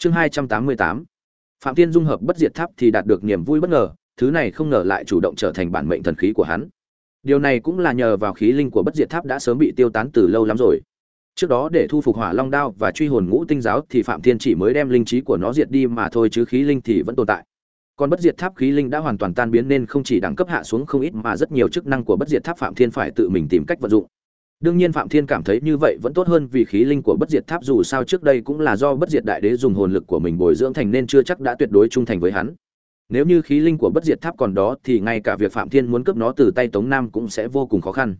chương hai trăm tám mươi tám. Phạm Thiên dung hợp bất diệt tháp thì đạt được niềm vui bất ngờ, thứ này không ngờ lại chủ động trở thành bản mệnh thần khí của hắn. Điều này cũng là nhờ vào khí linh của bất diệt tháp đã sớm bị tiêu tán từ lâu lắm rồi. Trước đó để thu phục hỏa long đao và truy hồn ngũ tinh giáo thì phạm thiên chỉ mới đem linh trí của nó diệt đi mà thôi chứ khí linh thì vẫn tồn tại. Còn bất diệt tháp khí linh đã hoàn toàn tan biến nên không chỉ đẳng cấp hạ xuống không ít mà rất nhiều chức năng của bất diệt tháp phạm thiên phải tự mình tìm cách vận dụng đương nhiên phạm thiên cảm thấy như vậy vẫn tốt hơn vì khí linh của bất diệt tháp dù sao trước đây cũng là do bất diệt đại đế dùng hồn lực của mình bồi dưỡng thành nên chưa chắc đã tuyệt đối trung thành với hắn. Nếu như khí linh của bất diệt tháp còn đó thì ngay cả việc phạm thiên muốn cướp nó từ tay tống nam cũng sẽ vô cùng khó khăn.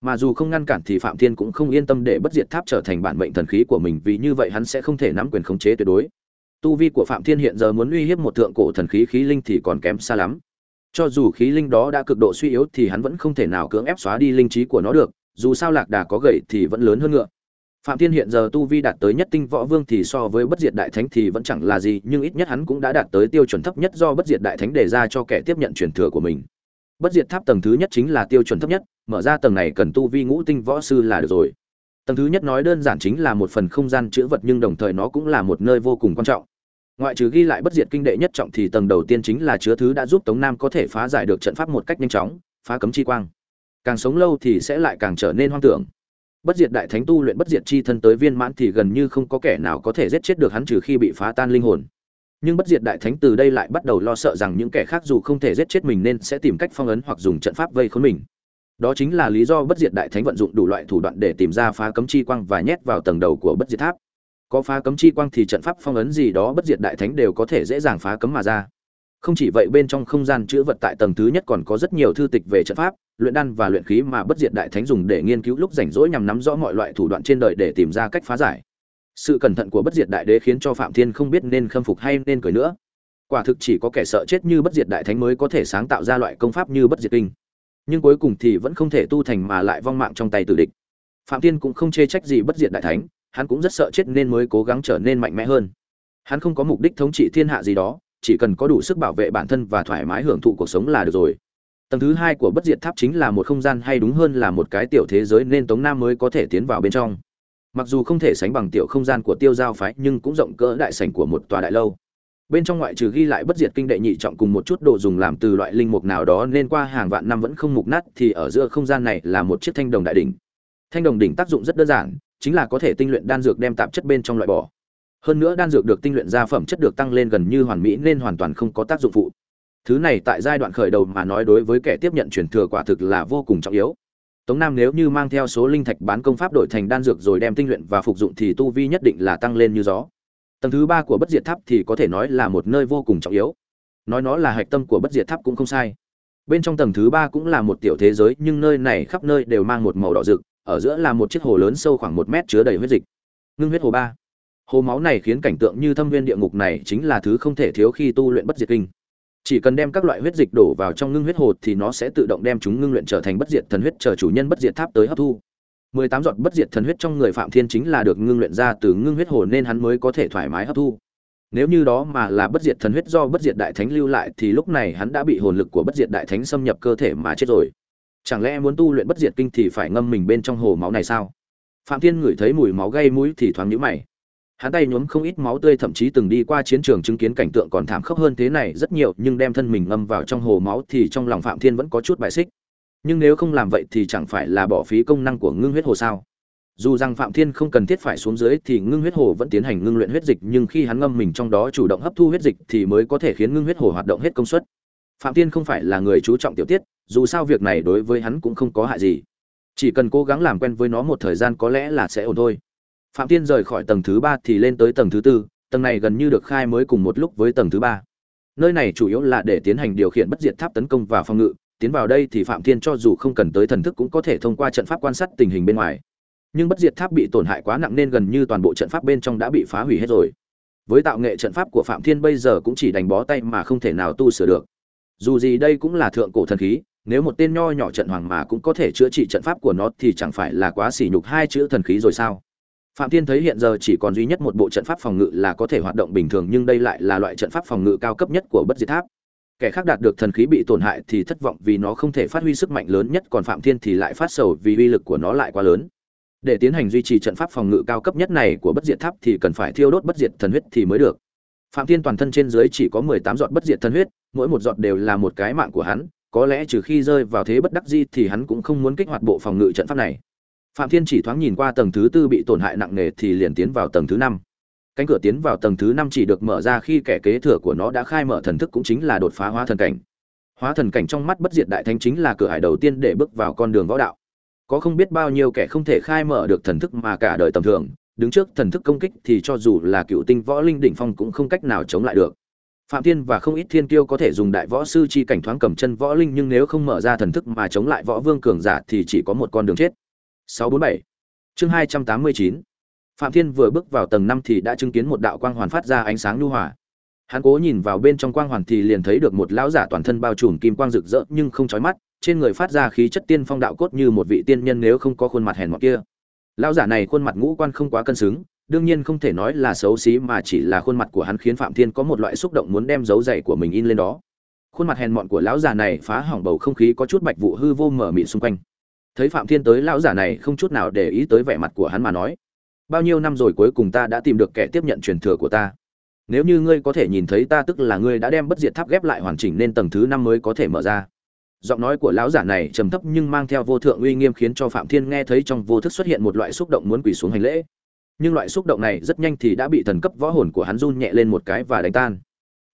Mà dù không ngăn cản thì phạm thiên cũng không yên tâm để bất diệt tháp trở thành bản mệnh thần khí của mình vì như vậy hắn sẽ không thể nắm quyền khống chế tuyệt đối. Tu vi của phạm thiên hiện giờ muốn uy hiếp một thượng cổ thần khí khí linh thì còn kém xa lắm. Cho dù khí linh đó đã cực độ suy yếu thì hắn vẫn không thể nào cưỡng ép xóa đi linh trí của nó được dù sao lạc đà có gậy thì vẫn lớn hơn ngựa. Phạm thiên hiện giờ tu vi đạt tới nhất tinh võ vương thì so với bất diệt đại thánh thì vẫn chẳng là gì, nhưng ít nhất hắn cũng đã đạt tới tiêu chuẩn thấp nhất do bất diệt đại thánh đề ra cho kẻ tiếp nhận truyền thừa của mình. Bất diệt tháp tầng thứ nhất chính là tiêu chuẩn thấp nhất, mở ra tầng này cần tu vi ngũ tinh võ sư là được rồi. Tầng thứ nhất nói đơn giản chính là một phần không gian chữ vật nhưng đồng thời nó cũng là một nơi vô cùng quan trọng. Ngoại trừ ghi lại bất diệt kinh đệ nhất trọng thì tầng đầu tiên chính là chứa thứ đã giúp tống nam có thể phá giải được trận pháp một cách nhanh chóng, phá cấm chi quang càng sống lâu thì sẽ lại càng trở nên hoang tưởng. Bất diệt đại thánh tu luyện bất diệt chi thân tới viên mãn thì gần như không có kẻ nào có thể giết chết được hắn trừ khi bị phá tan linh hồn. Nhưng bất diệt đại thánh từ đây lại bắt đầu lo sợ rằng những kẻ khác dù không thể giết chết mình nên sẽ tìm cách phong ấn hoặc dùng trận pháp vây khốn mình. Đó chính là lý do bất diệt đại thánh vận dụng đủ loại thủ đoạn để tìm ra phá cấm chi quang và nhét vào tầng đầu của bất diệt tháp. Có phá cấm chi quang thì trận pháp phong ấn gì đó bất diệt đại thánh đều có thể dễ dàng phá cấm mà ra không chỉ vậy, bên trong không gian chữ vật tại tầng thứ nhất còn có rất nhiều thư tịch về trận pháp, luyện đan và luyện khí mà bất diệt đại thánh dùng để nghiên cứu lúc rảnh rỗi nhằm nắm rõ mọi loại thủ đoạn trên đời để tìm ra cách phá giải. Sự cẩn thận của bất diệt đại đế khiến cho phạm thiên không biết nên khâm phục hay nên cười nữa. Quả thực chỉ có kẻ sợ chết như bất diệt đại thánh mới có thể sáng tạo ra loại công pháp như bất diệt kinh. Nhưng cuối cùng thì vẫn không thể tu thành mà lại vong mạng trong tay tử địch. Phạm thiên cũng không chê trách gì bất diệt đại thánh, hắn cũng rất sợ chết nên mới cố gắng trở nên mạnh mẽ hơn. Hắn không có mục đích thống trị thiên hạ gì đó chỉ cần có đủ sức bảo vệ bản thân và thoải mái hưởng thụ cuộc sống là được rồi. Tầng thứ hai của bất diệt tháp chính là một không gian hay đúng hơn là một cái tiểu thế giới nên tống nam mới có thể tiến vào bên trong. Mặc dù không thể sánh bằng tiểu không gian của tiêu giao phái, nhưng cũng rộng cỡ đại sảnh của một tòa đại lâu. Bên trong ngoại trừ ghi lại bất diệt kinh đệ nhị trọng cùng một chút đồ dùng làm từ loại linh mục nào đó nên qua hàng vạn năm vẫn không mục nát, thì ở giữa không gian này là một chiếc thanh đồng đại đỉnh. Thanh đồng đỉnh tác dụng rất đơn giản, chính là có thể tinh luyện đan dược đem tạp chất bên trong loại bỏ hơn nữa đan dược được tinh luyện ra phẩm chất được tăng lên gần như hoàn mỹ nên hoàn toàn không có tác dụng phụ. Thứ này tại giai đoạn khởi đầu mà nói đối với kẻ tiếp nhận truyền thừa quả thực là vô cùng trọng yếu. Tống nam nếu như mang theo số linh thạch bán công pháp đổi thành đan dược rồi đem tinh luyện và phục dụng thì tu vi nhất định là tăng lên như gió. Tầng thứ ba của bất diệt tháp thì có thể nói là một nơi vô cùng trọng yếu. Nói nó là hạch tâm của bất diệt tháp cũng không sai. Bên trong tầng thứ ba cũng là một tiểu thế giới, nhưng nơi này khắp nơi đều mang một màu đỏ rực, ở giữa là một chiếc hồ lớn sâu khoảng một mét chứa đầy huyết dịch. Ngưng huyết hồ ba hồ máu này khiến cảnh tượng như thâm viên địa ngục này chính là thứ không thể thiếu khi tu luyện bất diệt kinh. Chỉ cần đem các loại huyết dịch đổ vào trong ngưng huyết hồ thì nó sẽ tự động đem chúng ngưng luyện trở thành bất diệt thần huyết chờ chủ nhân bất diệt tháp tới hấp thu. Mười tám giọt bất diệt thần huyết trong người phạm thiên chính là được ngưng luyện ra từ ngưng huyết hồ nên hắn mới có thể thoải mái hấp thu. Nếu như đó mà là bất diệt thần huyết do bất diệt đại thánh lưu lại thì lúc này hắn đã bị hồn lực của bất diệt đại thánh xâm nhập cơ thể mà chết rồi. Chẳng lẽ muốn tu luyện bất diệt kinh thì phải ngâm mình bên trong hồ máu này sao? Phạm thiên ngửi thấy mùi máu gây mũi thì thoáng nhíu mày hắn tay nhuốm không ít máu tươi, thậm chí từng đi qua chiến trường chứng kiến cảnh tượng còn thảm khốc hơn thế này rất nhiều, nhưng đem thân mình ngâm vào trong hồ máu thì trong lòng phạm thiên vẫn có chút bài xích. Nhưng nếu không làm vậy thì chẳng phải là bỏ phí công năng của ngưng huyết hồ sao? Dù rằng phạm thiên không cần thiết phải xuống dưới thì ngưng huyết hồ vẫn tiến hành ngưng luyện huyết dịch, nhưng khi hắn ngâm mình trong đó chủ động hấp thu huyết dịch thì mới có thể khiến ngưng huyết hồ hoạt động hết công suất. Phạm thiên không phải là người chú trọng tiểu tiết, dù sao việc này đối với hắn cũng không có hại gì. Chỉ cần cố gắng làm quen với nó một thời gian có lẽ là sẽ ổn thôi phạm thiên rời khỏi tầng thứ ba thì lên tới tầng thứ tư, tầng này gần như được khai mới cùng một lúc với tầng thứ ba. Nơi này chủ yếu là để tiến hành điều khiển bất diệt tháp tấn công và phòng ngự, tiến vào đây thì phạm thiên cho dù không cần tới thần thức cũng có thể thông qua trận pháp quan sát tình hình bên ngoài. Nhưng bất diệt tháp bị tổn hại quá nặng nên gần như toàn bộ trận pháp bên trong đã bị phá hủy hết rồi. Với tạo nghệ trận pháp của phạm thiên bây giờ cũng chỉ đánh bó tay mà không thể nào tu sửa được. Dù gì đây cũng là thượng cổ thần khí, nếu một tên nho nhỏ trận hoàng mà cũng có thể chữa trị trận pháp của nó thì chẳng phải là quá sỉ nhục hai chữ thần khí rồi sao? Phạm thiên thấy hiện giờ chỉ còn duy nhất một bộ trận pháp phòng ngự là có thể hoạt động bình thường, nhưng đây lại là loại trận pháp phòng ngự cao cấp nhất của bất diệt tháp. Kẻ khác đạt được thần khí bị tổn hại thì thất vọng vì nó không thể phát huy sức mạnh lớn nhất, còn phạm thiên thì lại phát sầu vì uy lực của nó lại quá lớn. Để tiến hành duy trì trận pháp phòng ngự cao cấp nhất này của bất diệt tháp thì cần phải thiêu đốt bất diệt thần huyết thì mới được. Phạm thiên toàn thân trên dưới chỉ có mười tám giọt bất diệt thần huyết, mỗi một giọt đều là một cái mạng của hắn, có lẽ trừ khi rơi vào thế bất đắc di thì hắn cũng không muốn kích hoạt bộ phòng ngự trận pháp này phạm thiên chỉ thoáng nhìn qua tầng thứ tư bị tổn hại nặng nề thì liền tiến vào tầng thứ năm. Cánh cửa tiến vào tầng thứ năm chỉ được mở ra khi kẻ kế thừa của nó đã khai mở thần thức cũng chính là đột phá hóa thần cảnh. Hóa thần cảnh trong mắt bất diệt đại thánh chính là cửa hải đầu tiên để bước vào con đường võ đạo. Có không biết bao nhiêu kẻ không thể khai mở được thần thức mà cả đời tầm thường, đứng trước thần thức công kích thì cho dù là cựu tinh võ linh đỉnh phong cũng không cách nào chống lại được. Phạm thiên và không ít thiên kiêu có thể dùng đại võ sư chi cảnh thoáng cầm chân võ linh nhưng nếu không mở ra thần thức mà chống lại võ vương cường giả thì chỉ có một con đường chết. 647 chương 289 phạm thiên vừa bước vào tầng 5 thì đã chứng kiến một đạo quang hoàn phát ra ánh sáng nhu hòa. Hắn cố nhìn vào bên trong quang hoàn thì liền thấy được một lão giả toàn thân bao trùm kim quang rực rỡ nhưng không chói mắt, trên người phát ra khí chất tiên phong đạo cốt như một vị tiên nhân nếu không có khuôn mặt hèn mọn kia. Lão giả này khuôn mặt ngũ quan không quá cân xứng, đương nhiên không thể nói là xấu xí mà chỉ là khuôn mặt của hắn khiến phạm thiên có một loại xúc động muốn đem dấu giày của mình in lên đó. Khuôn mặt hèn mọn của lão già này phá hỏng bầu không khí có chút bạch vụ hư vô mở mịn xung quanh thấy phạm thiên tới, lão giả này không chút nào để ý tới vẻ mặt của hắn mà nói, bao nhiêu năm rồi cuối cùng ta đã tìm được kẻ tiếp nhận truyền thừa của ta. Nếu như ngươi có thể nhìn thấy ta, tức là ngươi đã đem bất diệt tháp ghép lại hoàn chỉnh nên tầng thứ năm mới có thể mở ra. Giọng nói của lão giả này trầm thấp nhưng mang theo vô thượng uy nghiêm khiến cho phạm thiên nghe thấy trong vô thức xuất hiện một loại xúc động muốn quỳ xuống hành lễ. Nhưng loại xúc động này rất nhanh thì đã bị thần cấp võ hồn của hắn run nhẹ lên một cái và đánh tan.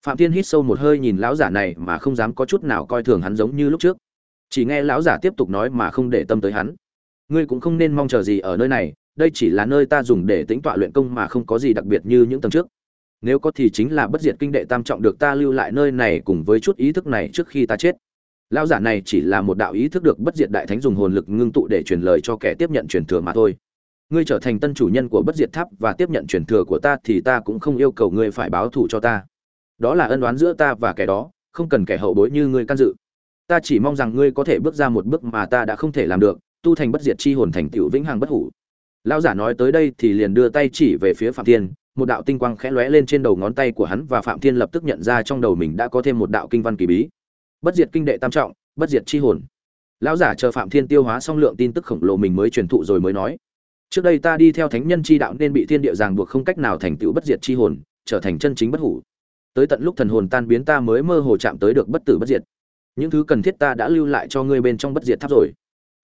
Phạm thiên hít sâu một hơi nhìn lão giả này mà không dám có chút nào coi thường hắn giống như lúc trước chỉ nghe lão giả tiếp tục nói mà không để tâm tới hắn. Ngươi cũng không nên mong chờ gì ở nơi này, đây chỉ là nơi ta dùng để tĩnh tọa luyện công mà không có gì đặc biệt như những tầng trước. Nếu có thì chính là bất diệt kinh đệ tam trọng được ta lưu lại nơi này cùng với chút ý thức này trước khi ta chết. Lão giả này chỉ là một đạo ý thức được bất diệt đại thánh dùng hồn lực ngưng tụ để truyền lời cho kẻ tiếp nhận truyền thừa mà thôi. Ngươi trở thành tân chủ nhân của bất diệt tháp và tiếp nhận truyền thừa của ta thì ta cũng không yêu cầu ngươi phải báo thù cho ta. Đó là ân oán giữa ta và kẻ đó, không cần kẻ hậu bối như ngươi can dự ta chỉ mong rằng ngươi có thể bước ra một bước mà ta đã không thể làm được, tu thành bất diệt chi hồn thành tựu vĩnh hằng bất hủ. Lão giả nói tới đây thì liền đưa tay chỉ về phía phạm thiên, một đạo tinh quang khẽ lóe lên trên đầu ngón tay của hắn và phạm thiên lập tức nhận ra trong đầu mình đã có thêm một đạo kinh văn kỳ bí. Bất diệt kinh đệ tam trọng, bất diệt chi hồn. Lão giả chờ phạm thiên tiêu hóa xong lượng tin tức khổng lồ mình mới truyền thụ rồi mới nói, trước đây ta đi theo thánh nhân chi đạo nên bị thiên địa ràng buộc không cách nào thành tựu bất diệt chi hồn, trở thành chân chính bất hủ. Tới tận lúc thần hồn tan biến ta mới mơ hồ chạm tới được bất tử bất diệt những thứ cần thiết ta đã lưu lại cho ngươi bên trong bất diệt tháp rồi.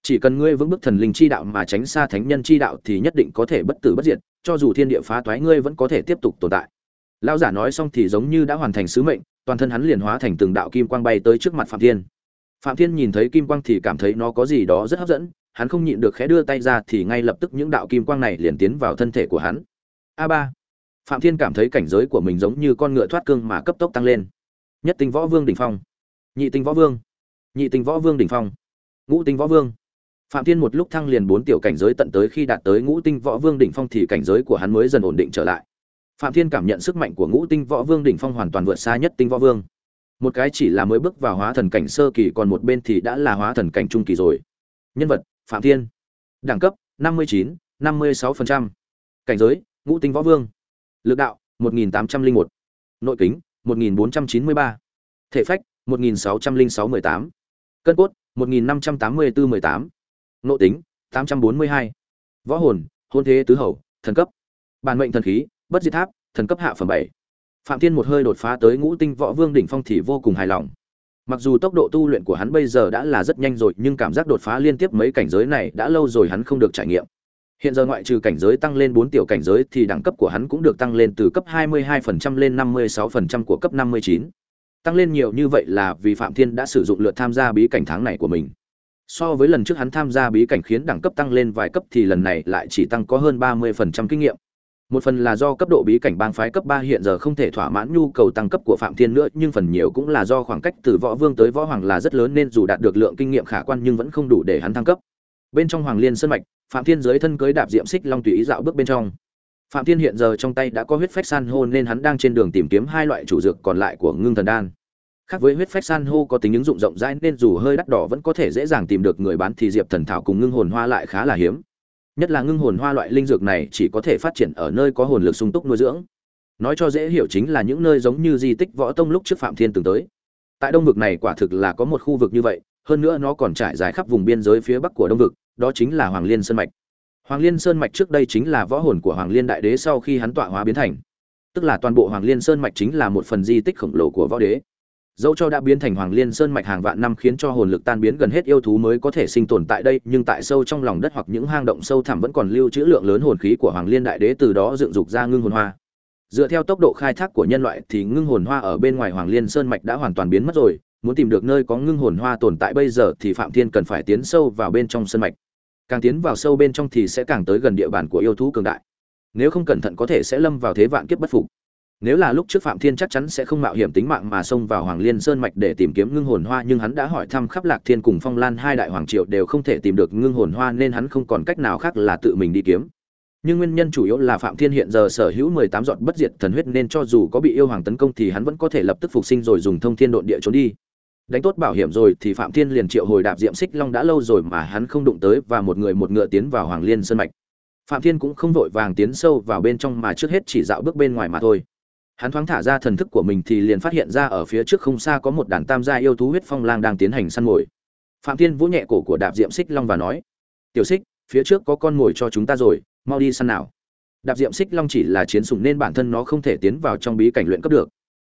Chỉ cần ngươi vững bước thần linh chi đạo mà tránh xa thánh nhân chi đạo thì nhất định có thể bất tử bất diệt, cho dù thiên địa phá toái ngươi vẫn có thể tiếp tục tồn tại. Lão giả nói xong thì giống như đã hoàn thành sứ mệnh, toàn thân hắn liền hóa thành từng đạo kim quang bay tới trước mặt phạm thiên. Phạm thiên nhìn thấy kim quang thì cảm thấy nó có gì đó rất hấp dẫn, hắn không nhịn được khẽ đưa tay ra thì ngay lập tức những đạo kim quang này liền tiến vào thân thể của hắn. A ba. Phạm thiên cảm thấy cảnh giới của mình giống như con ngựa thoát cương mà cấp tốc tăng lên. Nhất tinh võ vương đỉnh phong nhị tinh võ vương nhị tinh võ vương đỉnh phong ngũ tinh võ vương phạm thiên một lúc thăng liền bốn tiểu cảnh giới tận tới khi đạt tới ngũ tinh võ vương đỉnh phong thì cảnh giới của hắn mới dần ổn định trở lại phạm thiên cảm nhận sức mạnh của ngũ tinh võ vương đỉnh phong hoàn toàn vượt xa nhất tinh võ vương một cái chỉ là mới bước vào hóa thần cảnh sơ kỳ còn một bên thì đã là hóa thần cảnh trung kỳ rồi nhân vật phạm thiên đẳng cấp 59, 56%. cảnh giới ngũ tinh võ vương lực đạo 1801. nội kính 1493. thể phách 1606-18. cân cốt 1584-18. nội tính 842. võ hồn hôn thế tứ hầu thần cấp bản mệnh thần khí bất diệt tháp thần cấp hạ phẩm 7. phạm thiên một hơi đột phá tới ngũ tinh võ vương đỉnh phong thì vô cùng hài lòng Mặc dù tốc độ tu luyện của hắn bây giờ đã là rất nhanh rồi, nhưng cảm giác đột phá liên tiếp mấy cảnh giới này đã lâu rồi hắn không được trải nghiệm. Hiện giờ ngoại trừ cảnh giới tăng lên 4 tiểu cảnh giới thì đẳng cấp của hắn cũng được tăng lên từ cấp 22% lên 56% của cấp 59. Tăng lên nhiều như vậy là vì Phạm Thiên đã sử dụng lượt tham gia bí cảnh tháng này của mình. So với lần trước hắn tham gia bí cảnh khiến đẳng cấp tăng lên vài cấp thì lần này lại chỉ tăng có hơn 30% kinh nghiệm. Một phần là do cấp độ bí cảnh bang phái cấp ba hiện giờ không thể thỏa mãn nhu cầu tăng cấp của phạm thiên nữa, nhưng phần nhiều cũng là do khoảng cách từ võ vương tới võ hoàng là rất lớn nên dù đạt được lượng kinh nghiệm khả quan nhưng vẫn không đủ để hắn thăng cấp. Bên trong hoàng liên sơn mạch, phạm thiên dưới thân cưới đạp diệm xích long tùy ý dạo bước bên trong phạm thiên hiện giờ trong tay đã có huyết phách san hô nên hắn đang trên đường tìm kiếm hai loại chủ dược còn lại của ngưng thần đan. Khác với huyết phách san hô có tính ứng dụng rộng rãi nên dù hơi đắt đỏ vẫn có thể dễ dàng tìm được người bán thì diệp thần thảo cùng ngưng hồn hoa lại khá là hiếm. Nhất là ngưng hồn hoa loại linh dược này chỉ có thể phát triển ở nơi có hồn lực sung túc nuôi dưỡng. Nói cho dễ hiểu chính là những nơi giống như di tích võ tông lúc trước phạm thiên từng tới. Tại đông vực này quả thực là có một khu vực như vậy, hơn nữa nó còn trải dài khắp vùng biên giới phía bắc của đông vực, đó chính là hoàng liên sơn mạch. Hoàng Liên Sơn mạch trước đây chính là võ hồn của Hoàng Liên Đại Đế sau khi hắn tọa hóa biến thành, tức là toàn bộ Hoàng Liên Sơn mạch chính là một phần di tích khổng lồ của võ đế. Dẫu cho đã biến thành Hoàng Liên Sơn mạch hàng vạn năm khiến cho hồn lực tan biến gần hết yêu thú mới có thể sinh tồn tại đây, nhưng tại sâu trong lòng đất hoặc những hang động sâu thẳm vẫn còn lưu trữ lượng lớn hồn khí của Hoàng Liên Đại Đế từ đó dựng dục ra ngưng hồn hoa. Dựa theo tốc độ khai thác của nhân loại thì ngưng hồn hoa ở bên ngoài Hoàng Liên Sơn mạch đã hoàn toàn biến mất rồi, muốn tìm được nơi có ngưng hồn hoa tồn tại bây giờ thì Phạm Thiên cần phải tiến sâu vào bên trong sơn mạch càng tiến vào sâu bên trong thì sẽ càng tới gần địa bàn của yêu thú cường đại. Nếu không cẩn thận có thể sẽ lâm vào thế vạn kiếp bất phục. Nếu là lúc trước phạm thiên chắc chắn sẽ không mạo hiểm tính mạng mà xông vào hoàng liên sơn mạch để tìm kiếm ngưng hồn hoa, nhưng hắn đã hỏi thăm khắp lạc thiên cùng phong lan hai đại hoàng triệu đều không thể tìm được ngưng hồn hoa nên hắn không còn cách nào khác là tự mình đi kiếm. Nhưng nguyên nhân chủ yếu là phạm thiên hiện giờ sở hữu mười tám giọt bất diệt thần huyết nên cho dù có bị yêu hoàng tấn công thì hắn vẫn có thể lập tức phục sinh rồi dùng thông thiên độn địa trốn đi đánh tốt bảo hiểm rồi thì phạm thiên liền triệu hồi đạp diệm xích long đã lâu rồi mà hắn không đụng tới và một người một ngựa tiến vào hoàng liên sơn mạch. Phạm thiên cũng không vội vàng tiến sâu vào bên trong mà trước hết chỉ dạo bước bên ngoài mà thôi. Hắn thoáng thả ra thần thức của mình thì liền phát hiện ra ở phía trước không xa có một đàn tam gia yêu thú huyết phong lang đang tiến hành săn mồi. Phạm thiên vỗ nhẹ cổ của đạp diệm xích long và nói, tiểu xích, phía trước có con mồi cho chúng ta rồi, mau đi săn nào. Đạp diệm xích long chỉ là chiến sủng nên bản thân nó không thể tiến vào trong bí cảnh luyện cấp được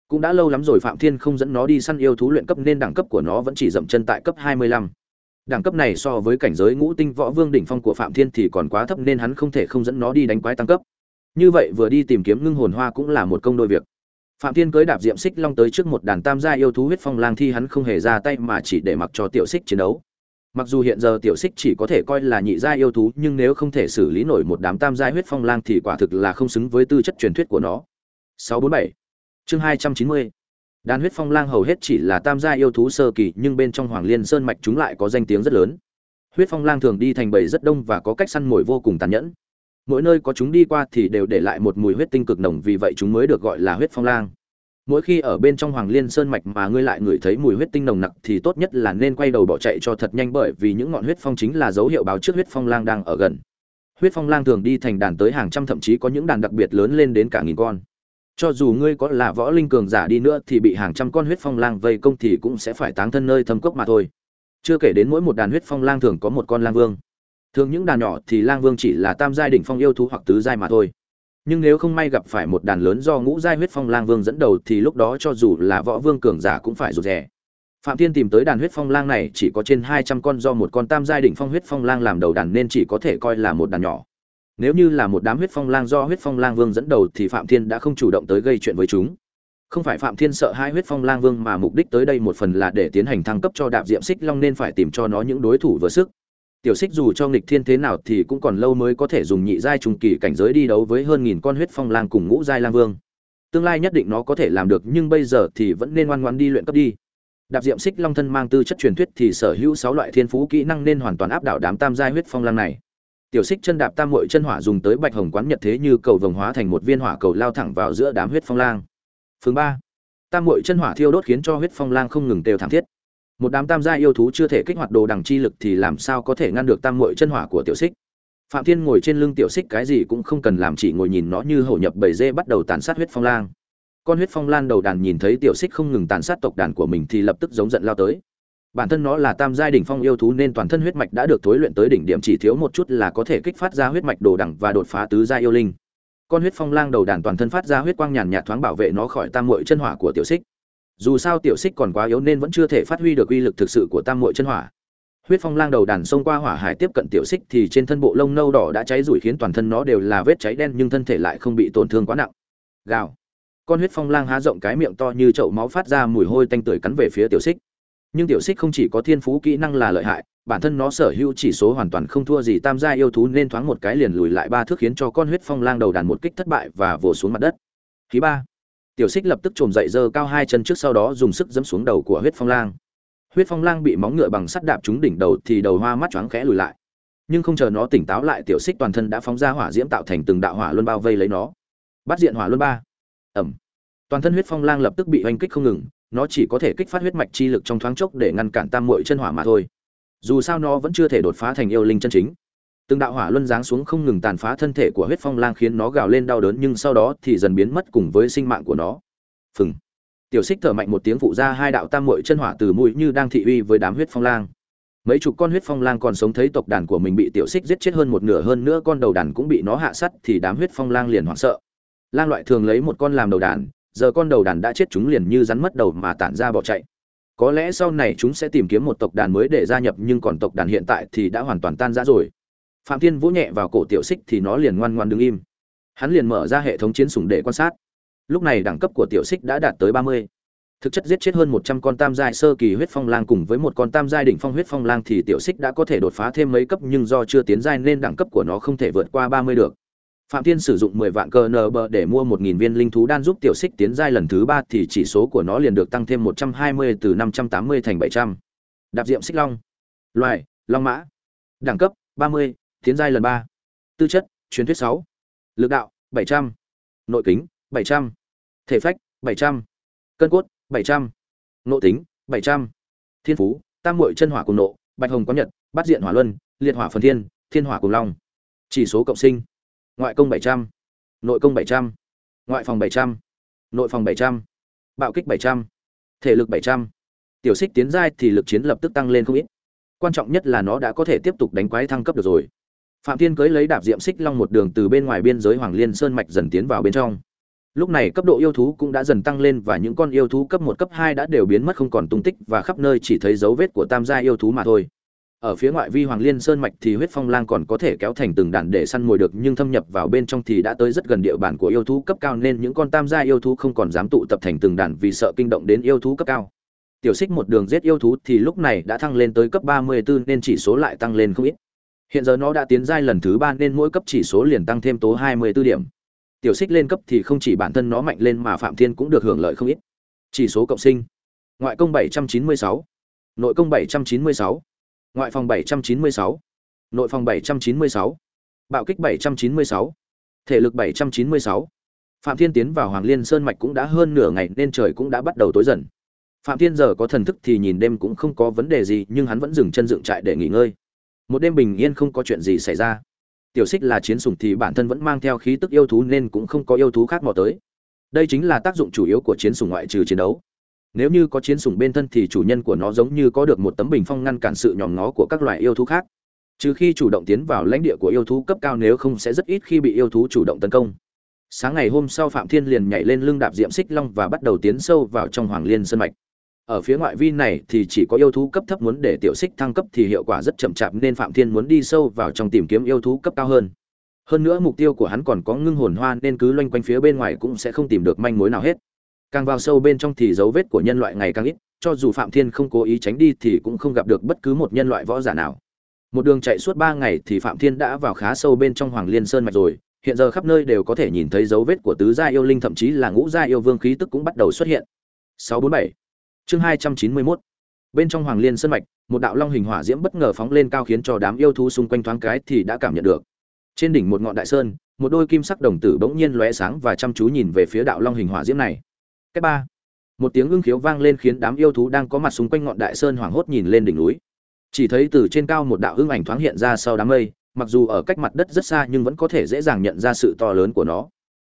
cũng đã lâu lắm rồi phạm thiên không dẫn nó đi săn yêu thú luyện cấp nên đẳng cấp của nó vẫn chỉ dậm chân tại cấp 25. đẳng cấp này so với cảnh giới ngũ tinh võ vương đỉnh phong của phạm thiên thì còn quá thấp nên hắn không thể không dẫn nó đi đánh quái tăng cấp. Như vậy vừa đi tìm kiếm ngưng hồn hoa cũng là một công đôi việc. Phạm thiên cưới đạp diệm xích long tới trước một đàn tam gia yêu thú huyết phong lang thi hắn không hề ra tay mà chỉ để mặc cho tiểu xích chiến đấu. Mặc dù hiện giờ tiểu xích chỉ có thể coi là nhị gia yêu thú, nhưng nếu không thể xử lý nổi một đám tam gia huyết phong lang thì quả thực là không xứng với tư chất truyền thuyết của nó. 647 chương hai trăm chín mươi. Đàn huyết phong lang hầu hết chỉ là tam gia yêu thú sơ kỳ, nhưng bên trong hoàng liên sơn mạch chúng lại có danh tiếng rất lớn. Huyết phong lang thường đi thành bầy rất đông và có cách săn mồi vô cùng tàn nhẫn. Mỗi nơi có chúng đi qua thì đều để lại một mùi huyết tinh cực nồng, vì vậy chúng mới được gọi là huyết phong lang. Mỗi khi ở bên trong hoàng liên sơn mạch mà ngươi lại ngửi thấy mùi huyết tinh nồng nặc thì tốt nhất là nên quay đầu bỏ chạy cho thật nhanh, bởi vì những ngọn huyết phong chính là dấu hiệu báo trước huyết phong lang đang ở gần. Huyết phong lang thường đi thành đàn tới hàng trăm, thậm chí có những đàn đặc biệt lớn lên đến cả nghìn con cho dù ngươi có là võ linh cường giả đi nữa thì bị hàng trăm con huyết phong lang vây công thì cũng sẽ phải táng thân nơi thâm cốc mà thôi. Chưa kể đến mỗi một đàn huyết phong lang thường có một con lang vương. Thường những đàn nhỏ thì lang vương chỉ là tam giai đỉnh phong yêu thú hoặc tứ giai mà thôi. Nhưng nếu không may gặp phải một đàn lớn do ngũ giai huyết phong lang vương dẫn đầu thì lúc đó cho dù là võ vương cường giả cũng phải rụt rè. Phạm thiên tìm tới đàn huyết phong lang này chỉ có trên hai trăm con do một con tam giai đỉnh phong huyết phong lang làm đầu đàn nên chỉ có thể coi là một đàn nhỏ nếu như là một đám huyết phong lang do huyết phong lang vương dẫn đầu thì phạm thiên đã không chủ động tới gây chuyện với chúng. Không phải phạm thiên sợ hai huyết phong lang vương mà mục đích tới đây một phần là để tiến hành thăng cấp cho đạp diệm xích long nên phải tìm cho nó những đối thủ vừa sức. Tiểu xích dù cho nghịch thiên thế nào thì cũng còn lâu mới có thể dùng nhị giai trùng kỳ cảnh giới đi đấu với hơn nghìn con huyết phong lang cùng ngũ giai lang vương. Tương lai nhất định nó có thể làm được nhưng bây giờ thì vẫn nên ngoan ngoãn đi luyện cấp đi. Đạp diệm xích long thân mang tư chất truyền thuyết thì sở hữu sáu loại thiên phú kỹ năng nên hoàn toàn áp đảo đám tam giai huyết phong lang này tiểu xích chân đạp tam muội chân hỏa dùng tới bạch hồng quán nhật thế như cầu vồng hóa thành một viên hỏa cầu lao thẳng vào giữa đám huyết phong lang. Phương ba, tam muội chân hỏa thiêu đốt khiến cho huyết phong lang không ngừng đều thảm thiết. Một đám tam gia yêu thú chưa thể kích hoạt đồ đằng chi lực thì làm sao có thể ngăn được tam muội chân hỏa của tiểu xích? Phạm thiên ngồi trên lưng tiểu xích cái gì cũng không cần làm, chỉ ngồi nhìn nó như hổ nhập bầy dê bắt đầu tàn sát huyết phong lang. Con huyết phong lan đầu đàn nhìn thấy tiểu xích không ngừng tàn sát tộc đàn của mình thì lập tức giống giận lao tới bản thân nó là tam giai đỉnh phong yêu thú nên toàn thân huyết mạch đã được thối luyện tới đỉnh điểm chỉ thiếu một chút là có thể kích phát ra huyết mạch đồ đẳng và đột phá tứ giai yêu linh. Con huyết phong lang đầu đàn toàn thân phát ra huyết quang nhàn nhạt thoáng bảo vệ nó khỏi tam muội chân hỏa của tiểu xích. Dù sao tiểu xích còn quá yếu nên vẫn chưa thể phát huy được uy lực thực sự của tam muội chân hỏa. Huyết phong lang đầu đàn xông qua hỏa hải tiếp cận tiểu xích thì trên thân bộ lông nâu đỏ đã cháy rủi khiến toàn thân nó đều là vết cháy đen nhưng thân thể lại không bị tổn thương quá nặng. Gào. Con huyết phong lang há rộng cái miệng to như chậu máu phát ra mùi hôi tanh tưởi cắn về phía tiểu xích nhưng tiểu xích không chỉ có thiên phú kỹ năng là lợi hại, bản thân nó sở hữu chỉ số hoàn toàn không thua gì tam gia yêu thú nên thoáng một cái liền lùi lại ba thước khiến cho con huyết phong lang đầu đàn một kích thất bại và vồ xuống mặt đất. Thứ ba. Tiểu xích lập tức trồm dậy giơ cao hai chân trước sau đó dùng sức dẫm xuống đầu của huyết phong lang. Huyết phong lang bị móng ngựa bằng sắt đạp trúng đỉnh đầu thì đầu hoa mắt choáng khẽ lùi lại. Nhưng không chờ nó tỉnh táo lại, tiểu xích toàn thân đã phóng ra hỏa diễm tạo thành từng đạo hỏa luân bao vây lấy nó. Bắt diện hỏa luân ba. Ẩm. Toàn thân huyết phong lang lập tức bị oanh kích không ngừng nó chỉ có thể kích phát huyết mạch chi lực trong thoáng chốc để ngăn cản tam muội chân hỏa mà thôi. Dù sao nó vẫn chưa thể đột phá thành yêu linh chân chính. Từng đạo hỏa luân giáng xuống không ngừng tàn phá thân thể của huyết phong lang khiến nó gào lên đau đớn, nhưng sau đó thì dần biến mất cùng với sinh mạng của nó. Phừng. Tiểu xích thở mạnh một tiếng phụ ra hai đạo tam muội chân hỏa từ mũi như đang thị uy với đám huyết phong lang. Mấy chục con huyết phong lang còn sống thấy tộc đàn của mình bị tiểu xích giết chết hơn một nửa, hơn nữa con đầu đàn cũng bị nó hạ sắt thì đám huyết phong lang liền hoảng sợ. Lang loại thường lấy một con làm đầu đàn giờ con đầu đàn đã chết chúng liền như rắn mất đầu mà tản ra bỏ chạy. Có lẽ sau này chúng sẽ tìm kiếm một tộc đàn mới để gia nhập, nhưng còn tộc đàn hiện tại thì đã hoàn toàn tan rã rồi. Phạm thiên vỗ nhẹ vào cổ tiểu xích thì nó liền ngoan ngoan đứng im. Hắn liền mở ra hệ thống chiến sủng để quan sát. Lúc này đẳng cấp của tiểu xích đã đạt tới ba mươi. Thực chất giết chết hơn một trăm con tam giai sơ kỳ huyết phong lang cùng với một con tam giai đỉnh phong huyết phong lang thì tiểu xích đã có thể đột phá thêm mấy cấp, nhưng do chưa tiến giai nên đẳng cấp của nó không thể vượt qua ba mươi được phạm thiên sử dụng mười vạn cờ bờ để mua một nghìn viên linh thú đan giúp tiểu xích tiến giai lần thứ ba thì chỉ số của nó liền được tăng thêm một trăm hai mươi từ năm trăm tám mươi thành bảy trăm. Đạp diệm xích long. Loài, long mã. Đẳng cấp, ba mươi, tiến giai lần ba. Tư chất, truyền thuyết sáu. Lực đạo, bảy trăm. Nội kính, bảy trăm. Thể phách, bảy trăm. Cân cốt, bảy trăm. Tính, bảy trăm. Thiên phú, tam muội chân hỏa cùng nộ, bạch hồng có nhật, bát diện hỏa luân, liệt hỏa phần thiên thiên hỏa cùng long. Chỉ số cộng sinh ngoại công bảy trăm, nội công bảy trăm, ngoại phòng bảy trăm, nội phòng bảy trăm, bạo kích bảy trăm, thể lực bảy trăm. Tiểu xích tiến giai thì lực chiến lập tức tăng lên không ít. Quan trọng nhất là nó đã có thể tiếp tục đánh quái thăng cấp được rồi. Phạm thiên cưới lấy đạp diệm xích long một đường từ bên ngoài biên giới hoàng liên sơn mạch dần tiến vào bên trong. Lúc này cấp độ yêu thú cũng đã dần tăng lên và những con yêu thú cấp một, cấp hai đã đều biến mất không còn tung tích và khắp nơi chỉ thấy dấu vết của tam gia yêu thú mà thôi ở phía ngoại vi hoàng liên sơn mạch thì huyết phong lang còn có thể kéo thành từng đàn để săn mồi được nhưng thâm nhập vào bên trong thì đã tới rất gần địa bàn của yêu thú cấp cao nên những con tam gia yêu thú không còn dám tụ tập thành từng đàn vì sợ kinh động đến yêu thú cấp cao. Tiểu xích một đường giết yêu thú thì lúc này đã thăng lên tới cấp 34 nên chỉ số lại tăng lên không ít. Hiện giờ nó đã tiến giai lần thứ ba nên mỗi cấp chỉ số liền tăng thêm tố 24 điểm. Tiểu xích lên cấp thì không chỉ bản thân nó mạnh lên mà phạm thiên cũng được hưởng lợi không ít. Chỉ số cộng sinh. Ngoại công 796, nội công 796, ngoại phòng 796, nội phòng 796, bạo kích 796, thể lực 796. Phạm Thiên tiến vào Hoàng Liên Sơn mạch cũng đã hơn nửa ngày nên trời cũng đã bắt đầu tối dần. Phạm Thiên giờ có thần thức thì nhìn đêm cũng không có vấn đề gì, nhưng hắn vẫn dừng chân dựng trại để nghỉ ngơi. Một đêm bình yên không có chuyện gì xảy ra. Tiểu Xích là chiến sủng thì bản thân vẫn mang theo khí tức yêu thú nên cũng không có yêu thú khác mò tới. Đây chính là tác dụng chủ yếu của chiến sủng ngoại trừ chiến đấu nếu như có chiến sủng bên thân thì chủ nhân của nó giống như có được một tấm bình phong ngăn cản sự nhòm ngó của các loài yêu thú khác. Trừ khi chủ động tiến vào lãnh địa của yêu thú cấp cao nếu không sẽ rất ít khi bị yêu thú chủ động tấn công. Sáng ngày hôm sau phạm thiên liền nhảy lên lưng đạp diệm xích long và bắt đầu tiến sâu vào trong hoàng liên sân mạch. Ở phía ngoại vi này thì chỉ có yêu thú cấp thấp muốn để tiểu xích thăng cấp thì hiệu quả rất chậm chạp nên phạm thiên muốn đi sâu vào trong tìm kiếm yêu thú cấp cao hơn. Hơn nữa mục tiêu của hắn còn có ngưng hồn hoa nên cứ loanh quanh phía bên ngoài cũng sẽ không tìm được manh mối nào hết càng vào sâu bên trong thì dấu vết của nhân loại ngày càng ít, cho dù phạm thiên không cố ý tránh đi thì cũng không gặp được bất cứ một nhân loại võ giả nào. Một đường chạy suốt ba ngày thì phạm thiên đã vào khá sâu bên trong hoàng liên sơn mạch rồi, hiện giờ khắp nơi đều có thể nhìn thấy dấu vết của tứ gia yêu linh, thậm chí là ngũ gia yêu vương khí tức cũng bắt đầu xuất hiện. 647 chương 291 bên trong hoàng liên sơn mạch, một đạo long hình hỏa diễm bất ngờ phóng lên cao khiến cho đám yêu thú xung quanh thoáng cái thì đã cảm nhận được. Trên đỉnh một ngọn đại sơn, một đôi kim sắc đồng tử bỗng nhiên lóe sáng và chăm chú nhìn về phía đạo long hình hỏa diễm này cái ba. Một tiếng ưng khiếu vang lên khiến đám yêu thú đang có mặt xung quanh ngọn đại sơn hoảng hốt nhìn lên đỉnh núi. Chỉ thấy từ trên cao một đạo ưng ảnh thoáng hiện ra sau đám mây, mặc dù ở cách mặt đất rất xa nhưng vẫn có thể dễ dàng nhận ra sự to lớn của nó.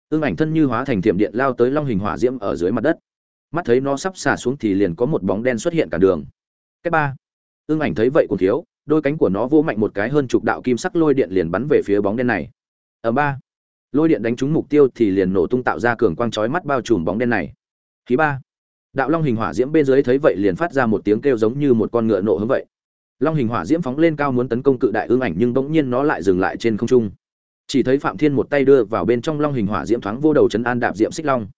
Ưng ảnh thân như hóa thành thiểm điện lao tới long hình hỏa diễm ở dưới mặt đất. Mắt thấy nó sắp xả xuống thì liền có một bóng đen xuất hiện cả đường. Cái ba. Ưng ảnh thấy vậy cũng thiếu, đôi cánh của nó vỗ mạnh một cái hơn chục đạo kim sắc lôi điện liền bắn về phía bóng đen này. Ở ba. Lôi điện đánh trúng mục tiêu thì liền nổ tung tạo ra cường quang chói mắt bao trùm bóng đen này. Khí ba. Đạo long hình hỏa diễm bên dưới thấy vậy liền phát ra một tiếng kêu giống như một con ngựa nộ hướng vậy. Long hình hỏa diễm phóng lên cao muốn tấn công cự đại ương ảnh nhưng bỗng nhiên nó lại dừng lại trên không trung. Chỉ thấy Phạm Thiên một tay đưa vào bên trong long hình hỏa diễm thoáng vô đầu chấn an đạp diễm xích long.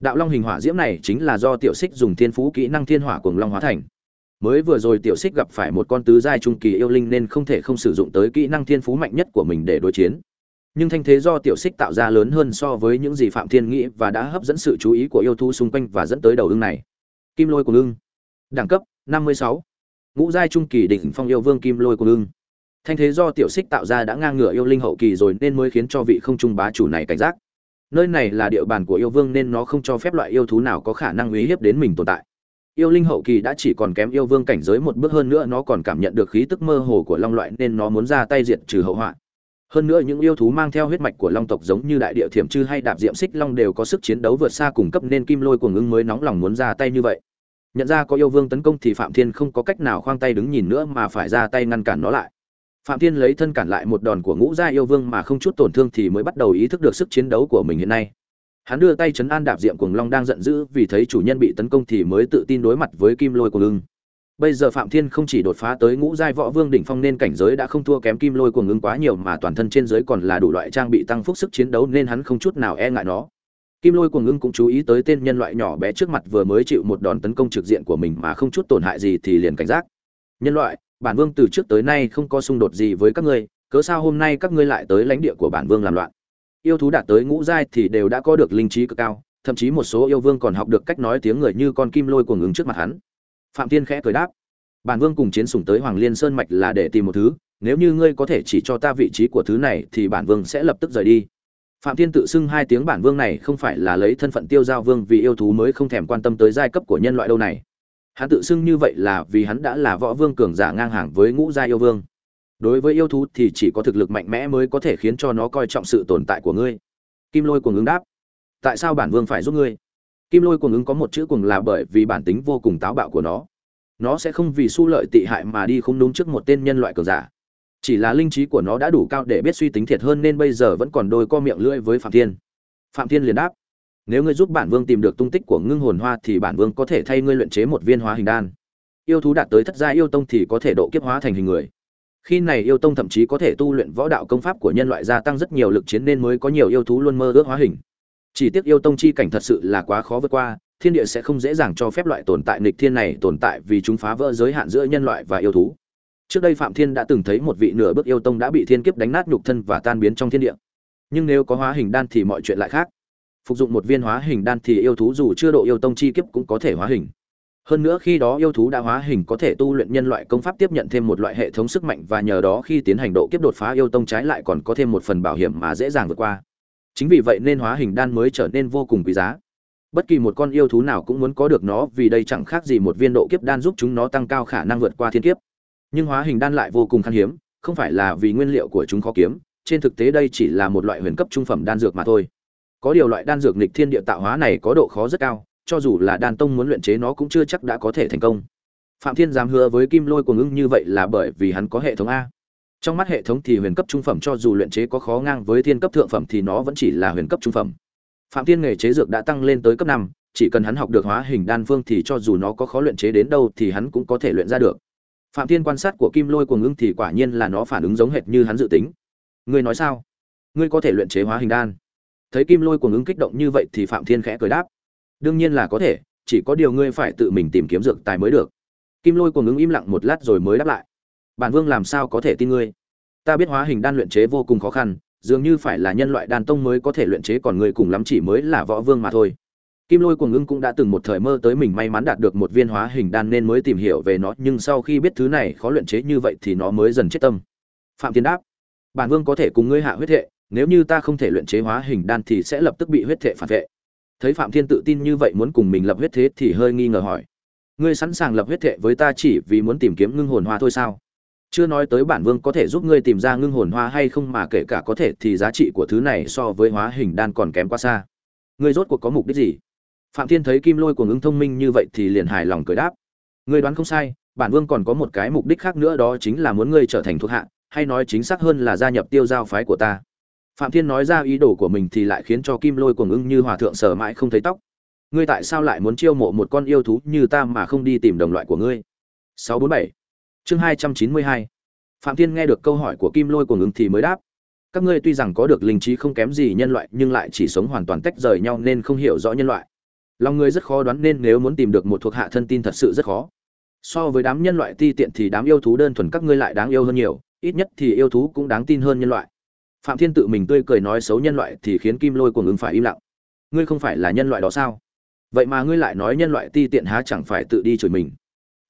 Đạo long hình hỏa diễm này chính là do tiểu xích dùng thiên phú kỹ năng thiên hỏa cuồng long hóa thành. Mới vừa rồi tiểu xích gặp phải một con tứ giai trung kỳ yêu linh nên không thể không sử dụng tới kỹ năng thiên phú mạnh nhất của mình để đối chiến nhưng thanh thế do tiểu xích tạo ra lớn hơn so với những gì phạm thiên nghĩ và đã hấp dẫn sự chú ý của yêu thú xung quanh và dẫn tới đầu ưng này. Kim lôi của ưng. Đẳng cấp 56. ngũ giai trung kỳ đỉnh phong yêu vương kim lôi của ưng. Thanh thế do tiểu xích tạo ra đã ngang ngửa yêu linh hậu kỳ rồi nên mới khiến cho vị không trung bá chủ này cảnh giác. Nơi này là địa bàn của yêu vương nên nó không cho phép loại yêu thú nào có khả năng uy hiếp đến mình tồn tại. Yêu linh hậu kỳ đã chỉ còn kém yêu vương cảnh giới một bước hơn nữa, nó còn cảm nhận được khí tức mơ hồ của long loại nên nó muốn ra tay diệt trừ hậu họa hơn nữa những yêu thú mang theo huyết mạch của long tộc giống như đại địa thiểm chư hay đạp diệm xích long đều có sức chiến đấu vượt xa cùng cấp nên kim lôi cuồng ưng mới nóng lòng muốn ra tay như vậy. Nhận ra có yêu vương tấn công thì phạm thiên không có cách nào khoang tay đứng nhìn nữa mà phải ra tay ngăn cản nó lại. Phạm thiên lấy thân cản lại một đòn của ngũ gia yêu vương mà không chút tổn thương thì mới bắt đầu ý thức được sức chiến đấu của mình hiện nay. Hắn đưa tay chấn an đạp diệm cuồng long đang giận dữ vì thấy chủ nhân bị tấn công thì mới tự tin đối mặt với kim lôi cuồng ưng bây giờ phạm thiên không chỉ đột phá tới ngũ giai võ vương đỉnh phong nên cảnh giới đã không thua kém kim lôi cuồng Ngưng quá nhiều mà toàn thân trên giới còn là đủ loại trang bị tăng phúc sức chiến đấu nên hắn không chút nào e ngại nó. Kim lôi cuồng Ngưng cũng chú ý tới tên nhân loại nhỏ bé trước mặt vừa mới chịu một đòn tấn công trực diện của mình mà không chút tổn hại gì thì liền cảnh giác. Nhân loại, bản vương từ trước tới nay không có xung đột gì với các ngươi, cớ sao hôm nay các ngươi lại tới lãnh địa của bản vương làm loạn? Yêu thú đạt tới ngũ giai thì đều đã có được linh trí cực cao, thậm chí một số yêu vương còn học được cách nói tiếng người như con kim lôi cuồng ứng trước mặt hắn phạm Thiên khẽ cười đáp. Bản vương cùng chiến sủng tới hoàng liên sơn mạch là để tìm một thứ, nếu như ngươi có thể chỉ cho ta vị trí của thứ này thì bản vương sẽ lập tức rời đi. Phạm thiên tự xưng hai tiếng bản vương này không phải là lấy thân phận tiêu giao vương vì yêu thú mới không thèm quan tâm tới giai cấp của nhân loại đâu này. Hắn tự xưng như vậy là vì hắn đã là võ vương cường giả ngang hàng với ngũ gia yêu vương. Đối với yêu thú thì chỉ có thực lực mạnh mẽ mới có thể khiến cho nó coi trọng sự tồn tại của ngươi. Kim lôi cuồng ứng đáp. Tại sao bản vương phải giúp ngươi? Kim lôi cuồng ứng có một chữ cuồng là bởi vì bản tính vô cùng táo bạo của nó. Nó sẽ không vì su lợi tị hại mà đi không đúng trước một tên nhân loại cường giả. Chỉ là linh trí của nó đã đủ cao để biết suy tính thiệt hơn nên bây giờ vẫn còn đôi co miệng lưỡi với phạm thiên. Phạm thiên liền đáp, nếu ngươi giúp bản vương tìm được tung tích của ngưng hồn hoa thì bản vương có thể thay ngươi luyện chế một viên hóa hình đan. Yêu thú đạt tới thất gia yêu tông thì có thể độ kiếp hóa thành hình người. Khi này yêu tông thậm chí có thể tu luyện võ đạo công pháp của nhân loại gia tăng rất nhiều lực chiến nên mới có nhiều yêu thú luôn mơ ước hóa hình chỉ tiếc yêu tông chi cảnh thật sự là quá khó vượt qua, thiên địa sẽ không dễ dàng cho phép loại tồn tại nghịch thiên này tồn tại vì chúng phá vỡ giới hạn giữa nhân loại và yêu thú. Trước đây phạm thiên đã từng thấy một vị nửa bước yêu tông đã bị thiên kiếp đánh nát nhục thân và tan biến trong thiên địa. Nhưng nếu có hóa hình đan thì mọi chuyện lại khác. Phục dụng một viên hóa hình đan thì yêu thú dù chưa độ yêu tông chi kiếp cũng có thể hóa hình. Hơn nữa khi đó yêu thú đã hóa hình có thể tu luyện nhân loại công pháp tiếp nhận thêm một loại hệ thống sức mạnh và nhờ đó khi tiến hành độ kiếp đột phá yêu tông trái lại còn có thêm một phần bảo hiểm mà dễ dàng vượt qua chính vì vậy nên hóa hình đan mới trở nên vô cùng quý giá. Bất kỳ một con yêu thú nào cũng muốn có được nó, vì đây chẳng khác gì một viên độ kiếp đan giúp chúng nó tăng cao khả năng vượt qua thiên kiếp. Nhưng hóa hình đan lại vô cùng khan hiếm, không phải là vì nguyên liệu của chúng khó kiếm, trên thực tế đây chỉ là một loại huyền cấp trung phẩm đan dược mà thôi. Có điều loại đan dược nghịch thiên địa tạo hóa này có độ khó rất cao, cho dù là đan tông muốn luyện chế nó cũng chưa chắc đã có thể thành công. Phạm thiên dám hứa với kim lôi của ngưng như vậy là bởi vì hắn có hệ thống a trong mắt hệ thống thì huyền cấp trung phẩm cho dù luyện chế có khó ngang với thiên cấp thượng phẩm thì nó vẫn chỉ là huyền cấp trung phẩm. Phạm thiên nghề chế dược đã tăng lên tới cấp năm, chỉ cần hắn học được hóa hình đan phương thì cho dù nó có khó luyện chế đến đâu thì hắn cũng có thể luyện ra được. Phạm thiên quan sát của kim lôi cuồng ngưng thì quả nhiên là nó phản ứng giống hệt như hắn dự tính. Ngươi nói sao? Ngươi có thể luyện chế hóa hình đan? Thấy kim lôi cuồng ngưng kích động như vậy thì phạm thiên khẽ cười đáp. Đương nhiên là có thể, chỉ có điều ngươi phải tự mình tìm kiếm dược tài mới được. Kim lôi cuồng ngưng im lặng một lát rồi mới đáp lại bản vương làm sao có thể tin ngươi? Ta biết hóa hình đan luyện chế vô cùng khó khăn, dường như phải là nhân loại đan tông mới có thể luyện chế còn ngươi cùng lắm chỉ mới là võ vương mà thôi. Kim lôi cuồng Ngưng cũng đã từng một thời mơ tới mình may mắn đạt được một viên hóa hình đan nên mới tìm hiểu về nó, nhưng sau khi biết thứ này khó luyện chế như vậy thì nó mới dần chết tâm. Phạm tiến đáp, bản vương có thể cùng ngươi hạ huyết hệ, nếu như ta không thể luyện chế hóa hình đan thì sẽ lập tức bị huyết thể phản vệ. Thấy phạm thiên tự tin như vậy muốn cùng mình lập huyết thế thì hơi nghi ngờ hỏi, ngươi sẵn sàng lập huyết thệ với ta chỉ vì muốn tìm kiếm ngưng hồn hoa thôi sao? Chưa nói tới bản vương có thể giúp ngươi tìm ra ngưng hồn hoa hay không mà kể cả có thể thì giá trị của thứ này so với hóa hình đan còn kém quá xa. Ngươi rốt cuộc có mục đích gì? Phạm thiên thấy kim lôi của ngưng thông minh như vậy thì liền hài lòng cười đáp. Ngươi đoán không sai, bản vương còn có một cái mục đích khác nữa đó chính là muốn ngươi trở thành thuộc hạ, hay nói chính xác hơn là gia nhập tiêu giao phái của ta. Phạm thiên nói ra ý đồ của mình thì lại khiến cho kim lôi của Ngưng như hòa thượng sở mãi không thấy tóc. Ngươi tại sao lại muốn chiêu mộ một con yêu thú như ta mà không đi tìm đồng loại của ngươi? 647 chương 292 phạm thiên nghe được câu hỏi của kim lôi của ưng thì mới đáp. Các ngươi tuy rằng có được linh trí không kém gì nhân loại, nhưng lại chỉ sống hoàn toàn tách rời nhau nên không hiểu rõ nhân loại. Lòng người rất khó đoán nên nếu muốn tìm được một thuộc hạ thân tin thật sự rất khó. So với đám nhân loại ti tiện thì đám yêu thú đơn thuần các ngươi lại đáng yêu hơn nhiều, ít nhất thì yêu thú cũng đáng tin hơn nhân loại. Phạm thiên tự mình tươi cười nói xấu nhân loại thì khiến kim lôi của ứng phải im lặng. Ngươi không phải là nhân loại đó sao? Vậy mà ngươi lại nói nhân loại ti tiện há chẳng phải tự đi chửi mình?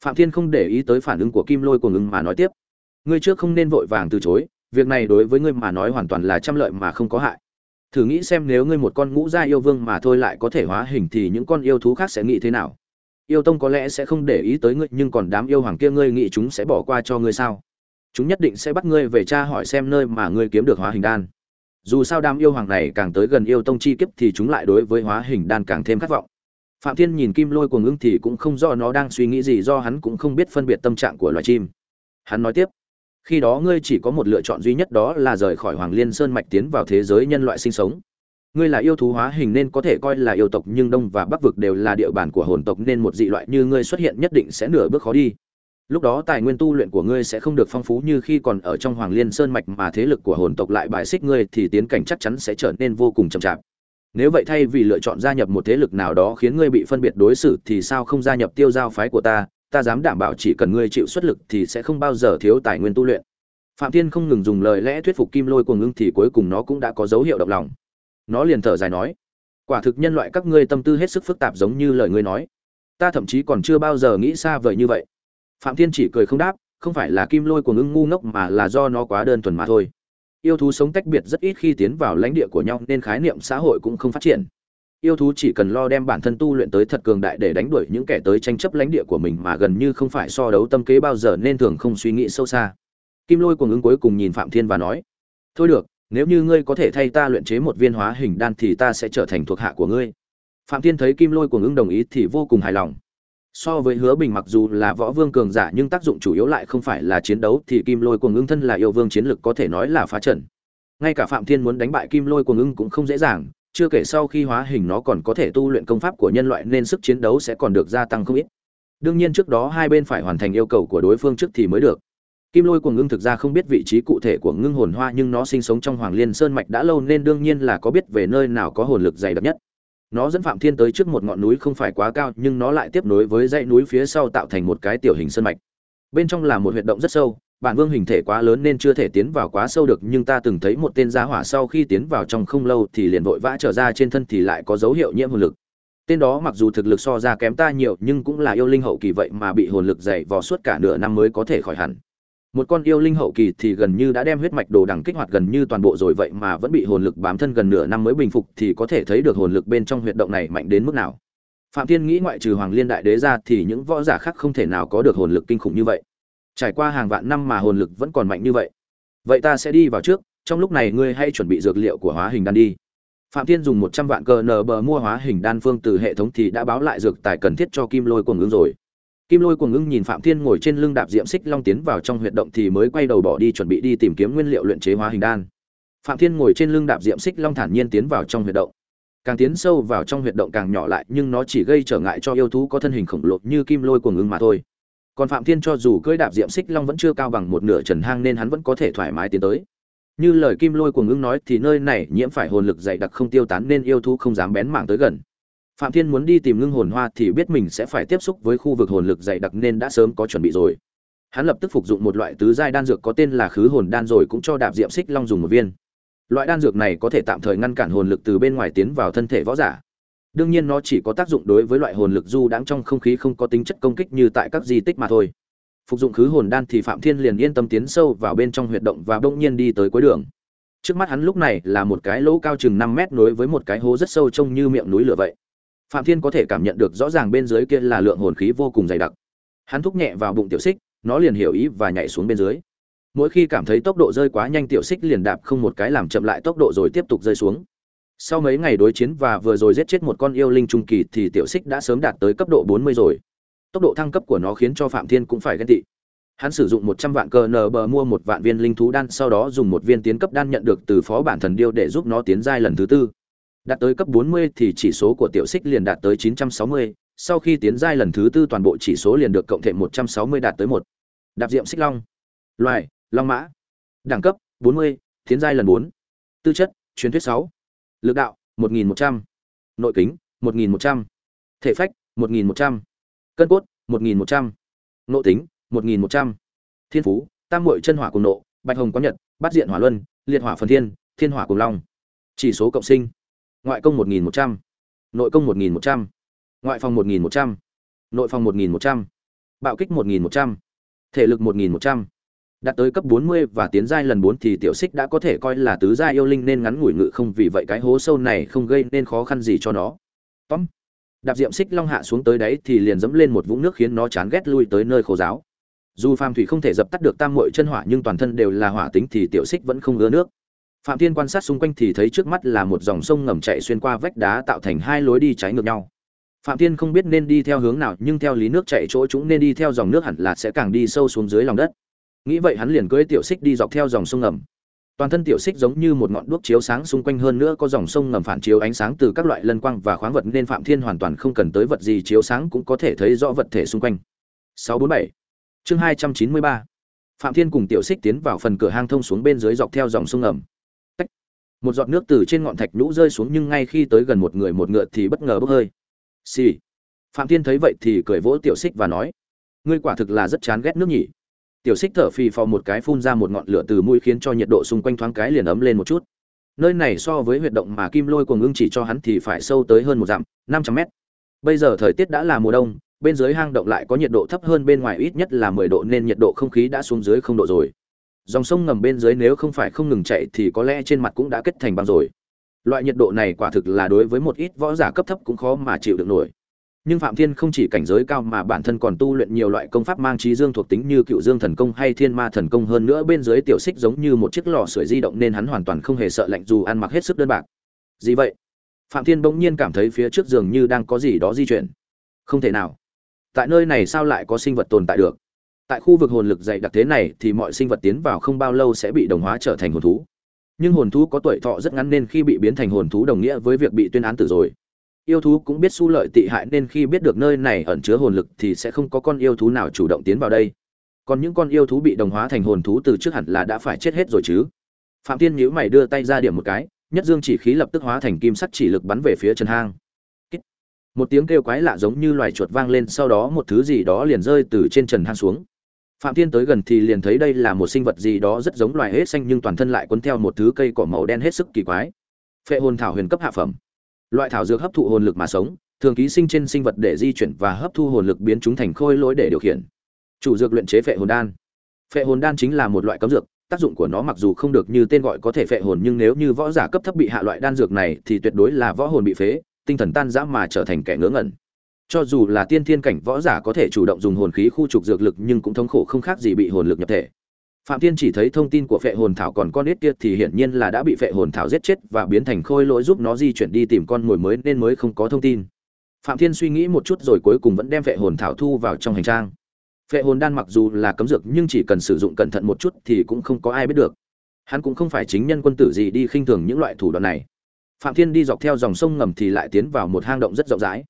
Phạm thiên không để ý tới phản ứng của kim lôi cuồng Ngưng mà nói tiếp. Ngươi trước không nên vội vàng từ chối, việc này đối với ngươi mà nói hoàn toàn là trăm lợi mà không có hại. Thử nghĩ xem nếu ngươi một con ngũ gia yêu vương mà thôi lại có thể hóa hình thì những con yêu thú khác sẽ nghĩ thế nào? Yêu tông có lẽ sẽ không để ý tới ngươi, nhưng còn đám yêu hoàng kia ngươi nghĩ chúng sẽ bỏ qua cho ngươi sao? Chúng nhất định sẽ bắt ngươi về tra hỏi xem nơi mà ngươi kiếm được hóa hình đan. Dù sao đám yêu hoàng này càng tới gần yêu tông chi kiếp thì chúng lại đối với hóa hình đan càng thêm khát vọng phạm thiên nhìn kim lôi cuồng ưng thì cũng không rõ nó đang suy nghĩ gì, do hắn cũng không biết phân biệt tâm trạng của loài chim. Hắn nói tiếp, khi đó ngươi chỉ có một lựa chọn duy nhất đó là rời khỏi hoàng liên sơn mạch tiến vào thế giới nhân loại sinh sống. Ngươi là yêu thú hóa hình nên có thể coi là yêu tộc, nhưng đông và bắc vực đều là địa bàn của hồn tộc nên một dị loại như ngươi xuất hiện nhất định sẽ nửa bước khó đi. Lúc đó tài nguyên tu luyện của ngươi sẽ không được phong phú như khi còn ở trong hoàng liên sơn mạch mà thế lực của hồn tộc lại bài xích ngươi thì tiến cảnh chắc chắn sẽ trở nên vô cùng chậm chạp nếu vậy thay vì lựa chọn gia nhập một thế lực nào đó khiến ngươi bị phân biệt đối xử thì sao không gia nhập tiêu giao phái của ta? Ta dám đảm bảo chỉ cần ngươi chịu xuất lực thì sẽ không bao giờ thiếu tài nguyên tu luyện. Phạm thiên không ngừng dùng lời lẽ thuyết phục kim lôi cuồng ngưng thì cuối cùng nó cũng đã có dấu hiệu động lòng. Nó liền thở dài nói, quả thực nhân loại các ngươi tâm tư hết sức phức tạp giống như lời ngươi nói. Ta thậm chí còn chưa bao giờ nghĩ xa vời như vậy. Phạm thiên chỉ cười không đáp, không phải là kim lôi của ngưng ngu ngốc mà là do nó quá đơn thuần mà thôi yêu thú sống tách biệt rất ít khi tiến vào lãnh địa của nhau, nên khái niệm xã hội cũng không phát triển. Yêu thú chỉ cần lo đem bản thân tu luyện tới thật cường đại để đánh đuổi những kẻ tới tranh chấp lãnh địa của mình mà gần như không phải so đấu tâm kế bao giờ nên thường không suy nghĩ sâu xa. Kim lôi cuồng ứng cuối cùng nhìn phạm thiên và nói, thôi được, nếu như ngươi có thể thay ta luyện chế một viên hóa hình đan thì ta sẽ trở thành thuộc hạ của ngươi. Phạm thiên thấy kim lôi cuồng ứng đồng ý thì vô cùng hài lòng so với hứa bình mặc dù là võ vương cường giả nhưng tác dụng chủ yếu lại không phải là chiến đấu thì kim lôi cuồng ngưng thân là yêu vương chiến lực có thể nói là phá trận. Ngay cả phạm thiên muốn đánh bại kim lôi cuồng ngưng cũng không dễ dàng, chưa kể sau khi hóa hình nó còn có thể tu luyện công pháp của nhân loại nên sức chiến đấu sẽ còn được gia tăng không ít. Đương nhiên trước đó hai bên phải hoàn thành yêu cầu của đối phương trước thì mới được. Kim lôi cuồng ngưng thực ra không biết vị trí cụ thể của ngưng hồn hoa nhưng nó sinh sống trong hoàng liên sơn mạch đã lâu nên đương nhiên là có biết về nơi nào có hồn lực dày đặc nhất nó dẫn phạm thiên tới trước một ngọn núi không phải quá cao, nhưng nó lại tiếp nối với dãy núi phía sau tạo thành một cái tiểu hình sơn mạch. Bên trong là một huyệt động rất sâu, bản vương hình thể quá lớn nên chưa thể tiến vào quá sâu được, nhưng ta từng thấy một tên gia hỏa sau khi tiến vào trong không lâu thì liền vội vã trở ra trên thân thì lại có dấu hiệu nhiễm hồn lực. Tên đó mặc dù thực lực so ra kém ta nhiều, nhưng cũng là yêu linh hậu kỳ vậy mà bị hồn lực dày vò suốt cả nửa năm mới có thể khỏi hẳn một con yêu linh hậu kỳ thì gần như đã đem huyết mạch đồ đằng kích hoạt gần như toàn bộ rồi, vậy mà vẫn bị hồn lực bám thân gần nửa năm mới bình phục thì có thể thấy được hồn lực bên trong huyệt động này mạnh đến mức nào. Phạm thiên nghĩ ngoại trừ hoàng liên đại đế ra thì những võ giả khác không thể nào có được hồn lực kinh khủng như vậy. Trải qua hàng vạn năm mà hồn lực vẫn còn mạnh như vậy. Vậy ta sẽ đi vào trước, trong lúc này ngươi hãy chuẩn bị dược liệu của hóa hình đan đi. Phạm thiên dùng một trăm vạn cờ nờ bờ mua hóa hình đan phương từ hệ thống thì đã báo lại dược tài cần thiết cho kim lôi cuồng ứng rồi kim lôi cuồng ngưng nhìn phạm thiên ngồi trên lưng đạp diệm xích long tiến vào trong huyệt động thì mới quay đầu bỏ đi chuẩn bị đi tìm kiếm nguyên liệu luyện chế hóa hình đan. Phạm thiên ngồi trên lưng đạp diệm xích long thản nhiên tiến vào trong huyệt động. Càng tiến sâu vào trong huyệt động càng nhỏ lại, nhưng nó chỉ gây trở ngại cho yêu thú có thân hình khổng lồ như kim lôi cuồng ngưng mà thôi. Còn phạm thiên cho dù cưỡi đạp diệm xích long vẫn chưa cao bằng một nửa trần hang nên hắn vẫn có thể thoải mái tiến tới. Như lời kim lôi cuồng ngưng nói thì nơi này nhiễm phải hồn lực dày đặc không tiêu tán nên yêu thú không dám bén mảng tới gần phạm thiên muốn đi tìm ngưng hồn hoa thì biết mình sẽ phải tiếp xúc với khu vực hồn lực dày đặc nên đã sớm có chuẩn bị rồi. Hắn lập tức phục dụng một loại tứ giai đan dược có tên là khứ hồn đan rồi cũng cho đạp diệm xích long dùng một viên. Loại đan dược này có thể tạm thời ngăn cản hồn lực từ bên ngoài tiến vào thân thể võ giả. Đương nhiên nó chỉ có tác dụng đối với loại hồn lực du đãng trong không khí không có tính chất công kích như tại các di tích mà thôi. Phục dụng khứ hồn đan thì phạm thiên liền yên tâm tiến sâu vào bên trong huyệt động và bỗng nhiên đi tới cuối đường. Trước mắt hắn lúc này là một cái lỗ cao chừng năm mét nối với một cái hố rất sâu trông như miệng núi lửa vậy phạm thiên có thể cảm nhận được rõ ràng bên dưới kia là lượng hồn khí vô cùng dày đặc. Hắn thúc nhẹ vào bụng tiểu xích, nó liền hiểu ý và nhảy xuống bên dưới. Mỗi khi cảm thấy tốc độ rơi quá nhanh tiểu xích liền đạp không một cái làm chậm lại tốc độ rồi tiếp tục rơi xuống. Sau mấy ngày đối chiến và vừa rồi giết chết một con yêu linh trung kỳ thì tiểu xích đã sớm đạt tới cấp độ 40 rồi. Tốc độ thăng cấp của nó khiến cho phạm thiên cũng phải ghen tị. Hắn sử dụng 100 vạn cờ nờ bờ mua một vạn viên linh thú đan, sau đó dùng một viên tiến cấp đan nhận được từ phó bản thần điêu để giúp nó tiến giai lần thứ tư. Đạt tới cấp 40 thì chỉ số của tiểu xích liền đạt tới 960, sau khi tiến giai lần thứ tư toàn bộ chỉ số liền được cộng thêm 160 đạt tới 1. Đạp diệm xích long. Loài, long mã. Đẳng cấp 40, tiến giai lần 4. Tư chất, truyền thuyết 6. Lực đạo 1100. Nội kính 1100. Thể phách 1100. Cân cốt 1100. Nội tính 1100. Thiên phú, Tam muội chân hỏa cùng nộ, Bạch hồng quán nhật, Bát diện hỏa luân, Liệt hỏa phần thiên, Thiên hỏa cùng long. Chỉ số cộng sinh ngoại công 1100, nội công 1100, ngoại phòng 1100, nội phòng 1100, bạo kích 1100, thể lực 1100. Đạt tới cấp 40 và tiến giai lần 4 thì tiểu xích đã có thể coi là tứ giai yêu linh nên ngắn ngủi ngự không vì vậy cái hố sâu này không gây nên khó khăn gì cho nó. Tóm. Đạp Diệm Xích Long hạ xuống tới đấy thì liền dẫm lên một vũng nước khiến nó chán ghét lui tới nơi khô giáo. Dù phàm thủy không thể dập tắt được tam muội chân hỏa nhưng toàn thân đều là hỏa tính thì tiểu xích vẫn không ưa nước phạm thiên quan sát xung quanh thì thấy trước mắt là một dòng sông ngầm chạy xuyên qua vách đá tạo thành hai lối đi trái ngược nhau. Phạm thiên không biết nên đi theo hướng nào, nhưng theo lý nước chảy chỗ chúng nên đi theo dòng nước hẳn là sẽ càng đi sâu xuống dưới lòng đất. Nghĩ vậy hắn liền cưỡi tiểu xích đi dọc theo dòng sông ngầm. Toàn thân tiểu xích giống như một ngọn đuốc chiếu sáng xung quanh hơn nữa có dòng sông ngầm phản chiếu ánh sáng từ các loại lân quang và khoáng vật nên phạm thiên hoàn toàn không cần tới vật gì chiếu sáng cũng có thể thấy rõ vật thể xung quanh. 647 chương 293 phạm thiên cùng tiểu xích tiến vào phần cửa hang thông xuống bên dưới dọc theo dòng sông ngầm một giọt nước từ trên ngọn thạch nhũ rơi xuống nhưng ngay khi tới gần một người một ngựa thì bất ngờ bốc hơi. Xì、sì. phạm thiên thấy vậy thì cười vỗ tiểu xích và nói, ngươi quả thực là rất chán ghét nước nhỉ. Tiểu xích thở phì phò một cái phun ra một ngọn lửa từ mũi khiến cho nhiệt độ xung quanh thoáng cái liền ấm lên một chút. Nơi này so với huyệt động mà kim lôi cuồng ưng chỉ cho hắn thì phải sâu tới hơn một dặm, năm trăm mét. Bây giờ thời tiết đã là mùa đông, bên dưới hang động lại có nhiệt độ thấp hơn bên ngoài ít nhất là mười độ nên nhiệt độ không khí đã xuống dưới không độ rồi dòng sông ngầm bên dưới nếu không phải không ngừng chạy thì có lẽ trên mặt cũng đã kết thành băng rồi. Loại nhiệt độ này quả thực là đối với một ít võ giả cấp thấp cũng khó mà chịu được nổi. Nhưng phạm thiên không chỉ cảnh giới cao mà bản thân còn tu luyện nhiều loại công pháp mang trí dương thuộc tính như cựu dương thần công hay thiên ma thần công hơn nữa bên dưới tiểu xích giống như một chiếc lò sưởi di động nên hắn hoàn toàn không hề sợ lạnh dù ăn mặc hết sức đơn bạc. Gì vậy? Phạm thiên bỗng nhiên cảm thấy phía trước giường như đang có gì đó di chuyển. Không thể nào. Tại nơi này sao lại có sinh vật tồn tại được? Tại khu vực hồn lực dày đặc thế này thì mọi sinh vật tiến vào không bao lâu sẽ bị đồng hóa trở thành hồn thú. Nhưng hồn thú có tuổi thọ rất ngắn nên khi bị biến thành hồn thú đồng nghĩa với việc bị tuyên án tử rồi. Yêu thú cũng biết su lợi tị hại nên khi biết được nơi này ẩn chứa hồn lực thì sẽ không có con yêu thú nào chủ động tiến vào đây. Còn những con yêu thú bị đồng hóa thành hồn thú từ trước hẳn là đã phải chết hết rồi chứ. Phạm tiên nhíu mày đưa tay ra điểm một cái, nhất dương chỉ khí lập tức hóa thành kim sắt chỉ lực bắn về phía trần hang. Một tiếng kêu quái lạ giống như loài chuột vang lên, sau đó một thứ gì đó liền rơi từ trên trần hang xuống phạm thiên tới gần thì liền thấy đây là một sinh vật gì đó rất giống loài hết xanh nhưng toàn thân lại cuốn theo một thứ cây cỏ màu đen hết sức kỳ quái. Phệ hồn thảo huyền cấp hạ phẩm. Loại thảo dược hấp thụ hồn lực mà sống, thường ký sinh trên sinh vật để di chuyển và hấp thu hồn lực biến chúng thành khôi lỗi để điều khiển. Chủ dược luyện chế phệ hồn đan. Phệ hồn đan chính là một loại cấm dược, tác dụng của nó mặc dù không được như tên gọi có thể phệ hồn nhưng nếu như võ giả cấp thấp bị hạ loại đan dược này thì tuyệt đối là võ hồn bị phế, tinh thần tan rã mà trở thành kẻ ngớ ngẩn cho dù là tiên thiên cảnh võ giả có thể chủ động dùng hồn khí khu trục dược lực nhưng cũng thống khổ không khác gì bị hồn lực nhập thể. Phạm thiên chỉ thấy thông tin của phệ hồn thảo còn con ít kia thì hiển nhiên là đã bị phệ hồn thảo giết chết và biến thành khôi lỗi giúp nó di chuyển đi tìm con mồi mới nên mới không có thông tin. Phạm thiên suy nghĩ một chút rồi cuối cùng vẫn đem phệ hồn thảo thu vào trong hành trang. Phệ hồn đan mặc dù là cấm dược nhưng chỉ cần sử dụng cẩn thận một chút thì cũng không có ai biết được. Hắn cũng không phải chính nhân quân tử gì đi khinh thường những loại thủ đoạn này. Phạm thiên đi dọc theo dòng sông ngầm thì lại tiến vào một hang động rất rộng rãi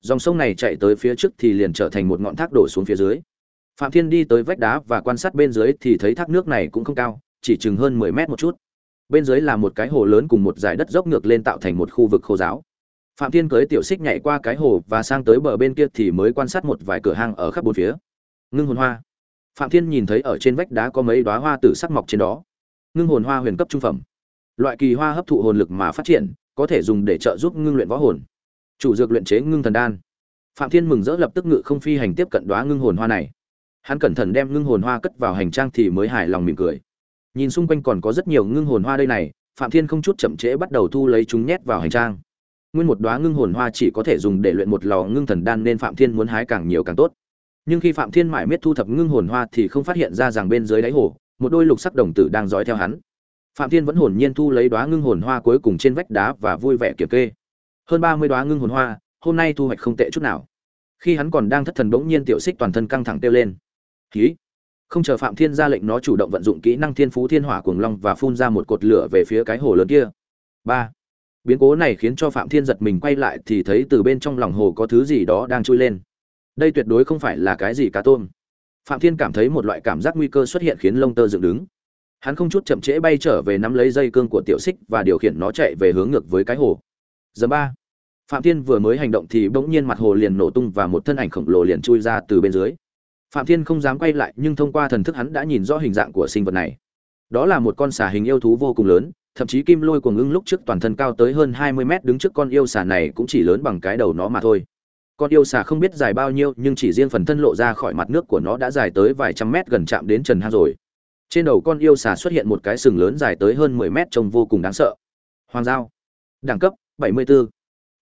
dòng sông này chạy tới phía trước thì liền trở thành một ngọn thác đổ xuống phía dưới. Phạm thiên đi tới vách đá và quan sát bên dưới thì thấy thác nước này cũng không cao, chỉ chừng hơn mười mét một chút. Bên dưới là một cái hồ lớn cùng một dải đất dốc ngược lên tạo thành một khu vực khô giáo. Phạm thiên cưỡi tiểu xích nhảy qua cái hồ và sang tới bờ bên kia thì mới quan sát một vài cửa hang ở khắp bốn phía. Ngưng hồn hoa. Phạm thiên nhìn thấy ở trên vách đá có mấy đóa hoa tử sắc mọc trên đó. Ngưng hồn hoa huyền cấp trung phẩm. Loại kỳ hoa hấp thụ hồn lực mà phát triển, có thể dùng để trợ giúp ngưng luyện võ hồn chủ dược luyện chế ngưng thần đan. Phạm thiên mừng rỡ lập tức ngự không phi hành tiếp cận đóa ngưng hồn hoa này. Hắn cẩn thận đem ngưng hồn hoa cất vào hành trang thì mới hài lòng mỉm cười. Nhìn xung quanh còn có rất nhiều ngưng hồn hoa đây này, phạm thiên không chút chậm trễ bắt đầu thu lấy chúng nhét vào hành trang. Nguyên một đóa ngưng hồn hoa chỉ có thể dùng để luyện một lò ngưng thần đan nên phạm thiên muốn hái càng nhiều càng tốt. Nhưng khi phạm thiên mải miết thu thập ngưng hồn hoa thì không phát hiện ra rằng bên dưới đáy hồ, một đôi lục sắc đồng tử đang dõi theo hắn. Phạm thiên vẫn hồn nhiên thu lấy đóa ngưng hồn hoa cuối cùng trên vách đá và vui vẻ kiểm kê hơn ba mươi đoá ngưng hồn hoa, hôm nay thu hoạch không tệ chút nào. Khi hắn còn đang thất thần bỗng nhiên tiểu xích toàn thân căng thẳng kêu lên. Khí không chờ phạm thiên ra lệnh nó chủ động vận dụng kỹ năng thiên phú thiên hỏa cuồng long và phun ra một cột lửa về phía cái hồ lớn kia. Ba! Biến cố này khiến cho phạm thiên giật mình quay lại thì thấy từ bên trong lòng hồ có thứ gì đó đang trôi lên. Đây tuyệt đối không phải là cái gì cá tôm. Phạm thiên cảm thấy một loại cảm giác nguy cơ xuất hiện khiến lông tơ dựng đứng. Hắn không chút chậm trễ bay trở về nắm lấy dây cương của tiểu xích và điều khiển nó chạy về hướng ngược với cái hồ giờ ba. Phạm thiên vừa mới hành động thì bỗng nhiên mặt hồ liền nổ tung và một thân ảnh khổng lồ liền chui ra từ bên dưới. Phạm thiên không dám quay lại, nhưng thông qua thần thức hắn đã nhìn rõ hình dạng của sinh vật này. Đó là một con xà hình yêu thú vô cùng lớn, thậm chí kim lôi cuồng ưng lúc trước toàn thân cao tới hơn hai mươi mét đứng trước con yêu xà này cũng chỉ lớn bằng cái đầu nó mà thôi. Con yêu xà không biết dài bao nhiêu, nhưng chỉ riêng phần thân lộ ra khỏi mặt nước của nó đã dài tới vài trăm mét gần chạm đến trần hang rồi. Trên đầu con yêu xà xuất hiện một cái sừng lớn dài tới hơn mười mét trông vô cùng đáng sợ. Hoàng giao. Đẳng cấp bảy mươi 74.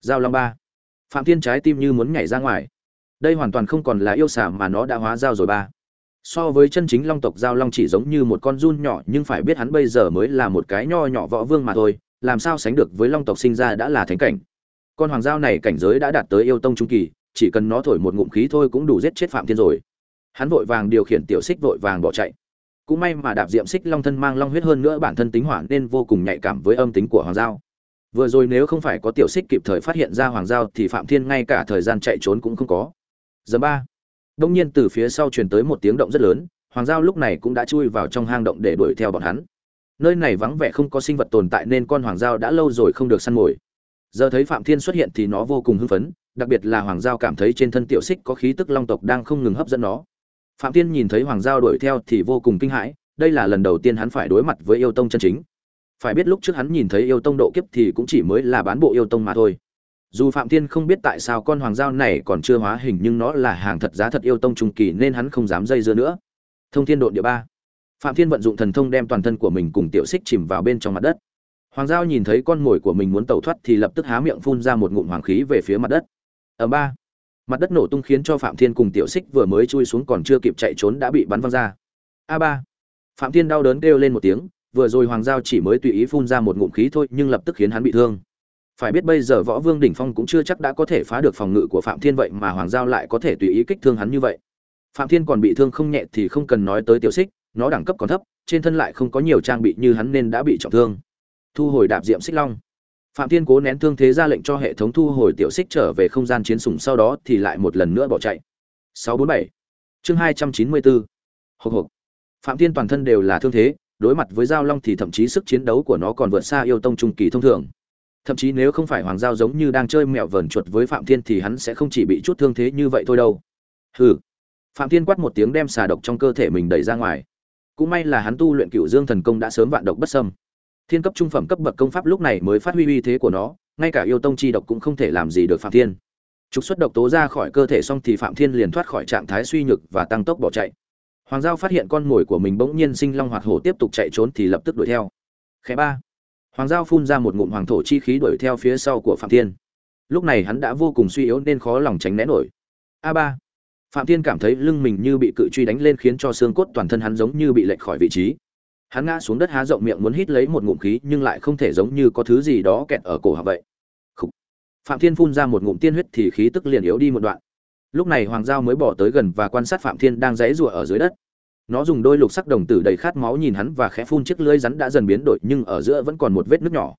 giao long ba. Phạm thiên trái tim như muốn nhảy ra ngoài. Đây hoàn toàn không còn là yêu xà mà nó đã hóa giao rồi ba. So với chân chính long tộc, giao long chỉ giống như một con run nhỏ, nhưng phải biết hắn bây giờ mới là một cái nho nhỏ võ vương mà thôi. Làm sao sánh được với long tộc sinh ra đã là thánh cảnh? Con hoàng giao này cảnh giới đã đạt tới yêu tông trung kỳ, chỉ cần nó thổi một ngụm khí thôi cũng đủ giết chết phạm thiên rồi. Hắn vội vàng điều khiển tiểu xích vội vàng bỏ chạy. Cũng may mà đạp diệm xích long thân mang long huyết hơn nữa bản thân tính hỏa nên vô cùng nhạy cảm với âm tính của hoàng giao vừa rồi nếu không phải có tiểu xích kịp thời phát hiện ra hoàng giao thì phạm thiên ngay cả thời gian chạy trốn cũng không có. Giờ ba. Đông nhiên từ phía sau truyền tới một tiếng động rất lớn, hoàng giao lúc này cũng đã chui vào trong hang động để đuổi theo bọn hắn. Nơi này vắng vẻ không có sinh vật tồn tại nên con hoàng giao đã lâu rồi không được săn mồi. Giờ thấy phạm thiên xuất hiện thì nó vô cùng hưng phấn, đặc biệt là hoàng giao cảm thấy trên thân tiểu xích có khí tức long tộc đang không ngừng hấp dẫn nó. Phạm thiên nhìn thấy hoàng giao đuổi theo thì vô cùng kinh hãi, đây là lần đầu tiên hắn phải đối mặt với yêu tông chân chính phải biết lúc trước hắn nhìn thấy yêu tông độ kiếp thì cũng chỉ mới là bán bộ yêu tông mà thôi. Dù phạm thiên không biết tại sao con hoàng giao này còn chưa hóa hình nhưng nó là hàng thật giá thật yêu tông trung kỳ nên hắn không dám dây dưa nữa. Thông thiên độn địa ba. Phạm thiên vận dụng thần thông đem toàn thân của mình cùng tiểu xích chìm vào bên trong mặt đất. Hoàng giao nhìn thấy con mồi của mình muốn tẩu thoát thì lập tức há miệng phun ra một ngụm hoàng khí về phía mặt đất. Ở ba. Mặt đất nổ tung khiến cho phạm thiên cùng tiểu xích vừa mới chui xuống còn chưa kịp chạy trốn đã bị bắn văng ra. A ba. Phạm thiên đau đớn kêu lên một tiếng vừa rồi hoàng giao chỉ mới tùy ý phun ra một ngụm khí thôi, nhưng lập tức khiến hắn bị thương. Phải biết bây giờ võ vương đỉnh phong cũng chưa chắc đã có thể phá được phòng ngự của phạm thiên vậy mà hoàng giao lại có thể tùy ý kích thương hắn như vậy. Phạm thiên còn bị thương không nhẹ thì không cần nói tới tiểu xích, nó đẳng cấp còn thấp, trên thân lại không có nhiều trang bị như hắn nên đã bị trọng thương. Thu hồi đạp diệm xích long. Phạm thiên cố nén thương thế ra lệnh cho hệ thống thu hồi tiểu xích trở về không gian chiến sủng, sau đó thì lại một lần nữa bỏ chạy. 647 chương 294 hộc hộc. Phạm thiên toàn thân đều là thương thế đối mặt với giao long thì thậm chí sức chiến đấu của nó còn vượt xa yêu tông trung kỳ thông thường. Thậm chí nếu không phải hoàng giao giống như đang chơi mẹo vờn chuột với phạm thiên thì hắn sẽ không chỉ bị chút thương thế như vậy thôi đâu. Hừ. Phạm thiên quát một tiếng đem xà độc trong cơ thể mình đẩy ra ngoài. Cũng may là hắn tu luyện cựu dương thần công đã sớm vạn độc bất sâm thiên cấp trung phẩm cấp bậc công pháp lúc này mới phát huy uy thế của nó, ngay cả yêu tông chi độc cũng không thể làm gì được phạm thiên. Trục xuất độc tố ra khỏi cơ thể xong thì phạm thiên liền thoát khỏi trạng thái suy nhược và tăng tốc bỏ chạy hoàng giao phát hiện con mồi của mình bỗng nhiên sinh long hoạt hổ tiếp tục chạy trốn thì lập tức đuổi theo. Khẽ ba. Hoàng giao phun ra một ngụm hoàng thổ chi khí đuổi theo phía sau của phạm thiên. Lúc này hắn đã vô cùng suy yếu nên khó lòng tránh né nổi. A ba. Phạm thiên cảm thấy lưng mình như bị cự truy đánh lên khiến cho xương cốt toàn thân hắn giống như bị lệch khỏi vị trí. Hắn ngã xuống đất há rộng miệng muốn hít lấy một ngụm khí nhưng lại không thể giống như có thứ gì đó kẹt ở cổ họng vậy. Phạm thiên phun ra một ngụm tiên huyết thì khí tức liền yếu đi một đoạn lúc này hoàng giao mới bỏ tới gần và quan sát phạm thiên đang dãy rủa ở dưới đất. Nó dùng đôi lục sắc đồng tử đầy khát máu nhìn hắn và khẽ phun chiếc lưỡi rắn đã dần biến đổi, nhưng ở giữa vẫn còn một vết nước nhỏ.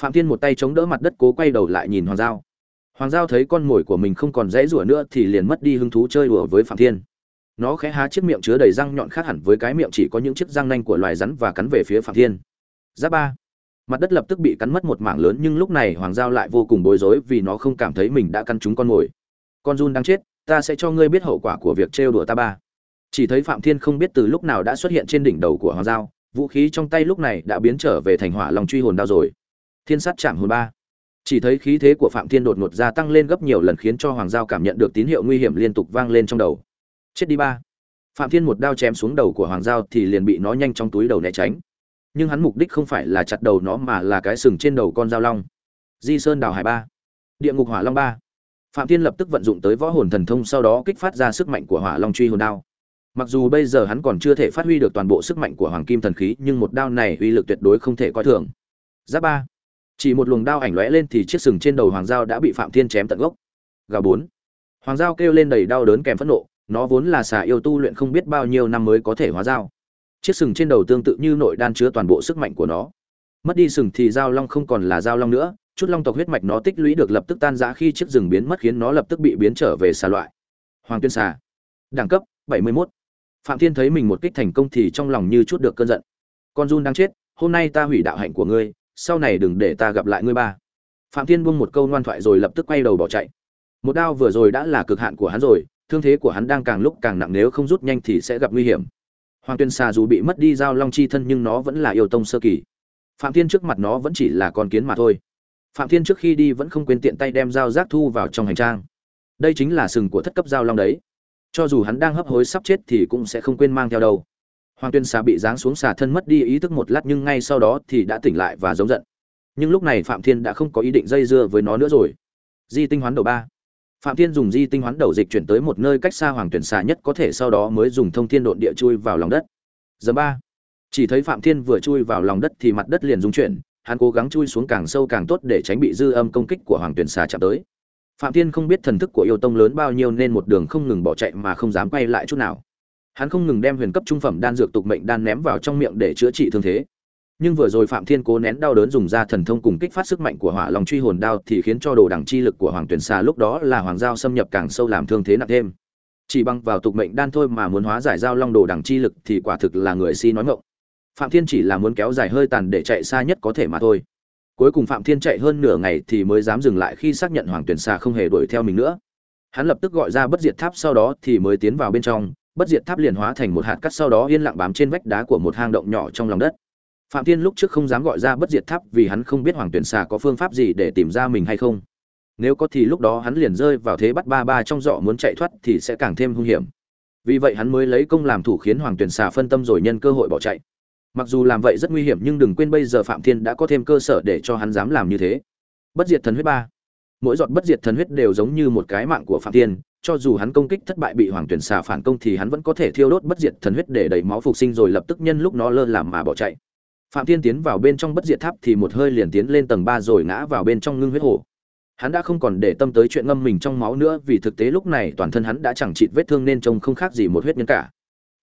Phạm thiên một tay chống đỡ mặt đất, cố quay đầu lại nhìn hoàng giao. Hoàng giao thấy con mồi của mình không còn dãy rủa nữa thì liền mất đi hứng thú chơi đùa với phạm thiên. Nó khẽ há chiếc miệng chứa đầy răng nhọn khác hẳn với cái miệng chỉ có những chiếc răng nanh của loài rắn và cắn về phía phạm thiên. Giáp ba. Mặt đất lập tức bị cắn mất một mảng lớn, nhưng lúc này hoàng giao lại vô cùng bối rối vì nó không cảm thấy mình đã căn trúng con mồi. Con run đang chết ta sẽ cho ngươi biết hậu quả của việc trêu đùa ta ba. Chỉ thấy phạm thiên không biết từ lúc nào đã xuất hiện trên đỉnh đầu của hoàng giao, vũ khí trong tay lúc này đã biến trở về thành hỏa lòng truy hồn đao rồi. Thiên sát chạm hồn ba. Chỉ thấy khí thế của phạm thiên đột ngột gia tăng lên gấp nhiều lần khiến cho hoàng giao cảm nhận được tín hiệu nguy hiểm liên tục vang lên trong đầu. Chết đi ba. Phạm thiên một đao chém xuống đầu của hoàng giao thì liền bị nó nhanh trong túi đầu né tránh. Nhưng hắn mục đích không phải là chặt đầu nó mà là cái sừng trên đầu con dao long. Di sơn đào hải ba. Địa ngục hỏa long ba phạm thiên lập tức vận dụng tới võ hồn thần thông sau đó kích phát ra sức mạnh của hỏa long truy hồn đao. Mặc dù bây giờ hắn còn chưa thể phát huy được toàn bộ sức mạnh của hoàng kim thần khí, nhưng một đao này uy lực tuyệt đối không thể coi thường. Giáp ba. Chỉ một luồng đao ảnh lóe lên thì chiếc sừng trên đầu hoàng giao đã bị phạm thiên chém tận gốc. Gà bốn. Hoàng giao kêu lên đầy đau đớn kèm phẫn nộ, nó vốn là xà yêu tu luyện không biết bao nhiêu năm mới có thể hóa dao chiếc sừng trên đầu tương tự như nội đan chứa toàn bộ sức mạnh của nó. Mất đi sừng thì dao long không còn là dao long nữa chút long tộc huyết mạch nó tích lũy được lập tức tan rã khi chiếc rừng biến mất khiến nó lập tức bị biến trở về xà loại. Hoàng tuyên xà. Đẳng cấp 71. phạm thiên thấy mình một kích thành công thì trong lòng như chút được cơn giận. Con Jun đang chết, hôm nay ta hủy đạo hạnh của ngươi, sau này đừng để ta gặp lại ngươi ba. Phạm thiên buông một câu ngoan thoại rồi lập tức quay đầu bỏ chạy. Một đao vừa rồi đã là cực hạn của hắn rồi, thương thế của hắn đang càng lúc càng nặng, nếu không rút nhanh thì sẽ gặp nguy hiểm. Hoàng tuyên Sa dù bị mất đi dao long chi thân nhưng nó vẫn là yêu tông sơ kỳ. Phạm thiên trước mặt nó vẫn chỉ là con kiến mà thôi phạm thiên trước khi đi vẫn không quên tiện tay đem dao giác thu vào trong hành trang. Đây chính là sừng của thất cấp dao long đấy. Cho dù hắn đang hấp hối sắp chết thì cũng sẽ không quên mang theo đâu. Hoàng tuyên xà bị giáng xuống xà thân mất đi ý thức một lát nhưng ngay sau đó thì đã tỉnh lại và giống giận. Nhưng lúc này phạm thiên đã không có ý định dây dưa với nó nữa rồi. Di tinh hoán đầu ba. Phạm thiên dùng di tinh hoán đầu dịch chuyển tới một nơi cách xa hoàng tuyển xà nhất có thể sau đó mới dùng thông thiên độn địa chui vào lòng đất. Giờ ba. Chỉ thấy phạm thiên vừa chui vào lòng đất thì mặt đất liền rung chuyển hắn cố gắng chui xuống càng sâu càng tốt để tránh bị dư âm công kích của hoàng tuyển xà chạm tới. Phạm thiên không biết thần thức của yêu tông lớn bao nhiêu nên một đường không ngừng bỏ chạy mà không dám quay lại chút nào. Hắn không ngừng đem huyền cấp trung phẩm đan dược tục mệnh đan ném vào trong miệng để chữa trị thương thế. Nhưng vừa rồi phạm thiên cố nén đau đớn dùng ra thần thông cùng kích phát sức mạnh của hỏa long truy hồn đao thì khiến cho đồ đẳng chi lực của hoàng tuyển xà lúc đó là hoàng giao xâm nhập càng sâu làm thương thế nặng thêm. Chỉ bằng vào tục mệnh đan thôi mà muốn hóa giải giao long đồ đẳng chi lực thì quả thực là người si nói ngọng phạm thiên chỉ là muốn kéo dài hơi tàn để chạy xa nhất có thể mà thôi. Cuối cùng phạm thiên chạy hơn nửa ngày thì mới dám dừng lại khi xác nhận hoàng tuyển xà không hề đuổi theo mình nữa. Hắn lập tức gọi ra bất diệt tháp sau đó thì mới tiến vào bên trong. Bất diệt tháp liền hóa thành một hạt cát sau đó yên lặng bám trên vách đá của một hang động nhỏ trong lòng đất. Phạm thiên lúc trước không dám gọi ra bất diệt tháp vì hắn không biết hoàng tuyển xà có phương pháp gì để tìm ra mình hay không. Nếu có thì lúc đó hắn liền rơi vào thế bắt ba ba trong dọ muốn chạy thoát thì sẽ càng thêm hung hiểm. Vì vậy hắn mới lấy công làm thủ khiến hoàng tuyển xà phân tâm rồi nhân cơ hội bỏ chạy mặc dù làm vậy rất nguy hiểm nhưng đừng quên bây giờ phạm thiên đã có thêm cơ sở để cho hắn dám làm như thế. Bất diệt thần huyết ba. Mỗi giọt bất diệt thần huyết đều giống như một cái mạng của phạm thiên, cho dù hắn công kích thất bại bị hoàng tuyển xà phản công thì hắn vẫn có thể thiêu đốt bất diệt thần huyết để đẩy máu phục sinh rồi lập tức nhân lúc nó lơ làm mà bỏ chạy. Phạm thiên tiến vào bên trong bất diệt tháp thì một hơi liền tiến lên tầng ba rồi ngã vào bên trong ngưng huyết hồ. Hắn đã không còn để tâm tới chuyện ngâm mình trong máu nữa vì thực tế lúc này toàn thân hắn đã chẳng chịt vết thương nên trông không khác gì một huyết nhân cả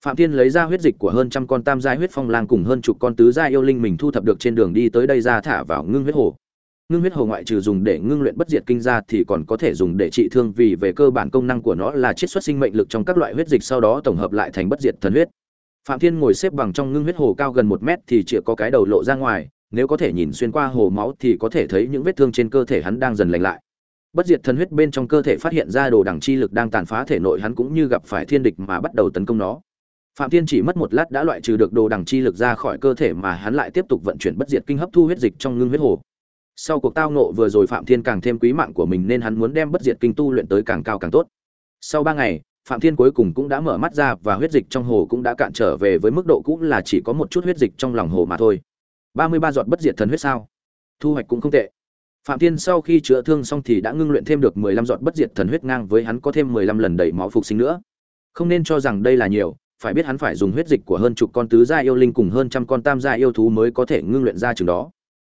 phạm thiên lấy ra huyết dịch của hơn trăm con tam giai huyết phong lang cùng hơn chục con tứ giai yêu linh mình thu thập được trên đường đi tới đây ra thả vào ngưng huyết hồ. Ngưng huyết hồ ngoại trừ dùng để ngưng luyện bất diệt kinh ra thì còn có thể dùng để trị thương vì về cơ bản công năng của nó là chiết xuất sinh mệnh lực trong các loại huyết dịch sau đó tổng hợp lại thành bất diệt thần huyết. Phạm thiên ngồi xếp bằng trong ngưng huyết hồ cao gần một mét thì chỉ có cái đầu lộ ra ngoài, nếu có thể nhìn xuyên qua hồ máu thì có thể thấy những vết thương trên cơ thể hắn đang dần lành lại. Bất diệt thần huyết bên trong cơ thể phát hiện ra đồ đằng chi lực đang tàn phá thể nội hắn cũng như gặp phải thiên địch mà bắt đầu tấn công nó phạm thiên chỉ mất một lát đã loại trừ được đồ đằng chi lực ra khỏi cơ thể mà hắn lại tiếp tục vận chuyển bất diệt kinh hấp thu huyết dịch trong ngưng huyết hồ. Sau cuộc tao nộ vừa rồi phạm thiên càng thêm quý mạng của mình nên hắn muốn đem bất diệt kinh tu luyện tới càng cao càng tốt. Sau ba ngày, phạm thiên cuối cùng cũng đã mở mắt ra và huyết dịch trong hồ cũng đã cạn trở về với mức độ cũ là chỉ có một chút huyết dịch trong lòng hồ mà thôi. Ba mươi ba giọt bất diệt thần huyết sao? Thu hoạch cũng không tệ. Phạm thiên sau khi chữa thương xong thì đã ngưng luyện thêm được mười lăm giọt bất diệt thần huyết ngang với hắn có thêm mười lăm lần đẩy máu phục sinh nữa. Không nên cho rằng đây là nhiều phải biết hắn phải dùng huyết dịch của hơn chục con tứ gia yêu linh cùng hơn trăm con tam gia yêu thú mới có thể ngưng luyện ra chừng đó.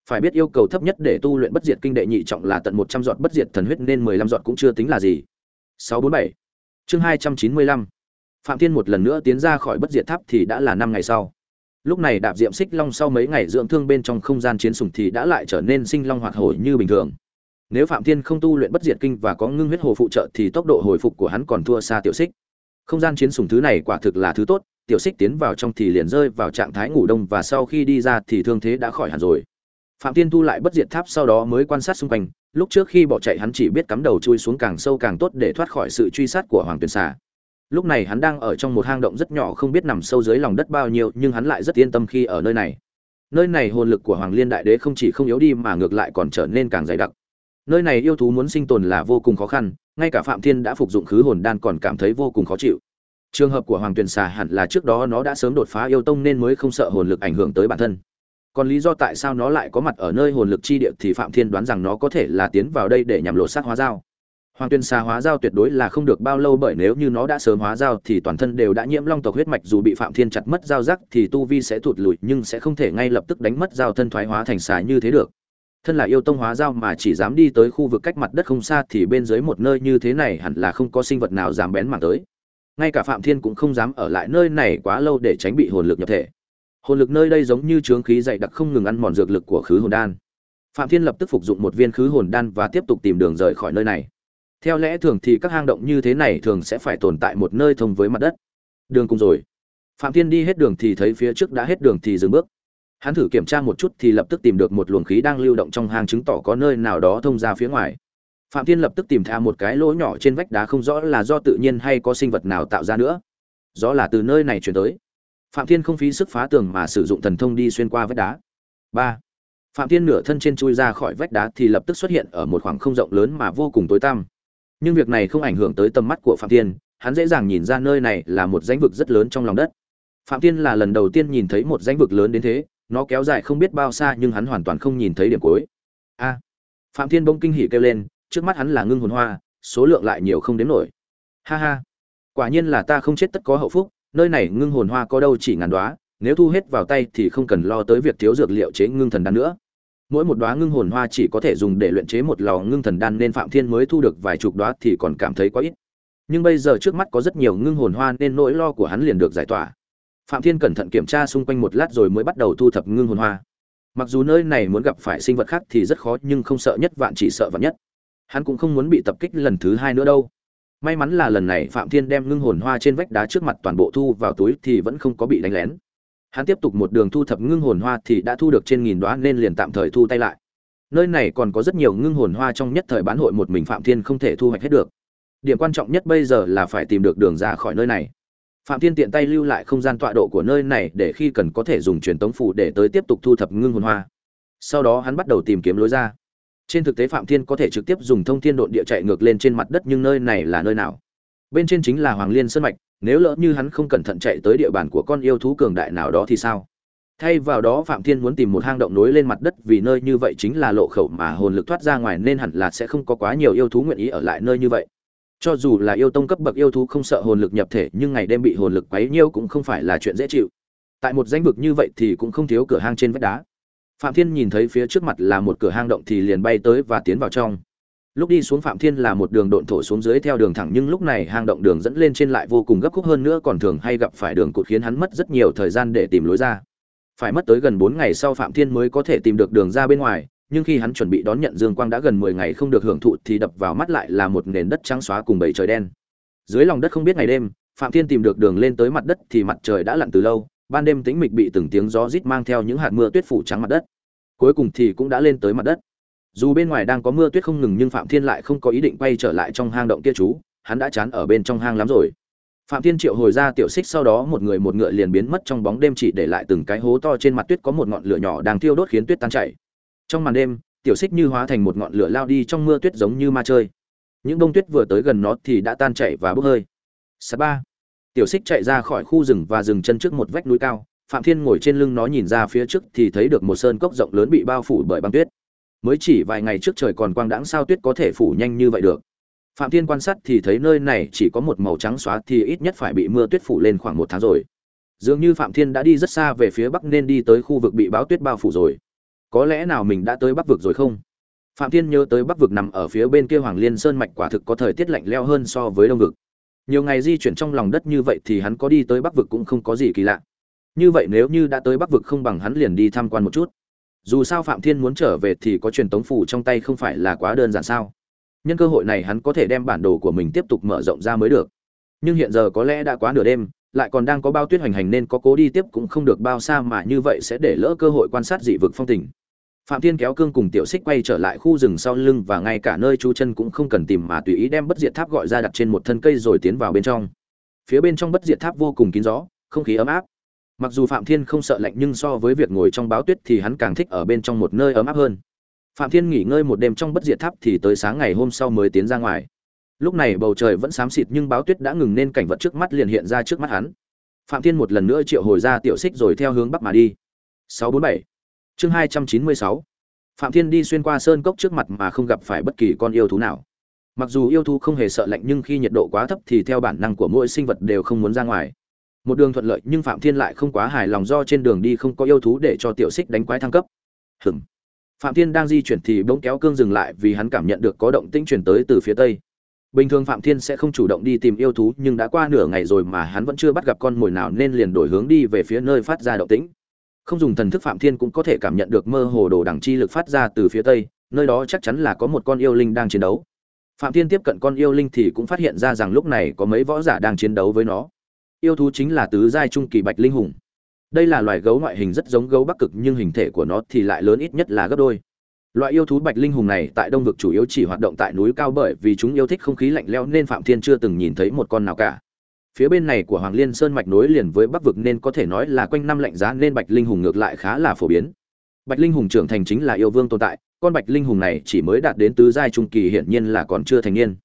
Phải biết yêu cầu thấp nhất để tu luyện bất diệt kinh đệ nhị trọng là tận một trăm giọt bất diệt thần huyết nên mười lăm giọt cũng chưa tính là gì. Sáu bốn bảy. Chương hai trăm chín mươi lăm. Phạm thiên một lần nữa tiến ra khỏi bất diệt tháp thì đã là năm ngày sau. Lúc này đạp diệm xích long sau mấy ngày dưỡng thương bên trong không gian chiến sủng thì đã lại trở nên sinh long hoạt hồi như bình thường. Nếu phạm thiên không tu luyện bất diệt kinh và có ngưng huyết hồ phụ trợ thì tốc độ hồi phục của hắn còn thua xa tiểu xích không gian chiến sủng thứ này quả thực là thứ tốt, tiểu xích tiến vào trong thì liền rơi vào trạng thái ngủ đông và sau khi đi ra thì thương thế đã khỏi hẳn rồi. Phạm thiên thu lại bất diệt tháp sau đó mới quan sát xung quanh, lúc trước khi bỏ chạy hắn chỉ biết cắm đầu chui xuống càng sâu càng tốt để thoát khỏi sự truy sát của hoàng tuyền xà. Lúc này hắn đang ở trong một hang động rất nhỏ không biết nằm sâu dưới lòng đất bao nhiêu, nhưng hắn lại rất yên tâm khi ở nơi này. Nơi này hồn lực của hoàng liên đại đế không chỉ không yếu đi mà ngược lại còn trở nên càng dày đặc nơi này yêu thú muốn sinh tồn là vô cùng khó khăn, ngay cả phạm thiên đã phục dụng khứ hồn đan còn cảm thấy vô cùng khó chịu. Trường hợp của hoàng tuyền xà hẳn là trước đó nó đã sớm đột phá yêu tông nên mới không sợ hồn lực ảnh hưởng tới bản thân. Còn lý do tại sao nó lại có mặt ở nơi hồn lực chi địa thì phạm thiên đoán rằng nó có thể là tiến vào đây để nhằm lột xác hóa dao. Hoàng tuyên xà hóa dao tuyệt đối là không được bao lâu bởi nếu như nó đã sớm hóa dao thì toàn thân đều đã nhiễm long tộc huyết mạch dù bị phạm thiên chặt mất dao rắc thì tu vi sẽ thụt lùi nhưng sẽ không thể ngay lập tức đánh mất dao thân thoái hóa thành xà như thế được thân là yêu tông hóa dao mà chỉ dám đi tới khu vực cách mặt đất không xa thì bên dưới một nơi như thế này hẳn là không có sinh vật nào dám bén mảng tới. Ngay cả phạm thiên cũng không dám ở lại nơi này quá lâu để tránh bị hồn lực nhập thể. Hồn lực nơi đây giống như trướng khí dày đặc không ngừng ăn mòn dược lực của khứ hồn đan. Phạm thiên lập tức phục dụng một viên khứ hồn đan và tiếp tục tìm đường rời khỏi nơi này. Theo lẽ thường thì các hang động như thế này thường sẽ phải tồn tại một nơi thông với mặt đất. Đường cùng rồi. Phạm thiên đi hết đường thì thấy phía trước đã hết đường thì dừng bước hắn thử kiểm tra một chút thì lập tức tìm được một luồng khí đang lưu động trong hang chứng tỏ có nơi nào đó thông ra phía ngoài. Phạm thiên lập tức tìm ra một cái lỗ nhỏ trên vách đá không rõ là do tự nhiên hay có sinh vật nào tạo ra nữa. Rõ là từ nơi này chuyển tới. Phạm thiên không phí sức phá tường mà sử dụng thần thông đi xuyên qua vách đá. Ba. Phạm thiên nửa thân trên chui ra khỏi vách đá thì lập tức xuất hiện ở một khoảng không rộng lớn mà vô cùng tối tăm. Nhưng việc này không ảnh hưởng tới tầm mắt của phạm thiên, hắn dễ dàng nhìn ra nơi này là một rãnh vực rất lớn trong lòng đất. Phạm thiên là lần đầu tiên nhìn thấy một rãnh vực lớn đến thế nó kéo dài không biết bao xa nhưng hắn hoàn toàn không nhìn thấy điểm cuối. A, phạm thiên bỗng kinh hỉ kêu lên, trước mắt hắn là ngưng hồn hoa, số lượng lại nhiều không đến nổi. Ha ha, quả nhiên là ta không chết tất có hậu phúc, nơi này ngưng hồn hoa có đâu chỉ ngàn đoá nếu thu hết vào tay thì không cần lo tới việc thiếu dược liệu chế ngưng thần đan nữa. Mỗi một đóa ngưng hồn hoa chỉ có thể dùng để luyện chế một lò ngưng thần đan nên phạm thiên mới thu được vài chục đóa thì còn cảm thấy quá ít. Nhưng bây giờ trước mắt có rất nhiều ngưng hồn hoa nên nỗi lo của hắn liền được giải tỏa phạm thiên cẩn thận kiểm tra xung quanh một lát rồi mới bắt đầu thu thập ngưng hồn hoa. Mặc dù nơi này muốn gặp phải sinh vật khác thì rất khó, nhưng không sợ nhất vạn, chỉ sợ vạn nhất. Hắn cũng không muốn bị tập kích lần thứ hai nữa đâu. May mắn là lần này phạm thiên đem ngưng hồn hoa trên vách đá trước mặt toàn bộ thu vào túi thì vẫn không có bị đánh lén. Hắn tiếp tục một đường thu thập ngưng hồn hoa thì đã thu được trên nghìn đoá nên liền tạm thời thu tay lại. Nơi này còn có rất nhiều ngưng hồn hoa trong nhất thời bán hội một mình phạm thiên không thể thu hoạch hết được. Điểm quan trọng nhất bây giờ là phải tìm được đường ra khỏi nơi này phạm thiên tiện tay lưu lại không gian tọa độ của nơi này để khi cần có thể dùng truyền tống phủ để tới tiếp tục thu thập ngưng hồn hoa. Sau đó hắn bắt đầu tìm kiếm lối ra. Trên thực tế phạm thiên có thể trực tiếp dùng thông thiên độn địa chạy ngược lên trên mặt đất nhưng nơi này là nơi nào? Bên trên chính là hoàng liên sơn mạch, nếu lỡ như hắn không cẩn thận chạy tới địa bàn của con yêu thú cường đại nào đó thì sao? Thay vào đó phạm thiên muốn tìm một hang động nối lên mặt đất vì nơi như vậy chính là lộ khẩu mà hồn lực thoát ra ngoài nên hẳn là sẽ không có quá nhiều yêu thú nguyện ý ở lại nơi như vậy cho dù là yêu tông cấp bậc yêu thú không sợ hồn lực nhập thể, nhưng ngày đêm bị hồn lực quấy nhiêu cũng không phải là chuyện dễ chịu. Tại một danh vực như vậy thì cũng không thiếu cửa hang trên vách đá. Phạm thiên nhìn thấy phía trước mặt là một cửa hang động thì liền bay tới và tiến vào trong. Lúc đi xuống phạm thiên là một đường độn thổ xuống dưới theo đường thẳng, nhưng lúc này hang động đường dẫn lên trên lại vô cùng gấp khúc hơn nữa còn thường hay gặp phải đường cụt khiến hắn mất rất nhiều thời gian để tìm lối ra. Phải mất tới gần bốn ngày sau phạm thiên mới có thể tìm được đường ra bên ngoài nhưng khi hắn chuẩn bị đón nhận dương quang đã gần mười ngày không được hưởng thụ thì đập vào mắt lại là một nền đất trắng xóa cùng bầy trời đen. Dưới lòng đất không biết ngày đêm, phạm thiên tìm được đường lên tới mặt đất thì mặt trời đã lặn từ lâu, ban đêm tĩnh mịch bị từng tiếng gió rít mang theo những hạt mưa tuyết phủ trắng mặt đất. Cuối cùng thì cũng đã lên tới mặt đất. Dù bên ngoài đang có mưa tuyết không ngừng nhưng phạm thiên lại không có ý định quay trở lại trong hang động kia chú, hắn đã chán ở bên trong hang lắm rồi. Phạm thiên triệu hồi ra tiểu xích sau đó một người một ngựa liền biến mất trong bóng đêm chỉ để lại từng cái hố to trên mặt tuyết có một ngọn lửa nhỏ đang thiêu đốt khiến tuyết tan chảy trong màn đêm, tiểu xích như hóa thành một ngọn lửa lao đi trong mưa tuyết giống như ma chơi. Những bông tuyết vừa tới gần nó thì đã tan chảy và bốc hơi. Sa ba. Tiểu xích chạy ra khỏi khu rừng và dừng chân trước một vách núi cao. Phạm thiên ngồi trên lưng nó nhìn ra phía trước thì thấy được một sơn cốc rộng lớn bị bao phủ bởi băng tuyết. Mới chỉ vài ngày trước trời còn quang đãng sao tuyết có thể phủ nhanh như vậy được. Phạm thiên quan sát thì thấy nơi này chỉ có một màu trắng xóa thì ít nhất phải bị mưa tuyết phủ lên khoảng một tháng rồi. Dường như phạm thiên đã đi rất xa về phía bắc nên đi tới khu vực bị báo tuyết bao phủ rồi có lẽ nào mình đã tới bắc vực rồi không? Phạm thiên nhớ tới bắc vực nằm ở phía bên kia hoàng liên sơn mạch quả thực có thời tiết lạnh leo hơn so với đông vực. Nhiều ngày di chuyển trong lòng đất như vậy thì hắn có đi tới bắc vực cũng không có gì kỳ lạ. Như vậy nếu như đã tới bắc vực không bằng hắn liền đi tham quan một chút. Dù sao phạm thiên muốn trở về thì có truyền tống phủ trong tay không phải là quá đơn giản sao? Nhân cơ hội này hắn có thể đem bản đồ của mình tiếp tục mở rộng ra mới được. Nhưng hiện giờ có lẽ đã quá nửa đêm, lại còn đang có bao tuyết hoành hành nên có cố đi tiếp cũng không được, bao xa mà như vậy sẽ để lỡ cơ hội quan sát dị vực phong tình phạm thiên kéo cương cùng tiểu xích quay trở lại khu rừng sau lưng và ngay cả nơi chú chân cũng không cần tìm mà tùy ý đem bất diệt tháp gọi ra đặt trên một thân cây rồi tiến vào bên trong. Phía bên trong bất diệt tháp vô cùng kín gió, không khí ấm áp. Mặc dù phạm thiên không sợ lạnh nhưng so với việc ngồi trong báo tuyết thì hắn càng thích ở bên trong một nơi ấm áp hơn. Phạm thiên nghỉ ngơi một đêm trong bất diệt tháp thì tới sáng ngày hôm sau mới tiến ra ngoài. Lúc này bầu trời vẫn xám xịt nhưng báo tuyết đã ngừng nên cảnh vật trước mắt liền hiện ra trước mắt hắn. Phạm thiên một lần nữa triệu hồi ra tiểu xích rồi theo hướng bắc mà đi. 647 chương 296 phạm thiên đi xuyên qua sơn cốc trước mặt mà không gặp phải bất kỳ con yêu thú nào. Mặc dù yêu thú không hề sợ lạnh nhưng khi nhiệt độ quá thấp thì theo bản năng của mỗi sinh vật đều không muốn ra ngoài. Một đường thuận lợi nhưng phạm thiên lại không quá hài lòng do trên đường đi không có yêu thú để cho tiểu xích đánh quái thăng cấp. Hừm phạm thiên đang di chuyển thì bỗng kéo cương dừng lại vì hắn cảm nhận được có động tĩnh chuyển tới từ phía tây. Bình thường phạm thiên sẽ không chủ động đi tìm yêu thú nhưng đã qua nửa ngày rồi mà hắn vẫn chưa bắt gặp con mồi nào nên liền đổi hướng đi về phía nơi phát ra động tĩnh không dùng thần thức phạm thiên cũng có thể cảm nhận được mơ hồ đồ đẳng chi lực phát ra từ phía tây, nơi đó chắc chắn là có một con yêu linh đang chiến đấu. Phạm thiên tiếp cận con yêu linh thì cũng phát hiện ra rằng lúc này có mấy võ giả đang chiến đấu với nó. Yêu thú chính là tứ giai trung kỳ bạch linh hùng. Đây là loài gấu ngoại hình rất giống gấu bắc cực nhưng hình thể của nó thì lại lớn ít nhất là gấp đôi. Loại yêu thú bạch linh hùng này tại đông vực chủ yếu chỉ hoạt động tại núi cao bởi vì chúng yêu thích không khí lạnh lẽo nên phạm thiên chưa từng nhìn thấy một con nào cả phía bên này của hoàng liên sơn mạch nối liền với bắc vực nên có thể nói là quanh năm lạnh giá nên bạch linh hùng ngược lại khá là phổ biến. Bạch linh hùng trưởng thành chính là yêu vương tồn tại, con bạch linh hùng này chỉ mới đạt đến tứ giai trung kỳ hiển nhiên là còn chưa thành niên.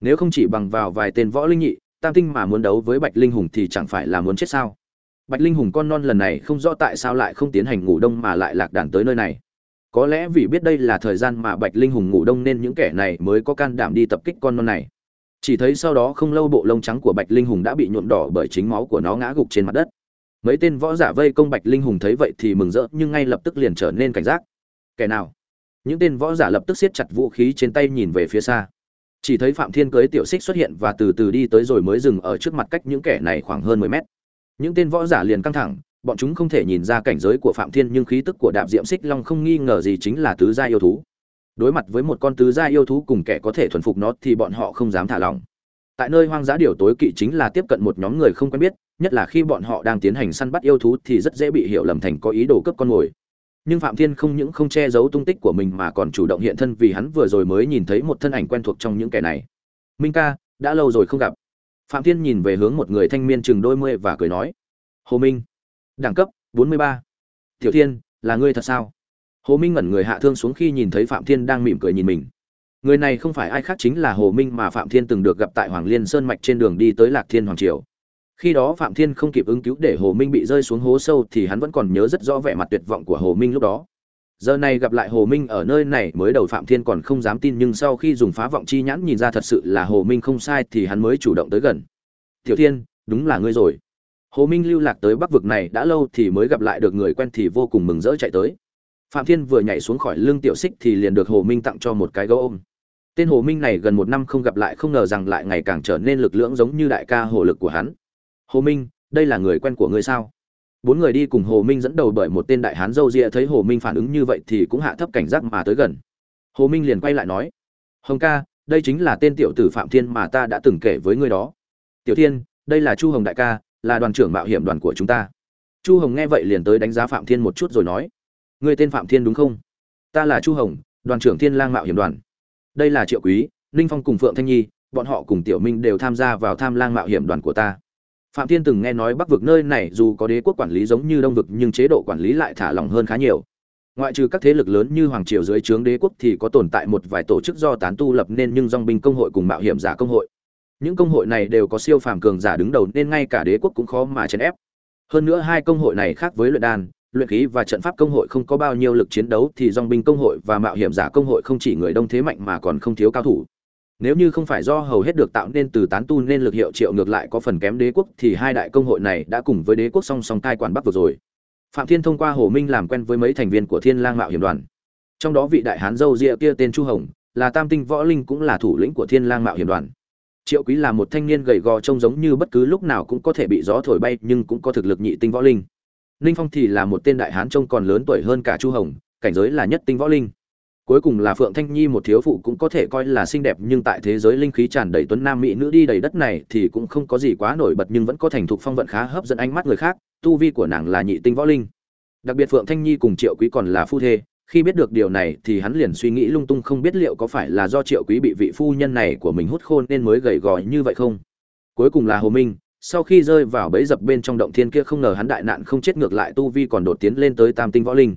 Nếu không chỉ bằng vào vài tên võ linh nhị, tam tinh mà muốn đấu với bạch linh hùng thì chẳng phải là muốn chết sao? Bạch linh hùng con non lần này không rõ tại sao lại không tiến hành ngủ đông mà lại lạc đàn tới nơi này. Có lẽ vì biết đây là thời gian mà bạch linh hùng ngủ đông nên những kẻ này mới có can đảm đi tập kích con non này chỉ thấy sau đó không lâu bộ lông trắng của bạch linh hùng đã bị nhuộm đỏ bởi chính máu của nó ngã gục trên mặt đất. Mấy tên võ giả vây công bạch linh hùng thấy vậy thì mừng rỡ, nhưng ngay lập tức liền trở nên cảnh giác. Kẻ nào? Những tên võ giả lập tức siết chặt vũ khí trên tay nhìn về phía xa. Chỉ thấy phạm thiên cưới, tiểu xích xuất hiện và từ từ đi tới rồi mới dừng ở trước mặt cách những kẻ này khoảng hơn 10 mét. Những tên võ giả liền căng thẳng, bọn chúng không thể nhìn ra cảnh giới của phạm thiên nhưng khí tức của đạp diệm xích long không nghi ngờ gì chính là tứ gia yêu thú đối mặt với một con tứ gia yêu thú cùng kẻ có thể thuần phục nó thì bọn họ không dám thả lỏng. Tại nơi hoang dã điều tối kỵ chính là tiếp cận một nhóm người không quen biết, nhất là khi bọn họ đang tiến hành săn bắt yêu thú thì rất dễ bị hiểu lầm thành có ý đồ cướp con mồi. Nhưng phạm thiên không những không che giấu tung tích của mình mà còn chủ động hiện thân vì hắn vừa rồi mới nhìn thấy một thân ảnh quen thuộc trong những kẻ này. Minh ca, đã lâu rồi không gặp. Phạm thiên nhìn về hướng một người thanh niên chừng đôi mươi và cười nói, hồ minh, đẳng cấp 43. tiểu thiên, là ngươi thật sao? Hồ minh ngẩn người hạ thương xuống khi nhìn thấy phạm thiên đang mỉm cười nhìn mình. Người này không phải ai khác chính là hồ minh mà phạm thiên từng được gặp tại hoàng liên sơn mạch trên đường đi tới lạc thiên hoàng triều. Khi đó phạm thiên không kịp ứng cứu để hồ minh bị rơi xuống hố sâu thì hắn vẫn còn nhớ rất rõ vẻ mặt tuyệt vọng của hồ minh lúc đó. Giờ này gặp lại hồ minh ở nơi này mới đầu phạm thiên còn không dám tin nhưng sau khi dùng phá vọng chi nhãn nhìn ra thật sự là hồ minh không sai thì hắn mới chủ động tới gần. Tiểu thiên, đúng là ngươi rồi. Hồ minh lưu lạc tới bắc vực này đã lâu thì mới gặp lại được người quen thì vô cùng mừng rỡ chạy tới phạm thiên vừa nhảy xuống khỏi lưng tiểu xích thì liền được hồ minh tặng cho một cái gấu ôm. Tên hồ minh này gần một năm không gặp lại không ngờ rằng lại ngày càng trở nên lực lưỡng giống như đại ca hồ lực của hắn. Hồ minh, đây là người quen của ngươi sao? Bốn người đi cùng hồ minh dẫn đầu bởi một tên đại hán dâu ria thấy hồ minh phản ứng như vậy thì cũng hạ thấp cảnh giác mà tới gần. Hồ minh liền quay lại nói, hồng ca, đây chính là tên tiểu tử phạm thiên mà ta đã từng kể với ngươi đó. Tiểu thiên, đây là chu hồng đại ca, là đoàn trưởng mạo hiểm đoàn của chúng ta. Chu hồng nghe vậy liền tới đánh giá phạm thiên một chút rồi nói Người tên phạm thiên đúng không? Ta là chu hồng, đoàn trưởng thiên lang mạo hiểm đoàn. Đây là triệu quý, ninh phong cùng phượng thanh nhi, bọn họ cùng tiểu minh đều tham gia vào tham lang mạo hiểm đoàn của ta. Phạm thiên từng nghe nói bắc vực nơi này dù có đế quốc quản lý giống như đông vực, nhưng chế độ quản lý lại thả lỏng hơn khá nhiều. Ngoại trừ các thế lực lớn như hoàng triều dưới trướng đế quốc thì có tồn tại một vài tổ chức do tán tu lập nên nhưng Dòng binh công hội cùng mạo hiểm giả công hội. Những công hội này đều có siêu phàm cường giả đứng đầu nên ngay cả đế quốc cũng khó mà chèn ép. Hơn nữa hai công hội này khác với luyện đan luyện khí và trận pháp công hội không có bao nhiêu lực chiến đấu thì dòng binh công hội và mạo hiểm giả công hội không chỉ người đông thế mạnh mà còn không thiếu cao thủ. Nếu như không phải do hầu hết được tạo nên từ tán tu nên lực hiệu triệu ngược lại có phần kém đế quốc thì hai đại công hội này đã cùng với đế quốc song song cai quản bắc vừa rồi. Phạm thiên thông qua hồ minh làm quen với mấy thành viên của thiên lang mạo hiểm đoàn. Trong đó vị đại hán dâu ria kia tên chu hồng, là tam tinh võ linh cũng là thủ lĩnh của thiên lang mạo hiểm đoàn. Triệu quý là một thanh niên gầy gò trông giống như bất cứ lúc nào cũng có thể bị gió thổi bay nhưng cũng có thực lực nhị tinh võ linh ninh phong thì là một tên đại hán trông còn lớn tuổi hơn cả chu hồng, cảnh giới là nhất tinh võ linh. Cuối cùng là phượng thanh nhi một thiếu phụ cũng có thể coi là xinh đẹp nhưng tại thế giới linh khí tràn đầy tuấn nam mỹ nữ đi đầy đất này thì cũng không có gì quá nổi bật nhưng vẫn có thành thục phong vận khá hấp dẫn ánh mắt người khác, tu vi của nàng là nhị tinh võ linh. Đặc biệt phượng thanh nhi cùng triệu quý còn là phu thê, khi biết được điều này thì hắn liền suy nghĩ lung tung không biết liệu có phải là do triệu quý bị vị phu nhân này của mình hút khôn nên mới gầy gò như vậy không. Cuối cùng là hồ minh sau khi rơi vào bẫy dập bên trong động thiên kia không ngờ hắn đại nạn không chết ngược lại tu vi còn đột tiến lên tới tam tinh võ linh.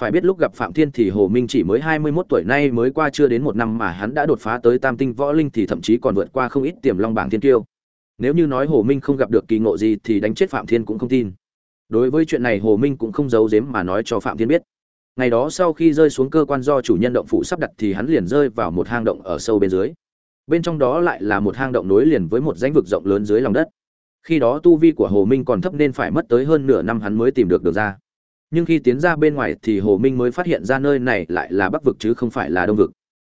Phải biết lúc gặp phạm thiên thì hồ minh chỉ mới hai mươi 21 tuổi nay mới qua chưa đến một năm mà hắn đã đột phá tới tam tinh võ linh thì thậm chí còn vượt qua không ít tiềm long bảng thiên kiêu. Nếu như nói hồ minh không gặp được kỳ ngộ gì thì đánh chết phạm thiên cũng không tin. Đối với chuyện này hồ minh cũng không giấu giếm mà nói cho phạm thiên biết. Ngày đó sau khi rơi xuống cơ quan do chủ nhân động phủ sắp đặt thì hắn liền rơi vào một hang động ở sâu bên dưới. Bên trong đó lại là một hang động nối liền với một danh vực rộng lớn dưới lòng đất khi đó tu vi của hồ minh còn thấp nên phải mất tới hơn nửa năm hắn mới tìm được đường ra. Nhưng khi tiến ra bên ngoài thì hồ minh mới phát hiện ra nơi này lại là bắc vực chứ không phải là đông vực.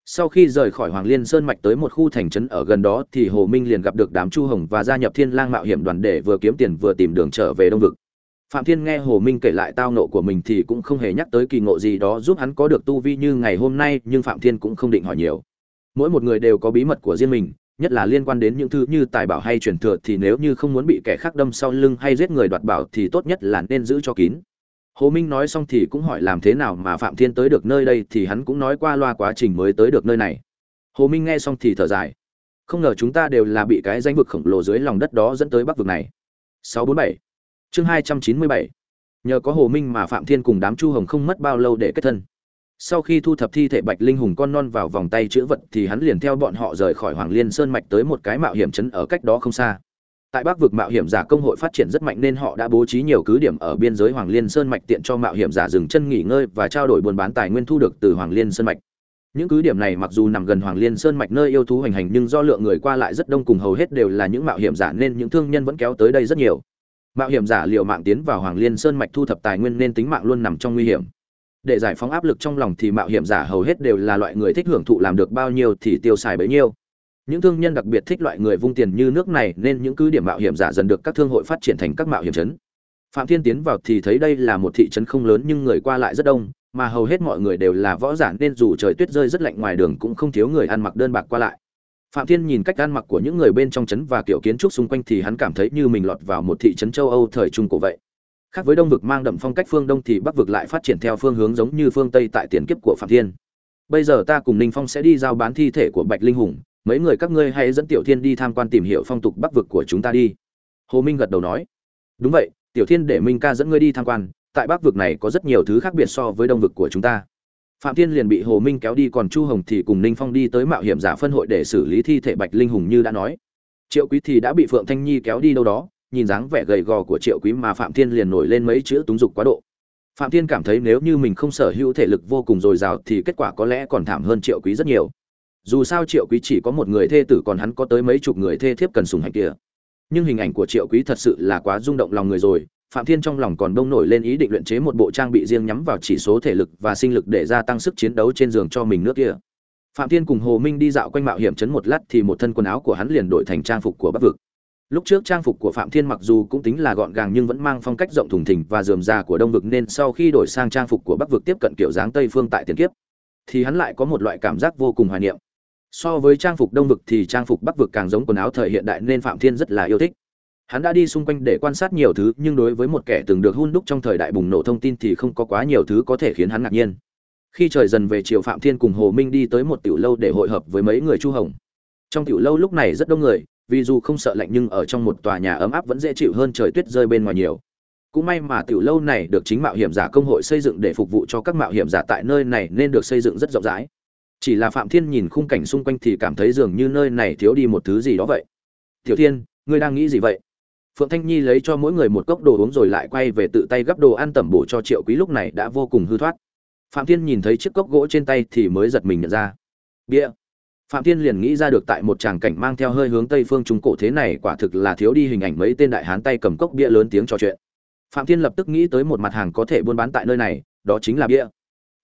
Sau khi rời khỏi hoàng liên sơn mạch tới một khu thành trấn ở gần đó thì hồ minh liền gặp được đám chu hồng và gia nhập thiên lang mạo hiểm đoàn để vừa kiếm tiền vừa tìm đường trở về đông vực. Phạm thiên nghe hồ minh kể lại tao nộ của mình thì cũng không hề nhắc tới kỳ ngộ gì đó giúp hắn có được tu vi như ngày hôm nay, nhưng phạm thiên cũng không định hỏi nhiều. Mỗi một người đều có bí mật của riêng mình nhất là liên quan đến những thứ như tài bảo hay truyền thừa thì nếu như không muốn bị kẻ khác đâm sau lưng hay giết người đoạt bảo thì tốt nhất là nên giữ cho kín. Hồ minh nói xong thì cũng hỏi làm thế nào mà phạm thiên tới được nơi đây thì hắn cũng nói qua loa quá trình mới tới được nơi này. Hồ minh nghe xong thì thở dài. Không ngờ chúng ta đều là bị cái danh vực khổng lồ dưới lòng đất đó dẫn tới bắc vực này. 647 chương 297 nhờ có hồ minh mà phạm thiên cùng đám chu hồng không mất bao lâu để kết thân sau khi thu thập thi thể bạch linh hùng con non vào vòng tay chữ vật thì hắn liền theo bọn họ rời khỏi hoàng liên sơn mạch tới một cái mạo hiểm trấn ở cách đó không xa. Tại bắc vực mạo hiểm giả công hội phát triển rất mạnh nên họ đã bố trí nhiều cứ điểm ở biên giới hoàng liên sơn mạch tiện cho mạo hiểm giả dừng chân nghỉ ngơi và trao đổi buôn bán tài nguyên thu được từ hoàng liên sơn mạch. Những cứ điểm này mặc dù nằm gần hoàng liên sơn mạch nơi yêu thú hành hành nhưng do lượng người qua lại rất đông cùng hầu hết đều là những mạo hiểm giả nên những thương nhân vẫn kéo tới đây rất nhiều. Mạo hiểm giả liệu mạng tiến vào hoàng liên sơn mạch thu thập tài nguyên nên tính mạng luôn nằm trong nguy hiểm để giải phóng áp lực trong lòng thì mạo hiểm giả hầu hết đều là loại người thích hưởng thụ làm được bao nhiêu thì tiêu xài bấy nhiêu. Những thương nhân đặc biệt thích loại người vung tiền như nước này nên những cứ điểm mạo hiểm giả dần được các thương hội phát triển thành các mạo hiểm trấn phạm thiên tiến vào thì thấy đây là một thị trấn không lớn nhưng người qua lại rất đông, mà hầu hết mọi người đều là võ giả nên dù trời tuyết rơi rất lạnh ngoài đường cũng không thiếu người ăn mặc đơn bạc qua lại. Phạm thiên nhìn cách ăn mặc của những người bên trong trấn và kiểu kiến trúc xung quanh thì hắn cảm thấy như mình lọt vào một thị trấn châu âu thời trung cổ vậy khác với đông vực mang đậm phong cách phương đông thì bắc vực lại phát triển theo phương hướng giống như phương tây tại tiền kiếp của phạm thiên. Bây giờ ta cùng ninh phong sẽ đi giao bán thi thể của bạch linh hùng, mấy người các ngươi hãy dẫn tiểu thiên đi tham quan tìm hiểu phong tục bắc vực của chúng ta đi. Hồ minh gật đầu nói. Đúng vậy, tiểu thiên để minh ca dẫn ngươi đi tham quan, tại bắc vực này có rất nhiều thứ khác biệt so với đông vực của chúng ta. Phạm thiên liền bị hồ minh kéo đi, còn chu hồng thì cùng ninh phong đi tới mạo hiểm giả phân hội để xử lý thi thể bạch linh hùng như đã nói. Triệu quý thì đã bị phượng thanh nhi kéo đi đâu đó nhìn dáng vẻ gầy gò của triệu quý mà phạm thiên liền nổi lên mấy chữ túng dục quá độ. Phạm thiên cảm thấy nếu như mình không sở hữu thể lực vô cùng dồi dào thì kết quả có lẽ còn thảm hơn triệu quý rất nhiều. Dù sao triệu quý chỉ có một người thê tử còn hắn có tới mấy chục người thê thiếp cần sùng hạnh kia. Nhưng hình ảnh của triệu quý thật sự là quá rung động lòng người rồi, phạm thiên trong lòng còn đông nổi lên ý định luyện chế một bộ trang bị riêng nhắm vào chỉ số thể lực và sinh lực để gia tăng sức chiến đấu trên giường cho mình nước kia. Phạm thiên cùng hồ minh đi dạo quanh mạo hiểm chấn một lát thì một thân quần áo của hắn liền đổi thành trang phục của bắc vực lúc trước trang phục của phạm thiên mặc dù cũng tính là gọn gàng nhưng vẫn mang phong cách rộng thùng thình và dườm già của đông vực nên sau khi đổi sang trang phục của bắc vực tiếp cận kiểu dáng tây phương tại tiền kiếp, thì hắn lại có một loại cảm giác vô cùng hoài niệm. So với trang phục đông vực thì trang phục bắc vực càng giống quần áo thời hiện đại nên phạm thiên rất là yêu thích. Hắn đã đi xung quanh để quan sát nhiều thứ, nhưng đối với một kẻ từng được hun đúc trong thời đại bùng nổ thông tin thì không có quá nhiều thứ có thể khiến hắn ngạc nhiên. Khi trời dần về chiều phạm thiên cùng hồ minh đi tới một tiểu lâu để hội hợp với mấy người chu hồng. Trong tiểu lâu lúc này rất đông người vì dù không sợ lạnh nhưng ở trong một tòa nhà ấm áp vẫn dễ chịu hơn trời tuyết rơi bên ngoài nhiều. Cũng may mà tiểu lâu này được chính mạo hiểm giả công hội xây dựng để phục vụ cho các mạo hiểm giả tại nơi này nên được xây dựng rất rộng rãi. Chỉ là phạm thiên nhìn khung cảnh xung quanh thì cảm thấy dường như nơi này thiếu đi một thứ gì đó vậy. Tiểu thiên, ngươi đang nghĩ gì vậy? Phượng thanh nhi lấy cho mỗi người một cốc đồ uống rồi lại quay về tự tay gắp đồ ăn tẩm bổ cho triệu quý lúc này đã vô cùng hư thoát. Phạm thiên nhìn thấy chiếc cốc gỗ trên tay thì mới giật mình nhận ra. Bia phạm thiên liền nghĩ ra được tại một tràng cảnh mang theo hơi hướng tây phương trung cổ thế này quả thực là thiếu đi hình ảnh mấy tên đại hán tay cầm cốc bia lớn tiếng trò chuyện. Phạm thiên lập tức nghĩ tới một mặt hàng có thể buôn bán tại nơi này, đó chính là bia.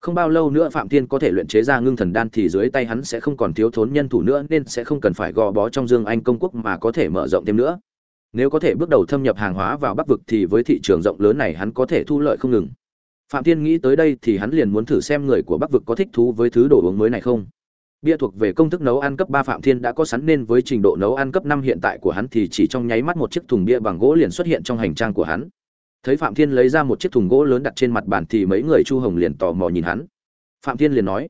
Không bao lâu nữa phạm thiên có thể luyện chế ra ngưng thần đan thì dưới tay hắn sẽ không còn thiếu thốn nhân thủ nữa nên sẽ không cần phải gò bó trong dương anh công quốc mà có thể mở rộng thêm nữa. Nếu có thể bước đầu thâm nhập hàng hóa vào bắc vực thì với thị trường rộng lớn này hắn có thể thu lợi không ngừng. Phạm thiên nghĩ tới đây thì hắn liền muốn thử xem người của bắc vực có thích thú với thứ đồ uống mới này không bia thuộc về công thức nấu ăn cấp ba phạm thiên đã có sẵn nên với trình độ nấu ăn cấp năm hiện tại của hắn thì chỉ trong nháy mắt một chiếc thùng bia bằng gỗ liền xuất hiện trong hành trang của hắn. Thấy phạm thiên lấy ra một chiếc thùng gỗ lớn đặt trên mặt bàn thì mấy người chu hồng liền tò mò nhìn hắn. Phạm thiên liền nói,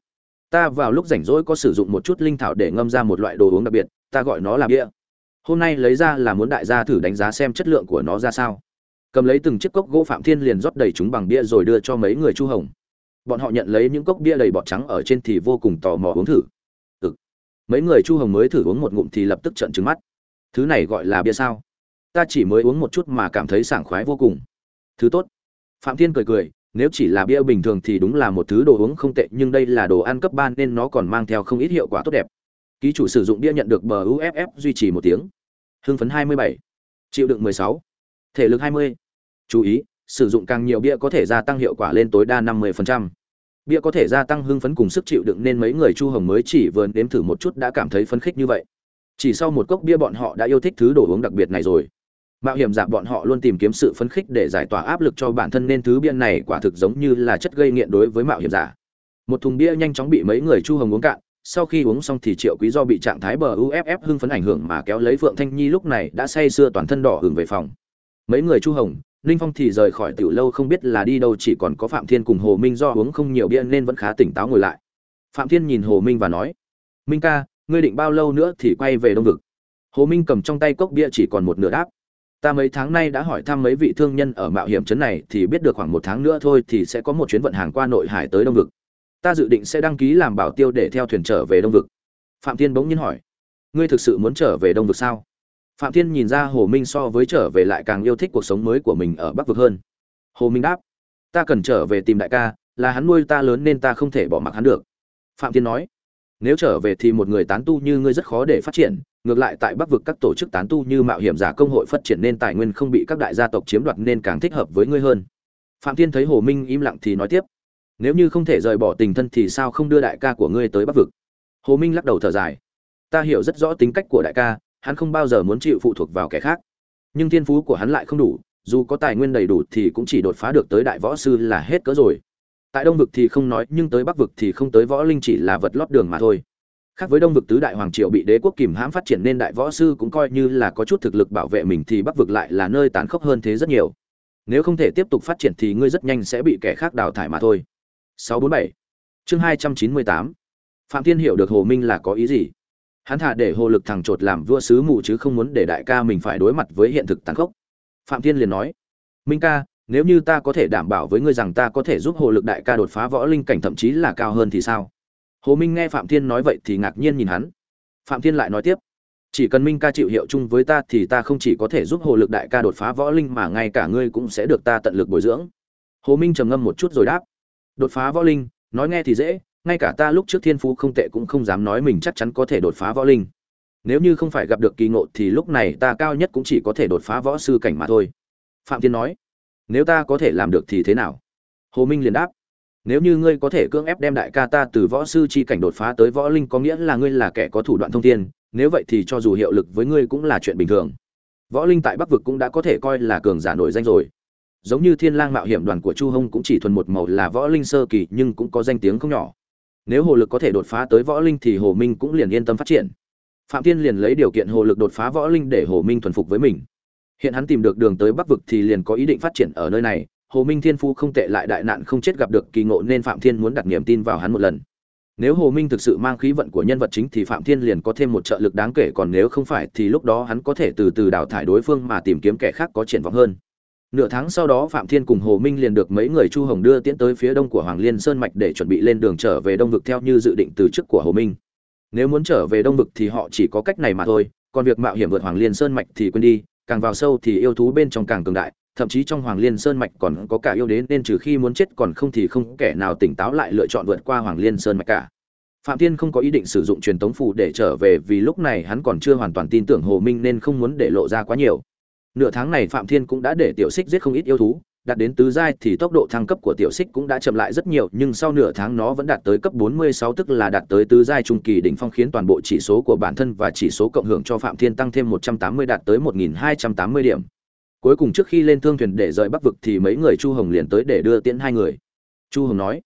ta vào lúc rảnh rỗi có sử dụng một chút linh thảo để ngâm ra một loại đồ uống đặc biệt, ta gọi nó là bia. Hôm nay lấy ra là muốn đại gia thử đánh giá xem chất lượng của nó ra sao. Cầm lấy từng chiếc cốc gỗ, phạm thiên liền rót đầy chúng bằng bia rồi đưa cho mấy người chu hồng. Bọn họ nhận lấy những cốc bia đầy bọt trắng ở trên thì vô cùng tò mò uống thử mấy người chu hồng mới thử uống một ngụm thì lập tức trợn trừng mắt thứ này gọi là bia sao ta chỉ mới uống một chút mà cảm thấy sảng khoái vô cùng thứ tốt phạm thiên cười cười, nếu chỉ là bia bình thường thì đúng là một thứ đồ uống không tệ, nhưng đây là đồ ăn cấp ba nên nó còn mang theo không ít hiệu quả tốt đẹp ký chủ sử dụng bia nhận được bờ uff duy trì một tiếng hưng phấn 27. chịu đựng 16. thể lực 20. chú ý, sử dụng càng nhiều bia có thể gia tăng hiệu quả lên tối đa 50% bia có thể gia tăng hưng phấn cùng sức chịu đựng nên mấy người chu hồng mới chỉ vừa nếm thử một chút đã cảm thấy phấn khích như vậy. Chỉ sau một cốc bia bọn họ đã yêu thích thứ đồ uống đặc biệt này rồi. Mạo hiểm giả bọn họ luôn tìm kiếm sự phấn khích để giải tỏa áp lực cho bản thân nên thứ bia này quả thực giống như là chất gây nghiện đối với mạo hiểm giả. Một thùng bia nhanh chóng bị mấy người chu hồng uống cạn, sau khi uống xong thì triệu quý do bị trạng thái bờ uff hưng phấn ảnh hưởng mà kéo lấy phượng thanh nhi lúc này đã say sưa toàn thân đỏ hưởng về phòng. Mấy người chu hồng ninh phong thì rời khỏi tiểu lâu không biết là đi đâu, chỉ còn có phạm thiên cùng hồ minh do uống không nhiều bia nên vẫn khá tỉnh táo ngồi lại. Phạm thiên nhìn hồ minh và nói, minh ca, ngươi định bao lâu nữa thì quay về đông vực? Hồ minh cầm trong tay cốc bia chỉ còn một nửa đáp, ta mấy tháng nay đã hỏi thăm mấy vị thương nhân ở mạo hiểm trấn này thì biết được khoảng một tháng nữa thôi thì sẽ có một chuyến vận hàng qua nội hải tới đông vực. Ta dự định sẽ đăng ký làm bảo tiêu để theo thuyền trở về đông vực. Phạm thiên bỗng nhiên hỏi, ngươi thực sự muốn trở về đông vực sao? Phạm thiên nhìn ra hồ minh so với trở về lại càng yêu thích cuộc sống mới của mình ở bắc vực hơn. Hồ minh đáp, ta cần trở về tìm đại ca, là hắn nuôi ta lớn nên ta không thể bỏ mặc hắn được. Phạm thiên nói, nếu trở về thì một người tán tu như ngươi rất khó để phát triển, ngược lại tại bắc vực các tổ chức tán tu như mạo hiểm giả công hội phát triển nên tài nguyên không bị các đại gia tộc chiếm đoạt nên càng thích hợp với ngươi hơn. Phạm thiên thấy hồ minh im lặng thì nói tiếp, nếu như không thể rời bỏ tình thân thì sao không đưa đại ca của ngươi tới bắc vực? Hồ minh lắc đầu thở dài, ta hiểu rất rõ tính cách của đại ca hắn không bao giờ muốn chịu phụ thuộc vào kẻ khác. Nhưng thiên phú của hắn lại không đủ, dù có tài nguyên đầy đủ thì cũng chỉ đột phá được tới đại võ sư là hết cỡ rồi. Tại đông vực thì không nói, nhưng tới bắc vực thì không tới võ linh chỉ là vật lót đường mà thôi. Khác với đông vực tứ đại hoàng triều bị đế quốc kìm hãm phát triển nên đại võ sư cũng coi như là có chút thực lực bảo vệ mình thì bắc vực lại là nơi tàn khốc hơn thế rất nhiều. Nếu không thể tiếp tục phát triển thì ngươi rất nhanh sẽ bị kẻ khác đào thải mà thôi. 647 chương 298 phạm thiên hiểu được hồ minh là có ý gì? Hắn thà để hồ lực thằng trột làm vua sứ mù chứ không muốn để đại ca mình phải đối mặt với hiện thực tàn khốc. Phạm thiên liền nói, minh ca, nếu như ta có thể đảm bảo với ngươi rằng ta có thể giúp hồ lực đại ca đột phá võ linh cảnh thậm chí là cao hơn thì sao? Hồ minh nghe phạm thiên nói vậy thì ngạc nhiên nhìn hắn. Phạm thiên lại nói tiếp, chỉ cần minh ca chịu hiệu chung với ta thì ta không chỉ có thể giúp hồ lực đại ca đột phá võ linh mà ngay cả ngươi cũng sẽ được ta tận lực bồi dưỡng. Hồ minh trầm ngâm một chút rồi đáp, đột phá võ linh, nói nghe thì dễ ngay cả ta lúc trước thiên phú không tệ cũng không dám nói mình chắc chắn có thể đột phá võ linh. Nếu như không phải gặp được kỳ ngộ thì lúc này ta cao nhất cũng chỉ có thể đột phá võ sư cảnh mà thôi. Phạm thiên nói, nếu ta có thể làm được thì thế nào? Hồ minh liền đáp, nếu như ngươi có thể cưỡng ép đem đại ca ta từ võ sư chi cảnh đột phá tới võ linh có nghĩa là ngươi là kẻ có thủ đoạn thông thiên, nếu vậy thì cho dù hiệu lực với ngươi cũng là chuyện bình thường. Võ linh tại bắc vực cũng đã có thể coi là cường giả nổi danh rồi. Giống như thiên lang mạo hiểm đoàn của chu hông cũng chỉ thuần một màu là võ linh sơ kỳ nhưng cũng có danh tiếng không nhỏ nếu hồ lực có thể đột phá tới võ linh thì hồ minh cũng liền yên tâm phát triển. Phạm thiên liền lấy điều kiện hồ lực đột phá võ linh để hồ minh thuần phục với mình. Hiện hắn tìm được đường tới bắc vực thì liền có ý định phát triển ở nơi này. Hồ minh thiên phu không tệ lại đại nạn không chết gặp được kỳ ngộ nên phạm thiên muốn đặt niềm tin vào hắn một lần. Nếu hồ minh thực sự mang khí vận của nhân vật chính thì phạm thiên liền có thêm một trợ lực đáng kể, còn nếu không phải thì lúc đó hắn có thể từ từ đào thải đối phương mà tìm kiếm kẻ khác có triển vọng hơn nửa tháng sau đó phạm thiên cùng hồ minh liền được mấy người chu hồng đưa tiến tới phía đông của hoàng liên sơn mạch để chuẩn bị lên đường trở về đông vực theo như dự định từ trước của hồ minh. Nếu muốn trở về đông vực thì họ chỉ có cách này mà thôi, còn việc mạo hiểm vượt hoàng liên sơn mạch thì quên đi, càng vào sâu thì yêu thú bên trong càng cường đại, thậm chí trong hoàng liên sơn mạch còn có cả yêu đế nên trừ khi muốn chết còn không thì không kẻ nào tỉnh táo lại lựa chọn vượt qua hoàng liên sơn mạch cả. Phạm thiên không có ý định sử dụng truyền tống phù để trở về vì lúc này hắn còn chưa hoàn toàn tin tưởng hồ minh nên không muốn để lộ ra quá nhiều nửa tháng này phạm thiên cũng đã để tiểu xích giết không ít yêu thú, đạt đến tứ giai thì tốc độ thăng cấp của tiểu xích cũng đã chậm lại rất nhiều, nhưng sau nửa tháng nó vẫn đạt tới cấp 46 tức là đạt tới tứ giai trung kỳ đỉnh phong khiến toàn bộ chỉ số của bản thân và chỉ số cộng hưởng cho phạm thiên tăng thêm 180 đạt tới 1280 điểm. Cuối cùng trước khi lên thương thuyền để rời bắc vực thì mấy người chu hồng liền tới để đưa tiễn hai người. Chu hồng nói,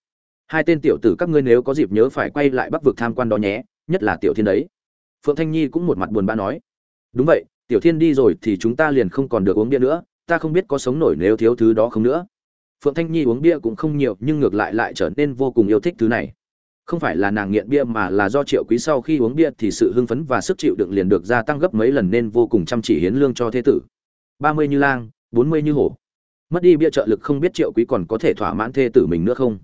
hai tên tiểu tử các ngươi nếu có dịp nhớ phải quay lại bắc vực tham quan đó nhé, nhất là tiểu thiên đấy. Phượng thanh nhi cũng một mặt buồn bã nói, đúng vậy tiểu thiên đi rồi thì chúng ta liền không còn được uống bia nữa, ta không biết có sống nổi nếu thiếu thứ đó không nữa. Phượng thanh nhi uống bia cũng không nhiều, nhưng ngược lại lại trở nên vô cùng yêu thích thứ này. Không phải là nàng nghiện bia mà là do triệu quý sau khi uống bia thì sự hưng phấn và sức chịu đựng liền được gia tăng gấp mấy lần nên vô cùng chăm chỉ hiến lương cho thế tử. Ba mươi như lang, bốn mươi như hổ. Mất đi bia trợ lực không biết triệu quý còn có thể thỏa mãn thê tử mình nữa không?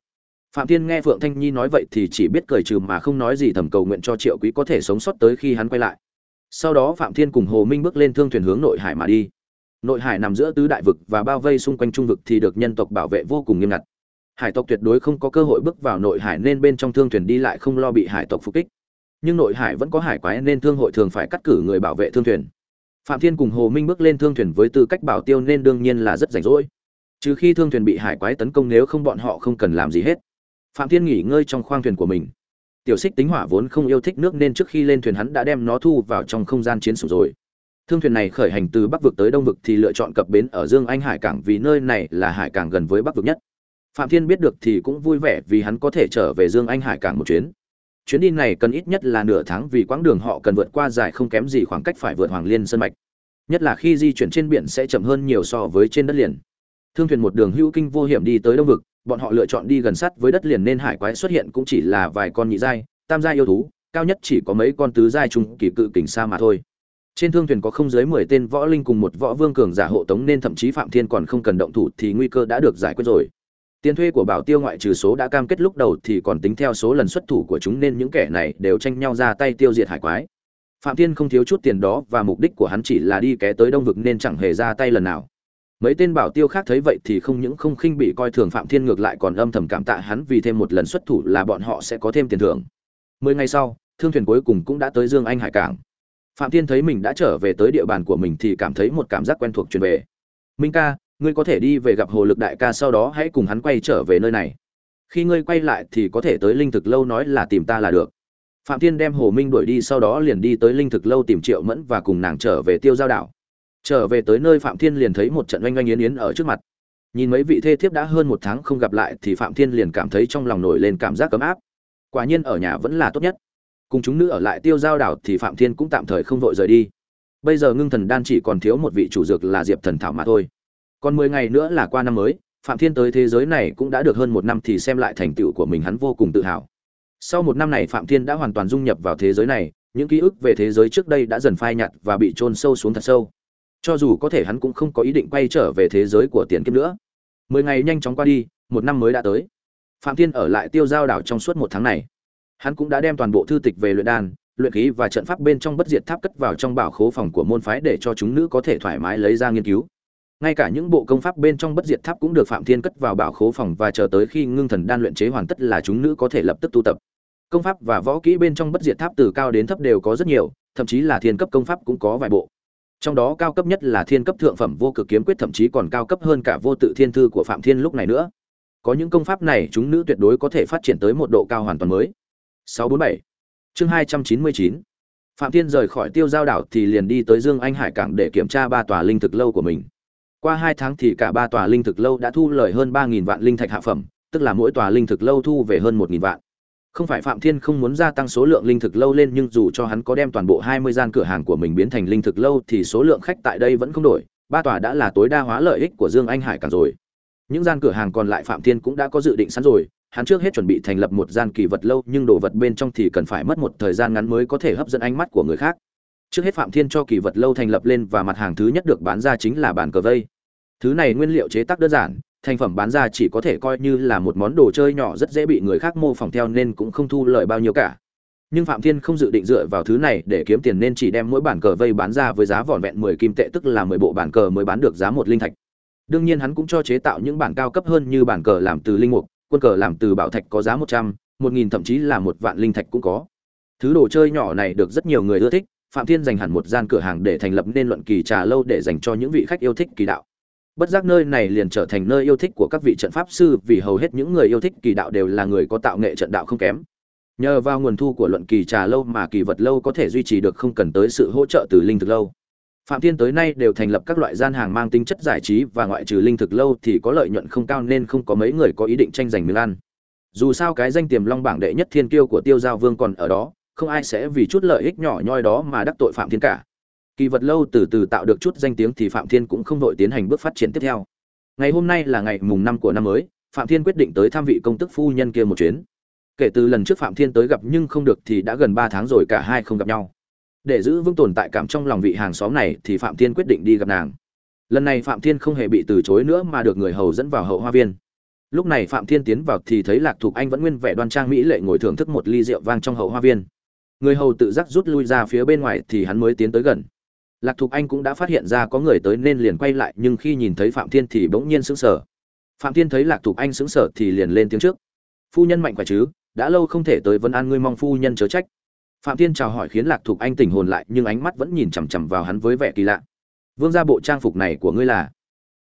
Phạm thiên nghe phượng thanh nhi nói vậy thì chỉ biết cười trừ mà không nói gì thầm cầu nguyện cho triệu quý có thể sống sót tới khi hắn quay lại sau đó phạm thiên cùng hồ minh bước lên thương thuyền hướng nội hải mà đi. Nội hải nằm giữa tứ đại vực và bao vây xung quanh trung vực thì được nhân tộc bảo vệ vô cùng nghiêm ngặt. Hải tộc tuyệt đối không có cơ hội bước vào nội hải nên bên trong thương thuyền đi lại không lo bị hải tộc phục kích. Nhưng nội hải vẫn có hải quái nên thương hội thường phải cắt cử người bảo vệ thương thuyền. Phạm thiên cùng hồ minh bước lên thương thuyền với tư cách bảo tiêu nên đương nhiên là rất rảnh rỗi. Trừ khi thương thuyền bị hải quái tấn công nếu không bọn họ không cần làm gì hết. Phạm thiên nghỉ ngơi trong khoang thuyền của mình tiểu xích tính hỏa vốn không yêu thích nước nên trước khi lên thuyền hắn đã đem nó thu vào trong không gian chiến sử rồi. Thương thuyền này khởi hành từ bắc vực tới đông vực thì lựa chọn cập bến ở dương anh hải cảng vì nơi này là hải cảng gần với bắc vực nhất. Phạm thiên biết được thì cũng vui vẻ vì hắn có thể trở về dương anh hải cảng một chuyến. Chuyến đi này cần ít nhất là nửa tháng vì quãng đường họ cần vượt qua dài không kém gì khoảng cách phải vượt hoàng liên sơn mạch. Nhất là khi di chuyển trên biển sẽ chậm hơn nhiều so với trên đất liền. Thương thuyền một đường hữu kinh vô hiểm đi tới đông vực bọn họ lựa chọn đi gần sát với đất liền nên hải quái xuất hiện cũng chỉ là vài con nhị giai, tam giai yêu thú, cao nhất chỉ có mấy con tứ giai trung kỳ cự kình xa mà thôi. Trên thương thuyền có không dưới mười tên võ linh cùng một võ vương cường giả hộ tống nên thậm chí phạm thiên còn không cần động thủ thì nguy cơ đã được giải quyết rồi. Tiền thuê của bảo tiêu ngoại trừ số đã cam kết lúc đầu thì còn tính theo số lần xuất thủ của chúng nên những kẻ này đều tranh nhau ra tay tiêu diệt hải quái. Phạm thiên không thiếu chút tiền đó và mục đích của hắn chỉ là đi ké tới đông vực nên chẳng hề ra tay lần nào mấy tên bảo tiêu khác thấy vậy thì không những không khinh bị coi thường phạm thiên ngược lại còn âm thầm cảm tạ hắn vì thêm một lần xuất thủ là bọn họ sẽ có thêm tiền thưởng. Mười ngày sau, thương thuyền cuối cùng cũng đã tới dương anh hải cảng. Phạm thiên thấy mình đã trở về tới địa bàn của mình thì cảm thấy một cảm giác quen thuộc truyền về. Minh ca, ngươi có thể đi về gặp hồ lực đại ca sau đó hãy cùng hắn quay trở về nơi này. Khi ngươi quay lại thì có thể tới linh thực lâu nói là tìm ta là được. Phạm thiên đem hồ minh đuổi đi sau đó liền đi tới linh thực lâu tìm triệu mẫn và cùng nàng trở về tiêu giao đảo trở về tới nơi phạm thiên liền thấy một trận oanh oanh yến yến ở trước mặt. Nhìn mấy vị thê thiếp đã hơn một tháng không gặp lại thì phạm thiên liền cảm thấy trong lòng nổi lên cảm giác cấm áp. Quả nhiên ở nhà vẫn là tốt nhất. Cùng chúng nữ ở lại tiêu giao đảo thì phạm thiên cũng tạm thời không vội rời đi. Bây giờ ngưng thần đan chỉ còn thiếu một vị chủ dược là diệp thần thảo mà thôi. Còn mười ngày nữa là qua năm mới, phạm thiên tới thế giới này cũng đã được hơn một năm thì xem lại thành tựu của mình hắn vô cùng tự hào. Sau một năm này phạm thiên đã hoàn toàn dung nhập vào thế giới này, những ký ức về thế giới trước đây đã dần phai nhạt và bị chôn sâu xuống thật sâu cho dù có thể hắn cũng không có ý định quay trở về thế giới của tiền kiếp nữa. Mười ngày nhanh chóng qua đi, một năm mới đã tới. Phạm thiên ở lại tiêu giao đảo trong suốt một tháng này. Hắn cũng đã đem toàn bộ thư tịch về luyện đan, luyện khí và trận pháp bên trong bất diệt tháp cất vào trong bảo khố phòng của môn phái để cho chúng nữ có thể thoải mái lấy ra nghiên cứu. Ngay cả những bộ công pháp bên trong bất diệt tháp cũng được phạm thiên cất vào bảo khố phòng và chờ tới khi ngưng thần đan luyện chế hoàn tất là chúng nữ có thể lập tức tu tập. Công pháp và võ kỹ bên trong bất diệt tháp từ cao đến thấp đều có rất nhiều, thậm chí là thiên cấp công pháp cũng có vài bộ trong đó cao cấp nhất là thiên cấp thượng phẩm vô cực kiếm quyết, thậm chí còn cao cấp hơn cả vô tự thiên thư của phạm thiên lúc này nữa. Có những công pháp này, chúng nữ tuyệt đối có thể phát triển tới một độ cao hoàn toàn mới. 647 chương 299 phạm thiên rời khỏi tiêu giao đảo thì liền đi tới dương anh hải cảng để kiểm tra ba tòa linh thực lâu của mình. Qua hai tháng thì cả ba tòa linh thực lâu đã thu lời hơn ba nghìn vạn linh thạch hạ phẩm, tức là mỗi tòa linh thực lâu thu về hơn một nghìn vạn không phải phạm thiên không muốn gia tăng số lượng linh thực lâu lên, nhưng dù cho hắn có đem toàn bộ hai mươi gian cửa hàng của mình biến thành linh thực lâu thì số lượng khách tại đây vẫn không đổi. Ba tòa đã là tối đa hóa lợi ích của dương anh hải cả rồi. Những gian cửa hàng còn lại phạm thiên cũng đã có dự định sẵn rồi. Hắn trước hết chuẩn bị thành lập một gian kỳ vật lâu, nhưng đồ vật bên trong thì cần phải mất một thời gian ngắn mới có thể hấp dẫn ánh mắt của người khác. Trước hết phạm thiên cho kỳ vật lâu thành lập lên và mặt hàng thứ nhất được bán ra chính là bàn cờ vây. Thứ này nguyên liệu chế tác đơn giản thành phẩm bán ra chỉ có thể coi như là một món đồ chơi nhỏ rất dễ bị người khác mô phỏng theo nên cũng không thu lợi bao nhiêu cả. Nhưng phạm thiên không dự định dựa vào thứ này để kiếm tiền nên chỉ đem mỗi bản cờ vây bán ra với giá vỏn vẹn 10 kim tệ tức là 10 bộ bản cờ mới bán được giá một linh thạch. Đương nhiên hắn cũng cho chế tạo những bản cao cấp hơn như bản cờ làm từ linh mục quân cờ làm từ bảo thạch có giá 100, 1000 thậm chí là một vạn linh thạch cũng có. Thứ đồ chơi nhỏ này được rất nhiều người ưa thích phạm thiên dành hẳn một gian cửa hàng để thành lập nên luận kỳ trà lâu để dành cho những vị khách yêu thích kỳ đạo bất giác nơi này liền trở thành nơi yêu thích của các vị trận pháp sư, vì hầu hết những người yêu thích kỳ đạo đều là người có tạo nghệ trận đạo không kém. Nhờ vào nguồn thu của luận kỳ trà lâu mà kỳ vật lâu có thể duy trì được không cần tới sự hỗ trợ từ linh thực lâu. Phạm thiên tới nay đều thành lập các loại gian hàng mang tính chất giải trí và ngoại trừ linh thực lâu thì có lợi nhuận không cao nên không có mấy người có ý định tranh giành miếng ăn. Dù sao cái danh tiềm long bảng đệ nhất thiên kiêu của tiêu giao vương còn ở đó, không ai sẽ vì chút lợi ích nhỏ nhoi đó mà đắc tội phạm thiên cả kỳ vật lâu từ từ tạo được chút danh tiếng thì phạm thiên cũng không đội tiến hành bước phát triển tiếp theo. Ngày hôm nay là ngày mùng năm của năm mới, phạm thiên quyết định tới thăm vị công tức phu nhân kia một chuyến. Kể từ lần trước phạm thiên tới gặp nhưng không được thì đã gần ba tháng rồi, cả hai không gặp nhau. Để giữ vững tồn tại cảm trong lòng vị hàng xóm này thì phạm thiên quyết định đi gặp nàng. Lần này phạm thiên không hề bị từ chối nữa mà được người hầu dẫn vào hậu hoa viên. Lúc này phạm thiên tiến vào thì thấy lạc thục anh vẫn nguyên vẻ đoan trang mỹ lệ ngồi thưởng thức một ly rượu vang trong hậu hoa viên. Người hầu tự giác rút lui ra phía bên ngoài thì hắn mới tiến tới gần lạc thục anh cũng đã phát hiện ra có người tới nên liền quay lại, nhưng khi nhìn thấy phạm thiên thì bỗng nhiên sững sờ. Phạm thiên thấy lạc thục anh sững sờ thì liền lên tiếng trước. Phu nhân mạnh khỏe chứ? Đã lâu không thể tới vấn an, ngươi mong phu nhân chớ trách. Phạm thiên chào hỏi khiến lạc thục anh tỉnh hồn lại, nhưng ánh mắt vẫn nhìn chằm chằm vào hắn với vẻ kỳ lạ. Vương gia bộ trang phục này của ngươi là?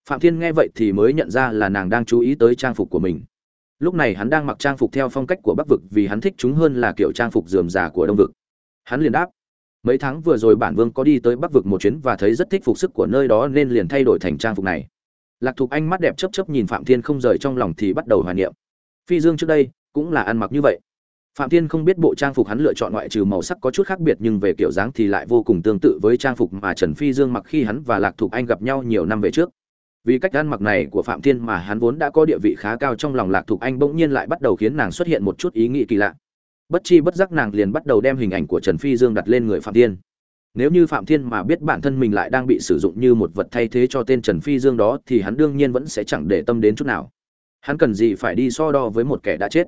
Phạm thiên nghe vậy thì mới nhận ra là nàng đang chú ý tới trang phục của mình. Lúc này hắn đang mặc trang phục theo phong cách của bắc vực vì hắn thích chúng hơn là kiểu trang phục dườm già của đông vực. Hắn liền đáp mấy tháng vừa rồi bản vương có đi tới bắc vực một chuyến và thấy rất thích phục sức của nơi đó nên liền thay đổi thành trang phục này. Lạc thục anh mắt đẹp chấp chấp nhìn phạm thiên không rời trong lòng thì bắt đầu hoài niệm. Phi dương trước đây cũng là ăn mặc như vậy. Phạm thiên không biết bộ trang phục hắn lựa chọn ngoại trừ màu sắc có chút khác biệt nhưng về kiểu dáng thì lại vô cùng tương tự với trang phục mà trần phi dương mặc khi hắn và lạc thục anh gặp nhau nhiều năm về trước. Vì cách ăn mặc này của phạm thiên mà hắn vốn đã có địa vị khá cao trong lòng lạc thục anh bỗng nhiên lại bắt đầu khiến nàng xuất hiện một chút ý nghĩ kỳ lạ bất chi bất giác nàng liền bắt đầu đem hình ảnh của trần phi dương đặt lên người phạm thiên. Nếu như phạm thiên mà biết bản thân mình lại đang bị sử dụng như một vật thay thế cho tên trần phi dương đó, thì hắn đương nhiên vẫn sẽ chẳng để tâm đến chút nào. Hắn cần gì phải đi so đo với một kẻ đã chết?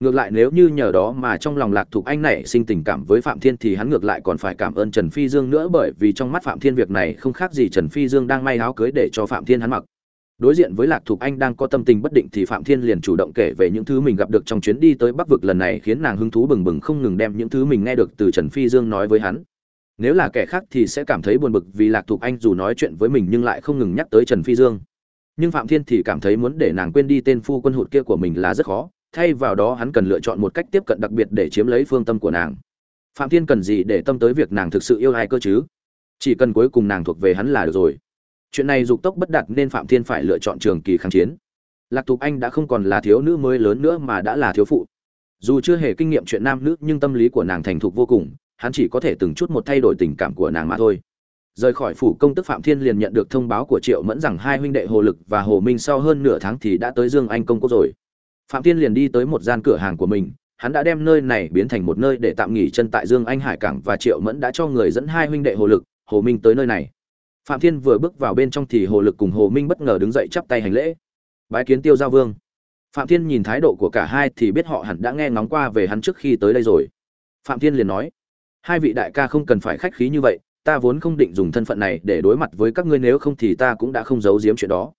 Ngược lại nếu như nhờ đó mà trong lòng lạc thục anh này sinh tình cảm với phạm thiên thì hắn ngược lại còn phải cảm ơn trần phi dương nữa bởi vì trong mắt phạm thiên việc này không khác gì trần phi dương đang may áo cưới để cho phạm thiên hắn mặc đối diện với lạc thục anh đang có tâm tình bất định thì phạm thiên liền chủ động kể về những thứ mình gặp được trong chuyến đi tới bắc vực lần này khiến nàng hứng thú bừng bừng không ngừng đem những thứ mình nghe được từ trần phi dương nói với hắn. Nếu là kẻ khác thì sẽ cảm thấy buồn bực vì lạc thục anh dù nói chuyện với mình nhưng lại không ngừng nhắc tới trần phi dương. Nhưng phạm thiên thì cảm thấy muốn để nàng quên đi tên phu quân hụt kia của mình là rất khó, thay vào đó hắn cần lựa chọn một cách tiếp cận đặc biệt để chiếm lấy phương tâm của nàng. Phạm thiên cần gì để tâm tới việc nàng thực sự yêu ai cơ chứ? Chỉ cần cuối cùng nàng thuộc về hắn là được rồi chuyện này dục tốc bất đạt nên phạm thiên phải lựa chọn trường kỳ kháng chiến. Lạc thục anh đã không còn là thiếu nữ mới lớn nữa mà đã là thiếu phụ. Dù chưa hề kinh nghiệm chuyện nam nữ nhưng tâm lý của nàng thành thục vô cùng, hắn chỉ có thể từng chút một thay đổi tình cảm của nàng mà thôi. Rời khỏi phủ công tức phạm thiên liền nhận được thông báo của triệu mẫn rằng hai huynh đệ hồ lực và hồ minh sau hơn nửa tháng thì đã tới dương anh công quốc rồi. Phạm thiên liền đi tới một gian cửa hàng của mình, hắn đã đem nơi này biến thành một nơi để tạm nghỉ chân tại dương anh hải cảng và triệu mẫn đã cho người dẫn hai huynh đệ hồ lực, hồ minh tới nơi này phạm thiên vừa bước vào bên trong thì hồ lực cùng hồ minh bất ngờ đứng dậy chắp tay hành lễ. Bái kiến tiêu giao vương. Phạm thiên nhìn thái độ của cả hai thì biết họ hẳn đã nghe ngóng qua về hắn trước khi tới đây rồi. Phạm thiên liền nói, hai vị đại ca không cần phải khách khí như vậy, ta vốn không định dùng thân phận này để đối mặt với các ngươi, nếu không thì ta cũng đã không giấu giếm chuyện đó.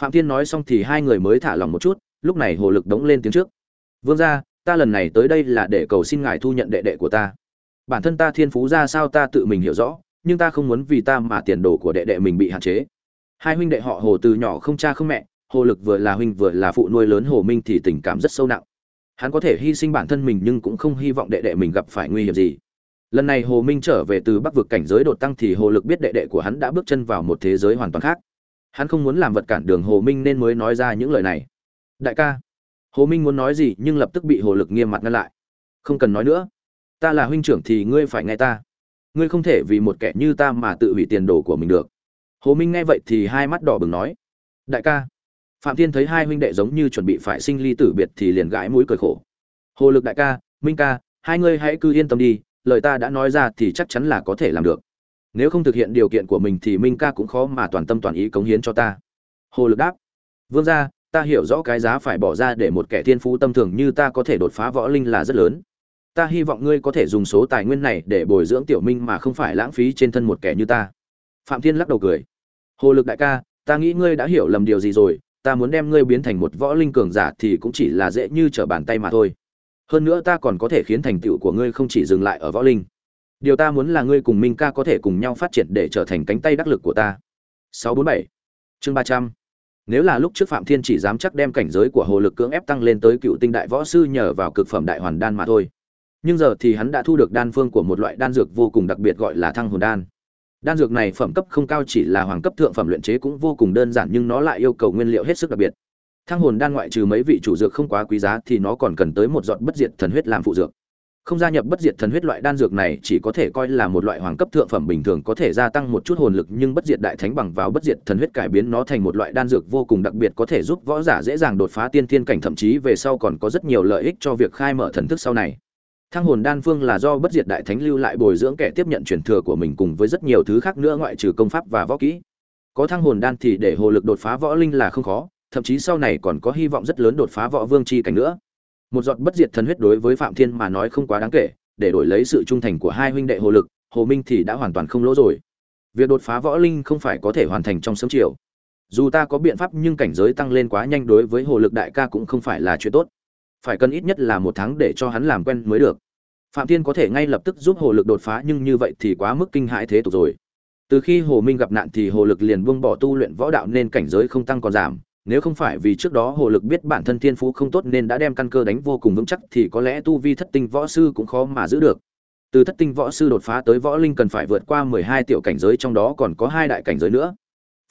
Phạm thiên nói xong thì hai người mới thả lòng một chút, lúc này hồ lực đống lên tiếng trước, vương gia, ta lần này tới đây là để cầu xin ngài thu nhận đệ đệ của ta. Bản thân ta thiên phú ra sao ta tự mình hiểu rõ nhưng ta không muốn vì ta mà tiền đồ của đệ đệ mình bị hạn chế. Hai huynh đệ họ hồ từ nhỏ không cha không mẹ, hồ lực vừa là huynh vừa là phụ nuôi lớn hồ minh thì tình cảm rất sâu nặng. Hắn có thể hy sinh bản thân mình nhưng cũng không hy vọng đệ đệ mình gặp phải nguy hiểm gì. Lần này hồ minh trở về từ bắc vực cảnh giới đột tăng thì hồ lực biết đệ đệ của hắn đã bước chân vào một thế giới hoàn toàn khác. Hắn không muốn làm vật cản đường hồ minh nên mới nói ra những lời này. Đại ca. Hồ minh muốn nói gì nhưng lập tức bị hồ lực nghiêm mặt ngăn lại. Không cần nói nữa. Ta là huynh trưởng thì ngươi phải nghe ta ngươi không thể vì một kẻ như ta mà tự hủy tiền đồ của mình được. Hồ minh nghe vậy thì hai mắt đỏ bừng nói, đại ca. Phạm thiên thấy hai huynh đệ giống như chuẩn bị phải sinh ly tử biệt thì liền gãi mũi cười khổ. Hồ lực đại ca, minh ca, hai ngươi hãy cứ yên tâm đi, lời ta đã nói ra thì chắc chắn là có thể làm được. Nếu không thực hiện điều kiện của mình thì minh ca cũng khó mà toàn tâm toàn ý cống hiến cho ta. Hồ lực đáp, vương gia, ta hiểu rõ cái giá phải bỏ ra để một kẻ thiên phú tâm thường như ta có thể đột phá võ linh là rất lớn ta hy vọng ngươi có thể dùng số tài nguyên này để bồi dưỡng tiểu minh mà không phải lãng phí trên thân một kẻ như ta. Phạm thiên lắc đầu cười. Hồ lực đại ca, ta nghĩ ngươi đã hiểu lầm điều gì rồi, ta muốn đem ngươi biến thành một võ linh cường giả thì cũng chỉ là dễ như trở bàn tay mà thôi. Hơn nữa ta còn có thể khiến thành tựu của ngươi không chỉ dừng lại ở võ linh. Điều ta muốn là ngươi cùng minh ca có thể cùng nhau phát triển để trở thành cánh tay đắc lực của ta. 647 chương 300 nếu là lúc trước phạm thiên chỉ dám chắc đem cảnh giới của hồ lực cưỡng ép tăng lên tới cựu tinh đại võ sư nhờ vào cực phẩm đại hoàn đan mà thôi nhưng giờ thì hắn đã thu được đan phương của một loại đan dược vô cùng đặc biệt gọi là thăng hồn đan. Đan dược này phẩm cấp không cao chỉ là hoàng cấp thượng phẩm luyện chế cũng vô cùng đơn giản nhưng nó lại yêu cầu nguyên liệu hết sức đặc biệt. Thăng hồn đan ngoại trừ mấy vị chủ dược không quá quý giá thì nó còn cần tới một giọt bất diệt thần huyết làm phụ dược. Không gia nhập bất diệt thần huyết loại đan dược này chỉ có thể coi là một loại hoàng cấp thượng phẩm bình thường có thể gia tăng một chút hồn lực nhưng bất diệt đại thánh bằng vào bất diệt thần huyết cải biến nó thành một loại đan dược vô cùng đặc biệt có thể giúp võ giả dễ dàng đột phá tiên thiên cảnh thậm chí về sau còn có rất nhiều lợi ích cho việc khai mở thần thức sau này thăng hồn đan phương là do bất diệt đại thánh lưu lại bồi dưỡng kẻ tiếp nhận truyền thừa của mình cùng với rất nhiều thứ khác nữa ngoại trừ công pháp và võ kỹ. Có thăng hồn đan thì để hồ lực đột phá võ linh là không khó, thậm chí sau này còn có hy vọng rất lớn đột phá võ vương chi cảnh nữa. Một giọt bất diệt thần huyết đối với phạm thiên mà nói không quá đáng kể, để đổi lấy sự trung thành của hai huynh đệ hồ lực, hồ minh thì đã hoàn toàn không lỗ rồi. Việc đột phá võ linh không phải có thể hoàn thành trong sớm chiều. Dù ta có biện pháp nhưng cảnh giới tăng lên quá nhanh đối với hồ lực đại ca cũng không phải là chuyện tốt phải cần ít nhất là một tháng để cho hắn làm quen mới được. Phạm thiên có thể ngay lập tức giúp hồ lực đột phá, nhưng như vậy thì quá mức kinh hãi thế tục rồi. Từ khi hồ minh gặp nạn thì hồ lực liền buông bỏ tu luyện võ đạo nên cảnh giới không tăng còn giảm. Nếu không phải vì trước đó hồ lực biết bản thân thiên phú không tốt nên đã đem căn cơ đánh vô cùng vững chắc thì có lẽ tu vi thất tinh võ sư cũng khó mà giữ được. Từ thất tinh võ sư đột phá tới võ linh cần phải vượt qua mười hai tiểu cảnh giới, trong đó còn có hai đại cảnh giới nữa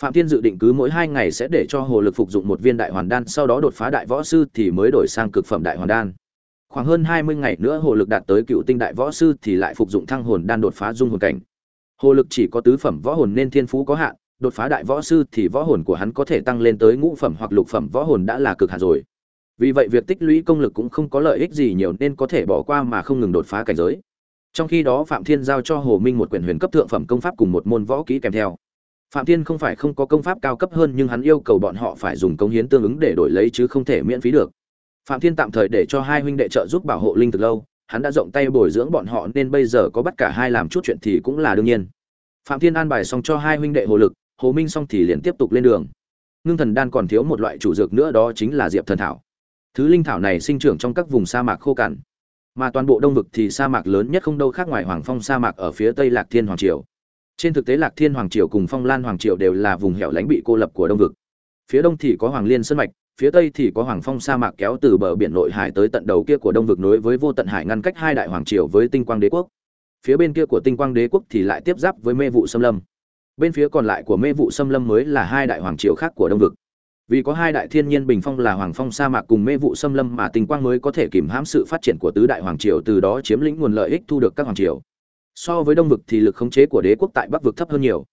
phạm thiên dự định cứ mỗi hai ngày sẽ để cho hồ lực phục dụng một viên đại hoàn đan, sau đó đột phá đại võ sư thì mới đổi sang cực phẩm đại hoàn đan khoảng hơn hai mươi ngày nữa hồ lực đạt tới cựu tinh đại võ sư thì lại phục dụng thăng hồn đan đột phá dung hồn cảnh hồ lực chỉ có tứ phẩm võ hồn nên thiên phú có hạn, đột phá đại võ sư thì võ hồn của hắn có thể tăng lên tới ngũ phẩm hoặc lục phẩm võ hồn đã là cực hạn rồi. Vì vậy việc tích lũy công lực cũng không có lợi ích gì nhiều nên có thể bỏ qua mà không ngừng đột phá cảnh giới. Trong khi đó Phạm Thiên giao cho Hồ Minh một quyển huyền cấp thượng phẩm công pháp cùng một môn võ kỹ kèm theo. Phạm Thiên không phải không có công pháp cao cấp hơn nhưng hắn yêu cầu bọn họ phải dùng công hiến tương ứng để đổi lấy chứ không thể miễn phí được. Phạm Thiên tạm thời để cho hai huynh đệ trợ giúp bảo hộ linh thực lâu, hắn đã rộng tay bồi dưỡng bọn họ nên bây giờ có bắt cả hai làm chút chuyện thì cũng là đương nhiên. Phạm Thiên an bài xong cho hai huynh đệ hồ lực, hồ minh xong thì liền tiếp tục lên đường ngưng thần đan còn thiếu một loại chủ dược nữa đó chính là diệp thần thảo thứ linh thảo này sinh trưởng trong các vùng sa mạc khô cằn mà toàn bộ đông vực thì sa mạc lớn nhất không đâu khác ngoài hoàng phong sa mạc ở phía tây lạc thiên hoàng triều trên thực tế lạc thiên hoàng triều cùng phong lan hoàng triều đều là vùng hẻo lánh bị cô lập của đông vực. Phía đông thì có hoàng liên sơn mạch, phía tây thì có hoàng phong sa mạc kéo từ bờ biển nội hải tới tận đầu kia của đông vực nối với vô tận hải ngăn cách hai đại hoàng triều với tinh quang đế quốc. Phía bên kia của tinh quang đế quốc thì lại tiếp giáp với mê vụ xâm lâm. Bên phía còn lại của mê vụ xâm lâm mới là hai đại hoàng triều khác của đông vực. Vì có hai đại thiên nhiên bình phong là hoàng phong sa mạc cùng mê vụ xâm lâm mà tinh quang mới có thể kìm hãm sự phát triển của tứ đại hoàng triều, từ đó chiếm lĩnh nguồn lợi ích thu được các hoàng triều so với đông vực thì lực khống chế của đế quốc tại bắc vực thấp hơn nhiều.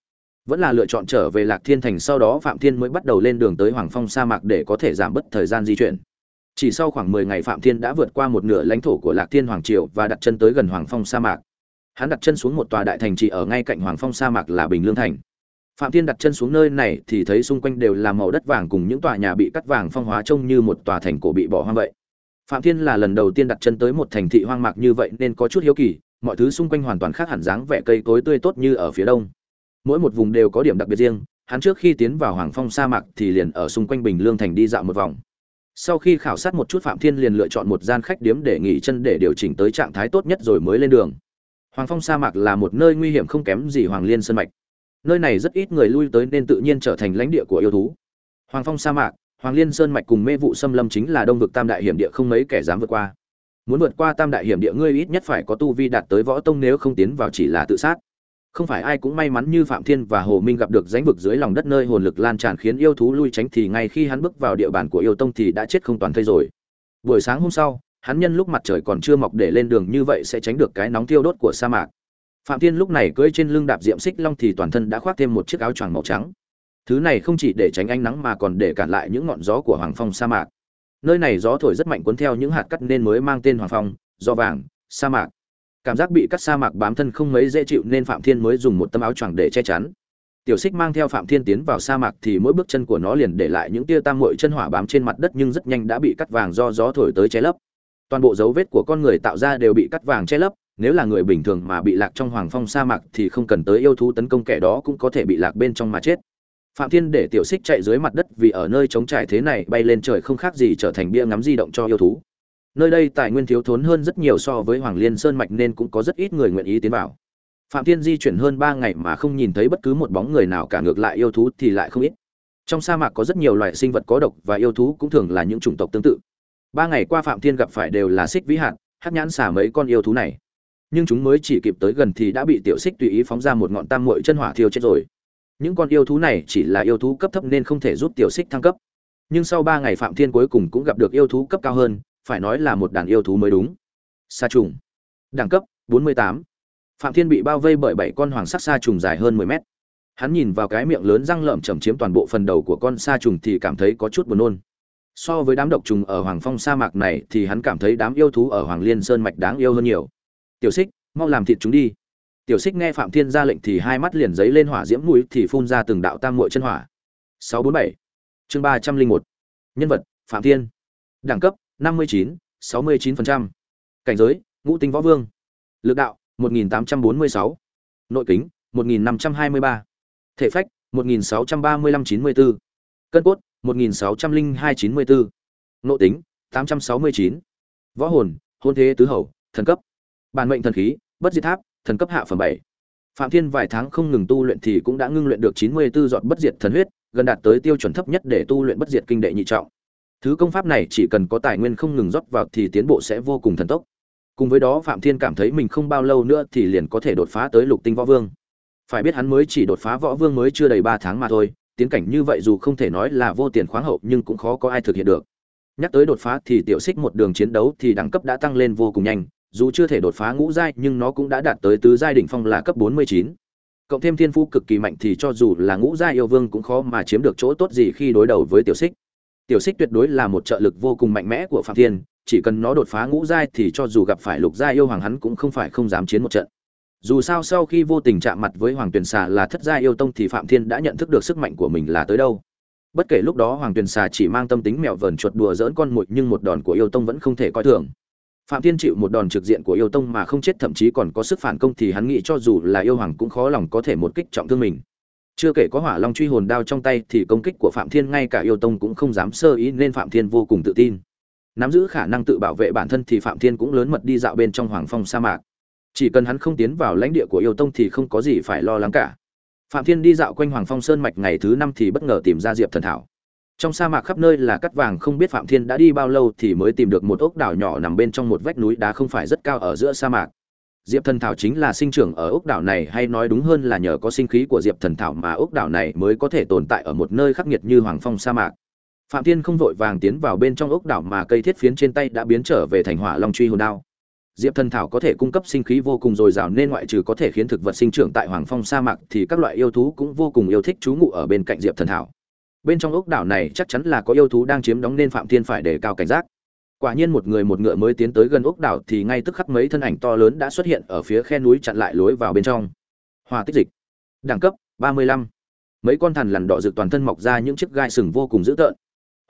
Vẫn là lựa chọn trở về lạc thiên thành, sau đó phạm thiên mới bắt đầu lên đường tới hoàng phong sa mạc để có thể giảm bớt thời gian di chuyển. Chỉ sau khoảng mười ngày phạm thiên đã vượt qua một nửa lãnh thổ của lạc thiên hoàng triều và đặt chân tới gần hoàng phong sa mạc. Hắn đặt chân xuống một tòa đại thành trì ở ngay cạnh hoàng phong sa mạc là bình lương thành. Phạm thiên đặt chân xuống nơi này thì thấy xung quanh đều là màu đất vàng cùng những tòa nhà bị cắt vàng phong hóa trông như một tòa thành cổ bị bỏ hoang vậy. Phạm thiên là lần đầu tiên đặt chân tới một thành thị hoang mạc như vậy nên có chút hiếu kỳ mọi thứ xung quanh hoàn toàn khác hẳn dáng vẻ cây cối tươi tốt như ở phía đông. Mỗi một vùng đều có điểm đặc biệt riêng, hắn trước khi tiến vào hoàng phong sa mạc thì liền ở xung quanh bình lương thành đi dạo một vòng. Sau khi khảo sát một chút phạm thiên liền lựa chọn một gian khách điếm để nghỉ chân để điều chỉnh tới trạng thái tốt nhất rồi mới lên đường. Hoàng phong sa mạc là một nơi nguy hiểm không kém gì hoàng liên sơn mạch. Nơi này rất ít người lui tới nên tự nhiên trở thành lãnh địa của yêu thú. Hoàng phong sa mạc, hoàng liên sơn mạch cùng mê vụ xâm lâm chính là đông vực tam đại hiểm địa không mấy kẻ dám vượt qua muốn vượt qua tam đại hiểm địa ngươi ít nhất phải có tu vi đạt tới võ tông nếu không tiến vào chỉ là tự sát. Không phải ai cũng may mắn như phạm thiên và hồ minh gặp được rãnh vực dưới lòng đất nơi hồn lực lan tràn khiến yêu thú lui tránh thì ngay khi hắn bước vào địa bàn của yêu tông thì đã chết không toàn thây rồi. Buổi sáng hôm sau, hắn nhân lúc mặt trời còn chưa mọc để lên đường như vậy sẽ tránh được cái nóng tiêu đốt của sa mạc. Phạm thiên lúc này cưỡi trên lưng đạp diệm xích long thì toàn thân đã khoác thêm một chiếc áo choàng màu trắng. Thứ này không chỉ để tránh ánh nắng mà còn để cản lại những ngọn gió của hoàng phong sa mạc nơi này gió thổi rất mạnh cuốn theo những hạt cắt nên mới mang tên hoàng phong do vàng, sa mạc. Cảm giác bị cắt sa mạc bám thân không mấy dễ chịu nên phạm thiên mới dùng một tấm áo choàng để che chắn. Tiểu xích mang theo phạm thiên tiến vào sa mạc thì mỗi bước chân của nó liền để lại những tia tam mội chân hỏa bám trên mặt đất nhưng rất nhanh đã bị cắt vàng do gió thổi tới che lấp. Toàn bộ dấu vết của con người tạo ra đều bị cắt vàng che lấp, nếu là người bình thường mà bị lạc trong hoàng phong sa mạc thì không cần tới yêu thú tấn công kẻ đó cũng có thể bị lạc bên trong mà chết phạm thiên để tiểu xích chạy dưới mặt đất vì ở nơi trống trải thế này bay lên trời không khác gì trở thành bia ngắm di động cho yêu thú. Nơi đây tài nguyên thiếu thốn hơn rất nhiều so với hoàng liên sơn mạch nên cũng có rất ít người nguyện ý tiến vào. Phạm thiên di chuyển hơn ba ngày mà không nhìn thấy bất cứ một bóng người nào cả ngược lại yêu thú thì lại không ít. Trong sa mạc có rất nhiều loại sinh vật có độc và yêu thú cũng thường là những chủng tộc tương tự. Ba ngày qua phạm thiên gặp phải đều là xích vĩ hạn, hát nhãn xả mấy con yêu thú này. Nhưng chúng mới chỉ kịp tới gần thì đã bị tiểu xích tùy ý phóng ra một ngọn tam muội chân hỏa thiêu chết rồi những con yêu thú này chỉ là yêu thú cấp thấp nên không thể giúp tiểu xích thăng cấp. Nhưng sau ba ngày phạm thiên cuối cùng cũng gặp được yêu thú cấp cao hơn, phải nói là một đàn yêu thú mới đúng. Sa trùng. Đẳng cấp 48. phạm thiên bị bao vây bởi bảy con hoàng sắc sa trùng dài hơn 10 mét. Hắn nhìn vào cái miệng lớn răng lợm chầm chiếm toàn bộ phần đầu của con sa trùng thì cảm thấy có chút buồn nôn. So với đám độc trùng ở hoàng phong sa mạc này thì hắn cảm thấy đám yêu thú ở hoàng liên sơn mạch đáng yêu hơn nhiều. Tiểu xích, mau làm thịt chúng đi tiểu xích nghe phạm thiên ra lệnh thì hai mắt liền giấy lên hỏa diễm mũi thì phun ra từng đạo tam muội chân hỏa 647 chương 301 nhân vật phạm thiên đẳng cấp 59, 69%. cảnh giới ngũ tinh võ vương lực đạo 1846. nội kính 1523. thể phách 1635-94. cân cốt 1602-94. nội tính 869. võ hồn hôn thế tứ hầu thần cấp bản mệnh thần khí bất diệt tháp thần cấp hạ phẩm bảy. Phạm thiên vài tháng không ngừng tu luyện thì cũng đã ngưng luyện được chín mươi 94 giọt bất diệt thần huyết, gần đạt tới tiêu chuẩn thấp nhất để tu luyện bất diệt kinh đệ nhị trọng. Thứ công pháp này chỉ cần có tài nguyên không ngừng rót vào thì tiến bộ sẽ vô cùng thần tốc. Cùng với đó, phạm thiên cảm thấy mình không bao lâu nữa thì liền có thể đột phá tới lục tinh võ vương. Phải biết hắn mới chỉ đột phá võ vương mới chưa đầy ba tháng mà thôi, tiến cảnh như vậy dù không thể nói là vô tiền khoáng hậu nhưng cũng khó có ai thực hiện được. Nhắc tới đột phá thì tiểu xích một đường chiến đấu thì đẳng cấp đã tăng lên vô cùng nhanh dù chưa thể đột phá ngũ giai nhưng nó cũng đã đạt tới tứ giai đỉnh phong là cấp 49. Cộng thêm thiên phú cực kỳ mạnh thì cho dù là ngũ giai yêu vương cũng khó mà chiếm được chỗ tốt gì khi đối đầu với tiểu xích. Tiểu xích tuyệt đối là một trợ lực vô cùng mạnh mẽ của Phạm Thiên, chỉ cần nó đột phá ngũ giai thì cho dù gặp phải lục giai yêu hoàng hắn cũng không phải không dám chiến một trận. Dù sao sau khi vô tình chạm mặt với Hoàng Tuyền Xà là thất giai yêu tông thì Phạm Thiên đã nhận thức được sức mạnh của mình là tới đâu. Bất kể lúc đó Hoàng Tuyền Xà chỉ mang tâm tính mèo vờn chuột đùa giỡn con muội nhưng một đòn của yêu tông vẫn không thể coi thường phạm thiên chịu một đòn trực diện của yêu tông mà không chết, thậm chí còn có sức phản công thì hắn nghĩ cho dù là yêu hoàng cũng khó lòng có thể một kích trọng thương mình. Chưa kể có hỏa long truy hồn đao trong tay thì công kích của phạm thiên ngay cả yêu tông cũng không dám sơ ý nên phạm thiên vô cùng tự tin. Nắm giữ khả năng tự bảo vệ bản thân thì phạm thiên cũng lớn mật đi dạo bên trong hoàng phong sa mạc. Chỉ cần hắn không tiến vào lãnh địa của yêu tông thì không có gì phải lo lắng cả. Phạm thiên đi dạo quanh hoàng phong sơn mạch ngày thứ năm thì bất ngờ tìm ra diệp thần thảo trong sa mạc khắp nơi là cắt vàng, không biết phạm thiên đã đi bao lâu thì mới tìm được một ốc đảo nhỏ nằm bên trong một vách núi đá không phải rất cao ở giữa sa mạc. Diệp thần thảo chính là sinh trưởng ở ốc đảo này, hay nói đúng hơn là nhờ có sinh khí của diệp thần thảo mà ốc đảo này mới có thể tồn tại ở một nơi khắc nghiệt như hoàng phong sa mạc. Phạm thiên không vội vàng tiến vào bên trong ốc đảo mà cây thiết phiến trên tay đã biến trở về thành hỏa long truy hồn đao. Diệp thần thảo có thể cung cấp sinh khí vô cùng dồi dào nên ngoại trừ có thể khiến thực vật sinh trưởng tại hoàng phong sa mạc thì các loại yêu thú cũng vô cùng yêu thích trú ngụ ở bên cạnh diệp thần thảo bên trong ốc đảo này chắc chắn là có yêu thú đang chiếm đóng nên phạm thiên phải đề cao cảnh giác. Quả nhiên một người một ngựa mới tiến tới gần ốc đảo thì ngay tức khắc mấy thân ảnh to lớn đã xuất hiện ở phía khe núi chặn lại lối vào bên trong. Hòa tích dịch. Đẳng cấp 35. mấy con thằn lằn đỏ rực toàn thân mọc ra những chiếc gai sừng vô cùng dữ tợn.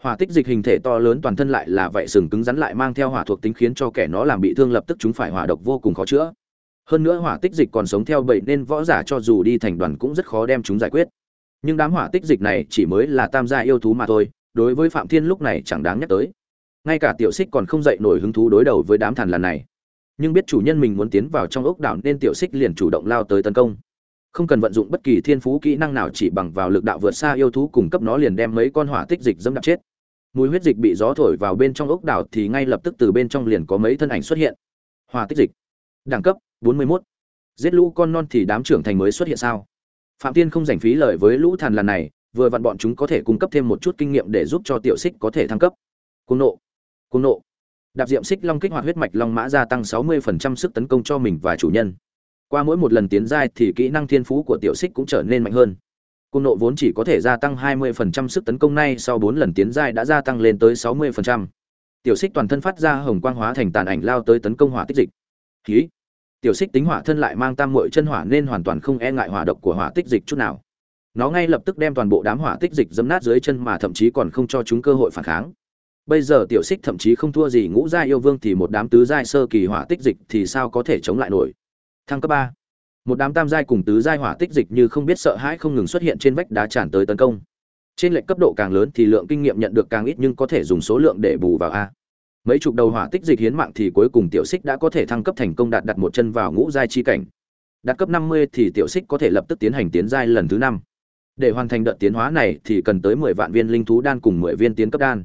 Hỏa tích dịch hình thể to lớn toàn thân lại là vậy sừng cứng rắn lại mang theo hỏa thuộc tính khiến cho kẻ nó làm bị thương lập tức chúng phải hỏa độc vô cùng khó chữa. Hơn nữa hỏa tích dịch còn sống theo bầy nên võ giả cho dù đi thành đoàn cũng rất khó đem chúng giải quyết nhưng đám hỏa tích dịch này chỉ mới là tam gia yêu thú mà thôi, đối với phạm thiên lúc này chẳng đáng nhắc tới. Ngay cả tiểu xích còn không dậy nổi hứng thú đối đầu với đám thằn lằn này. Nhưng biết chủ nhân mình muốn tiến vào trong ốc đảo nên tiểu xích liền chủ động lao tới tấn công. Không cần vận dụng bất kỳ thiên phú kỹ năng nào chỉ bằng vào lực đạo vượt xa yêu thú cung cấp nó liền đem mấy con hỏa tích dịch dẫm đạp chết. Mùi huyết dịch bị gió thổi vào bên trong ốc đảo thì ngay lập tức từ bên trong liền có mấy thân ảnh xuất hiện. Hỏa tích dịch. Đẳng cấp 41. giết lũ con non thì đám trưởng thành mới xuất hiện sao? Phạm tiên không dành phí lời với lũ thàn lần này, vừa vặn bọn chúng có thể cung cấp thêm một chút kinh nghiệm để giúp cho tiểu xích có thể thăng cấp. Cung nộ cung nộ. Đạp diệm xích long kích hoạt huyết mạch long mã gia tăng 60% sức tấn công cho mình và chủ nhân. Qua mỗi một lần tiến giai thì kỹ năng thiên phú của tiểu xích cũng trở nên mạnh hơn. Cung nộ vốn chỉ có thể gia tăng 20% sức tấn công nay sau 4 lần tiến giai đã gia tăng lên tới 60%. tiểu xích toàn thân phát ra hồng quang hóa thành tàn ảnh lao tới tấn công hỏa tích dịch. Khí tiểu xích tính hỏa thân lại mang tam muội chân hỏa nên hoàn toàn không e ngại hỏa độc của hỏa tích dịch chút nào. Nó ngay lập tức đem toàn bộ đám hỏa tích dịch dấm nát dưới chân mà thậm chí còn không cho chúng cơ hội phản kháng. Bây giờ tiểu xích thậm chí không thua gì ngũ gia yêu vương thì một đám tứ giai sơ kỳ hỏa tích dịch thì sao có thể chống lại nổi? Thăng cấp ba. Một đám tam giai cùng tứ giai hỏa tích dịch như không biết sợ hãi không ngừng xuất hiện trên vách đá tràn tới tấn công. Trên lệnh cấp độ càng lớn thì lượng kinh nghiệm nhận được càng ít nhưng có thể dùng số lượng để bù vào a mấy chục đầu hỏa tích dịch hiến mạng thì cuối cùng tiểu xích đã có thể thăng cấp thành công đạt đặt một chân vào ngũ giai chi cảnh. Đạt cấp 50 thì tiểu xích có thể lập tức tiến hành tiến giai lần thứ năm. Để hoàn thành đợt tiến hóa này thì cần tới 10 vạn viên linh thú đan cùng 10 viên tiến cấp đan.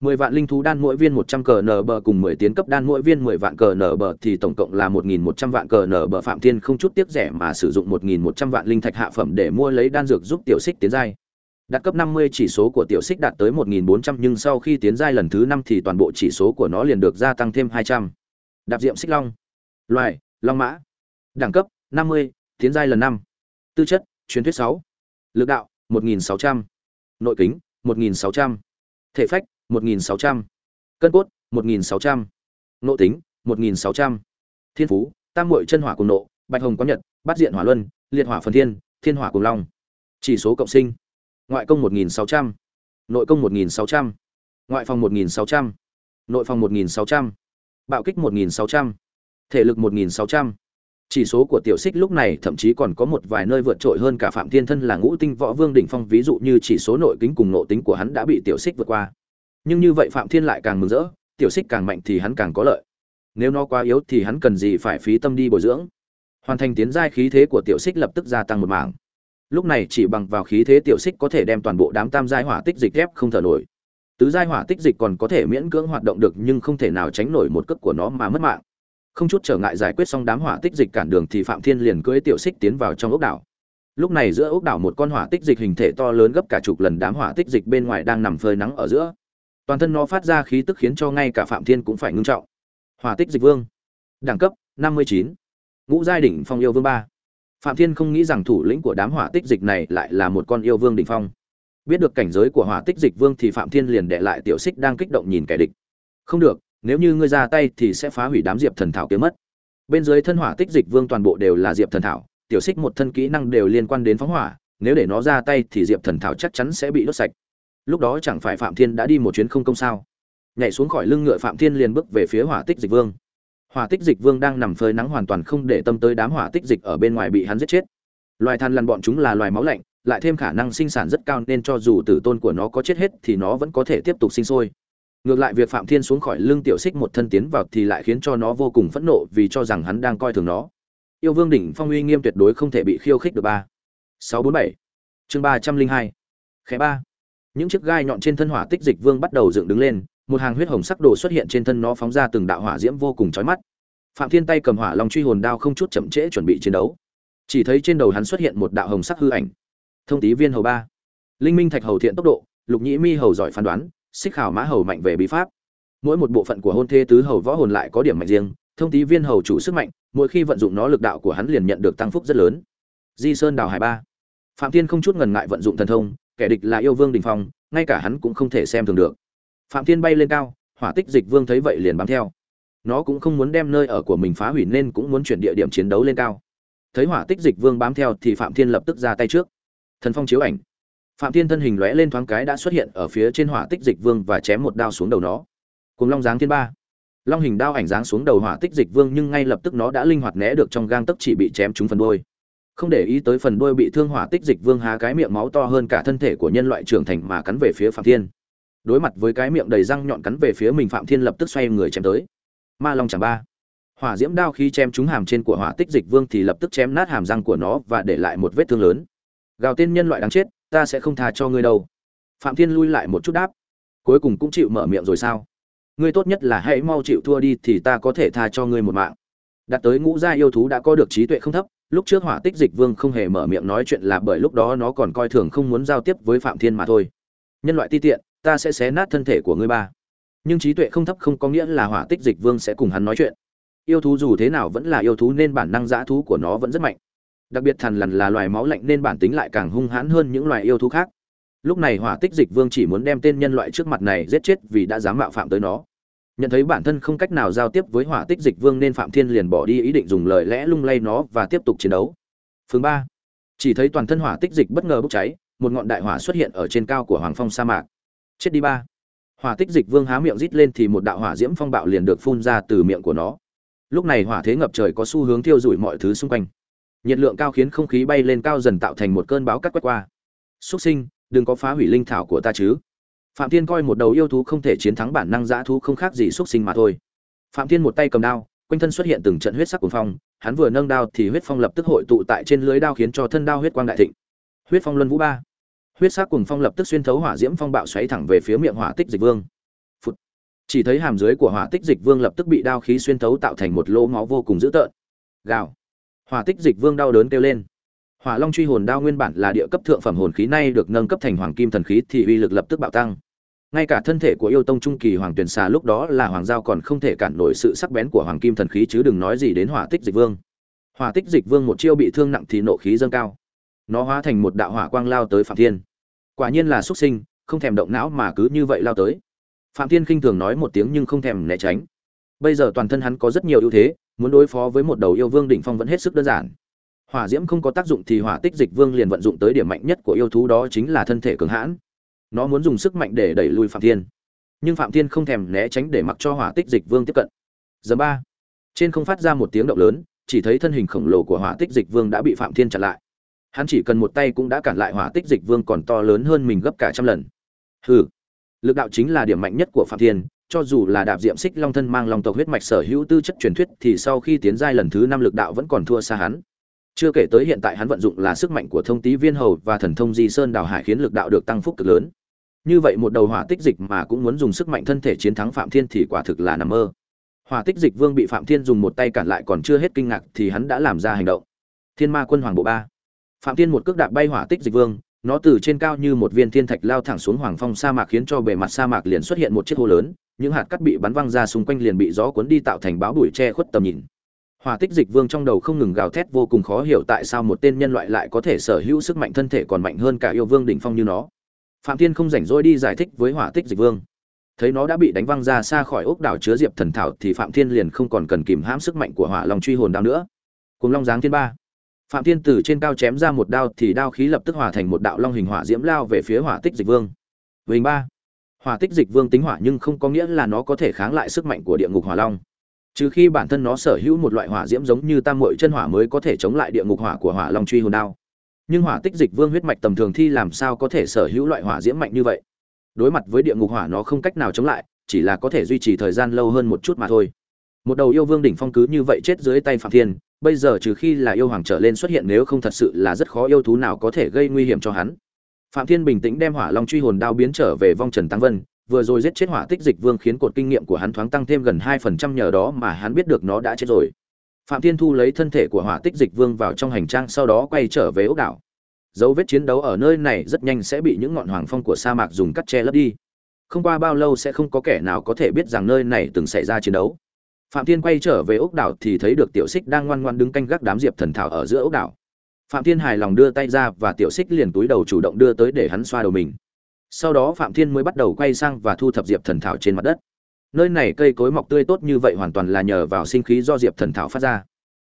10 vạn linh thú đan mỗi viên 100 cờ nở bờ cùng 10 tiến cấp đan mỗi viên 10 vạn cờ nở bờ thì tổng cộng là 1100 vạn cờ nở bờ. Phạm Thiên không chút tiếc rẻ mà sử dụng 1100 vạn linh thạch hạ phẩm để mua lấy đan dược giúp tiểu xích tiến giai. Đạt cấp 50 chỉ số của tiểu xích đạt tới 1400 nhưng sau khi tiến giai lần thứ 5 thì toàn bộ chỉ số của nó liền được gia tăng thêm 200. Đạp diệm xích long. Loài: Long mã. Đẳng cấp: 50, tiến giai lần 5. Tư chất: Truyền thuyết 6. Lực đạo: 1600. Nội kính: 1600. Thể phách: 1600. Cân cốt: 1600. Nội tính: 1600. Thiên phú: Tam muội chân hỏa cùng nộ, Bạch hồng quán nhật, Bát diện hỏa luân, Liệt hỏa phần thiên, Thiên hỏa cùng long. Chỉ số cộng sinh: Ngoại công 1600. Nội công 1600. Ngoại phòng 1600. Nội phòng 1600. Bạo kích 1600. Thể lực 1600. Chỉ số của tiểu xích lúc này thậm chí còn có một vài nơi vượt trội hơn cả Phạm Thiên thân là Ngũ Tinh Võ Vương đỉnh phong, ví dụ như chỉ số nội kính cùng nội tính của hắn đã bị tiểu xích vượt qua nhưng như vậy phạm thiên lại càng mừng rỡ tiểu xích càng mạnh thì hắn càng có lợi nếu nó quá yếu thì hắn cần gì phải phí tâm đi bồi dưỡng hoàn thành tiến giai khí thế của tiểu xích lập tức gia tăng một mảng lúc này chỉ bằng vào khí thế tiểu xích có thể đem toàn bộ đám tam giai hỏa tích dịch ghép không thở nổi. Tứ giai hỏa tích dịch còn có thể miễn cưỡng hoạt động được nhưng không thể nào tránh nổi một cước của nó mà mất mạng. Không chút trở ngại giải quyết xong đám hỏa tích dịch cản đường thì phạm thiên liền cưỡi tiểu xích tiến vào trong ốc đảo. Lúc này giữa ốc đảo một con hỏa tích dịch hình thể to lớn gấp cả chục lần đám hỏa tích dịch bên ngoài đang nằm phơi nắng ở giữa. Toàn thân nó phát ra khí tức khiến cho ngay cả phạm thiên cũng phải ngưng trọng. Hỏa tích dịch vương. Đẳng cấp 59. ngũ giai đỉnh phong yêu vương ba phạm thiên không nghĩ rằng thủ lĩnh của đám hỏa tích dịch này lại là một con yêu vương đỉnh phong. Biết được cảnh giới của hỏa tích dịch vương thì phạm thiên liền đệ lại tiểu xích đang kích động nhìn kẻ địch. Không được, nếu như ngươi ra tay thì sẽ phá hủy đám diệp thần thảo kia mất. Bên dưới thân hỏa tích dịch vương toàn bộ đều là diệp thần thảo, tiểu xích một thân kỹ năng đều liên quan đến phóng hỏa, nếu để nó ra tay thì diệp thần thảo chắc chắn sẽ bị đốt sạch. Lúc đó chẳng phải phạm thiên đã đi một chuyến không công sao? Nhảy xuống khỏi lưng ngựa phạm thiên liền bước về phía hỏa tích dịch vương hỏa tích dịch vương đang nằm phơi nắng hoàn toàn không để tâm tới đám hỏa tích dịch ở bên ngoài bị hắn giết chết. Loài than lằn bọn chúng là loài máu lạnh, lại thêm khả năng sinh sản rất cao nên cho dù tử tôn của nó có chết hết thì nó vẫn có thể tiếp tục sinh sôi. Ngược lại việc phạm thiên xuống khỏi lưng tiểu xích một thân tiến vào thì lại khiến cho nó vô cùng phẫn nộ vì cho rằng hắn đang coi thường nó. Yêu vương đỉnh phong uy nghiêm tuyệt đối không thể bị khiêu khích được ba. Sáu bốn bảy. Chương ba trăm linh hai. Khẽ ba. Những chiếc gai nhọn trên thân hỏa tích dịch vương bắt đầu dựng đứng lên một hàng huyết hồng sắc đồ xuất hiện trên thân nó phóng ra từng đạo hỏa diễm vô cùng chói mắt. Phạm thiên tay cầm hỏa long truy hồn đao không chút chậm trễ chuẩn bị chiến đấu. Chỉ thấy trên đầu hắn xuất hiện một đạo hồng sắc hư ảnh. Thông tí viên hầu ba. Linh minh thạch hầu thiện tốc độ, lục nhĩ mi hầu giỏi phán đoán, xích khảo mã hầu mạnh về bí pháp. Mỗi một bộ phận của hôn thế tứ hầu võ hồn lại có điểm mạnh riêng, thông tí viên hầu chủ sức mạnh, mỗi khi vận dụng nó lực đạo của hắn liền nhận được tăng phúc rất lớn. Di sơn đào hải ba. Phạm thiên không chút ngần ngại vận dụng thần thông, kẻ địch là yêu vương đình phong, ngay cả hắn cũng không thể xem thường được phạm thiên bay lên cao, hỏa tích dịch vương thấy vậy liền bám theo. Nó cũng không muốn đem nơi ở của mình phá hủy nên cũng muốn chuyển địa điểm chiến đấu lên cao. Thấy hỏa tích dịch vương bám theo thì phạm thiên lập tức ra tay trước. Thần phong chiếu ảnh. Phạm thiên thân hình lóe lên thoáng cái đã xuất hiện ở phía trên hỏa tích dịch vương và chém một đao xuống đầu nó. Cùng long giáng thiên ba. Long hình đao ảnh giáng xuống đầu hỏa tích dịch vương nhưng ngay lập tức nó đã linh hoạt né được trong gang tấc chỉ bị chém trúng phần đôi không để ý tới phần đôi bị thương hỏa tích dịch vương há cái miệng máu to hơn cả thân thể của nhân loại trưởng thành mà cắn về phía phạm thiên đối mặt với cái miệng đầy răng nhọn cắn về phía mình phạm thiên lập tức xoay người chém tới. Ma long chẳng ba. Hỏa diễm đao khi chém trúng hàm trên của hỏa tích dịch vương thì lập tức chém nát hàm răng của nó và để lại một vết thương lớn. Gào tên nhân loại đáng chết, ta sẽ không tha cho ngươi đâu. Phạm thiên lui lại một chút đáp. Cuối cùng cũng chịu mở miệng rồi sao? Ngươi tốt nhất là hãy mau chịu thua đi thì ta có thể tha cho ngươi một mạng. Đạt tới ngũ gia yêu thú đã có được trí tuệ không thấp, lúc trước hỏa tích dịch vương không hề mở miệng nói chuyện là bởi lúc đó nó còn coi thường không muốn giao tiếp với phạm thiên mà thôi. Nhân loại ti tiện ta sẽ xé nát thân thể của ngươi ba. Nhưng trí tuệ không thấp không có nghĩa là hỏa tích dịch vương sẽ cùng hắn nói chuyện. Yêu thú dù thế nào vẫn là yêu thú nên bản năng dã thú của nó vẫn rất mạnh. Đặc biệt thằn lằn là loài máu lạnh nên bản tính lại càng hung hãn hơn những loài yêu thú khác. Lúc này hỏa tích dịch vương chỉ muốn đem tên nhân loại trước mặt này giết chết vì đã dám mạo phạm tới nó. Nhận thấy bản thân không cách nào giao tiếp với hỏa tích dịch vương nên phạm thiên liền bỏ đi ý định dùng lời lẽ lung lay nó và tiếp tục chiến đấu. Phương ba. Chỉ thấy toàn thân hỏa tích dịch bất ngờ bốc cháy, một ngọn đại hỏa xuất hiện ở trên cao của hoàng phong sa mạc chết đi ba. Hỏa tích dịch vương há miệng rít lên thì một đạo hỏa diễm phong bạo liền được phun ra từ miệng của nó. Lúc này hỏa thế ngập trời có xu hướng thiêu rụi mọi thứ xung quanh. Nhiệt lượng cao khiến không khí bay lên cao dần tạo thành một cơn bão cắt quét qua. Xuất sinh, đừng có phá hủy linh thảo của ta chứ. Phạm thiên coi một đầu yêu thú không thể chiến thắng bản năng dã thú không khác gì xuất sinh mà thôi. Phạm thiên một tay cầm đao, quanh thân xuất hiện từng trận huyết sắc cuồng phong. Hắn vừa nâng đao thì huyết phong lập tức hội tụ tại trên lưới đao khiến cho thân đao huyết quang đại thịnh. Huyết phong luân vũ ba huyết sắc cuồng phong lập tức xuyên thấu hỏa diễm phong bạo xoáy thẳng về phía miệng hỏa tích dịch vương. Phụt. chỉ thấy hàm dưới của hỏa tích dịch vương lập tức bị đao khí xuyên thấu tạo thành một lỗ máu vô cùng dữ tợn. Gào. Hỏa tích dịch vương đau đớn kêu lên. Hỏa long truy hồn đao nguyên bản là địa cấp thượng phẩm hồn khí, nay được nâng cấp thành hoàng kim thần khí thì uy lực lập tức bạo tăng. Ngay cả thân thể của yêu tông trung kỳ hoàng tuyển xà lúc đó là hoàng giao còn không thể cản nổi sự sắc bén của hoàng kim thần khí chứ đừng nói gì đến hỏa tích dịch vương. Hỏa tích dịch vương một chiêu bị thương nặng thì nộ khí dâng cao nó hóa thành một đạo hỏa quang lao tới phạm thiên. Quả nhiên là xuất sinh, không thèm động não mà cứ như vậy lao tới. Phạm thiên khinh thường nói một tiếng nhưng không thèm né tránh. Bây giờ toàn thân hắn có rất nhiều ưu thế, muốn đối phó với một đầu yêu vương đỉnh phong vẫn hết sức đơn giản. Hỏa diễm không có tác dụng thì hỏa tích dịch vương liền vận dụng tới điểm mạnh nhất của yêu thú đó chính là thân thể cường hãn. Nó muốn dùng sức mạnh để đẩy lùi phạm thiên. Nhưng phạm thiên không thèm né tránh để mặc cho hỏa tích dịch vương tiếp cận. Giờ ba. Trên không phát ra một tiếng động lớn, chỉ thấy thân hình khổng lồ của hỏa tích dịch vương đã bị phạm thiên chặn lại hắn chỉ cần một tay cũng đã cản lại hỏa tích dịch vương còn to lớn hơn mình gấp cả trăm lần. Hừ, lực đạo chính là điểm mạnh nhất của phạm thiên, cho dù là đạp diệm xích long thân mang long tộc huyết mạch sở hữu tư chất truyền thuyết thì sau khi tiến giai lần thứ năm lực đạo vẫn còn thua xa hắn. Chưa kể tới hiện tại hắn vận dụng là sức mạnh của thông tý viên hầu và thần thông di sơn đào hải khiến lực đạo được tăng phúc cực lớn. Như vậy một đầu hỏa tích dịch mà cũng muốn dùng sức mạnh thân thể chiến thắng phạm thiên thì quả thực là nằm mơ. Hỏa tích dịch vương bị phạm thiên dùng một tay cản lại còn chưa hết kinh ngạc thì hắn đã làm ra hành động. Thiên ma quân hoàng bộ ba phạm thiên một cước đạp bay hỏa tích dịch vương, nó từ trên cao như một viên thiên thạch lao thẳng xuống hoàng phong sa mạc khiến cho bề mặt sa mạc liền xuất hiện một chiếc hố lớn, những hạt cát bị bắn văng ra xung quanh liền bị gió cuốn đi tạo thành báo bụi che khuất tầm nhìn. Hỏa tích dịch vương trong đầu không ngừng gào thét vô cùng khó hiểu tại sao một tên nhân loại lại có thể sở hữu sức mạnh thân thể còn mạnh hơn cả yêu vương đỉnh phong như nó. Phạm thiên không rảnh rỗi đi giải thích với hỏa tích dịch vương. Thấy nó đã bị đánh văng ra xa khỏi ốc đảo chứa diệp thần thảo thì phạm thiên liền không còn cần kìm hãm sức mạnh của hỏa long truy hồn đao nữa. Cùng long giáng thiên ba phạm thiên từ trên cao chém ra một đao thì đao khí lập tức hòa thành một đạo long hình hỏa diễm lao về phía hỏa tích dịch vương. Vinh ba. Hỏa tích dịch vương tính hỏa nhưng không có nghĩa là nó có thể kháng lại sức mạnh của địa ngục hỏa long. Trừ khi bản thân nó sở hữu một loại hỏa diễm giống như tam muội chân hỏa mới có thể chống lại địa ngục hỏa của hỏa long truy hồn đao. Nhưng hỏa tích dịch vương huyết mạch tầm thường thi làm sao có thể sở hữu loại hỏa diễm mạnh như vậy? Đối mặt với địa ngục hỏa nó không cách nào chống lại, chỉ là có thể duy trì thời gian lâu hơn một chút mà thôi. Một đầu yêu vương đỉnh phong cứ như vậy chết dưới tay phạm thiên bây giờ trừ khi là yêu hoàng trở lên xuất hiện nếu không thật sự là rất khó yêu thú nào có thể gây nguy hiểm cho hắn. Phạm thiên bình tĩnh đem hỏa long truy hồn đao biến trở về vong trần tăng vân, vừa rồi giết chết hỏa tích dịch vương khiến cột kinh nghiệm của hắn thoáng tăng thêm gần hai phần trăm nhờ đó mà hắn biết được nó đã chết rồi. Phạm thiên thu lấy thân thể của hỏa tích dịch vương vào trong hành trang sau đó quay trở về ốc đảo. Dấu vết chiến đấu ở nơi này rất nhanh sẽ bị những ngọn hoàng phong của sa mạc dùng cắt che lấp đi. Không qua bao lâu sẽ không có kẻ nào có thể biết rằng nơi này từng xảy ra chiến đấu phạm thiên quay trở về ốc đảo thì thấy được tiểu xích đang ngoan ngoan đứng canh gác đám diệp thần thảo ở giữa ốc đảo. Phạm thiên hài lòng đưa tay ra và tiểu xích liền túi đầu chủ động đưa tới để hắn xoa đầu mình. Sau đó phạm thiên mới bắt đầu quay sang và thu thập diệp thần thảo trên mặt đất. Nơi này cây cối mọc tươi tốt như vậy hoàn toàn là nhờ vào sinh khí do diệp thần thảo phát ra.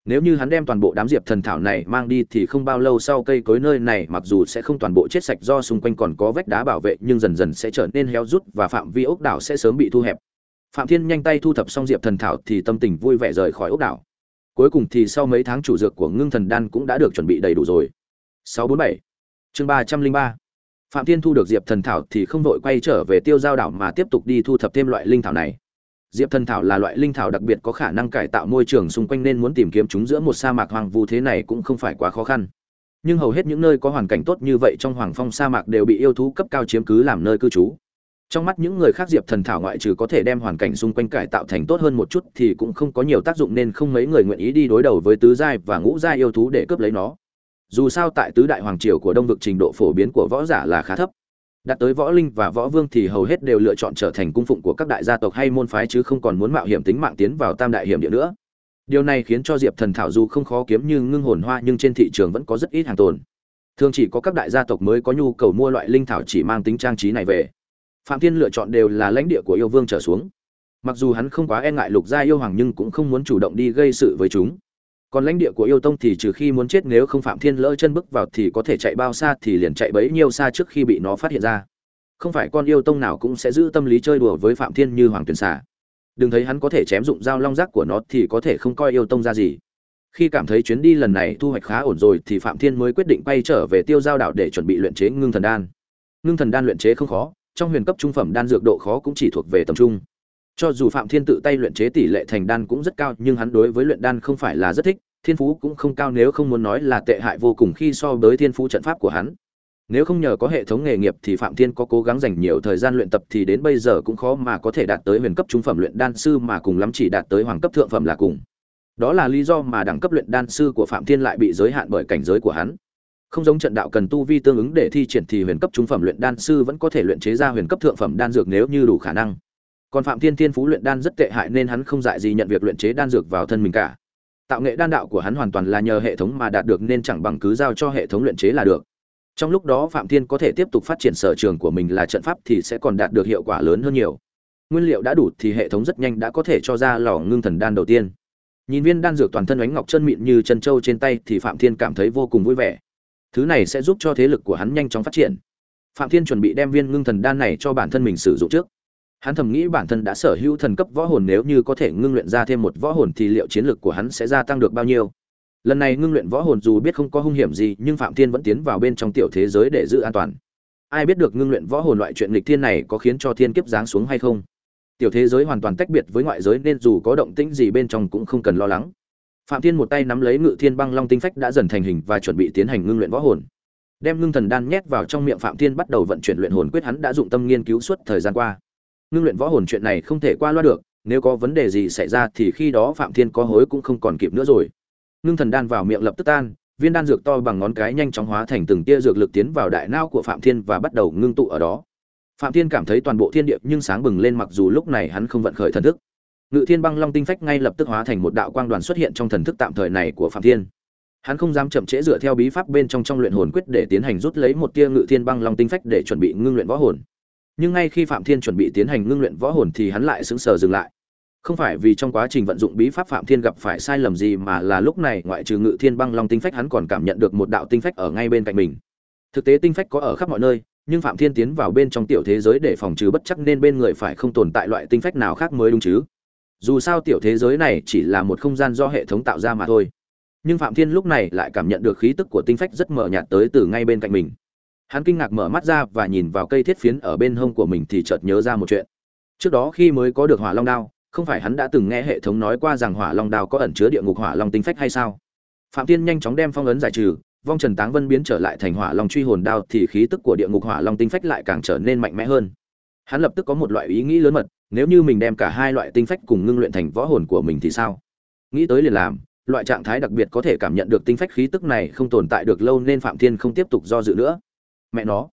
Nếu như hắn đem toàn bộ đám diệp thần thảo này mang đi thì không bao lâu sau cây cối nơi này mặc dù sẽ không toàn bộ chết sạch do xung quanh còn có vách đá bảo vệ nhưng dần dần sẽ trở nên héo rút và phạm vi ốc đảo sẽ sớm bị thu hẹp phạm thiên nhanh tay thu thập xong diệp thần thảo thì tâm tình vui vẻ rời khỏi ốc đảo. Cuối cùng thì sau mấy tháng chủ dược của ngưng thần đan cũng đã được chuẩn bị đầy đủ rồi. 647 chương 303 phạm thiên thu được diệp thần thảo thì không vội quay trở về tiêu giao đảo mà tiếp tục đi thu thập thêm loại linh thảo này. Diệp thần thảo là loại linh thảo đặc biệt có khả năng cải tạo môi trường xung quanh nên muốn tìm kiếm chúng giữa một sa mạc hoang vu thế này cũng không phải quá khó khăn. Nhưng hầu hết những nơi có hoàn cảnh tốt như vậy trong hoàng phong sa mạc đều bị yêu thú cấp cao chiếm cứ làm nơi cư trú trong mắt những người khác diệp thần thảo ngoại trừ có thể đem hoàn cảnh xung quanh cải tạo thành tốt hơn một chút thì cũng không có nhiều tác dụng nên không mấy người nguyện ý đi đối đầu với tứ giai và ngũ giai yêu thú để cướp lấy nó. Dù sao tại tứ đại hoàng triều của đông vực trình độ phổ biến của võ giả là khá thấp. Đạt tới võ linh và võ vương thì hầu hết đều lựa chọn trở thành cung phụng của các đại gia tộc hay môn phái chứ không còn muốn mạo hiểm tính mạng tiến vào tam đại hiểm địa nữa. Điều này khiến cho diệp thần thảo dù không khó kiếm như ngưng hồn hoa nhưng trên thị trường vẫn có rất ít hàng tồn. Thường chỉ có các đại gia tộc mới có nhu cầu mua loại linh thảo chỉ mang tính trang trí này về phạm thiên lựa chọn đều là lãnh địa của yêu vương trở xuống. Mặc dù hắn không quá e ngại lục gia yêu hoàng nhưng cũng không muốn chủ động đi gây sự với chúng. Còn lãnh địa của yêu tông thì trừ khi muốn chết nếu không phạm thiên lỡ chân bước vào thì có thể chạy bao xa thì liền chạy bấy nhiêu xa trước khi bị nó phát hiện ra. Không phải con yêu tông nào cũng sẽ giữ tâm lý chơi đùa với phạm thiên như hoàng tuyền xà. Đừng thấy hắn có thể chém dụng dao long rác của nó thì có thể không coi yêu tông ra gì. Khi cảm thấy chuyến đi lần này thu hoạch khá ổn rồi thì phạm thiên mới quyết định quay trở về tiêu giao đảo để chuẩn bị luyện chế ngưng thần đan. Ngưng thần đan luyện chế không khó trong huyền cấp trung phẩm đan dược độ khó cũng chỉ thuộc về tầm trung. Cho dù phạm thiên tự tay luyện chế tỷ lệ thành đan cũng rất cao, nhưng hắn đối với luyện đan không phải là rất thích, thiên phú cũng không cao nếu không muốn nói là tệ hại vô cùng khi so với thiên phú trận pháp của hắn. Nếu không nhờ có hệ thống nghề nghiệp thì phạm thiên có cố gắng dành nhiều thời gian luyện tập thì đến bây giờ cũng khó mà có thể đạt tới huyền cấp trung phẩm luyện đan sư mà cùng lắm chỉ đạt tới hoàng cấp thượng phẩm là cùng. Đó là lý do mà đẳng cấp luyện đan sư của phạm thiên lại bị giới hạn bởi cảnh giới của hắn không giống trận đạo cần tu vi tương ứng để thi triển thì huyền cấp trung phẩm luyện đan sư vẫn có thể luyện chế ra huyền cấp thượng phẩm đan dược nếu như đủ khả năng. Còn phạm thiên thiên phú luyện đan rất tệ hại nên hắn không dại gì nhận việc luyện chế đan dược vào thân mình cả. Tạo nghệ đan đạo của hắn hoàn toàn là nhờ hệ thống mà đạt được nên chẳng bằng cứ giao cho hệ thống luyện chế là được. Trong lúc đó phạm thiên có thể tiếp tục phát triển sở trường của mình là trận pháp thì sẽ còn đạt được hiệu quả lớn hơn nhiều. Nguyên liệu đã đủ thì hệ thống rất nhanh đã có thể cho ra lò ngưng thần đan đầu tiên. Nhìn viên đan dược toàn thân ánh ngọc chân mịn như chân trâu trên tay thì phạm thiên cảm thấy vô cùng vui vẻ thứ này sẽ giúp cho thế lực của hắn nhanh chóng phát triển. Phạm thiên chuẩn bị đem viên ngưng thần đan này cho bản thân mình sử dụng trước. Hắn thầm nghĩ bản thân đã sở hữu thần cấp võ hồn, nếu như có thể ngưng luyện ra thêm một võ hồn thì liệu chiến lực của hắn sẽ gia tăng được bao nhiêu? Lần này ngưng luyện võ hồn dù biết không có hung hiểm gì, nhưng phạm thiên vẫn tiến vào bên trong tiểu thế giới để giữ an toàn. Ai biết được ngưng luyện võ hồn loại chuyện lịch thiên này có khiến cho thiên kiếp giáng xuống hay không? Tiểu thế giới hoàn toàn tách biệt với ngoại giới nên dù có động tĩnh gì bên trong cũng không cần lo lắng phạm thiên một tay nắm lấy ngự thiên băng long tinh phách đã dần thành hình và chuẩn bị tiến hành ngưng luyện võ hồn. Đem ngưng thần đan nhét vào trong miệng phạm thiên bắt đầu vận chuyển luyện hồn quyết hắn đã dụng tâm nghiên cứu suốt thời gian qua. Ngưng luyện võ hồn chuyện này không thể qua loa được, nếu có vấn đề gì xảy ra thì khi đó phạm thiên có hối cũng không còn kịp nữa rồi. Ngưng thần đan vào miệng lập tức tan, viên đan dược to bằng ngón cái nhanh chóng hóa thành từng tia dược lực tiến vào đại não của phạm thiên và bắt đầu ngưng tụ ở đó. Phạm thiên cảm thấy toàn bộ thiên địa nhưng sáng bừng lên mặc dù lúc này hắn không vận khởi thần thức ngự thiên băng long tinh phách ngay lập tức hóa thành một đạo quang đoàn xuất hiện trong thần thức tạm thời này của phạm thiên. Hắn không dám chậm trễ dựa theo bí pháp bên trong trong luyện hồn quyết để tiến hành rút lấy một tia ngự thiên băng long tinh phách để chuẩn bị ngưng luyện võ hồn. Nhưng ngay khi phạm thiên chuẩn bị tiến hành ngưng luyện võ hồn thì hắn lại sững sờ dừng lại. Không phải vì trong quá trình vận dụng bí pháp phạm thiên gặp phải sai lầm gì mà là lúc này ngoại trừ ngự thiên băng long tinh phách hắn còn cảm nhận được một đạo tinh phách ở ngay bên cạnh mình. Thực tế tinh phách có ở khắp mọi nơi, nhưng phạm thiên tiến vào bên trong tiểu thế giới để phòng trừ bất chắc nên bên người phải không tồn tại loại tinh phách nào khác mới đúng chứ? Dù sao tiểu thế giới này chỉ là một không gian do hệ thống tạo ra mà thôi. Nhưng phạm thiên lúc này lại cảm nhận được khí tức của tinh phách rất mờ nhạt tới từ ngay bên cạnh mình. Hắn kinh ngạc mở mắt ra và nhìn vào cây thiết phiến ở bên hông của mình thì chợt nhớ ra một chuyện. Trước đó khi mới có được hỏa long đao, không phải hắn đã từng nghe hệ thống nói qua rằng hỏa long đao có ẩn chứa địa ngục hỏa long tinh phách hay sao? Phạm thiên nhanh chóng đem phong ấn giải trừ, vong trần táng vân biến trở lại thành hỏa long truy hồn đao thì khí tức của địa ngục hỏa long tinh phách lại càng trở nên mạnh mẽ hơn. Hắn lập tức có một loại ý nghĩ lớn mật nếu như mình đem cả hai loại tinh phách cùng ngưng luyện thành võ hồn của mình thì sao? Nghĩ tới liền làm, loại trạng thái đặc biệt có thể cảm nhận được tinh phách khí tức này không tồn tại được lâu nên phạm thiên không tiếp tục do dự nữa. Mẹ nó,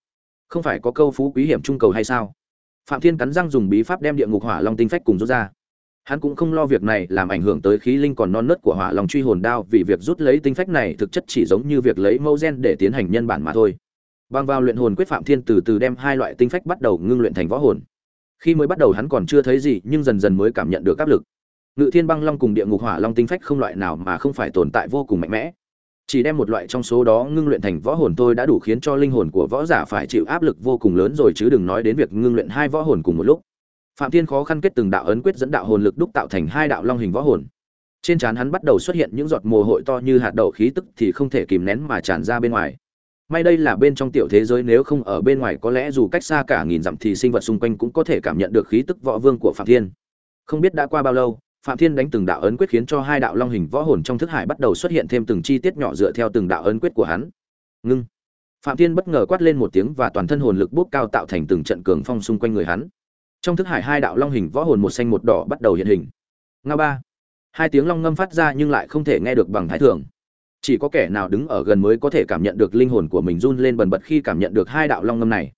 không phải có câu phú quý hiểm trung cầu hay sao? Phạm thiên cắn răng dùng bí pháp đem địa ngục hỏa long tinh phách cùng rút ra. Hắn cũng không lo việc này làm ảnh hưởng tới khí linh còn non nớt của hỏa long truy hồn đao vì việc rút lấy tinh phách này thực chất chỉ giống như việc lấy mẫu gen để tiến hành nhân bản mà thôi. Bằng vào luyện hồn quyết phạm thiên từ từ đem hai loại tinh phách bắt đầu ngưng luyện thành võ hồn khi mới bắt đầu hắn còn chưa thấy gì, nhưng dần dần mới cảm nhận được áp lực. Ngự thiên băng long cùng địa ngục hỏa long tinh phách không loại nào mà không phải tồn tại vô cùng mạnh mẽ. Chỉ đem một loại trong số đó ngưng luyện thành võ hồn thôi đã đủ khiến cho linh hồn của võ giả phải chịu áp lực vô cùng lớn rồi chứ đừng nói đến việc ngưng luyện hai võ hồn cùng một lúc. Phạm thiên khó khăn kết từng đạo ấn quyết dẫn đạo hồn lực đúc tạo thành hai đạo long hình võ hồn. Trên trán hắn bắt đầu xuất hiện những giọt mồ hôi to như hạt đậu, khí tức thì không thể kìm nén mà tràn ra bên ngoài may đây là bên trong tiểu thế giới, nếu không ở bên ngoài có lẽ dù cách xa cả nghìn dặm thì sinh vật xung quanh cũng có thể cảm nhận được khí tức võ vương của phạm thiên. Không biết đã qua bao lâu, phạm thiên đánh từng đạo ấn quyết khiến cho hai đạo long hình võ hồn trong thức hải bắt đầu xuất hiện thêm từng chi tiết nhỏ dựa theo từng đạo ấn quyết của hắn. Ngưng. Phạm thiên bất ngờ quát lên một tiếng và toàn thân hồn lực bốc cao tạo thành từng trận cường phong xung quanh người hắn. Trong thức hải hai đạo long hình võ hồn một xanh một đỏ bắt đầu hiện hình. Nga ba. Hai tiếng long ngâm phát ra nhưng lại không thể nghe được bằng thái thường chỉ có kẻ nào đứng ở gần mới có thể cảm nhận được linh hồn của mình run lên bần bật khi cảm nhận được hai đạo long ngâm này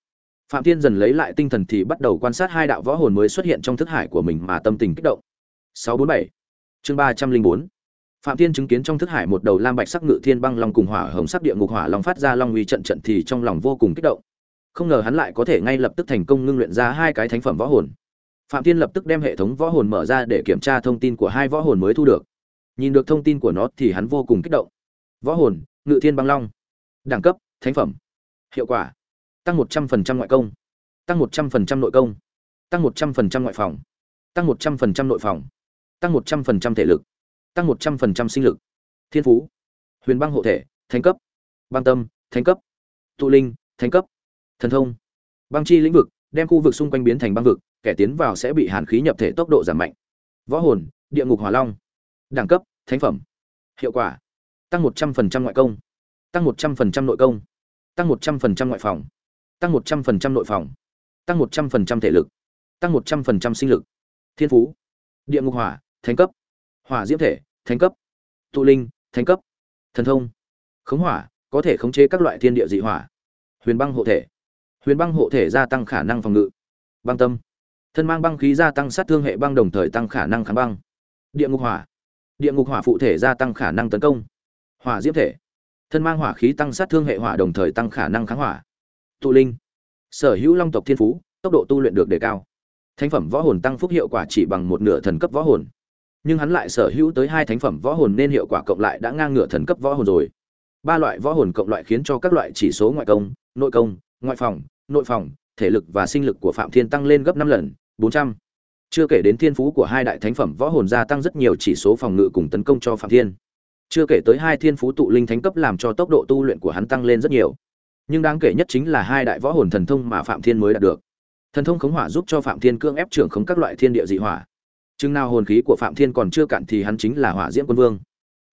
phạm thiên dần lấy lại tinh thần thì bắt đầu quan sát hai đạo võ hồn mới xuất hiện trong thức hải của mình mà tâm tình kích động 647 chương 304 Phạm Thiên chứng kiến trong thức hải một đầu lam bạch sắc ngự thiên băng long cùng hỏa hồng sắc địa ngục hỏa long phát ra long uy trận trận thì trong lòng vô cùng kích động. Không ngờ hắn lại có thể ngay lập tức thành công ngưng luyện ra hai cái thánh phẩm võ hồn. Phạm Thiên lập tức đem hệ thống võ hồn mở ra để kiểm tra thông tin của hai võ hồn mới thu được. Nhìn được thông tin của nó thì hắn vô cùng kích động. Võ hồn, Ngự Thiên Băng Long. Đẳng cấp, thánh phẩm. Hiệu quả: Tăng 100% ngoại công, tăng 100% nội công, tăng 100% ngoại phòng, tăng 100% nội phòng. Tăng một trăm phần trăm thể lực. Tăng một trăm phần trăm sinh lực. Thiên phú huyền băng hộ thể thánh cấp. Băng tâm thánh cấp. Tụ linh thánh cấp. Thần thông băng chi lĩnh vực đem khu vực xung quanh biến thành băng vực kẻ tiến vào sẽ bị hàn khí nhập thể tốc độ giảm mạnh. Võ hồn địa ngục hỏa long. Đẳng cấp thánh phẩm. Hiệu quả tăng một trăm phần trăm ngoại công. Tăng một trăm phần trăm nội công. Tăng một trăm phần trăm ngoại phòng. Tăng một trăm phần trăm nội phòng. Tăng một trăm phần trăm thể lực. Tăng một trăm phần trăm sinh lực. Thiên phú. Địa ngục hỏa, thánh cấp. Hỏa diễm thể, thánh cấp. Tụ linh, thánh cấp. Thần thông. Khống hỏa, có thể khống chế các loại thiên địa dị hỏa. Huyền băng hộ thể. Huyền băng hộ thể gia tăng khả năng phòng ngự. Băng tâm. Thân mang băng khí gia tăng sát thương hệ băng đồng thời tăng khả năng kháng băng. Địa ngục hỏa. Địa ngục hỏa phụ thể gia tăng khả năng tấn công hỏa diễm thể. Thân mang hỏa khí tăng sát thương hệ hỏa đồng thời tăng khả năng kháng hỏa. Tụ linh. Sở hữu long tộc thiên phú, tốc độ tu luyện được đề cao. Thánh phẩm võ hồn tăng phúc hiệu quả chỉ bằng một nửa thần cấp võ hồn. Nhưng hắn lại sở hữu tới hai thánh phẩm võ hồn nên hiệu quả cộng lại đã ngang ngửa thần cấp võ hồn rồi. Ba loại võ hồn cộng loại khiến cho các loại chỉ số ngoại công, nội công, ngoại phòng, nội phòng, thể lực và sinh lực của phạm thiên tăng lên gấp năm lần, bốn trăm. Chưa kể đến thiên phú của hai đại thánh phẩm võ hồn gia tăng rất nhiều chỉ số phòng ngự cùng tấn công cho phạm thiên chưa kể tới hai thiên phú tụ linh thánh cấp làm cho tốc độ tu luyện của hắn tăng lên rất nhiều. Nhưng đáng kể nhất chính là hai đại võ hồn thần thông mà phạm thiên mới đạt được. Thần thông khống hỏa giúp cho phạm thiên cưỡng ép trưởng khống các loại thiên địa dị hỏa. Chừng nào hồn khí của phạm thiên còn chưa cạn thì hắn chính là hỏa diễm quân vương.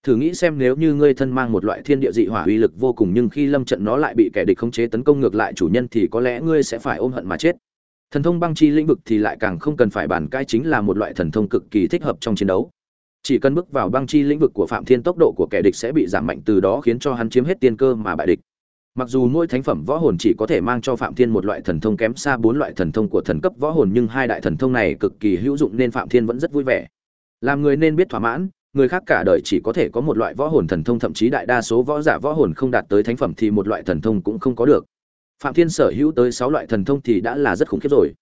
Thử nghĩ xem nếu như ngươi thân mang một loại thiên địa dị hỏa uy lực vô cùng nhưng khi lâm trận nó lại bị kẻ địch khống chế tấn công ngược lại chủ nhân thì có lẽ ngươi sẽ phải ôm hận mà chết. Thần thông băng chi lĩnh vực thì lại càng không cần phải bàn cãi chính là một loại thần thông cực kỳ thích hợp trong chiến đấu chỉ cần bước vào băng chi lĩnh vực của phạm thiên tốc độ của kẻ địch sẽ bị giảm mạnh từ đó khiến cho hắn chiếm hết tiên cơ mà bại địch Mặc dù mỗi thánh phẩm võ hồn chỉ có thể mang cho Phạm Thiên một loại thần thông kém xa bốn loại thần thông của thần cấp võ hồn, nhưng hai đại thần thông này cực kỳ hữu dụng nên Phạm Thiên vẫn rất vui vẻ. Làm người nên biết thỏa mãn, người khác cả đời chỉ có thể có một loại võ hồn thần thông thậm chí đại đa số võ giả võ hồn không đạt tới thánh phẩm thì một loại thần thông cũng không có được. Phạm Thiên sở hữu tới sáu loại thần thông thì đã là rất khủng khiếp rồi.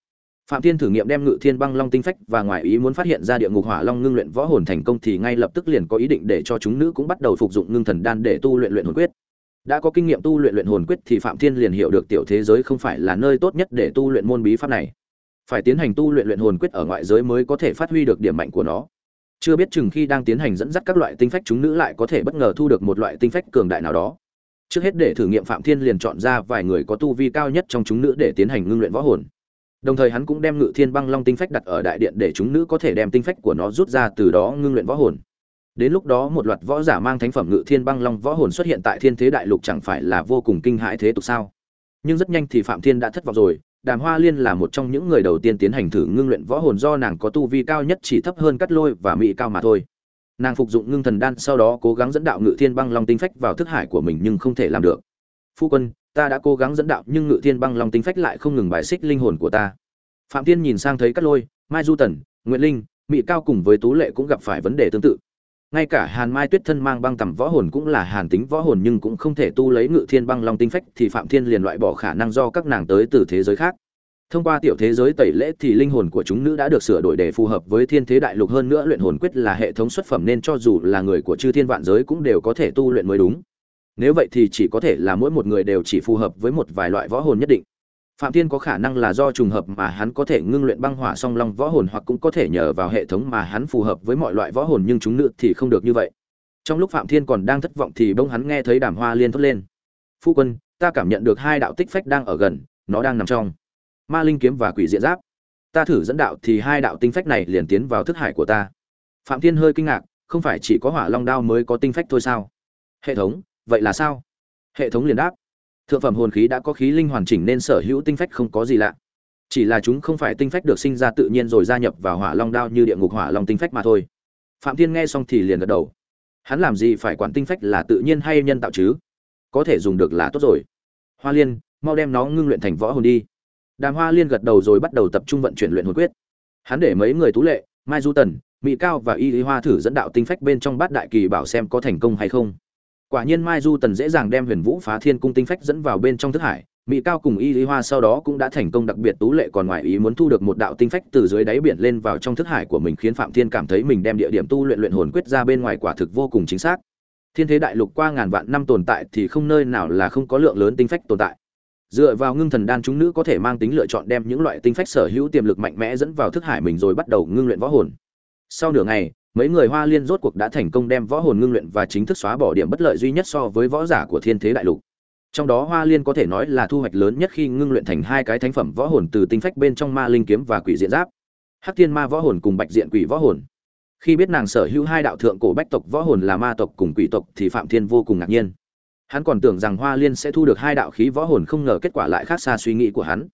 Phạm Thiên thử nghiệm đem Ngự Thiên Băng Long tinh phách và ngoài ý muốn phát hiện ra địa ngục hỏa long ngưng luyện võ hồn thành công thì ngay lập tức liền có ý định để cho chúng nữ cũng bắt đầu phục dụng ngưng thần đan để tu luyện luyện hồn quyết. Đã có kinh nghiệm tu luyện luyện hồn quyết thì phạm thiên liền hiểu được tiểu thế giới không phải là nơi tốt nhất để tu luyện môn bí pháp này. Phải tiến hành tu luyện luyện hồn quyết ở ngoại giới mới có thể phát huy được điểm mạnh của nó. Chưa biết chừng khi đang tiến hành dẫn dắt các loại tinh phách chúng nữ lại có thể bất ngờ thu được một loại tinh phách cường đại nào đó. Trước hết để thử nghiệm phạm thiên liền chọn ra vài người có tu vi cao nhất trong chúng nữ để tiến hành ngưng luyện võ hồn đồng thời hắn cũng đem ngự thiên băng long tinh phách đặt ở đại điện để chúng nữ có thể đem tinh phách của nó rút ra từ đó ngưng luyện võ hồn. Đến lúc đó một loạt võ giả mang thánh phẩm ngự thiên băng long võ hồn xuất hiện tại thiên thế đại lục chẳng phải là vô cùng kinh hãi thế tục sao? Nhưng rất nhanh thì phạm thiên đã thất vọng rồi, đàm hoa liên là một trong những người đầu tiên tiến hành thử ngưng luyện võ hồn do nàng có tu vi cao nhất chỉ thấp hơn cắt lôi và mỹ cao mà thôi. Nàng phục dụng ngưng thần đan sau đó cố gắng dẫn đạo ngự thiên băng long tinh phách vào thức hải của mình nhưng không thể làm được. Phu quân ta đã cố gắng dẫn đạo, nhưng ngự thiên băng long tinh phách lại không ngừng bài xích linh hồn của ta. Phạm thiên nhìn sang thấy cát lôi, mai du tần nguyễn linh mỹ cao cùng với tú lệ cũng gặp phải vấn đề tương tự. Ngay cả hàn mai tuyết thân mang băng tầm võ hồn cũng là hàn tính võ hồn nhưng cũng không thể tu lấy ngự thiên băng long tinh phách thì phạm thiên liền loại bỏ khả năng do các nàng tới từ thế giới khác. Thông qua tiểu thế giới tẩy lễ thì linh hồn của chúng nữ đã được sửa đổi để phù hợp với thiên thế đại lục. Hơn nữa luyện hồn quyết là hệ thống xuất phẩm nên cho dù là người của chư thiên vạn giới cũng đều có thể tu luyện mới đúng nếu vậy thì chỉ có thể là mỗi một người đều chỉ phù hợp với một vài loại võ hồn nhất định. Phạm thiên có khả năng là do trùng hợp mà hắn có thể ngưng luyện băng hỏa song long võ hồn hoặc cũng có thể nhờ vào hệ thống mà hắn phù hợp với mọi loại võ hồn nhưng chúng nữ thì không được như vậy. Trong lúc phạm thiên còn đang thất vọng thì bỗng hắn nghe thấy đàm hoa liên thốt lên. Phu quân, ta cảm nhận được hai đạo tích phách đang ở gần, nó đang nằm trong. Ma linh kiếm và quỷ diện giáp. Ta thử dẫn đạo thì hai đạo tinh phách này liền tiến vào thức hải của ta. Phạm thiên hơi kinh ngạc, không phải chỉ có hỏa long đao mới có tinh phách thôi sao? Hệ thống vậy là sao? Hệ thống liền đáp. Thượng phẩm hồn khí đã có khí linh hoàn chỉnh nên sở hữu tinh phách không có gì lạ. Chỉ là chúng không phải tinh phách được sinh ra tự nhiên rồi gia nhập vào hỏa long đao như địa ngục hỏa long tinh phách mà thôi. Phạm thiên nghe xong thì liền gật đầu. Hắn làm gì phải quản tinh phách là tự nhiên hay nhân tạo chứ? Có thể dùng được là tốt rồi. Hoa liên, mau đem nó ngưng luyện thành võ hồn đi. Đàm hoa liên gật đầu rồi bắt đầu tập trung vận chuyển luyện hồn quyết. Hắn để mấy người tú lệ, mai du tần, mỹ cao và y lý hoa thử dẫn đạo tinh phách bên trong bát đại kỳ bảo xem có thành công hay không quả nhiên mai du tần dễ dàng đem huyền vũ phá thiên cung tinh phách dẫn vào bên trong thức hải, mỹ cao cùng y lý hoa sau đó cũng đã thành công đặc biệt tú lệ còn ngoài ý muốn thu được một đạo tinh phách từ dưới đáy biển lên vào trong thức hải của mình khiến phạm thiên cảm thấy mình đem địa điểm tu luyện luyện hồn quyết ra bên ngoài quả thực vô cùng chính xác. Thiên thế đại lục qua ngàn vạn năm tồn tại thì không nơi nào là không có lượng lớn tinh phách tồn tại. Dựa vào ngưng thần đan chúng nữ có thể mang tính lựa chọn đem những loại tinh phách sở hữu tiềm lực mạnh mẽ dẫn vào thức hải mình rồi bắt đầu ngưng luyện võ hồn. Sau nửa ngày mấy người hoa liên rốt cuộc đã thành công đem võ hồn ngưng luyện và chính thức xóa bỏ điểm bất lợi duy nhất so với võ giả của thiên thế đại lục. Trong đó hoa liên có thể nói là thu hoạch lớn nhất khi ngưng luyện thành hai cái thánh phẩm võ hồn từ tinh phách bên trong ma linh kiếm và quỷ diện giáp. Hắc thiên ma võ hồn cùng bạch diện quỷ võ hồn. Khi biết nàng sở hữu hai đạo thượng cổ bách tộc võ hồn là ma tộc cùng quỷ tộc thì phạm thiên vô cùng ngạc nhiên. Hắn còn tưởng rằng hoa liên sẽ thu được hai đạo khí võ hồn không ngờ kết quả lại khác xa suy nghĩ của hắn.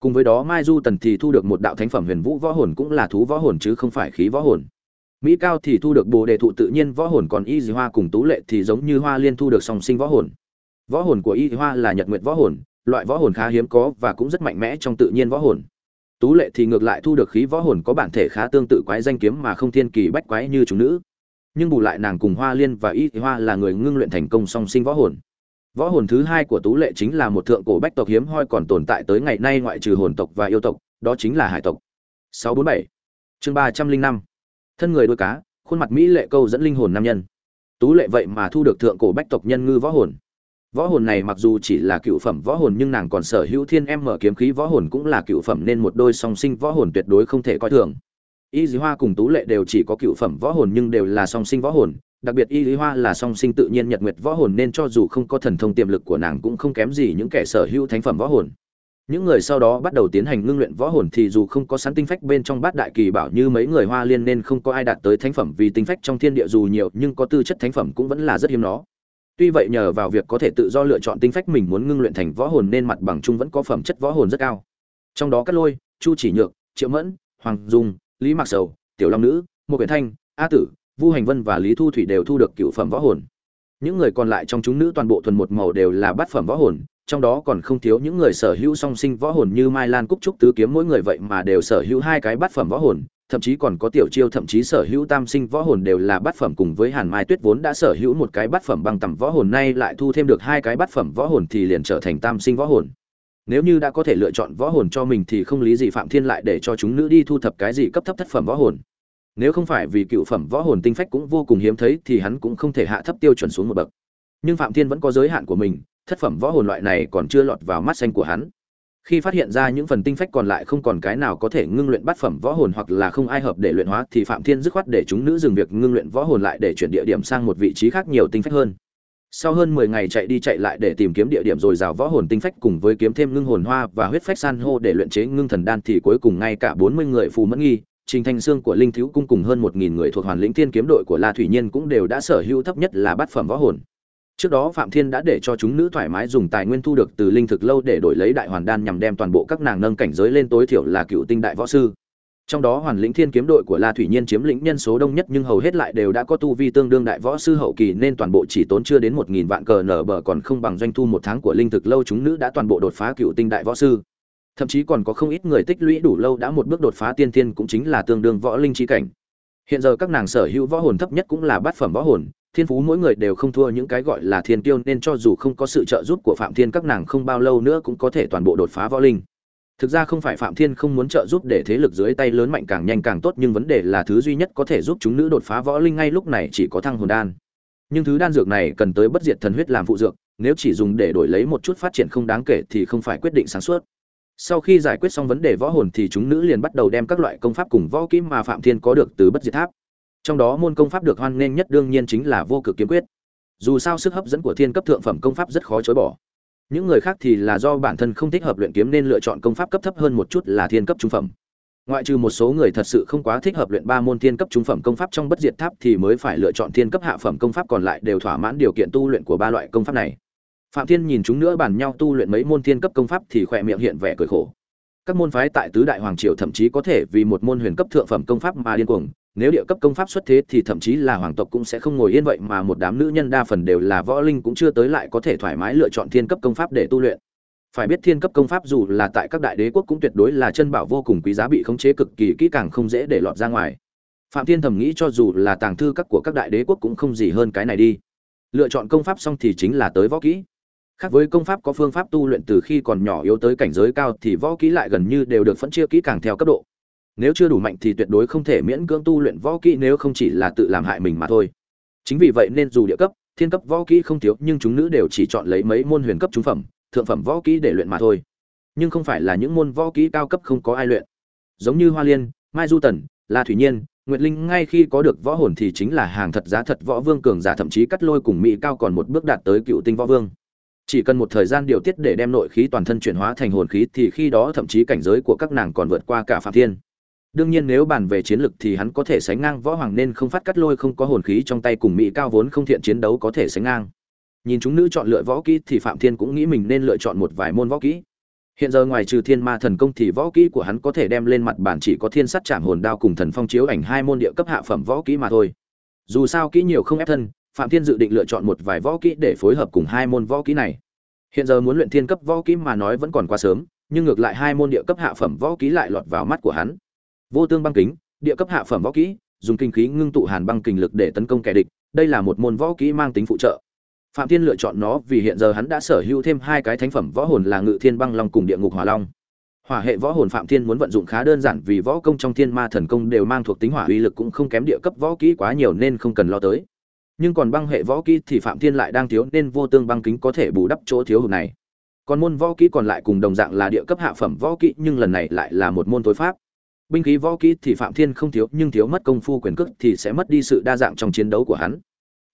Cùng với đó mai du tần thì thu được một đạo thánh phẩm huyền vũ võ hồn cũng là thú võ hồn chứ không phải khí võ hồn mỹ cao thì thu được bồ đề thụ tự nhiên, võ hồn còn y dì hoa cùng tú lệ thì giống như hoa liên thu được song sinh võ hồn. Võ hồn của y dì hoa là nhật nguyệt võ hồn, loại võ hồn khá hiếm có và cũng rất mạnh mẽ trong tự nhiên võ hồn. Tú lệ thì ngược lại thu được khí võ hồn có bản thể khá tương tự quái danh kiếm mà không thiên kỳ bách quái như chúng nữ. Nhưng bù lại nàng cùng hoa liên và y dì hoa là người ngưng luyện thành công song sinh võ hồn. Võ hồn thứ hai của tú lệ chính là một thượng cổ bách tộc hiếm hoi còn tồn tại tới ngày nay ngoại trừ hồn tộc và yêu tộc, đó chính là hải tộc. 647 chương 305 thân người đôi cá, khuôn mặt mỹ lệ câu dẫn linh hồn nam nhân. Tú lệ vậy mà thu được thượng cổ bách tộc nhân ngư võ hồn. Võ hồn này mặc dù chỉ là cựu phẩm võ hồn nhưng nàng còn sở hữu thiên em mở kiếm khí võ hồn cũng là cựu phẩm nên một đôi song sinh võ hồn tuyệt đối không thể coi thường. Y dì hoa cùng tú lệ đều chỉ có cựu phẩm võ hồn nhưng đều là song sinh võ hồn, đặc biệt y lý hoa là song sinh tự nhiên nhật nguyệt võ hồn nên cho dù không có thần thông tiềm lực của nàng cũng không kém gì những kẻ sở hữu thánh phẩm võ hồn những người sau đó bắt đầu tiến hành ngưng luyện võ hồn thì dù không có sẵn tinh phách bên trong bát đại kỳ bảo như mấy người hoa liên nên không có ai đạt tới thánh phẩm vì tinh phách trong thiên địa dù nhiều, nhưng có tư chất thánh phẩm cũng vẫn là rất hiếm nó. Tuy vậy nhờ vào việc có thể tự do lựa chọn tinh phách mình muốn ngưng luyện thành võ hồn nên mặt bằng chung vẫn có phẩm chất võ hồn rất cao. Trong đó cát lôi, chu chỉ nhược, triệu mẫn, hoàng dung, lý mạc sầu, tiểu long nữ một quyển thanh, a tử, vu hành vân và lý thu thủy đều thu được cựu phẩm võ hồn. Những người còn lại trong chúng nữ toàn bộ thuần một màu đều là bát phẩm võ hồn trong đó còn không thiếu những người sở hữu song sinh võ hồn như mai lan cúc trúc tứ kiếm mỗi người vậy mà đều sở hữu hai cái bát phẩm võ hồn, thậm chí còn có tiểu chiêu thậm chí sở hữu tam sinh võ hồn đều là bát phẩm cùng với hàn mai tuyết vốn đã sở hữu một cái bát phẩm bằng tầm võ hồn, nay lại thu thêm được hai cái bát phẩm võ hồn thì liền trở thành tam sinh võ hồn. Nếu như đã có thể lựa chọn võ hồn cho mình thì không lý gì phạm thiên lại để cho chúng nữ đi thu thập cái gì cấp thấp thất phẩm võ hồn. Nếu không phải vì cựu phẩm võ hồn tinh phách cũng vô cùng hiếm thấy thì hắn cũng không thể hạ thấp tiêu chuẩn xuống một bậc. Nhưng phạm thiên vẫn có giới hạn của mình thất phẩm võ hồn loại này còn chưa lọt vào mắt xanh của hắn khi phát hiện ra những phần tinh phách còn lại không còn cái nào có thể ngưng luyện bát phẩm võ hồn hoặc là không ai hợp để luyện hóa, thì phạm thiên dứt khoát để chúng nữ dừng việc ngưng luyện võ hồn lại để chuyển địa điểm sang một vị trí khác nhiều tinh phách hơn sau hơn 10 ngày chạy đi chạy lại để tìm kiếm địa điểm rồi rào võ hồn tinh phách cùng với kiếm thêm ngưng hồn hoa và huyết phách san hô để luyện chế ngưng thần đan thì cuối cùng ngay cả 40 người phù mẫn nghi, Trình Thanh Sương của Linh Thiếu cung cùng hơn 1000 người thuộc Hoàn Lĩnh Thiên kiếm đội của La Thủy Nhiên cũng đều đã sở hữu thấp nhất là bát phẩm võ hồn. Trước đó Phạm Thiên đã để cho chúng nữ thoải mái dùng tài nguyên thu được từ linh thực lâu để đổi lấy đại hoàn đan nhằm đem toàn bộ các nàng nâng cảnh giới lên tối thiểu là cựu tinh đại võ sư. Trong đó Hoàn Lĩnh Thiên kiếm đội của La Thủy Nhiên chiếm lĩnh nhân số đông nhất nhưng hầu hết lại đều đã có tu vi tương đương đại võ sư hậu kỳ nên toàn bộ chỉ tốn chưa đến 1000 vạn cờ nở bờ còn không bằng doanh thu một tháng của linh thực lâu chúng nữ đã toàn bộ đột phá cựu tinh đại võ sư thậm chí còn có không ít người tích lũy đủ lâu đã một bước đột phá tiên thiên cũng chính là tương đương võ linh trí cảnh hiện giờ các nàng sở hữu võ hồn thấp nhất cũng là bát phẩm võ hồn, thiên phú mỗi người đều không thua những cái gọi là thiên tiêu nên cho dù không có sự trợ giúp của phạm thiên các nàng không bao lâu nữa cũng có thể toàn bộ đột phá võ linh. Thực ra không phải phạm thiên không muốn trợ giúp để thế lực dưới tay lớn mạnh càng nhanh càng tốt, nhưng vấn đề là thứ duy nhất có thể giúp chúng nữ đột phá võ linh ngay lúc này chỉ có thăng hồn đan. Nhưng thứ đan dược này cần tới bất diệt thần huyết làm phụ dược, nếu chỉ dùng để đổi lấy một chút phát triển không đáng kể thì không phải quyết định sáng suốt sau khi giải quyết xong vấn đề võ hồn thì chúng nữ liền bắt đầu đem các loại công pháp cùng võ kỹ mà phạm thiên có được từ bất diệt tháp. Trong đó môn công pháp được hoan nghênh nhất đương nhiên chính là vô cực kiếm quyết. Dù sao sức hấp dẫn của thiên cấp thượng phẩm công pháp rất khó chối bỏ. Những người khác thì là do bản thân không thích hợp luyện kiếm nên lựa chọn công pháp cấp thấp hơn một chút là thiên cấp trung phẩm. Ngoại trừ một số người thật sự không quá thích hợp luyện ba môn thiên cấp trung phẩm công pháp trong bất diệt tháp thì mới phải lựa chọn thiên cấp hạ phẩm công pháp còn lại đều thỏa mãn điều kiện tu luyện của ba loại công pháp này phạm thiên nhìn chúng nữa bàn nhau tu luyện mấy môn thiên cấp công pháp thì khỏe miệng hiện vẻ cười khổ. Các môn phái tại tứ đại hoàng triều thậm chí có thể vì một môn huyền cấp thượng phẩm công pháp mà điên cuồng. Nếu địa cấp công pháp xuất thế thì thậm chí là hoàng tộc cũng sẽ không ngồi yên vậy mà một đám nữ nhân đa phần đều là võ linh cũng chưa tới lại có thể thoải mái lựa chọn thiên cấp công pháp để tu luyện. Phải biết thiên cấp công pháp dù là tại các đại đế quốc cũng tuyệt đối là chân bảo vô cùng quý giá bị khống chế cực kỳ kỹ càng không dễ để lọt ra ngoài. Phạm thiên thầm nghĩ cho dù là tàng thư các của các đại đế quốc cũng không gì hơn cái này đi. Lựa chọn công pháp xong thì chính là tới võ kỹ khác với công pháp có phương pháp tu luyện từ khi còn nhỏ yếu tới cảnh giới cao thì võ kỹ lại gần như đều được phân chia kỹ càng theo cấp độ. Nếu chưa đủ mạnh thì tuyệt đối không thể miễn cưỡng tu luyện võ kỹ nếu không chỉ là tự làm hại mình mà thôi. Chính vì vậy nên dù địa cấp, thiên cấp võ kỹ không thiếu nhưng chúng nữ đều chỉ chọn lấy mấy môn huyền cấp trung phẩm, thượng phẩm võ kỹ để luyện mà thôi. Nhưng không phải là những môn võ kỹ cao cấp không có ai luyện. Giống như hoa liên, mai du tần, la thủy nhiên, nguyệt linh ngay khi có được võ hồn thì chính là hàng thật giá thật võ vương cường giả thậm chí cắt lôi cùng mỹ cao còn một bước đạt tới cựu tinh võ vương chỉ cần một thời gian điều tiết để đem nội khí toàn thân chuyển hóa thành hồn khí thì khi đó thậm chí cảnh giới của các nàng còn vượt qua cả phạm thiên. Đương nhiên nếu bàn về chiến lực thì hắn có thể sánh ngang võ hoàng nên không phát cắt lôi không có hồn khí trong tay cùng mỹ cao vốn không thiện chiến đấu có thể sánh ngang. Nhìn chúng nữ chọn lựa võ kỹ thì phạm thiên cũng nghĩ mình nên lựa chọn một vài môn võ kỹ. Hiện giờ ngoài trừ thiên ma thần công thì võ kỹ của hắn có thể đem lên mặt bản chỉ có thiên sắt chạm hồn đao cùng thần phong chiếu ảnh hai môn địa cấp hạ phẩm võ kỹ mà thôi. Dù sao kỹ nhiều không ép thân phạm thiên dự định lựa chọn một vài võ kỹ để phối hợp cùng hai môn võ kỹ này. Hiện giờ muốn luyện thiên cấp võ kỹ mà nói vẫn còn quá sớm, nhưng ngược lại hai môn địa cấp hạ phẩm võ kỹ lại lọt vào mắt của hắn. Vô tương băng kính, địa cấp hạ phẩm võ kỹ, dùng kinh khí ngưng tụ hàn băng kình lực để tấn công kẻ địch, đây là một môn võ kỹ mang tính phụ trợ. Phạm thiên lựa chọn nó vì hiện giờ hắn đã sở hữu thêm hai cái thánh phẩm võ hồn là ngự thiên băng long cùng địa ngục hỏa long. Hỏa hệ võ hồn phạm thiên muốn vận dụng khá đơn giản vì võ công trong thiên ma thần công đều mang thuộc tính hỏa uy lực cũng không kém địa cấp võ kỹ quá nhiều nên không cần lo tới nhưng còn băng hệ võ kỹ thì phạm thiên lại đang thiếu nên vô tương băng kính có thể bù đắp chỗ thiếu hụt này. Còn môn võ kỹ còn lại cùng đồng dạng là địa cấp hạ phẩm võ kỹ, nhưng lần này lại là một môn tối pháp. Binh khí võ kỹ thì phạm thiên không thiếu, nhưng thiếu mất công phu quyền cước thì sẽ mất đi sự đa dạng trong chiến đấu của hắn.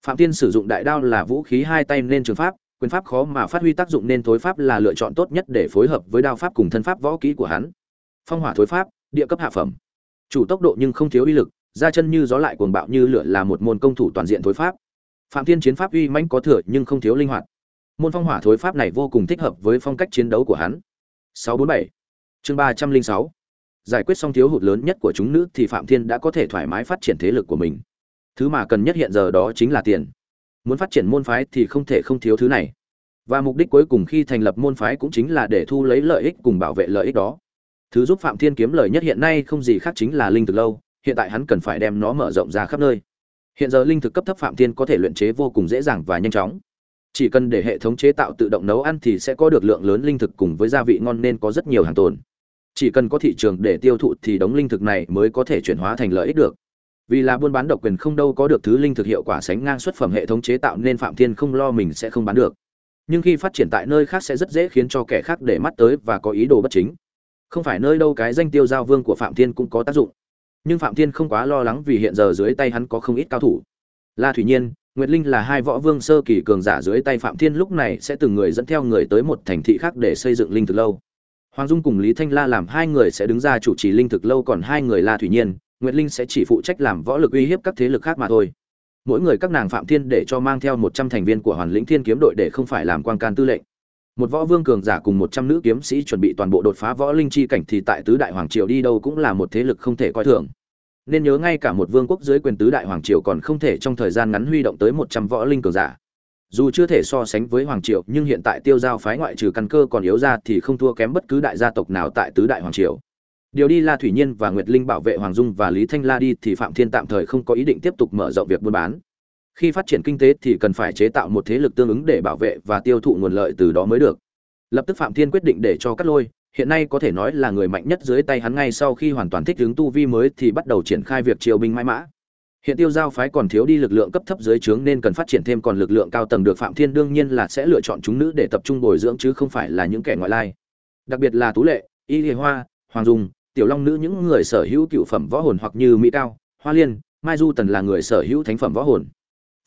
Phạm thiên sử dụng đại đao là vũ khí hai tay nên trường pháp, quyền pháp khó mà phát huy tác dụng nên thối pháp là lựa chọn tốt nhất để phối hợp với đao pháp cùng thân pháp võ kỹ của hắn. Phong hỏa thối pháp, địa cấp hạ phẩm. Chủ tốc độ nhưng không thiếu uy lực ra chân như gió lại cuồng bạo như lửa là một môn công thủ toàn diện thối pháp. Phạm thiên chiến pháp uy mãnh có thừa nhưng không thiếu linh hoạt. Môn phong hỏa thối pháp này vô cùng thích hợp với phong cách chiến đấu của hắn. 647 chương 306 giải quyết xong thiếu hụt lớn nhất của chúng nữ thì phạm thiên đã có thể thoải mái phát triển thế lực của mình. Thứ mà cần nhất hiện giờ đó chính là tiền. Muốn phát triển môn phái thì không thể không thiếu thứ này. Và mục đích cuối cùng khi thành lập môn phái cũng chính là để thu lấy lợi ích cùng bảo vệ lợi ích đó. Thứ giúp phạm thiên kiếm lời nhất hiện nay không gì khác chính là linh thực lâu hiện tại hắn cần phải đem nó mở rộng ra khắp nơi. Hiện giờ linh thực cấp thấp phạm thiên có thể luyện chế vô cùng dễ dàng và nhanh chóng. Chỉ cần để hệ thống chế tạo tự động nấu ăn thì sẽ có được lượng lớn linh thực cùng với gia vị ngon nên có rất nhiều hàng tồn. Chỉ cần có thị trường để tiêu thụ thì đống linh thực này mới có thể chuyển hóa thành lợi ích được. Vì là buôn bán độc quyền không đâu có được thứ linh thực hiệu quả sánh ngang xuất phẩm hệ thống chế tạo nên phạm thiên không lo mình sẽ không bán được. Nhưng khi phát triển tại nơi khác sẽ rất dễ khiến cho kẻ khác để mắt tới và có ý đồ bất chính. Không phải nơi đâu cái danh tiêu giao vương của phạm thiên cũng có tác dụng nhưng phạm thiên không quá lo lắng vì hiện giờ dưới tay hắn có không ít cao thủ. La thủy nhiên, nguyệt linh là hai võ vương sơ kỳ cường giả dưới tay phạm thiên lúc này sẽ từng người dẫn theo người tới một thành thị khác để xây dựng linh thực lâu. Hoàng dung cùng lý thanh la làm hai người sẽ đứng ra chủ trì linh thực lâu còn hai người la thủy nhiên, nguyệt linh sẽ chỉ phụ trách làm võ lực uy hiếp các thế lực khác mà thôi. Mỗi người các nàng phạm thiên để cho mang theo một trăm thành viên của hoàn lĩnh thiên kiếm đội để không phải làm quan can tư lệnh một võ vương cường giả cùng một trăm nữ kiếm sĩ chuẩn bị toàn bộ đột phá võ linh chi cảnh thì tại tứ đại hoàng triều đi đâu cũng là một thế lực không thể coi thường. Nên nhớ ngay cả một vương quốc dưới quyền tứ đại hoàng triều còn không thể trong thời gian ngắn huy động tới một trăm võ linh cường giả. Dù chưa thể so sánh với hoàng triều, nhưng hiện tại tiêu giao phái ngoại trừ căn cơ còn yếu ra thì không thua kém bất cứ đại gia tộc nào tại tứ đại hoàng triều. Điều đi la thủy nhiên và nguyệt linh bảo vệ hoàng dung và lý thanh la đi thì phạm thiên tạm thời không có ý định tiếp tục mở rộng việc buôn bán khi phát triển kinh tế thì cần phải chế tạo một thế lực tương ứng để bảo vệ và tiêu thụ nguồn lợi từ đó mới được. Lập tức phạm thiên quyết định để cho cắt lôi, hiện nay có thể nói là người mạnh nhất dưới tay hắn ngay sau khi hoàn toàn thích ứng tu vi mới thì bắt đầu triển khai việc triều binh mãi mã. Hiện tiêu giao phái còn thiếu đi lực lượng cấp thấp dưới trướng nên cần phát triển thêm còn lực lượng cao tầng được phạm thiên đương nhiên là sẽ lựa chọn chúng nữ để tập trung bồi dưỡng chứ không phải là những kẻ ngoại lai. Đặc biệt là tú lệ, y lìa hoa, hoàng dung, tiểu long nữ những người sở hữu cựu phẩm võ hồn hoặc như mỹ cao, hoa liên, mai du tần là người sở hữu thánh phẩm võ hồn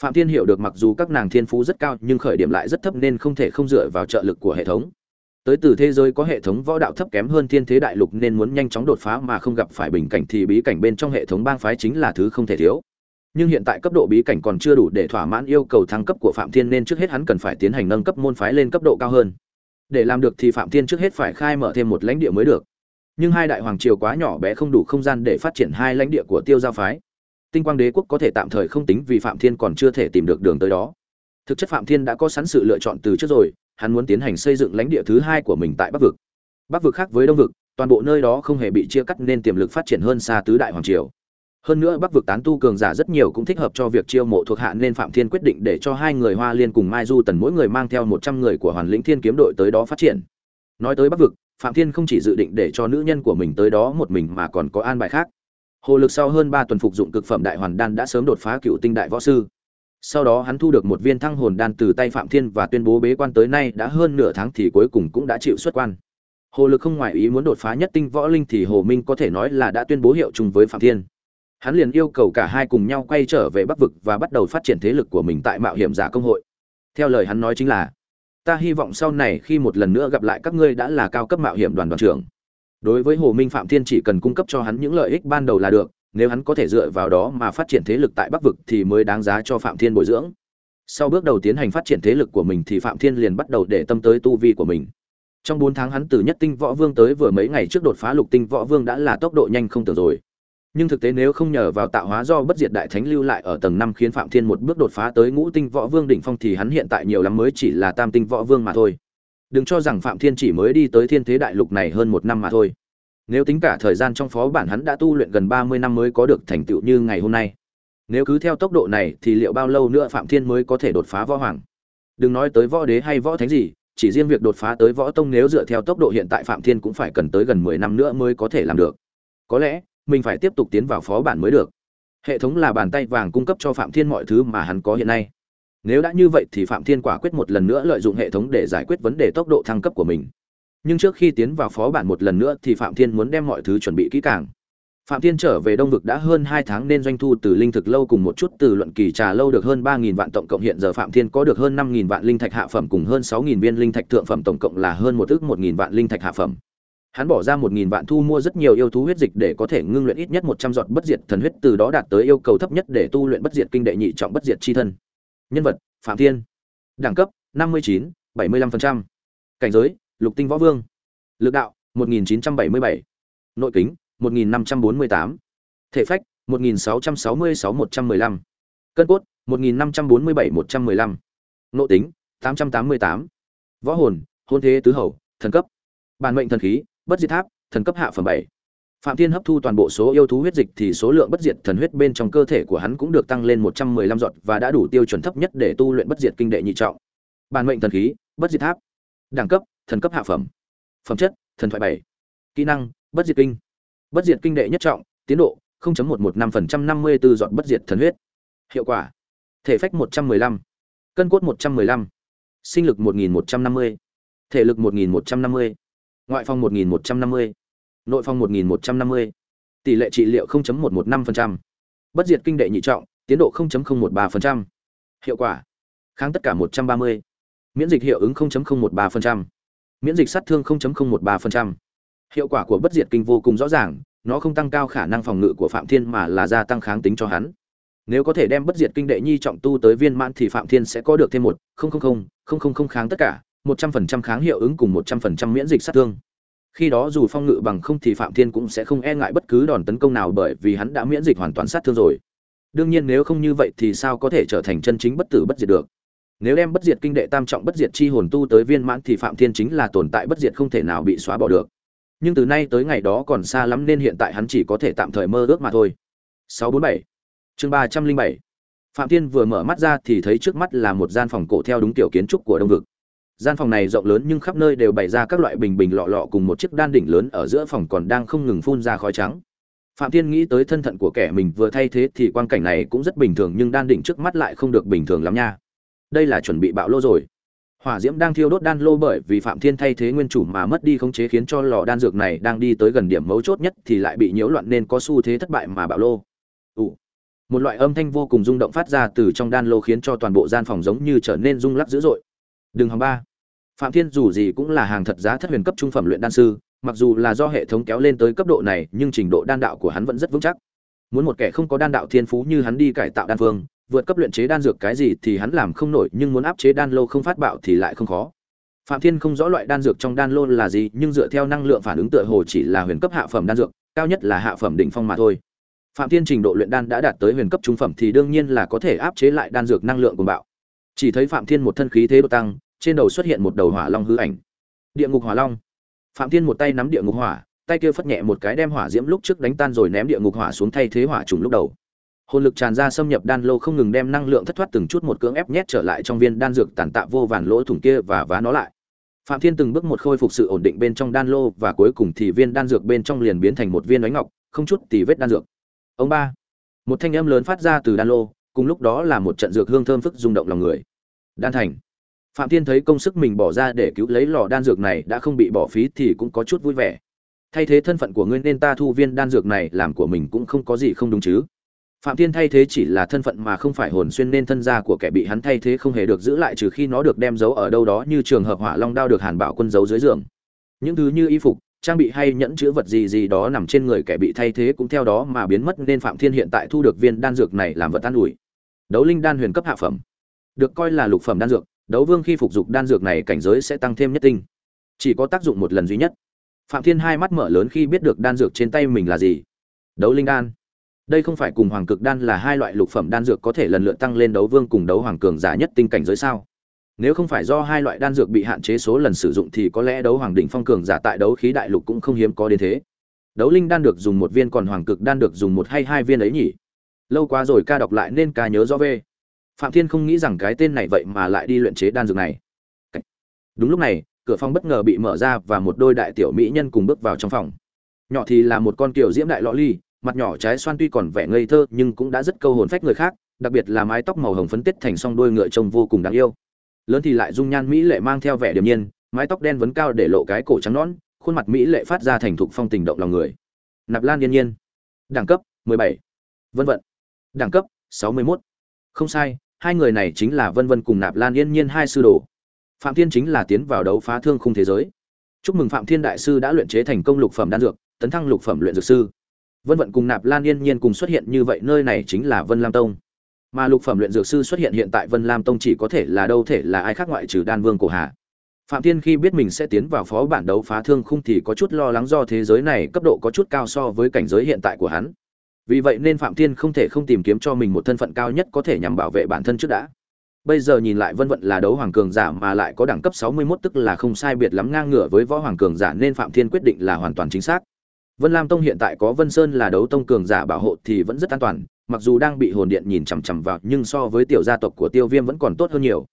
phạm thiên hiểu được mặc dù các nàng thiên phú rất cao, nhưng khởi điểm lại rất thấp nên không thể không dựa vào trợ lực của hệ thống. Tới từ thế giới có hệ thống võ đạo thấp kém hơn thiên thế đại lục nên muốn nhanh chóng đột phá mà không gặp phải bình cảnh thì bí cảnh bên trong hệ thống bang phái chính là thứ không thể thiếu. Nhưng hiện tại cấp độ bí cảnh còn chưa đủ để thỏa mãn yêu cầu thăng cấp của phạm thiên nên trước hết hắn cần phải tiến hành nâng cấp môn phái lên cấp độ cao hơn. Để làm được thì phạm thiên trước hết phải khai mở thêm một lãnh địa mới được. Nhưng hai đại hoàng triều quá nhỏ bé không đủ không gian để phát triển hai lãnh địa của tiêu giao phái tinh quang đế quốc có thể tạm thời không tính vì phạm thiên còn chưa thể tìm được đường tới đó. Thực chất phạm thiên đã có sẵn sự lựa chọn từ trước rồi, hắn muốn tiến hành xây dựng lãnh địa thứ hai của mình tại bắc vực. Bắc vực khác với đông vực, toàn bộ nơi đó không hề bị chia cắt nên tiềm lực phát triển hơn xa tứ đại hoàng triều. Hơn nữa bắc vực tán tu cường giả rất nhiều cũng thích hợp cho việc chiêu mộ thuộc hạ nên phạm thiên quyết định để cho hai người hoa liên cùng mai du tần mỗi người mang theo một trăm người của hoàn lĩnh thiên kiếm đội tới đó phát triển. Nói tới bắc vực, phạm thiên không chỉ dự định để cho nữ nhân của mình tới đó một mình mà còn có an bài khác hồ lực sau hơn ba tuần phục dụng cực phẩm đại hoàn đan đã sớm đột phá cựu tinh đại võ sư. Sau đó hắn thu được một viên thăng hồn đan từ tay phạm thiên và tuyên bố bế quan tới nay đã hơn nửa tháng thì cuối cùng cũng đã chịu xuất quan. Hồ lực không ngoại ý muốn đột phá nhất tinh võ linh thì hồ minh có thể nói là đã tuyên bố hiệu chung với phạm thiên. Hắn liền yêu cầu cả hai cùng nhau quay trở về bắc vực và bắt đầu phát triển thế lực của mình tại mạo hiểm giả công hội. Theo lời hắn nói chính là, ta hy vọng sau này khi một lần nữa gặp lại các ngươi đã là cao cấp mạo hiểm đoàn đoàn trưởng đối với hồ minh phạm thiên chỉ cần cung cấp cho hắn những lợi ích ban đầu là được, nếu hắn có thể dựa vào đó mà phát triển thế lực tại bắc vực thì mới đáng giá cho phạm thiên bồi dưỡng. Sau bước đầu tiến hành phát triển thế lực của mình thì phạm thiên liền bắt đầu để tâm tới tu vi của mình. Trong bốn tháng hắn từ nhất tinh võ vương tới vừa mấy ngày trước đột phá lục tinh võ vương đã là tốc độ nhanh không tưởng rồi. Nhưng thực tế nếu không nhờ vào tạo hóa do bất diệt đại thánh lưu lại ở tầng năm khiến phạm thiên một bước đột phá tới ngũ tinh võ vương đỉnh phong thì hắn hiện tại nhiều lắm mới chỉ là tam tinh võ vương mà thôi đừng cho rằng phạm thiên chỉ mới đi tới thiên thế đại lục này hơn một năm mà thôi. Nếu tính cả thời gian trong phó bản hắn đã tu luyện gần ba mươi năm mới có được thành tựu như ngày hôm nay, nếu cứ theo tốc độ này thì liệu bao lâu nữa phạm thiên mới có thể đột phá võ hoàng? Đừng nói tới võ đế hay võ thánh gì, chỉ riêng việc đột phá tới võ tông nếu dựa theo tốc độ hiện tại phạm thiên cũng phải cần tới gần mười năm nữa mới có thể làm được. Có lẽ, mình phải tiếp tục tiến vào phó bản mới được. Hệ thống là bàn tay vàng cung cấp cho phạm thiên mọi thứ mà hắn có hiện nay nếu đã như vậy thì phạm thiên quả quyết một lần nữa lợi dụng hệ thống để giải quyết vấn đề tốc độ thăng cấp của mình. Nhưng trước khi tiến vào phó bản một lần nữa thì phạm thiên muốn đem mọi thứ chuẩn bị kỹ càng. Phạm thiên trở về đông vực đã hơn hai tháng nên doanh thu từ linh thực lâu cùng một chút từ luận kỳ trà lâu được hơn ba nghìn vạn tổng cộng hiện giờ phạm thiên có được hơn năm nghìn vạn linh thạch hạ phẩm cùng hơn sáu nghìn viên linh thạch thượng phẩm tổng cộng là hơn một ước một nghìn vạn linh thạch hạ phẩm. Hắn bỏ ra một nghìn vạn thu mua rất nhiều yêu thú huyết dịch để có thể ngưng luyện ít nhất một trăm giọt bất diệt thần huyết, từ đó đạt tới yêu cầu thấp nhất để tu luyện bất diệt kinh đệ nhị trọng bất diệt chi thân nhân vật phạm thiên. Đẳng cấp năm mươi chín bảy mươi lăm phần trăm. Cảnh giới lục tinh võ vương. Lực đạo 1977, nội kính 1548, thể phách 1666-115, cân cốt 1547-115, nội tính 888, võ hồn hôn thế tứ hầu thần cấp. Bản mệnh thần khí bất diệt tháp thần cấp hạ phẩm 7. Phạm Thiên hấp thu toàn bộ số yêu thú huyết dịch thì số lượng bất diệt thần huyết bên trong cơ thể của hắn cũng được tăng lên 115 giọt và đã đủ tiêu chuẩn thấp nhất để tu luyện bất diệt kinh đệ nhị trọng. Bản mệnh thần khí, bất diệt tháp. Đẳng cấp, thần cấp hạ phẩm phẩm chất thần thoại bảy kỹ năng bất diệt kinh bất diệt kinh đệ nhất trọng tiến độ 0.115% 54 giọt bất diệt thần huyết hiệu quả thể phách 115, cân cốt 115, sinh lực 1150, thể lực 1150, ngoại phong 1150, nội phong 1150, tỷ lệ trị liệu 0.115%, bất diệt kinh đệ nhị trọng tiến độ 0.013%, hiệu quả kháng tất cả 130, miễn dịch hiệu ứng 0.013%, miễn dịch sát thương 0.013%. Hiệu quả của bất diệt kinh vô cùng rõ ràng, nó không tăng cao khả năng phòng ngự của phạm thiên mà là gia tăng kháng tính cho hắn. Nếu có thể đem bất diệt kinh đệ nhi trọng tu tới viên mãn thì phạm thiên sẽ có được thêm một không không không không không không kháng tất cả một trăm phần trăm kháng hiệu ứng cùng một trăm phần trăm miễn dịch sát thương khi đó dù phong ngự bằng không thì phạm thiên cũng sẽ không e ngại bất cứ đòn tấn công nào bởi vì hắn đã miễn dịch hoàn toàn sát thương rồi. Đương nhiên nếu không như vậy thì sao có thể trở thành chân chính bất tử bất diệt được? Nếu đem bất diệt kinh đệ tam trọng bất diệt chi hồn tu tới viên mãn thì phạm thiên chính là tồn tại bất diệt không thể nào bị xóa bỏ được. Nhưng từ nay tới ngày đó còn xa lắm nên hiện tại hắn chỉ có thể tạm thời mơ ước mà thôi. 647 chương 307 phạm thiên vừa mở mắt ra thì thấy trước mắt là một gian phòng cổ theo đúng kiểu kiến trúc của đông vực gian phòng này rộng lớn nhưng khắp nơi đều bày ra các loại bình bình lọ lọ cùng một chiếc đan đỉnh lớn ở giữa phòng còn đang không ngừng phun ra khói trắng. Phạm thiên nghĩ tới thân thận của kẻ mình vừa thay thế thì quang cảnh này cũng rất bình thường nhưng đan đỉnh trước mắt lại không được bình thường lắm nha. Đây là chuẩn bị bạo lô rồi. Hỏa diễm đang thiêu đốt đan lô bởi vì phạm thiên thay thế nguyên chủ mà mất đi khống chế khiến cho lò đan dược này đang đi tới gần điểm mấu chốt nhất thì lại bị nhiễu loạn nên có xu thế thất bại mà bạo lô. Ủ. một loại âm thanh vô cùng rung động phát ra từ trong đan lô khiến cho toàn bộ gian phòng giống như trở nên rung lắc dữ dội. Đừng hòng ba phạm thiên dù gì cũng là hàng thật giá thất huyền cấp trung phẩm luyện đan sư, mặc dù là do hệ thống kéo lên tới cấp độ này, nhưng trình độ đan đạo của hắn vẫn rất vững chắc. Muốn một kẻ không có đan đạo thiên phú như hắn đi cải tạo đan phương, vượt cấp luyện chế đan dược cái gì thì hắn làm không nổi, nhưng muốn áp chế đan lô không phát bạo thì lại không khó. Phạm thiên không rõ loại đan dược trong đan lô là gì, nhưng dựa theo năng lượng phản ứng tựa hồ chỉ là huyền cấp hạ phẩm đan dược, cao nhất là hạ phẩm đỉnh phong mà thôi. Phạm thiên trình độ luyện đan đã đạt tới huyền cấp trung phẩm thì đương nhiên là có thể áp chế lại đan dược năng lượng của bạo. Chỉ thấy phạm thiên một thân khí thế độ tăng trên đầu xuất hiện một đầu hỏa long hư ảnh. Địa ngục hỏa long. Phạm thiên một tay nắm địa ngục hỏa, tay kia phất nhẹ một cái đem hỏa diễm lúc trước đánh tan rồi ném địa ngục hỏa xuống thay thế hỏa trùng lúc đầu. Hồn lực tràn ra xâm nhập đan lô không ngừng đem năng lượng thất thoát từng chút một cưỡng ép nhét trở lại trong viên đan dược tàn tạ vô vàn lỗ thủng kia và vá nó lại. Phạm thiên từng bước một khôi phục sự ổn định bên trong đan lô và cuối cùng thì viên đan dược bên trong liền biến thành một viên đánh ngọc, không chút tì vết đan dược. Ông ba. Một thanh âm lớn phát ra từ đan lô, cùng lúc đó là một trận dược hương thơm phức rung động lòng người. Đan thành phạm thiên thấy công sức mình bỏ ra để cứu lấy lò đan dược này đã không bị bỏ phí thì cũng có chút vui vẻ. Thay thế thân phận của ngươi nên ta thu viên đan dược này làm của mình cũng không có gì không đúng chứ. Phạm thiên thay thế chỉ là thân phận mà không phải hồn xuyên nên thân gia của kẻ bị hắn thay thế không hề được giữ lại trừ khi nó được đem giấu ở đâu đó như trường hợp hỏa long đao được hàn bảo quân giấu dưới giường. Những thứ như y phục, trang bị hay nhẫn chữ vật gì gì đó nằm trên người kẻ bị thay thế cũng theo đó mà biến mất nên phạm thiên hiện tại thu được viên đan dược này làm vật an ủi. Đấu linh đan huyền cấp hạ phẩm. Được coi là lục phẩm đan dược đấu vương khi phục dục đan dược này cảnh giới sẽ tăng thêm nhất tinh. Chỉ có tác dụng một lần duy nhất. Phạm thiên hai mắt mở lớn khi biết được đan dược trên tay mình là gì. Đấu linh đan. Đây không phải cùng hoàng cực đan là hai loại lục phẩm đan dược có thể lần lượt tăng lên đấu vương cùng đấu hoàng cường giả nhất tinh cảnh giới sao? Nếu không phải do hai loại đan dược bị hạn chế số lần sử dụng thì có lẽ đấu hoàng đỉnh phong cường giả tại đấu khí đại lục cũng không hiếm có đến thế. Đấu linh đan được dùng một viên còn hoàng cực đan được dùng một hay hai viên ấy nhỉ? Lâu quá rồi ca đọc lại nên ca nhớ rõ về phạm thiên không nghĩ rằng cái tên này vậy mà lại đi luyện chế đan dược này. Đúng lúc này, cửa phòng bất ngờ bị mở ra và một đôi đại tiểu mỹ nhân cùng bước vào trong phòng. Nhỏ thì là một con kiểu diễm đại lọ ly, mặt nhỏ trái xoan tuy còn vẻ ngây thơ nhưng cũng đã rất câu hồn phách người khác, đặc biệt là mái tóc màu hồng phấn tết thành song đôi ngựa trông vô cùng đáng yêu. Lớn thì lại dung nhan mỹ lệ mang theo vẻ điềm nhiên, mái tóc đen vấn cao để lộ cái cổ trắng nõn, khuôn mặt mỹ lệ phát ra thành thục phong tình động lòng người. Nạp lan yên nhiên. Đẳng cấp 17. vân vận. Đẳng cấp 61 không sai, hai người này chính là vân vân cùng nạp lan yên nhiên hai sư đồ. Phạm thiên chính là tiến vào đấu phá thương khung thế giới. Chúc mừng phạm thiên đại sư đã luyện chế thành công lục phẩm đan dược, tấn thăng lục phẩm luyện dược sư. Vân vận cùng nạp lan yên nhiên cùng xuất hiện như vậy, nơi này chính là vân lam tông. Mà lục phẩm luyện dược sư xuất hiện hiện tại vân lam tông chỉ có thể là đâu thể là ai khác ngoại trừ đan vương cổ hà. Phạm thiên khi biết mình sẽ tiến vào phó bản đấu phá thương khung thì có chút lo lắng do thế giới này cấp độ có chút cao so với cảnh giới hiện tại của hắn vì vậy nên phạm thiên không thể không tìm kiếm cho mình một thân phận cao nhất có thể nhằm bảo vệ bản thân trước đã bây giờ nhìn lại vân vận là đấu hoàng cường giả mà lại có đẳng cấp 61 tức là không sai biệt lắm ngang ngửa với võ hoàng cường giả nên phạm thiên quyết định là hoàn toàn chính xác Vân Lam Tông hiện tại có Vân Sơn là đấu tông cường giả bảo hộ thì vẫn rất an toàn, mặc dù đang bị hồn điện nhìn chằm chằm vào, nhưng so với tiểu gia tộc của Tiêu Viêm vẫn còn tốt hơn nhiều.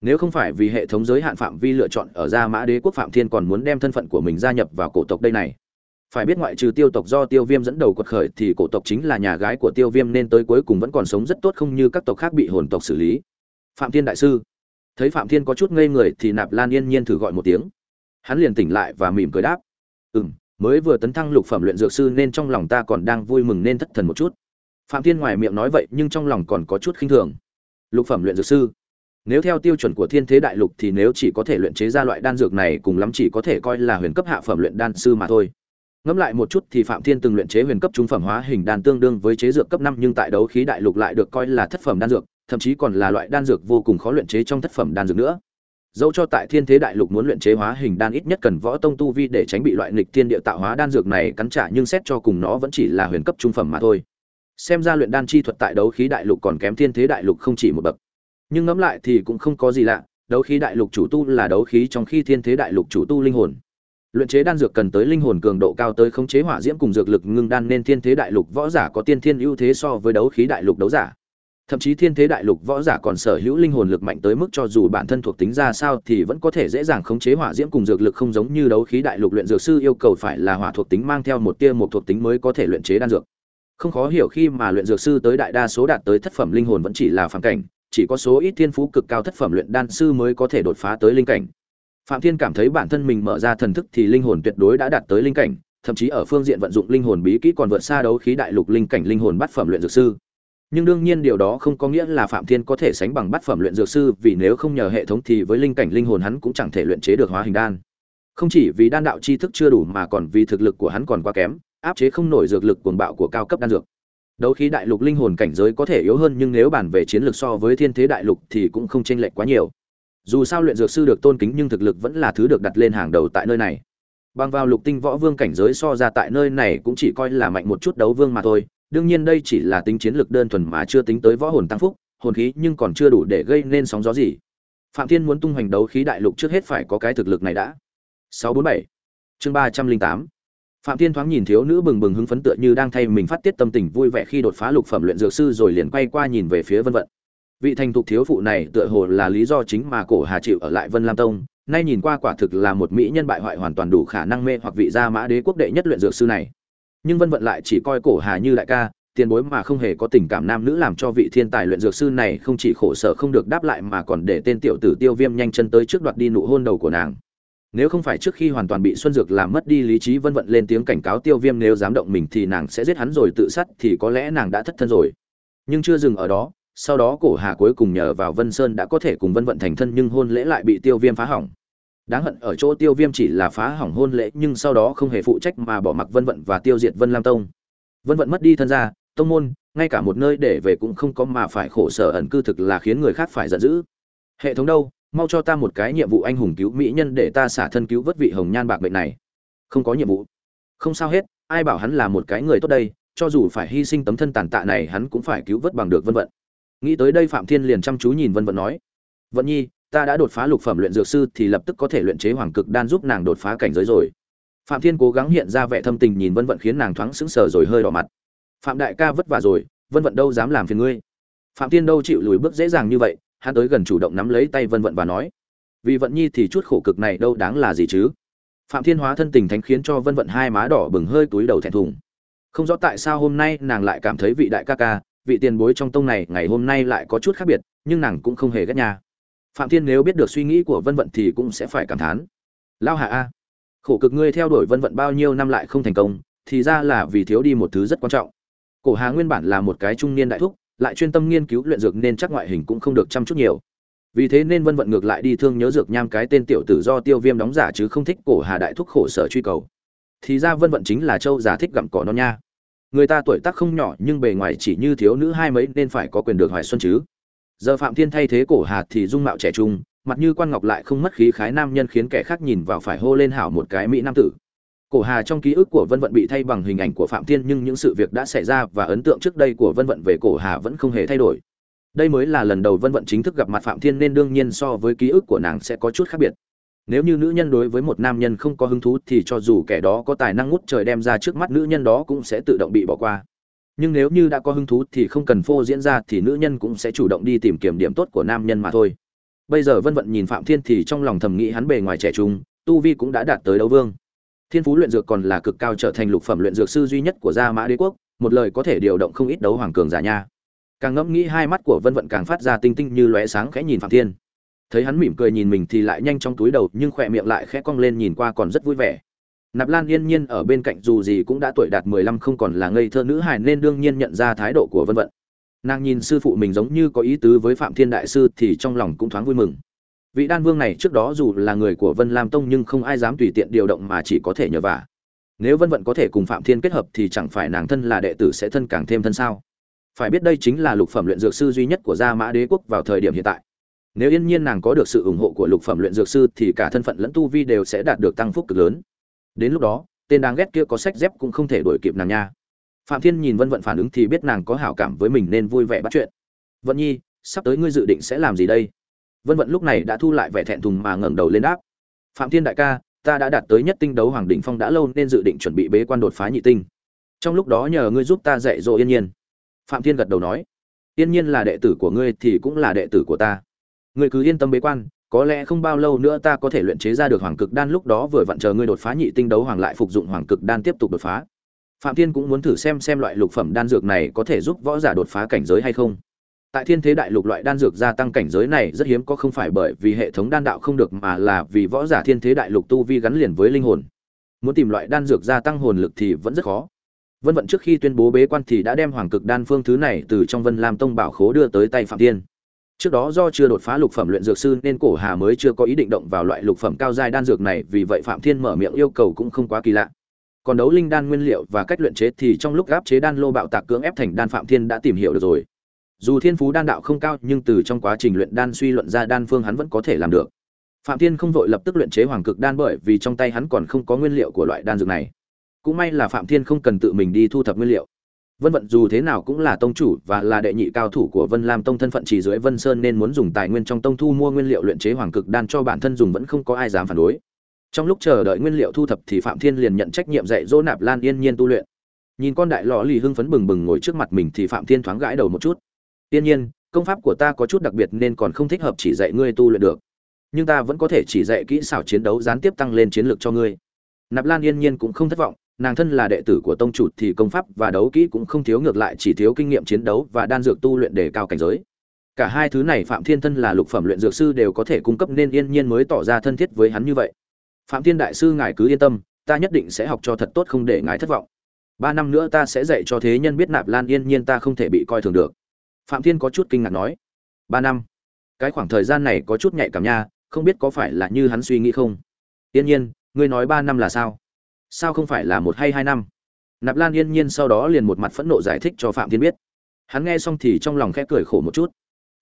Nếu không phải vì hệ thống giới hạn phạm vi lựa chọn ở Gia Mã Đế quốc Phạm Thiên còn muốn đem thân phận của mình gia nhập vào cổ tộc đây này. Phải biết ngoại trừ Tiêu tộc do Tiêu Viêm dẫn đầu quật khởi thì cổ tộc chính là nhà gái của Tiêu Viêm nên tới cuối cùng vẫn còn sống rất tốt không như các tộc khác bị hồn tộc xử lý. Phạm Thiên đại sư, thấy Phạm Thiên có chút ngây người thì Nạp Lan Yên Nhiên thử gọi một tiếng. Hắn liền tỉnh lại và mỉm cười đáp: "Ừm, mới vừa tấn thăng lục phẩm luyện dược sư nên trong lòng ta còn đang vui mừng nên thất thần một chút. Phạm thiên ngoài miệng nói vậy nhưng trong lòng còn có chút khinh thường. Lục phẩm luyện dược sư? Nếu theo tiêu chuẩn của thiên thế đại lục thì nếu chỉ có thể luyện chế ra loại đan dược này cùng lắm chỉ có thể coi là huyền cấp hạ phẩm luyện đan sư mà thôi ngẫm lại một chút thì phạm thiên từng luyện chế huyền cấp trung phẩm hóa hình đan tương đương với chế dược cấp năm nhưng tại đấu khí đại lục lại được coi là thất phẩm đan dược, thậm chí còn là loại đan dược vô cùng khó luyện chế trong thất phẩm đan dược nữa. Dẫu cho tại thiên thế đại lục muốn luyện chế hóa hình đan ít nhất cần võ tông tu vi để tránh bị loại nghịch thiên địa tạo hóa đan dược này cắn trả nhưng xét cho cùng nó vẫn chỉ là huyền cấp trung phẩm mà thôi. Xem ra luyện đan chi thuật tại đấu khí đại lục còn kém thiên thế đại lục không chỉ một bậc. Nhưng ngẫm lại thì cũng không có gì lạ, đấu khí đại lục chủ tu là đấu khí trong khi thiên thế đại lục chủ tu linh hồn luyện chế đan dược cần tới linh hồn cường độ cao tới khống chế hỏa diễm cùng dược lực ngưng đan nên thiên thế đại lục võ giả có tiên thiên ưu thế so với đấu khí đại lục đấu giả. Thậm chí thiên thế đại lục võ giả còn sở hữu linh hồn lực mạnh tới mức cho dù bản thân thuộc tính ra sao thì vẫn có thể dễ dàng khống chế hỏa diễm cùng dược lực không giống như đấu khí đại lục luyện dược sư yêu cầu phải là hỏa thuộc tính mang theo một tia một thuộc tính mới có thể luyện chế đan dược. Không khó hiểu khi mà luyện dược sư tới đại đa số đạt tới thất phẩm linh hồn vẫn chỉ là phàm cảnh, chỉ có số ít thiên phú cực cao thất phẩm luyện đan sư mới có thể đột phá tới linh cảnh phạm thiên cảm thấy bản thân mình mở ra thần thức thì linh hồn tuyệt đối đã đạt tới linh cảnh, thậm chí ở phương diện vận dụng linh hồn bí kỹ còn vượt xa đấu khí đại lục linh cảnh linh hồn bát phẩm luyện dược sư. Nhưng đương nhiên điều đó không có nghĩa là phạm thiên có thể sánh bằng bát phẩm luyện dược sư, vì nếu không nhờ hệ thống thì với linh cảnh linh hồn hắn cũng chẳng thể luyện chế được hóa hình đan. Không chỉ vì đan đạo tri thức chưa đủ mà còn vì thực lực của hắn còn quá kém, áp chế không nổi dược lực cuồng bạo của cao cấp đan dược. Đấu khí đại lục linh hồn cảnh giới có thể yếu hơn nhưng nếu bàn về chiến lược so với thiên thế đại lục thì cũng không chênh lệch quá nhiều dù sao luyện dược sư được tôn kính nhưng thực lực vẫn là thứ được đặt lên hàng đầu tại nơi này. Bằng vào lục tinh võ vương cảnh giới so ra tại nơi này cũng chỉ coi là mạnh một chút đấu vương mà thôi, đương nhiên đây chỉ là tính chiến lược đơn thuần mà chưa tính tới võ hồn tăng phúc, hồn khí nhưng còn chưa đủ để gây nên sóng gió gì. Phạm thiên muốn tung hoành đấu khí đại lục trước hết phải có cái thực lực này đã. 647 chương 308 phạm thiên thoáng nhìn thiếu nữ bừng bừng hứng phấn tựa như đang thay mình phát tiết tâm tình vui vẻ khi đột phá lục phẩm luyện dược sư rồi liền quay qua nhìn về phía vân vận vị thành thục thiếu phụ này tựa hồ là lý do chính mà cổ hà chịu ở lại vân lam tông, nay nhìn qua quả thực là một mỹ nhân bại hoại hoàn toàn đủ khả năng mê hoặc vị gia mã đế quốc đệ nhất luyện dược sư này. Nhưng vân vận lại chỉ coi cổ hà như đại ca, tiền bối mà không hề có tình cảm nam nữ làm cho vị thiên tài luyện dược sư này không chỉ khổ sở không được đáp lại mà còn để tên tiểu tử tiêu viêm nhanh chân tới trước đoạt đi nụ hôn đầu của nàng. Nếu không phải trước khi hoàn toàn bị xuân dược làm mất đi lý trí, vân vận lên tiếng cảnh cáo tiêu viêm nếu dám động mình thì nàng sẽ giết hắn rồi tự sát thì có lẽ nàng đã thất thân rồi. Nhưng chưa dừng ở đó sau đó cổ hà cuối cùng nhờ vào vân sơn đã có thể cùng vân vận thành thân nhưng hôn lễ lại bị tiêu viêm phá hỏng. Đáng hận ở chỗ tiêu viêm chỉ là phá hỏng hôn lễ nhưng sau đó không hề phụ trách mà bỏ mặc vân vận và tiêu diệt vân lam tông. Vân vận mất đi thân gia, tông môn, ngay cả một nơi để về cũng không có mà phải khổ sở ẩn cư thực là khiến người khác phải giận dữ. Hệ thống đâu, mau cho ta một cái nhiệm vụ anh hùng cứu mỹ nhân để ta xả thân cứu vớt vị hồng nhan bạc bệnh này. Không có nhiệm vụ. Không sao hết, ai bảo hắn là một cái người tốt đây, cho dù phải hy sinh tấm thân tàn tạ này hắn cũng phải cứu vớt bằng được vân vận nghĩ tới đây phạm thiên liền chăm chú nhìn vân vận nói, vận nhi, ta đã đột phá lục phẩm luyện dược sư thì lập tức có thể luyện chế hoàng cực đan giúp nàng đột phá cảnh giới rồi. Phạm thiên cố gắng hiện ra vẻ thâm tình nhìn vân vận khiến nàng thoáng sững sờ rồi hơi đỏ mặt. Phạm đại ca vất vả rồi, vân vận đâu dám làm phiền ngươi. Phạm thiên đâu chịu lùi bước dễ dàng như vậy, hắn tới gần chủ động nắm lấy tay vân vận và nói, vì vận nhi thì chút khổ cực này đâu đáng là gì chứ? Phạm thiên hóa thân tình thánh khiến cho vân vận hai má đỏ bừng hơi túi đầu thẹn thùng. Không rõ tại sao hôm nay nàng lại cảm thấy vị đại ca ca vị tiền bối trong tông này ngày hôm nay lại có chút khác biệt, nhưng nàng cũng không hề ghét nhà. Phạm thiên nếu biết được suy nghĩ của vân vận thì cũng sẽ phải cảm thán. Lao hạ a, khổ cực ngươi theo đuổi vân vận bao nhiêu năm lại không thành công, thì ra là vì thiếu đi một thứ rất quan trọng. Cổ hà nguyên bản là một cái trung niên đại thúc, lại chuyên tâm nghiên cứu luyện dược nên chắc ngoại hình cũng không được chăm chút nhiều. Vì thế nên vân vận ngược lại đi thương nhớ dược nham cái tên tiểu tử do tiêu viêm đóng giả chứ không thích cổ hà đại thúc khổ sở truy cầu. Thì ra vân vận chính là châu giả thích gặm cỏ non nha người ta tuổi tác không nhỏ, nhưng bề ngoài chỉ như thiếu nữ hai mấy nên phải có quyền được hoài xuân chứ. Giờ phạm thiên thay thế cổ hà thì dung mạo trẻ trung, mặt như quan ngọc lại không mất khí khái nam nhân khiến kẻ khác nhìn vào phải hô lên hảo một cái mỹ nam tử. Cổ hà trong ký ức của vân vận bị thay bằng hình ảnh của phạm thiên, nhưng những sự việc đã xảy ra và ấn tượng trước đây của vân vận về cổ hà vẫn không hề thay đổi. Đây mới là lần đầu vân vận chính thức gặp mặt phạm thiên nên đương nhiên so với ký ức của nàng sẽ có chút khác biệt nếu như nữ nhân đối với một nam nhân không có hứng thú thì cho dù kẻ đó có tài năng ngút trời đem ra trước mắt nữ nhân đó cũng sẽ tự động bị bỏ qua. Nhưng nếu như đã có hứng thú thì không cần phô diễn ra thì nữ nhân cũng sẽ chủ động đi tìm kiếm điểm tốt của nam nhân mà thôi. Bây giờ vân vận nhìn phạm thiên thì trong lòng thầm nghĩ hắn bề ngoài trẻ trung, tu vi cũng đã đạt tới đấu vương. Thiên phú luyện dược còn là cực cao trở thành lục phẩm luyện dược sư duy nhất của gia mã đế quốc, một lời có thể điều động không ít đấu hoàng cường giả nha. Càng ngẫm nghĩ hai mắt của vân vận càng phát ra tinh tinh như lóe sáng khẽ nhìn phạm thiên thấy hắn mỉm cười nhìn mình thì lại nhanh trong túi đầu, nhưng khỏe miệng lại khẽ cong lên nhìn qua còn rất vui vẻ. Nạp lan yên nhiên ở bên cạnh dù gì cũng đã tuổi đạt mười lăm, không còn là ngây thơ nữ hài nên đương nhiên nhận ra thái độ của vân vận. Nàng nhìn sư phụ mình giống như có ý tứ với phạm thiên đại sư thì trong lòng cũng thoáng vui mừng. Vị đan vương này trước đó dù là người của vân lam tông nhưng không ai dám tùy tiện điều động mà chỉ có thể nhờ vả. Nếu vân vận có thể cùng phạm thiên kết hợp thì chẳng phải nàng thân là đệ tử sẽ thân càng thêm thân sao? Phải biết đây chính là lục phẩm luyện dược sư duy nhất của gia mã đế quốc vào thời điểm hiện tại nếu yên nhiên nàng có được sự ủng hộ của lục phẩm luyện dược sư, thì cả thân phận lẫn tu vi đều sẽ đạt được tăng phúc cực lớn. Đến lúc đó, tên đáng ghét kia có sách dép cũng không thể đuổi kịp nàng nha. Phạm thiên nhìn vân vận phản ứng thì biết nàng có hảo cảm với mình nên vui vẻ bắt chuyện. Vận nhi, sắp tới ngươi dự định sẽ làm gì đây? Vân vận lúc này đã thu lại vẻ thẹn thùng mà ngẩng đầu lên đáp. Phạm thiên đại ca, ta đã đạt tới nhất tinh đấu hoàng đỉnh phong đã lâu nên dự định chuẩn bị bế quan đột phá nhị tinh. Trong lúc đó nhờ ngươi giúp ta dạy dỗ yên nhiên. Phạm thiên gật đầu nói. Yên nhiên là đệ tử của ngươi thì cũng là đệ tử của ta ngươi cứ yên tâm bế quan, có lẽ không bao lâu nữa ta có thể luyện chế ra được hoàng cực đan lúc đó vừa vặn chờ ngươi đột phá nhị tinh đấu hoàng lại phục dụng hoàng cực đan tiếp tục đột phá. Phạm thiên cũng muốn thử xem xem loại lục phẩm đan dược này có thể giúp võ giả đột phá cảnh giới hay không. Tại thiên thế đại lục loại đan dược gia tăng cảnh giới này rất hiếm có không phải bởi vì hệ thống đan đạo không được mà là vì võ giả thiên thế đại lục tu vi gắn liền với linh hồn. Muốn tìm loại đan dược gia tăng hồn lực thì vẫn rất khó. Vân vận trước khi tuyên bố bế quan thì đã đem hoàng cực đan phương thứ này từ trong vân lam tông bảo khố đưa tới tay phạm thiên trước đó do chưa đột phá lục phẩm luyện dược sư nên cổ hà mới chưa có ý định động vào loại lục phẩm cao giai đan dược này, vì vậy phạm thiên mở miệng yêu cầu cũng không quá kỳ lạ. Còn đấu linh đan nguyên liệu và cách luyện chế thì trong lúc áp chế đan lô bạo tạc cưỡng ép thành đan phạm thiên đã tìm hiểu được rồi. Dù thiên phú đan đạo không cao, nhưng từ trong quá trình luyện đan suy luận ra đan phương hắn vẫn có thể làm được. Phạm thiên không vội lập tức luyện chế hoàng cực đan bởi vì trong tay hắn còn không có nguyên liệu của loại đan dược này. Cũng may là phạm thiên không cần tự mình đi thu thập nguyên liệu vân vận dù thế nào cũng là tông chủ và là đệ nhị cao thủ của vân lam tông thân phận chỉ dưới vân sơn nên muốn dùng tài nguyên trong tông thu mua nguyên liệu luyện chế hoàng cực đan cho bản thân dùng vẫn không có ai dám phản đối trong lúc chờ đợi nguyên liệu thu thập thì phạm thiên liền nhận trách nhiệm dạy dỗ nạp lan yên nhiên tu luyện nhìn con đại lò lì hưng phấn bừng bừng ngồi trước mặt mình thì phạm thiên thoáng gãi đầu một chút Tiên nhiên, công pháp của ta có chút đặc biệt nên còn không thích hợp chỉ dạy ngươi tu luyện được. Nhưng ta vẫn có thể chỉ dạy kỹ xảo chiến đấu gián tiếp tăng lên chiến lược cho ngươi. Nạp Lan Yên Nhiên cũng không thất vọng, nàng thân là đệ tử của tông chủ thì công pháp và đấu kỹ cũng không thiếu ngược lại chỉ thiếu kinh nghiệm chiến đấu và đan dược tu luyện để cao cảnh giới. Cả hai thứ này Phạm Thiên thân là lục phẩm luyện dược sư đều có thể cung cấp nên Yên Nhiên mới tỏ ra thân thiết với hắn như vậy. Phạm Thiên đại sư ngài cứ yên tâm, ta nhất định sẽ học cho thật tốt không để ngài thất vọng. Ba năm nữa ta sẽ dạy cho thế nhân biết Nạp Lan Yên Nhiên ta không thể bị coi thường được phạm thiên có chút kinh ngạc nói ba năm cái khoảng thời gian này có chút nhạy cảm nha không biết có phải là như hắn suy nghĩ không yên nhiên ngươi nói ba năm là sao sao không phải là một hay hai năm? Nạp lan yên nhiên sau đó liền một mặt phẫn nộ giải thích cho phạm thiên biết. Hắn nghe xong thì trong lòng khẽ cười khổ một chút.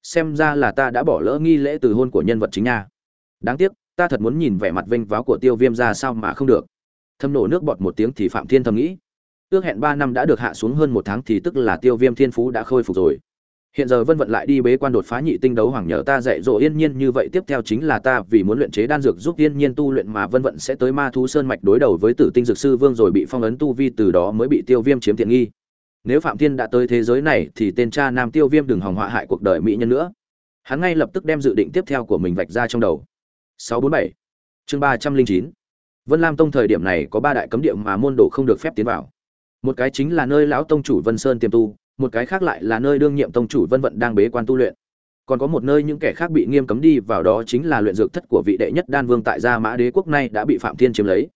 Xem ra là ta đã bỏ lỡ nghi lễ từ hôn của nhân vật chính nha. Đáng tiếc, ta thật muốn nhìn vẻ mặt vênh váo của tiêu viêm ra sao mà không được. Thâm nổ nước bọt một tiếng thì phạm thiên thầm nghĩ. Ước hẹn ba năm đã được hạ xuống hơn một tháng thì tức là tiêu viêm thiên phú đã khôi phục rồi hiện giờ vân vận lại đi bế quan đột phá nhị tinh đấu hoàng nhờ ta dạy dỗ yên nhiên như vậy, tiếp theo chính là ta vì muốn luyện chế đan dược giúp yên nhiên tu luyện mà vân vận sẽ tới ma thú sơn mạch đối đầu với tử tinh dược sư vương rồi bị phong ấn tu vi, từ đó mới bị tiêu viêm chiếm tiện nghi. Nếu phạm thiên đã tới thế giới này thì tên cha nam tiêu viêm đừng hòng họa hại cuộc đời mỹ nhân nữa. Hắn ngay lập tức đem dự định tiếp theo của mình vạch ra trong đầu. 647 chương 309 vân lam tông thời điểm này có ba đại cấm địa mà môn đồ không được phép tiến vào. Một cái chính là nơi lão tông chủ vân sơn tiềm tu một cái khác lại là nơi đương nhiệm tông chủ vân vận đang bế quan tu luyện. Còn có một nơi những kẻ khác bị nghiêm cấm đi vào đó chính là luyện dược thất của vị đệ nhất đan vương tại gia mã đế quốc này đã bị phạm thiên chiếm lấy.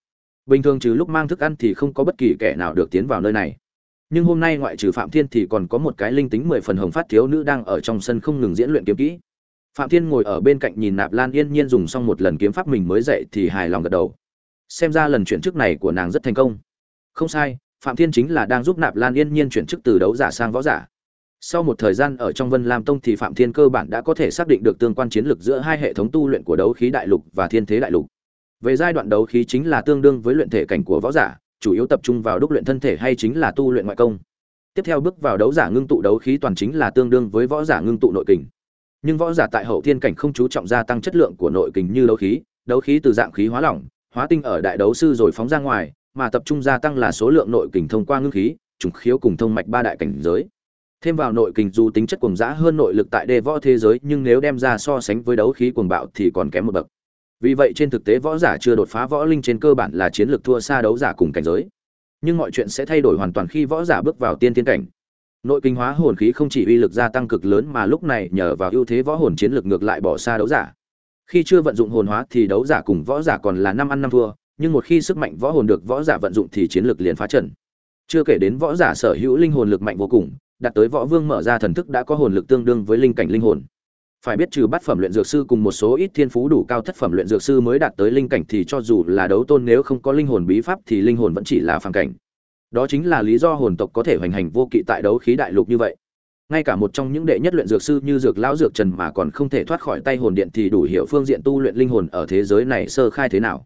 Bình thường trừ lúc mang thức ăn thì không có bất kỳ kẻ nào được tiến vào nơi này. Nhưng hôm nay ngoại trừ phạm thiên thì còn có một cái linh tính mười phần hồng phát thiếu nữ đang ở trong sân không ngừng diễn luyện kiếm kỹ. Phạm thiên ngồi ở bên cạnh nhìn nạp lan yên nhiên dùng xong một lần kiếm pháp mình mới dậy thì hài lòng gật đầu. Xem ra lần chuyển trước này của nàng rất thành công. Không sai phạm thiên chính là đang giúp nạp lan yên nhiên chuyển chức từ đấu giả sang võ giả. Sau một thời gian ở trong vân lam tông thì phạm thiên cơ bản đã có thể xác định được tương quan chiến lược giữa hai hệ thống tu luyện của đấu khí đại lục và thiên thế đại lục. Về giai đoạn đấu khí chính là tương đương với luyện thể cảnh của võ giả, chủ yếu tập trung vào đúc luyện thân thể hay chính là tu luyện ngoại công. Tiếp theo bước vào đấu giả ngưng tụ đấu khí toàn chính là tương đương với võ giả ngưng tụ nội kình. Nhưng võ giả tại hậu thiên cảnh không chú trọng gia tăng chất lượng của nội kình như đấu khí đấu khí từ dạng khí hóa lỏng, hóa tinh ở đại đấu sư rồi phóng ra ngoài mà tập trung gia tăng là số lượng nội kình thông qua ngưng khí, trùng khiếu cùng thông mạch ba đại cảnh giới. Thêm vào nội kình dù tính chất cuồng dã hơn nội lực tại đề võ thế giới, nhưng nếu đem ra so sánh với đấu khí cuồng bạo thì còn kém một bậc. Vì vậy trên thực tế võ giả chưa đột phá võ linh trên cơ bản là chiến lược thua xa đấu giả cùng cảnh giới. Nhưng mọi chuyện sẽ thay đổi hoàn toàn khi võ giả bước vào tiên tiên cảnh. Nội kinh hóa hồn khí không chỉ uy lực gia tăng cực lớn mà lúc này nhờ vào ưu thế võ hồn chiến lược ngược lại bỏ xa đấu giả. Khi chưa vận dụng hồn hóa thì đấu giả cùng võ giả còn là năm ăn năm thua, nhưng một khi sức mạnh võ hồn được võ giả vận dụng thì chiến lược liền phá trần. Chưa kể đến võ giả sở hữu linh hồn lực mạnh vô cùng, đạt tới võ vương mở ra thần thức đã có hồn lực tương đương với linh cảnh linh hồn. phải biết trừ bát phẩm luyện dược sư cùng một số ít thiên phú đủ cao thất phẩm luyện dược sư mới đạt tới linh cảnh thì cho dù là đấu tôn nếu không có linh hồn bí pháp thì linh hồn vẫn chỉ là phàm cảnh đó chính là lý do hồn tộc có thể hoành hành vô kỵ tại đấu khí đại lục như vậy ngay cả một trong những đệ nhất luyện dược sư như dược lão dược trần mà còn không thể thoát khỏi tay hồn điện thì đủ hiểu phương diện tu luyện linh hồn ở thế giới này sơ khai thế nào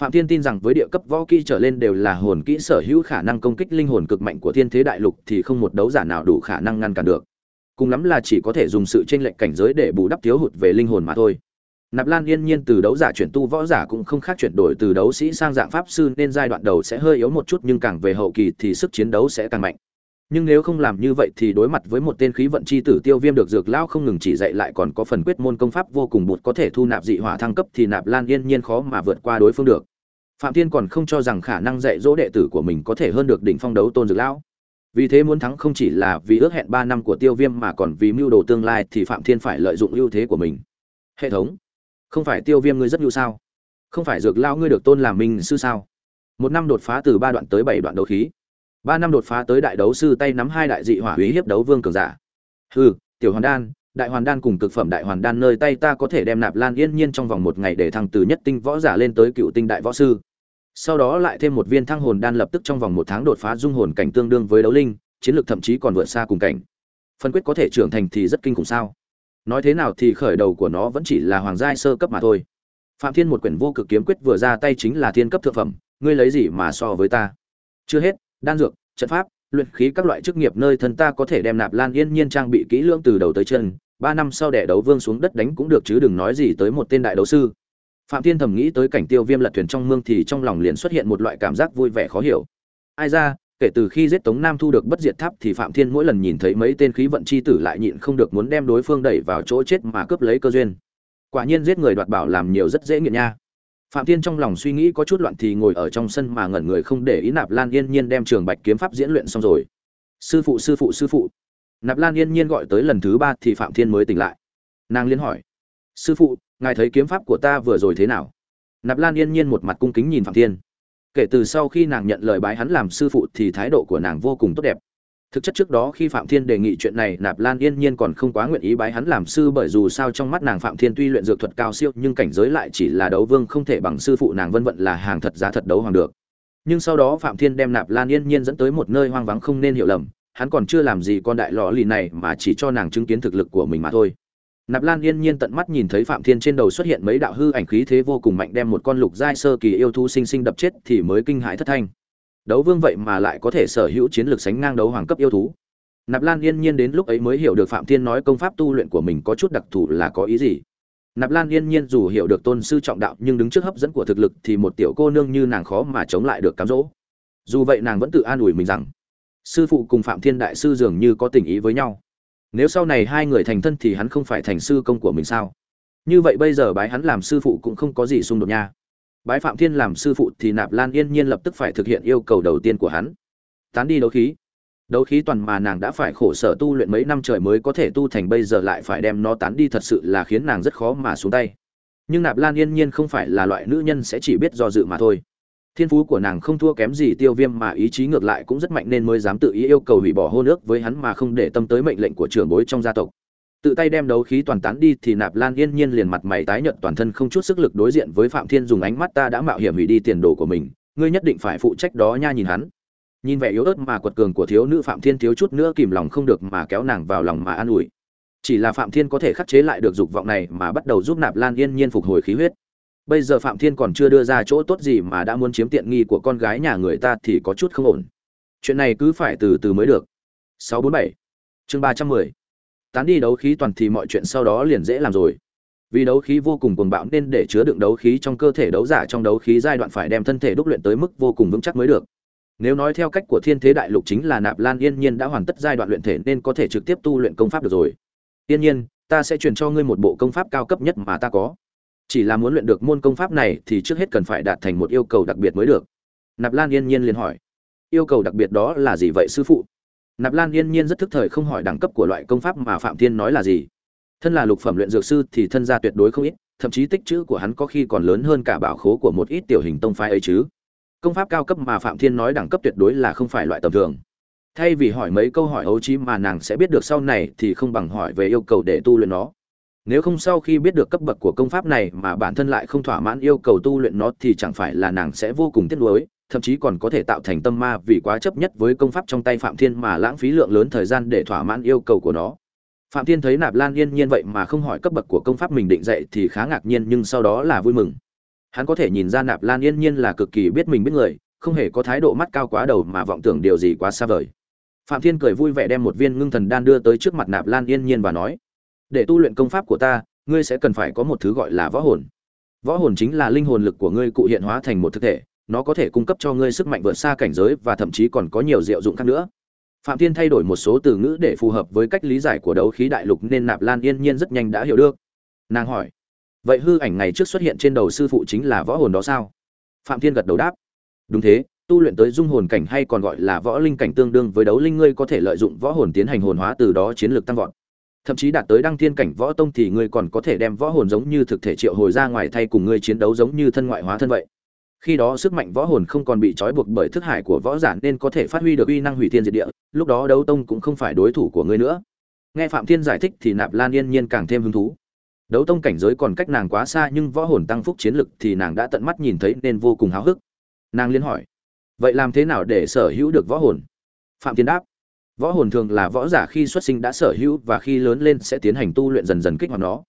phạm thiên tin rằng với địa cấp võ kỹ trở lên đều là hồn kỹ sở hữu khả năng công kích linh hồn cực mạnh của thiên thế đại lục thì không một đấu giả nào đủ khả năng ngăn cản được. Cùng lắm là chỉ có thể dùng sự chênh lệch cảnh giới để bù đắp thiếu hụt về linh hồn mà thôi. Nạp lan yên nhiên từ đấu giả chuyển tu võ giả cũng không khác chuyển đổi từ đấu sĩ sang dạng pháp sư nên giai đoạn đầu sẽ hơi yếu một chút nhưng càng về hậu kỳ thì sức chiến đấu sẽ càng mạnh nhưng nếu không làm như vậy thì đối mặt với một tên khí vận chi tử tiêu viêm được dược lao không ngừng chỉ dạy lại còn có phần quyết môn công pháp vô cùng bụt có thể thu nạp dị hỏa thăng cấp thì nạp lan yên nhiên khó mà vượt qua đối phương được. Phạm thiên còn không cho rằng khả năng dạy dỗ đệ tử của mình có thể hơn được đỉnh phong đấu tôn dược lão. Vì thế muốn thắng không chỉ là vì ước hẹn ba năm của tiêu viêm mà còn vì mưu đồ tương lai thì phạm thiên phải lợi dụng ưu thế của mình. Hệ thống, không phải tiêu viêm ngươi rất nhu sao? Không phải dược lao ngươi được tôn làm minh sư sao? Một năm đột phá từ ba đoạn tới bảy đoạn đấu khí ba năm đột phá tới đại đấu sư tay nắm hai đại dị hỏa uy hiếp đấu vương cường giả. Hừ, tiểu hoàn đan, đại hoàn đan cùng cực phẩm đại hoàn đan nơi tay ta có thể đem nạp lan yên nhiên trong vòng một ngày để thăng từ nhất tinh võ giả lên tới cựu tinh đại võ sư. Sau đó lại thêm một viên thăng hồn đan lập tức trong vòng một tháng đột phá dung hồn cảnh tương đương với đấu linh, chiến lược thậm chí còn vượt xa cùng cảnh. Phân quyết có thể trưởng thành thì rất kinh khủng sao? Nói thế nào thì khởi đầu của nó vẫn chỉ là hoàng giai sơ cấp mà thôi. Phạm thiên một quyển vô cực kiếm quyết vừa ra tay chính là thiên cấp thượng phẩm, ngươi lấy gì mà so với ta? Chưa hết đan dược, trận pháp, luyện khí các loại chức nghiệp nơi thân ta có thể đem nạp lan yên nhiên trang bị kỹ lưỡng từ đầu tới chân, ba năm sau đẻ đấu vương xuống đất đánh cũng được chứ đừng nói gì tới một tên đại đấu sư. Phạm thiên thầm nghĩ tới cảnh tiêu viêm lật thuyền trong mương thì trong lòng liền xuất hiện một loại cảm giác vui vẻ khó hiểu. Ai ra, kể từ khi giết tống nam thu được bất diệt tháp thì phạm thiên mỗi lần nhìn thấy mấy tên khí vận chi tử lại nhịn không được muốn đem đối phương đẩy vào chỗ chết mà cướp lấy cơ duyên. Quả nhiên giết người đoạt bảo làm nhiều rất dễ nghiện nha phạm thiên trong lòng suy nghĩ có chút loạn thì ngồi ở trong sân mà ngẩn người không để ý nạp lan yên nhiên đem trường bạch kiếm pháp diễn luyện xong rồi. Sư phụ sư phụ sư phụ. Nạp lan yên nhiên gọi tới lần thứ ba thì phạm thiên mới tỉnh lại. Nàng liên hỏi, sư phụ, ngài thấy kiếm pháp của ta vừa rồi thế nào? Nạp lan yên nhiên một mặt cung kính nhìn phạm thiên. Kể từ sau khi nàng nhận lời bái hắn làm sư phụ thì thái độ của nàng vô cùng tốt đẹp thực chất trước đó khi phạm thiên đề nghị chuyện này, nạp lan yên nhiên còn không quá nguyện ý bái hắn làm sư bởi dù sao trong mắt nàng phạm thiên tuy luyện dược thuật cao siêu, nhưng cảnh giới lại chỉ là đấu vương, không thể bằng sư phụ nàng vân vận là hàng thật giá thật đấu hoàng được. Nhưng sau đó phạm thiên đem nạp lan yên nhiên dẫn tới một nơi hoang vắng không nên hiểu lầm, hắn còn chưa làm gì con đại lò lì này mà chỉ cho nàng chứng kiến thực lực của mình mà thôi. Nạp lan yên nhiên tận mắt nhìn thấy phạm thiên trên đầu xuất hiện mấy đạo hư ảnh khí thế vô cùng mạnh, đem một con lục giai sơ kỳ yêu thú sinh sinh đập chết thì mới kinh hãi thất thanh đấu vương vậy mà lại có thể sở hữu chiến lược sánh ngang đấu hoàng cấp yêu thú. Nạp lan yên nhiên đến lúc ấy mới hiểu được phạm thiên nói công pháp tu luyện của mình có chút đặc thù là có ý gì. Nạp lan yên nhiên dù hiểu được tôn sư trọng đạo nhưng đứng trước hấp dẫn của thực lực thì một tiểu cô nương như nàng khó mà chống lại được cám dỗ. Dù vậy nàng vẫn tự an ủi mình rằng, sư phụ cùng phạm thiên đại sư dường như có tình ý với nhau. Nếu sau này hai người thành thân thì hắn không phải thành sư công của mình sao? Như vậy bây giờ bái hắn làm sư phụ cũng không có gì xung đột nha bái phạm thiên làm sư phụ thì nạp lan yên nhiên lập tức phải thực hiện yêu cầu đầu tiên của hắn. Tán đi đấu khí. Đấu khí toàn mà nàng đã phải khổ sở tu luyện mấy năm trời mới có thể tu thành, bây giờ lại phải đem nó tán đi thật sự là khiến nàng rất khó mà xuống tay. Nhưng nạp lan yên nhiên không phải là loại nữ nhân sẽ chỉ biết do dự mà thôi. Thiên phú của nàng không thua kém gì tiêu viêm mà ý chí ngược lại cũng rất mạnh nên mới dám tự ý yêu cầu hủy bỏ hôn ước với hắn mà không để tâm tới mệnh lệnh của trưởng bối trong gia tộc tự tay đem đấu khí toàn tán đi thì nạp lan yên nhiên liền mặt mày tái nhợt toàn thân không chút sức lực đối diện với phạm thiên dùng ánh mắt ta đã mạo hiểm hủy đi tiền đồ của mình, ngươi nhất định phải phụ trách đó nha nhìn hắn. Nhìn vẻ yếu ớt mà quật cường của thiếu nữ phạm thiên thiếu chút nữa kìm lòng không được mà kéo nàng vào lòng mà an ủi. Chỉ là phạm thiên có thể khắc chế lại được dục vọng này mà bắt đầu giúp nạp lan yên nhiên phục hồi khí huyết. Bây giờ phạm thiên còn chưa đưa ra chỗ tốt gì mà đã muốn chiếm tiện nghi của con gái nhà người ta thì có chút không ổn. Chuyện này cứ phải từ từ mới được. 647 chương 310 tán đi đấu khí toàn thì mọi chuyện sau đó liền dễ làm rồi. Vì đấu khí vô cùng cuồng bạo nên để chứa đựng đấu khí trong cơ thể đấu giả trong đấu khí giai đoạn phải đem thân thể đúc luyện tới mức vô cùng vững chắc mới được. Nếu nói theo cách của thiên thế đại lục chính là nạp lan yên nhiên đã hoàn tất giai đoạn luyện thể nên có thể trực tiếp tu luyện công pháp được rồi. Yên nhiên, ta sẽ truyền cho ngươi một bộ công pháp cao cấp nhất mà ta có. Chỉ là muốn luyện được môn công pháp này thì trước hết cần phải đạt thành một yêu cầu đặc biệt mới được. Nạp lan yên nhiên liền hỏi, yêu cầu đặc biệt đó là gì vậy, sư phụ? Nạp lan yên nhiên rất thức thời không hỏi đẳng cấp của loại công pháp mà phạm thiên nói là gì. Thân là lục phẩm luyện dược sư thì thân gia tuyệt đối không ít, thậm chí tích chữ của hắn có khi còn lớn hơn cả bảo khố của một ít tiểu hình tông phái ấy chứ. Công pháp cao cấp mà phạm thiên nói đẳng cấp tuyệt đối là không phải loại tầm thường. Thay vì hỏi mấy câu hỏi ấu trí mà nàng sẽ biết được sau này thì không bằng hỏi về yêu cầu để tu luyện nó. Nếu không sau khi biết được cấp bậc của công pháp này mà bản thân lại không thỏa mãn yêu cầu tu luyện nó thì chẳng phải là nàng sẽ vô cùng tiếc nuối thậm chí còn có thể tạo thành tâm ma vì quá chấp nhất với công pháp trong tay phạm thiên mà lãng phí lượng lớn thời gian để thỏa mãn yêu cầu của nó. Phạm thiên thấy nạp lan yên nhiên vậy mà không hỏi cấp bậc của công pháp mình định dạy thì khá ngạc nhiên nhưng sau đó là vui mừng. Hắn có thể nhìn ra nạp lan yên nhiên là cực kỳ biết mình biết người, không hề có thái độ mắt cao quá đầu mà vọng tưởng điều gì quá xa vời. Phạm thiên cười vui vẻ đem một viên ngưng thần đan đưa tới trước mặt nạp lan yên nhiên và nói, để tu luyện công pháp của ta, ngươi sẽ cần phải có một thứ gọi là võ hồn. Võ hồn chính là linh hồn lực của ngươi cụ hiện hóa thành một thực thể nó có thể cung cấp cho ngươi sức mạnh vượt xa cảnh giới và thậm chí còn có nhiều diệu dụng khác nữa. Phạm thiên thay đổi một số từ ngữ để phù hợp với cách lý giải của đấu khí đại lục nên nạp lan yên nhiên rất nhanh đã hiểu được. Nàng hỏi, vậy hư ảnh ngày trước xuất hiện trên đầu sư phụ chính là võ hồn đó sao? Phạm thiên gật đầu đáp, đúng thế, tu luyện tới dung hồn cảnh hay còn gọi là võ linh cảnh tương đương với đấu linh ngươi có thể lợi dụng võ hồn tiến hành hồn hóa từ đó chiến lược tăng vọt. Thậm chí đạt tới đăng thiên cảnh võ tông thì ngươi còn có thể đem võ hồn giống như thực thể triệu hồi ra ngoài thay cùng ngươi chiến đấu giống như thân ngoại hóa thân vậy khi đó sức mạnh võ hồn không còn bị trói buộc bởi thức hải của võ giả nên có thể phát huy được uy năng hủy thiên diệt địa, lúc đó đấu tông cũng không phải đối thủ của ngươi nữa. Nghe phạm thiên giải thích thì nạp lan yên nhiên càng thêm hứng thú. Đấu tông cảnh giới còn cách nàng quá xa nhưng võ hồn tăng phúc chiến lực thì nàng đã tận mắt nhìn thấy nên vô cùng háo hức. Nàng liên hỏi, vậy làm thế nào để sở hữu được võ hồn? Phạm thiên đáp, võ hồn thường là võ giả khi xuất sinh đã sở hữu và khi lớn lên sẽ tiến hành tu luyện dần dần kích hoạt nó.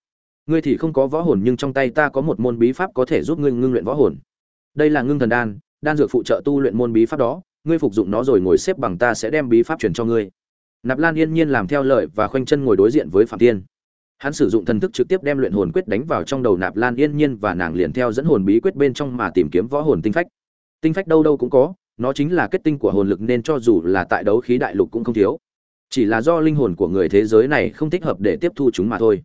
Ngươi thì không có võ hồn nhưng trong tay ta có một môn bí pháp có thể giúp ngươi ngưng luyện võ hồn đây là ngưng thần đan đan dược phụ trợ tu luyện môn bí pháp đó, ngươi phục dụng nó rồi ngồi xếp bằng ta sẽ đem bí pháp truyền cho ngươi. Nạp lan yên nhiên làm theo lời và khoanh chân ngồi đối diện với phạm thiên. Hắn sử dụng thần thức trực tiếp đem luyện hồn quyết đánh vào trong đầu nạp lan yên nhiên và nàng liền theo dẫn hồn bí quyết bên trong mà tìm kiếm võ hồn tinh phách. Tinh phách đâu đâu cũng có, nó chính là kết tinh của hồn lực nên cho dù là tại đấu khí đại lục cũng không thiếu. Chỉ là do linh hồn của người thế giới này không thích hợp để tiếp thu chúng mà thôi.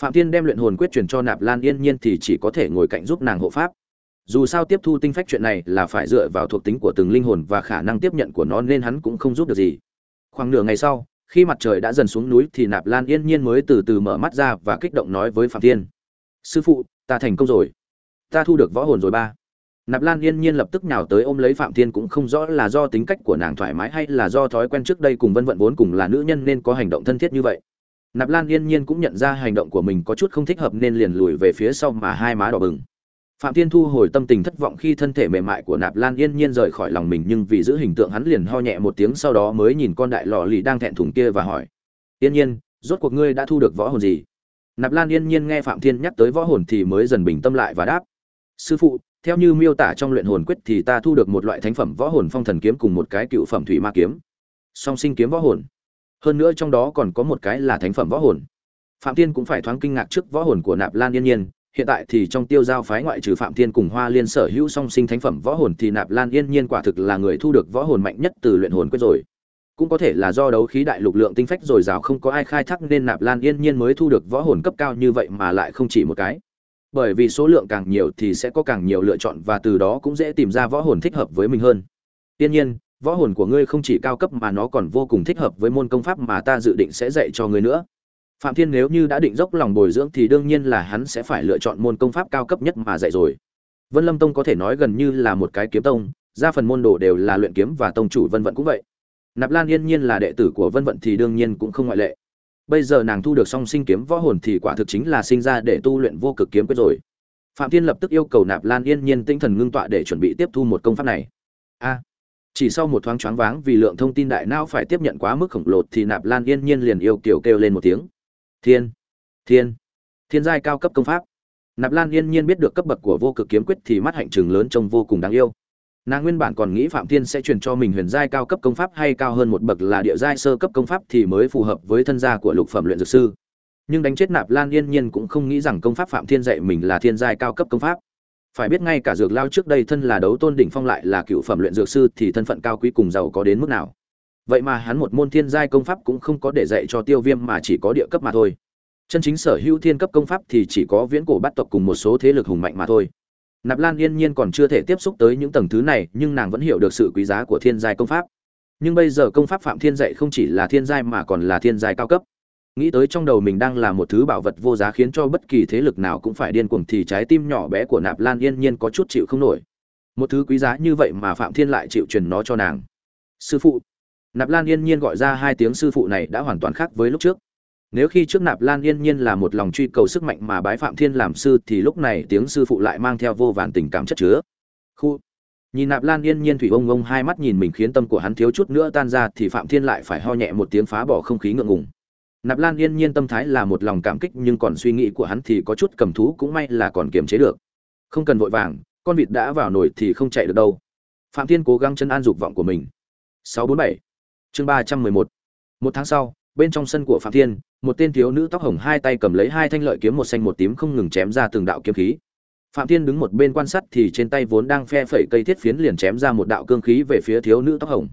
Phạm thiên đem luyện hồn quyết truyền cho nạp lan yên nhiên thì chỉ có thể ngồi cạnh giúp nàng hộ pháp dù sao tiếp thu tinh phách chuyện này là phải dựa vào thuộc tính của từng linh hồn và khả năng tiếp nhận của nó nên hắn cũng không giúp được gì. Khoảng nửa ngày sau, khi mặt trời đã dần xuống núi thì nạp lan yên nhiên mới từ từ mở mắt ra và kích động nói với phạm thiên. Sư phụ, ta thành công rồi. Ta thu được võ hồn rồi ba. Nạp lan yên nhiên lập tức nhào tới ôm lấy phạm thiên cũng không rõ là do tính cách của nàng thoải mái hay là do thói quen trước đây cùng vân vận vốn cùng là nữ nhân nên có hành động thân thiết như vậy. Nạp lan yên nhiên cũng nhận ra hành động của mình có chút không thích hợp nên liền lùi về phía sau mà hai má đỏ bừng phạm thiên thu hồi tâm tình thất vọng khi thân thể mềm mại của nạp lan yên nhiên rời khỏi lòng mình nhưng vì giữ hình tượng hắn liền ho nhẹ một tiếng sau đó mới nhìn con đại lò lì đang thẹn thùng kia và hỏi. Yên nhiên, rốt cuộc ngươi đã thu được võ hồn gì? Nạp lan yên nhiên nghe phạm thiên nhắc tới võ hồn thì mới dần bình tâm lại và đáp. Sư phụ, theo như miêu tả trong luyện hồn quyết thì ta thu được một loại thánh phẩm võ hồn phong thần kiếm cùng một cái cựu phẩm thủy ma kiếm. Song sinh kiếm võ hồn. Hơn nữa trong đó còn có một cái là thánh phẩm võ hồn. Phạm thiên cũng phải thoáng kinh ngạc trước võ hồn của nạp lan yên nhiên hiện tại thì trong tiêu giao phái ngoại trừ phạm thiên cùng hoa liên sở hữu song sinh thánh phẩm võ hồn thì nạp lan yên nhiên quả thực là người thu được võ hồn mạnh nhất từ luyện hồn quyết rồi. Cũng có thể là do đấu khí đại lục lượng tinh phách dồi dào không có ai khai thác nên nạp lan yên nhiên mới thu được võ hồn cấp cao như vậy mà lại không chỉ một cái. Bởi vì số lượng càng nhiều thì sẽ có càng nhiều lựa chọn và từ đó cũng dễ tìm ra võ hồn thích hợp với mình hơn. Tiên nhiên, võ hồn của ngươi không chỉ cao cấp mà nó còn vô cùng thích hợp với môn công pháp mà ta dự định sẽ dạy cho ngươi nữa phạm thiên nếu như đã định dốc lòng bồi dưỡng thì đương nhiên là hắn sẽ phải lựa chọn môn công pháp cao cấp nhất mà dạy rồi. Vân lâm tông có thể nói gần như là một cái kiếm tông, ra phần môn đồ đều là luyện kiếm và tông chủ vân vận cũng vậy. Nạp lan yên nhiên là đệ tử của vân vận thì đương nhiên cũng không ngoại lệ. Bây giờ nàng thu được song sinh kiếm võ hồn thì quả thực chính là sinh ra để tu luyện vô cực kiếm quyết rồi. Phạm thiên lập tức yêu cầu nạp lan yên nhiên tinh thần ngưng tọa để chuẩn bị tiếp thu một công pháp này. A! Chỉ sau một thoáng choáng váng vì lượng thông tin đại não phải tiếp nhận quá mức khổng lồ thì nạp lan yên nhiên liền yêu kiểu kêu lên một tiếng thiên thiên thiên giai cao cấp công pháp. Nạp lan yên nhiên biết được cấp bậc của vô cực kiếm quyết thì mắt hạnh trường lớn trông vô cùng đáng yêu. Nàng nguyên bản còn nghĩ phạm thiên sẽ truyền cho mình huyền giai cao cấp công pháp hay cao hơn một bậc là địa giai sơ cấp công pháp thì mới phù hợp với thân gia của lục phẩm luyện dược sư. Nhưng đánh chết nạp lan yên nhiên cũng không nghĩ rằng công pháp phạm thiên dạy mình là thiên giai cao cấp công pháp. Phải biết ngay cả dược lao trước đây thân là đấu tôn đỉnh phong lại là cựu phẩm luyện dược sư thì thân phận cao quý cùng giàu có đến mức nào vậy mà hắn một môn thiên giai công pháp cũng không có để dạy cho tiêu viêm mà chỉ có địa cấp mà thôi. Chân chính sở hữu thiên cấp công pháp thì chỉ có viễn cổ bắt tộc cùng một số thế lực hùng mạnh mà thôi. Nạp lan yên nhiên còn chưa thể tiếp xúc tới những tầng thứ này, nhưng nàng vẫn hiểu được sự quý giá của thiên giai công pháp. Nhưng bây giờ công pháp phạm thiên dạy không chỉ là thiên giai mà còn là thiên giai cao cấp. Nghĩ tới trong đầu mình đang là một thứ bảo vật vô giá khiến cho bất kỳ thế lực nào cũng phải điên cuồng thì trái tim nhỏ bé của nạp lan yên nhiên có chút chịu không nổi. Một thứ quý giá như vậy mà phạm thiên lại chịu truyền nó cho nàng. Sư phụ nạp lan yên nhiên gọi ra hai tiếng sư phụ này đã hoàn toàn khác với lúc trước. Nếu khi trước nạp lan yên nhiên là một lòng truy cầu sức mạnh mà bái phạm thiên làm sư thì lúc này tiếng sư phụ lại mang theo vô vàn tình cảm chất chứa. Khu. Nhìn nạp lan yên nhiên thủy ông ông hai mắt nhìn mình khiến tâm của hắn thiếu chút nữa tan ra thì phạm thiên lại phải ho nhẹ một tiếng phá bỏ không khí ngượng ngùng. Nạp lan yên nhiên tâm thái là một lòng cảm kích nhưng còn suy nghĩ của hắn thì có chút cầm thú cũng may là còn kiềm chế được. Không cần vội vàng, con vịt đã vào nồi thì không chạy được đâu. Phạm thiên cố gắng chân an dục vọng của mình. 647 chương 311 một tháng sau, bên trong sân của phạm thiên, một tên thiếu nữ tóc hồng hai tay cầm lấy hai thanh lợi kiếm một xanh một tím không ngừng chém ra từng đạo kiếm khí. Phạm thiên đứng một bên quan sát thì trên tay vốn đang phe phẩy cây thiết phiến liền chém ra một đạo cương khí về phía thiếu nữ tóc hồng.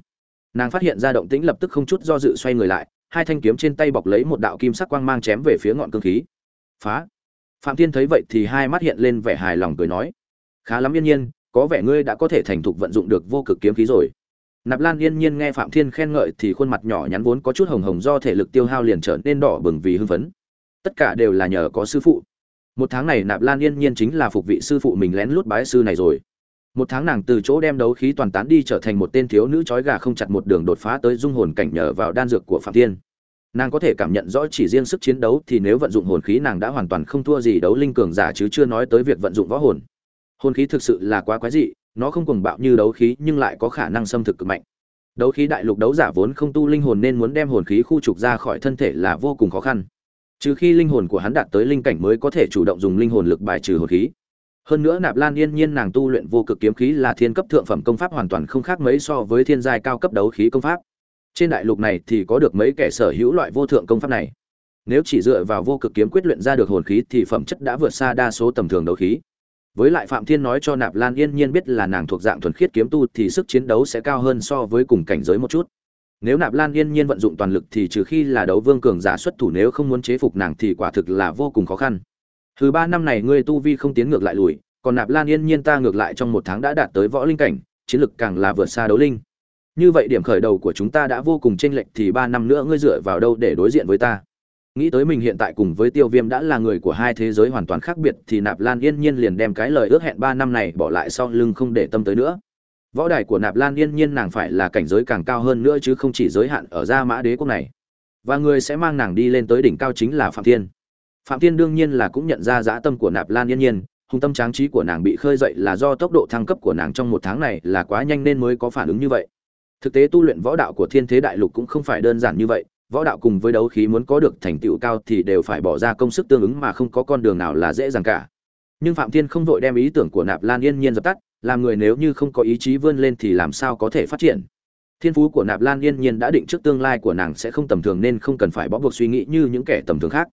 Nàng phát hiện ra động tĩnh lập tức không chút do dự xoay người lại, hai thanh kiếm trên tay bọc lấy một đạo kim sắc quang mang chém về phía ngọn cương khí. Phá! Phạm thiên thấy vậy thì hai mắt hiện lên vẻ hài lòng cười nói, khá lắm yên nhiên, có vẻ ngươi đã có thể thành thục vận dụng được vô cực kiếm khí rồi nạp lan yên nhiên nghe phạm thiên khen ngợi thì khuôn mặt nhỏ nhắn vốn có chút hồng hồng do thể lực tiêu hao liền trở nên đỏ bừng vì hưng phấn. Tất cả đều là nhờ có sư phụ. Một tháng này nạp lan yên nhiên chính là phục vị sư phụ mình lén lút bái sư này rồi. Một tháng nàng từ chỗ đem đấu khí toàn tán đi trở thành một tên thiếu nữ trói gà không chặt một đường đột phá tới dung hồn cảnh nhờ vào đan dược của phạm thiên. Nàng có thể cảm nhận rõ chỉ riêng sức chiến đấu thì nếu vận dụng hồn khí nàng đã hoàn toàn không thua gì đấu linh cường giả chứ chưa nói tới việc vận dụng võ hồn. Hồn khí thực sự là quá quái dị nó không cuồng bạo như đấu khí nhưng lại có khả năng xâm thực cực mạnh. Đấu khí đại lục đấu giả vốn không tu linh hồn nên muốn đem hồn khí khu trục ra khỏi thân thể là vô cùng khó khăn. Trừ khi linh hồn của hắn đạt tới linh cảnh mới có thể chủ động dùng linh hồn lực bài trừ hồn khí. Hơn nữa nạp lan yên nhiên nàng tu luyện vô cực kiếm khí là thiên cấp thượng phẩm công pháp hoàn toàn không khác mấy so với thiên giai cao cấp đấu khí công pháp. Trên đại lục này thì có được mấy kẻ sở hữu loại vô thượng công pháp này. Nếu chỉ dựa vào vô cực kiếm quyết luyện ra được hồn khí thì phẩm chất đã vượt xa đa số tầm thường đấu khí với lại phạm thiên nói cho nạp lan yên nhiên biết là nàng thuộc dạng thuần khiết kiếm tu thì sức chiến đấu sẽ cao hơn so với cùng cảnh giới một chút. Nếu nạp lan yên nhiên vận dụng toàn lực thì trừ khi là đấu vương cường giả xuất thủ nếu không muốn chế phục nàng thì quả thực là vô cùng khó khăn. Thứ ba năm này ngươi tu vi không tiến ngược lại lùi, còn nạp lan yên nhiên ta ngược lại trong một tháng đã đạt tới võ linh cảnh, chiến lực càng là vượt xa đấu linh. Như vậy điểm khởi đầu của chúng ta đã vô cùng chênh lệch thì ba năm nữa ngươi dựa vào đâu để đối diện với ta? Nghĩ tới mình hiện tại cùng với tiêu viêm đã là người của hai thế giới hoàn toàn khác biệt thì nạp lan yên nhiên liền đem cái lời ước hẹn ba năm này bỏ lại sau lưng không để tâm tới nữa. Võ đài của nạp lan yên nhiên nàng phải là cảnh giới càng cao hơn nữa chứ không chỉ giới hạn ở gia mã đế quốc này. Và người sẽ mang nàng đi lên tới đỉnh cao chính là phạm thiên. Phạm thiên đương nhiên là cũng nhận ra dã tâm của nạp lan yên nhiên hùng tâm tráng trí của nàng bị khơi dậy là do tốc độ thăng cấp của nàng trong một tháng này là quá nhanh nên mới có phản ứng như vậy. Thực tế tu luyện võ đạo của thiên thế đại lục cũng không phải đơn giản như vậy võ đạo cùng với đấu khí muốn có được thành tựu cao thì đều phải bỏ ra công sức tương ứng mà không có con đường nào là dễ dàng cả. Nhưng phạm thiên không vội đem ý tưởng của nạp lan yên nhiên dập tắt, làm người nếu như không có ý chí vươn lên thì làm sao có thể phát triển? Thiên phú của nạp lan yên nhiên đã định trước tương lai của nàng sẽ không tầm thường nên không cần phải bó buộc suy nghĩ như những kẻ tầm thường khác.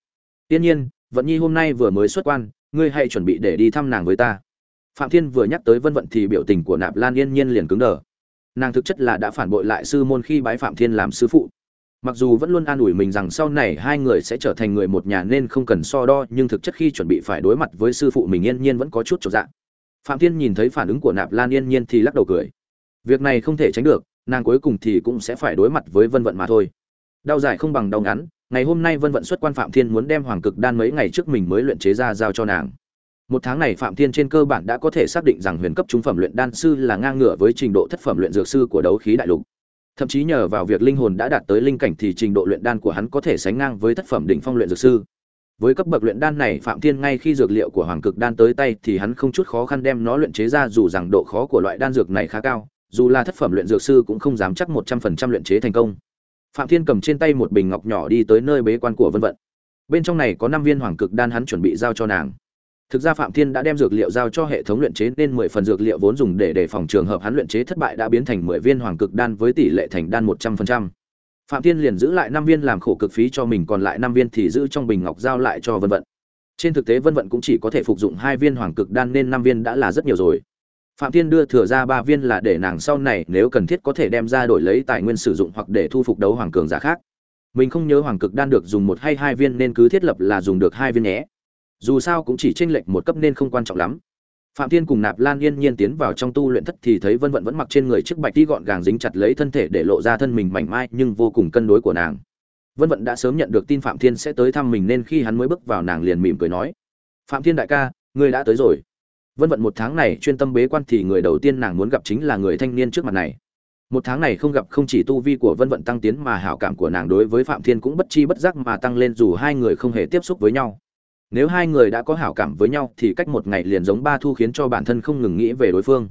Tiên nhiên, vận nhi hôm nay vừa mới xuất quan, ngươi hãy chuẩn bị để đi thăm nàng với ta. Phạm thiên vừa nhắc tới vân vận thì biểu tình của nạp lan yên nhiên liền cứng đờ. Nàng thực chất là đã phản bội lại sư môn khi bái phạm thiên làm sư phụ mặc dù vẫn luôn an ủi mình rằng sau này hai người sẽ trở thành người một nhà nên không cần so đo, nhưng thực chất khi chuẩn bị phải đối mặt với sư phụ mình yên nhiên vẫn có chút trọn dạng phạm thiên nhìn thấy phản ứng của nạp lan yên nhiên thì lắc đầu cười. Việc này không thể tránh được, nàng cuối cùng thì cũng sẽ phải đối mặt với vân vận mà thôi. Đau dài không bằng đau ngắn, ngày hôm nay vân vận xuất quan phạm thiên muốn đem hoàng cực đan mấy ngày trước mình mới luyện chế ra giao cho nàng. Một tháng này phạm thiên trên cơ bản đã có thể xác định rằng huyền cấp trung phẩm luyện đan sư là ngang ngửa với trình độ thất phẩm luyện dược sư của đấu khí đại lục thậm chí nhờ vào việc linh hồn đã đạt tới linh cảnh thì trình độ luyện đan của hắn có thể sánh ngang với thất phẩm đỉnh phong luyện dược sư. Với cấp bậc luyện đan này, phạm thiên ngay khi dược liệu của hoàng cực đan tới tay thì hắn không chút khó khăn đem nó luyện chế ra dù rằng độ khó của loại đan dược này khá cao, dù là thất phẩm luyện dược sư cũng không dám chắc một trăm phần trăm luyện chế thành công. Phạm thiên cầm trên tay một bình ngọc nhỏ đi tới nơi bế quan của vân vận. Bên trong này có năm viên hoàng cực đan hắn chuẩn bị giao cho nàng thực ra phạm thiên đã đem dược liệu giao cho hệ thống luyện chế nên mười phần dược liệu vốn dùng để đề phòng trường hợp hắn luyện chế thất bại đã biến thành mười viên hoàng cực đan với tỷ lệ thành đan một trăm phần trăm. Phạm thiên liền giữ lại năm viên làm khổ cực phí cho mình, còn lại năm viên thì giữ trong bình ngọc giao lại cho vân vận. Trên thực tế vân vận cũng chỉ có thể phục dụng hai viên hoàng cực đan nên năm viên đã là rất nhiều rồi. Phạm thiên đưa thừa ra ba viên là để nàng sau này, nếu cần thiết có thể đem ra đổi lấy tài nguyên sử dụng hoặc để thu phục đấu hoàng cường giả khác. Mình không nhớ hoàng cực đan được dùng một hay hai viên nên cứ thiết lập là dùng được hai viên nhé dù sao cũng chỉ chênh lệch một cấp nên không quan trọng lắm. Phạm thiên cùng nạp lan yên nhiên tiến vào trong tu luyện thất thì thấy vân vận vẫn mặc trên người chiếc bạch tí gọn gàng dính chặt lấy thân thể để lộ ra thân mình mảnh mai nhưng vô cùng cân đối của nàng. Vân vận đã sớm nhận được tin phạm thiên sẽ tới thăm mình nên khi hắn mới bước vào nàng liền mỉm cười nói, phạm thiên đại ca, ngươi đã tới rồi. Vân vận một tháng này chuyên tâm bế quan thì người đầu tiên nàng muốn gặp chính là người thanh niên trước mặt này. Một tháng này không gặp không chỉ tu vi của vân vận tăng tiến mà hảo cảm của nàng đối với phạm thiên cũng bất chi bất giác mà tăng lên dù hai người không hề tiếp xúc với nhau nếu hai người đã có hảo cảm với nhau thì cách một ngày liền giống ba thu khiến cho bản thân không ngừng nghĩ về đối phương.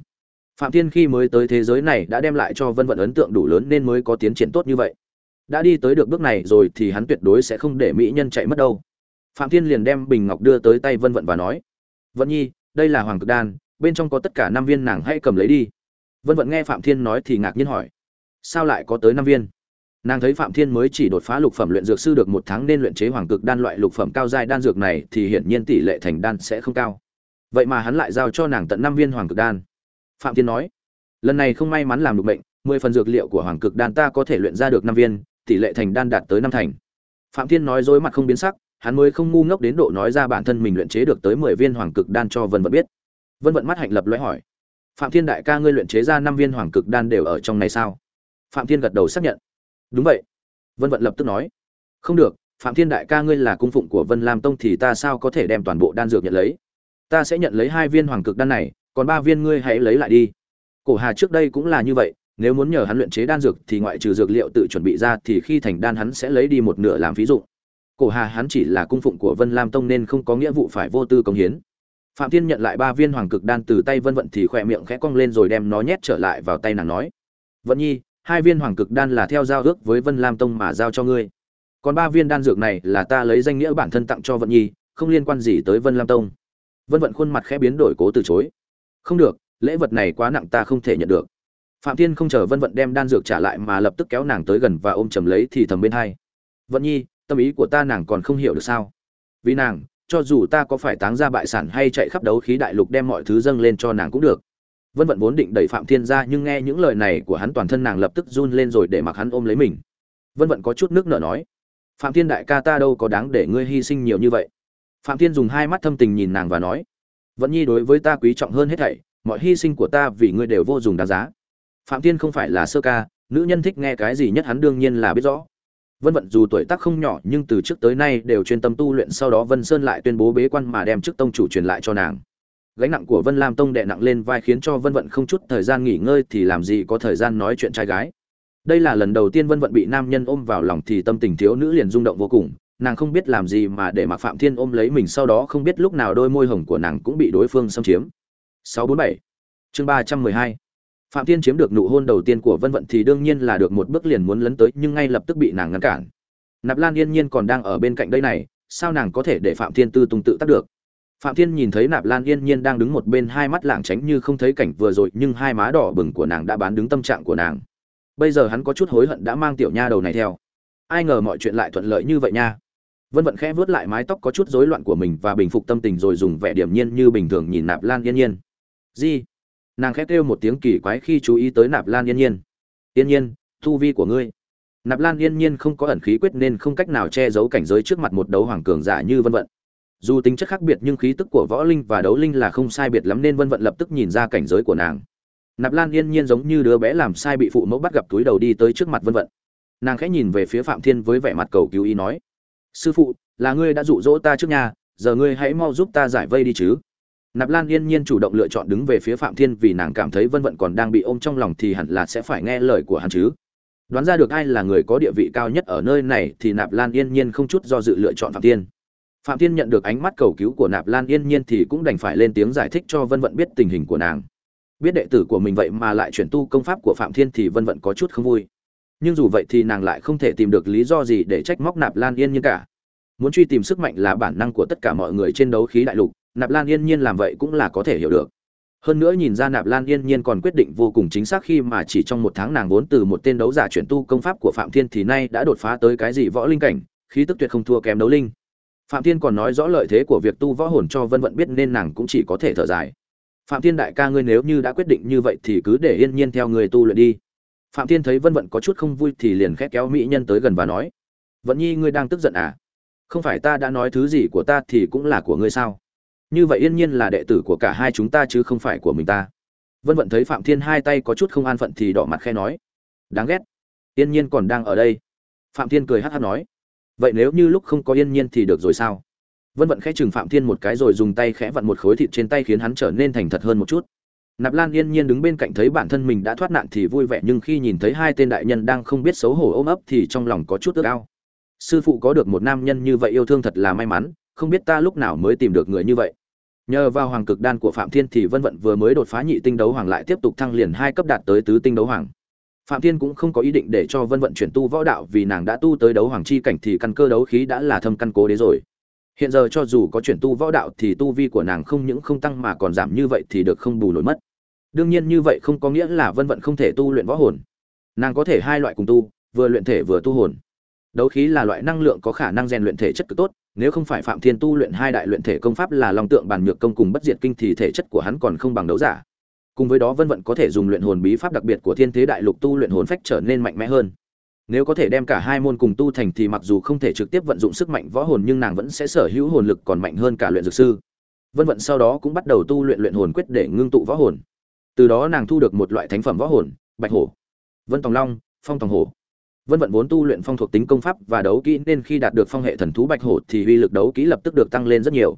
Phạm thiên khi mới tới thế giới này đã đem lại cho vân vận ấn tượng đủ lớn nên mới có tiến triển tốt như vậy. Đã đi tới được bước này rồi thì hắn tuyệt đối sẽ không để mỹ nhân chạy mất đâu. Phạm thiên liền đem bình ngọc đưa tới tay vân vận và nói, vận nhi, đây là hoàng cực đan, bên trong có tất cả năm viên nàng hãy cầm lấy đi. Vân vận nghe phạm thiên nói thì ngạc nhiên hỏi, sao lại có tới năm viên? Nàng thấy phạm thiên mới chỉ đột phá lục phẩm luyện dược sư được một tháng nên luyện chế hoàng cực đan loại lục phẩm cao giai đan dược này thì hiển nhiên tỷ lệ thành đan sẽ không cao. Vậy mà hắn lại giao cho nàng tận năm viên hoàng cực đan. Phạm thiên nói, lần này không may mắn làm được bệnh mười phần dược liệu của hoàng cực đan ta có thể luyện ra được năm viên, tỷ lệ thành đan đạt tới năm thành. Phạm thiên nói dối mặt không biến sắc, hắn mới không ngu ngốc đến độ nói ra bản thân mình luyện chế được tới mười viên hoàng cực đan cho vân vận biết. Vân vận mắt hạnh lập lóe hỏi, phạm thiên đại ca ngươi luyện chế ra năm viên hoàng cực đan đều ở trong này sao? Phạm thiên gật đầu xác nhận đúng vậy. Vân vận lập tức nói. Không được, phạm thiên đại ca ngươi là cung phụng của vân lam tông thì ta sao có thể đem toàn bộ đan dược nhận lấy? Ta sẽ nhận lấy hai viên hoàng cực đan này, còn ba viên ngươi hãy lấy lại đi. Cổ hà trước đây cũng là như vậy, nếu muốn nhờ hắn luyện chế đan dược thì ngoại trừ dược liệu tự chuẩn bị ra thì khi thành đan hắn sẽ lấy đi một nửa làm ví dụ. Cổ hà hắn chỉ là cung phụng của vân lam tông nên không có nghĩa vụ phải vô tư công hiến. Phạm thiên nhận lại ba viên hoàng cực đan từ tay vân vận thì khỏe miệng khẽ cong lên rồi đem nó nhét trở lại vào tay nàng nói. Vận nhi hai viên hoàng cực đan là theo giao ước với vân lam tông mà giao cho ngươi. Còn ba viên đan dược này là ta lấy danh nghĩa bản thân tặng cho vận nhi, không liên quan gì tới vân lam tông. Vân vận khuôn mặt khẽ biến đổi cố từ chối. Không được, lễ vật này quá nặng ta không thể nhận được. Phạm thiên không chờ vân vận đem đan dược trả lại mà lập tức kéo nàng tới gần và ôm chầm lấy thì thầm bên hai. Vận nhi, tâm ý của ta nàng còn không hiểu được sao? Vì nàng, cho dù ta có phải táng ra bại sản hay chạy khắp đấu khí đại lục đem mọi thứ dâng lên cho nàng cũng được vân vận vốn định đẩy phạm thiên ra nhưng nghe những lời này của hắn toàn thân nàng lập tức run lên rồi để mặc hắn ôm lấy mình. Vân vận có chút nước nở nói phạm thiên đại ca ta đâu có đáng để ngươi hy sinh nhiều như vậy. Phạm thiên dùng hai mắt thâm tình nhìn nàng và nói vẫn nhi đối với ta quý trọng hơn hết thảy mọi hy sinh của ta vì ngươi đều vô dụng đáng giá. Phạm thiên không phải là sơ ca nữ nhân thích nghe cái gì nhất hắn đương nhiên là biết rõ. Vân Vận dù tuổi tác không nhỏ, nhưng từ trước tới nay đều chuyên tâm tu luyện, sau đó Vân Sơn lại tuyên bố bế quan mà đem chức tông chủ truyền lại cho nàng. Gánh nặng của Vân Lam tông đè nặng lên vai khiến cho Vân Vận không chút thời gian nghỉ ngơi thì làm gì có thời gian nói chuyện trai gái. Đây là lần đầu tiên Vân Vận bị nam nhân ôm vào lòng thì tâm tình thiếu nữ liền rung động vô cùng, nàng không biết làm gì mà để Mạc Phạm Thiên ôm lấy mình sau đó không biết lúc nào đôi môi hồng của nàng cũng bị đối phương xâm chiếm. 647. Chương 312 phạm thiên chiếm được nụ hôn đầu tiên của vân vận thì đương nhiên là được một bước liền muốn lấn tới nhưng ngay lập tức bị nàng ngăn cản nạp lan yên nhiên còn đang ở bên cạnh đây này sao nàng có thể để phạm thiên tư tung tự tác được phạm thiên nhìn thấy nạp lan yên nhiên đang đứng một bên, hai mắt lảng tránh như không thấy cảnh vừa rồi, nhưng hai má đỏ bừng của nàng đã bán đứng tâm trạng của nàng. Bây giờ hắn có chút hối hận đã mang tiểu nha đầu này theo. Ai ngờ mọi chuyện lại thuận lợi như vậy nha. Vân vận khẽ vuốt lại mái tóc có chút rối loạn của mình và bình phục tâm tình rồi dùng vẻ điểm nhiên như bình thường nhìn nạp lan yên nhiên. Di nàng khẽ kêu một tiếng kỳ quái khi chú ý tới nạp lan yên nhiên. Yên nhiên thu vi của ngươi. Nạp lan yên nhiên không có ẩn khí quyết nên không cách nào che giấu cảnh giới trước mặt một đấu hoàng cường giả như vân vận dù tính chất khác biệt nhưng khí tức của võ linh và đấu linh là không sai biệt lắm nên vân vận lập tức nhìn ra cảnh giới của nàng. Nạp lan yên nhiên giống như đứa bé làm sai bị phụ mẫu bắt gặp túi đầu đi tới trước mặt vân vận. Nàng khẽ nhìn về phía phạm thiên với vẻ mặt cầu cứu ý nói, sư phụ, là ngươi đã dụ dỗ ta trước nhà, giờ ngươi hãy mau giúp ta giải vây đi chứ. Nạp lan yên nhiên chủ động lựa chọn đứng về phía phạm thiên vì nàng cảm thấy vân vận còn đang bị ôm trong lòng thì hẳn là sẽ phải nghe lời của hắn chứ. Đoán ra được ai là người có địa vị cao nhất ở nơi này thì nạp lan yên nhiên không chút do dự lựa chọn phạm thiên phạm thiên nhận được ánh mắt cầu cứu của nạp lan yên nhiên thì cũng đành phải lên tiếng giải thích cho vân vận biết tình hình của nàng. Biết đệ tử của mình vậy mà lại chuyển tu công pháp của phạm thiên thì vân vận có chút không vui. Nhưng dù vậy thì nàng lại không thể tìm được lý do gì để trách móc nạp lan yên nhiên cả. Muốn truy tìm sức mạnh là bản năng của tất cả mọi người trên đấu khí đại lục, nạp lan yên nhiên làm vậy cũng là có thể hiểu được. Hơn nữa nhìn ra nạp lan yên nhiên còn quyết định vô cùng chính xác khi mà chỉ trong một tháng nàng vốn từ một tên đấu giả chuyển tu công pháp của phạm thiên thì nay đã đột phá tới cái gì võ linh cảnh, khí tức tuyệt không thua kém đấu linh phạm thiên còn nói rõ lợi thế của việc tu võ hồn cho vân vận biết nên nàng cũng chỉ có thể thở dài. Phạm thiên đại ca ngươi nếu như đã quyết định như vậy thì cứ để yên nhiên theo người tu luyện đi. Phạm thiên thấy vân vận có chút không vui thì liền khét kéo mỹ nhân tới gần và nói, vận nhi ngươi đang tức giận à? Không phải ta đã nói thứ gì của ta thì cũng là của ngươi sao? Như vậy yên nhiên là đệ tử của cả hai chúng ta chứ không phải của mình ta. Vân vận thấy phạm thiên hai tay có chút không an phận thì đỏ mặt khe nói, đáng ghét, yên nhiên còn đang ở đây. Phạm thiên cười hát hát nói vậy nếu như lúc không có yên nhiên thì được rồi sao? Vân vận khẽ chừng phạm thiên một cái rồi dùng tay khẽ vặn một khối thịt trên tay khiến hắn trở nên thành thật hơn một chút. Nạp lan yên nhiên đứng bên cạnh thấy bản thân mình đã thoát nạn thì vui vẻ, nhưng khi nhìn thấy hai tên đại nhân đang không biết xấu hổ ôm ấp thì trong lòng có chút ước ao. Sư phụ có được một nam nhân như vậy yêu thương thật là may mắn, không biết ta lúc nào mới tìm được người như vậy. Nhờ vào hoàng cực đan của phạm thiên thì vân vận vừa mới đột phá nhị tinh đấu hoàng lại tiếp tục thăng liền hai cấp đạt tới tứ tinh đấu hoàng phạm thiên cũng không có ý định để cho vân vận chuyển tu võ đạo vì nàng đã tu tới đấu hoàng chi cảnh thì căn cơ đấu khí đã là thâm căn cố đế rồi. Hiện giờ cho dù có chuyển tu võ đạo thì tu vi của nàng không những không tăng mà còn giảm như vậy thì được không bù nổi mất. Đương nhiên như vậy không có nghĩa là vân vận không thể tu luyện võ hồn. Nàng có thể hai loại cùng tu, vừa luyện thể vừa tu hồn. Đấu khí là loại năng lượng có khả năng rèn luyện thể chất cực tốt, nếu không phải phạm thiên tu luyện hai đại luyện thể công pháp là long tượng bàn nhược công cùng bất diệt kinh thì thể chất của hắn còn không bằng đấu giả cùng với đó vân vận có thể dùng luyện hồn bí pháp đặc biệt của thiên thế đại lục tu luyện hồn phách trở nên mạnh mẽ hơn. Nếu có thể đem cả hai môn cùng tu thành thì mặc dù không thể trực tiếp vận dụng sức mạnh võ hồn nhưng nàng vẫn sẽ sở hữu hồn lực còn mạnh hơn cả luyện dược sư. Vân vận sau đó cũng bắt đầu tu luyện luyện hồn quyết để ngưng tụ võ hồn. Từ đó nàng thu được một loại thánh phẩm võ hồn, bạch hổ, vân tòng long, phong tòng hổ. Vân vận vốn tu luyện phong thuộc tính công pháp và đấu kỹ nên khi đạt được phong hệ thần thú bạch hổ thì uy lực đấu kỹ lập tức được tăng lên rất nhiều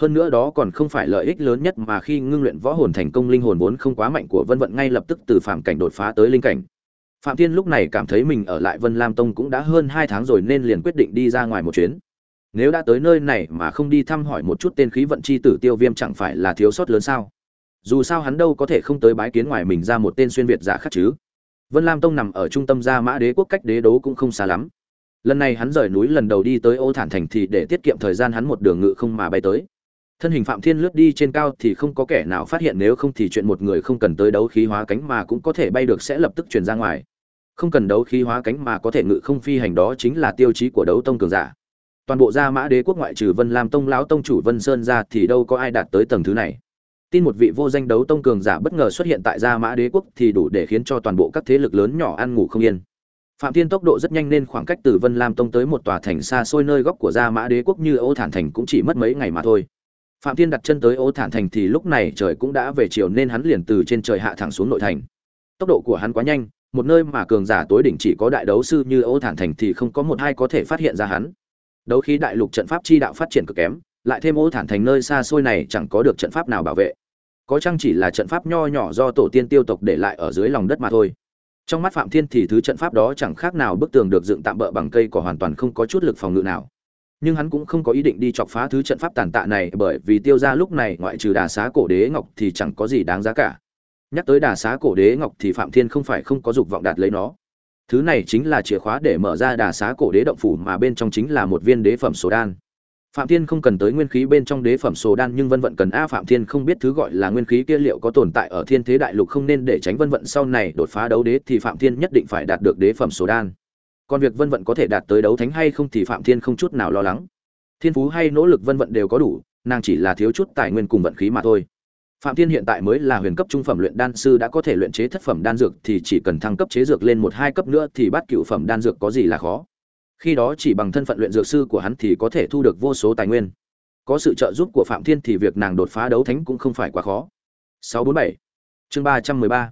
hơn nữa đó còn không phải lợi ích lớn nhất mà khi ngưng luyện võ hồn thành công linh hồn vốn không quá mạnh của vân vận ngay lập tức từ phạm cảnh đột phá tới linh cảnh. Phạm thiên lúc này cảm thấy mình ở lại vân lam tông cũng đã hơn hai tháng rồi nên liền quyết định đi ra ngoài một chuyến. Nếu đã tới nơi này mà không đi thăm hỏi một chút tên khí vận chi tử tiêu viêm chẳng phải là thiếu sót lớn sao? Dù sao hắn đâu có thể không tới bái kiến ngoài mình ra một tên xuyên việt giả khác chứ. Vân lam tông nằm ở trung tâm gia mã đế quốc cách đế đố cũng không xa lắm. Lần này hắn rời núi lần đầu đi tới ô thản thành thì để tiết kiệm thời gian hắn một đường ngự không mà bay tới thân hình phạm thiên lướt đi trên cao thì không có kẻ nào phát hiện, nếu không thì chuyện một người không cần tới đấu khí hóa cánh mà cũng có thể bay được sẽ lập tức truyền ra ngoài. Không cần đấu khí hóa cánh mà có thể ngự không phi hành đó chính là tiêu chí của đấu tông cường giả. Toàn bộ gia mã đế quốc ngoại trừ vân lam tông, lão tông chủ vân sơn ra thì đâu có ai đạt tới tầng thứ này. Tin một vị vô danh đấu tông cường giả bất ngờ xuất hiện tại gia mã đế quốc thì đủ để khiến cho toàn bộ các thế lực lớn nhỏ ăn ngủ không yên. Phạm thiên tốc độ rất nhanh nên khoảng cách từ vân lam tông tới một tòa thành xa xôi, nơi góc của gia mã đế quốc như Âu thản thành cũng chỉ mất mấy ngày mà thôi phạm thiên đặt chân tới ô thản thành thì lúc này trời cũng đã về chiều nên hắn liền từ trên trời hạ thẳng xuống nội thành. Tốc độ của hắn quá nhanh, một nơi mà cường giả tối đỉnh chỉ có đại đấu sư như ô thản thành thì không có một hai có thể phát hiện ra hắn. Đấu khí đại lục trận pháp chi đạo phát triển cực kém, lại thêm ô thản thành nơi xa xôi này chẳng có được trận pháp nào bảo vệ. Có chăng chỉ là trận pháp nho nhỏ do tổ tiên tiêu tộc để lại ở dưới lòng đất mà thôi. Trong mắt phạm thiên thì thứ trận pháp đó chẳng khác nào bức tường được dựng tạm bỡ bằng cây cỏ hoàn toàn không có chút lực phòng ngự nào nhưng hắn cũng không có ý định đi chọc phá thứ trận pháp tàn tạ này bởi vì tiêu ra lúc này ngoại trừ đà xá cổ đế ngọc thì chẳng có gì đáng giá cả. Nhắc tới đà xá cổ đế ngọc thì phạm thiên không phải không có dục vọng đạt lấy nó. Thứ này chính là chìa khóa để mở ra đà xá cổ đế động phủ mà bên trong chính là một viên đế phẩm số đan. Phạm thiên không cần tới nguyên khí bên trong đế phẩm số đan nhưng vân vận cần a phạm thiên không biết thứ gọi là nguyên khí kia liệu có tồn tại ở thiên thế đại lục không nên để tránh vân vận sau này đột phá đấu đế thì phạm thiên nhất định phải đạt được đế phẩm số đan còn việc vân vận có thể đạt tới đấu thánh hay không thì phạm thiên không chút nào lo lắng. Thiên phú hay nỗ lực vân vận đều có đủ, nàng chỉ là thiếu chút tài nguyên cùng vận khí mà thôi. Phạm thiên hiện tại mới là huyền cấp trung phẩm luyện đan sư đã có thể luyện chế thất phẩm đan dược thì chỉ cần thăng cấp chế dược lên một hai cấp nữa thì bắt cựu phẩm đan dược có gì là khó. Khi đó chỉ bằng thân phận luyện dược sư của hắn thì có thể thu được vô số tài nguyên. Có sự trợ giúp của phạm thiên thì việc nàng đột phá đấu thánh cũng không phải quá khó. 647 chương 313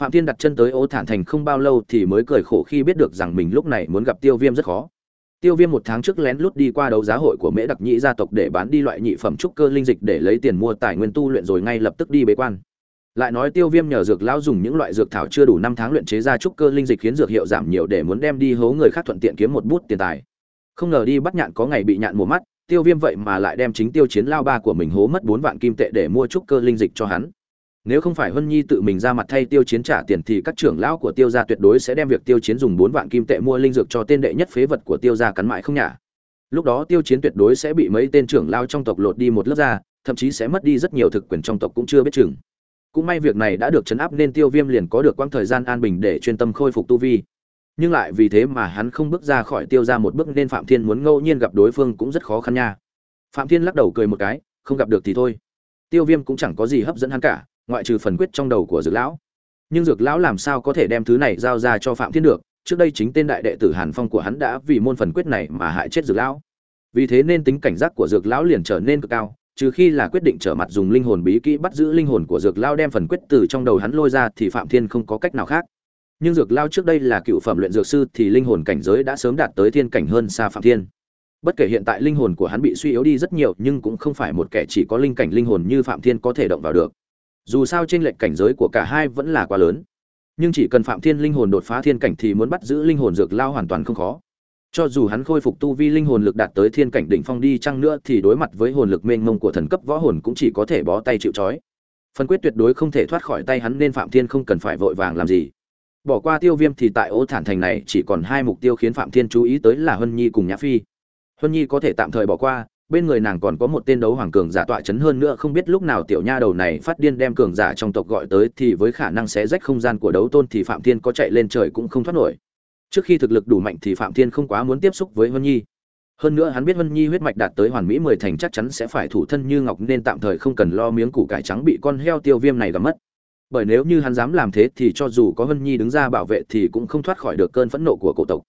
phạm thiên đặt chân tới ô thản thành không bao lâu thì mới cười khổ khi biết được rằng mình lúc này muốn gặp tiêu viêm rất khó. Tiêu viêm một tháng trước lén lút đi qua đấu giá hội của mễ đặc nhĩ gia tộc để bán đi loại nhị phẩm trúc cơ linh dịch để lấy tiền mua tài nguyên tu luyện rồi ngay lập tức đi bế quan. Lại nói tiêu viêm nhờ dược lão dùng những loại dược thảo chưa đủ năm tháng luyện chế ra trúc cơ linh dịch khiến dược hiệu giảm nhiều để muốn đem đi hố người khác thuận tiện kiếm một bút tiền tài. Không ngờ đi bắt nhạn có ngày bị nhạn mùa mắt, tiêu viêm vậy mà lại đem chính tiêu chiến lao ba của mình hố mất bốn vạn kim tệ để mua trúc cơ linh dịch cho hắn nếu không phải Hân Nhi tự mình ra mặt thay Tiêu Chiến trả tiền thì các trưởng lão của Tiêu gia tuyệt đối sẽ đem việc Tiêu Chiến dùng bốn vạn kim tệ mua linh dược cho tên đệ nhất phế vật của Tiêu gia cắn mại không nhả. Lúc đó Tiêu Chiến tuyệt đối sẽ bị mấy tên trưởng lão trong tộc lột đi một lớp da, thậm chí sẽ mất đi rất nhiều thực quyền trong tộc cũng chưa biết chừng. Cũng may việc này đã được chấn áp nên Tiêu Viêm liền có được quãng thời gian an bình để chuyên tâm khôi phục tu vi. Nhưng lại vì thế mà hắn không bước ra khỏi Tiêu gia một bước nên Phạm Thiên muốn ngẫu nhiên gặp đối phương cũng rất khó khăn nha. Phạm Thiên lắc đầu cười một cái, không gặp được thì thôi. Tiêu Viêm cũng chẳng có gì hấp dẫn hắn cả, ngoại trừ phần quyết trong đầu của dược lão. Nhưng dược lão làm sao có thể đem thứ này giao ra cho phạm thiên được? Trước đây chính tên đại đệ tử hàn phong của hắn đã vì môn phần quyết này mà hại chết dược lão. Vì thế nên tính cảnh giác của dược lão liền trở nên cực cao, trừ khi là quyết định trở mặt dùng linh hồn bí kỹ bắt giữ linh hồn của dược lão đem phần quyết từ trong đầu hắn lôi ra thì phạm thiên không có cách nào khác. Nhưng dược lão trước đây là cựu phẩm luyện dược sư thì linh hồn cảnh giới đã sớm đạt tới thiên cảnh hơn xa phạm thiên. Bất kể hiện tại linh hồn của hắn bị suy yếu đi rất nhiều nhưng cũng không phải một kẻ chỉ có linh cảnh linh hồn như phạm thiên có thể động vào được dù sao trên lệnh cảnh giới của cả hai vẫn là quá lớn. Nhưng chỉ cần phạm thiên linh hồn đột phá thiên cảnh thì muốn bắt giữ linh hồn dược lao hoàn toàn không khó. Cho dù hắn khôi phục tu vi linh hồn lực đạt tới thiên cảnh đỉnh phong đi chăng nữa thì đối mặt với hồn lực mênh mông của thần cấp võ hồn cũng chỉ có thể bó tay chịu trói. Phân quyết tuyệt đối không thể thoát khỏi tay hắn nên phạm thiên không cần phải vội vàng làm gì. Bỏ qua tiêu viêm thì tại ô thản thành này chỉ còn hai mục tiêu khiến phạm thiên chú ý tới là huân nhi cùng nhã phi. Huân nhi có thể tạm thời bỏ qua bên người nàng còn có một tên đấu hoàng cường giả tọa chấn hơn nữa không biết lúc nào tiểu nha đầu này phát điên đem cường giả trong tộc gọi tới thì với khả năng sẽ rách không gian của đấu tôn thì phạm thiên có chạy lên trời cũng không thoát nổi. Trước khi thực lực đủ mạnh thì phạm thiên không quá muốn tiếp xúc với vân nhi. Hơn nữa hắn biết vân nhi huyết mạch đạt tới hoàn mỹ mười thành chắc chắn sẽ phải thủ thân như ngọc nên tạm thời không cần lo miếng củ cải trắng bị con heo tiêu viêm này gặp mất. Bởi nếu như hắn dám làm thế thì cho dù có vân nhi đứng ra bảo vệ thì cũng không thoát khỏi được cơn phẫn nộ của cổ tộc.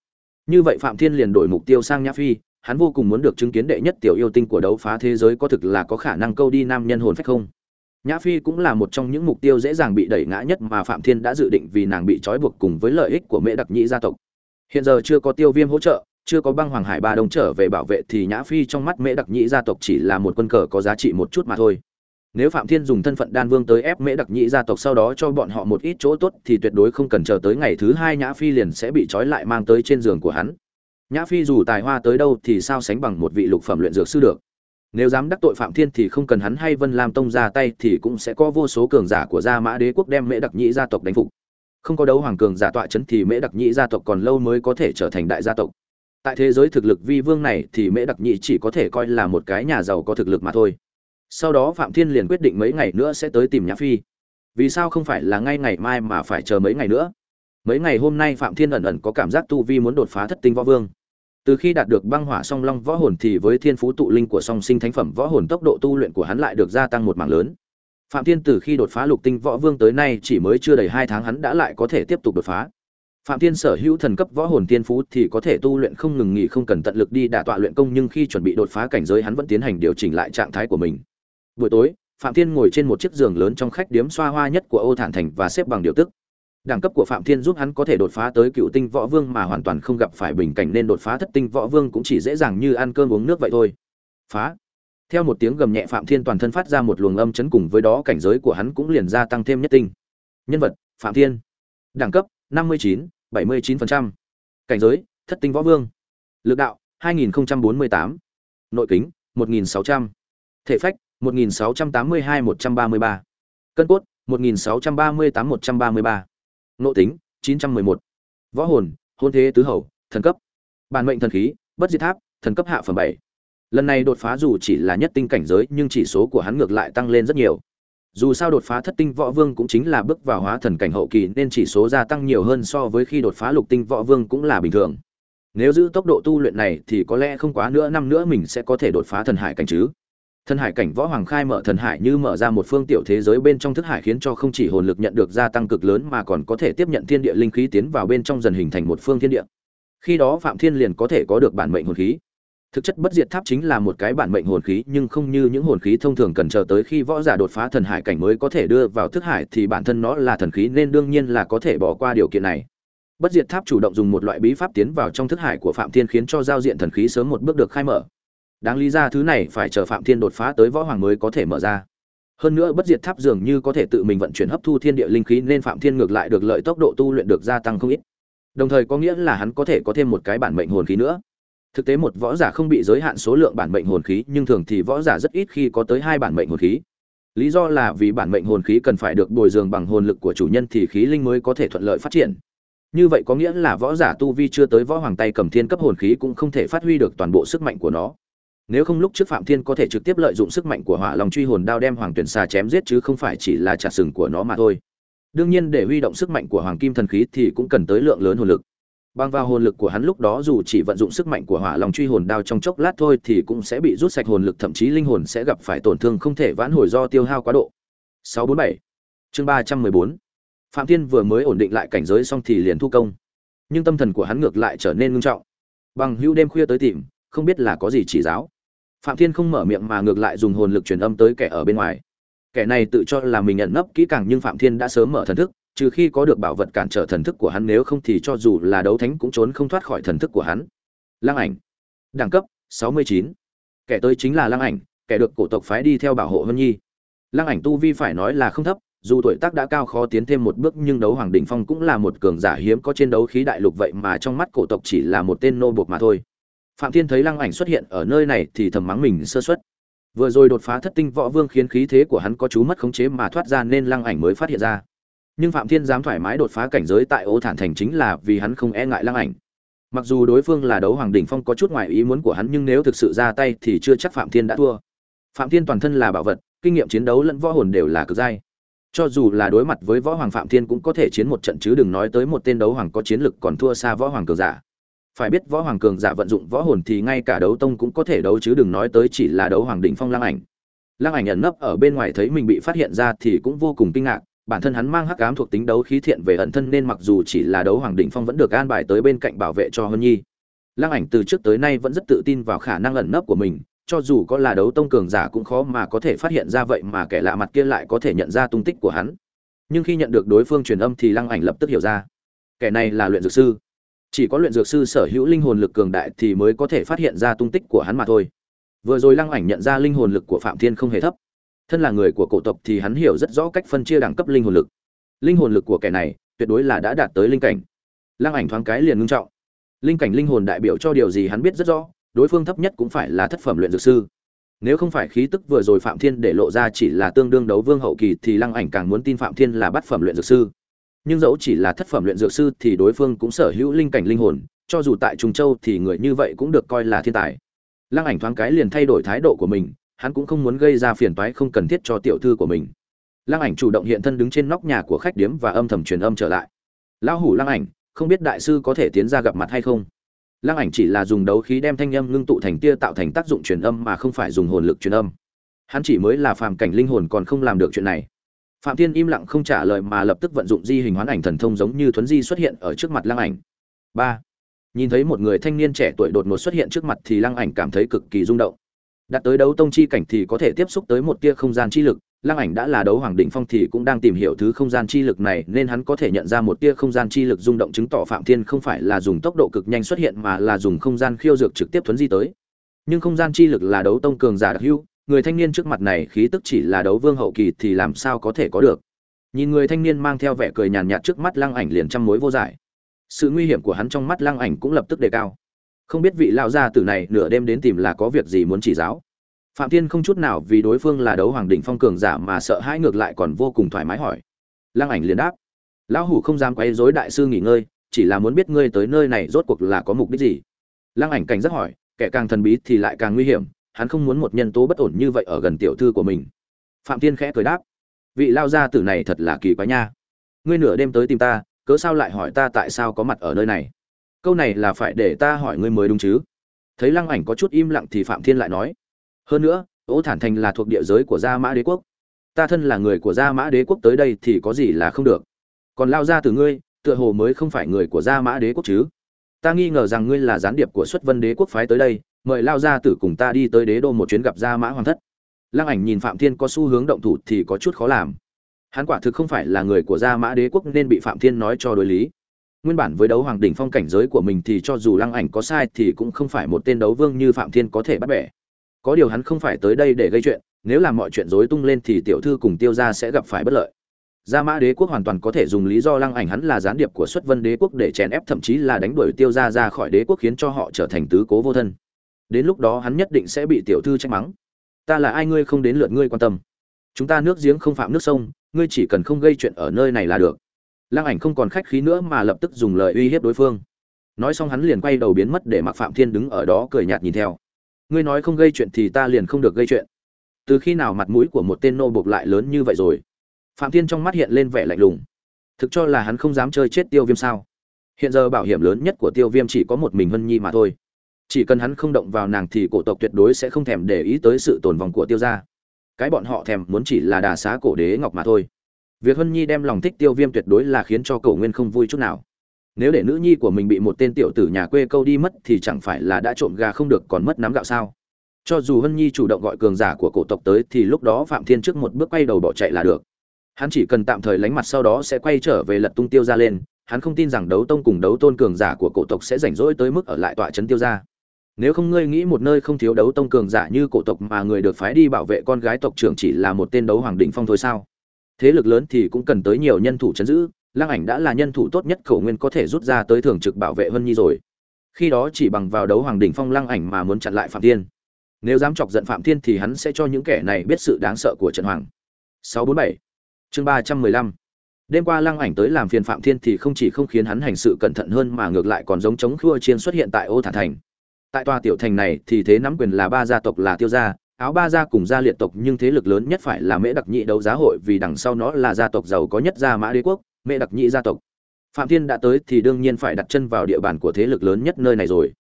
Như vậy phạm thiên liền đổi mục tiêu sang nhã phi hắn vô cùng muốn được chứng kiến đệ nhất tiểu yêu tinh của đấu phá thế giới có thực là có khả năng câu đi nam nhân hồn phách không? Nhã phi cũng là một trong những mục tiêu dễ dàng bị đẩy ngã nhất mà phạm thiên đã dự định vì nàng bị trói buộc cùng với lợi ích của mễ đặc nhĩ gia tộc. Hiện giờ chưa có tiêu viêm hỗ trợ, chưa có băng hoàng hải ba đông trở về bảo vệ thì nhã phi trong mắt mễ đặc nhĩ gia tộc chỉ là một quân cờ có giá trị một chút mà thôi. Nếu phạm thiên dùng thân phận đan vương tới ép mễ đặc nhĩ gia tộc sau đó cho bọn họ một ít chỗ tốt thì tuyệt đối không cần chờ tới ngày thứ hai nhã phi liền sẽ bị trói lại mang tới trên giường của hắn nhã phi dù tài hoa tới đâu thì sao sánh bằng một vị lục phẩm luyện dược sư được. Nếu dám đắc tội phạm thiên thì không cần hắn hay vân lam tông ra tay thì cũng sẽ có vô số cường giả của gia mã đế quốc đem mễ đặc nhĩ gia tộc đánh phục. Không có đấu hoàng cường giả tọa chấn thì mễ đặc nhĩ gia tộc còn lâu mới có thể trở thành đại gia tộc. Tại thế giới thực lực vi vương này thì mễ đặc nhĩ chỉ có thể coi là một cái nhà giàu có thực lực mà thôi. Sau đó phạm thiên liền quyết định mấy ngày nữa sẽ tới tìm nhã phi. Vì sao không phải là ngay ngày mai mà phải chờ mấy ngày nữa? Mấy ngày hôm nay phạm thiên ẩn ẩn có cảm giác tu vi muốn đột phá thất tinh võ vương từ khi đạt được băng hỏa song long võ hồn thì với thiên phú tụ linh của song sinh thánh phẩm võ hồn tốc độ tu luyện của hắn lại được gia tăng một mảng lớn. Phạm thiên từ khi đột phá lục tinh võ vương tới nay chỉ mới chưa đầy hai tháng hắn đã lại có thể tiếp tục đột phá. Phạm thiên sở hữu thần cấp võ hồn tiên phú thì có thể tu luyện không ngừng nghỉ không cần tận lực đi đả tọa luyện công nhưng khi chuẩn bị đột phá cảnh giới hắn vẫn tiến hành điều chỉnh lại trạng thái của mình. Buổi tối, phạm thiên ngồi trên một chiếc giường lớn trong khách điếm xoa hoa nhất của ô thản thành và xếp bằng điều tức đẳng cấp của phạm thiên giúp hắn có thể đột phá tới cựu tinh võ vương mà hoàn toàn không gặp phải bình cảnh nên đột phá thất tinh võ vương cũng chỉ dễ dàng như ăn cơm uống nước vậy thôi phá theo một tiếng gầm nhẹ phạm thiên toàn thân phát ra một luồng âm chấn cùng với đó cảnh giới của hắn cũng liền gia tăng thêm nhất tinh nhân vật phạm thiên đẳng cấp 59, 79%. cảnh giới thất tinh võ vương lực đạo 2048. nội kính 1600. thể phách 1682-133. cân cốt 1638-133 nộ tính 911. võ hồn, hôn thế tứ hầu, thần cấp. Bản mệnh thần khí, bất diệt tháp, thần cấp hạ phẩm bảy. Lần này đột phá dù chỉ là nhất tinh cảnh giới, nhưng chỉ số của hắn ngược lại tăng lên rất nhiều. Dù sao đột phá thất tinh võ vương cũng chính là bước vào hóa thần cảnh hậu kỳ, nên chỉ số gia tăng nhiều hơn so với khi đột phá lục tinh võ vương cũng là bình thường. Nếu giữ tốc độ tu luyện này thì có lẽ không quá nữa năm nữa mình sẽ có thể đột phá thần hải cảnh chứ thần hải cảnh võ hoàng khai mở thần hải như mở ra một phương tiểu thế giới bên trong thức hải khiến cho không chỉ hồn lực nhận được gia tăng cực lớn mà còn có thể tiếp nhận thiên địa linh khí tiến vào bên trong dần hình thành một phương thiên địa. Khi đó phạm thiên liền có thể có được bản mệnh hồn khí. Thực chất bất diệt tháp chính là một cái bản mệnh hồn khí, nhưng không như những hồn khí thông thường cần chờ tới khi võ giả đột phá thần hải cảnh mới có thể đưa vào thức hải thì bản thân nó là thần khí nên đương nhiên là có thể bỏ qua điều kiện này. Bất diệt tháp chủ động dùng một loại bí pháp tiến vào trong thức hải của phạm thiên khiến cho giao diện thần khí sớm một bước được khai mở đáng lý ra thứ này phải chờ phạm thiên đột phá tới võ hoàng mới có thể mở ra. Hơn nữa bất diệt tháp dường như có thể tự mình vận chuyển hấp thu thiên địa linh khí nên phạm thiên ngược lại được lợi tốc độ tu luyện được gia tăng không ít. Đồng thời có nghĩa là hắn có thể có thêm một cái bản mệnh hồn khí nữa. Thực tế một võ giả không bị giới hạn số lượng bản mệnh hồn khí, nhưng thường thì võ giả rất ít khi có tới hai bản mệnh hồn khí. Lý do là vì bản mệnh hồn khí cần phải được bồi dưỡng bằng hồn lực của chủ nhân thì khí linh mới có thể thuận lợi phát triển. Như vậy có nghĩa là võ giả tu vi chưa tới võ hoàng tay cầm thiên cấp hồn khí cũng không thể phát huy được toàn bộ sức mạnh của nó nếu không lúc trước phạm thiên có thể trực tiếp lợi dụng sức mạnh của hỏa long truy hồn đao đem hoàng tuyển xà chém giết chứ không phải chỉ là chặt sừng của nó mà thôi. Đương nhiên để huy động sức mạnh của hoàng kim thần khí thì cũng cần tới lượng lớn hồn lực. Bằng vào hồn lực của hắn lúc đó dù chỉ vận dụng sức mạnh của hỏa long truy hồn đao trong chốc lát thôi thì cũng sẽ bị rút sạch hồn lực, thậm chí linh hồn sẽ gặp phải tổn thương không thể vãn hồi do tiêu hao quá độ. 647 chương 314 phạm thiên vừa mới ổn định lại cảnh giới xong thì liền thu công. Nhưng tâm thần của hắn ngược lại trở nên ngưng trọng. Bằng hữu đêm khuya tới tìm, không biết là có gì chỉ giáo phạm thiên không mở miệng mà ngược lại dùng hồn lực truyền âm tới kẻ ở bên ngoài. Kẻ này tự cho là mình nhận nấp kỹ càng nhưng phạm thiên đã sớm mở thần thức, trừ khi có được bảo vật cản trở thần thức của hắn, nếu không thì cho dù là đấu thánh cũng trốn không thoát khỏi thần thức của hắn. Lăng ảnh. Đẳng cấp 69. kẻ tới chính là lăng ảnh, kẻ được cổ tộc phái đi theo bảo hộ hân nhi. Lăng ảnh tu vi phải nói là không thấp, dù tuổi tác đã cao khó tiến thêm một bước nhưng đấu hoàng đỉnh phong cũng là một cường giả hiếm có trên đấu khí đại lục vậy mà trong mắt cổ tộc chỉ là một tên nô buộc mà thôi phạm thiên thấy lăng ảnh xuất hiện ở nơi này thì thầm mắng mình sơ suất. Vừa rồi đột phá thất tinh võ vương khiến khí thế của hắn có chú mất khống chế mà thoát ra nên lăng ảnh mới phát hiện ra. Nhưng phạm thiên dám thoải mái đột phá cảnh giới tại ô thản thành chính là vì hắn không e ngại lăng ảnh. Mặc dù đối phương là đấu hoàng đỉnh phong có chút ngoài ý muốn của hắn nhưng nếu thực sự ra tay thì chưa chắc phạm thiên đã thua. Phạm thiên toàn thân là bảo vật, kinh nghiệm chiến đấu lẫn võ hồn đều là cực giai cho dù là đối mặt với võ hoàng phạm thiên cũng có thể chiến một trận chứ đừng nói tới một tên đấu hoàng có chiến lực còn thua xa võ hoàng cường giả phải biết võ hoàng cường giả vận dụng võ hồn thì ngay cả đấu tông cũng có thể đấu chứ đừng nói tới chỉ là đấu hoàng đỉnh phong lăng ảnh lăng ảnh ẩn nấp ở bên ngoài thấy mình bị phát hiện ra thì cũng vô cùng kinh ngạc bản thân hắn mang hắc ám thuộc tính đấu khí thiện về ẩn thân nên mặc dù chỉ là đấu hoàng đỉnh phong vẫn được an bài tới bên cạnh bảo vệ cho Hân Nhi. Lăng Ảnh từ trước tới nay vẫn rất tự tin vào khả năng ẩn nấp của mình, cho dù có là đấu tông cường giả cũng khó mà có thể phát hiện ra vậy mà kẻ lạ mặt kia lại có thể nhận ra tung tích của hắn. Nhưng khi nhận được đối phương truyền âm thì Lăng Ảnh lập tức hiểu ra, kẻ này là luyện dược sư. Chỉ có luyện dược sư sở hữu linh hồn lực cường đại thì mới có thể phát hiện ra tung tích của hắn mà thôi. Vừa rồi Lăng Ảnh nhận ra linh hồn lực của Phạm Thiên không hề thấp. Thân là người của cổ tộc thì hắn hiểu rất rõ cách phân chia đẳng cấp linh hồn lực. Linh hồn lực của kẻ này tuyệt đối là đã đạt tới linh cảnh. Lăng ảnh thoáng cái liền ngưng trọng. Linh cảnh linh hồn đại biểu cho điều gì hắn biết rất rõ, đối phương thấp nhất cũng phải là thất phẩm luyện dược sư. Nếu không phải khí tức vừa rồi phạm thiên để lộ ra chỉ là tương đương đấu vương hậu kỳ thì lăng ảnh càng muốn tin phạm thiên là bát phẩm luyện dược sư nhưng dẫu chỉ là thất phẩm luyện dược sư thì đối phương cũng sở hữu linh cảnh linh hồn cho dù tại trùng châu thì người như vậy cũng được coi là thiên tài lăng ảnh thoáng cái liền thay đổi thái độ của mình hắn cũng không muốn gây ra phiền toái không cần thiết cho tiểu thư của mình. Lăng Ảnh chủ động hiện thân đứng trên nóc nhà của khách điếm và âm thầm truyền âm trở lại. Lão hủ Lăng Ảnh, không biết đại sư có thể tiến ra gặp mặt hay không? Lăng Ảnh chỉ là dùng đấu khí đem thanh âm ngưng tụ thành tia tạo thành tác dụng truyền âm mà không phải dùng hồn lực truyền âm. Hắn chỉ mới là phàm cảnh linh hồn còn không làm được chuyện này. Phạm Thiên im lặng không trả lời mà lập tức vận dụng di hình hoán ảnh thần thông giống như thuấn di xuất hiện ở trước mặt Lăng Ảnh. 3. Nhìn thấy một người thanh niên trẻ tuổi đột ngột xuất hiện trước mặt thì Lăng Ảnh cảm thấy cực kỳ rung động đạt tới đấu tông chi cảnh thì có thể tiếp xúc tới một tia không gian chi lực, lăng ảnh đã là đấu hoàng đỉnh phong thì cũng đang tìm hiểu thứ không gian chi lực này nên hắn có thể nhận ra một tia không gian chi lực rung động chứng tỏ phạm thiên không phải là dùng tốc độ cực nhanh xuất hiện mà là dùng không gian khiêu dược trực tiếp thuấn di tới nhưng không gian chi lực là đấu tông cường giả đặc hữu người thanh niên trước mặt này khí tức chỉ là đấu vương hậu kỳ thì làm sao có thể có được. Nhìn người thanh niên mang theo vẻ cười nhàn nhạt trước mắt lăng ảnh liền trăm mối vô giải. Sự nguy hiểm của hắn trong mắt lăng ảnh cũng lập tức đề cao. Không biết vị lao gia tử này nửa đêm đến tìm là có việc gì muốn chỉ giáo. Phạm thiên không chút nào vì đối phương là đấu hoàng đỉnh phong cường giả mà sợ hãi ngược lại còn vô cùng thoải mái hỏi. Lăng ảnh liền đáp. Lão hủ không dám quấy rối đại sư nghỉ ngơi, chỉ là muốn biết ngươi tới nơi này rốt cuộc là có mục đích gì. Lăng ảnh cảnh giác hỏi, kẻ càng thần bí thì lại càng nguy hiểm hắn không muốn một nhân tố bất ổn như vậy ở gần tiểu thư của mình. Phạm thiên khẽ cười đáp, vị lao gia tử này thật là kỳ quái nha. Ngươi nửa đêm tới tìm ta, cớ sao lại hỏi ta tại sao có mặt ở nơi này? Câu này là phải để ta hỏi ngươi mới đúng chứ? Thấy lăng ảnh có chút im lặng thì phạm thiên lại nói, hơn nữa, ô thản thành là thuộc địa giới của gia mã đế quốc. Ta thân là người của gia mã đế quốc tới đây thì có gì là không được. Còn lao ra từ ngươi, tựa hồ mới không phải người của gia mã đế quốc chứ? Ta nghi ngờ rằng ngươi là gián điệp của xuất vân đế quốc phái tới đây mời lao ra tử cùng ta đi tới đế đô một chuyến gặp gia mã hoàng thất. Lăng ảnh nhìn phạm thiên có xu hướng động thủ thì có chút khó làm. Hắn quả thực không phải là người của gia mã đế quốc nên bị phạm thiên nói cho đối lý. Nguyên bản với đấu hoàng đỉnh phong cảnh giới của mình thì cho dù lăng ảnh có sai thì cũng không phải một tên đấu vương như phạm thiên có thể bắt bẻ. Có điều hắn không phải tới đây để gây chuyện, nếu làm mọi chuyện rối tung lên thì tiểu thư cùng tiêu gia sẽ gặp phải bất lợi. Gia mã đế quốc hoàn toàn có thể dùng lý do lăng ảnh hắn là gián điệp của xuất vân đế quốc để chèn ép, thậm chí là đánh đuổi tiêu gia ra khỏi đế quốc khiến cho họ trở thành tứ cố vô thân đến lúc đó hắn nhất định sẽ bị tiểu thư trách mắng. Ta là ai ngươi không đến lượt ngươi quan tâm. Chúng ta nước giếng không phạm nước sông, ngươi chỉ cần không gây chuyện ở nơi này là được. Lăng ảnh không còn khách khí nữa mà lập tức dùng lời uy hiếp đối phương. Nói xong hắn liền quay đầu biến mất để mặc phạm thiên đứng ở đó cười nhạt nhìn theo. Ngươi nói không gây chuyện thì ta liền không được gây chuyện. Từ khi nào mặt mũi của một tên nô bộc lại lớn như vậy rồi? Phạm thiên trong mắt hiện lên vẻ lạnh lùng. Thực cho là hắn không dám chơi chết tiêu viêm sao? Hiện giờ bảo hiểm lớn nhất của tiêu viêm chỉ có một mình hân nhi mà thôi chỉ cần hắn không động vào nàng thì cổ tộc tuyệt đối sẽ không thèm để ý tới sự tồn vong của tiêu gia. Cái bọn họ thèm muốn chỉ là đà xá cổ đế ngọc mà thôi. Việc hân nhi đem lòng thích tiêu viêm tuyệt đối là khiến cho cầu nguyên không vui chút nào. Nếu để nữ nhi của mình bị một tên tiểu tử nhà quê câu đi mất thì chẳng phải là đã trộm gà không được còn mất nắm gạo sao? Cho dù hân nhi chủ động gọi cường giả của cổ tộc tới thì lúc đó phạm thiên trước một bước quay đầu bỏ chạy là được. Hắn chỉ cần tạm thời lánh mặt sau đó sẽ quay trở về lật tung tiêu ra lên. Hắn không tin rằng đấu tông cùng đấu tôn cường giả của cổ tộc sẽ rảnh rỗi tới mức ở lại tọa trấn tiêu ra nếu không ngươi nghĩ một nơi không thiếu đấu tông cường giả như cổ tộc mà người được phái đi bảo vệ con gái tộc trưởng chỉ là một tên đấu hoàng đỉnh phong thôi sao? Thế lực lớn thì cũng cần tới nhiều nhân thủ chấn giữ, lăng ảnh đã là nhân thủ tốt nhất khẩu nguyên có thể rút ra tới thường trực bảo vệ hân nhi rồi. Khi đó chỉ bằng vào đấu hoàng đỉnh phong lăng ảnh mà muốn chặn lại phạm thiên. Nếu dám chọc giận phạm thiên thì hắn sẽ cho những kẻ này biết sự đáng sợ của trận hoàng. 647 chương 315 đêm qua lăng ảnh tới làm phiền phạm thiên thì không chỉ không khiến hắn hành sự cẩn thận hơn mà ngược lại còn giống chống khua chiên xuất hiện tại ô thản thành tại tòa tiểu thành này thì thế nắm quyền là ba gia tộc là tiêu gia, áo ba gia cùng gia liệt tộc, nhưng thế lực lớn nhất phải là mễ đặc nhị đấu giá hội vì đằng sau nó là gia tộc giàu có nhất gia mã đế quốc, mễ đặc nhị gia tộc. Phạm thiên đã tới thì đương nhiên phải đặt chân vào địa bàn của thế lực lớn nhất nơi này rồi.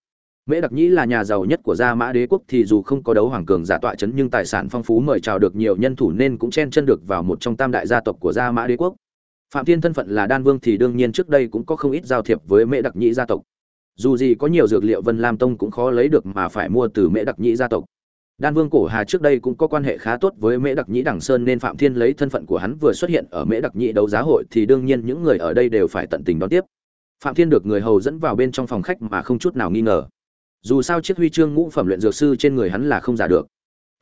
Mễ đặc nhị là nhà giàu nhất của gia mã đế quốc thì dù không có đấu hoàng cường giả tọa chấn nhưng tài sản phong phú mời chào được nhiều nhân thủ nên cũng chen chân được vào một trong tam đại gia tộc của gia mã đế quốc. Phạm thiên thân phận là đan vương thì đương nhiên trước đây cũng có không ít giao thiệp với mễ đặc nhị gia tộc dù gì có nhiều dược liệu vân lam tông cũng khó lấy được mà phải mua từ mễ đặc nhĩ gia tộc. Đan vương cổ hà trước đây cũng có quan hệ khá tốt với mễ đặc nhĩ đằng sơn nên phạm thiên lấy thân phận của hắn vừa xuất hiện ở mễ đặc nhĩ đấu giá hội thì đương nhiên những người ở đây đều phải tận tình đón tiếp. Phạm thiên được người hầu dẫn vào bên trong phòng khách mà không chút nào nghi ngờ. Dù sao chiếc huy chương ngũ phẩm luyện dược sư trên người hắn là không giả được.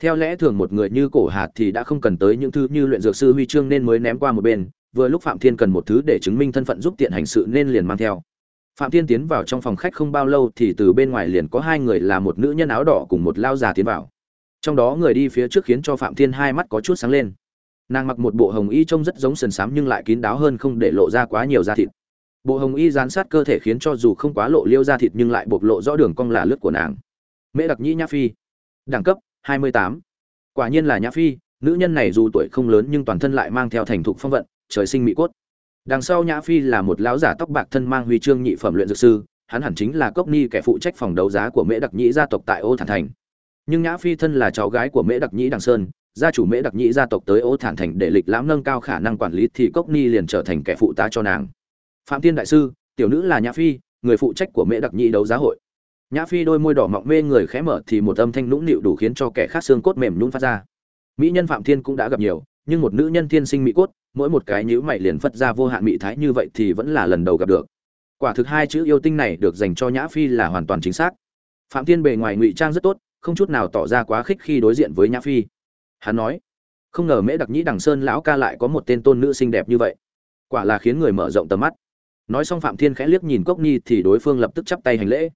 Theo lẽ thường một người như cổ hạt thì đã không cần tới những thứ như luyện dược sư huy chương nên mới ném qua một bên, vừa lúc phạm thiên cần một thứ để chứng minh thân phận giúp tiện hành sự nên liền mang theo phạm thiên tiến vào trong phòng khách không bao lâu thì từ bên ngoài liền có hai người là một nữ nhân áo đỏ cùng một lao già tiến vào. Trong đó người đi phía trước khiến cho phạm thiên hai mắt có chút sáng lên. Nàng mặc một bộ hồng y trông rất giống sần sám nhưng lại kín đáo hơn không để lộ ra quá nhiều da thịt. Bộ hồng y dán sát cơ thể khiến cho dù không quá lộ liêu da thịt nhưng lại bộc lộ rõ đường cong là lướt của nàng. Mễ đặc nhĩ nhã phi, đẳng cấp 28. quả nhiên là nhã phi, nữ nhân này dù tuổi không lớn nhưng toàn thân lại mang theo thành thục phong vận, trời sinh mỹ cốt đằng sau nhã phi là một lão giả tóc bạc thân mang huy chương nhị phẩm luyện dược sư, hắn hẳn chính là cốc ni kẻ phụ trách phòng đấu giá của mễ đặc nhĩ gia tộc tại ô thản thành. Nhưng nhã phi thân là cháu gái của mễ đặc nhĩ đằng sơn, gia chủ mễ đặc nhĩ gia tộc tới ô thản thành để lịch lãm nâng cao khả năng quản lý thì cốc ni liền trở thành kẻ phụ tá cho nàng. Phạm thiên đại sư, tiểu nữ là nhã phi, người phụ trách của mễ đặc nhĩ đấu giá hội. Nhã phi đôi môi đỏ mọng mê người khẽ mở thì một âm thanh nũng nịu đủ khiến cho kẻ khác xương cốt mềm nhún phát ra. Mỹ nhân phạm thiên cũng đã gặp nhiều nhưng một nữ nhân thiên sinh mỹ cốt, mỗi một cái nhíu mày liền phất ra vô hạn mỹ thái như vậy thì vẫn là lần đầu gặp được. Quả thực hai chữ yêu tinh này được dành cho nhã phi là hoàn toàn chính xác. Phạm thiên bề ngoài ngụy trang rất tốt, không chút nào tỏ ra quá khích khi đối diện với nhã phi. Hắn nói, không ngờ mễ đặc nhĩ đằng sơn lão ca lại có một tên tôn nữ xinh đẹp như vậy. Quả là khiến người mở rộng tầm mắt. Nói xong phạm thiên khẽ liếc nhìn cốc nhi thì đối phương lập tức chắp tay hành lễ.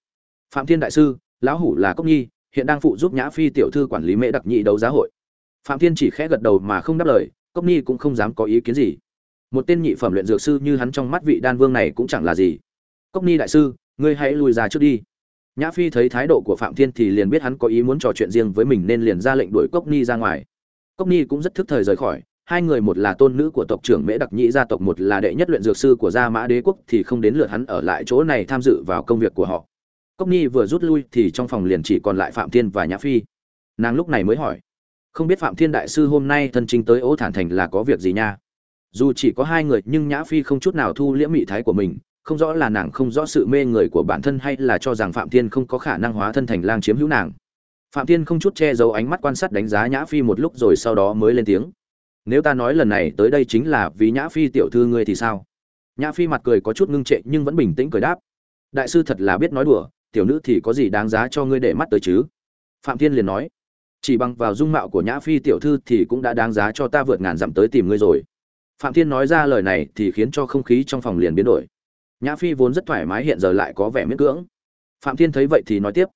Phạm thiên đại sư, lão hủ là cốc nhi, hiện đang phụ giúp nhã phi tiểu thư quản lý mễ đặc nhĩ đấu giá hội phạm thiên chỉ khẽ gật đầu mà không đáp lời, cốc nhi cũng không dám có ý kiến gì. Một tên nhị phẩm luyện dược sư như hắn trong mắt vị đan vương này cũng chẳng là gì. Cốc nhi đại sư, ngươi hãy lùi ra trước đi. Nhã phi thấy thái độ của phạm thiên thì liền biết hắn có ý muốn trò chuyện riêng với mình nên liền ra lệnh đuổi cốc nhi ra ngoài. Cốc nhi cũng rất thức thời rời khỏi, hai người một là tôn nữ của tộc trưởng mễ đặc nhĩ gia tộc, một là đệ nhất luyện dược sư của gia mã đế quốc thì không đến lượt hắn ở lại chỗ này tham dự vào công việc của họ. Cốc nhi vừa rút lui thì trong phòng liền chỉ còn lại phạm thiên và nhã phi. Nàng lúc này mới hỏi không biết phạm thiên đại sư hôm nay thân chính tới ố thản thành là có việc gì nha? Dù chỉ có hai người, nhưng nhã phi không chút nào thu liễm mị thái của mình. Không rõ là nàng không rõ sự mê người của bản thân hay là cho rằng phạm thiên không có khả năng hóa thân thành lang chiếm hữu nàng. Phạm thiên không chút che giấu ánh mắt quan sát đánh giá nhã phi một lúc rồi sau đó mới lên tiếng. Nếu ta nói lần này tới đây chính là vì nhã phi tiểu thư ngươi thì sao? Nhã phi mặt cười có chút ngưng trệ nhưng vẫn bình tĩnh cười đáp. Đại sư thật là biết nói đùa, tiểu nữ thì có gì đáng giá cho ngươi để mắt tới chứ? Phạm thiên liền nói chỉ bằng vào dung mạo của nhã phi tiểu thư thì cũng đã đáng giá cho ta vượt ngàn dặm tới tìm ngươi rồi. Phạm thiên nói ra lời này thì khiến cho không khí trong phòng liền biến đổi. Nhã phi vốn rất thoải mái hiện giờ lại có vẻ miễn cưỡng. Phạm thiên thấy vậy thì nói tiếp.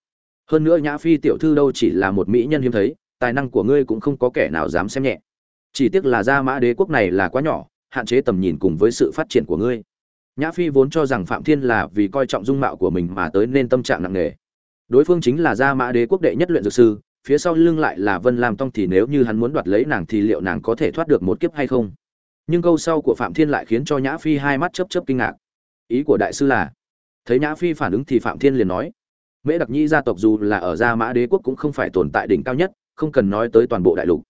Hơn nữa nhã phi tiểu thư đâu chỉ là một mỹ nhân hiếm thấy, tài năng của ngươi cũng không có kẻ nào dám xem nhẹ. Chỉ tiếc là gia mã đế quốc này là quá nhỏ, hạn chế tầm nhìn cùng với sự phát triển của ngươi. Nhã phi vốn cho rằng phạm thiên là vì coi trọng dung mạo của mình mà tới nên tâm trạng nặng nề. Đối phương chính là gia mã đế quốc đệ nhất luyện dược sư phía sau lưng lại là vân lam tông thì nếu như hắn muốn đoạt lấy nàng thì liệu nàng có thể thoát được một kiếp hay không? Nhưng câu sau của phạm thiên lại khiến cho nhã phi hai mắt chớp chớp kinh ngạc. Ý của đại sư là, thấy nhã phi phản ứng thì phạm thiên liền nói, mễ đặc nhi gia tộc dù là ở gia mã đế quốc cũng không phải tồn tại đỉnh cao nhất, không cần nói tới toàn bộ đại lục.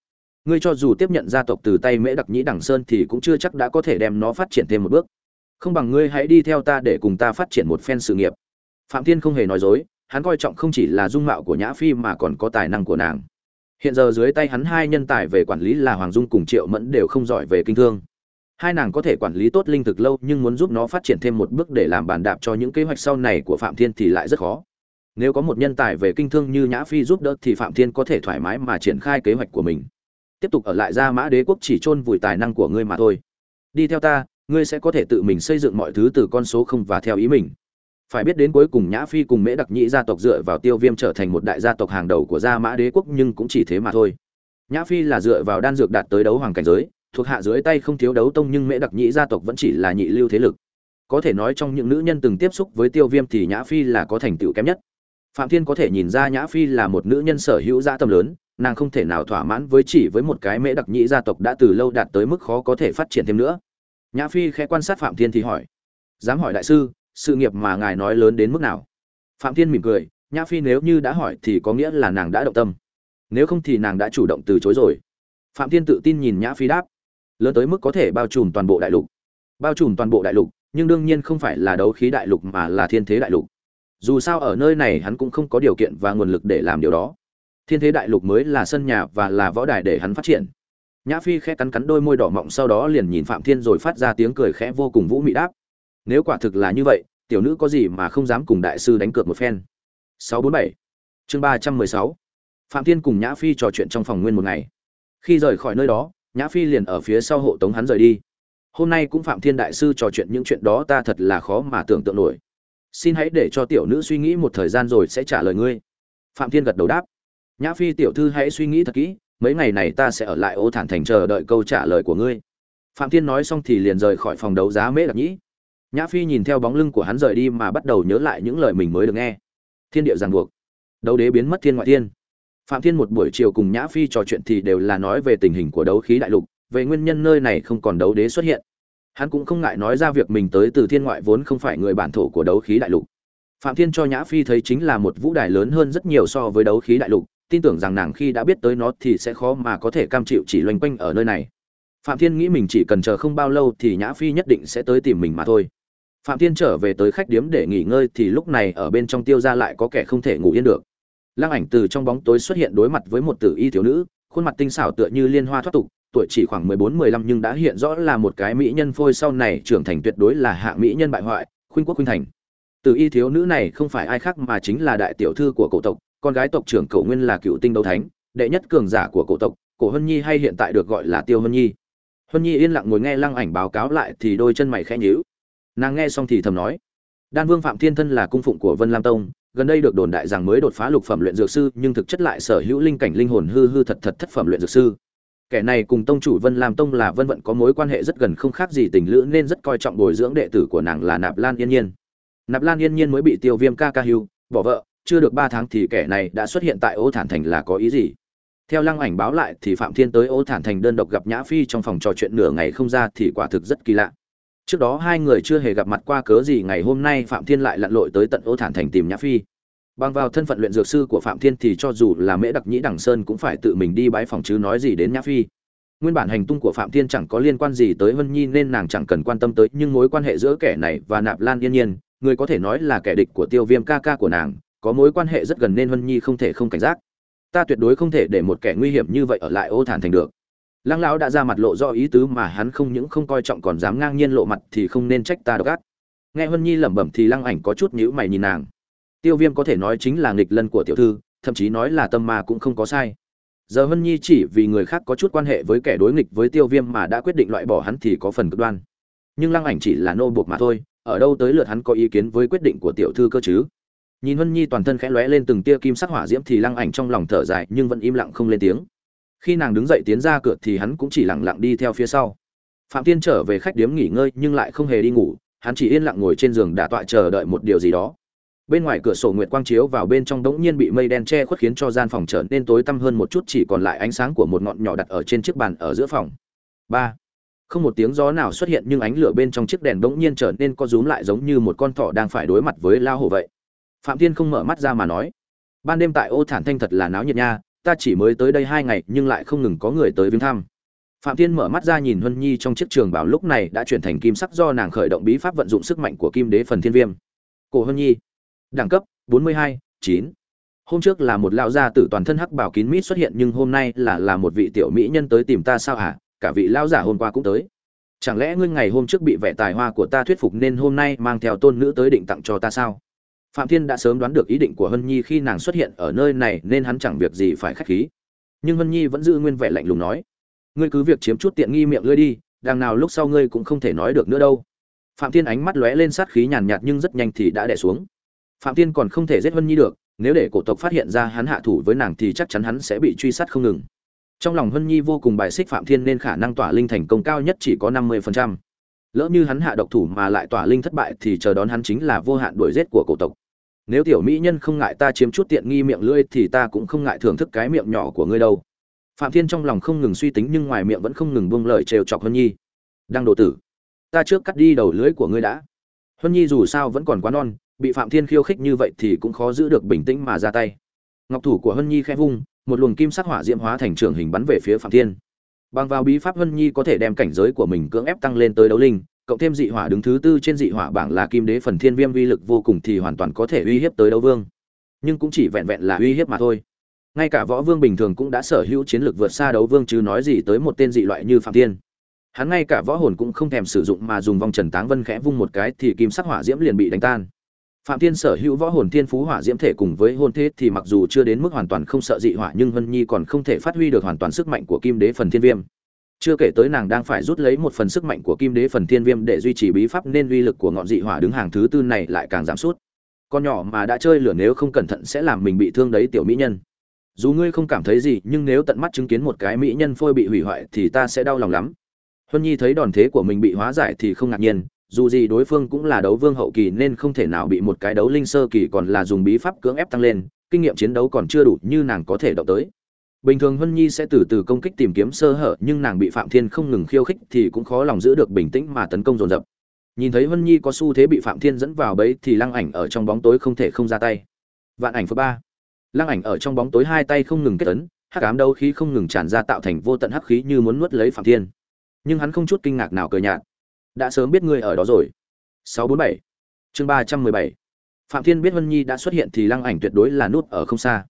Ngươi cho dù tiếp nhận gia tộc từ tay mễ đặc nhĩ đẳng sơn thì cũng chưa chắc đã có thể đem nó phát triển thêm một bước. Không bằng ngươi hãy đi theo ta để cùng ta phát triển một phen sự nghiệp. Phạm thiên không hề nói dối hắn coi trọng không chỉ là dung mạo của nhã phi mà còn có tài năng của nàng. Hiện giờ dưới tay hắn hai nhân tài về quản lý là hoàng dung cùng triệu mẫn đều không giỏi về kinh thương. Hai nàng có thể quản lý tốt linh thực lâu nhưng muốn giúp nó phát triển thêm một bước để làm bàn đạp cho những kế hoạch sau này của phạm thiên thì lại rất khó. Nếu có một nhân tài về kinh thương như nhã phi giúp đỡ thì phạm thiên có thể thoải mái mà triển khai kế hoạch của mình. Tiếp tục ở lại gia mã đế quốc chỉ chôn vùi tài năng của ngươi mà thôi. Đi theo ta, ngươi sẽ có thể tự mình xây dựng mọi thứ từ con số không và theo ý mình phải biết đến cuối cùng nhã phi cùng mễ đặc nhĩ gia tộc dựa vào tiêu viêm trở thành một đại gia tộc hàng đầu của gia mã đế quốc nhưng cũng chỉ thế mà thôi. Nhã phi là dựa vào đan dược đạt tới đấu hoàng cảnh giới, thuộc hạ dưới tay không thiếu đấu tông nhưng mễ đặc nhĩ gia tộc vẫn chỉ là nhị lưu thế lực. Có thể nói trong những nữ nhân từng tiếp xúc với tiêu viêm thì nhã phi là có thành tựu kém nhất. Phạm thiên có thể nhìn ra nhã phi là một nữ nhân sở hữu gia tâm lớn, nàng không thể nào thỏa mãn với chỉ với một cái mễ đặc nhĩ gia tộc đã từ lâu đạt tới mức khó có thể phát triển thêm nữa. Nhã phi khẽ quan sát phạm thiên thì hỏi, dám hỏi đại sư sự nghiệp mà ngài nói lớn đến mức nào? Phạm thiên mỉm cười, nhã phi nếu như đã hỏi thì có nghĩa là nàng đã động tâm. Nếu không thì nàng đã chủ động từ chối rồi. Phạm thiên tự tin nhìn nhã phi đáp. Lớn tới mức có thể bao trùm toàn bộ đại lục. Bao trùm toàn bộ đại lục, nhưng đương nhiên không phải là đấu khí đại lục mà là thiên thế đại lục. Dù sao ở nơi này hắn cũng không có điều kiện và nguồn lực để làm điều đó. Thiên thế đại lục mới là sân nhà và là võ đài để hắn phát triển. Nhã phi khẽ cắn cắn đôi môi đỏ mọng sau đó liền nhìn phạm thiên rồi phát ra tiếng cười khẽ vô cùng vũ mị đáp nếu quả thực là như vậy, tiểu nữ có gì mà không dám cùng đại sư đánh cược một phen? 647 chương 316 phạm thiên cùng nhã phi trò chuyện trong phòng nguyên một ngày. Khi rời khỏi nơi đó, nhã phi liền ở phía sau hộ tống hắn rời đi. Hôm nay cũng phạm thiên đại sư trò chuyện những chuyện đó ta thật là khó mà tưởng tượng nổi. Xin hãy để cho tiểu nữ suy nghĩ một thời gian rồi sẽ trả lời ngươi. Phạm thiên gật đầu đáp. Nhã phi tiểu thư hãy suy nghĩ thật kỹ, mấy ngày này ta sẽ ở lại ô thản thành chờ đợi câu trả lời của ngươi. Phạm thiên nói xong thì liền rời khỏi phòng đấu giá mễ đặc nhĩ nhã phi nhìn theo bóng lưng của hắn rời đi mà bắt đầu nhớ lại những lời mình mới được nghe. Thiên địa giằng buộc. Đấu đế biến mất thiên ngoại thiên. Phạm thiên một buổi chiều cùng nhã phi trò chuyện thì đều là nói về tình hình của đấu khí đại lục, về nguyên nhân nơi này không còn đấu đế xuất hiện. Hắn cũng không ngại nói ra việc mình tới từ thiên ngoại vốn không phải người bản thổ của đấu khí đại lục. Phạm thiên cho nhã phi thấy chính là một vũ đài lớn hơn rất nhiều so với đấu khí đại lục, tin tưởng rằng nàng khi đã biết tới nó thì sẽ khó mà có thể cam chịu chỉ loanh quanh ở nơi này. Phạm thiên nghĩ mình chỉ cần chờ không bao lâu thì nhã phi nhất định sẽ tới tìm mình mà thôi phạm thiên trở về tới khách điếm để nghỉ ngơi thì lúc này ở bên trong tiêu ra lại có kẻ không thể ngủ yên được. Lăng ảnh từ trong bóng tối xuất hiện đối mặt với một tử y thiếu nữ, khuôn mặt tinh xảo tựa như liên hoa thoát tục, tuổi chỉ khoảng mười bốn, mười lăm nhưng đã hiện rõ là một cái mỹ nhân phôi sau này trưởng thành tuyệt đối là hạng mỹ nhân bại hoại, khuynh quốc khuynh thành. Tử y thiếu nữ này không phải ai khác mà chính là đại tiểu thư của cổ tộc, con gái tộc trưởng cổ nguyên là cựu tinh đấu thánh, đệ nhất cường giả của cổ tộc, cổ hân nhi hay hiện tại được gọi là tiêu hân nhi. Hân nhi yên lặng ngồi nghe lăng ảnh báo cáo lại thì đôi chân mày khẽ nhíu nàng nghe xong thì thầm nói, đan vương phạm thiên thân là cung phụng của vân lam tông, gần đây được đồn đại rằng mới đột phá lục phẩm luyện dược sư, nhưng thực chất lại sở hữu linh cảnh linh hồn hư hư thật thật thất phẩm luyện dược sư. Kẻ này cùng tông chủ vân lam tông là vân vận có mối quan hệ rất gần không khác gì tình lữ nên rất coi trọng bồi dưỡng đệ tử của nàng là nạp lan yên nhiên. Nạp lan yên nhiên mới bị tiêu viêm ca ca hưu, bỏ vợ, chưa được ba tháng thì kẻ này đã xuất hiện tại ô thản thành là có ý gì? Theo lăng ảnh báo lại thì phạm thiên tới ô thản thành đơn độc gặp nhã phi trong phòng trò chuyện nửa ngày không ra thì quả thực rất kỳ lạ trước đó hai người chưa hề gặp mặt qua cớ gì ngày hôm nay phạm thiên lại lặn lội tới tận ô thản thành tìm nhã phi. Bằng vào thân phận luyện dược sư của phạm thiên thì cho dù là mễ đặc nhĩ đằng sơn cũng phải tự mình đi bái phòng chứ nói gì đến nhã phi. Nguyên bản hành tung của phạm thiên chẳng có liên quan gì tới vân nhi nên nàng chẳng cần quan tâm tới, nhưng mối quan hệ giữa kẻ này và nạp lan yên nhiên, người có thể nói là kẻ địch của tiêu viêm ca ca của nàng, có mối quan hệ rất gần nên vân nhi không thể không cảnh giác. Ta tuyệt đối không thể để một kẻ nguy hiểm như vậy ở lại ô thản thành được lăng lão đã ra mặt lộ do ý tứ mà hắn không những không coi trọng còn dám ngang nhiên lộ mặt thì không nên trách ta độc ác. Nghe huân nhi lẩm bẩm thì lăng ảnh có chút nhíu mày nhìn nàng. Tiêu viêm có thể nói chính là nghịch lân của tiểu thư, thậm chí nói là tâm ma cũng không có sai. Giờ huân nhi chỉ vì người khác có chút quan hệ với kẻ đối nghịch với tiêu viêm mà đã quyết định loại bỏ hắn thì có phần cực đoan. Nhưng lăng ảnh chỉ là nô buộc mà thôi, ở đâu tới lượt hắn có ý kiến với quyết định của tiểu thư cơ chứ? Nhìn huân nhi toàn thân khẽ lóe lên từng tia kim sắc hỏa diễm thì lăng ảnh trong lòng thở dài nhưng vẫn im lặng không lên tiếng khi nàng đứng dậy tiến ra cửa thì hắn cũng chỉ lặng lặng đi theo phía sau. Phạm tiên trở về khách điếm nghỉ ngơi nhưng lại không hề đi ngủ, hắn chỉ yên lặng ngồi trên giường đả tọa chờ đợi một điều gì đó. Bên ngoài cửa sổ nguyệt quang chiếu vào bên trong đống nhiên bị mây đen che khuất khiến cho gian phòng trở nên tối tăm hơn một chút, chỉ còn lại ánh sáng của một ngọn nhỏ đặt ở trên chiếc bàn ở giữa phòng. Ba. Không một tiếng gió nào xuất hiện nhưng ánh lửa bên trong chiếc đèn đống nhiên trở nên co rúm lại giống như một con thỏ đang phải đối mặt với lao hổ vậy. Phạm thiên không mở mắt ra mà nói, ban đêm tại ô thản thanh thật là náo nhiệt nha ta chỉ mới tới đây hai ngày nhưng lại không ngừng có người tới viếng thăm. Phạm thiên mở mắt ra nhìn huân nhi trong chiếc trường bảo lúc này đã chuyển thành kim sắc do nàng khởi động bí pháp vận dụng sức mạnh của kim đế phần thiên viêm. Cổ huân nhi đẳng cấp 42, 9. hôm trước là một lão gia tử toàn thân hắc bảo kín mít xuất hiện nhưng hôm nay là là một vị tiểu mỹ nhân tới tìm ta sao hả? Cả vị lão giả hôm qua cũng tới. Chẳng lẽ ngươi ngày hôm trước bị vẻ tài hoa của ta thuyết phục nên hôm nay mang theo tôn nữ tới định tặng cho ta sao? Phạm thiên đã sớm đoán được ý định của hân nhi khi nàng xuất hiện ở nơi này nên hắn chẳng việc gì phải khách khí. Nhưng hân nhi vẫn giữ nguyên vẻ lạnh lùng nói, ngươi cứ việc chiếm chút tiện nghi miệng ngươi đi, đằng nào lúc sau ngươi cũng không thể nói được nữa đâu. Phạm thiên ánh mắt lóe lên sát khí nhàn nhạt nhưng rất nhanh thì đã đè xuống. Phạm thiên còn không thể giết Hân nhi được, nếu để cổ tộc phát hiện ra hắn hạ thủ với nàng thì chắc chắn hắn sẽ bị truy sát không ngừng. Trong lòng Hân nhi vô cùng bài xích phạm thiên nên khả năng tỏa linh thành công cao nhất chỉ có năm mươi phần trăm. Lỡ như hắn hạ độc thủ mà lại tỏa linh thất bại thì chờ đón hắn chính là vô hạn đuổi giết của cổ tộc nếu tiểu mỹ nhân không ngại ta chiếm chút tiện nghi miệng lưỡi thì ta cũng không ngại thưởng thức cái miệng nhỏ của ngươi đâu. Phạm thiên trong lòng không ngừng suy tính nhưng ngoài miệng vẫn không ngừng buông lời trêu chọc hân nhi. Đang đồ tử, ta trước cắt đi đầu lưỡi của ngươi đã. Hân nhi dù sao vẫn còn quá non, bị phạm thiên khiêu khích như vậy thì cũng khó giữ được bình tĩnh mà ra tay. Ngọc thủ của hân nhi khẽ vung, một luồng kim sắc hỏa diễm hóa thành trường hình bắn về phía phạm thiên. Bằng vào bí pháp hân nhi có thể đem cảnh giới của mình cưỡng ép tăng lên tới đấu linh cộng thêm dị hỏa đứng thứ tư trên dị hỏa bảng là kim đế phần thiên viêm uy lực vô cùng thì hoàn toàn có thể uy hiếp tới đấu vương. Nhưng cũng chỉ vẹn vẹn là uy hiếp mà thôi. Ngay cả võ vương bình thường cũng đã sở hữu chiến lược vượt xa đấu vương chứ nói gì tới một tên dị loại như phạm thiên. Hắn ngay cả võ hồn cũng không thèm sử dụng mà dùng vòng trần táng vân khẽ vung một cái thì kim sắc hỏa diễm liền bị đánh tan. Phạm thiên sở hữu võ hồn thiên phú hỏa diễm thể cùng với hôn thế thì mặc dù chưa đến mức hoàn toàn không sợ dị hỏa nhưng vân nhi còn không thể phát huy được hoàn toàn sức mạnh của kim đế phần thiên viêm chưa kể tới nàng đang phải rút lấy một phần sức mạnh của kim đế phần thiên viêm để duy trì bí pháp nên uy lực của ngọn dị hỏa đứng hàng thứ tư này lại càng giảm sút. Con nhỏ mà đã chơi lửa nếu không cẩn thận sẽ làm mình bị thương đấy tiểu mỹ nhân. Dù ngươi không cảm thấy gì, nhưng nếu tận mắt chứng kiến một cái mỹ nhân phôi bị hủy hoại thì ta sẽ đau lòng lắm. Huân nhi thấy đòn thế của mình bị hóa giải thì không ngạc nhiên, dù gì đối phương cũng là đấu vương hậu kỳ nên không thể nào bị một cái đấu linh sơ kỳ còn là dùng bí pháp cưỡng ép tăng lên, kinh nghiệm chiến đấu còn chưa đủ như nàng có thể động tới bình thường huân nhi sẽ từ từ công kích tìm kiếm sơ hở, nhưng nàng bị phạm thiên không ngừng khiêu khích thì cũng khó lòng giữ được bình tĩnh mà tấn công dồn dập. Nhìn thấy huân nhi có xu thế bị phạm thiên dẫn vào bẫy thì lăng ảnh ở trong bóng tối không thể không ra tay. Vạn ảnh phơ ba. Lăng ảnh ở trong bóng tối hai tay không ngừng kết tấn hắc ám đâu khí không ngừng tràn ra tạo thành vô tận hắc khí như muốn nuốt lấy phạm thiên. Nhưng hắn không chút kinh ngạc nào cười nhạt. Đã sớm biết ngươi ở đó rồi. 647 chương 317 phạm thiên biết vân nhi đã xuất hiện thì lăng ảnh tuyệt đối là nút ở không xa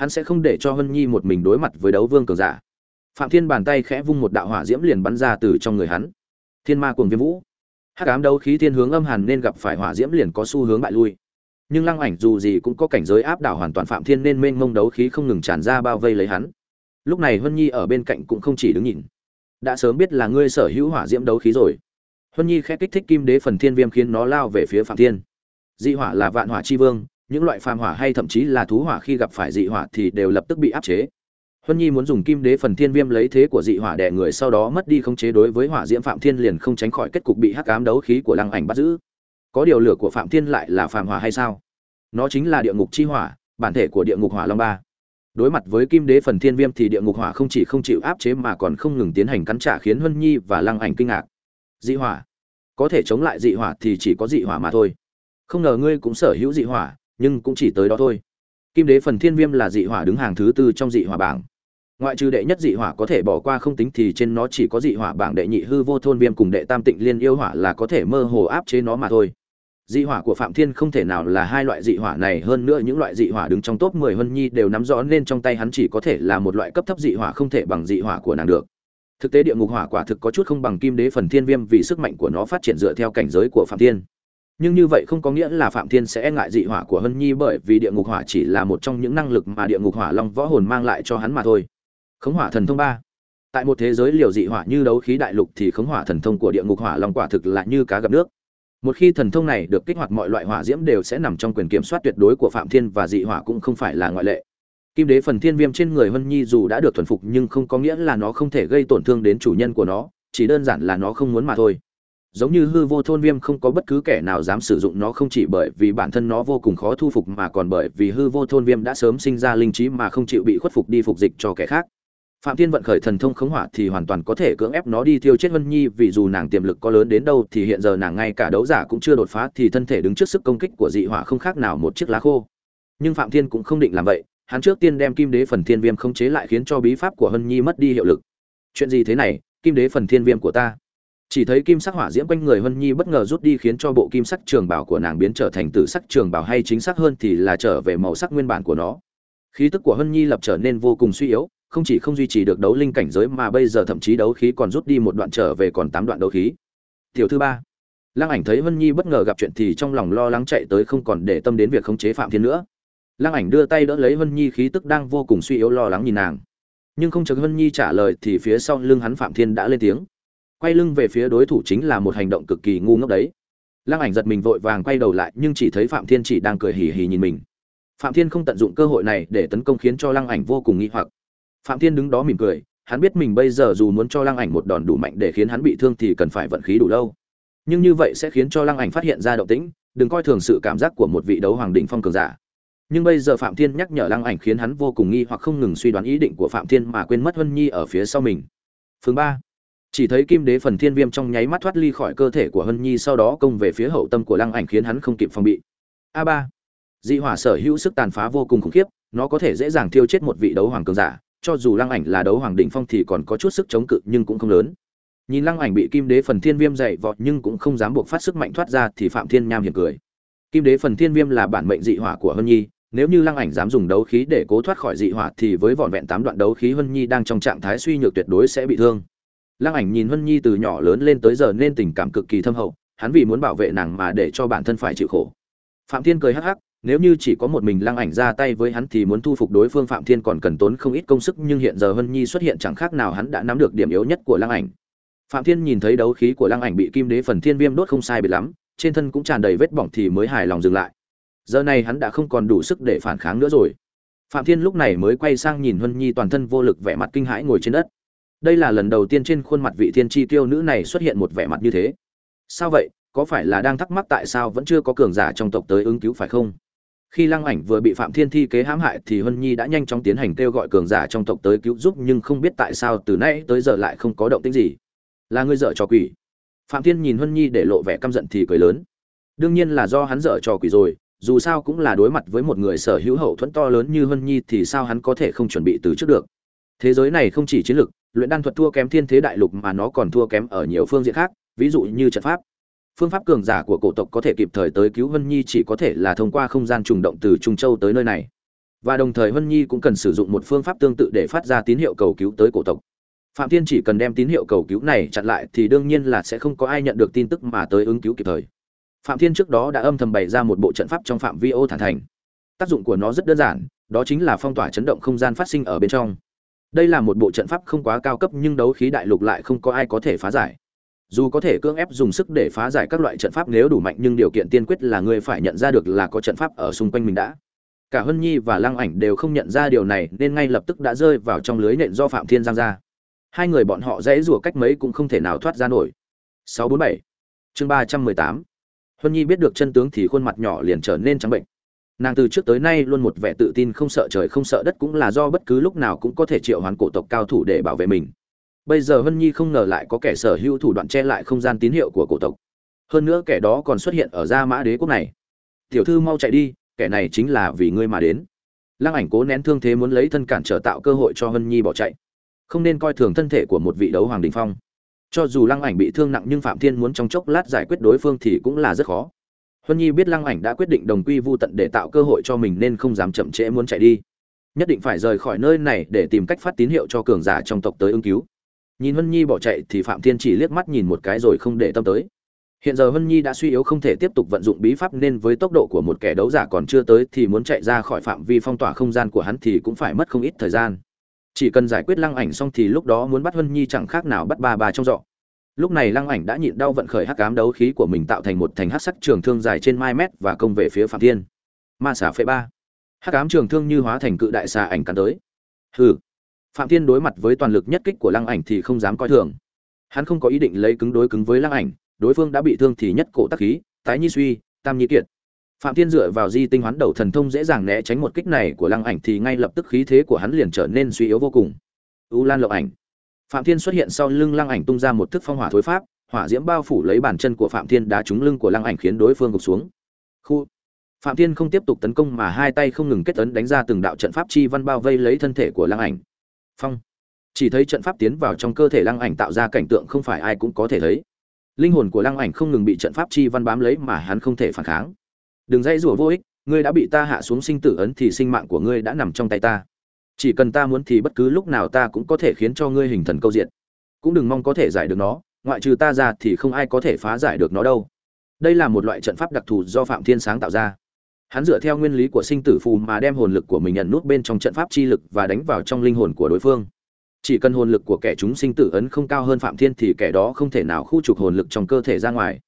hắn sẽ không để cho Hân nhi một mình đối mặt với đấu vương cường giả. Phạm thiên bàn tay khẽ vung một đạo hỏa diễm liền bắn ra từ trong người hắn. Thiên ma cuồng viêm vũ. Hắc ám đấu khí thiên hướng âm hàn nên gặp phải hỏa diễm liền có xu hướng bại lui. Nhưng lăng ảnh dù gì cũng có cảnh giới áp đảo hoàn toàn phạm thiên nên mênh mông đấu khí không ngừng tràn ra bao vây lấy hắn. Lúc này huân nhi ở bên cạnh cũng không chỉ đứng nhìn. Đã sớm biết là ngươi sở hữu hỏa diễm đấu khí rồi. Huân nhi khẽ kích thích kim đế phần thiên viêm khiến nó lao về phía phạm thiên. Dị hỏa là vạn hỏa chi vương những loại phàm hỏa hay thậm chí là thú hỏa khi gặp phải dị hỏa thì đều lập tức bị áp chế. Huân nhi muốn dùng kim đế phần thiên viêm lấy thế của dị hỏa đè người sau đó mất đi khống chế đối với hỏa diễm phạm thiên liền không tránh khỏi kết cục bị hắc ám đấu khí của lăng ảnh bắt giữ. Có điều lửa của phạm thiên lại là phàm hỏa hay sao? Nó chính là địa ngục chi hỏa, bản thể của địa ngục hỏa long ba. Đối mặt với kim đế phần thiên viêm thì địa ngục hỏa không chỉ không chịu áp chế mà còn không ngừng tiến hành cắn trả khiến huân nhi và lăng ảnh kinh ngạc. Dị hỏa? Có thể chống lại dị hỏa thì chỉ có dị hỏa mà thôi. Không ngờ ngươi cũng sở hữu dị hỏa nhưng cũng chỉ tới đó thôi. Kim đế phần thiên viêm là dị hỏa đứng hàng thứ tư trong dị hỏa bảng. Ngoại trừ đệ nhất dị hỏa có thể bỏ qua không tính thì trên nó chỉ có dị hỏa bảng đệ nhị hư vô thôn viêm cùng đệ tam tịnh liên yêu hỏa là có thể mơ hồ áp chế nó mà thôi. Dị hỏa của phạm thiên không thể nào là hai loại dị hỏa này, hơn nữa những loại dị hỏa đứng trong top 10 hân nhi đều nắm rõ nên trong tay hắn chỉ có thể là một loại cấp thấp dị hỏa không thể bằng dị hỏa của nàng được. Thực tế địa ngục hỏa quả thực có chút không bằng kim đế phần thiên viêm vì sức mạnh của nó phát triển dựa theo cảnh giới của phạm thiên nhưng như vậy không có nghĩa là phạm thiên sẽ e ngại dị hỏa của hân nhi bởi vì địa ngục hỏa chỉ là một trong những năng lực mà địa ngục hỏa long võ hồn mang lại cho hắn mà thôi. Khống hỏa thần thông ba. Tại một thế giới liều dị hỏa như đấu khí đại lục thì khống hỏa thần thông của địa ngục hỏa long quả thực là như cá gặp nước. Một khi thần thông này được kích hoạt mọi loại hỏa diễm đều sẽ nằm trong quyền kiểm soát tuyệt đối của phạm thiên và dị hỏa cũng không phải là ngoại lệ. Kim đế phần thiên viêm trên người hân nhi dù đã được thuần phục nhưng không có nghĩa là nó không thể gây tổn thương đến chủ nhân của nó, chỉ đơn giản là nó không muốn mà thôi giống như hư vô thôn viêm không có bất cứ kẻ nào dám sử dụng nó không chỉ bởi vì bản thân nó vô cùng khó thu phục mà còn bởi vì hư vô thôn viêm đã sớm sinh ra linh trí mà không chịu bị khuất phục đi phục dịch cho kẻ khác. Phạm thiên vận khởi thần thông khống hỏa thì hoàn toàn có thể cưỡng ép nó đi thiêu chết vân nhi, vì dù nàng tiềm lực có lớn đến đâu thì hiện giờ nàng ngay cả đấu giả cũng chưa đột phá thì thân thể đứng trước sức công kích của dị hỏa không khác nào một chiếc lá khô. Nhưng phạm thiên cũng không định làm vậy, hắn trước tiên đem kim đế phần thiên viêm không chế lại khiến cho bí pháp của hân nhi mất đi hiệu lực. Chuyện gì thế này? Kim đế phần thiên viêm của ta chỉ thấy kim sắc hỏa diễm quanh người hân nhi bất ngờ rút đi khiến cho bộ kim sắc trường bảo của nàng biến trở thành tử sắc trường bảo hay chính xác hơn thì là trở về màu sắc nguyên bản của nó. Khí tức của hân nhi lập trở nên vô cùng suy yếu, không chỉ không duy trì được đấu linh cảnh giới mà bây giờ thậm chí đấu khí còn rút đi một đoạn trở về còn tám đoạn đấu khí. Tiểu thứ ba. Lăng ảnh thấy hân nhi bất ngờ gặp chuyện thì trong lòng lo lắng chạy tới không còn để tâm đến việc khống chế phạm thiên nữa. Lăng ảnh đưa tay đỡ lấy hân nhi khí tức đang vô cùng suy yếu lo lắng nhìn nàng. Nhưng không chờ Hân Nhi trả lời thì phía sau lưng hắn Phạm Thiên đã lên tiếng. Quay lưng về phía đối thủ chính là một hành động cực kỳ ngu ngốc đấy. Lăng Ảnh giật mình vội vàng quay đầu lại, nhưng chỉ thấy Phạm Thiên chỉ đang cười hì hì nhìn mình. Phạm Thiên không tận dụng cơ hội này để tấn công khiến cho Lăng Ảnh vô cùng nghi hoặc. Phạm Thiên đứng đó mỉm cười, hắn biết mình bây giờ dù muốn cho Lăng Ảnh một đòn đủ mạnh để khiến hắn bị thương thì cần phải vận khí đủ lâu. Nhưng như vậy sẽ khiến cho Lăng Ảnh phát hiện ra động tĩnh, đừng coi thường sự cảm giác của một vị đấu hoàng đỉnh phong cường giả nhưng bây giờ phạm thiên nhắc nhở lăng ảnh khiến hắn vô cùng nghi hoặc không ngừng suy đoán ý định của phạm thiên mà quên mất huân nhi ở phía sau mình phương ba chỉ thấy kim đế phần thiên viêm trong nháy mắt thoát ly khỏi cơ thể của hân nhi, sau đó công về phía hậu tâm của lăng ảnh khiến hắn không kịp phòng bị. A ba. Dị hỏa sở hữu sức tàn phá vô cùng khủng khiếp, nó có thể dễ dàng thiêu chết một vị đấu hoàng cường giả, cho dù lăng ảnh là đấu hoàng đỉnh phong thì còn có chút sức chống cự nhưng cũng không lớn. Nhìn lăng ảnh bị kim đế phần thiên viêm dạy vọt nhưng cũng không dám buộc phát sức mạnh thoát ra thì phạm thiên nham hiền cười. Kim đế phần thiên viêm là bản mệnh dị hỏa của hân nhi, nếu như lăng ảnh dám dùng đấu khí để cố thoát khỏi dị hỏa thì với vỏn vẹn tám đoạn đấu khí Hân Nhi đang trong trạng thái suy nhược tuyệt đối sẽ bị thương. Lăng ảnh nhìn Vân Nhi từ nhỏ lớn lên tới giờ nên tình cảm cực kỳ thâm hậu, hắn vì muốn bảo vệ nàng mà để cho bản thân phải chịu khổ. Phạm Thiên cười hắc hắc, nếu như chỉ có một mình Lăng ảnh ra tay với hắn thì muốn thu phục đối phương Phạm Thiên còn cần tốn không ít công sức, nhưng hiện giờ Hân Nhi xuất hiện chẳng khác nào hắn đã nắm được điểm yếu nhất của Lăng ảnh. Phạm Thiên nhìn thấy đấu khí của Lăng ảnh bị Kim Đế phần Thiên Viêm đốt không sai biệt lắm, trên thân cũng tràn đầy vết bỏng thì mới hài lòng dừng lại giờ này hắn đã không còn đủ sức để phản kháng nữa rồi phạm thiên lúc này mới quay sang nhìn huân nhi toàn thân vô lực vẻ mặt kinh hãi ngồi trên đất đây là lần đầu tiên trên khuôn mặt vị thiên tri tiêu nữ này xuất hiện một vẻ mặt như thế. Sao vậy? Có phải là đang thắc mắc tại sao vẫn chưa có cường giả trong tộc tới ứng cứu phải không? Khi lăng ảnh vừa bị phạm thiên thi kế hãm hại thì Hân nhi đã nhanh chóng tiến hành kêu gọi cường giả trong tộc tới cứu giúp nhưng không biết tại sao từ nay tới giờ lại không có động tĩnh gì. Là ngươi dở trò quỷ. Phạm thiên nhìn Hân nhi để lộ vẻ căm giận thì cười lớn. Đương nhiên là do hắn dở trò quỷ rồi, dù sao cũng là đối mặt với một người sở hữu hậu thuẫn to lớn như Hân Nhi thì sao hắn có thể không chuẩn bị từ trước được. Thế giới này không chỉ chiến lược luyện đan thuật thua kém thiên thế đại lục mà nó còn thua kém ở nhiều phương diện khác, ví dụ như trận pháp. Phương pháp cường giả của cổ tộc có thể kịp thời tới cứu Vân Nhi chỉ có thể là thông qua không gian trùng động từ Trung Châu tới nơi này. Và đồng thời Vân Nhi cũng cần sử dụng một phương pháp tương tự để phát ra tín hiệu cầu cứu tới cổ tộc. Phạm Thiên chỉ cần đem tín hiệu cầu cứu này chặn lại thì đương nhiên là sẽ không có ai nhận được tin tức mà tới ứng cứu kịp thời phạm thiên trước đó đã âm thầm bày ra một bộ trận pháp trong phạm vi ô thản thành tác dụng của nó rất đơn giản đó chính là phong tỏa chấn động không gian phát sinh ở bên trong đây là một bộ trận pháp không quá cao cấp nhưng đấu khí đại lục lại không có ai có thể phá giải. Dù có thể cưỡng ép dùng sức để phá giải các loại trận pháp nếu đủ mạnh nhưng điều kiện tiên quyết là người phải nhận ra được là có trận pháp ở xung quanh mình đã. Cả hân nhi và lăng ảnh đều không nhận ra điều này nên ngay lập tức đã rơi vào trong lưới nện do phạm thiên giang ra. Hai người bọn họ dễ rủa cách mấy cũng không thể nào thoát ra nổi. 647 chương 318 Hân nhi biết được chân tướng thì khuôn mặt nhỏ liền trở nên trắng bệnh nàng từ trước tới nay luôn một vẻ tự tin không sợ trời không sợ đất cũng là do bất cứ lúc nào cũng có thể triệu hoán cổ tộc cao thủ để bảo vệ mình. Bây giờ hân nhi không ngờ lại có kẻ sở hữu thủ đoạn che lại không gian tín hiệu của cổ tộc. Hơn nữa kẻ đó còn xuất hiện ở gia mã đế quốc này. Tiểu thư mau chạy đi, kẻ này chính là vì ngươi mà đến. Lăng ảnh cố nén thương thế muốn lấy thân cản trở tạo cơ hội cho hân nhi bỏ chạy. Không nên coi thường thân thể của một vị đấu hoàng đình phong. Cho dù lăng ảnh bị thương nặng nhưng phạm thiên muốn trong chốc lát giải quyết đối phương thì cũng là rất khó huân nhi biết lăng ảnh đã quyết định đồng quy vu tận để tạo cơ hội cho mình nên không dám chậm trễ muốn chạy đi. Nhất định phải rời khỏi nơi này để tìm cách phát tín hiệu cho cường giả trong tộc tới ứng cứu. Nhìn huân nhi bỏ chạy thì phạm thiên chỉ liếc mắt nhìn một cái rồi không để tâm tới. Hiện giờ huân nhi đã suy yếu không thể tiếp tục vận dụng bí pháp nên với tốc độ của một kẻ đấu giả còn chưa tới thì muốn chạy ra khỏi phạm vi phong tỏa không gian của hắn thì cũng phải mất không ít thời gian. Chỉ cần giải quyết lăng ảnh xong thì lúc đó muốn bắt Vân Nhi chẳng khác nào bắt ba bà trong dọ. Lúc này lăng ảnh đã nhịn đau vận khởi hắc ám đấu khí của mình tạo thành một thành hắc sắc trường thương dài trên mai mét và công về phía Phạm Thiên. Ma xà phệ ba. Hắc ám trường thương như hóa thành cự đại xà ảnh cắn tới. Hừ. Phạm Thiên đối mặt với toàn lực nhất kích của lăng ảnh thì không dám coi thường. Hắn không có ý định lấy cứng đối cứng với lăng ảnh, đối phương đã bị thương thì nhất cổ tắc khí, tái nhi suy, tam nhi kiệt phạm thiên dựa vào di tinh hoán đầu thần thông dễ dàng né tránh một kích này của lăng ảnh thì ngay lập tức khí thế của hắn liền trở nên suy yếu vô cùng u lan lộng ảnh phạm thiên xuất hiện sau lưng lăng ảnh tung ra một thức phong hỏa thối pháp, hỏa diễm bao phủ lấy bàn chân của phạm thiên đá trúng lưng của lăng ảnh khiến đối phương gục xuống. Khu. Phạm thiên không tiếp tục tấn công mà hai tay không ngừng kết tấn đánh ra từng đạo trận pháp chi văn bao vây lấy thân thể của lăng ảnh. Phong. Chỉ thấy trận pháp tiến vào trong cơ thể lăng ảnh tạo ra cảnh tượng không phải ai cũng có thể thấy. Linh hồn của lăng ảnh không ngừng bị trận pháp chi văn bám lấy mà hắn không thể phản kháng. Đừng dây rủa vô ích, ngươi đã bị ta hạ xuống sinh tử ấn thì sinh mạng của ngươi đã nằm trong tay ta chỉ cần ta muốn thì bất cứ lúc nào ta cũng có thể khiến cho ngươi hình thần câu diện. Cũng đừng mong có thể giải được nó, ngoại trừ ta ra thì không ai có thể phá giải được nó đâu. Đây là một loại trận pháp đặc thù do phạm thiên sáng tạo ra. Hắn dựa theo nguyên lý của sinh tử phù mà đem hồn lực của mình nhận nút bên trong trận pháp chi lực và đánh vào trong linh hồn của đối phương. Chỉ cần hồn lực của kẻ chúng sinh tử ấn không cao hơn phạm thiên thì kẻ đó không thể nào khu trục hồn lực trong cơ thể ra ngoài.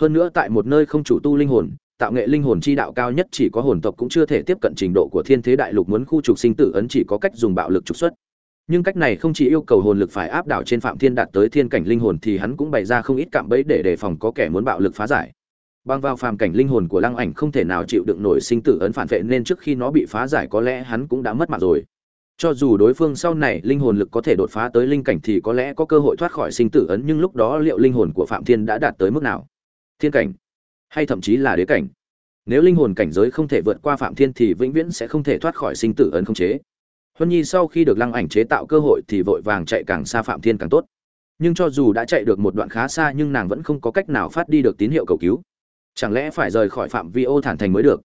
Hơn nữa tại một nơi không chủ tu linh hồn tạo nghệ linh hồn chi đạo cao nhất chỉ có hồn tộc cũng chưa thể tiếp cận trình độ của thiên thế đại lục muốn khu trục sinh tử ấn chỉ có cách dùng bạo lực trục xuất. Nhưng cách này không chỉ yêu cầu hồn lực phải áp đảo trên phạm thiên đạt tới thiên cảnh linh hồn thì hắn cũng bày ra không ít cạm bẫy để đề phòng có kẻ muốn bạo lực phá giải. Băng vào phàm cảnh linh hồn của lăng ảnh không thể nào chịu đựng nổi sinh tử ấn phản vệ nên trước khi nó bị phá giải có lẽ hắn cũng đã mất mạng rồi. Cho dù đối phương sau này linh hồn lực có thể đột phá tới linh cảnh thì có lẽ có cơ hội thoát khỏi sinh tử ấn nhưng lúc đó liệu linh hồn của phạm thiên đã đạt tới mức nào? Thiên cảnh hay thậm chí là đế cảnh. Nếu linh hồn cảnh giới không thể vượt qua phạm thiên thì vĩnh viễn sẽ không thể thoát khỏi sinh tử ấn không chế. Huân nhi sau khi được lăng ảnh chế tạo cơ hội thì vội vàng chạy càng xa phạm thiên càng tốt. Nhưng cho dù đã chạy được một đoạn khá xa nhưng nàng vẫn không có cách nào phát đi được tín hiệu cầu cứu. Chẳng lẽ phải rời khỏi phạm vi ô thản thành mới được?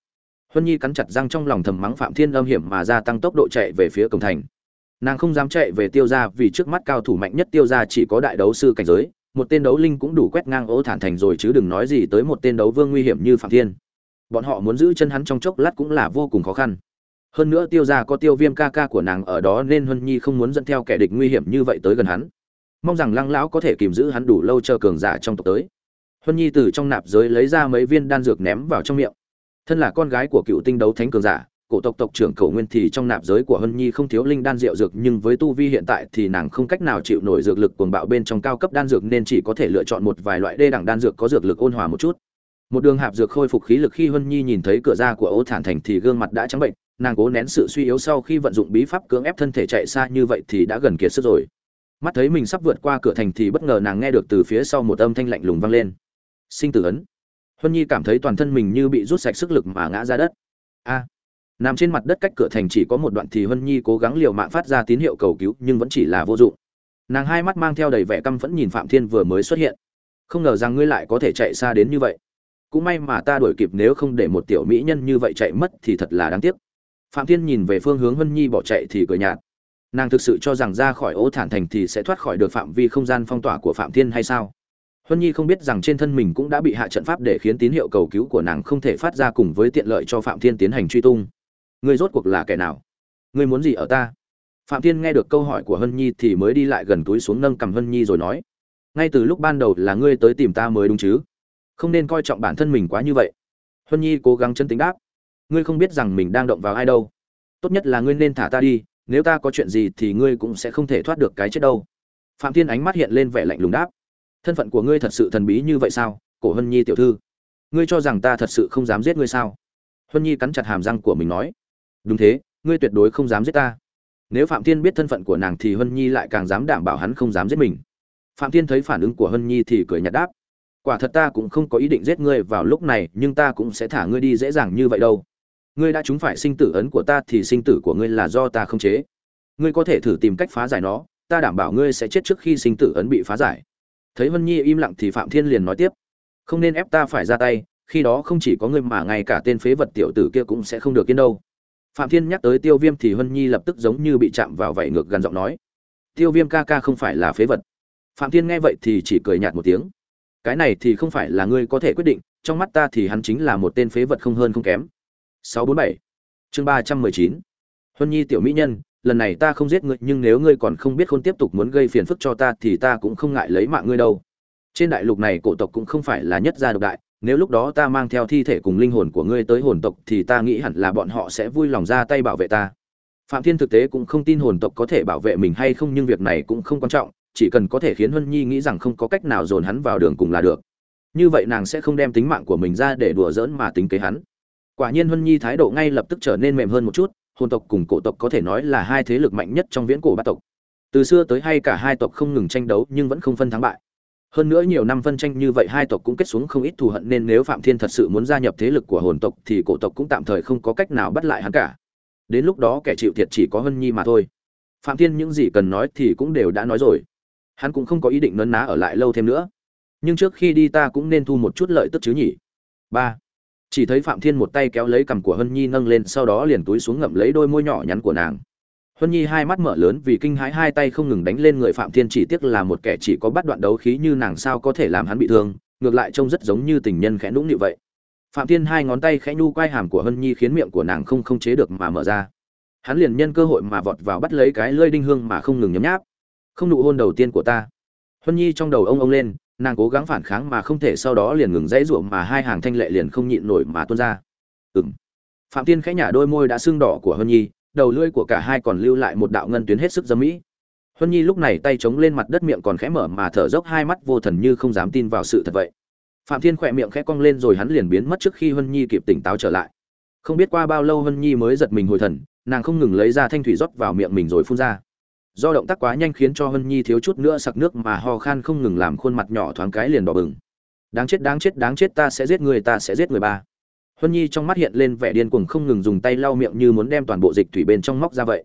Huân nhi cắn chặt răng trong lòng thầm mắng phạm thiên âm hiểm mà gia tăng tốc độ chạy về phía cổng thành. Nàng không dám chạy về tiêu gia vì trước mắt cao thủ mạnh nhất tiêu gia chỉ có đại đấu sư cảnh giới một tên đấu linh cũng đủ quét ngang ố thản thành rồi chứ đừng nói gì tới một tên đấu vương nguy hiểm như phạm thiên. Bọn họ muốn giữ chân hắn trong chốc lát cũng là vô cùng khó khăn. Hơn nữa tiêu gia có tiêu viêm ca ca của nàng ở đó nên huân nhi không muốn dẫn theo kẻ địch nguy hiểm như vậy tới gần hắn. Mong rằng lăng lão có thể kìm giữ hắn đủ lâu chờ cường giả trong tộc tới. Huân nhi từ trong nạp giới lấy ra mấy viên đan dược ném vào trong miệng. Thân là con gái của cựu tinh đấu thánh cường giả cổ tộc tộc trưởng Cổ nguyên thì trong nạp giới của Hân nhi không thiếu linh đan rượu dược, nhưng với tu vi hiện tại thì nàng không cách nào chịu nổi dược lực cuồng bạo bên trong cao cấp đan dược nên chỉ có thể lựa chọn một vài loại đê đẳng đan dược có dược lực ôn hòa một chút. Một đường hạp dược khôi phục khí lực khi Hân nhi nhìn thấy cửa ra của ô thản thành thì gương mặt đã trắng bệnh, nàng cố nén sự suy yếu sau khi vận dụng bí pháp cưỡng ép thân thể chạy xa như vậy thì đã gần kiệt sức rồi. Mắt thấy mình sắp vượt qua cửa thành thì bất ngờ nàng nghe được từ phía sau một âm thanh lạnh lùng vang lên. Sinh tử ấn. Huân nhi cảm thấy toàn thân mình như bị rút sạch sức lực mà ngã ra đất. A nằm trên mặt đất cách cửa thành chỉ có một đoạn thì huân nhi cố gắng liều mạng phát ra tín hiệu cầu cứu, nhưng vẫn chỉ là vô dụng. Nàng hai mắt mang theo đầy vẻ căm phẫn nhìn phạm thiên vừa mới xuất hiện. Không ngờ rằng ngươi lại có thể chạy xa đến như vậy. Cũng may mà ta đuổi kịp, nếu không để một tiểu mỹ nhân như vậy chạy mất thì thật là đáng tiếc. Phạm thiên nhìn về phương hướng huân nhi bỏ chạy thì cười nhạt. Nàng thực sự cho rằng ra khỏi ố thản thành thì sẽ thoát khỏi được phạm vi không gian phong tỏa của phạm thiên hay sao? Huân nhi không biết rằng trên thân mình cũng đã bị hạ trận pháp để khiến tín hiệu cầu cứu của nàng không thể phát ra cùng với tiện lợi cho phạm thiên tiến hành truy tung ngươi rốt cuộc là kẻ nào? Ngươi muốn gì ở ta? Phạm thiên nghe được câu hỏi của hân nhi thì mới đi lại gần túi xuống nâng cầm hân nhi rồi nói, ngay từ lúc ban đầu là ngươi tới tìm ta mới đúng chứ? Không nên coi trọng bản thân mình quá như vậy. Hân nhi cố gắng chân tính đáp, ngươi không biết rằng mình đang động vào ai đâu. Tốt nhất là ngươi nên thả ta đi, nếu ta có chuyện gì thì ngươi cũng sẽ không thể thoát được cái chết đâu. Phạm thiên ánh mắt hiện lên vẻ lạnh lùng đáp, thân phận của ngươi thật sự thần bí như vậy sao, cổ hân nhi tiểu thư? Ngươi cho rằng ta thật sự không dám giết ngươi sao? Hân nhi cắn chặt hàm răng của mình nói đúng thế, ngươi tuyệt đối không dám giết ta. Nếu phạm thiên biết thân phận của nàng thì hân nhi lại càng dám đảm bảo hắn không dám giết mình. Phạm thiên thấy phản ứng của hân nhi thì cười nhạt đáp. Quả thật ta cũng không có ý định giết ngươi vào lúc này, nhưng ta cũng sẽ thả ngươi đi dễ dàng như vậy đâu. Ngươi đã trúng phải sinh tử ấn của ta thì sinh tử của ngươi là do ta không chế. Ngươi có thể thử tìm cách phá giải nó, ta đảm bảo ngươi sẽ chết trước khi sinh tử ấn bị phá giải. Thấy vân nhi im lặng thì phạm thiên liền nói tiếp. Không nên ép ta phải ra tay, khi đó không chỉ có ngươi mà ngay cả tên phế vật tiểu tử kia cũng sẽ không được yên đâu phạm thiên nhắc tới tiêu viêm thì hân nhi lập tức giống như bị chạm vào vảy ngược gần giọng nói. Tiêu viêm ca ca không phải là phế vật. Phạm thiên nghe vậy thì chỉ cười nhạt một tiếng. Cái này thì không phải là ngươi có thể quyết định trong mắt ta thì hắn chính là một tên phế vật không hơn không kém. 647 chương 319 hân Nhi tiểu mỹ nhân, lần này ta không giết ngươi, nhưng nếu ngươi còn không biết khôn tiếp tục muốn gây phiền phức cho ta thì ta cũng không ngại lấy mạng ngươi đâu. Trên đại lục này cổ tộc cũng không phải là nhất gia độc đại, nếu lúc đó ta mang theo thi thể cùng linh hồn của ngươi tới hồn tộc thì ta nghĩ hẳn là bọn họ sẽ vui lòng ra tay bảo vệ ta. Phạm Thiên thực tế cũng không tin hồn tộc có thể bảo vệ mình hay không nhưng việc này cũng không quan trọng, chỉ cần có thể khiến Huân Nhi nghĩ rằng không có cách nào dồn hắn vào đường cùng là được. Như vậy nàng sẽ không đem tính mạng của mình ra để đùa giỡn mà tính kế hắn quả nhiên huân nhi thái độ ngay lập tức trở nên mềm hơn một chút hồn tộc cùng cổ tộc có thể nói là hai thế lực mạnh nhất trong viễn cổ bát tộc từ xưa tới hay cả hai tộc không ngừng tranh đấu nhưng vẫn không phân thắng bại hơn nữa nhiều năm phân tranh như vậy hai tộc cũng kết xuống không ít thù hận nên nếu phạm thiên thật sự muốn gia nhập thế lực của hồn tộc thì cổ tộc cũng tạm thời không có cách nào bắt lại hắn cả. Đến lúc đó kẻ chịu thiệt chỉ có hân nhi mà thôi. Phạm thiên những gì cần nói thì cũng đều đã nói rồi. Hắn cũng không có ý định nấn ná ở lại lâu thêm nữa. Nhưng trước khi đi ta cũng nên thu một chút lợi tức chứ nhỉ? Ba. Chỉ thấy phạm thiên một tay kéo lấy cằm của hân nhi nâng lên, sau đó liền túi xuống ngậm lấy đôi môi nhỏ nhắn của nàng hân nhi hai mắt mở lớn vì kinh hãi, hai tay không ngừng đánh lên người phạm thiên chỉ tiếc là một kẻ chỉ có bắt đoạn đấu khí như nàng sao có thể làm hắn bị thương, ngược lại trông rất giống như tình nhân khẽ nũng nịu vậy. Phạm thiên hai ngón tay khẽ nhu quai hàm của hân nhi khiến miệng của nàng không không chế được mà mở ra. Hắn liền nhân cơ hội mà vọt vào bắt lấy cái lưỡi đinh hương mà không ngừng nhấm nháp. Không nụ hôn đầu tiên của ta. Huân nhi trong đầu ông ông lên, nàng cố gắng phản kháng mà không thể sau đó liền ngừng dãy ruộng mà hai hàng thanh lệ liền không nhịn nổi mà tuôn ra. Ừm. phạm Thiên khẽ nhả đôi môi đã sưng đỏ của huân nhi đầu lưỡi của cả hai còn lưu lại một đạo ngân tuyến hết sức dâm mỹ. Huân nhi lúc này tay chống lên mặt đất miệng còn khẽ mở mà thở dốc, hai mắt vô thần như không dám tin vào sự thật vậy. Phạm thiên khỏe miệng khẽ cong lên rồi hắn liền biến mất trước khi huân nhi kịp tỉnh táo trở lại. Không biết qua bao lâu huân nhi mới giật mình hồi thần, nàng không ngừng lấy ra thanh thủy rót vào miệng mình rồi phun ra. Do động tác quá nhanh khiến cho huân nhi thiếu chút nữa sặc nước mà ho khan không ngừng làm khuôn mặt nhỏ thoáng cái liền đỏ bừng. Đáng chết đáng chết đáng chết, ta sẽ giết người, ta sẽ giết người ba huân nhi trong mắt hiện lên vẻ điên cuồng không ngừng dùng tay lau miệng như muốn đem toàn bộ dịch thủy bên trong móc ra vậy.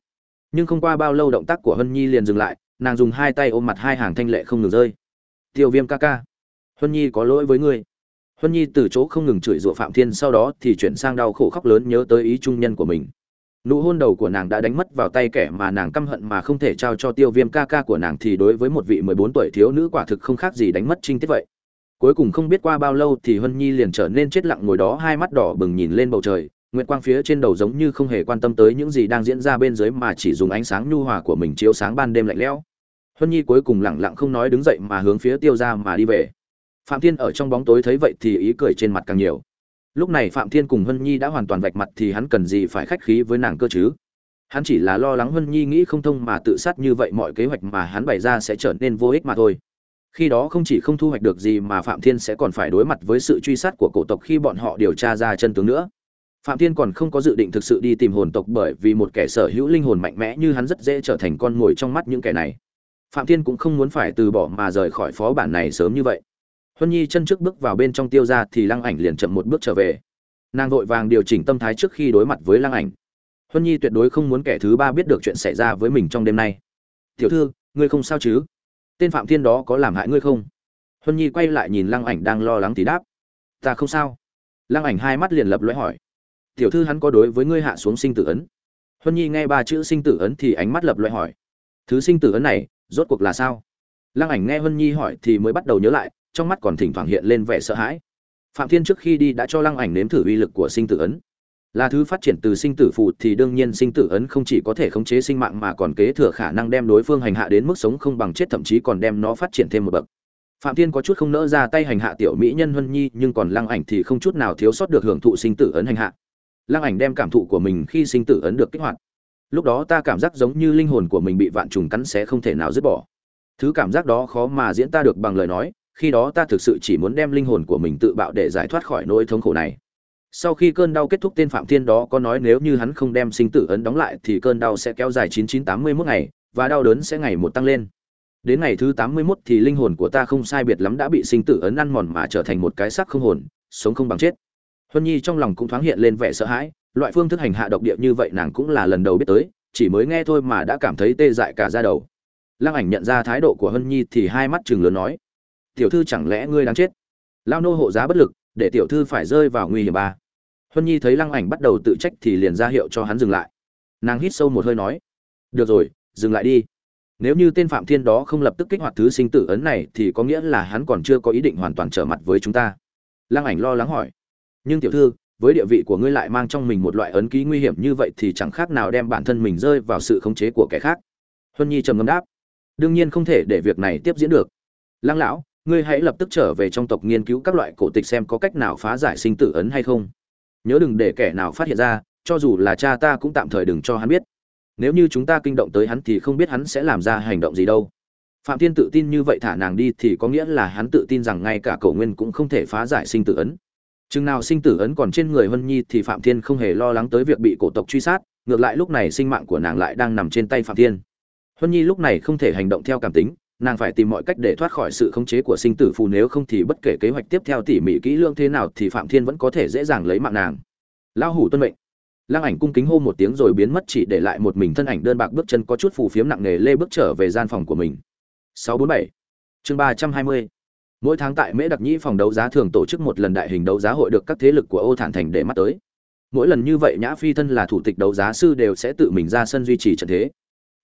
Nhưng không qua bao lâu động tác của huân nhi liền dừng lại, nàng dùng hai tay ôm mặt hai hàng thanh lệ không ngừng rơi. Tiêu viêm ca ca, huân nhi có lỗi với ngươi. Huân nhi từ chỗ không ngừng chửi rủa phạm thiên sau đó thì chuyển sang đau khổ khóc lớn nhớ tới ý trung nhân của mình. Nụ hôn đầu của nàng đã đánh mất vào tay kẻ mà nàng căm hận mà không thể trao cho tiêu viêm ca ca của nàng thì đối với một vị mười bốn tuổi thiếu nữ quả thực không khác gì đánh mất trinh tiết vậy cuối cùng không biết qua bao lâu thì hân nhi liền trở nên chết lặng ngồi đó, hai mắt đỏ bừng nhìn lên bầu trời, nguyệt quang phía trên đầu giống như không hề quan tâm tới những gì đang diễn ra bên dưới mà chỉ dùng ánh sáng nhu hòa của mình chiếu sáng ban đêm lạnh lẽo. Hân nhi cuối cùng lẳng lặng không nói đứng dậy mà hướng phía tiêu ra mà đi về. Phạm thiên ở trong bóng tối thấy vậy thì ý cười trên mặt càng nhiều. Lúc này phạm thiên cùng hân nhi đã hoàn toàn vạch mặt thì hắn cần gì phải khách khí với nàng cơ chứ? Hắn chỉ là lo lắng hân nhi nghĩ không thông mà tự sát như vậy, mọi kế hoạch mà hắn bày ra sẽ trở nên vô ích mà thôi khi đó không chỉ không thu hoạch được gì mà phạm thiên sẽ còn phải đối mặt với sự truy sát của cổ tộc khi bọn họ điều tra ra chân tướng nữa. Phạm thiên còn không có dự định thực sự đi tìm hồn tộc bởi vì một kẻ sở hữu linh hồn mạnh mẽ như hắn rất dễ trở thành con mồi trong mắt những kẻ này. Phạm thiên cũng không muốn phải từ bỏ mà rời khỏi phó bản này sớm như vậy. Huân nhi chân trước bước vào bên trong tiêu ra thì lăng ảnh liền chậm một bước trở về. Nàng vội vàng điều chỉnh tâm thái trước khi đối mặt với lăng ảnh. Huân nhi tuyệt đối không muốn kẻ thứ ba biết được chuyện xảy ra với mình trong đêm nay. Tiểu thư, ngươi không sao chứ? Tên phạm thiên đó có làm hại ngươi không? Huân nhi quay lại nhìn lăng ảnh đang lo lắng thì đáp. Ta không sao. Lăng ảnh hai mắt liền lập lưỡi hỏi. Tiểu thư hắn có đối với ngươi hạ xuống sinh tử ấn? Huân nhi nghe ba chữ sinh tử ấn thì ánh mắt lập lưỡi hỏi. Thứ sinh tử ấn này, rốt cuộc là sao? Lăng ảnh nghe huân nhi hỏi thì mới bắt đầu nhớ lại, trong mắt còn thỉnh thoảng hiện lên vẻ sợ hãi. Phạm thiên trước khi đi đã cho lăng ảnh nếm thử uy lực của sinh tử ấn là thứ phát triển từ sinh tử phụ thì đương nhiên sinh tử ấn không chỉ có thể khống chế sinh mạng mà còn kế thừa khả năng đem đối phương hành hạ đến mức sống không bằng chết, thậm chí còn đem nó phát triển thêm một bậc. Phạm thiên có chút không nỡ ra tay hành hạ tiểu mỹ nhân huân nhi, nhưng còn lăng ảnh thì không chút nào thiếu sót được hưởng thụ sinh tử ấn hành hạ. Lăng ảnh đem cảm thụ của mình khi sinh tử ấn được kích hoạt. Lúc đó ta cảm giác giống như linh hồn của mình bị vạn trùng cắn sẽ không thể nào dứt bỏ. Thứ cảm giác đó khó mà diễn ta được bằng lời nói, khi đó ta thực sự chỉ muốn đem linh hồn của mình tự bạo để giải thoát khỏi nỗi thống khổ này sau khi cơn đau kết thúc tên phạm thiên đó có nói nếu như hắn không đem sinh tử ấn đóng lại thì cơn đau sẽ kéo dài 9981 ngày, và đau đớn sẽ ngày một tăng lên. Đến ngày thứ 81 thì linh hồn của ta không sai biệt lắm đã bị sinh tử ấn ăn mòn mà trở thành một cái xác không hồn, sống không bằng chết. Huân nhi trong lòng cũng thoáng hiện lên vẻ sợ hãi, loại phương thức hành hạ độc địa như vậy nàng cũng là lần đầu biết tới, chỉ mới nghe thôi mà đã cảm thấy tê dại cả da đầu. Lăng ảnh nhận ra thái độ của hân nhi thì hai mắt chừng lớn nói, tiểu thư chẳng lẽ ngươi đáng chết? Lao nô hộ giá bất lực, để tiểu thư phải rơi vào nguy hiểm ba huân nhi thấy lăng ảnh bắt đầu tự trách thì liền ra hiệu cho hắn dừng lại. Nàng hít sâu một hơi nói, được rồi, dừng lại đi. Nếu như tên phạm thiên đó không lập tức kích hoạt thứ sinh tử ấn này thì có nghĩa là hắn còn chưa có ý định hoàn toàn trở mặt với chúng ta. Lăng ảnh lo lắng hỏi, nhưng tiểu thư, với địa vị của ngươi lại mang trong mình một loại ấn ký nguy hiểm như vậy thì chẳng khác nào đem bản thân mình rơi vào sự khống chế của kẻ khác. Huân nhi trầm ngâm đáp, đương nhiên không thể để việc này tiếp diễn được. Lăng lão, ngươi hãy lập tức trở về trong tộc nghiên cứu các loại cổ tịch xem có cách nào phá giải sinh tử ấn hay không nhớ đừng để kẻ nào phát hiện ra, cho dù là cha ta cũng tạm thời đừng cho hắn biết. Nếu như chúng ta kinh động tới hắn thì không biết hắn sẽ làm ra hành động gì đâu. Phạm thiên tự tin như vậy thả nàng đi thì có nghĩa là hắn tự tin rằng ngay cả cầu nguyên cũng không thể phá giải sinh tử ấn. Chừng nào sinh tử ấn còn trên người hân nhi thì phạm thiên không hề lo lắng tới việc bị cổ tộc truy sát, ngược lại lúc này sinh mạng của nàng lại đang nằm trên tay phạm thiên. Hân nhi lúc này không thể hành động theo cảm tính nàng phải tìm mọi cách để thoát khỏi sự khống chế của sinh tử phù nếu không thì bất kể kế hoạch tiếp theo tỉ mỉ kỹ lưỡng thế nào thì phạm thiên vẫn có thể dễ dàng lấy mạng nàng. Lao hủ tuân mệnh. Lăng ảnh cung kính hô một tiếng rồi biến mất chỉ để lại một mình thân ảnh đơn bạc bước chân có chút phù phiếm nặng nề lê bước trở về gian phòng của mình. 647 chương 320 mỗi tháng tại mễ đặc nhĩ phòng đấu giá thường tổ chức một lần đại hình đấu giá hội được các thế lực của ô thản thành để mắt tới. Mỗi lần như vậy nhã phi thân là thủ tịch đấu giá sư đều sẽ tự mình ra sân duy trì trận thế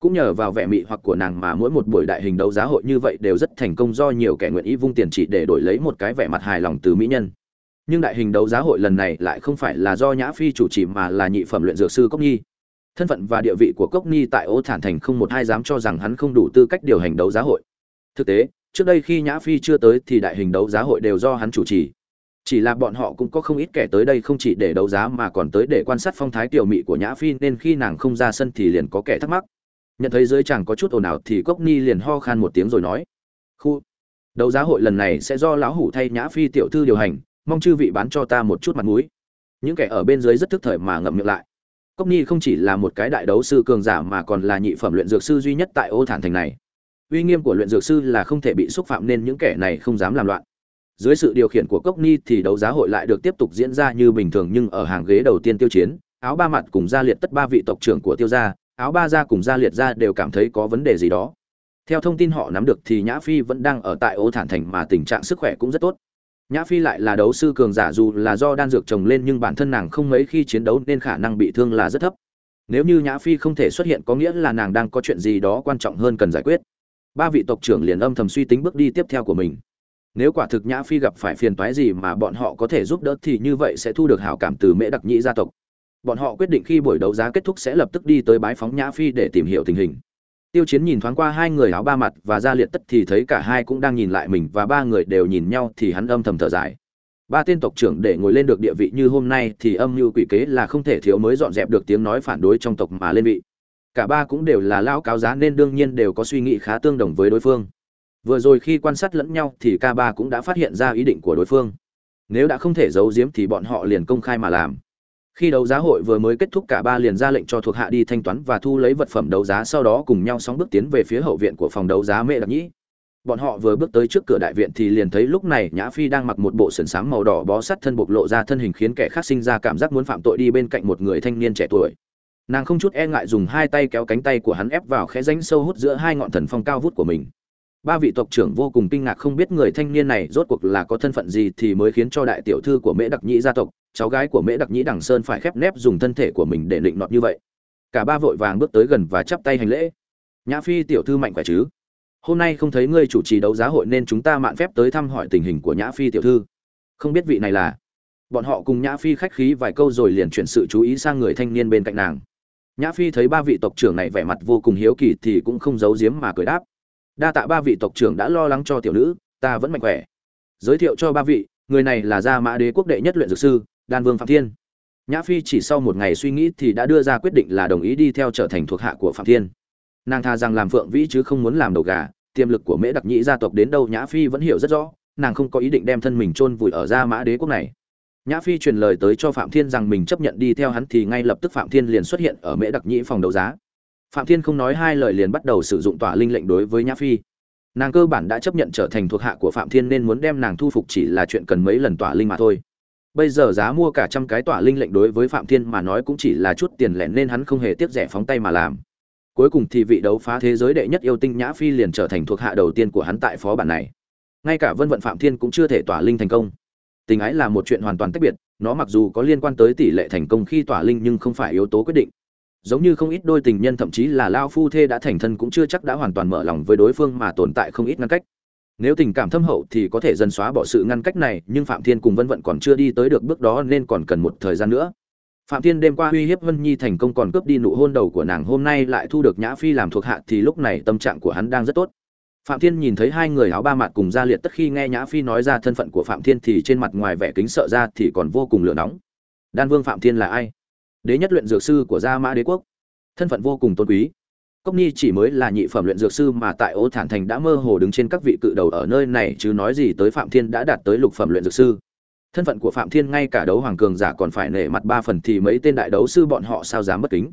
cũng nhờ vào vẻ mị hoặc của nàng mà mỗi một buổi đại hình đấu giá hội như vậy đều rất thành công do nhiều kẻ nguyện ý vung tiền chỉ để đổi lấy một cái vẻ mặt hài lòng từ mỹ nhân. Nhưng đại hình đấu giá hội lần này lại không phải là do nhã phi chủ trì mà là nhị phẩm luyện dược sư cốc nhi. Thân phận và địa vị của cốc ni tại ô thản thành không một ai dám cho rằng hắn không đủ tư cách điều hành đấu giá hội. Thực tế, trước đây khi nhã phi chưa tới thì đại hình đấu giá hội đều do hắn chủ trì. Chỉ là bọn họ cũng có không ít kẻ tới đây không chỉ để đấu giá mà còn tới để quan sát phong thái tiểu mị của nhã phi nên khi nàng không ra sân thì liền có kẻ thắc mắc nhận thấy dưới chàng có chút ồn ào thì cốc ni liền ho khan một tiếng rồi nói, khu, đấu giá hội lần này sẽ do lão hủ thay nhã phi tiểu thư điều hành, mong chư vị bán cho ta một chút mặt mũi. Những kẻ ở bên dưới rất thức thời mà ngậm miệng lại. Cốc ni không chỉ là một cái đại đấu sư cường giả mà còn là nhị phẩm luyện dược sư duy nhất tại ô thản thành này. Uy nghiêm của luyện dược sư là không thể bị xúc phạm nên những kẻ này không dám làm loạn. Dưới sự điều khiển của cốc ni thì đấu giá hội lại được tiếp tục diễn ra như bình thường nhưng ở hàng ghế đầu tiên tiêu chiến, áo ba mặt cùng gia liệt tất ba vị tộc trưởng của tiêu gia áo ba gia cùng gia liệt gia đều cảm thấy có vấn đề gì đó. Theo thông tin họ nắm được thì nhã phi vẫn đang ở tại ô thản thành mà tình trạng sức khỏe cũng rất tốt. Nhã phi lại là đấu sư cường giả dù là do đan dược trồng lên nhưng bản thân nàng không mấy khi chiến đấu nên khả năng bị thương là rất thấp. Nếu như nhã phi không thể xuất hiện có nghĩa là nàng đang có chuyện gì đó quan trọng hơn cần giải quyết. Ba vị tộc trưởng liền âm thầm suy tính bước đi tiếp theo của mình. Nếu quả thực nhã phi gặp phải phiền toái gì mà bọn họ có thể giúp đỡ thì như vậy sẽ thu được hảo cảm từ mễ đặc nhĩ gia tộc bọn họ quyết định khi buổi đấu giá kết thúc sẽ lập tức đi tới bái phóng nhã phi để tìm hiểu tình hình. Tiêu chiến nhìn thoáng qua hai người áo ba mặt và ra liệt tất thì thấy cả hai cũng đang nhìn lại mình và ba người đều nhìn nhau thì hắn âm thầm thở dài. Ba tên tộc trưởng để ngồi lên được địa vị như hôm nay thì âm mưu quỷ kế là không thể thiếu mới dọn dẹp được tiếng nói phản đối trong tộc mà lên vị. Cả ba cũng đều là lao cáo giá nên đương nhiên đều có suy nghĩ khá tương đồng với đối phương. Vừa rồi khi quan sát lẫn nhau thì ca ba cũng đã phát hiện ra ý định của đối phương. Nếu đã không thể giấu giếm thì bọn họ liền công khai mà làm khi đấu giá hội vừa mới kết thúc cả ba liền ra lệnh cho thuộc hạ đi thanh toán và thu lấy vật phẩm đấu giá, sau đó cùng nhau sóng bước tiến về phía hậu viện của phòng đấu giá mẹ đặc nhĩ. Bọn họ vừa bước tới trước cửa đại viện thì liền thấy lúc này nhã phi đang mặc một bộ sườn sáng màu đỏ bó sắt thân bộc lộ ra thân hình khiến kẻ khác sinh ra cảm giác muốn phạm tội đi bên cạnh một người thanh niên trẻ tuổi. Nàng không chút e ngại dùng hai tay kéo cánh tay của hắn ép vào khẽ ránh sâu hút giữa hai ngọn thần phong cao vút của mình. Ba vị tộc trưởng vô cùng kinh ngạc không biết người thanh niên này rốt cuộc là có thân phận gì thì mới khiến cho đại tiểu thư của mễ đặc nhĩ gia tộc cháu gái của mễ đặc nhĩ đằng sơn phải khép nép dùng thân thể của mình để định nọt như vậy. Cả ba vội vàng bước tới gần và chắp tay hành lễ. Nhã phi tiểu thư mạnh khỏe chứ? Hôm nay không thấy ngươi chủ trì đấu giá hội nên chúng ta mạn phép tới thăm hỏi tình hình của nhã phi tiểu thư. Không biết vị này là? Bọn họ cùng nhã phi khách khí vài câu rồi liền chuyển sự chú ý sang người thanh niên bên cạnh nàng. Nhã phi thấy ba vị tộc trưởng này vẻ mặt vô cùng hiếu kỳ thì cũng không giấu giếm mà cười đáp. Đa tạ ba vị tộc trưởng đã lo lắng cho tiểu nữ, ta vẫn mạnh khỏe. Giới thiệu cho ba vị, người này là gia mã đế quốc đệ nhất luyện dược sư đan vương phạm thiên. Nhã phi chỉ sau một ngày suy nghĩ thì đã đưa ra quyết định là đồng ý đi theo trở thành thuộc hạ của phạm thiên. Nàng tha rằng làm phượng vĩ chứ không muốn làm đầu gà, tiềm lực của mễ đặc nhĩ gia tộc đến đâu nhã phi vẫn hiểu rất rõ, nàng không có ý định đem thân mình chôn vùi ở gia mã đế quốc này. Nhã phi truyền lời tới cho phạm thiên rằng mình chấp nhận đi theo hắn thì ngay lập tức phạm thiên liền xuất hiện ở mễ đặc nhĩ phòng đấu giá. Phạm thiên không nói hai lời liền bắt đầu sử dụng tỏa linh lệnh đối với nhã phi. Nàng cơ bản đã chấp nhận trở thành thuộc hạ của phạm thiên nên muốn đem nàng thu phục chỉ là chuyện cần mấy lần tỏa linh mà thôi bây giờ giá mua cả trăm cái tỏa linh lệnh đối với phạm thiên mà nói cũng chỉ là chút tiền lẻ nên hắn không hề tiếc rẻ phóng tay mà làm. Cuối cùng thì vị đấu phá thế giới đệ nhất yêu tinh nhã phi liền trở thành thuộc hạ đầu tiên của hắn tại phó bản này. Ngay cả vân vận phạm thiên cũng chưa thể tỏa linh thành công. Tình ái là một chuyện hoàn toàn tách biệt, nó mặc dù có liên quan tới tỷ lệ thành công khi tỏa linh nhưng không phải yếu tố quyết định. Giống như không ít đôi tình nhân thậm chí là lao phu thê đã thành thân cũng chưa chắc đã hoàn toàn mở lòng với đối phương mà tồn tại không ít ngăn cách nếu tình cảm thâm hậu thì có thể dần xóa bỏ sự ngăn cách này, nhưng phạm thiên cùng vân vận còn chưa đi tới được bước đó nên còn cần một thời gian nữa. Phạm thiên đêm qua uy hiếp vân nhi thành công còn cướp đi nụ hôn đầu của nàng, hôm nay lại thu được nhã phi làm thuộc hạ thì lúc này tâm trạng của hắn đang rất tốt. Phạm thiên nhìn thấy hai người áo ba mặt cùng ra liệt tất khi nghe nhã phi nói ra thân phận của phạm thiên thì trên mặt ngoài vẻ kính sợ ra thì còn vô cùng lửa nóng. Đan vương phạm thiên là ai? Đế nhất luyện dược sư của gia mã đế quốc. Thân phận vô cùng tôn quý cốc ni chỉ mới là nhị phẩm luyện dược sư mà tại ô thản thành đã mơ hồ đứng trên các vị cự đầu ở nơi này chứ nói gì tới phạm thiên đã đạt tới lục phẩm luyện dược sư. Thân phận của phạm thiên ngay cả đấu hoàng cường giả còn phải nể mặt ba phần thì mấy tên đại đấu sư bọn họ sao dám bất kính.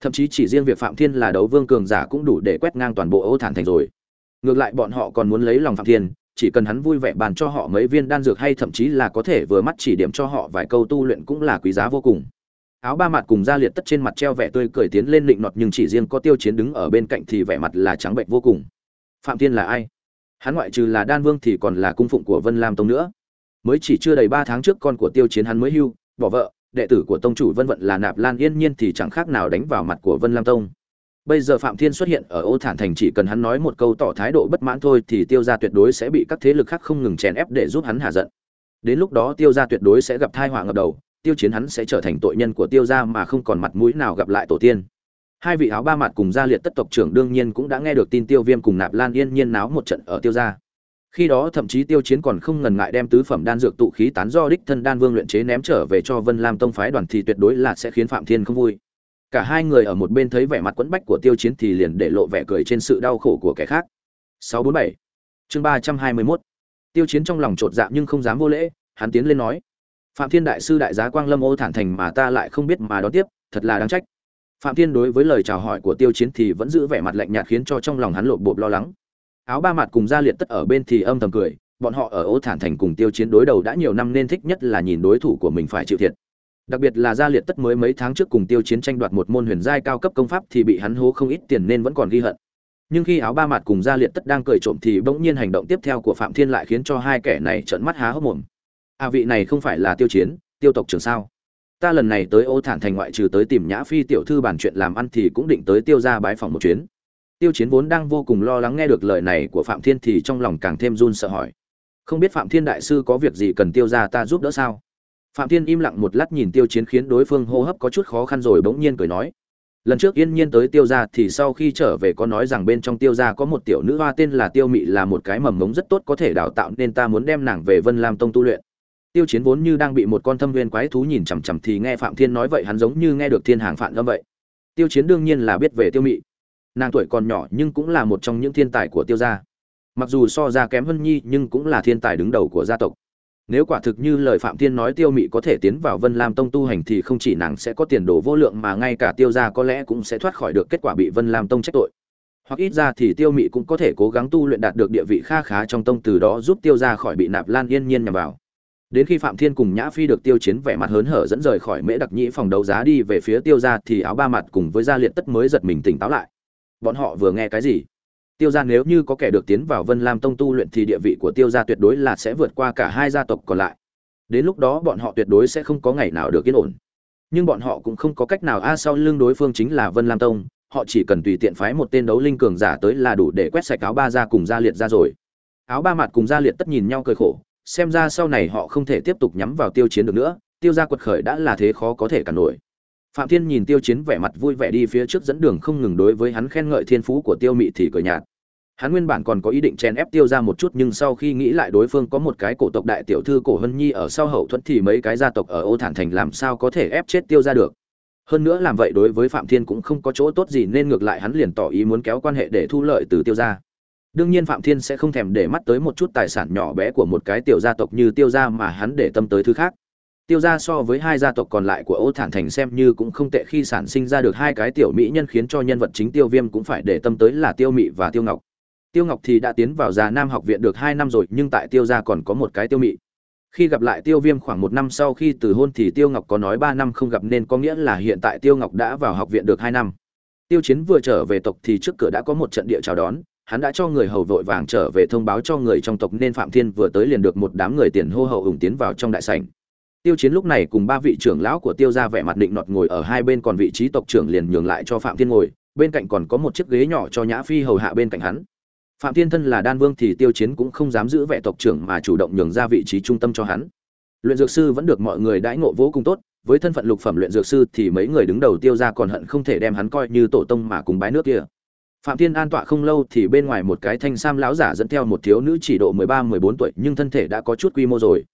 Thậm chí chỉ riêng việc phạm thiên là đấu vương cường giả cũng đủ để quét ngang toàn bộ ô thản thành rồi. Ngược lại bọn họ còn muốn lấy lòng phạm thiên, chỉ cần hắn vui vẻ bàn cho họ mấy viên đan dược hay thậm chí là có thể vừa mắt chỉ điểm cho họ vài câu tu luyện cũng là quý giá vô cùng áo ba mặt cùng da liệt tất trên mặt treo vẻ tươi cười tiến lên định nọt nhưng chỉ riêng có tiêu chiến đứng ở bên cạnh thì vẻ mặt là trắng bệnh vô cùng. Phạm thiên là ai? Hắn ngoại trừ là đan vương thì còn là cung phụng của vân lam tông nữa. Mới chỉ chưa đầy ba tháng trước con của tiêu chiến hắn mới hưu, bỏ vợ, đệ tử của tông chủ vân vận là nạp lan yên nhiên thì chẳng khác nào đánh vào mặt của vân lam tông. Bây giờ phạm thiên xuất hiện ở ô thản thành chỉ cần hắn nói một câu tỏ thái độ bất mãn thôi thì tiêu gia tuyệt đối sẽ bị các thế lực khác không ngừng chèn ép để giúp hắn hạ giận. Đến lúc đó tiêu gia tuyệt đối sẽ gặp thai họa ngập đầu tiêu chiến hắn sẽ trở thành tội nhân của tiêu gia mà không còn mặt mũi nào gặp lại tổ tiên. Hai vị áo ba mặt cùng gia liệt tất tộc trưởng đương nhiên cũng đã nghe được tin tiêu viêm cùng nạp lan yên nhiên náo một trận ở tiêu gia. Khi đó thậm chí tiêu chiến còn không ngần ngại đem tứ phẩm đan dược tụ khí tán do đích thân đan vương luyện chế ném trở về cho vân lam tông phái đoàn thì tuyệt đối là sẽ khiến phạm thiên không vui. Cả hai người ở một bên thấy vẻ mặt quẫn bách của tiêu chiến thì liền để lộ vẻ cười trên sự đau khổ của kẻ khác. 647 chương 321 tiêu chiến trong lòng trột dạ nhưng không dám vô lễ, hắn tiến lên nói phạm thiên đại sư đại giá quang lâm ô thản thành mà ta lại không biết mà đón tiếp, thật là đáng trách. Phạm thiên đối với lời chào hỏi của tiêu chiến thì vẫn giữ vẻ mặt lạnh nhạt khiến cho trong lòng hắn lộn bộp lo lắng. Áo ba mặt cùng gia liệt tất ở bên thì âm thầm cười, bọn họ ở ô thản thành cùng tiêu chiến đối đầu đã nhiều năm nên thích nhất là nhìn đối thủ của mình phải chịu thiệt. Đặc biệt là gia liệt tất mới mấy tháng trước cùng tiêu chiến tranh đoạt một môn huyền giai cao cấp công pháp thì bị hắn hố không ít tiền nên vẫn còn ghi hận. Nhưng khi áo ba mặt cùng gia liệt tất đang cười trộm thì bỗng nhiên hành động tiếp theo của phạm thiên lại khiến cho hai kẻ này trợn mắt há hốc mồm à vị này không phải là tiêu chiến, tiêu tộc trưởng sao? Ta lần này tới ô thản thành ngoại trừ tới tìm nhã phi tiểu thư bàn chuyện làm ăn thì cũng định tới tiêu ra bái phòng một chuyến. Tiêu chiến vốn đang vô cùng lo lắng nghe được lời này của phạm thiên thì trong lòng càng thêm run sợ hỏi. Không biết phạm thiên đại sư có việc gì cần tiêu ra ta giúp đỡ sao? Phạm thiên im lặng một lát nhìn tiêu chiến khiến đối phương hô hấp có chút khó khăn rồi bỗng nhiên cười nói. Lần trước yên nhiên tới tiêu gia thì sau khi trở về có nói rằng bên trong tiêu gia có một tiểu nữ hoa tên là tiêu mị là một cái mầm mống rất tốt có thể đào tạo nên ta muốn đem nàng về vân lam tông tu luyện tiêu chiến vốn như đang bị một con thâm viên quái thú nhìn chằm chằm thì nghe phạm thiên nói vậy, hắn giống như nghe được thiên hàng phản âm vậy. Tiêu chiến đương nhiên là biết về tiêu mị. Nàng tuổi còn nhỏ nhưng cũng là một trong những thiên tài của tiêu gia. Mặc dù so ra kém Vân nhi nhưng cũng là thiên tài đứng đầu của gia tộc. Nếu quả thực như lời phạm thiên nói tiêu mị có thể tiến vào vân lam tông tu hành thì không chỉ nàng sẽ có tiền đồ vô lượng mà ngay cả tiêu gia có lẽ cũng sẽ thoát khỏi được kết quả bị vân lam tông trách tội. Hoặc ít ra thì tiêu mị cũng có thể cố gắng tu luyện đạt được địa vị kha khá trong tông từ đó giúp tiêu gia khỏi bị nạp lan yên nhiên nhằm vào đến khi phạm thiên cùng nhã phi được tiêu chiến, vẻ mặt hớn hở dẫn rời khỏi mễ đặc nhĩ phòng đấu giá đi về phía tiêu gia thì áo ba mặt cùng với gia liệt tất mới giật mình tỉnh táo lại. Bọn họ vừa nghe cái gì? Tiêu gia nếu như có kẻ được tiến vào vân lam tông tu luyện thì địa vị của tiêu gia tuyệt đối là sẽ vượt qua cả hai gia tộc còn lại. Đến lúc đó bọn họ tuyệt đối sẽ không có ngày nào được yên ổn. Nhưng bọn họ cũng không có cách nào. A, sau lưng đối phương chính là vân lam tông, họ chỉ cần tùy tiện phái một tên đấu linh cường giả tới là đủ để quét sạch áo ba ra cùng gia liệt ra rồi. Áo ba mặt cùng gia liệt tất nhìn nhau cười khổ xem ra sau này họ không thể tiếp tục nhắm vào tiêu chiến được nữa, tiêu gia quật khởi đã là thế khó có thể cản nổi. Phạm thiên nhìn tiêu chiến vẻ mặt vui vẻ đi phía trước dẫn đường không ngừng đối với hắn khen ngợi thiên phú của tiêu mị thì cười nhạt. Hắn nguyên bản còn có ý định chen ép tiêu ra một chút nhưng sau khi nghĩ lại đối phương có một cái cổ tộc đại tiểu thư cổ hân nhi ở sau hậu thuẫn thì mấy cái gia tộc ở ô thản thành làm sao có thể ép chết tiêu ra được. Hơn nữa làm vậy đối với phạm thiên cũng không có chỗ tốt gì nên ngược lại hắn liền tỏ ý muốn kéo quan hệ để thu lợi từ tiêu ra đương nhiên phạm thiên sẽ không thèm để mắt tới một chút tài sản nhỏ bé của một cái tiểu gia tộc như tiêu gia mà hắn để tâm tới thứ khác. Tiêu gia so với hai gia tộc còn lại của ô thản thành xem như cũng không tệ khi sản sinh ra được hai cái tiểu mỹ nhân khiến cho nhân vật chính tiêu viêm cũng phải để tâm tới là tiêu mị và tiêu ngọc. Tiêu ngọc thì đã tiến vào già nam học viện được hai năm rồi, nhưng tại tiêu gia còn có một cái tiêu mị. Khi gặp lại tiêu viêm khoảng một năm sau khi từ hôn thì tiêu ngọc có nói ba năm không gặp nên có nghĩa là hiện tại tiêu ngọc đã vào học viện được hai năm. Tiêu chiến vừa trở về tộc thì trước cửa đã có một trận địa chào đón hắn đã cho người hầu vội vàng trở về thông báo cho người trong tộc nên phạm thiên vừa tới liền được một đám người tiền hô hậu ủng tiến vào trong đại sảnh. Tiêu chiến lúc này cùng ba vị trưởng lão của tiêu gia vẻ mặt định nọt ngồi ở hai bên còn vị trí tộc trưởng liền nhường lại cho phạm thiên ngồi, bên cạnh còn có một chiếc ghế nhỏ cho nhã phi hầu hạ bên cạnh hắn. Phạm thiên thân là đan vương thì tiêu chiến cũng không dám giữ vẻ tộc trưởng mà chủ động nhường ra vị trí trung tâm cho hắn. Luyện dược sư vẫn được mọi người đãi ngộ vô cùng tốt, với thân phận lục phẩm luyện dược sư thì mấy người đứng đầu tiêu ra còn hận không thể đem hắn coi như tổ tông mà cùng bái nước kia phạm thiên an tọa không lâu thì bên ngoài một cái thanh sam lão giả dẫn theo một thiếu nữ chỉ độ mười ba, mười bốn tuổi, nhưng thân thể đã có chút quy mô rồi.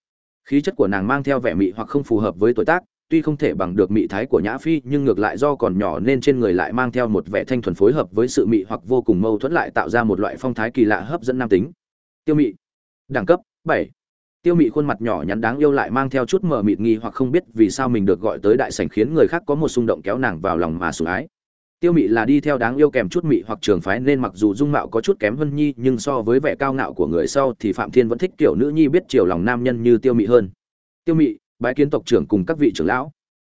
Khí chất của nàng mang theo vẻ mị hoặc không phù hợp với tuổi tác, tuy không thể bằng được mị thái của nhã phi, nhưng ngược lại do còn nhỏ nên trên người lại mang theo một vẻ thanh thuần phối hợp với sự mị hoặc vô cùng mâu thuẫn lại tạo ra một loại phong thái kỳ lạ hấp dẫn nam tính. Tiêu mị. Đẳng cấp, bảy. Tiêu mị khuôn mặt nhỏ nhắn đáng yêu lại mang theo chút mờ mịt nghi hoặc không biết vì sao mình được gọi tới đại sảnh khiến người khác có một xung động kéo nàng vào lòng mà sủng ái tiêu mị là đi theo đáng yêu kèm chút mị hoặc trường phái nên mặc dù dung mạo có chút kém vân nhi, nhưng so với vẻ cao ngạo của người sau thì phạm thiên vẫn thích kiểu nữ nhi biết chiều lòng nam nhân như tiêu mị hơn. Tiêu mị, bái kiến tộc trưởng cùng các vị trưởng lão.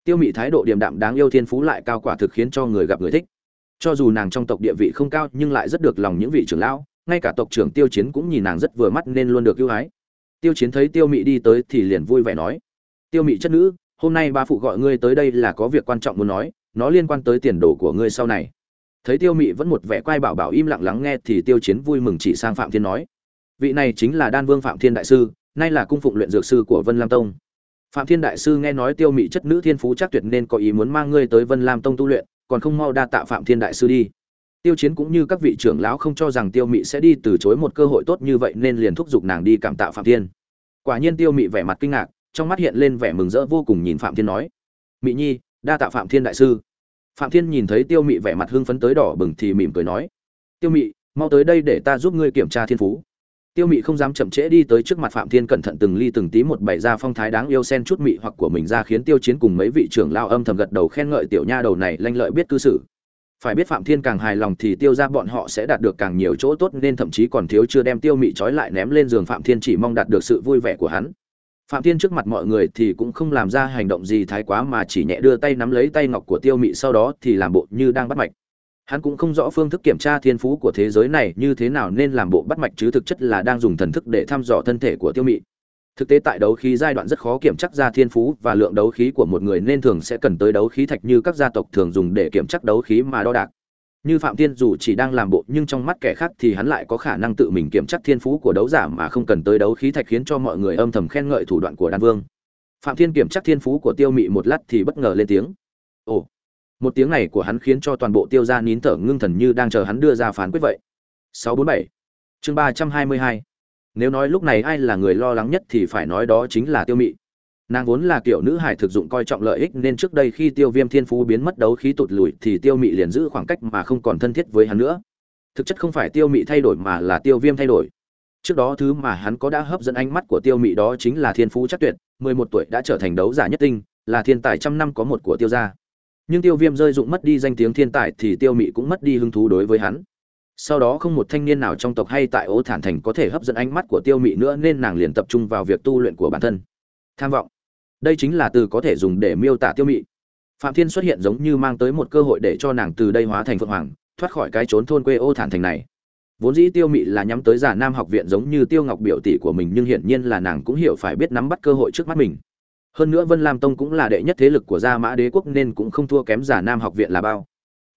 Tiêu mị thái độ điềm đạm đáng yêu thiên phú lại cao quả thực khiến cho người gặp người thích. Cho dù nàng trong tộc địa vị không cao nhưng lại rất được lòng những vị trưởng lão, ngay cả tộc trưởng tiêu chiến cũng nhìn nàng rất vừa mắt nên luôn được ưu ái. Tiêu chiến thấy tiêu mị đi tới thì liền vui vẻ nói. Tiêu mị chất nữ, hôm nay ba phụ gọi ngươi tới đây là có việc quan trọng muốn nói nó liên quan tới tiền đồ của ngươi sau này. Thấy tiêu mị vẫn một vẻ quay bảo bảo im lặng lắng nghe thì tiêu chiến vui mừng chỉ sang phạm thiên nói, vị này chính là đan vương phạm thiên đại sư, nay là cung phụng luyện dược sư của vân lam tông. Phạm thiên đại sư nghe nói tiêu mị chất nữ thiên phú chắc tuyệt nên có ý muốn mang ngươi tới vân lam tông tu luyện, còn không mau đa tạ phạm thiên đại sư đi. Tiêu chiến cũng như các vị trưởng lão không cho rằng tiêu mị sẽ đi từ chối một cơ hội tốt như vậy nên liền thúc giục nàng đi cảm tạ phạm thiên. Quả nhiên tiêu mị vẻ mặt kinh ngạc, trong mắt hiện lên vẻ mừng rỡ vô cùng nhìn phạm thiên nói, mị nhi đa tạ phạm thiên đại sư. Phạm thiên nhìn thấy tiêu mị vẻ mặt hưng phấn tới đỏ bừng thì mỉm cười nói, tiêu mị, mau tới đây để ta giúp ngươi kiểm tra thiên phú. Tiêu mị không dám chậm trễ đi tới trước mặt phạm thiên cẩn thận từng ly từng tí một bày ra phong thái đáng yêu sen chút mị hoặc của mình ra khiến tiêu chiến cùng mấy vị trưởng lao âm thầm gật đầu khen ngợi tiểu nha đầu này lanh lợi biết cư xử. Phải biết phạm thiên càng hài lòng thì tiêu ra bọn họ sẽ đạt được càng nhiều chỗ tốt nên thậm chí còn thiếu chưa đem tiêu mị trói lại ném lên giường phạm thiên chỉ mong đạt được sự vui vẻ của hắn phạm thiên trước mặt mọi người thì cũng không làm ra hành động gì thái quá mà chỉ nhẹ đưa tay nắm lấy tay ngọc của tiêu mị sau đó thì làm bộ như đang bắt mạch. Hắn cũng không rõ phương thức kiểm tra thiên phú của thế giới này như thế nào nên làm bộ bắt mạch chứ thực chất là đang dùng thần thức để thăm dò thân thể của tiêu mị. Thực tế tại đấu khí giai đoạn rất khó kiểm chắc ra thiên phú và lượng đấu khí của một người nên thường sẽ cần tới đấu khí thạch như các gia tộc thường dùng để kiểm chắc đấu khí mà đo đạc như phạm thiên dù chỉ đang làm bộ, nhưng trong mắt kẻ khác thì hắn lại có khả năng tự mình kiểm chắc thiên phú của đấu giả mà không cần tới đấu khí thạch khiến cho mọi người âm thầm khen ngợi thủ đoạn của đan vương. Phạm thiên kiểm chắc thiên phú của tiêu mị một lát thì bất ngờ lên tiếng. Ồ, một tiếng này của hắn khiến cho toàn bộ tiêu gia nín thở ngưng thần như đang chờ hắn đưa ra phán quyết vậy. 647 chương 322 nếu nói lúc này ai là người lo lắng nhất thì phải nói đó chính là tiêu mị nàng vốn là kiểu nữ hải thực dụng coi trọng lợi ích nên trước đây khi tiêu viêm thiên phú biến mất đấu khí tụt lùi thì tiêu mị liền giữ khoảng cách mà không còn thân thiết với hắn nữa. Thực chất không phải tiêu mị thay đổi mà là tiêu viêm thay đổi. Trước đó thứ mà hắn có đã hấp dẫn ánh mắt của tiêu mị đó chính là thiên phú chắc tuyệt, mười một tuổi đã trở thành đấu giả nhất tinh, là thiên tài trăm năm có một của tiêu gia. Nhưng tiêu viêm rơi dụng mất đi danh tiếng thiên tài thì tiêu mị cũng mất đi hứng thú đối với hắn. Sau đó không một thanh niên nào trong tộc hay tại ô thản thành có thể hấp dẫn ánh mắt của tiêu mị nữa nên nàng liền tập trung vào việc tu luyện của bản thân. Tham vọng đây chính là từ có thể dùng để miêu tả tiêu mị. Phạm thiên xuất hiện giống như mang tới một cơ hội để cho nàng từ đây hóa thành phượng hoàng, thoát khỏi cái trốn thôn quê ô thản thành này. Vốn dĩ tiêu mị là nhắm tới giả nam học viện giống như tiêu ngọc biểu tỷ của mình, nhưng hiển nhiên là nàng cũng hiểu phải biết nắm bắt cơ hội trước mắt mình. Hơn nữa vân lam tông cũng là đệ nhất thế lực của gia mã đế quốc nên cũng không thua kém giả nam học viện là bao.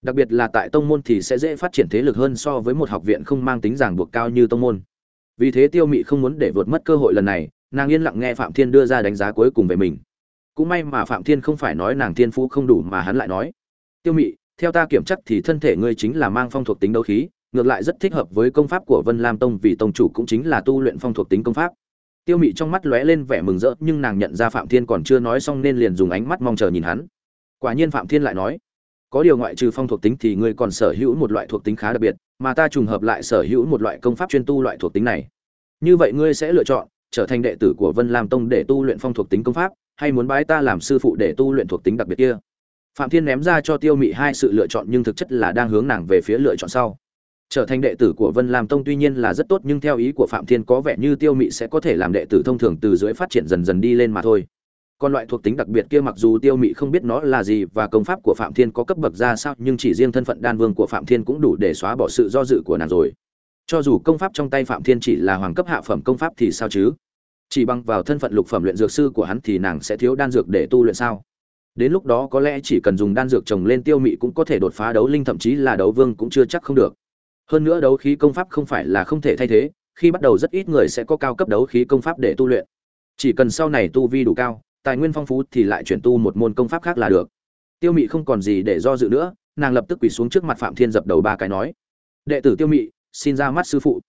Đặc biệt là tại tông môn thì sẽ dễ phát triển thế lực hơn so với một học viện không mang tính ràng buộc cao như tông môn. Vì thế tiêu mị không muốn để vượt mất cơ hội lần này nàng yên lặng nghe phạm thiên đưa ra đánh giá cuối cùng về mình. Cũng may mà phạm thiên không phải nói nàng thiên phú không đủ mà hắn lại nói, tiêu mị, theo ta kiểm chắc thì thân thể ngươi chính là mang phong thuộc tính đấu khí, ngược lại rất thích hợp với công pháp của vân lam tông vì tông chủ cũng chính là tu luyện phong thuộc tính công pháp. Tiêu mị trong mắt lóe lên vẻ mừng rỡ, nhưng nàng nhận ra phạm thiên còn chưa nói xong nên liền dùng ánh mắt mong chờ nhìn hắn. Quả nhiên phạm thiên lại nói, có điều ngoại trừ phong thuộc tính thì ngươi còn sở hữu một loại thuộc tính khá đặc biệt, mà ta trùng hợp lại sở hữu một loại công pháp chuyên tu loại thuộc tính này. Như vậy ngươi sẽ lựa chọn trở thành đệ tử của vân lam tông để tu luyện phong thuộc tính công pháp, hay muốn bái ta làm sư phụ để tu luyện thuộc tính đặc biệt kia? Phạm thiên ném ra cho tiêu mị hai sự lựa chọn nhưng thực chất là đang hướng nàng về phía lựa chọn sau. Trở thành đệ tử của vân lam tông tuy nhiên là rất tốt nhưng theo ý của phạm thiên có vẻ như tiêu mị sẽ có thể làm đệ tử thông thường từ dưới phát triển dần dần đi lên mà thôi. Còn loại thuộc tính đặc biệt kia mặc dù tiêu mị không biết nó là gì và công pháp của phạm thiên có cấp bậc ra sao, nhưng chỉ riêng thân phận đan vương của phạm thiên cũng đủ để xóa bỏ sự do dự của nàng rồi. Cho dù công pháp trong tay phạm thiên chỉ là hoàng cấp hạ phẩm công pháp thì sao chứ? Chỉ bằng vào thân phận lục phẩm luyện dược sư của hắn thì nàng sẽ thiếu đan dược để tu luyện sao? Đến lúc đó có lẽ chỉ cần dùng đan dược trồng lên tiêu mị cũng có thể đột phá đấu linh, thậm chí là đấu vương cũng chưa chắc không được. Hơn nữa đấu khí công pháp không phải là không thể thay thế, khi bắt đầu rất ít người sẽ có cao cấp đấu khí công pháp để tu luyện. Chỉ cần sau này tu vi đủ cao, tài nguyên phong phú thì lại chuyển tu một môn công pháp khác là được. Tiêu mị không còn gì để do dự nữa, nàng lập tức quỳ xuống trước mặt phạm thiên dập đầu ba cái nói, đệ tử tiêu mị, xin ra mắt sư phụ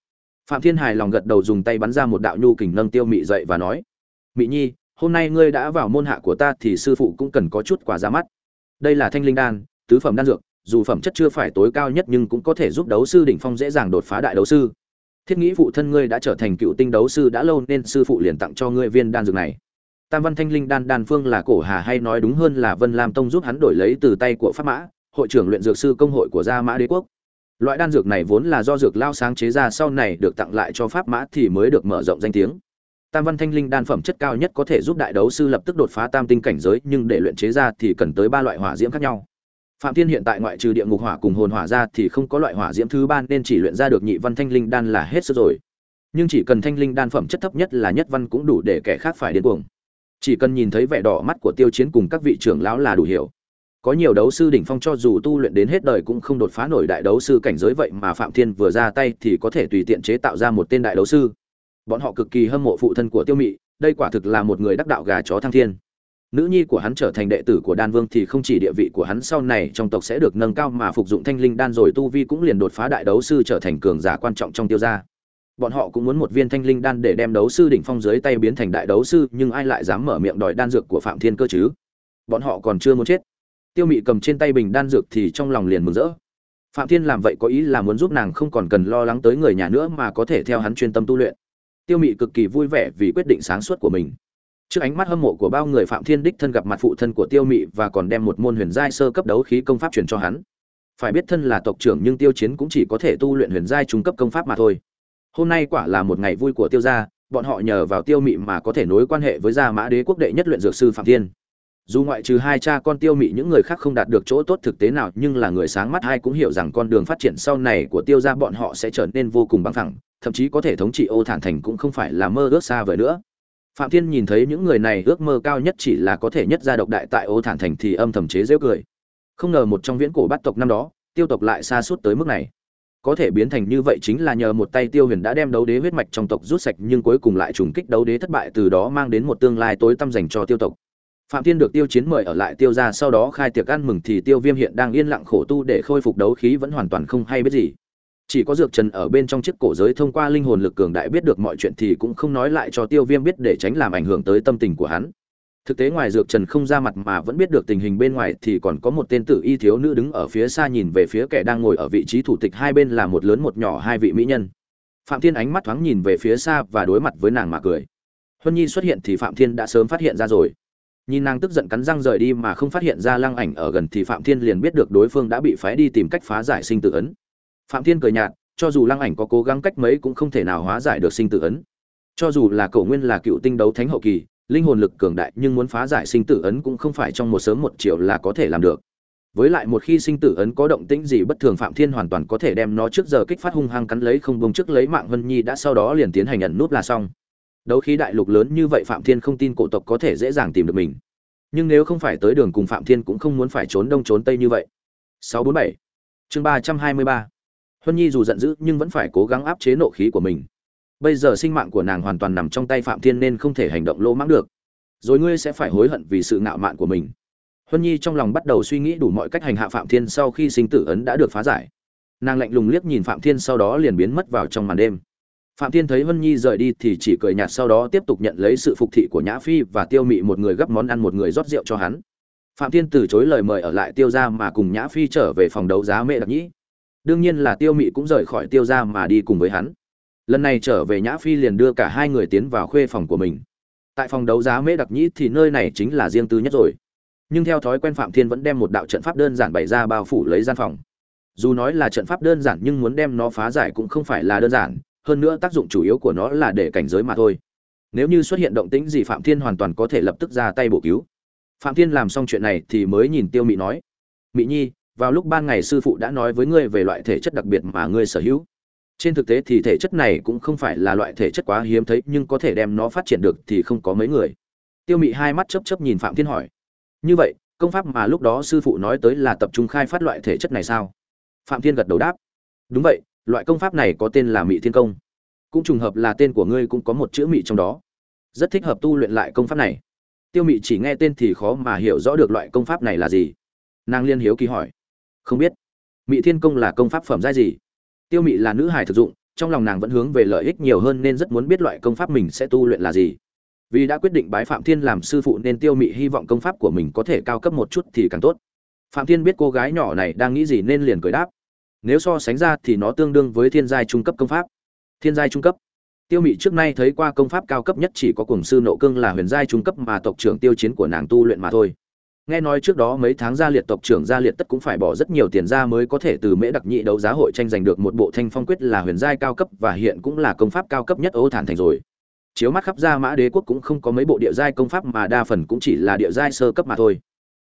phạm thiên hài lòng gật đầu dùng tay bắn ra một đạo nhu kình nâng tiêu mị dậy và nói, mị nhi, hôm nay ngươi đã vào môn hạ của ta thì sư phụ cũng cần có chút quả ra mắt. Đây là thanh linh đan, tứ phẩm đan dược, dù phẩm chất chưa phải tối cao nhất nhưng cũng có thể giúp đấu sư đỉnh phong dễ dàng đột phá đại đấu sư. Thiết nghĩ phụ thân ngươi đã trở thành cựu tinh đấu sư đã lâu nên sư phụ liền tặng cho ngươi viên đan dược này. Tam văn thanh linh đan đan phương là cổ hà hay nói đúng hơn là vân lam tông giúp hắn đổi lấy từ tay của pháp mã, hội trưởng luyện dược sư công hội của gia mã đế quốc loại đan dược này vốn là do dược lao sáng chế ra, sau này được tặng lại cho pháp mã thì mới được mở rộng danh tiếng. Tam văn thanh linh đan phẩm chất cao nhất có thể giúp đại đấu sư lập tức đột phá tam tinh cảnh giới, nhưng để luyện chế ra thì cần tới ba loại hỏa diễm khác nhau. Phạm thiên hiện tại ngoại trừ địa ngục hỏa cùng hồn hỏa ra thì không có loại hỏa diễm thứ ba, nên chỉ luyện ra được nhị văn thanh linh đan là hết sức rồi. Nhưng chỉ cần thanh linh đan phẩm chất thấp nhất là nhất văn cũng đủ để kẻ khác phải điên cuồng. Chỉ cần nhìn thấy vẻ đỏ mắt của tiêu chiến cùng các vị trưởng lão là đủ hiểu có nhiều đấu sư đỉnh phong cho dù tu luyện đến hết đời cũng không đột phá nổi đại đấu sư cảnh giới vậy mà phạm thiên vừa ra tay thì có thể tùy tiện chế tạo ra một tên đại đấu sư. Bọn họ cực kỳ hâm mộ phụ thân của tiêu mị, đây quả thực là một người đắc đạo gà chó thăng thiên. Nữ nhi của hắn trở thành đệ tử của đan vương thì không chỉ địa vị của hắn sau này trong tộc sẽ được nâng cao mà phục dụng thanh linh đan rồi tu vi cũng liền đột phá đại đấu sư trở thành cường giả quan trọng trong tiêu gia. Bọn họ cũng muốn một viên thanh linh đan để đem đấu sư đỉnh phong dưới tay biến thành đại đấu sư, nhưng ai lại dám mở miệng đòi đan dược của phạm thiên cơ chứ? Bọn họ còn chưa muốn chết tiêu mị cầm trên tay bình đan dược thì trong lòng liền mừng rỡ. Phạm thiên làm vậy có ý là muốn giúp nàng không còn cần lo lắng tới người nhà nữa mà có thể theo hắn chuyên tâm tu luyện. Tiêu mị cực kỳ vui vẻ vì quyết định sáng suốt của mình. Trước ánh mắt hâm mộ của bao người phạm thiên đích thân gặp mặt phụ thân của tiêu mị và còn đem một môn huyền giai sơ cấp đấu khí công pháp truyền cho hắn. Phải biết thân là tộc trưởng nhưng tiêu chiến cũng chỉ có thể tu luyện huyền giai trung cấp công pháp mà thôi. Hôm nay quả là một ngày vui của tiêu gia, bọn họ nhờ vào tiêu mị mà có thể nối quan hệ với gia mã đế quốc đệ nhất luyện dược sư phạm thiên dù ngoại trừ hai cha con tiêu mị, những người khác không đạt được chỗ tốt thực tế nào, nhưng là người sáng mắt hai cũng hiểu rằng con đường phát triển sau này của tiêu gia bọn họ sẽ trở nên vô cùng bằng thẳng thậm chí có thể thống trị ô thản thành cũng không phải là mơ ước xa vời nữa. Phạm thiên nhìn thấy những người này ước mơ cao nhất chỉ là có thể nhất gia độc đại tại ô thản thành thì âm thầm chế rêu cười. Không ngờ một trong viễn cổ bát tộc năm đó, tiêu tộc lại xa suốt tới mức này. Có thể biến thành như vậy chính là nhờ một tay tiêu huyền đã đem đấu đế huyết mạch trong tộc rút sạch nhưng cuối cùng lại trùng kích đấu đế thất bại, từ đó mang đến một tương lai tối tăm dành cho tiêu tộc phạm thiên được tiêu chiến mời ở lại tiêu gia, sau đó khai tiệc ăn mừng thì tiêu viêm hiện đang yên lặng khổ tu để khôi phục đấu khí vẫn hoàn toàn không hay biết gì. Chỉ có dược trần ở bên trong chiếc cổ giới thông qua linh hồn lực cường đại biết được mọi chuyện thì cũng không nói lại cho tiêu viêm biết để tránh làm ảnh hưởng tới tâm tình của hắn. Thực tế ngoài dược trần không ra mặt mà vẫn biết được tình hình bên ngoài thì còn có một tên tử y thiếu nữ đứng ở phía xa nhìn về phía kẻ đang ngồi ở vị trí thủ tịch, hai bên là một lớn một nhỏ hai vị mỹ nhân. Phạm thiên ánh mắt thoáng nhìn về phía xa và đối mặt với nàng mà cười. Huân nhi xuất hiện thì phạm thiên đã sớm phát hiện ra rồi nhìn nàng tức giận cắn răng rời đi mà không phát hiện ra lăng ảnh ở gần thì phạm thiên liền biết được đối phương đã bị phái đi tìm cách phá giải sinh tử ấn. Phạm thiên cười nhạt, cho dù lăng ảnh có cố gắng cách mấy cũng không thể nào hóa giải được sinh tử ấn. Cho dù là cậu nguyên là cựu tinh đấu thánh hậu kỳ, linh hồn lực cường đại nhưng muốn phá giải sinh tử ấn cũng không phải trong một sớm một chiều là có thể làm được. Với lại một khi sinh tử ấn có động tĩnh gì bất thường phạm thiên hoàn toàn có thể đem nó trước giờ kích phát hung hăng cắn lấy không bông trước lấy mạng vân nhi đã sau đó liền tiến hành ẩn nút là xong đấu khí đại lục lớn như vậy phạm thiên không tin cổ tộc có thể dễ dàng tìm được mình. Nhưng nếu không phải tới đường cùng phạm thiên cũng không muốn phải trốn đông trốn tây như vậy. 647 chương 323 huân nhi dù giận dữ nhưng vẫn phải cố gắng áp chế nộ khí của mình. Bây giờ sinh mạng của nàng hoàn toàn nằm trong tay phạm thiên nên không thể hành động lỗ mãng được. Rồi ngươi sẽ phải hối hận vì sự ngạo mạn của mình. Huân nhi trong lòng bắt đầu suy nghĩ đủ mọi cách hành hạ phạm thiên sau khi sinh tử ấn đã được phá giải. Nàng lạnh lùng liếc nhìn phạm thiên sau đó liền biến mất vào trong màn đêm phạm thiên thấy Vân nhi rời đi thì chỉ cười nhạt sau đó tiếp tục nhận lấy sự phục thị của nhã phi và tiêu mị một người gấp món ăn một người rót rượu cho hắn. Phạm thiên từ chối lời mời ở lại tiêu ra mà cùng nhã phi trở về phòng đấu giá mẹ đặc nhĩ. Đương nhiên là tiêu mị cũng rời khỏi tiêu ra mà đi cùng với hắn. Lần này trở về nhã phi liền đưa cả hai người tiến vào khuê phòng của mình. Tại phòng đấu giá mễ đặc nhĩ thì nơi này chính là riêng tư nhất rồi. Nhưng theo thói quen phạm thiên vẫn đem một đạo trận pháp đơn giản bày ra bao phủ lấy gian phòng. Dù nói là trận pháp đơn giản nhưng muốn đem nó phá giải cũng không phải là đơn giản hơn nữa tác dụng chủ yếu của nó là để cảnh giới mà thôi. Nếu như xuất hiện động tĩnh gì phạm thiên hoàn toàn có thể lập tức ra tay bổ cứu. Phạm thiên làm xong chuyện này thì mới nhìn tiêu mị nói, mị nhi, vào lúc ban ngày sư phụ đã nói với ngươi về loại thể chất đặc biệt mà ngươi sở hữu. Trên thực tế thì thể chất này cũng không phải là loại thể chất quá hiếm thấy, nhưng có thể đem nó phát triển được thì không có mấy người. Tiêu mị hai mắt chấp chấp nhìn phạm thiên hỏi, như vậy, công pháp mà lúc đó sư phụ nói tới là tập trung khai phát loại thể chất này sao? Phạm thiên gật đầu đáp, đúng vậy loại công pháp này có tên là mị thiên công. Cũng trùng hợp là tên của ngươi cũng có một chữ mị trong đó. Rất thích hợp tu luyện lại công pháp này. Tiêu mị chỉ nghe tên thì khó mà hiểu rõ được loại công pháp này là gì. Nàng liên hiếu kỳ hỏi. Không biết. Mị thiên công là công pháp phẩm giai gì? Tiêu mị là nữ hài thực dụng, trong lòng nàng vẫn hướng về lợi ích nhiều hơn nên rất muốn biết loại công pháp mình sẽ tu luyện là gì. Vì đã quyết định bái phạm thiên làm sư phụ nên tiêu mị hy vọng công pháp của mình có thể cao cấp một chút thì càng tốt. Phạm thiên biết cô gái nhỏ này đang nghĩ gì nên liền cười đáp nếu so sánh ra thì nó tương đương với thiên giai trung cấp công pháp. Thiên giai trung cấp. Tiêu mị trước nay thấy qua công pháp cao cấp nhất chỉ có cùng sư nộ cương là huyền giai trung cấp mà tộc trưởng tiêu chiến của nàng tu luyện mà thôi. Nghe nói trước đó mấy tháng gia liệt tộc trưởng gia liệt tất cũng phải bỏ rất nhiều tiền ra mới có thể từ mễ đặc nhị đấu giá hội tranh giành được một bộ thanh phong quyết là huyền giai cao cấp và hiện cũng là công pháp cao cấp nhất ô thản thành rồi. Chiếu mắt khắp ra mã đế quốc cũng không có mấy bộ địa giai công pháp mà đa phần cũng chỉ là địa giai sơ cấp mà thôi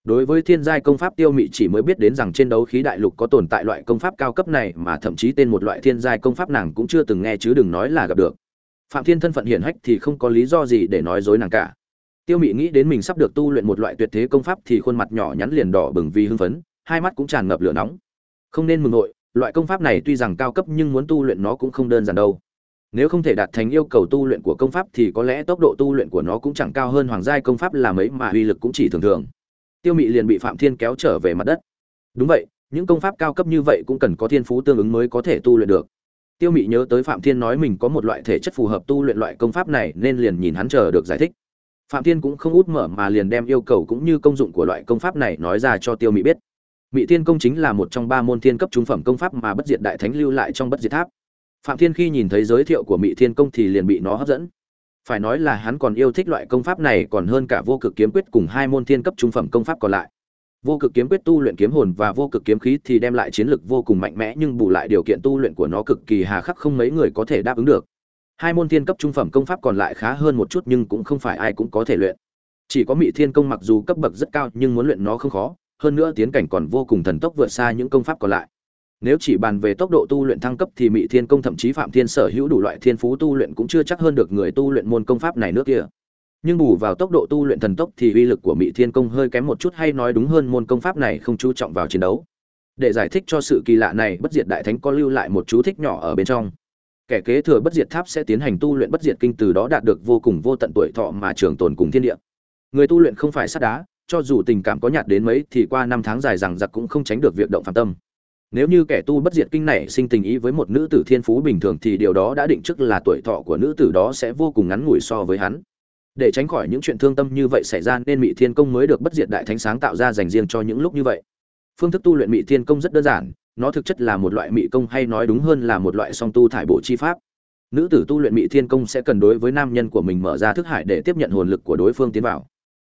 đối với thiên giai công pháp tiêu mị chỉ mới biết đến rằng trên đấu khí đại lục có tồn tại loại công pháp cao cấp này mà thậm chí tên một loại thiên giai công pháp nàng cũng chưa từng nghe chứ đừng nói là gặp được. Phạm thiên thân phận hiển hách thì không có lý do gì để nói dối nàng cả. Tiêu mị nghĩ đến mình sắp được tu luyện một loại tuyệt thế công pháp thì khuôn mặt nhỏ nhắn liền đỏ bừng vì hưng phấn, hai mắt cũng tràn ngập lửa nóng. Không nên mừng nội, loại công pháp này tuy rằng cao cấp nhưng muốn tu luyện nó cũng không đơn giản đâu. Nếu không thể đạt thành yêu cầu tu luyện của công pháp thì có lẽ tốc độ tu luyện của nó cũng chẳng cao hơn hoàng giai công pháp là mấy mà uy lực cũng chỉ thường thường tiêu mị liền bị phạm thiên kéo trở về mặt đất. Đúng vậy, những công pháp cao cấp như vậy cũng cần có thiên phú tương ứng mới có thể tu luyện được. Tiêu mị nhớ tới phạm thiên nói mình có một loại thể chất phù hợp tu luyện loại công pháp này nên liền nhìn hắn chờ được giải thích. Phạm thiên cũng không út mở mà liền đem yêu cầu cũng như công dụng của loại công pháp này nói ra cho tiêu mị biết. Mị thiên công chính là một trong ba môn thiên cấp trung phẩm công pháp mà bất diệt đại thánh lưu lại trong bất diệt tháp. Phạm thiên khi nhìn thấy giới thiệu của mị thiên công thì liền bị nó hấp dẫn phải nói là hắn còn yêu thích loại công pháp này còn hơn cả vô cực kiếm quyết cùng hai môn thiên cấp trung phẩm công pháp còn lại. Vô cực kiếm quyết tu luyện kiếm hồn và vô cực kiếm khí thì đem lại chiến lực vô cùng mạnh mẽ nhưng bù lại điều kiện tu luyện của nó cực kỳ hà khắc không mấy người có thể đáp ứng được. Hai môn thiên cấp trung phẩm công pháp còn lại khá hơn một chút nhưng cũng không phải ai cũng có thể luyện. Chỉ có mị thiên công mặc dù cấp bậc rất cao nhưng muốn luyện nó không khó, hơn nữa tiến cảnh còn vô cùng thần tốc vượt xa những công pháp còn lại nếu chỉ bàn về tốc độ tu luyện thăng cấp thì Mị Thiên Công thậm chí Phạm Thiên sở hữu đủ loại thiên phú tu luyện cũng chưa chắc hơn được người tu luyện môn công pháp này nước kia. Nhưng bù vào tốc độ tu luyện thần tốc thì uy lực của Mị Thiên Công hơi kém một chút hay nói đúng hơn môn công pháp này không chú trọng vào chiến đấu. Để giải thích cho sự kỳ lạ này, Bất Diệt Đại Thánh có lưu lại một chú thích nhỏ ở bên trong. Kẻ kế thừa Bất Diệt Tháp sẽ tiến hành tu luyện Bất Diệt Kinh từ đó đạt được vô cùng vô tận tuổi thọ mà trường tồn cùng thiên địa. Người tu luyện không phải sắt đá, cho dù tình cảm có nhạt đến mấy thì qua năm tháng dài rằng giặc cũng không tránh được việc động phạm tâm nếu như kẻ tu bất diệt kinh này sinh tình ý với một nữ tử thiên phú bình thường thì điều đó đã định trước là tuổi thọ của nữ tử đó sẽ vô cùng ngắn ngủi so với hắn. Để tránh khỏi những chuyện thương tâm như vậy xảy ra nên mỹ thiên công mới được bất diệt đại thánh sáng tạo ra dành riêng cho những lúc như vậy. Phương thức tu luyện mỹ thiên công rất đơn giản, nó thực chất là một loại mỹ công hay nói đúng hơn là một loại song tu thải bộ chi pháp. Nữ tử tu luyện mỹ thiên công sẽ cần đối với nam nhân của mình mở ra thức hải để tiếp nhận hồn lực của đối phương tiến vào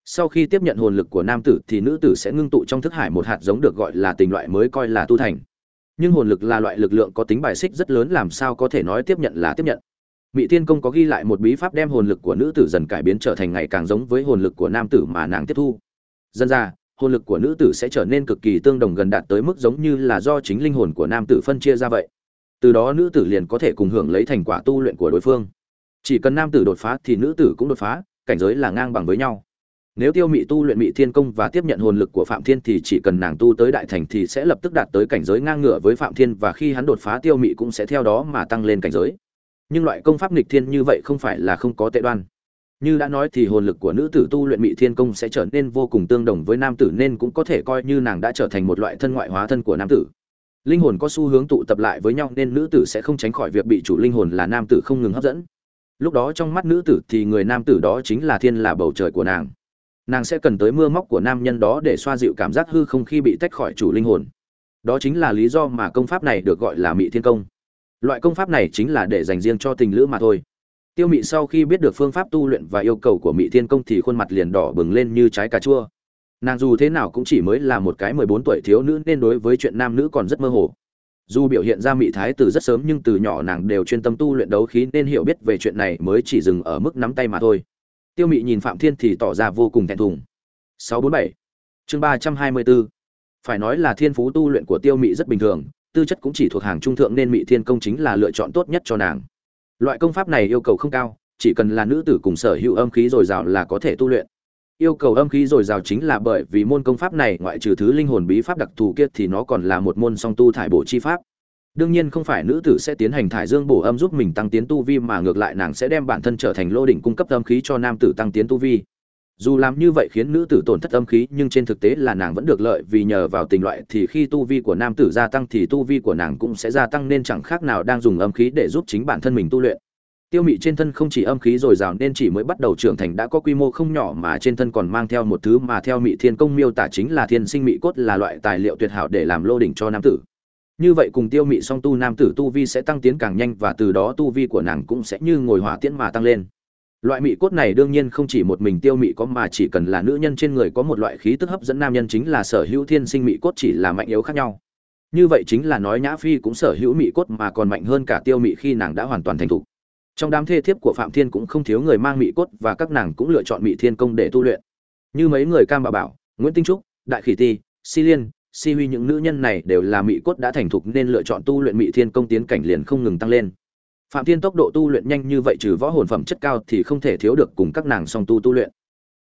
sau khi tiếp nhận hồn lực của nam tử thì nữ tử sẽ ngưng tụ trong thức hải một hạt giống được gọi là tình loại mới coi là tu thành nhưng hồn lực là loại lực lượng có tính bài xích rất lớn làm sao có thể nói tiếp nhận là tiếp nhận Mị Thiên Công có ghi lại một bí pháp đem hồn lực của nữ tử dần cải biến trở thành ngày càng giống với hồn lực của nam tử mà nàng tiếp thu. Dân ra, hồn lực của nữ tử sẽ trở nên cực kỳ tương đồng gần đạt tới mức giống như là do chính linh hồn của nam tử phân chia ra vậy. Từ đó nữ tử liền có thể cùng hưởng lấy thành quả tu luyện của đối phương. Chỉ cần nam tử đột phá thì nữ tử cũng đột phá, cảnh giới là ngang bằng với nhau nếu tiêu mị tu luyện mị thiên công và tiếp nhận hồn lực của phạm thiên thì chỉ cần nàng tu tới đại thành thì sẽ lập tức đạt tới cảnh giới ngang ngửa với phạm thiên và khi hắn đột phá tiêu mị cũng sẽ theo đó mà tăng lên cảnh giới. Nhưng loại công pháp nghịch thiên như vậy không phải là không có tệ đoan. Như đã nói thì hồn lực của nữ tử tu luyện mị thiên công sẽ trở nên vô cùng tương đồng với nam tử nên cũng có thể coi như nàng đã trở thành một loại thân ngoại hóa thân của nam tử. Linh hồn có xu hướng tụ tập lại với nhau nên nữ tử sẽ không tránh khỏi việc bị chủ linh hồn là nam tử không ngừng hấp dẫn. Lúc đó trong mắt nữ tử thì người nam tử đó chính là thiên là bầu trời của nàng nàng sẽ cần tới mưa móc của nam nhân đó để xoa dịu cảm giác hư không khi bị tách khỏi chủ linh hồn. Đó chính là lý do mà công pháp này được gọi là mị thiên công. Loại công pháp này chính là để dành riêng cho tình lữ mà thôi. Tiêu mị sau khi biết được phương pháp tu luyện và yêu cầu của mị thiên công thì khuôn mặt liền đỏ bừng lên như trái cà chua. Nàng dù thế nào cũng chỉ mới là một cái mười bốn tuổi thiếu nữ nên đối với chuyện nam nữ còn rất mơ hồ. Dù biểu hiện ra mị thái từ rất sớm nhưng từ nhỏ nàng đều chuyên tâm tu luyện đấu khí nên hiểu biết về chuyện này mới chỉ dừng ở mức nắm tay mà thôi tiêu mị nhìn phạm thiên thì tỏ ra vô cùng thẹn thùng. 647 chương 324 phải nói là thiên phú tu luyện của tiêu mị rất bình thường, tư chất cũng chỉ thuộc hàng trung thượng nên mị thiên công chính là lựa chọn tốt nhất cho nàng. Loại công pháp này yêu cầu không cao, chỉ cần là nữ tử cùng sở hữu âm khí dồi dào là có thể tu luyện. Yêu cầu âm khí dồi dào chính là bởi vì môn công pháp này ngoại trừ thứ linh hồn bí pháp đặc thù kia thì nó còn là một môn song tu thải bổ chi pháp đương nhiên không phải nữ tử sẽ tiến hành thải dương bổ âm giúp mình tăng tiến tu vi mà ngược lại nàng sẽ đem bản thân trở thành lô đỉnh cung cấp âm khí cho nam tử tăng tiến tu vi. Dù làm như vậy khiến nữ tử tổn thất âm khí, nhưng trên thực tế là nàng vẫn được lợi vì nhờ vào tình loại thì khi tu vi của nam tử gia tăng thì tu vi của nàng cũng sẽ gia tăng nên chẳng khác nào đang dùng âm khí để giúp chính bản thân mình tu luyện. Tiêu mị trên thân không chỉ âm khí dồi dào nên chỉ mới bắt đầu trưởng thành đã có quy mô không nhỏ mà trên thân còn mang theo một thứ mà theo mị thiên công miêu tả chính là thiên sinh mị cốt là loại tài liệu tuyệt hảo để làm lô đỉnh cho nam tử như vậy cùng tiêu mị song tu nam tử tu vi sẽ tăng tiến càng nhanh và từ đó tu vi của nàng cũng sẽ như ngồi hỏa tiễn mà tăng lên. Loại mị cốt này đương nhiên không chỉ một mình tiêu mị có mà chỉ cần là nữ nhân trên người có một loại khí tức hấp dẫn nam nhân chính là sở hữu thiên sinh mị cốt chỉ là mạnh yếu khác nhau. Như vậy chính là nói nhã phi cũng sở hữu mị cốt mà còn mạnh hơn cả tiêu mị khi nàng đã hoàn toàn thành thục. Trong đám thê thiếp của phạm thiên cũng không thiếu người mang mị cốt và các nàng cũng lựa chọn mị thiên công để tu luyện. Như mấy người cam bà bảo, nguyễn tinh trúc, đại khỉ ti, si liên si huy những nữ nhân này đều là mỹ cốt đã thành thục nên lựa chọn tu luyện mỹ thiên công tiến cảnh liền không ngừng tăng lên. Phạm thiên tốc độ tu luyện nhanh như vậy trừ võ hồn phẩm chất cao thì không thể thiếu được cùng các nàng song tu tu luyện.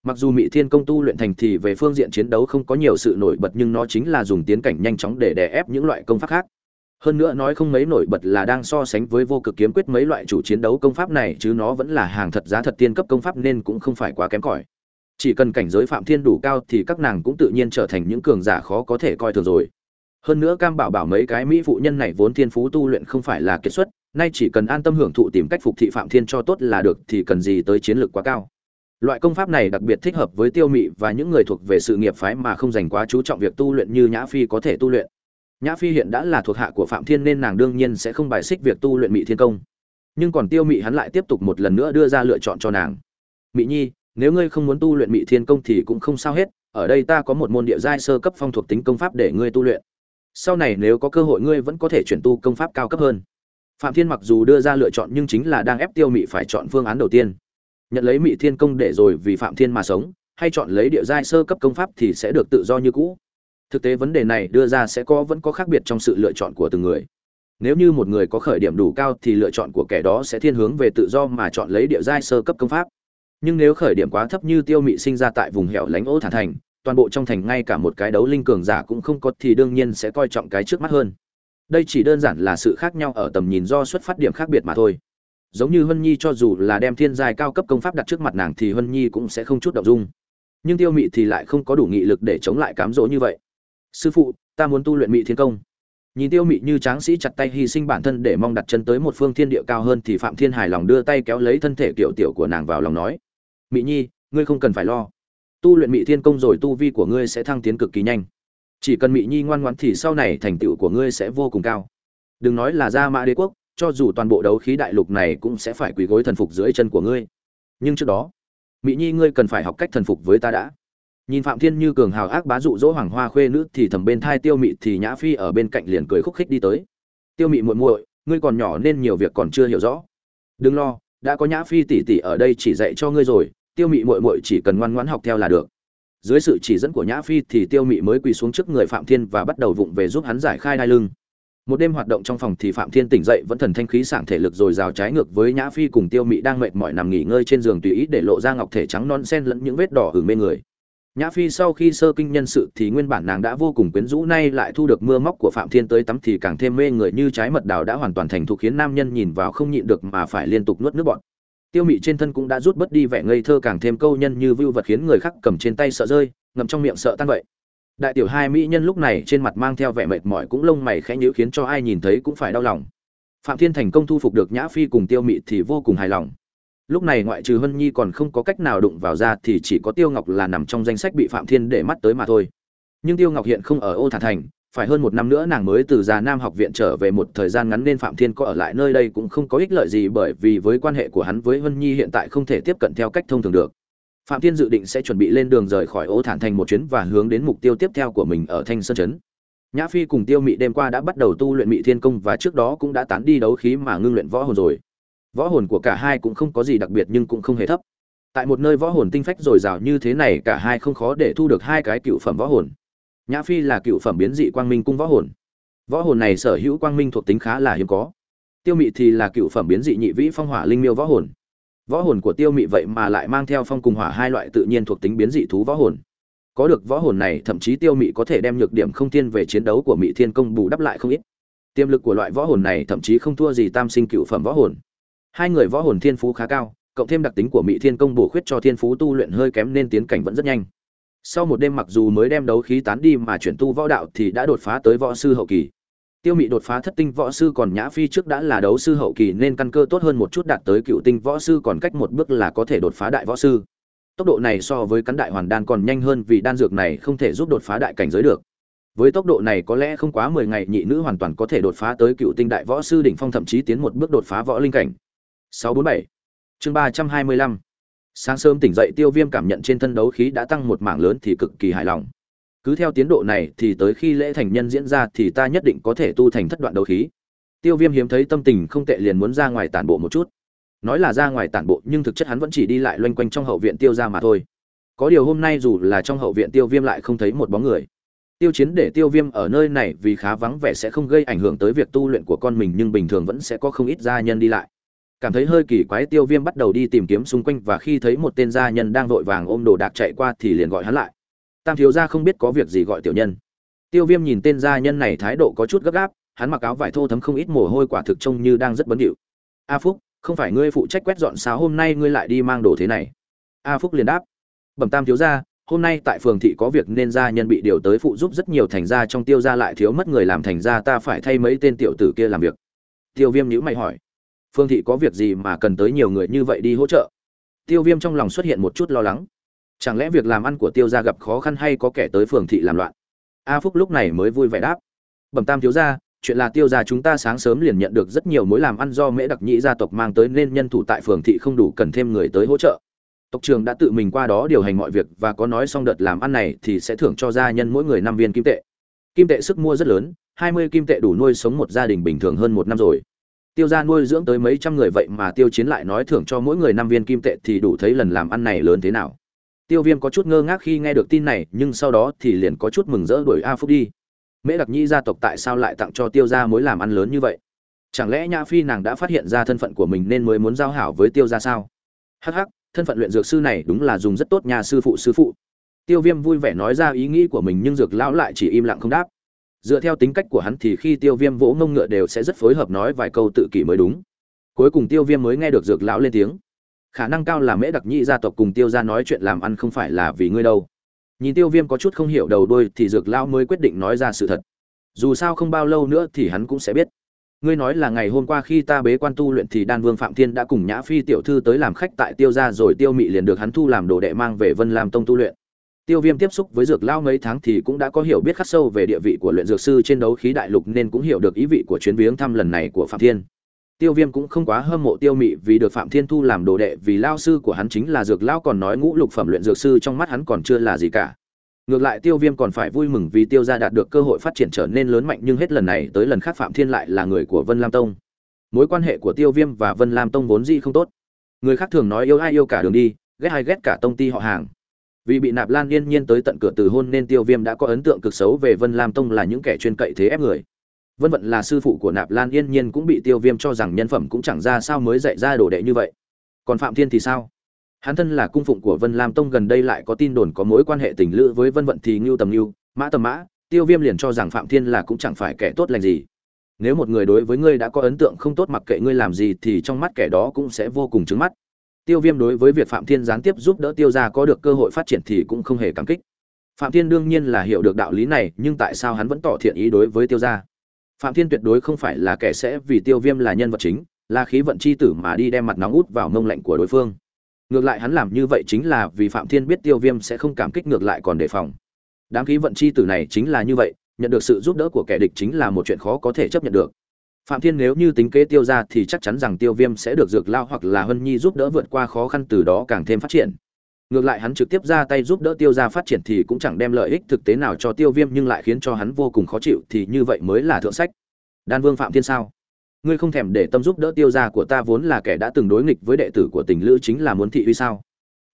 Mặc dù mỹ thiên công tu luyện thành thì về phương diện chiến đấu không có nhiều sự nổi bật nhưng nó chính là dùng tiến cảnh nhanh chóng để đè ép những loại công pháp khác. Hơn nữa nói không mấy nổi bật là đang so sánh với vô cực kiếm quyết mấy loại chủ chiến đấu công pháp này chứ nó vẫn là hàng thật giá thật tiên cấp công pháp nên cũng không phải quá kém cỏi chỉ cần cảnh giới phạm thiên đủ cao thì các nàng cũng tự nhiên trở thành những cường giả khó có thể coi thường rồi. Hơn nữa cam bảo bảo mấy cái mỹ phụ nhân này vốn thiên phú tu luyện không phải là kiệt xuất, nay chỉ cần an tâm hưởng thụ tìm cách phục thị phạm thiên cho tốt là được thì cần gì tới chiến lược quá cao. Loại công pháp này đặc biệt thích hợp với tiêu mị và những người thuộc về sự nghiệp phái mà không dành quá chú trọng việc tu luyện như nhã phi có thể tu luyện. Nhã phi hiện đã là thuộc hạ của phạm thiên nên nàng đương nhiên sẽ không bài xích việc tu luyện mị thiên công. Nhưng còn tiêu mị hắn lại tiếp tục một lần nữa đưa ra lựa chọn cho nàng. Mị nhi nếu ngươi không muốn tu luyện mị thiên công thì cũng không sao hết, ở đây ta có một môn địa giai sơ cấp phong thuộc tính công pháp để ngươi tu luyện. Sau này nếu có cơ hội ngươi vẫn có thể chuyển tu công pháp cao cấp hơn. Phạm thiên mặc dù đưa ra lựa chọn nhưng chính là đang ép tiêu mị phải chọn phương án đầu tiên. Nhận lấy mị thiên công để rồi vì phạm thiên mà sống, hay chọn lấy địa giai sơ cấp công pháp thì sẽ được tự do như cũ. Thực tế vấn đề này đưa ra sẽ có vẫn có khác biệt trong sự lựa chọn của từng người. Nếu như một người có khởi điểm đủ cao thì lựa chọn của kẻ đó sẽ thiên hướng về tự do mà chọn lấy địa giai sơ cấp công pháp nhưng nếu khởi điểm quá thấp như tiêu mị sinh ra tại vùng hẻo lánh ô thả thành toàn bộ trong thành ngay cả một cái đấu linh cường giả cũng không có thì đương nhiên sẽ coi trọng cái trước mắt hơn đây chỉ đơn giản là sự khác nhau ở tầm nhìn do xuất phát điểm khác biệt mà thôi giống như Hân Nhi cho dù là đem thiên giai cao cấp công pháp đặt trước mặt nàng thì Hân Nhi cũng sẽ không chút động dung. Nhưng Tiêu Mị thì lại không có đủ nghị lực để chống lại cám dỗ như vậy. "Sư phụ, ta muốn tu luyện Mị Thiên công." Nhìn Tiêu Mị như tráng sĩ chặt tay hy sinh bản thân để mong đặt chân tới một phương thiên địa cao hơn thì Phạm Thiên hài lòng đưa tay kéo lấy thân thể kiểu tiểu của nàng vào lòng nói: "Mị Nhi, ngươi không cần phải lo. Tu luyện Mị Thiên công rồi tu vi của ngươi sẽ thăng tiến cực kỳ nhanh. Chỉ cần Mị Nhi ngoan ngoãn thì sau này thành tựu của ngươi sẽ vô cùng cao. Đừng nói là ra Mã Đế quốc, cho dù toàn bộ đấu khí đại lục này cũng sẽ phải quỳ gối thần phục dưới chân của ngươi nhưng trước đó mỹ nhi ngươi cần phải học cách thần phục với ta đã nhìn phạm thiên như cường hào ác bá dụ dỗ hoàng hoa khuê nữ thì thầm bên thai tiêu mị thì nhã phi ở bên cạnh liền cười khúc khích đi tới tiêu mị muội muội ngươi còn nhỏ nên nhiều việc còn chưa hiểu rõ đừng lo đã có nhã phi tỷ tỷ ở đây chỉ dạy cho ngươi rồi tiêu mị mội mội chỉ cần ngoan ngoãn học theo là được. Dưới sự chỉ dẫn của nhã phi thì tiêu mị mới quỳ xuống trước người phạm thiên và bắt đầu vụng về giúp hắn giải khai đai lưng. Một đêm hoạt động trong phòng thì phạm thiên tỉnh dậy vẫn thần thanh khí sảng thể lực rồi rào trái ngược với nhã phi cùng tiêu mị đang mệt mỏi nằm nghỉ ngơi trên giường tùy ý để lộ ra ngọc thể trắng non xen lẫn những vết đỏ hừng mê người. Nhã phi sau khi sơ kinh nhân sự thì nguyên bản nàng đã vô cùng quyến rũ nay lại thu được mưa móc của phạm thiên tới tắm thì càng thêm mê người như trái mật đào đã hoàn toàn thành thục khiến nam nhân nhìn vào không nhịn được mà phải liên tục nuốt nước bọt tiêu mị trên thân cũng đã rút bớt đi vẻ ngây thơ càng thêm câu nhân như vưu vật khiến người khác cầm trên tay sợ rơi, ngậm trong miệng sợ tan vậy. Đại tiểu hai mỹ nhân lúc này trên mặt mang theo vẻ mệt mỏi cũng lông mày khẽ nhíu khiến cho ai nhìn thấy cũng phải đau lòng. Phạm thiên thành công thu phục được nhã phi cùng tiêu mị thì vô cùng hài lòng. Lúc này ngoại trừ hân nhi còn không có cách nào đụng vào ra thì chỉ có tiêu ngọc là nằm trong danh sách bị phạm thiên để mắt tới mà thôi. Nhưng tiêu ngọc hiện không ở ô Thả thành phải hơn một năm nữa nàng mới từ già nam học viện trở về một thời gian ngắn nên phạm thiên có ở lại nơi đây cũng không có ích lợi gì bởi vì với quan hệ của hắn với huân nhi hiện tại không thể tiếp cận theo cách thông thường được. Phạm thiên dự định sẽ chuẩn bị lên đường rời khỏi ô thản thành một chuyến và hướng đến mục tiêu tiếp theo của mình ở thanh sơn chấn nhã phi cùng tiêu mị đêm qua đã bắt đầu tu luyện mị thiên công và trước đó cũng đã tán đi đấu khí mà ngưng luyện võ hồn rồi. Võ hồn của cả hai cũng không có gì đặc biệt nhưng cũng không hề thấp. Tại một nơi võ hồn tinh phách dồi dào như thế này cả hai không khó để thu được hai cái cựu phẩm võ hồn nhã phi là cựu phẩm biến dị quang minh cung võ hồn. Võ hồn này sở hữu quang minh thuộc tính khá là hiếm có. Tiêu mị thì là cựu phẩm biến dị nhị vĩ phong hỏa linh miêu võ hồn. Võ hồn của tiêu mị vậy mà lại mang theo phong cùng hỏa hai loại tự nhiên thuộc tính biến dị thú võ hồn. Có được võ hồn này, thậm chí tiêu mị có thể đem nhược điểm không thiên về chiến đấu của mị thiên công bù đắp lại không ít. Tiềm lực của loại võ hồn này thậm chí không thua gì tam sinh cựu phẩm võ hồn. Hai người võ hồn thiên phú khá cao, cộng thêm đặc tính của mị thiên công bổ khuyết cho thiên phú tu luyện hơi kém nên tiến cảnh vẫn rất nhanh sau một đêm mặc dù mới đem đấu khí tán đi mà chuyển tu võ đạo thì đã đột phá tới võ sư hậu kỳ. Tiêu mị đột phá thất tinh võ sư còn nhã phi trước đã là đấu sư hậu kỳ nên căn cơ tốt hơn một chút đạt tới cựu tinh võ sư còn cách một bước là có thể đột phá đại võ sư. Tốc độ này so với cắn đại hoàn đan còn nhanh hơn vì đan dược này không thể giúp đột phá đại cảnh giới được. Với tốc độ này có lẽ không quá mười ngày nhị nữ hoàn toàn có thể đột phá tới cựu tinh đại võ sư đỉnh phong thậm chí tiến một bước đột phá võ linh cảnh. 647 chương 325 sáng sớm tỉnh dậy, tiêu viêm cảm nhận trên thân đấu khí đã tăng một mảng lớn thì cực kỳ hài lòng. Cứ theo tiến độ này thì tới khi lễ thành nhân diễn ra thì ta nhất định có thể tu thành thất đoạn đấu khí. Tiêu viêm hiếm thấy tâm tình không tệ liền muốn ra ngoài tản bộ một chút. Nói là ra ngoài tản bộ, nhưng thực chất hắn vẫn chỉ đi lại loanh quanh trong hậu viện tiêu ra mà thôi. Có điều hôm nay dù là trong hậu viện tiêu viêm lại không thấy một bóng người. Tiêu chiến để tiêu viêm ở nơi này vì khá vắng vẻ sẽ không gây ảnh hưởng tới việc tu luyện của con mình, nhưng bình thường vẫn sẽ có không ít gia nhân đi lại cảm thấy hơi kỳ quái tiêu viêm bắt đầu đi tìm kiếm xung quanh và khi thấy một tên gia nhân đang vội vàng ôm đồ đạc chạy qua thì liền gọi hắn lại. Tam thiếu gia không biết có việc gì gọi tiểu nhân. Tiêu viêm nhìn tên gia nhân này thái độ có chút gấp gáp, hắn mặc áo vải thô thấm không ít mồ hôi quả thực trông như đang rất bấn điệu a phúc, không phải ngươi phụ trách quét dọn sao hôm nay ngươi lại đi mang đồ thế này? A phúc liền đáp. Bẩm tam thiếu gia, hôm nay tại phường thị có việc nên gia nhân bị điều tới phụ giúp rất nhiều thành gia trong tiêu gia lại thiếu mất người làm thành gia, ta phải thay mấy tên tiểu tử kia làm việc. Tiêu viêm nhữ mày hỏi phương thị có việc gì mà cần tới nhiều người như vậy đi hỗ trợ? Tiêu viêm trong lòng xuất hiện một chút lo lắng. Chẳng lẽ việc làm ăn của tiêu gia gặp khó khăn hay có kẻ tới phường thị làm loạn? A phúc lúc này mới vui vẻ đáp. Bẩm tam thiếu gia, chuyện là tiêu gia chúng ta sáng sớm liền nhận được rất nhiều mối làm ăn do mễ đặc nhĩ gia tộc mang tới nên nhân thủ tại phường thị không đủ cần thêm người tới hỗ trợ. Tộc trường đã tự mình qua đó điều hành mọi việc và có nói xong đợt làm ăn này thì sẽ thưởng cho gia nhân mỗi người năm viên kim tệ. Kim tệ sức mua rất lớn, hai mươi kim tệ đủ nuôi sống một gia đình bình thường hơn một năm rồi tiêu gia nuôi dưỡng tới mấy trăm người vậy mà tiêu chiến lại nói thưởng cho mỗi người năm viên kim tệ thì đủ thấy lần làm ăn này lớn thế nào. Tiêu viêm có chút ngơ ngác khi nghe được tin này, nhưng sau đó thì liền có chút mừng rỡ đuổi a phúc đi. Mễ đặc nhi gia tộc tại sao lại tặng cho tiêu gia mối làm ăn lớn như vậy? Chẳng lẽ nhã phi nàng đã phát hiện ra thân phận của mình nên mới muốn giao hảo với tiêu gia sao? Hh thân phận luyện dược sư này đúng là dùng rất tốt nhà sư phụ sư phụ. Tiêu viêm vui vẻ nói ra ý nghĩ của mình nhưng dược lão lại chỉ im lặng không đáp dựa theo tính cách của hắn thì khi tiêu viêm vỗ ngông ngựa đều sẽ rất phối hợp nói vài câu tự kỷ mới đúng. Cuối cùng tiêu viêm mới nghe được dược lão lên tiếng. Khả năng cao là mễ đặc nhị gia tộc cùng tiêu ra nói chuyện làm ăn không phải là vì ngươi đâu. Nhìn tiêu viêm có chút không hiểu đầu đôi thì dược lão mới quyết định nói ra sự thật. Dù sao không bao lâu nữa thì hắn cũng sẽ biết. Ngươi nói là ngày hôm qua khi ta bế quan tu luyện thì đan vương phạm thiên đã cùng nhã phi tiểu thư tới làm khách tại tiêu gia rồi tiêu mị liền được hắn thu làm đồ đệ mang về vân làm tông tu luyện tiêu viêm tiếp xúc với dược lao mấy tháng thì cũng đã có hiểu biết khắc sâu về địa vị của luyện dược sư trên đấu khí đại lục nên cũng hiểu được ý vị của chuyến viếng thăm lần này của phạm thiên. Tiêu viêm cũng không quá hâm mộ tiêu mị vì được phạm thiên thu làm đồ đệ vì lao sư của hắn chính là dược lao còn nói ngũ lục phẩm luyện dược sư trong mắt hắn còn chưa là gì cả. Ngược lại tiêu viêm còn phải vui mừng vì tiêu gia đạt được cơ hội phát triển trở nên lớn mạnh nhưng hết lần này tới lần khác phạm thiên lại là người của vân lam tông. Mối quan hệ của tiêu viêm và vân lam tông vốn dĩ không tốt. Người khác thường nói yêu ai yêu cả đường đi, ghét ai ghét cả tông ty họ hàng vì bị nạp lan yên nhiên tới tận cửa từ hôn nên tiêu viêm đã có ấn tượng cực xấu về vân lam tông là những kẻ chuyên cậy thế ép người. Vân vận là sư phụ của nạp lan yên nhiên cũng bị tiêu viêm cho rằng nhân phẩm cũng chẳng ra sao mới dạy ra đồ đệ như vậy. Còn phạm thiên thì sao? Hắn thân là cung phụng của vân lam tông gần đây lại có tin đồn có mối quan hệ tình lữ với vân vận thì ngưu tầm ngưu, mã tầm mã, tiêu viêm liền cho rằng phạm thiên là cũng chẳng phải kẻ tốt lành gì. Nếu một người đối với ngươi đã có ấn tượng không tốt mặc kệ ngươi làm gì thì trong mắt kẻ đó cũng sẽ vô cùng trứng mắt tiêu viêm đối với việc phạm thiên gián tiếp giúp đỡ tiêu gia có được cơ hội phát triển thì cũng không hề cảm kích. Phạm thiên đương nhiên là hiểu được đạo lý này, nhưng tại sao hắn vẫn tỏ thiện ý đối với tiêu gia? Phạm thiên tuyệt đối không phải là kẻ sẽ vì tiêu viêm là nhân vật chính, là khí vận c h i tử mà đi đem mặt nóng út vào mông lạnh của đối phương. Ngược lại hắn làm như vậy chính là vì phạm thiên biết tiêu viêm sẽ không cảm kích, ngược lại còn đề phòng. Đám khí vận c h i tử này chính là như vậy, nhận được sự giúp đỡ của kẻ địch chính là một chuyện khó có thể chấp nhận được phạm thiên nếu như tính kế tiêu ra thì chắc chắn rằng tiêu viêm sẽ được dược lao hoặc là hân nhi giúp đỡ vượt qua khó khăn từ đó càng thêm phát triển. Ngược lại hắn trực tiếp ra tay giúp đỡ tiêu ra phát triển thì cũng chẳng đem lợi ích thực tế nào cho tiêu viêm nhưng lại khiến cho hắn vô cùng khó chịu, thì như vậy mới là thượng sách. Đan vương phạm thiên sao? Ngươi không thèm để tâm giúp đỡ tiêu gia của ta vốn là kẻ đã từng đối nghịch với đệ tử của tình lữ chính là muốn thị uy sao?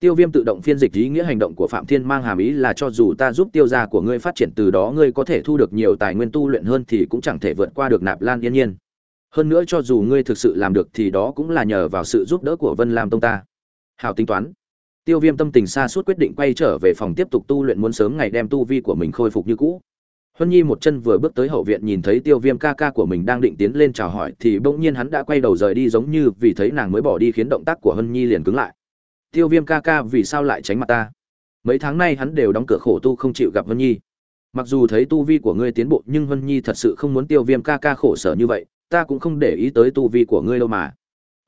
Tiêu viêm tự động phiên dịch ý nghĩa hành động của phạm thiên mang hàm ý là cho dù ta giúp tiêu gia của ngươi phát triển từ đó ngươi có thể thu được nhiều tài nguyên tu luyện hơn thì cũng chẳng thể vượt qua được nạp lan yên nhiên. Hơn nữa cho dù ngươi thực sự làm được thì đó cũng là nhờ vào sự giúp đỡ của vân lam tông ta. Hảo tính toán. Tiêu viêm tâm tình xa suốt quyết định quay trở về phòng tiếp tục tu luyện muốn sớm ngày đem tu vi của mình khôi phục như cũ. Huân Nhi một chân vừa bước tới hậu viện nhìn thấy Tiêu Viêm ca ca của mình đang định tiến lên chào hỏi thì bỗng nhiên hắn đã quay đầu rời đi giống như vì thấy nàng mới bỏ đi khiến động tác của Huân Nhi liền cứng lại. Tiêu Viêm ca ca vì sao lại tránh mặt ta? Mấy tháng nay hắn đều đóng cửa khổ tu không chịu gặp Vân Nhi. Mặc dù thấy tu vi của ngươi tiến bộ nhưng Vân Nhi thật sự không muốn Tiêu Viêm ca ca khổ sở như vậy, ta cũng không để ý tới tu vi của ngươi đâu mà.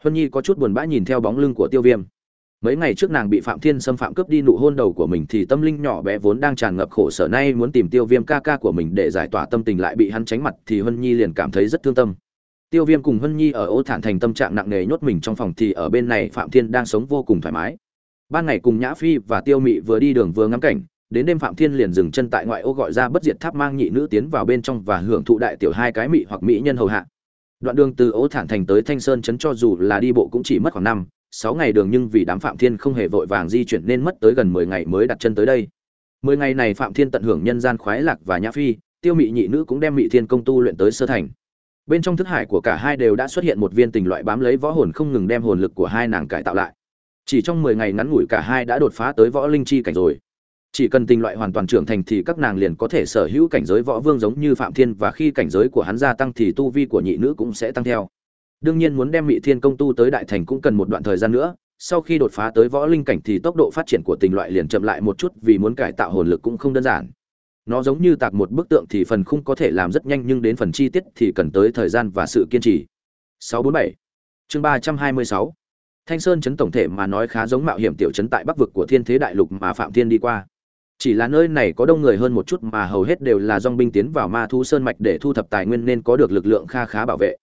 Vân Nhi có chút buồn bã nhìn theo bóng lưng của Tiêu Viêm mấy ngày trước nàng bị phạm thiên xâm phạm cướp đi nụ hôn đầu của mình thì tâm linh nhỏ bé vốn đang tràn ngập khổ sở nay muốn tìm tiêu viêm ca ca của mình để giải tỏa tâm tình lại bị hắn tránh mặt thì hân nhi liền cảm thấy rất thương tâm tiêu viêm cùng hân nhi ở ô thản thành tâm trạng nặng nề nhốt mình trong phòng thì ở bên này phạm thiên đang sống vô cùng thoải mái ban ngày cùng nhã phi và tiêu mị vừa đi đường vừa ngắm cảnh đến đêm phạm thiên liền dừng chân tại ngoại ô gọi ra bất diệt tháp mang nhị nữ tiến vào bên trong và hưởng thụ đại tiểu hai cái mị hoặc mỹ nhân hầu hạ đoạn đường từ ô thản thành tới thanh sơn trấn cho dù là đi bộ cũng chỉ mất khoảng năm sáu ngày đường nhưng vì đám Phạm Thiên không hề vội vàng di chuyển nên mất tới gần mười ngày mới đặt chân tới đây. Mười ngày này Phạm Thiên tận hưởng nhân gian khoái lạc và nhã phi, Tiêu Mị nhị nữ cũng đem Mị Thiên công tu luyện tới sơ thành. Bên trong thức hải của cả hai đều đã xuất hiện một viên tình loại bám lấy võ hồn không ngừng đem hồn lực của hai nàng cải tạo lại. Chỉ trong mười ngày ngắn ngủi cả hai đã đột phá tới võ linh chi cảnh rồi. chỉ cần tình loại hoàn toàn trưởng thành thì các nàng liền có thể sở hữu cảnh giới võ vương giống như phạm thiên và khi cảnh giới của hắn gia tăng thì tu vi của nhị nữ cũng sẽ tăng theo đương nhiên muốn đem mỹ thiên công tu tới đại thành cũng cần một đoạn thời gian nữa, sau khi đột phá tới võ linh cảnh thì tốc độ phát triển của tình loại liền chậm lại một chút vì muốn cải tạo hồn lực cũng không đơn giản nó giống như tạc một bức tượng thì phần khung có thể làm rất nhanh nhưng đến phần chi tiết thì cần tới thời gian và sự kiên trì 647 chương 326 Thanh Sơn trấn tổng thể mà nói khá giống mạo hiểm tiểu trấn tại Bắc vực của Thiên Thế Đại Lục mà Phạm Thiên đi qua. Chỉ là nơi này có đông người hơn một chút mà hầu hết đều là dòng binh tiến vào Ma thú sơn mạch để thu thập tài nguyên nên có được lực lượng kha khá bảo vệ.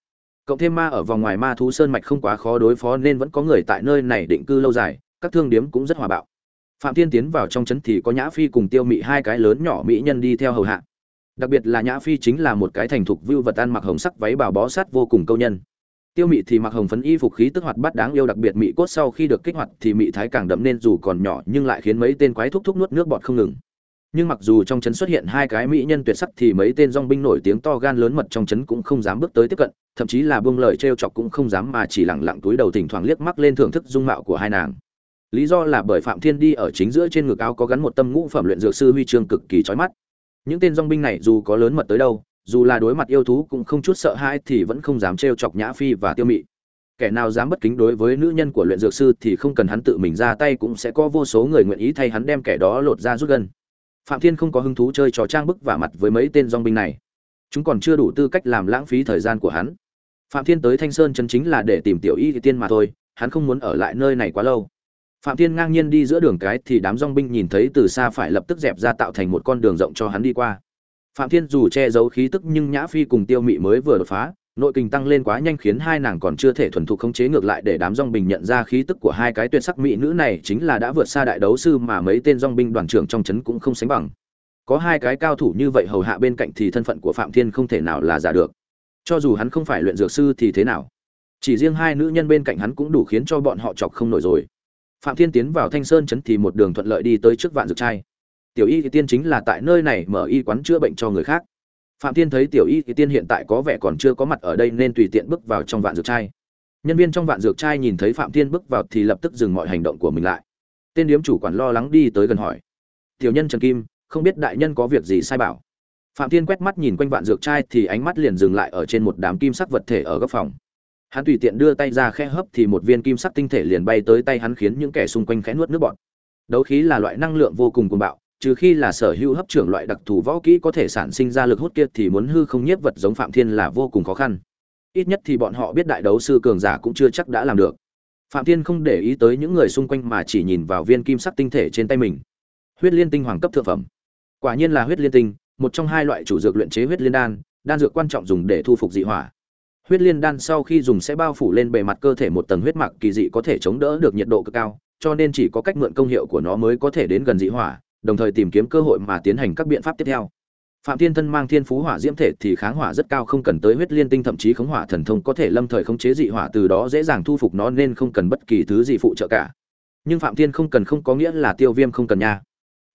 Cộng thêm ma ở vòng ngoài Ma thú sơn mạch không quá khó đối phó nên vẫn có người tại nơi này định cư lâu dài, các thương điếm cũng rất hòa bạo. Phạm Thiên tiến vào trong trấn thì có Nhã Phi cùng Tiêu Mị hai cái lớn nhỏ mỹ nhân đi theo hầu hạ. Đặc biệt là Nhã Phi chính là một cái thành thục vưu vật ăn mặc hồng sắc váy bào bó sát vô cùng câu nhân. Tiêu mị thì mặc hồng phấn y phục khí tức hoạt bát đáng yêu đặc biệt mị cốt sau khi được kích hoạt thì mị thái càng đậm nên dù còn nhỏ nhưng lại khiến mấy tên quái thúc thúc nuốt nước bọt không ngừng. Nhưng mặc dù trong trấn xuất hiện hai cái mỹ nhân tuyệt sắc thì mấy tên dong binh nổi tiếng to gan lớn mật trong trấn cũng không dám bước tới tiếp cận, thậm chí là buông lời trêu chọc cũng không dám mà chỉ lẳng lặng túi đầu thỉnh thoảng liếc mắt lên thưởng thức dung mạo của hai nàng lý do là bởi phạm thiên đi ở chính giữa trên ngực áo có gắn một tâm ngũ phẩm luyện dược sư huy chương cực kỳ chói mắt. Những tên dong binh này dù có lớn mật tới đâu, dù là đối mặt yêu thú cũng không chút sợ hãi thì vẫn không dám trêu chọc nhã phi và tiêu mị. Kẻ nào dám bất kính đối với nữ nhân của luyện dược sư thì không cần hắn tự mình ra tay cũng sẽ có vô số người nguyện ý thay hắn đem kẻ đó lột ra rút gân. Phạm thiên không có hứng thú chơi trò trang bức và mặt với mấy tên dong binh này. Chúng còn chưa đủ tư cách làm lãng phí thời gian của hắn. Phạm thiên tới thanh sơn chân chính là để tìm tiểu y thì tiên mà thôi, hắn không muốn ở lại nơi này quá lâu phạm thiên ngang nhiên đi giữa đường cái thì đám dong binh nhìn thấy từ xa phải lập tức dẹp ra tạo thành một con đường rộng cho hắn đi qua. Phạm thiên dù che giấu khí tức nhưng nhã phi cùng tiêu mị mới vừa đột phá, nội kình tăng lên quá nhanh khiến hai nàng còn chưa thể thuần thục khống chế ngược lại để đám dong binh nhận ra khí tức của hai cái tuyệt sắc mỹ nữ này chính là đã vượt xa đại đấu sư mà mấy tên dong binh đoàn trưởng trong trấn cũng không sánh bằng. Có hai cái cao thủ như vậy hầu hạ bên cạnh thì thân phận của phạm thiên không thể nào là giả được. Cho dù hắn không phải luyện dược sư thì thế nào? Chỉ riêng hai nữ nhân bên cạnh hắn cũng đủ khiến cho bọn họ chọc không nổi rồi phạm thiên tiến vào thanh sơn trấn thì một đường thuận lợi đi tới trước vạn dược trai. Tiểu y thì tiên chính là tại nơi này mở y quán chữa bệnh cho người khác. Phạm thiên thấy tiểu y thì tiên hiện tại có vẻ còn chưa có mặt ở đây nên tùy tiện bước vào trong vạn dược trai. Nhân viên trong vạn dược trai nhìn thấy phạm thiên bước vào thì lập tức dừng mọi hành động của mình lại. Tên điếm chủ quản lo lắng đi tới gần hỏi. Tiểu nhân trần kim, không biết đại nhân có việc gì sai bảo? Phạm thiên quét mắt nhìn quanh vạn dược trai thì ánh mắt liền dừng lại ở trên một đám kim sắc vật thể ở góc phòng hắn tùy tiện đưa tay ra khe hấp thì một viên kim sắc tinh thể liền bay tới tay hắn khiến những kẻ xung quanh khẽ nuốt nước bọt. Đấu khí là loại năng lượng vô cùng cuồng bạo, trừ khi là sở hữu hấp trưởng loại đặc thù võ kỹ có thể sản sinh ra lực hút kia thì muốn hư không nhiếp vật giống phạm thiên là vô cùng khó khăn. Ít nhất thì bọn họ biết đại đấu sư cường giả cũng chưa chắc đã làm được. Phạm thiên không để ý tới những người xung quanh mà chỉ nhìn vào viên kim sắc tinh thể trên tay mình. Huyết liên tinh hoàng cấp thượng phẩm. Quả nhiên là huyết liên tinh, một trong hai loại chủ dược luyện chế huyết liên đan đan dược quan trọng dùng để thu phục dị hỏa huyết liên đan sau khi dùng sẽ bao phủ lên bề mặt cơ thể một tầng huyết mạc kỳ dị có thể chống đỡ được nhiệt độ cực cao, cho nên chỉ có cách mượn công hiệu của nó mới có thể đến gần dị hỏa, đồng thời tìm kiếm cơ hội mà tiến hành các biện pháp tiếp theo. Phạm thiên thân mang thiên phú hỏa diễm thể thì kháng hỏa rất cao không cần tới huyết liên tinh thậm chí khống hỏa thần thông có thể lâm thời khống chế dị hỏa từ đó dễ dàng thu phục nó nên không cần bất kỳ thứ gì phụ trợ cả. Nhưng phạm thiên không cần không có nghĩa là tiêu viêm không cần nha.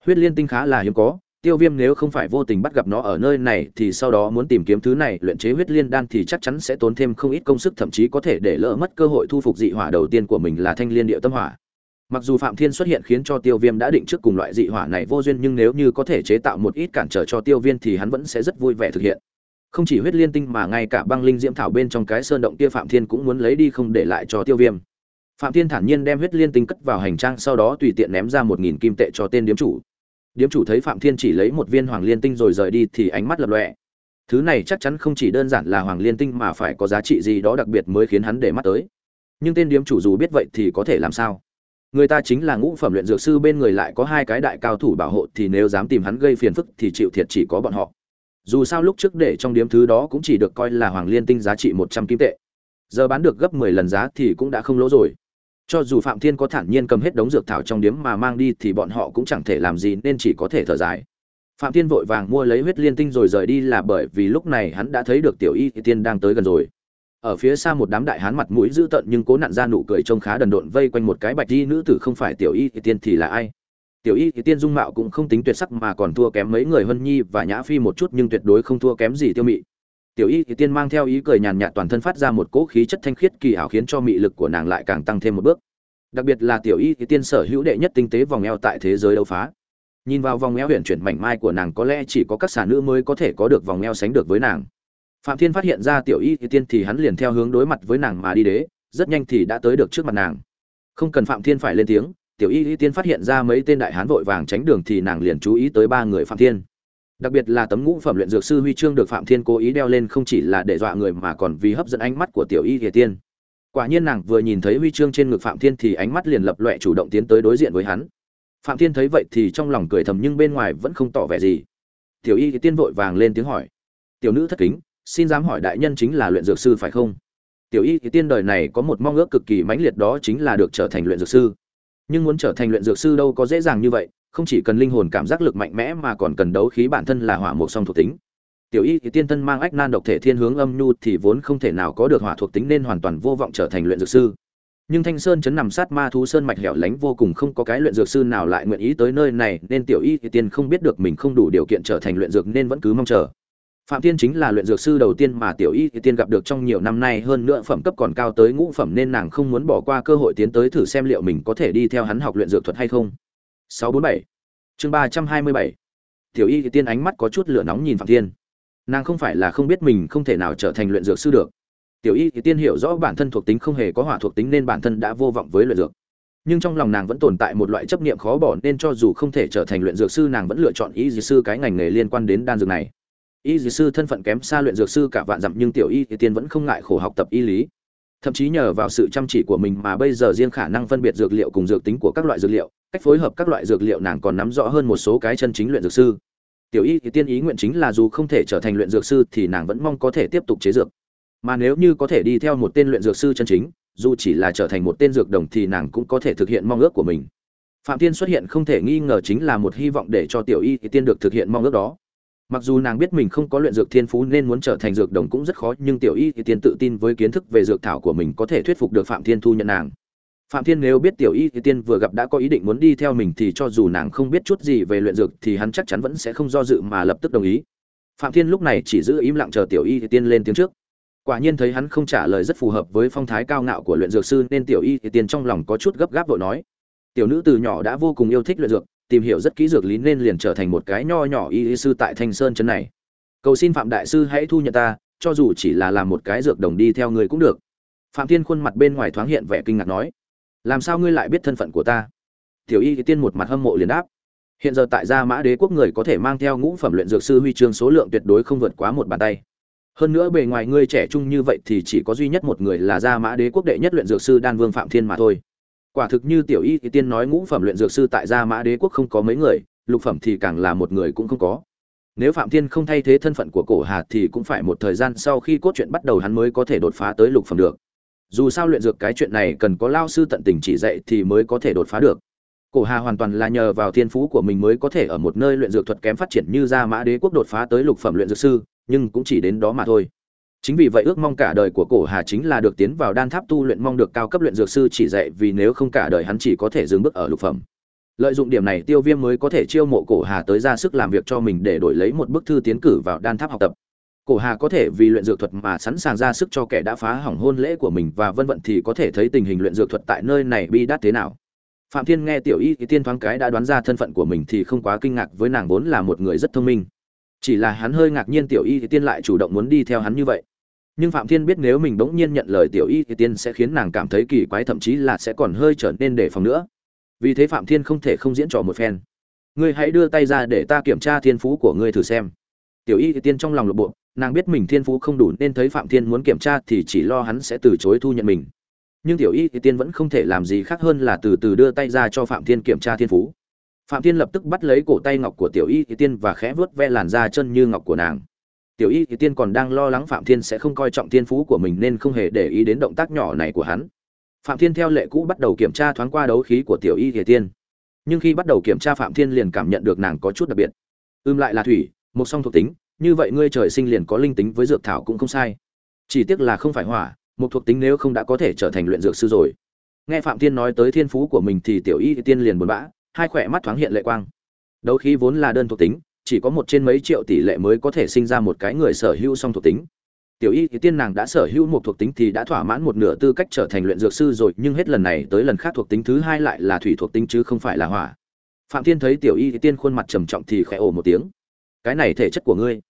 Huyết liên tinh khá là hiếm có tiêu viêm nếu không phải vô tình bắt gặp nó ở nơi này thì sau đó muốn tìm kiếm thứ này, luyện chế huyết liên đan thì chắc chắn sẽ tốn thêm không ít công sức, thậm chí có thể để lỡ mất cơ hội thu phục dị hỏa đầu tiên của mình là thanh liên địa tâm hỏa. Mặc dù phạm thiên xuất hiện khiến cho tiêu viêm đã định trước cùng loại dị hỏa này vô duyên, nhưng nếu như có thể chế tạo một ít cản trở cho tiêu viêm thì hắn vẫn sẽ rất vui vẻ thực hiện. Không chỉ huyết liên tinh mà ngay cả băng linh diễm thảo bên trong cái sơn động kia phạm thiên cũng muốn lấy đi không để lại cho tiêu viêm. Phạm thiên thản nhiên đem huyết liên tinh cất vào hành trang, sau đó tùy tiện ném ra một nghìn kim tệ cho tên điếm chủ điếm chủ thấy phạm thiên chỉ lấy một viên hoàng liên tinh rồi rời đi thì ánh mắt lập lọe thứ này chắc chắn không chỉ đơn giản là hoàng liên tinh mà phải có giá trị gì đó đặc biệt mới khiến hắn để mắt tới. Nhưng tên điếm chủ dù biết vậy thì có thể làm sao? Người ta chính là ngũ phẩm luyện dược sư bên người lại có hai cái đại cao thủ bảo hộ thì nếu dám tìm hắn gây phiền phức thì chịu thiệt chỉ có bọn họ. Dù sao lúc trước để trong điếm thứ đó cũng chỉ được coi là hoàng liên tinh giá trị một trăm kim tệ. Giờ bán được gấp mười lần giá thì cũng đã không lỗ rồi cho dù phạm thiên có thản nhiên cầm hết đống dược thảo trong điếm mà mang đi thì bọn họ cũng chẳng thể làm gì nên chỉ có thể thở dài. Phạm thiên vội vàng mua lấy huyết liên tinh rồi rời đi là bởi vì lúc này hắn đã thấy được tiểu y tiên đang tới gần rồi. Ở phía xa một đám đại hán mặt mũi dữ tợn nhưng cố nặn ra nụ cười trông khá đần độn vây quanh một cái bạch y nữ tử không phải tiểu y tiên thì là ai? Tiểu y tiên dung mạo cũng không tính tuyệt sắc mà còn thua kém mấy người hân nhi và nhã phi một chút nhưng tuyệt đối không thua kém gì tiêu mị tiểu y thì tiên mang theo ý cười nhàn nhạt toàn thân phát ra một cỗ khí chất thanh khiết kỳ ảo khiến cho mị lực của nàng lại càng tăng thêm một bước. Đặc biệt là tiểu y thì tiên sở hữu đệ nhất tinh tế vòng eo tại thế giới đấu phá. Nhìn vào vòng eo huyện chuyển mảnh mai của nàng có lẽ chỉ có các xà nữ mới có thể có được vòng eo sánh được với nàng. Phạm thiên phát hiện ra tiểu y thì tiên thì hắn liền theo hướng đối mặt với nàng mà đi đế, rất nhanh thì đã tới được trước mặt nàng. Không cần phạm thiên phải lên tiếng, tiểu y thì tiên phát hiện ra mấy tên đại hán vội vàng tránh đường thì nàng liền chú ý tới ba người phạm thiên đặc biệt là tấm ngũ phẩm luyện dược sư huy chương được phạm thiên cố ý đeo lên không chỉ là để dọa người mà còn vì hấp dẫn ánh mắt của tiểu y kỳ tiên. Quả nhiên nàng vừa nhìn thấy huy chương trên ngực phạm thiên thì ánh mắt liền lập loẹ chủ động tiến tới đối diện với hắn. Phạm thiên thấy vậy thì trong lòng cười thầm nhưng bên ngoài vẫn không tỏ vẻ gì. Tiểu y kỳ tiên vội vàng lên tiếng hỏi. Tiểu nữ thất kính, xin dám hỏi đại nhân chính là luyện dược sư phải không? Tiểu y kỳ tiên đời này có một mong ước cực kỳ mãnh liệt đó chính là được trở thành luyện dược sư. Nhưng muốn trở thành luyện dược sư đâu có dễ dàng như vậy không chỉ cần linh hồn cảm giác lực mạnh mẽ mà còn cần đấu khí bản thân là hỏa mục song thuộc tính. Tiểu y thì tiên thân mang ách nan độc thể thiên hướng âm nhu thì vốn không thể nào có được hỏa thuộc tính nên hoàn toàn vô vọng trở thành luyện dược sư. Nhưng thanh sơn chấn nằm sát ma thú sơn mạch hẻo lánh vô cùng không có cái luyện dược sư nào lại nguyện ý tới nơi này, nên tiểu y thì tiên không biết được mình không đủ điều kiện trở thành luyện dược nên vẫn cứ mong chờ. Phạm tiên chính là luyện dược sư đầu tiên mà tiểu y tiên gặp được trong nhiều năm nay, hơn nữa phẩm cấp còn cao tới ngũ phẩm nên nàng không muốn bỏ qua cơ hội tiến tới thử xem liệu mình có thể đi theo hắn học luyện dược thuật hay không. 647 chương 327 tiểu y tiên ánh mắt có chút lửa nóng nhìn phạm tiên nàng không phải là không biết mình không thể nào trở thành luyện dược sư được. Tiểu y tiên hiểu rõ bản thân thuộc tính không hề có hỏa thuộc tính nên bản thân đã vô vọng với luyện dược. Nhưng trong lòng nàng vẫn tồn tại một loại chấp niệm khó bỏ nên cho dù không thể trở thành luyện dược sư nàng vẫn lựa chọn y dược sư cái ngành nghề liên quan đến đan dược này. Y dược sư thân phận kém xa luyện dược sư cả vạn dặm nhưng tiểu y thì tiên vẫn không ngại khổ học tập y lý. Thậm chí nhờ vào sự chăm chỉ của mình mà bây giờ riêng khả năng phân biệt dược liệu cùng dược tính của các loại dược liệu cách phối hợp các loại dược liệu nàng còn nắm rõ hơn một số cái chân chính luyện dược sư. Tiểu y thì tiên ý nguyện chính là dù không thể trở thành luyện dược sư thì nàng vẫn mong có thể tiếp tục chế dược. Mà nếu như có thể đi theo một tên luyện dược sư chân chính, dù chỉ là trở thành một tên dược đồng thì nàng cũng có thể thực hiện mong ước của mình. Phạm tiên xuất hiện không thể nghi ngờ chính là một hy vọng để cho tiểu y thì tiên được thực hiện mong ước đó. Mặc dù nàng biết mình không có luyện dược thiên phú nên muốn trở thành dược đồng cũng rất khó, nhưng tiểu y thì tiên tự tin với kiến thức về dược thảo của mình có thể thuyết phục được phạm thiên thu nhận nàng phạm thiên nếu biết tiểu y thì tiên vừa gặp đã có ý định muốn đi theo mình thì cho dù nàng không biết chút gì về luyện dược thì hắn chắc chắn vẫn sẽ không do dự mà lập tức đồng ý. Phạm thiên lúc này chỉ giữ im lặng chờ tiểu y thì tiên lên tiếng trước. Quả nhiên thấy hắn không trả lời rất phù hợp với phong thái cao ngạo của luyện dược sư nên tiểu y thì tiên trong lòng có chút gấp gáp vội nói tiểu nữ từ nhỏ đã vô cùng yêu thích luyện dược tìm hiểu rất kỹ dược lý nên liền trở thành một cái nho nhỏ y, y sư tại thanh sơn chân này. Cầu xin phạm đại sư hãy thu nhận ta cho dù chỉ là làm một cái dược đồng đi theo người cũng được. Phạm thiên khuôn mặt bên ngoài thoáng hiện vẻ kinh ngạc nói làm sao ngươi lại biết thân phận của ta? Tiểu y tiên một mặt hâm mộ liền đáp. Hiện giờ tại gia mã đế quốc người có thể mang theo ngũ phẩm luyện dược sư huy chương số lượng tuyệt đối không vượt quá một bàn tay. Hơn nữa bề ngoài ngươi trẻ trung như vậy thì chỉ có duy nhất một người là gia mã đế quốc đệ nhất luyện dược sư đan vương phạm thiên mà thôi. Quả thực như tiểu y thì tiên nói ngũ phẩm luyện dược sư tại gia mã đế quốc không có mấy người, lục phẩm thì càng là một người cũng không có. Nếu phạm thiên không thay thế thân phận của cổ hà thì cũng phải một thời gian sau khi cốt truyện bắt đầu hắn mới có thể đột phá tới lục phẩm được dù sao luyện dược cái chuyện này cần có lao sư tận tình chỉ dạy thì mới có thể đột phá được. Cổ hà hoàn toàn là nhờ vào thiên phú của mình mới có thể ở một nơi luyện dược thuật kém phát triển như gia mã đế quốc đột phá tới lục phẩm luyện dược sư, nhưng cũng chỉ đến đó mà thôi. Chính vì vậy ước mong cả đời của cổ hà chính là được tiến vào đan tháp tu luyện mong được cao cấp luyện dược sư chỉ dạy vì nếu không cả đời hắn chỉ có thể dừng bước ở lục phẩm. Lợi dụng điểm này tiêu viêm mới có thể chiêu mộ cổ hà tới ra sức làm việc cho mình để đổi lấy một bức thư tiến cử vào đan tháp học tập cổ hà có thể vì luyện dược thuật mà sẵn sàng ra sức cho kẻ đã phá hỏng hôn lễ của mình và vân vận thì có thể thấy tình hình luyện dược thuật tại nơi này bi đát thế nào. Phạm thiên nghe tiểu y thì tiên thoáng cái đã đoán ra thân phận của mình thì không quá kinh ngạc với nàng vốn là một người rất thông minh. Chỉ là hắn hơi ngạc nhiên tiểu y thì tiên lại chủ động muốn đi theo hắn như vậy. Nhưng phạm thiên biết nếu mình bỗng nhiên nhận lời tiểu y thì tiên sẽ khiến nàng cảm thấy kỳ quái, thậm chí là sẽ còn hơi trở nên đề phòng nữa. Vì thế phạm thiên không thể không diễn trò một phen. Ngươi hãy đưa tay ra để ta kiểm tra thiên phú của ngươi thử xem. Tiểu y thì tiên trong lòng lộp bộ nàng biết mình thiên phú không đủ nên thấy phạm thiên muốn kiểm tra thì chỉ lo hắn sẽ từ chối thu nhận mình. Nhưng tiểu y thì tiên vẫn không thể làm gì khác hơn là từ từ đưa tay ra cho phạm thiên kiểm tra thiên phú. Phạm thiên lập tức bắt lấy cổ tay ngọc của tiểu y thì tiên và khẽ vuốt ve làn da chân như ngọc của nàng. Tiểu y thì tiên còn đang lo lắng phạm thiên sẽ không coi trọng thiên phú của mình nên không hề để ý đến động tác nhỏ này của hắn. Phạm thiên theo lệ cũ bắt đầu kiểm tra thoáng qua đấu khí của tiểu y thì tiên. Nhưng khi bắt đầu kiểm tra phạm thiên liền cảm nhận được nàng có chút đặc biệt. Ưm lại là thủy, một song thuộc tính như vậy ngươi trời sinh liền có linh tính với dược thảo cũng không sai. Chỉ tiếc là không phải hỏa, một thuộc tính nếu không đã có thể trở thành luyện dược sư rồi. Nghe phạm thiên nói tới thiên phú của mình thì tiểu y tiên liền buồn bã, hai khỏe mắt thoáng hiện lệ quang. Đấu khí vốn là đơn thuộc tính, chỉ có một trên mấy triệu tỷ lệ mới có thể sinh ra một cái người sở hữu song thuộc tính. Tiểu y thì tiên nàng đã sở hữu một thuộc tính thì đã thỏa mãn một nửa tư cách trở thành luyện dược sư rồi, nhưng hết lần này tới lần khác thuộc tính thứ hai lại là thủy thuộc tính chứ không phải là hỏa. Phạm thiên thấy tiểu y tiên khuôn mặt trầm trọng thì khẽ ồ một tiếng cái này thể chất của ngươi.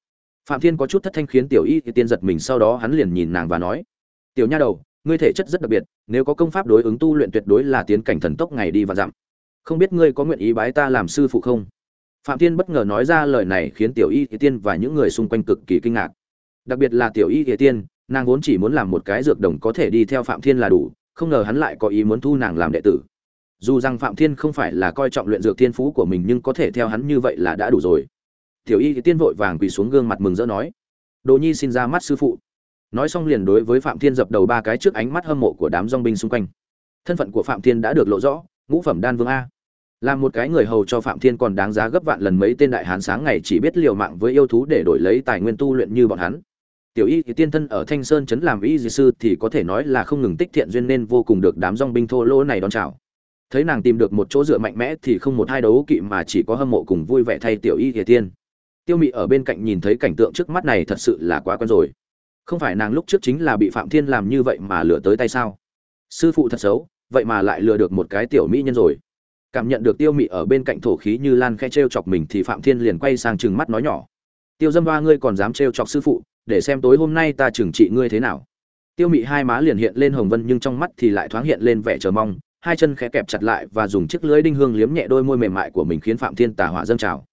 Phạm thiên có chút thất thanh khiến tiểu y tiên giật mình, sau đó hắn liền nhìn nàng và nói, tiểu nha đầu, ngươi thể chất rất đặc biệt, nếu có công pháp đối ứng tu luyện tuyệt đối là tiến cảnh thần tốc ngày đi và dặm. Không biết ngươi có nguyện ý bái ta làm sư phụ không? Phạm thiên bất ngờ nói ra lời này khiến tiểu y tiên và những người xung quanh cực kỳ kinh ngạc. Đặc biệt là tiểu y tiên, nàng vốn chỉ muốn làm một cái dược đồng có thể đi theo phạm thiên là đủ, không ngờ hắn lại có ý muốn thu nàng làm đệ tử. Dù rằng phạm thiên không phải là coi trọng luyện dược thiên phú của mình, nhưng có thể theo hắn như vậy là đã đủ rồi tiểu y tiên vội vàng quỳ xuống gương mặt mừng rỡ nói, đồ nhi xin ra mắt sư phụ. Nói xong liền đối với phạm thiên dập đầu ba cái trước ánh mắt hâm mộ của đám dong binh xung quanh. Thân phận của phạm thiên đã được lộ rõ, ngũ phẩm đan vương a. Làm một cái người hầu cho phạm thiên còn đáng giá gấp vạn lần mấy tên đại hán sáng ngày chỉ biết liều mạng với yêu thú để đổi lấy tài nguyên tu luyện như bọn hắn. Tiểu y thì tiên thân ở thanh sơn chấn làm y dì sư thì có thể nói là không ngừng tích thiện duyên nên vô cùng được đám dong binh thô lỗ này đón chào. Thấy nàng tìm được một chỗ dựa mạnh mẽ thì không một hai đấu kỵ mà chỉ có hâm mộ cùng vui vẻ thay tiểu y thì tiên tiêu mị ở bên cạnh nhìn thấy cảnh tượng trước mắt này thật sự là quá quen rồi. Không phải nàng lúc trước chính là bị phạm thiên làm như vậy mà lừa tới tay sao? Sư phụ thật xấu, vậy mà lại lừa được một cái tiểu mỹ nhân rồi. Cảm nhận được tiêu mị ở bên cạnh thổ khí như lan khe t r e o chọc mình thì phạm thiên liền quay sang chừng mắt nói nhỏ. Tiêu dâm ba, ngươi còn dám t r e o chọc sư phụ, để xem tối hôm nay ta trừng trị ngươi thế nào. Tiêu mị hai má liền hiện lên hồng vân nhưng trong mắt thì lại thoáng hiện lên vẻ chờ mong, hai chân khẽ kẹp chặt lại và dùng chiếc lưới đinh hương liếm nhẹ đôi môi mềm mại của mình khiến phạm thiên tà hỏa dâng trào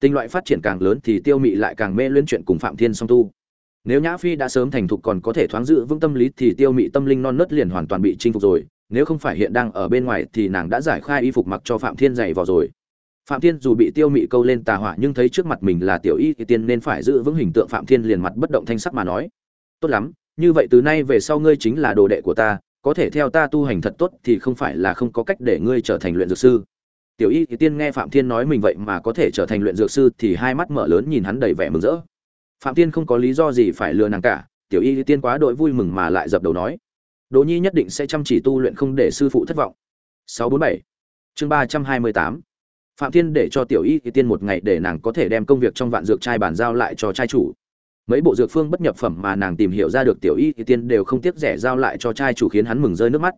tình loại phát triển càng lớn thì tiêu mị lại càng mê luyến chuyện cùng phạm thiên song tu. Nếu nhã phi đã sớm thành thục còn có thể thoáng giữ vững tâm lý thì tiêu mị tâm linh non nớt liền hoàn toàn bị chinh phục rồi. Nếu không phải hiện đang ở bên ngoài thì nàng đã giải khai y phục mặc cho phạm thiên dày vào rồi. Phạm thiên dù bị tiêu mị câu lên tà hỏa nhưng thấy trước mặt mình là tiểu y thì tiên nên phải giữ vững hình tượng phạm thiên liền mặt bất động thanh sắc mà nói. Tốt lắm, như vậy từ nay về sau ngươi chính là đồ đệ của ta, có thể theo ta tu hành thật tốt thì không phải là không có cách để ngươi trở thành luyện dược sư tiểu y thì tiên nghe phạm thiên nói mình vậy mà có thể trở thành luyện dược sư thì hai mắt mở lớn nhìn hắn đầy vẻ mừng rỡ. Phạm Thiên không có lý do gì phải lừa nàng cả, tiểu y tiên quá đội vui mừng mà lại dập đầu nói, đỗ nhi nhất định sẽ chăm chỉ tu luyện không để sư phụ thất vọng. 647 chương 328 phạm thiên để cho tiểu y tiên một ngày để nàng có thể đem công việc trong vạn dược trai bàn giao lại cho trai chủ. Mấy bộ dược phương bất nhập phẩm mà nàng tìm hiểu ra được tiểu y tiên đều không tiếc rẻ giao lại cho trai chủ khiến hắn mừng rơi nước mắt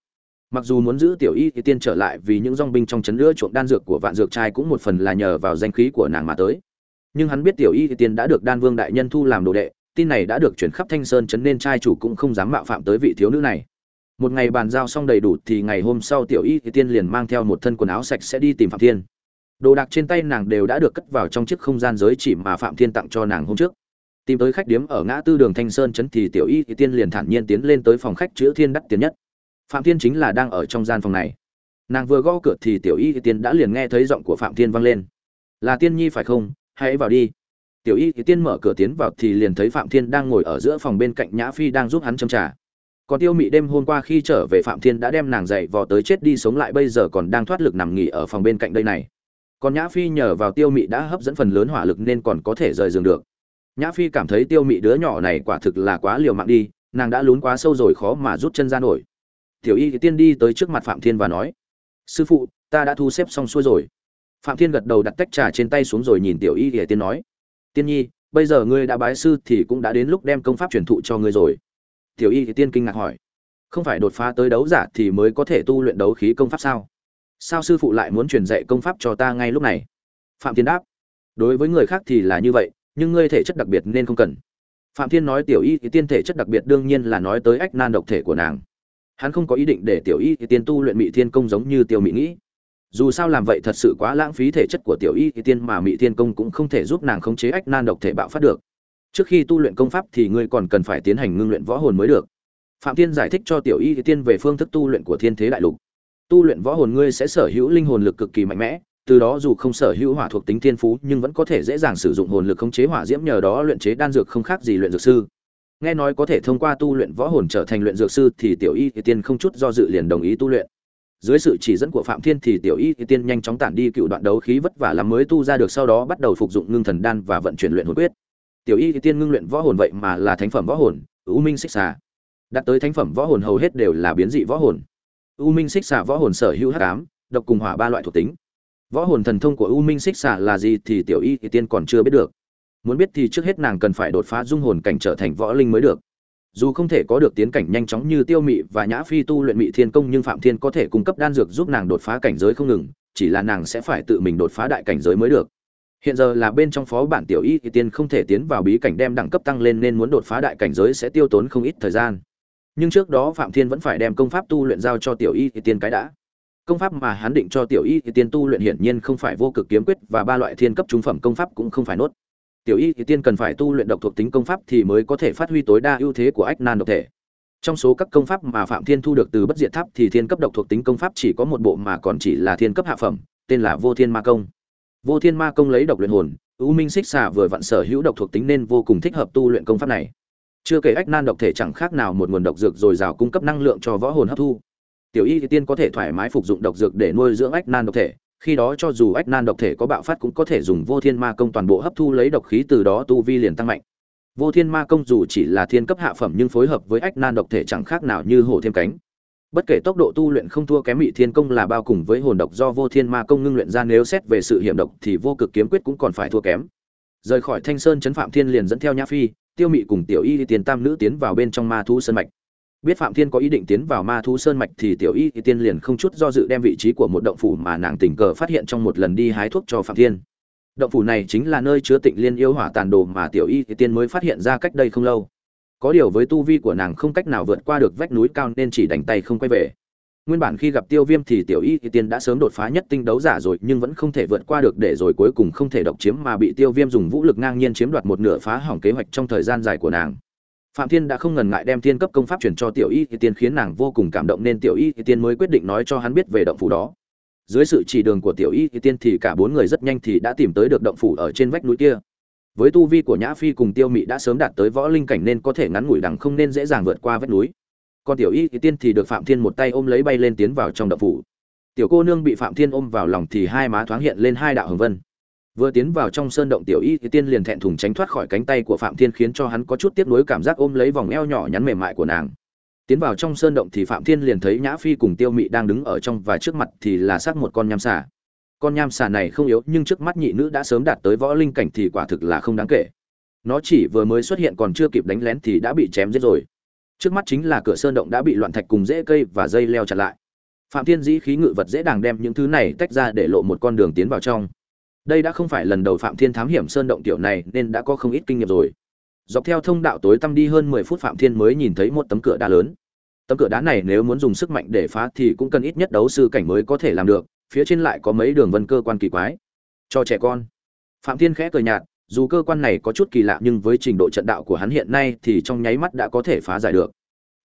mặc dù muốn giữ tiểu y tiên trở lại vì những dong binh trong chấn nữa chuộng đan dược của vạn dược trai cũng một phần là nhờ vào danh khí của nàng mà tới. Nhưng hắn biết tiểu y tiên đã được đan vương đại nhân thu làm đồ đệ, tin này đã được chuyển khắp thanh sơn chấn nên trai chủ cũng không dám mạo phạm tới vị thiếu nữ này. Một ngày bàn giao xong đầy đủ thì ngày hôm sau tiểu y tiên liền mang theo một thân quần áo sạch sẽ đi tìm phạm thiên. Đồ đạc trên tay nàng đều đã được cất vào trong chiếc không gian giới chỉ mà phạm thiên tặng cho nàng hôm trước. Tìm tới khách điếm ở ngã tư đường thanh sơn chấn thì tiểu y tiên liền thản nhiên tiến lên tới phòng khách chữ thiên đắt tiền nhất phạm thiên chính là đang ở trong gian phòng này. Nàng vừa gõ cửa thì tiểu y tiên đã liền nghe thấy giọng của phạm thiên vang lên. Là tiên nhi phải không? Hãy vào đi. Tiểu y thì tiên mở cửa tiến vào thì liền thấy phạm thiên đang ngồi ở giữa phòng bên cạnh nhã phi đang giúp hắn châm trà. Còn tiêu mị đêm hôm qua khi trở về phạm thiên đã đem nàng dậy vò tới chết đi sống lại bây giờ còn đang thoát lực nằm nghỉ ở phòng bên cạnh đây này. Còn nhã phi nhờ vào tiêu mị đã hấp dẫn phần lớn hỏa lực nên còn có thể rời giường được. Nhã phi cảm thấy tiêu mị đứa nhỏ này quả thực là quá liều mạng đi, nàng đã lún quá sâu rồi khó mà rút chân ra nổi tiểu y tiên đi tới trước mặt phạm thiên và nói, sư phụ, ta đã thu xếp xong xuôi rồi. Phạm thiên gật đầu đặt tách trà trên tay xuống rồi nhìn tiểu y thì tiên nói, tiên nhi, bây giờ ngươi đã bái sư thì cũng đã đến lúc đem công pháp truyền thụ cho ngươi rồi. Tiểu y thì tiên kinh ngạc hỏi, không phải đột phá tới đấu giả thì mới có thể tu luyện đấu khí công pháp sao? Sao sư phụ lại muốn truyền dạy công pháp cho ta ngay lúc này? Phạm thiên đáp, đối với người khác thì là như vậy, nhưng ngươi thể chất đặc biệt nên không cần. Phạm thiên nói tiểu y thì tiên thể chất đặc biệt đương nhiên là nói tới ách nan độc thể của nàng hắn không có ý định để tiểu y thì tiên tu luyện mỹ thiên công giống như Tiêu mỹ nghĩ. Dù sao làm vậy thật sự quá lãng phí thể chất của tiểu y thì tiên mà mỹ thiên công cũng không thể giúp nàng khống chế ách nan độc thể bạo phát được. Trước khi tu luyện công pháp thì ngươi còn cần phải tiến hành ngưng luyện võ hồn mới được. Phạm tiên giải thích cho tiểu y thì tiên về phương thức tu luyện của thiên thế đại lục. Tu luyện võ hồn ngươi sẽ sở hữu linh hồn lực cực kỳ mạnh mẽ, từ đó dù không sở hữu hỏa thuộc tính thiên phú nhưng vẫn có thể dễ dàng sử dụng hồn lực khống chế hỏa diễm nhờ đó luyện chế đan dược không khác gì luyện dược sư nghe nói có thể thông qua tu luyện võ hồn trở thành luyện dược sư thì tiểu y thì tiên không chút do dự liền đồng ý tu luyện. Dưới sự chỉ dẫn của phạm thiên thì tiểu y tiên nhanh chóng tản đi cựu đoạn đấu khí vất vả lắm mới tu ra được, sau đó bắt đầu phục dụng ngưng thần đan và vận chuyển luyện hồn quyết. Tiểu y tiên ngưng luyện võ hồn vậy mà là thánh phẩm võ hồn, u minh xích xà. Đặt tới thánh phẩm võ hồn hầu hết đều là biến dị võ hồn. U minh xích xà võ hồn sở hữu hắc ám, độc cùng hỏa ba loại thuộc tính. Võ hồn thần thông của u minh xích xà là gì thì tiểu y tiên còn chưa biết được muốn biết thì trước hết nàng cần phải đột phá dung hồn cảnh trở thành võ linh mới được. Dù không thể có được tiến cảnh nhanh chóng như tiêu mị và nhã phi tu luyện mị thiên công, nhưng phạm thiên có thể cung cấp đan dược giúp nàng đột phá cảnh giới không ngừng, chỉ là nàng sẽ phải tự mình đột phá đại cảnh giới mới được. Hiện giờ là bên trong phó bản tiểu y thì tiên không thể tiến vào bí cảnh đem đẳng cấp tăng lên nên muốn đột phá đại cảnh giới sẽ tiêu tốn không ít thời gian. Nhưng trước đó phạm thiên vẫn phải đem công pháp tu luyện giao cho tiểu y thì tiên cái đã. Công pháp mà hắn định cho tiểu y thì tiên tu luyện hiển nhiên không phải vô cực kiếm quyết và ba loại thiên cấp trung phẩm công pháp cũng không phải nốt tiểu y thì tiên cần phải tu luyện độc thuộc tính công pháp thì mới có thể phát huy tối đa ưu thế của ách nan độc thể. Trong số các công pháp mà phạm thiên thu được từ bất diệt tháp thì thiên cấp độc thuộc tính công pháp chỉ có một bộ mà còn chỉ là thiên cấp hạ phẩm, tên là vô thiên ma công. Vô thiên ma công lấy độc luyện hồn, u minh xích xà vừa vặn sở hữu độc thuộc tính nên vô cùng thích hợp tu luyện công pháp này. Chưa kể ách nan độc thể chẳng khác nào một nguồn độc dược dồi dào cung cấp năng lượng cho võ hồn hấp thu. Tiểu y tiên có thể thoải mái phục dụng độc dược để nuôi dưỡng ách nan độc thể khi đó cho dù ách nan độc thể có bạo phát cũng có thể dùng vô thiên ma công toàn bộ hấp thu lấy độc khí, từ đó tu vi liền tăng mạnh. Vô thiên ma công dù chỉ là thiên cấp hạ phẩm nhưng phối hợp với ách nan độc thể chẳng khác nào như hổ thêm cánh. Bất kể tốc độ tu luyện không thua kém mị thiên công là bao cùng với hồn độc do vô thiên ma công ngưng luyện ra, nếu xét về sự hiểm độc thì vô cực kiếm quyết cũng còn phải thua kém. Rời khỏi thanh sơn chấn phạm thiên liền dẫn theo nhã phi, tiêu mị cùng tiểu y tiền tam nữ tiến vào bên trong ma thu sơn mạch biết phạm thiên có ý định tiến vào ma thú sơn mạch thì tiểu y tiên liền không chút do dự đem vị trí của một động phủ mà nàng tình cờ phát hiện trong một lần đi hái thuốc cho phạm thiên. Động phủ này chính là nơi chứa tịnh liên yêu hỏa tàn đồ mà tiểu y tiên mới phát hiện ra cách đây không lâu. Có điều với tu vi của nàng không cách nào vượt qua được vách núi cao nên chỉ đành tay không quay về. Nguyên bản khi gặp tiêu viêm thì tiểu y tiên đã sớm đột phá nhất tinh đấu giả rồi nhưng vẫn không thể vượt qua được để rồi cuối cùng không thể độc chiếm mà bị tiêu viêm dùng vũ lực ngang nhiên chiếm đoạt một nửa phá hỏng kế hoạch trong thời gian dài của nàng phạm thiên đã không ngần ngại đem thiên cấp công pháp truyền cho tiểu y tiên khiến nàng vô cùng cảm động nên tiểu y tiên mới quyết định nói cho hắn biết về động phủ đó. Dưới sự chỉ đường của tiểu y tiên thì cả bốn người rất nhanh thì đã tìm tới được động phủ ở trên vách núi kia. Với tu vi của nhã phi cùng tiêu mị đã sớm đạt tới võ linh cảnh nên có thể ngắn ngủi đằng không nên dễ dàng vượt qua vách núi. Còn tiểu y tiên thì được phạm thiên một tay ôm lấy bay lên tiến vào trong động phủ. Tiểu cô nương bị phạm thiên ôm vào lòng thì hai má thoáng hiện lên hai đạo hồng vân vừa tiến vào trong sơn động tiểu y thì tiên liền thẹn thùng tránh thoát khỏi cánh tay của phạm thiên khiến cho hắn có chút tiếc nuối cảm giác ôm lấy vòng eo nhỏ nhắn mềm mại của nàng. Tiến vào trong sơn động thì phạm thiên liền thấy nhã phi cùng tiêu mị đang đứng ở trong và trước mặt thì là xác một con nham xà. Con nham xà này không yếu nhưng trước mắt nhị nữ đã sớm đạt tới võ linh cảnh thì quả thực là không đáng kể. Nó chỉ vừa mới xuất hiện còn chưa kịp đánh lén thì đã bị chém giết rồi. Trước mắt chính là cửa sơn động đã bị loạn thạch cùng rễ cây và dây leo chặn lại. Phạm thiên dĩ khí ngự vật dễ dàng đem những thứ này tách ra để lộ một con đường tiến vào trong đây đã không phải lần đầu phạm thiên thám hiểm sơn động tiểu này, nên đã có không ít kinh nghiệm rồi. Dọc theo thông đạo tối tăm đi hơn mười phút phạm thiên mới nhìn thấy một tấm cửa đá lớn. Tấm cửa đá này nếu muốn dùng sức mạnh để phá thì cũng cần ít nhất đấu sư cảnh mới có thể làm được, phía trên lại có mấy đường vân cơ quan kỳ quái. Cho trẻ con. Phạm thiên khẽ cười nhạt, dù cơ quan này có chút kỳ lạ nhưng với trình độ trận đạo của hắn hiện nay thì trong nháy mắt đã có thể phá giải được.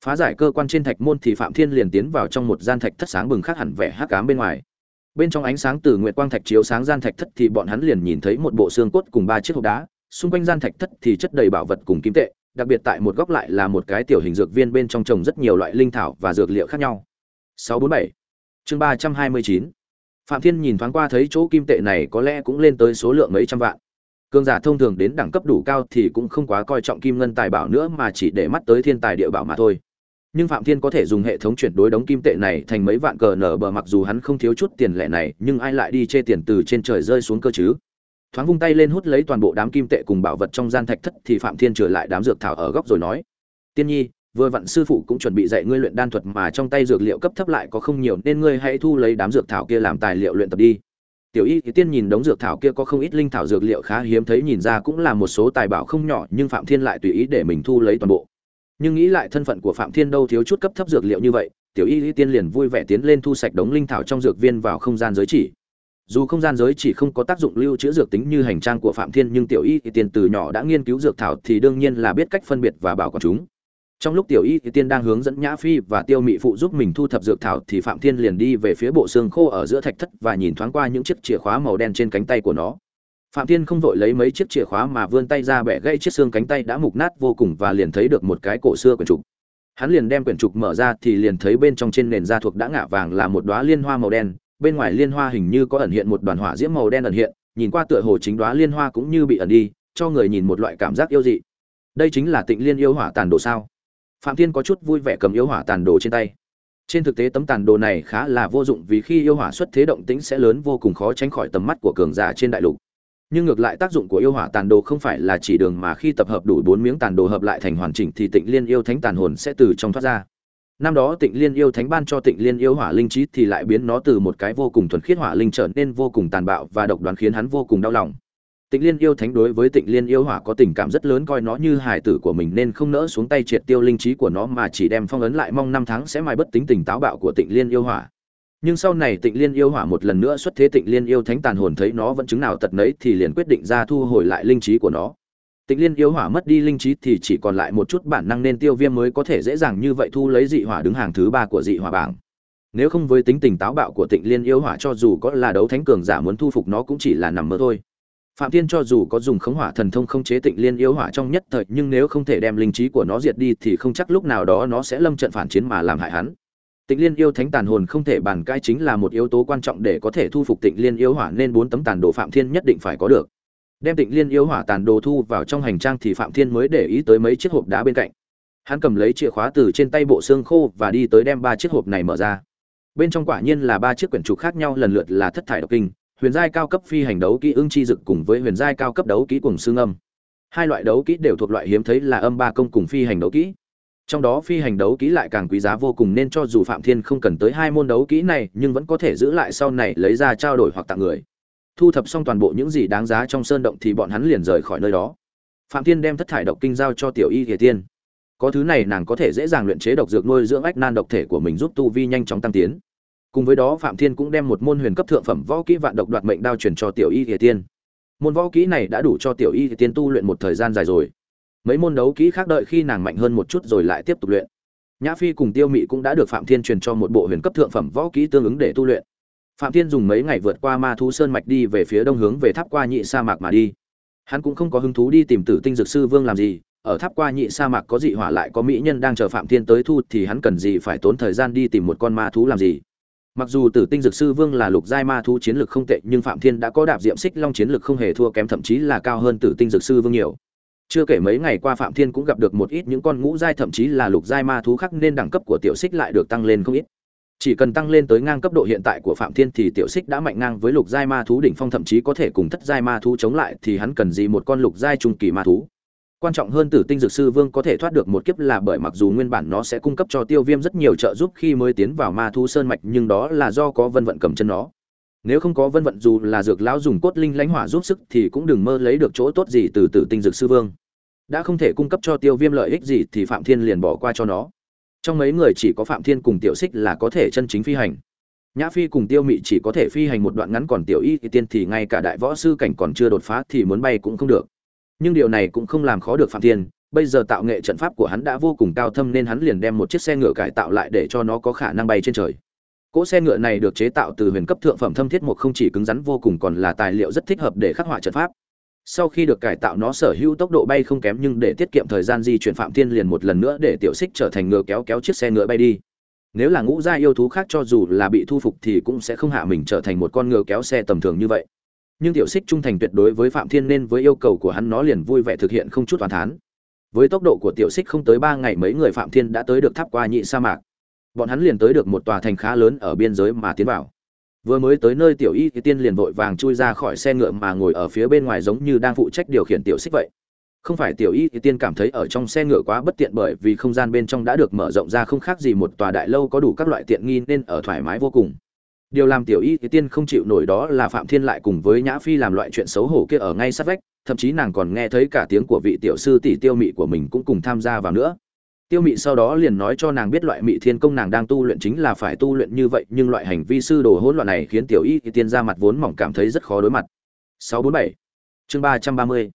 Phá giải cơ quan trên thạch môn thì phạm thiên liền tiến vào trong một gian thạch thất sáng bừng khác hẳn vẻ hắc ám bên ngoài bên trong ánh sáng từ nguyệt quang thạch chiếu sáng gian thạch thất thì bọn hắn liền nhìn thấy một bộ xương cốt cùng ba chiếc hộp đá. Xung quanh gian thạch thất thì chất đầy bảo vật cùng kim tệ, đặc biệt tại một góc lại là một cái tiểu hình dược viên bên trong trồng rất nhiều loại linh thảo và dược liệu khác nhau. 647 chương 329 phạm thiên nhìn thoáng qua thấy chỗ kim tệ này có lẽ cũng lên tới số lượng mấy trăm vạn. Cương giả thông thường đến đẳng cấp đủ cao thì cũng không quá coi trọng kim ngân tài bảo nữa mà chỉ để mắt tới thiên tài địa bảo mà thôi nhưng phạm thiên có thể dùng hệ thống chuyển đối đống kim tệ này thành mấy vạn cờ nở bờ mặc dù hắn không thiếu chút tiền lẻ này, nhưng ai lại đi chê tiền từ trên trời rơi xuống cơ chứ? Thoáng vung tay lên hút lấy toàn bộ đám kim tệ cùng bảo vật trong gian thạch thất thì phạm thiên trở lại đám dược thảo ở góc rồi nói, tiên nhi, vừa vặn sư phụ cũng chuẩn bị dạy ngươi luyện đan thuật mà trong tay dược liệu cấp thấp lại có không nhiều, nên ngươi hãy thu lấy đám dược thảo kia làm tài liệu luyện tập đi. Tiểu y thì tiên nhìn đống dược thảo kia có không ít linh thảo dược liệu khá hiếm thấy, nhìn ra cũng là một số tài bảo không nhỏ, nhưng phạm thiên lại tùy ý để mình thu lấy toàn bộ nhưng nghĩ lại thân phận của phạm thiên đâu thiếu chút cấp thấp dược liệu như vậy, tiểu y lý tiên liền vui vẻ tiến lên thu sạch đống linh thảo trong dược viên vào không gian giới chỉ. Dù không gian giới chỉ không có tác dụng lưu trữ dược tính như hành trang của phạm thiên, nhưng tiểu y thì tiên từ nhỏ đã nghiên cứu dược thảo thì đương nhiên là biết cách phân biệt và bảo quản chúng. Trong lúc tiểu y thì tiên đang hướng dẫn nhã phi và tiêu mị phụ giúp mình thu thập dược thảo thì phạm thiên liền đi về phía bộ xương khô ở giữa thạch thất và nhìn thoáng qua những chiếc chìa khóa màu đen trên cánh tay của nó phạm thiên không vội lấy mấy chiếc chìa khóa mà vươn tay ra bẻ gãy chiếc xương cánh tay đã mục nát vô cùng và liền thấy được một cái cổ xưa quyển trục. Hắn liền đem quyển trục mở ra thì liền thấy bên trong trên nền da thuộc đã ngả vàng là một đóa liên hoa màu đen, bên ngoài liên hoa hình như có ẩn hiện một đoàn hỏa diễm màu đen ẩn hiện, nhìn qua tựa hồ chính đóa liên hoa cũng như bị ẩn đi, cho người nhìn một loại cảm giác yêu dị. Đây chính là tịnh liên yêu hỏa tàn đồ sao? Phạm thiên có chút vui vẻ cầm yêu hỏa tàn đồ trên tay. Trên thực tế tấm tàn đồ này khá là vô dụng vì khi yêu hỏa xuất thế động tĩnh sẽ lớn vô cùng khó tránh khỏi tầm mắt của cường giả trên đại lục nhưng ngược lại tác dụng của yêu hỏa tàn đồ không phải là chỉ đường mà khi tập hợp đủ bốn miếng tàn đồ hợp lại thành hoàn chỉnh thì tịnh liên yêu thánh tàn hồn sẽ từ trong thoát ra. Năm đó tịnh liên yêu thánh ban cho tịnh liên yêu hỏa linh trí thì lại biến nó từ một cái vô cùng thuần khiết hỏa linh trở nên vô cùng tàn bạo và độc đoán khiến hắn vô cùng đau lòng. Tịnh liên yêu thánh đối với tịnh liên yêu hỏa có tình cảm rất lớn, coi nó như hài tử của mình nên không nỡ xuống tay triệt tiêu linh trí của nó mà chỉ đem phong ấn lại mong năm tháng sẽ mài bất tính tình táo bạo của tịnh liên yêu hỏa nhưng sau này tịnh liên yêu hỏa một lần nữa xuất thế, tịnh liên yêu thánh tàn hồn thấy nó vẫn chứng nào tật nấy thì liền quyết định ra thu hồi lại linh trí của nó. Tịnh liên yêu hỏa mất đi linh trí thì chỉ còn lại một chút bản năng nên tiêu viêm mới có thể dễ dàng như vậy thu lấy dị hỏa đứng hàng thứ ba của dị hỏa bảng. Nếu không với tính tình táo bạo của tịnh liên yêu hỏa cho dù có là đấu thánh cường giả muốn thu phục nó cũng chỉ là nằm mơ thôi. Phạm thiên cho dù có dùng khống hỏa thần thông không chế tịnh liên yêu hỏa trong nhất thời, nhưng nếu không thể đem linh trí của nó diệt đi thì không chắc lúc nào đó nó sẽ lâm trận phản chiến mà làm hại hắn tịnh liên yêu thánh tàn hồn không thể bàn cãi chính là một yếu tố quan trọng để có thể thu phục tịnh liên yêu hỏa nên bốn tấm tàn đồ phạm thiên nhất định phải có được. Đem tịnh liên yêu hỏa tàn đồ thu vào trong hành trang thì phạm thiên mới để ý tới mấy chiếc hộp đá bên cạnh. Hắn cầm lấy chìa khóa từ trên tay bộ xương khô và đi tới đem ba chiếc hộp này mở ra. Bên trong quả nhiên là ba chiếc quyển trục khác nhau lần lượt là thất thải độc kinh, huyền giai cao cấp phi hành đấu kỹ ưng chi dực cùng với huyền giai cao cấp đấu kỹ cùng xương âm. Hai loại đấu kỹ đều thuộc loại hiếm thấy là âm ba công cùng phi hành đấu kỹ trong đó phi hành đấu kỹ lại càng quý giá vô cùng nên cho dù phạm thiên không cần tới hai môn đấu kỹ này, nhưng vẫn có thể giữ lại sau này lấy ra trao đổi hoặc tặng người. Thu thập xong toàn bộ những gì đáng giá trong sơn động thì bọn hắn liền rời khỏi nơi đó. Phạm thiên đem thất thải độc kinh giao cho tiểu y thể tiên. Có thứ này nàng có thể dễ dàng luyện chế độc dược nuôi dưỡng ách nan độc thể của mình giúp tu vi nhanh chóng tăng tiến. Cùng với đó, phạm thiên cũng đem một môn huyền cấp thượng phẩm võ kỹ vạn độc đoạt mệnh đao truyền cho tiểu y thể tiên. Môn võ kỹ này đã đủ cho tiểu y thể tiên tu luyện một thời gian dài rồi mấy môn đấu kỹ khác đợi khi nàng mạnh hơn một chút rồi lại tiếp tục luyện. Nhã phi cùng tiêu mị cũng đã được phạm thiên truyền cho một bộ huyền cấp thượng phẩm võ kỹ tương ứng để tu luyện. Phạm thiên dùng mấy ngày vượt qua ma thú sơn mạch đi về phía đông hướng về tháp qua nhị sa mạc mà đi. Hắn cũng không có hứng thú đi tìm tử tinh dược sư vương làm gì, ở tháp qua nhị sa mạc có dị hỏa lại có mỹ nhân đang chờ phạm thiên tới thu thì hắn cần gì phải tốn thời gian đi tìm một con ma thú làm gì. Mặc dù tử tinh dược sư vương là lục giai ma thú chiến lược không tệ, nhưng phạm thiên đã có đạp diệm xích long chiến lược không hề thua kém, thậm chí là cao hơn tử tinh dược sư vương nhiều chưa kể mấy ngày qua phạm thiên cũng gặp được một ít những con ngũ giai, thậm chí là lục giai ma thú khác nên đẳng cấp của tiểu xích lại được tăng lên không ít. Chỉ cần tăng lên tới ngang cấp độ hiện tại của phạm thiên thì tiểu xích đã mạnh ngang với lục giai ma thú đỉnh phong, thậm chí có thể cùng thất giai ma thú chống lại thì hắn cần gì một con lục giai trung kỳ ma thú. Quan trọng hơn, tử tinh dược sư vương có thể thoát được một kiếp là bởi mặc dù nguyên bản nó sẽ cung cấp cho tiêu viêm rất nhiều trợ giúp khi mới tiến vào ma thú sơn mạch, nhưng đó là do có vân vận cầm chân nó nếu không có vân vận dù là dược lão dùng cốt linh lãnh hỏa giúp sức thì cũng đừng mơ lấy được chỗ tốt gì từ tử tinh dược sư vương. Đã không thể cung cấp cho tiêu viêm lợi ích gì thì phạm thiên liền bỏ qua cho nó. Trong mấy người chỉ có phạm thiên cùng tiểu xích là có thể chân chính phi hành. Nhã phi cùng tiêu mị chỉ có thể phi hành một đoạn ngắn còn tiểu y thì tiên thì ngay cả đại võ sư cảnh còn chưa đột phá thì muốn bay cũng không được. Nhưng điều này cũng không làm khó được phạm thiên, bây giờ tạo nghệ trận pháp của hắn đã vô cùng cao thâm nên hắn liền đem một chiếc xe ngựa cải tạo lại để cho nó có khả năng bay trên trời cỗ xe ngựa này được chế tạo từ huyền cấp thượng phẩm thâm thiết một không chỉ cứng rắn vô cùng còn là tài liệu rất thích hợp để khắc họa trận pháp. Sau khi được cải tạo nó sở hữu tốc độ bay không kém nhưng để tiết kiệm thời gian di chuyển phạm thiên liền một lần nữa để tiểu xích trở thành ngựa kéo kéo chiếc xe ngựa bay đi. Nếu là ngũ gia yêu thú khác cho dù là bị thu phục thì cũng sẽ không hạ mình trở thành một con ngựa kéo xe tầm thường như vậy. Nhưng tiểu xích trung thành tuyệt đối với phạm thiên nên với yêu cầu của hắn nó liền vui vẻ thực hiện không chút toàn thán. Với tốc độ của tiểu xích không tới ba ngày mấy người phạm thiên đã tới được tháp qua nhị sa mạc bọn hắn liền tới được một tòa thành khá lớn ở biên giới mà tiến vào. Vừa mới tới nơi tiểu y thì tiên liền vội vàng chui ra khỏi xe ngựa mà ngồi ở phía bên ngoài giống như đang phụ trách điều khiển tiểu xích vậy. Không phải tiểu y thì tiên cảm thấy ở trong xe ngựa quá bất tiện bởi vì không gian bên trong đã được mở rộng ra không khác gì một tòa đại lâu có đủ các loại tiện nghi nên ở thoải mái vô cùng. Điều làm tiểu y thì tiên không chịu nổi đó là phạm thiên lại cùng với nhã phi làm loại chuyện xấu hổ kia ở ngay sát vách, thậm chí nàng còn nghe thấy cả tiếng của vị tiểu sư tỷ tiêu mị của mình cũng cùng tham gia vào nữa tiêu mị sau đó liền nói cho nàng biết loại mị thiên công nàng đang tu luyện chính là phải tu luyện như vậy, nhưng loại hành vi sư đồ hỗn loạn này khiến tiểu y thì tiên ra mặt vốn mỏng cảm thấy rất khó đối mặt. 647 chương 330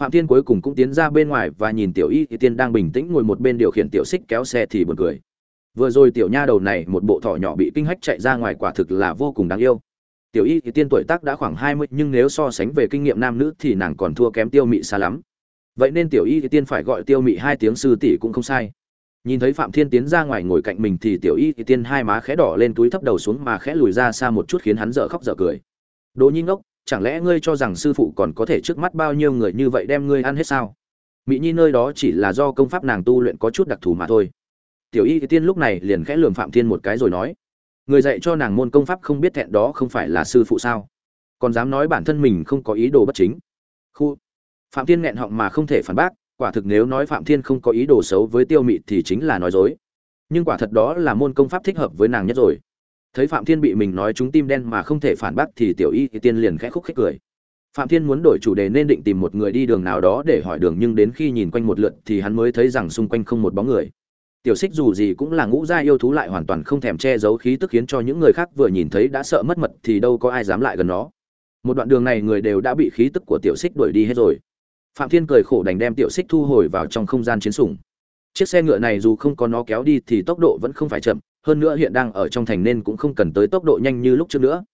phạm thiên cuối cùng cũng tiến ra bên ngoài và nhìn tiểu y thì tiên đang bình tĩnh ngồi một bên điều khiển tiểu xích kéo xe thì buồn cười. Vừa rồi tiểu nha đầu này một bộ thỏ nhỏ bị kinh hách chạy ra ngoài quả thực là vô cùng đáng yêu. Tiểu y thì tiên tuổi tác đã khoảng 20 nhưng nếu so sánh về kinh nghiệm nam nữ thì nàng còn thua kém tiêu mị xa lắm vậy nên tiểu y thì tiên phải gọi tiêu mị hai tiếng sư tỷ cũng không sai. Nhìn thấy phạm thiên tiến ra ngoài ngồi cạnh mình thì tiểu y thì tiên hai má khẽ đỏ lên túi thấp đầu xuống mà khẽ lùi ra xa một chút khiến hắn dở khóc dở cười. Đỗ nhi ngốc, chẳng lẽ ngươi cho rằng sư phụ còn có thể trước mắt bao nhiêu người như vậy đem ngươi ăn hết sao? Mỹ nhi nơi đó chỉ là do công pháp nàng tu luyện có chút đặc thù mà thôi. Tiểu y thì tiên lúc này liền khẽ lườm phạm thiên một cái rồi nói, người dạy cho nàng môn công pháp không biết thẹn đó không phải là sư phụ sao? Còn dám nói bản thân mình không có ý đồ bất chính. Khu phạm thiên nghẹn họng mà không thể phản bác, quả thực nếu nói phạm thiên không có ý đồ xấu với tiêu mị thì chính là nói dối. Nhưng quả thật đó là môn công pháp thích hợp với nàng nhất rồi. Thấy phạm thiên bị mình nói trúng tim đen mà không thể phản bác thì tiểu y tiên liền khẽ khúc khích cười. Phạm thiên muốn đổi chủ đề nên định tìm một người đi đường nào đó để hỏi đường nhưng đến khi nhìn quanh một lượt thì hắn mới thấy rằng xung quanh không một bóng người. Tiểu xích dù gì cũng là ngũ gia yêu thú lại hoàn toàn không thèm che giấu khí tức khiến cho những người khác vừa nhìn thấy đã sợ mất mật thì đâu có ai dám lại gần nó. Một đoạn đường này người đều đã bị khí tức của tiểu xích đuổi đi hết rồi phạm thiên cười khổ đành đem tiểu xích thu hồi vào trong không gian chiến sủng. Chiếc xe ngựa này dù không có nó kéo đi thì tốc độ vẫn không phải chậm, hơn nữa hiện đang ở trong thành nên cũng không cần tới tốc độ nhanh như lúc trước nữa.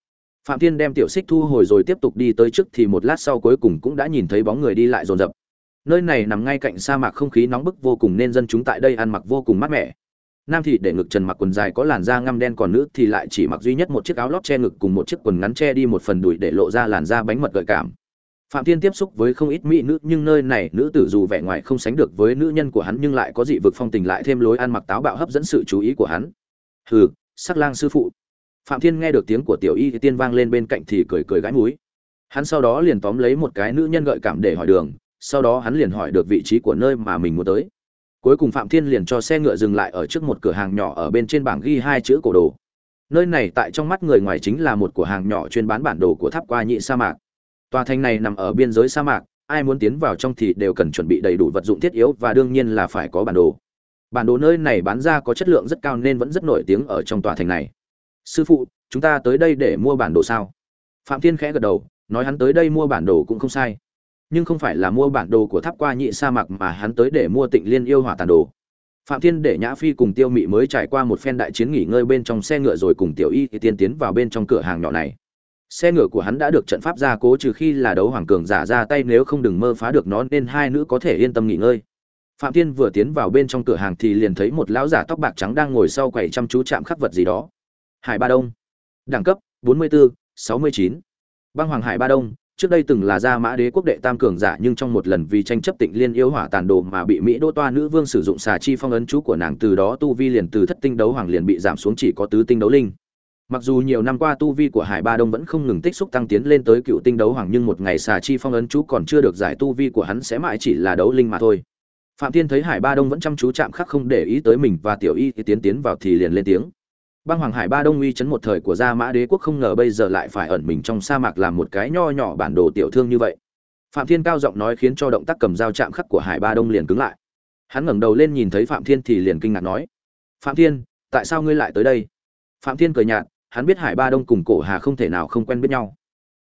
Phạm thiên đem tiểu xích thu hồi rồi tiếp tục đi tới trước thì một lát sau cuối cùng cũng đã nhìn thấy bóng người đi lại rồn rập nơi này nằm ngay cạnh sa mạc không khí nóng bức vô cùng nên dân chúng tại đây ăn mặc vô cùng mát mẻ. Nam thì để ngực trần mặc quần dài có làn da ngăm đen còn nữ thì lại chỉ mặc duy nhất một chiếc áo lót che ngực cùng một chiếc quần ngắn che đi một phần đùi để lộ ra làn da bánh mật gợi cảm phạm thiên tiếp xúc với không ít mỹ nữ, nhưng nơi này nữ tử dù vẻ ngoài không sánh được với nữ nhân của hắn, nhưng lại có dị vực phong tình, lại thêm lối ăn mặc táo bạo hấp dẫn sự chú ý của hắn. Hừ, sắc lang sư phụ. Phạm thiên nghe được tiếng của tiểu y tiên vang lên bên cạnh thì cười cười gãi mũi. Hắn sau đó liền tóm lấy một cái nữ nhân gợi cảm để hỏi đường, sau đó hắn liền hỏi được vị trí của nơi mà mình muốn tới. Cuối cùng phạm thiên liền cho xe ngựa dừng lại ở trước một cửa hàng nhỏ ở bên trên bảng ghi hai chữ cổ đồ. Nơi này tại trong mắt người ngoài chính là một cửa hàng nhỏ chuyên bán bản đồ của tháp qua nhị sa mạc tòa thành này nằm ở biên giới sa mạc, ai muốn tiến vào trong thì đều cần chuẩn bị đầy đủ vật dụng thiết yếu và đương nhiên là phải có bản đồ. Bản đồ nơi này bán ra có chất lượng rất cao nên vẫn rất nổi tiếng ở trong tòa thành này. Sư phụ, chúng ta tới đây để mua bản đồ sao? Phạm thiên khẽ gật đầu, nói hắn tới đây mua bản đồ cũng không sai. Nhưng không phải là mua bản đồ của tháp qua nhị sa mạc mà hắn tới để mua tịnh liên yêu hỏa tàn đồ. Phạm thiên để nhã phi cùng tiêu mị mới trải qua một phen đại chiến nghỉ ngơi bên trong xe ngựa rồi cùng tiểu y thì tiên tiến vào bên trong cửa hàng nhỏ này xe ngựa của hắn đã được trận pháp gia cố trừ khi là đấu hoàng cường giả ra tay nếu không đừng mơ phá được nó nên hai nữ có thể yên tâm nghỉ ngơi. Phạm thiên vừa tiến vào bên trong cửa hàng thì liền thấy một lão giả tóc bạc trắng đang ngồi sau quầy chăm chú chạm khắc vật gì đó. Hải ba đông. Đẳng cấp 44, 69. băng hoàng hải ba đông trước đây từng là gia mã đế quốc đệ tam cường giả nhưng trong một lần vì tranh chấp tịnh liên yêu hỏa tàn đồ mà bị mỹ đô toa nữ vương sử dụng xà chi phong ấn chú của nàng từ đó tu vi liền từ thất tinh đấu hoàng liền bị giảm xuống chỉ có tứ tinh đấu linh mặc dù nhiều năm qua tu vi của hải ba đông vẫn không ngừng tích xúc tăng tiến lên tới cựu tinh đấu hoàng, nhưng một ngày xà chi phong ấn chú còn chưa được giải tu vi của hắn sẽ mãi chỉ là đấu linh mà thôi. Phạm thiên thấy hải ba đông vẫn chăm chú chạm khắc không để ý tới mình và tiểu y thì tiến tiến vào thì liền lên tiếng. Băng hoàng hải ba đông uy chấn một thời của gia mã đế quốc không ngờ bây giờ lại phải ẩn mình trong sa mạc làm một cái nho nhỏ bản đồ tiểu thương như vậy. Phạm thiên cao giọng nói khiến cho động tác cầm dao chạm khắc của hải ba đông liền cứng lại. Hắn ngẩng đầu lên nhìn thấy phạm thiên thì liền kinh ngạc nói, phạm thiên, tại sao ngươi lại tới đây? Phạm thiên cười nhạt hắn biết hải ba đông cùng cổ hà không thể nào không quen biết nhau.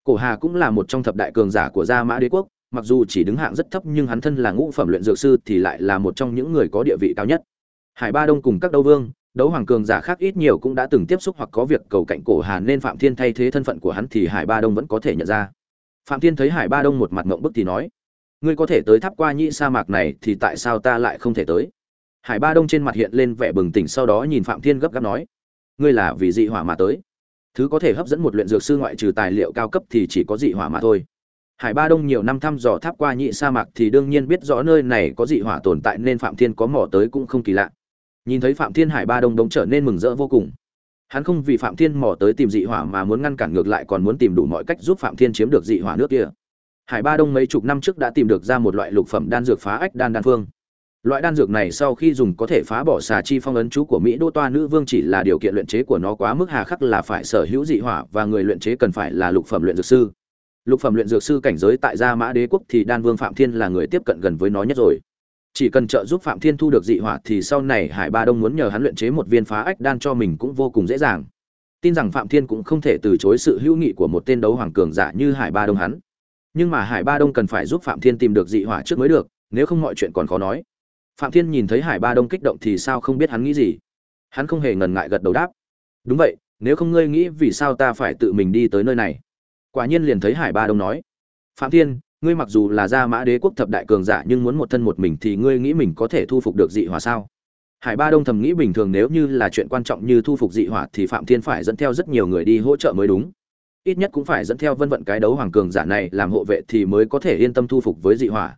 Cổ hà cũng là một trong thập đại cường giả của gia mã đế quốc, mặc dù chỉ đứng hạng rất thấp nhưng hắn thân là ngũ phẩm luyện dược sư thì lại là một trong những người có địa vị cao nhất. Hải ba đông cùng các đấu vương, đấu hoàng cường giả khác ít nhiều cũng đã từng tiếp xúc hoặc có việc cầu cạnh cổ hà nên phạm thiên thay thế thân phận của hắn thì hải ba đông vẫn có thể nhận ra. Phạm thiên thấy hải ba đông một mặt ngộng bức thì nói, ngươi có thể tới tháp qua nhĩ sa mạc này thì tại sao ta lại không thể tới? Hải ba đông trên mặt hiện lên vẻ bừng tỉnh, sau đó nhìn phạm thiên gấp gáp nói ngươi là vì dị hỏa mà tới. Thứ có thể hấp dẫn một luyện dược sư ngoại trừ tài liệu cao cấp thì chỉ có dị hỏa mà thôi. Hải ba đông nhiều năm thăm dò tháp qua nhị sa mạc thì đương nhiên biết rõ nơi này có dị hỏa tồn tại nên phạm thiên có mò tới cũng không kỳ lạ. Nhìn thấy phạm thiên, hải ba đông đông trở nên mừng rỡ vô cùng. Hắn không vì phạm thiên mò tới tìm dị hỏa mà muốn ngăn cản ngược lại còn muốn tìm đủ mọi cách giúp phạm thiên chiếm được dị hỏa nước kia. Hải ba đông mấy chục năm trước đã tìm được ra một loại lục phẩm đan dược phá ách đan đan phương loại đan dược này sau khi dùng có thể phá bỏ xà chi phong ấn chú của mỹ đô toa nữ vương chỉ là điều kiện luyện chế của nó quá mức hà khắc là phải sở hữu dị hỏa và người luyện chế cần phải là lục phẩm luyện dược sư. Lục phẩm luyện dược sư cảnh giới tại gia mã đế quốc thì đan vương phạm thiên là người tiếp cận gần với nó nhất rồi. Chỉ cần trợ giúp phạm thiên thu được dị hỏa thì sau này hải ba đông muốn nhờ hắn luyện chế một viên phá ách đan cho mình cũng vô cùng dễ dàng. Tin rằng phạm thiên cũng không thể từ chối sự hữu nghị của một tên đấu hoàng cường giả như hải ba đông hắn. Nhưng mà hải ba đông cần phải giúp phạm thiên tìm được dị hỏa trước mới được, nếu không mọi chuyện còn khó nói phạm thiên nhìn thấy hải ba đông kích động thì sao không biết hắn nghĩ gì. Hắn không hề ngần ngại gật đầu đáp. Đúng vậy, nếu không ngươi nghĩ vì sao ta phải tự mình đi tới nơi này? Quả nhiên liền thấy hải ba đông nói. Phạm thiên, ngươi mặc dù là gia mã đế quốc thập đại cường giả nhưng muốn một thân một mình thì ngươi nghĩ mình có thể thu phục được dị hỏa sao? Hải ba đông thầm nghĩ bình thường nếu như là chuyện quan trọng như thu phục dị hỏa thì phạm thiên phải dẫn theo rất nhiều người đi hỗ trợ mới đúng. Ít nhất cũng phải dẫn theo vân vận cái đấu hoàng cường giả này làm hộ vệ thì mới có thể yên tâm thu phục với dị hỏa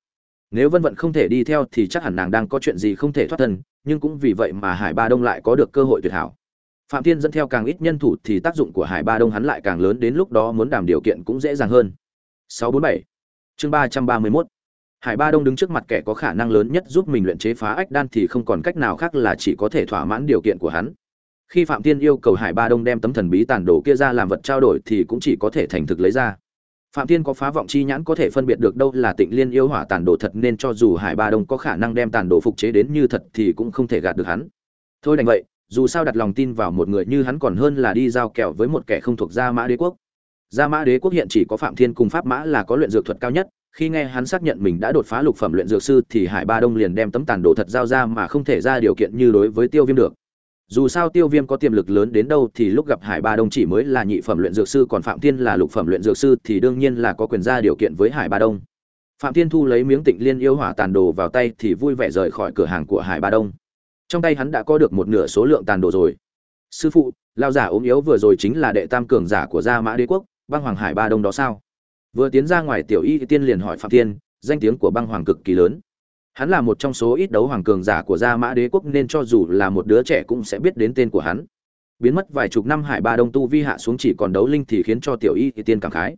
nếu vân vận không thể đi theo thì chắc hẳn nàng đang có chuyện gì không thể thoát thân, nhưng cũng vì vậy mà hải ba đông lại có được cơ hội tuyệt hảo. Phạm thiên dẫn theo càng ít nhân thủ thì tác dụng của hải ba đông hắn lại càng lớn, đến lúc đó muốn đảm điều kiện cũng dễ dàng hơn. 647 chương 331 hải ba đông đứng trước mặt kẻ có khả năng lớn nhất giúp mình luyện chế phá ách đan thì không còn cách nào khác là chỉ có thể thỏa mãn điều kiện của hắn. Khi phạm Thiên yêu cầu hải ba đông đem tấm thần bí tàn đồ kia ra làm vật trao đổi thì cũng chỉ có thể thành thực lấy ra phạm Thiên có phá vọng chi nhãn có thể phân biệt được đâu là tịnh liên yêu hỏa tàn đồ thật nên cho dù hải ba đông có khả năng đem tàn đồ phục chế đến như thật thì cũng không thể gạt được hắn. Thôi đành vậy, dù sao đặt lòng tin vào một người như hắn còn hơn là đi giao kèo với một kẻ không thuộc gia mã đế quốc. Gia mã đế quốc hiện chỉ có phạm thiên cùng pháp mã là có luyện dược thuật cao nhất, khi nghe hắn xác nhận mình đã đột phá lục phẩm luyện dược sư thì hải ba đông liền đem tấm tàn đồ thật giao ra mà không thể ra điều kiện như đối với tiêu viêm được dù sao tiêu viêm có tiềm lực lớn đến đâu thì lúc gặp hải ba đông chỉ mới là nhị phẩm luyện dược sư, còn phạm thiên là lục phẩm luyện dược sư thì đương nhiên là có quyền ra điều kiện với hải ba đông. Phạm thiên thu lấy miếng tịnh liên yêu hỏa tàn đồ vào tay thì vui vẻ rời khỏi cửa hàng của hải ba đông. Trong tay hắn đã có được một nửa số lượng tàn đồ rồi. Sư phụ lao giả ốm yếu vừa rồi chính là đệ tam cường giả của gia mã đế quốc, băng hoàng hải ba đông đó sao? Vừa tiến ra ngoài tiểu y tiên liền hỏi phạm thiên, danh tiếng của băng hoàng cực kỳ lớn hắn là một trong số ít đấu hoàng cường giả của gia mã đế quốc nên cho dù là một đứa trẻ cũng sẽ biết đến tên của hắn. Biến mất vài chục năm hải ba đông tu vi hạ xuống chỉ còn đấu linh thì khiến cho tiểu y tiên cảm khái.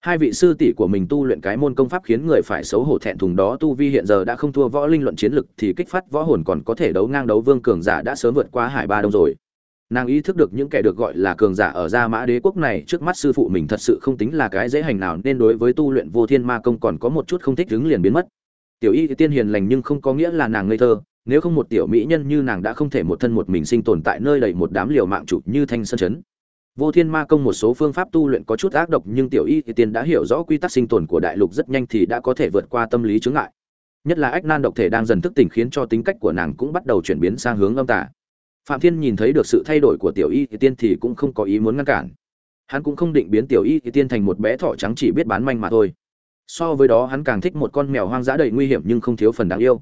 Hai vị sư tỷ của mình tu luyện cái môn công pháp khiến người phải xấu hổ thẹn thùng đó tu vi hiện giờ đã không thua võ linh luận chiến lực thì kích phát võ hồn còn có thể đấu ngang đấu vương cường giả đã sớm vượt qua hải ba đông rồi. Nàng ý thức được những kẻ được gọi là cường giả ở gia mã đế quốc này trước mắt sư phụ mình thật sự không tính là cái dễ hành nào nên đối với tu luyện vô thiên ma công còn có một chút không thích đứng liền biến mất tiểu y tiên hiền lành nhưng không có nghĩa là nàng ngây thơ, nếu không một tiểu mỹ nhân như nàng đã không thể một thân một mình sinh tồn tại nơi đầy một đám liều mạng chủ như thanh sơn chấn. Vô thiên ma công một số phương pháp tu luyện có chút ác độc nhưng tiểu y tiên đã hiểu rõ quy tắc sinh tồn của đại lục rất nhanh thì đã có thể vượt qua tâm lý chướng ngại. Nhất là ách nan độc thể đang dần thức tỉnh khiến cho tính cách của nàng cũng bắt đầu chuyển biến sang hướng âm tả phạm thiên nhìn thấy được sự thay đổi của tiểu y tiên thì cũng không có ý muốn ngăn cản. Hắn cũng không định biến tiểu y tiên thành một bé thỏ trắng chỉ biết bán manh mà thôi so với đó hắn càng thích một con mèo hoang dã đầy nguy hiểm nhưng không thiếu phần đáng yêu.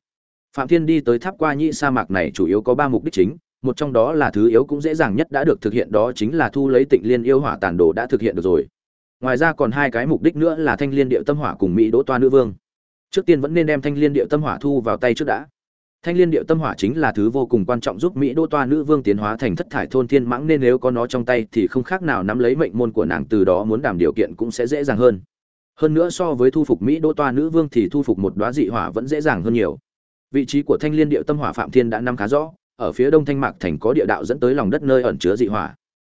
Phạm thiên đi tới tháp qua nhĩ sa mạc này chủ yếu có ba mục đích chính, một trong đó là thứ yếu cũng dễ dàng nhất đã được thực hiện đó chính là thu lấy tịnh liên yêu hỏa tàn đồ đã thực hiện được rồi. Ngoài ra còn hai cái mục đích nữa là thanh liên điệu tâm hỏa cùng mỹ đỗ toa nữ vương. Trước tiên vẫn nên đem thanh liên điệu tâm hỏa thu vào tay trước đã. Thanh liên điệu tâm hỏa chính là thứ vô cùng quan trọng giúp mỹ đỗ toa nữ vương tiến hóa thành thất thải thôn thiên mãng nên nếu có nó trong tay thì không khác nào nắm lấy mệnh môn của nàng từ đó muốn đảm điều kiện cũng sẽ dễ dàng hơn hơn nữa so với thu phục mỹ đỗ toa nữ vương thì thu phục một đoá dị hỏa vẫn dễ dàng hơn nhiều. Vị trí của thanh liên điệu tâm hỏa phạm thiên đã nắm khá rõ, ở phía đông thanh mạc thành có địa đạo dẫn tới lòng đất nơi ẩn chứa dị hỏa.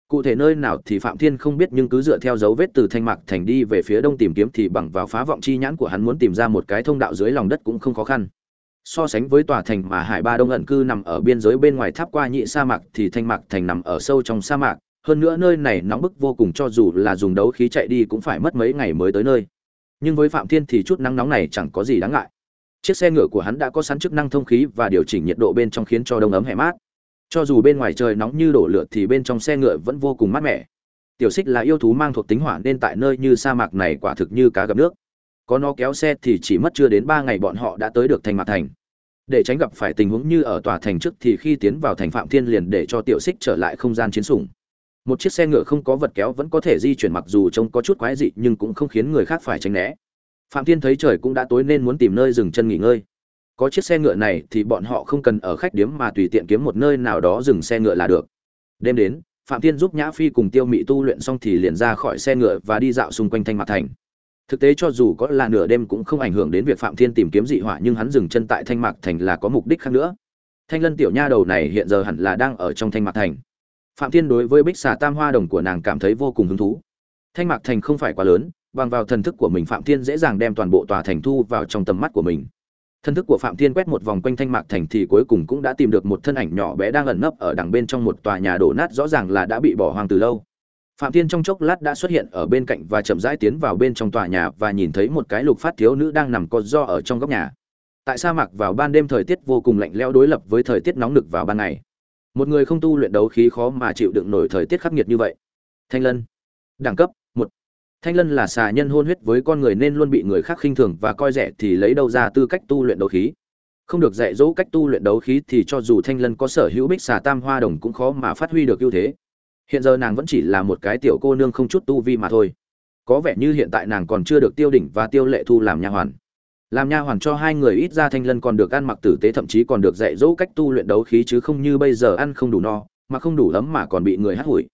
Cụ thể nơi nào thì phạm thiên không biết nhưng cứ dựa theo dấu vết từ thanh mạc thành đi về phía đông tìm kiếm thì bằng vào phá vọng chi nhãn của hắn muốn tìm ra một cái thông đạo dưới lòng đất cũng không khó khăn. So sánh với tòa thành mà hải ba đông ẩn cư nằm ở biên giới bên ngoài tháp qua nhị sa mạc thì thanh mạc thành nằm ở sâu trong sa mạc hơn nữa nơi này nóng bức vô cùng cho dù là dùng đấu khí chạy đi cũng phải mất mấy ngày mới tới nơi. Nhưng với phạm thiên thì chút nắng nóng này chẳng có gì đáng ngại. Chiếc xe ngựa của hắn đã có sẵn chức năng thông khí và điều chỉnh nhiệt độ bên trong khiến cho đông ấm hẻ mát. Cho dù bên ngoài trời nóng như đổ lửa thì bên trong xe ngựa vẫn vô cùng mát mẻ. Tiểu xích là yêu thú mang thuộc tính hỏa nên tại nơi như sa mạc này quả thực như cá gặp nước. Có nó kéo xe thì chỉ mất chưa đến ba ngày bọn họ đã tới được thành mạc thành. Để tránh gặp phải tình huống như ở tòa thành trước thì khi tiến vào thành phạm thiên liền để cho tiểu xích trở lại không gian chiến sủng một chiếc xe ngựa không có vật kéo vẫn có thể di chuyển mặc dù trông có chút quái dị nhưng cũng không khiến người khác phải tránh né. Phạm thiên thấy trời cũng đã tối nên muốn tìm nơi dừng chân nghỉ ngơi. Có chiếc xe ngựa này thì bọn họ không cần ở khách điếm mà tùy tiện kiếm một nơi nào đó dừng xe ngựa là được. Đêm đến, phạm thiên giúp nhã phi cùng tiêu mị tu luyện xong thì liền ra khỏi xe ngựa và đi dạo xung quanh thanh mạc thành. Thực tế cho dù có là nửa đêm cũng không ảnh hưởng đến việc phạm thiên tìm kiếm dị hỏa nhưng hắn dừng chân tại thanh mạc thành là có mục đích khác nữa. Thanh lân tiểu nha đầu này hiện giờ hẳn là đang ở trong thanh mạc thành phạm thiên đối với bích xà tam hoa đồng của nàng cảm thấy vô cùng hứng thú. Thanh mạc thành không phải quá lớn, bằng vào thần thức của mình phạm thiên dễ dàng đem toàn bộ tòa thành thu vào trong tầm mắt của mình. Thần thức của phạm thiên quét một vòng quanh thanh mạc thành thì cuối cùng cũng đã tìm được một thân ảnh nhỏ bé đang ẩn nấp ở đằng bên trong một tòa nhà đổ nát rõ ràng là đã bị bỏ hoang từ lâu. Phạm thiên trong chốc lát đã xuất hiện ở bên cạnh và chậm rãi tiến vào bên trong tòa nhà và nhìn thấy một cái lục phát thiếu nữ đang nằm co do ở trong góc nhà. Tại sa mạc vào ban đêm thời tiết vô cùng lạnh lẽo đối lập với thời tiết nóng nực vào ban ngày một người không tu luyện đấu khí khó mà chịu đựng nổi thời tiết khắc nghiệt như vậy. Thanh lân. Đẳng cấp, một. Thanh lân là xà nhân hôn huyết với con người nên luôn bị người khác khinh thường và coi rẻ thì lấy đâu ra tư cách tu luyện đấu khí. Không được dạy dỗ cách tu luyện đấu khí thì cho dù thanh lân có sở hữu bích xà tam hoa đồng cũng khó mà phát huy được ưu thế. Hiện giờ nàng vẫn chỉ là một cái tiểu cô nương không chút tu vi mà thôi. Có vẻ như hiện tại nàng còn chưa được tiêu đỉnh và tiêu lệ thu làm nha hoàn làm nha hoàn cho hai người ít ra thanh lân còn được ăn mặc tử tế, thậm chí còn được dạy dỗ cách tu luyện đấu khí chứ không như bây giờ ăn không đủ no, mà không đủ ấm mà còn bị người hắt hủi.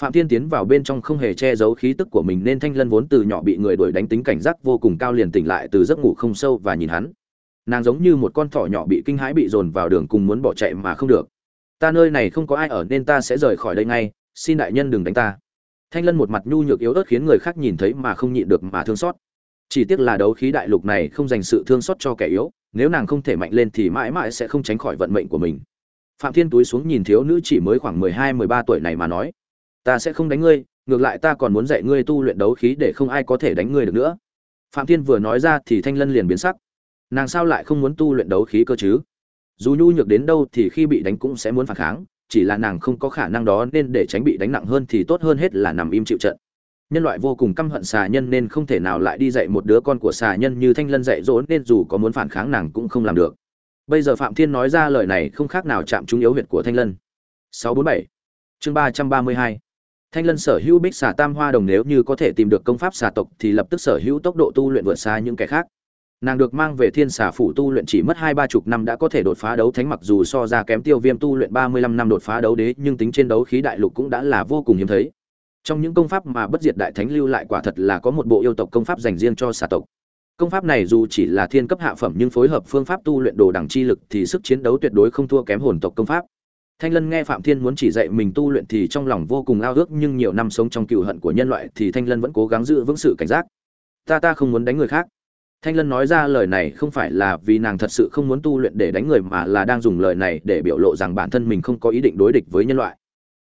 Phạm thiên tiến vào bên trong không hề che giấu khí tức của mình nên thanh lân vốn từ nhỏ bị người đuổi đánh tính cảnh giác vô cùng cao liền tỉnh lại từ giấc ngủ không sâu và nhìn hắn. Nàng giống như một con thỏ nhỏ bị kinh hãi bị dồn vào đường cùng muốn bỏ chạy mà không được. Ta nơi này không có ai ở nên ta sẽ rời khỏi đây ngay, xin đại nhân đừng đánh ta. Thanh lân một mặt nhu nhược yếu ớt khiến người khác nhìn thấy mà không nhịn được mà thương xót chỉ tiếc là đấu khí đại lục này không dành sự thương xót cho kẻ yếu, nếu nàng không thể mạnh lên thì mãi mãi sẽ không tránh khỏi vận mệnh của mình. Phạm thiên túi xuống nhìn thiếu nữ chỉ mới khoảng mười hai, mười ba tuổi này mà nói, ta sẽ không đánh ngươi, ngược lại ta còn muốn dạy ngươi tu luyện đấu khí để không ai có thể đánh ngươi được nữa. Phạm thiên vừa nói ra thì thanh lân liền biến sắc. Nàng sao lại không muốn tu luyện đấu khí cơ chứ? Dù nhu nhược đến đâu thì khi bị đánh cũng sẽ muốn phản kháng, chỉ là nàng không có khả năng đó nên để tránh bị đánh nặng hơn thì tốt hơn hết là nằm im chịu trận nhân loại vô cùng căm hận xà nhân nên không thể nào lại đi dạy một đứa con của xà nhân như thanh lân dạy dỗ nên dù có muốn phản kháng nàng cũng không làm được. Bây giờ phạm thiên nói ra lời này không khác nào chạm trúng yếu huyệt của thanh lân. 647 chương 332 thanh lân sở hữu bích xà tam hoa đồng nếu như có thể tìm được công pháp xà tộc thì lập tức sở hữu tốc độ tu luyện vượt xa những kẻ khác. Nàng được mang về thiên xà phủ tu luyện chỉ mất hai ba chục năm đã có thể đột phá đấu thánh mặc dù so ra kém tiêu viêm tu luyện ba mươi lăm năm đột phá đấu đế nhưng tính trên đấu khí đại lục cũng đã là vô cùng hiếm thấy trong những công pháp mà bất diệt đại thánh lưu lại quả thật là có một bộ yêu tộc công pháp dành riêng cho xà tộc. Công pháp này dù chỉ là thiên cấp hạ phẩm nhưng phối hợp phương pháp tu luyện đồ đẳng chi lực thì sức chiến đấu tuyệt đối không thua kém hồn tộc công pháp. Thanh lân nghe phạm thiên muốn chỉ dạy mình tu luyện thì trong lòng vô cùng ao ước nhưng nhiều năm sống trong cựu hận của nhân loại thì thanh lân vẫn cố gắng giữ vững sự cảnh giác. Ta ta không muốn đánh người khác. Thanh lân nói ra lời này không phải là vì nàng thật sự không muốn tu luyện để đánh người mà là đang dùng lời này để biểu lộ rằng bản thân mình không có ý định đối địch với nhân loại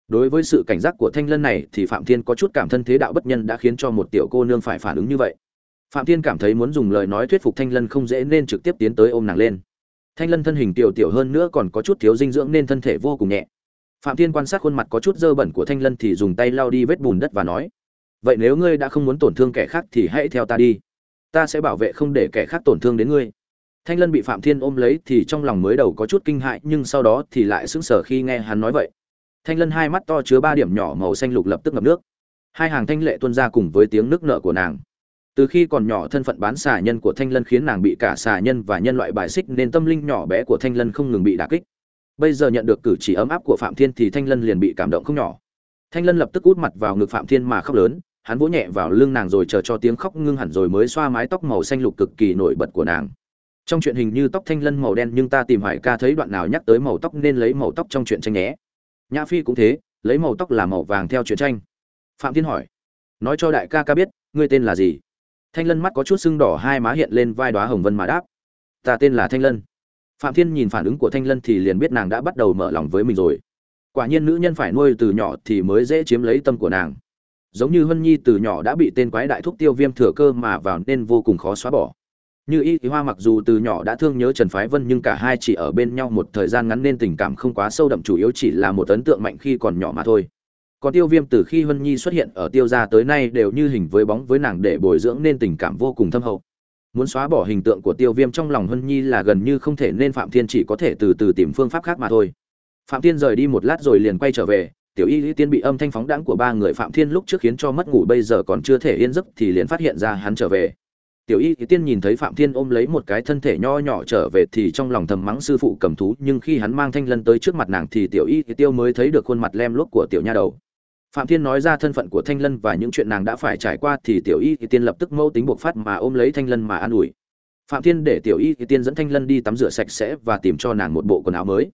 đối với sự cảnh giác của thanh lân này thì phạm thiên có chút cảm thân thế đạo bất nhân đã khiến cho một tiểu cô nương phải phản ứng như vậy. Phạm thiên cảm thấy muốn dùng lời nói thuyết phục thanh lân không dễ nên trực tiếp tiến tới ôm nàng lên. Thanh lân thân hình tiểu tiểu hơn nữa còn có chút thiếu dinh dưỡng nên thân thể vô cùng nhẹ. Phạm thiên quan sát khuôn mặt có chút dơ bẩn của thanh lân thì dùng tay lau đi vết bùn đất và nói, vậy nếu ngươi đã không muốn tổn thương kẻ khác thì hãy theo ta đi. Ta sẽ bảo vệ không để kẻ khác tổn thương đến ngươi. Thanh lân bị phạm thiên ôm lấy thì trong lòng mới đầu có chút kinh hại nhưng sau đó thì lại sững sờ khi nghe hắn nói vậy thanh lân hai mắt to chứa ba điểm nhỏ màu xanh lục lập tức ngập nước. Hai hàng thanh lệ tuôn ra cùng với tiếng nước nợ của nàng. Từ khi còn nhỏ thân phận bán xà nhân của thanh lân khiến nàng bị cả xà nhân và nhân loại bài xích nên tâm linh nhỏ bé của thanh lân không ngừng bị đả kích. Bây giờ nhận được cử chỉ ấm áp của phạm thiên thì thanh lân liền bị cảm động không nhỏ. Thanh lân lập tức út mặt vào ngực phạm thiên mà khóc lớn, hắn vỗ nhẹ vào lưng nàng rồi chờ cho tiếng khóc ngưng hẳn rồi mới xoa mái tóc màu xanh lục cực kỳ nổi bật của nàng. Trong chuyện hình như tóc thanh lân màu đen nhưng ta tìm hoài ca thấy đoạn nào nhắc tới màu tóc nên lấy màu tóc trong chuyện tranh nhé nhã phi cũng thế, lấy màu tóc là màu vàng theo chuyện tranh. Phạm thiên hỏi, nói cho đại ca ca biết, ngươi tên là gì? Thanh lân mắt có chút sưng đỏ, hai má hiện lên vai đoá hồng vân mà đáp, ta tên là thanh lân. Phạm thiên nhìn phản ứng của thanh lân thì liền biết nàng đã bắt đầu mở lòng với mình rồi. Quả nhiên nữ nhân phải nuôi từ nhỏ thì mới dễ chiếm lấy tâm của nàng. Giống như Hân Nhi từ nhỏ đã bị tên quái đại thúc tiêu viêm thừa cơ mà vào nên vô cùng khó xóa bỏ. Như Y Hoa mặc dù từ nhỏ đã thương nhớ Trần Phái Vân nhưng cả hai chỉ ở bên nhau một thời gian ngắn nên tình cảm không quá sâu đậm chủ yếu chỉ là một ấn tượng mạnh khi còn nhỏ mà thôi. Còn Tiêu Viêm từ khi vân Nhi xuất hiện ở Tiêu gia tới nay đều như hình với bóng với nàng để bồi dưỡng nên tình cảm vô cùng thâm hậu. Muốn xóa bỏ hình tượng của Tiêu Viêm trong lòng Hân Nhi là gần như không thể nên Phạm Thiên chỉ có thể từ từ tìm phương pháp khác mà thôi. Phạm Thiên rời đi một lát rồi liền quay trở về, tiểu y lý tiên bị âm thanh phóng đãng của ba người phạm thiên lúc trước khiến cho mất ngủ bây giờ còn chưa thể yên giấc thì liền phát hiện ra hắn trở về tiểu y lý tiên nhìn thấy phạm thiên ôm lấy một cái thân thể nho nhỏ trở về thì trong lòng thầm mắng sư phụ cầm thú, nhưng khi hắn mang thanh lân tới trước mặt nàng thì tiểu y lý tiêu mới thấy được khuôn mặt lem luốc của tiểu nha đầu. Phạm thiên nói ra thân phận của thanh lân và những chuyện nàng đã phải trải qua thì tiểu y lý tiên lập tức mâu tính buộc phát mà ôm lấy thanh lân mà an ủi. Phạm thiên để tiểu y lý tiên dẫn thanh lân đi tắm rửa sạch sẽ và tìm cho nàng một bộ quần áo mới.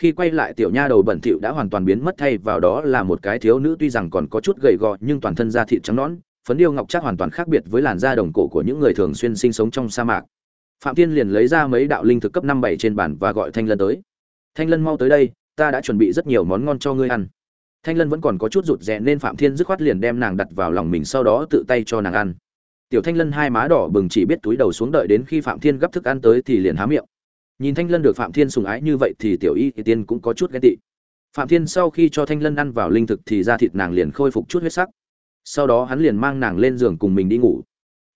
Khi quay lại tiểu nha đầu bẩn thỉu đã hoàn toàn biến mất, thay vào đó là một cái thiếu nữ tuy rằng còn có chút gầy gò nhưng toàn thân da thịt trắng nõn phấn điêu ngọc chắc hoàn toàn khác biệt với làn da đồng cổ của những người thường xuyên sinh sống trong sa mạc. Phạm tiên liền lấy ra mấy đạo linh thực cấp năm bảy trên bàn và gọi thanh lân tới. Thanh lân mau tới đây, ta đã chuẩn bị rất nhiều món ngon cho ngươi ăn. Thanh lân vẫn còn có chút rụt rè nên phạm thiên dứt khoát liền đem nàng đặt vào lòng mình sau đó tự tay cho nàng ăn. Tiểu thanh lân hai má đỏ bừng chỉ biết túi đầu xuống đợi đến khi phạm thiên gấp thức ăn tới thì liền há miệng. Nhìn thanh lân được phạm thiên sùng ái như vậy thì tiểu y thì tiên cũng có chút ghen tị. Phạm thiên sau khi cho thanh lân ăn vào linh thực thì da thịt nàng liền khôi phục chút huyết sắc sau đó hắn liền mang nàng lên giường cùng mình đi ngủ.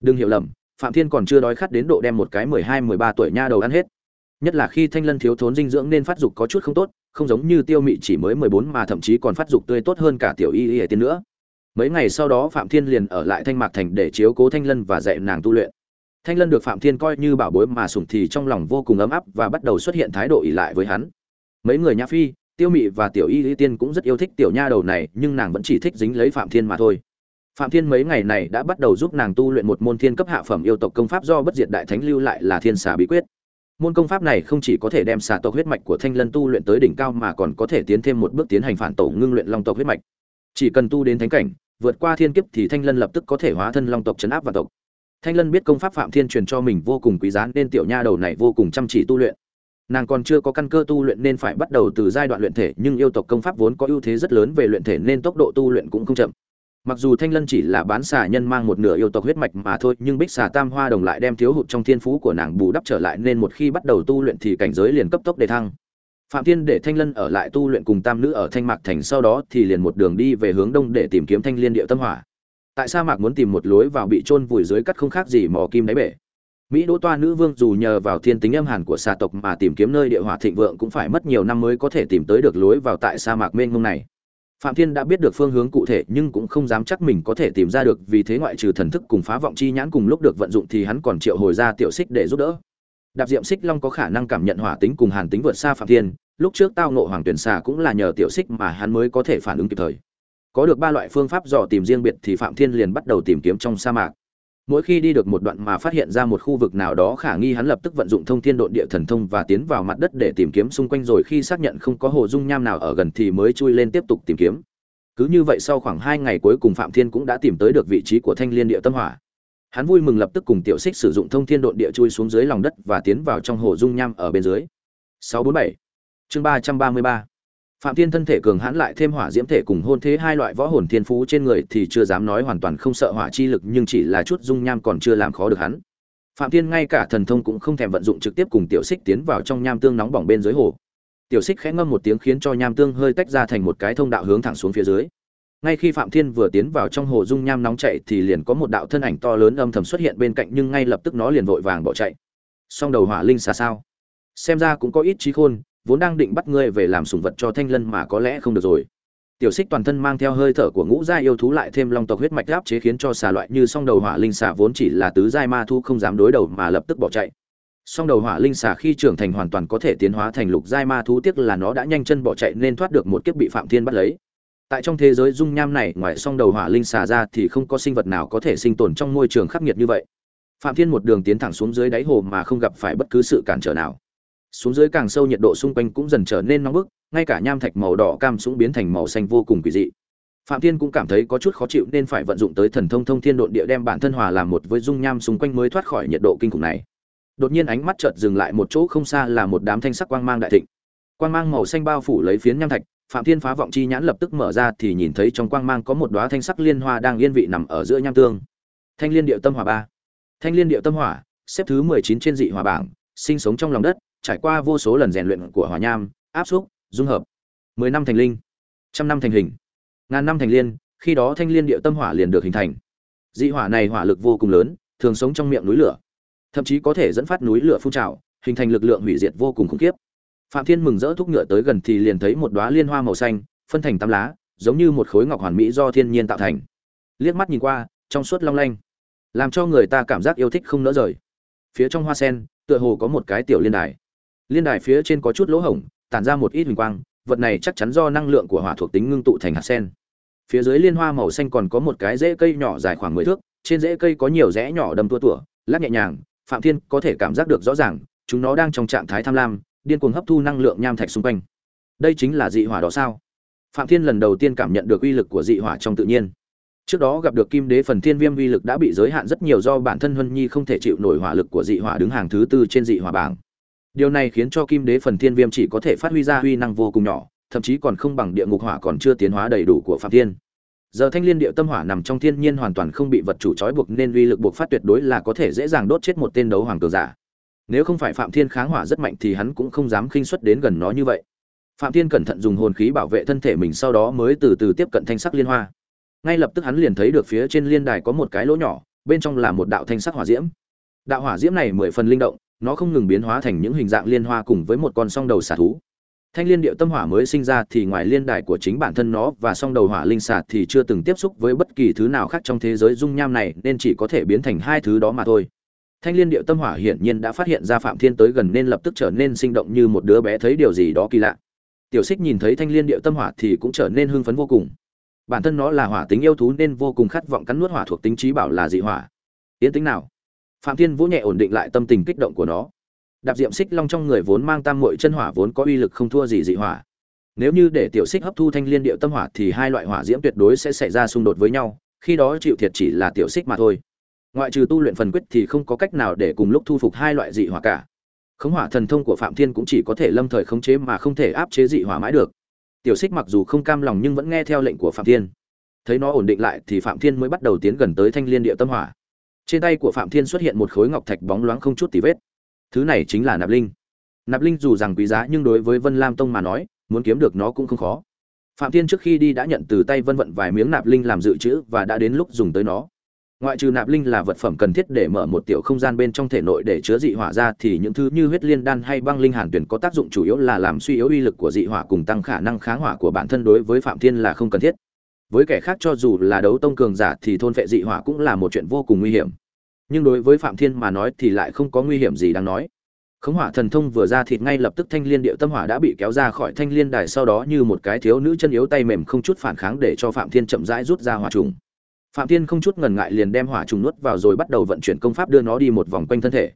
Đừng hiểu lầm, phạm thiên còn chưa đói khát đến độ đem một cái mười hai, mười ba tuổi nha đầu ăn hết. Nhất là khi thanh lân thiếu thốn dinh dưỡng nên phát dục có chút không tốt, không giống như tiêu mị chỉ mới mười bốn mà thậm chí còn phát dục tươi tốt hơn cả tiểu y y tiên nữa. Mấy ngày sau đó phạm thiên liền ở lại thanh mạc thành để chiếu cố thanh lân và dạy nàng tu luyện. Thanh lân được phạm thiên coi như bảo bối mà sủng thì trong lòng vô cùng ấm áp và bắt đầu xuất hiện thái độ ỉ lại với hắn. Mấy người nhã phi, tiêu mị và tiểu y y tiên cũng rất yêu thích tiểu nha đầu này, nhưng nàng vẫn chỉ thích dính lấy phạm thiên mà thôi phạm thiên mấy ngày này đã bắt đầu giúp nàng tu luyện một môn thiên cấp hạ phẩm yêu tộc công pháp do bất diệt đại thánh lưu lại là thiên xà bí quyết. Môn công pháp này không chỉ có thể đem xà tộc huyết mạch của thanh lân tu luyện tới đỉnh cao mà còn có thể tiến thêm một bước tiến hành phản tổ ngưng luyện long tộc huyết mạch. Chỉ cần tu đến thánh cảnh, vượt qua thiên kiếp thì thanh lân lập tức có thể hóa thân long tộc chấn áp và tộc. Thanh lân biết công pháp phạm thiên truyền cho mình vô cùng quý giá nên tiểu nha đầu này vô cùng chăm chỉ tu luyện. Nàng còn chưa có căn cơ tu luyện nên phải bắt đầu từ giai đoạn luyện thể, nhưng yêu tộc công pháp vốn có ưu thế rất lớn về luyện thể nên tốc độ tu luyện cũng không chậm mặc dù thanh lân chỉ là bán xà nhân mang một nửa yêu tộc huyết mạch mà thôi, nhưng bích xà tam hoa đồng lại đem thiếu hụt trong thiên phú của nàng bù đắp trở lại nên một khi bắt đầu tu luyện thì cảnh giới liền cấp tốc đề thăng. Phạm thiên để thanh lân ở lại tu luyện cùng tam nữ ở thanh mạc thành sau đó thì liền một đường đi về hướng đông để tìm kiếm thanh liên địa tâm hỏa. Tại sa mạc muốn tìm một lối vào bị chôn vùi dưới cắt không khác gì mỏ kim đáy bể. Mỹ đỗ toa nữ vương dù nhờ vào thiên tính âm hàn của xà tộc mà tìm kiếm nơi địa hỏa thịnh vượng cũng phải mất nhiều năm mới có thể tìm tới được lối vào tại sa mạc mênh mông này phạm thiên đã biết được phương hướng cụ thể nhưng cũng không dám chắc mình có thể tìm ra được vì thế ngoại trừ thần thức cùng phá vọng chi nhãn cùng lúc được vận dụng thì hắn còn triệu hồi ra tiểu xích để giúp đỡ. Đạp diệm xích long có khả năng cảm nhận hỏa tính cùng hàn tính vượt xa phạm thiên, lúc trước tao nộ hoàng tuyển xà cũng là nhờ tiểu xích mà hắn mới có thể phản ứng kịp thời. Có được ba loại phương pháp dò tìm riêng biệt thì phạm thiên liền bắt đầu tìm kiếm trong sa mạc mỗi khi đi được một đoạn mà phát hiện ra một khu vực nào đó khả nghi, hắn lập tức vận dụng thông thiên độn địa thần thông và tiến vào mặt đất để tìm kiếm. Xung quanh rồi khi xác nhận không có hồ dung nham nào ở gần thì mới chui lên tiếp tục tìm kiếm. Cứ như vậy sau khoảng hai ngày cuối cùng phạm thiên cũng đã tìm tới được vị trí của thanh liên địa tâm hỏa. Hắn vui mừng lập tức cùng tiểu xích sử dụng thông thiên độn địa chui xuống dưới lòng đất và tiến vào trong hồ dung nham ở bên dưới. 647 chương 333 phạm thiên thân thể cường hãn lại thêm hỏa diễm thể cùng hôn thế hai loại võ hồn thiên phú trên người thì chưa dám nói hoàn toàn không sợ hỏa chi lực nhưng chỉ là chút dung nham còn chưa làm khó được hắn. Phạm thiên ngay cả thần thông cũng không thèm vận dụng trực tiếp cùng tiểu xích tiến vào trong nham tương nóng bỏng bên dưới hồ. Tiểu xích khẽ ngâm một tiếng khiến cho nham tương hơi tách ra thành một cái thông đạo hướng thẳng xuống phía dưới. Ngay khi phạm thiên vừa tiến vào trong hồ dung nham nóng chảy thì liền có một đạo thân ảnh to lớn âm thầm xuất hiện bên cạnh nhưng ngay lập tức nó liền vội vàng bỏ chạy. Song đầu hỏa linh xa sao? Xem ra cũng có ít trí khôn vốn đang định bắt ngươi về làm sủng vật cho thanh lân mà có lẽ không được rồi. Tiểu xích toàn thân mang theo hơi thở của ngũ gia yêu thú lại thêm long tộc huyết mạch áp chế khiến cho xà loại như song đầu hỏa linh xà vốn chỉ là tứ giai ma thu không dám đối đầu mà lập tức bỏ chạy. Song đầu hỏa linh xà khi trưởng thành hoàn toàn có thể tiến hóa thành lục giai ma thú tiếc là nó đã nhanh chân bỏ chạy nên thoát được một kiếp bị phạm thiên bắt lấy. Tại trong thế giới dung nham này, ngoài song đầu hỏa linh xà ra thì không có sinh vật nào có thể sinh tồn trong môi trường khắc nghiệt như vậy. Phạm thiên một đường tiến thẳng xuống dưới đáy hồ mà không gặp phải bất cứ sự cản trở nào xuống dưới càng sâu nhiệt độ xung quanh cũng dần trở nên nóng bức, ngay cả nham thạch màu đỏ cam sũng biến thành màu xanh vô cùng kỳ dị. Phạm thiên cũng cảm thấy có chút khó chịu nên phải vận dụng tới thần thông thông thiên độn địa đem bản thân hòa làm một với dung nham xung quanh mới thoát khỏi nhiệt độ kinh khủng này. Đột nhiên ánh mắt chợt dừng lại một chỗ không xa là một đám thanh sắc quang mang đại thịnh. Quang mang màu xanh bao phủ lấy phiến nham thạch, phạm thiên phá vọng chi nhãn lập tức mở ra thì nhìn thấy trong quang mang có một đóa thanh sắc liên hoa đang yên vị nằm ở giữa nham tương. Thanh liên điệu tâm hỏa ba. Thanh liên điệu tâm hỏa, xếp thứ mười chín trên dị hỏa bảng, sinh sống trong lòng đất trải qua vô số lần rèn luyện của hỏa nham, áp xúc, dung hợp. Mười năm thành linh, trăm năm thành hình, ngàn năm thành liên, khi đó thanh liên địa tâm hỏa liền được hình thành. Dị hỏa này hỏa lực vô cùng lớn, thường sống trong miệng núi lửa, thậm chí có thể dẫn phát núi lửa phun trào, hình thành lực lượng hủy diệt vô cùng khủng khiếp. Phạm thiên mừng rỡ thúc ngựa tới gần thì liền thấy một đóa liên hoa màu xanh, phân thành tám lá, giống như một khối ngọc hoàn mỹ do thiên nhiên tạo thành. Liếc mắt nhìn qua, trong suốt long lanh, làm cho người ta cảm giác yêu thích không nỡ rời. Phía trong hoa sen, tựa hồ có một cái tiểu liên đài liên đài phía trên có chút lỗ hổng, tản ra một ít huỳnh quang, vật này chắc chắn do năng lượng của hỏa thuộc tính ngưng tụ thành hạt sen. Phía dưới liên hoa màu xanh còn có một cái rễ cây nhỏ dài khoảng mười thước, trên rễ cây có nhiều rẽ nhỏ đâm tua tủa, lắc nhẹ nhàng, phạm thiên có thể cảm giác được rõ ràng, chúng nó đang trong trạng thái tham lam, điên cuồng hấp thu năng lượng nham thạch xung quanh. Đây chính là dị hỏa đó sao? Phạm thiên lần đầu tiên cảm nhận được uy lực của dị hỏa trong tự nhiên. Trước đó gặp được kim đế phần thiên viêm uy lực đã bị giới hạn rất nhiều do bản thân huân nhi không thể chịu nổi hỏa lực của dị hỏa đứng hàng thứ tư trên dị hỏa bảng điều này khiến cho kim đế phần thiên viêm chỉ có thể phát huy ra huy năng vô cùng nhỏ, thậm chí còn không bằng địa ngục hỏa còn chưa tiến hóa đầy đủ của phạm thiên. Giờ thanh liên địa tâm hỏa nằm trong thiên nhiên hoàn toàn không bị vật chủ trói buộc nên uy lực buộc phát tuyệt đối là có thể dễ dàng đốt chết một tên đấu hoàng cường giả. Nếu không phải phạm thiên kháng hỏa rất mạnh thì hắn cũng không dám khinh xuất đến gần nó như vậy. Phạm thiên cẩn thận dùng hồn khí bảo vệ thân thể mình sau đó mới từ từ tiếp cận thanh sắc liên hoa. Ngay lập tức hắn liền thấy được phía trên liên đài có một cái lỗ nhỏ, bên trong là một đạo thanh sắc hỏa diễm. Đạo hỏa diễm này mười phần linh động nó không ngừng biến hóa thành những hình dạng liên hoa cùng với một con song đầu xà thú. Thanh liên điệu tâm hỏa mới sinh ra thì ngoài liên đài của chính bản thân nó và song đầu hỏa linh xà thì chưa từng tiếp xúc với bất kỳ thứ nào khác trong thế giới dung nham này, nên chỉ có thể biến thành hai thứ đó mà thôi. Thanh liên điệu tâm hỏa hiển nhiên đã phát hiện ra phạm thiên tới gần nên lập tức trở nên sinh động như một đứa bé thấy điều gì đó kỳ lạ. Tiểu xích nhìn thấy thanh liên điệu tâm hỏa thì cũng trở nên hưng phấn vô cùng. Bản thân nó là hỏa tính yêu thú nên vô cùng khát vọng cắn nuốt hỏa thuộc tính trí bảo là dị hỏa. Yến tính nào? Phạm thiên vũ nhẹ ổn định lại tâm tình kích động của nó. Đạp diệm xích long trong người vốn mang tam muội chân hỏa vốn có uy lực không thua gì dị hỏa. Nếu như để tiểu xích hấp thu thanh liên điệu tâm hỏa thì hai loại hỏa diễm tuyệt đối sẽ xảy ra xung đột với nhau, khi đó chịu thiệt chỉ là tiểu xích mà thôi. Ngoại trừ tu luyện phần quyết thì không có cách nào để cùng lúc thu phục hai loại dị hỏa cả. Khống hỏa thần thông của phạm thiên cũng chỉ có thể lâm thời khống chế mà không thể áp chế dị hỏa mãi được. Tiểu xích mặc dù không cam lòng nhưng vẫn nghe theo lệnh của phạm thiên. Thấy nó ổn định lại thì phạm thiên mới bắt đầu tiến gần tới thanh liên địa tâm hỏa trên tay của phạm thiên xuất hiện một khối ngọc thạch bóng loáng không chút tì vết. Thứ này chính là nạp linh. Nạp linh dù rằng quý giá nhưng đối với vân lam tông mà nói, muốn kiếm được nó cũng không khó. Phạm thiên trước khi đi đã nhận từ tay vân vận vài miếng nạp linh làm dự trữ và đã đến lúc dùng tới nó. Ngoại trừ nạp linh là vật phẩm cần thiết để mở một tiểu không gian bên trong thể nội để chứa dị hỏa ra thì những thứ như huyết liên đan hay băng linh hàn tuyển có tác dụng chủ yếu là làm suy yếu uy lực của dị hỏa cùng tăng khả năng kháng hỏa của bản thân đối với phạm thiên là không cần thiết. Với kẻ khác cho dù là đấu tông cường giả thì thôn phệ dị hỏa cũng là một chuyện vô cùng nguy hiểm nhưng đối với phạm thiên mà nói thì lại không có nguy hiểm gì đáng nói. Khống hỏa thần thông vừa ra thịt ngay lập tức thanh liên điệu tâm hỏa đã bị kéo ra khỏi thanh liên đài sau đó như một cái thiếu nữ chân yếu tay mềm không chút phản kháng để cho phạm thiên chậm rãi rút ra hỏa trùng. Phạm thiên không chút ngần ngại liền đem hỏa trùng nuốt vào rồi bắt đầu vận chuyển công pháp đưa nó đi một vòng quanh thân thể.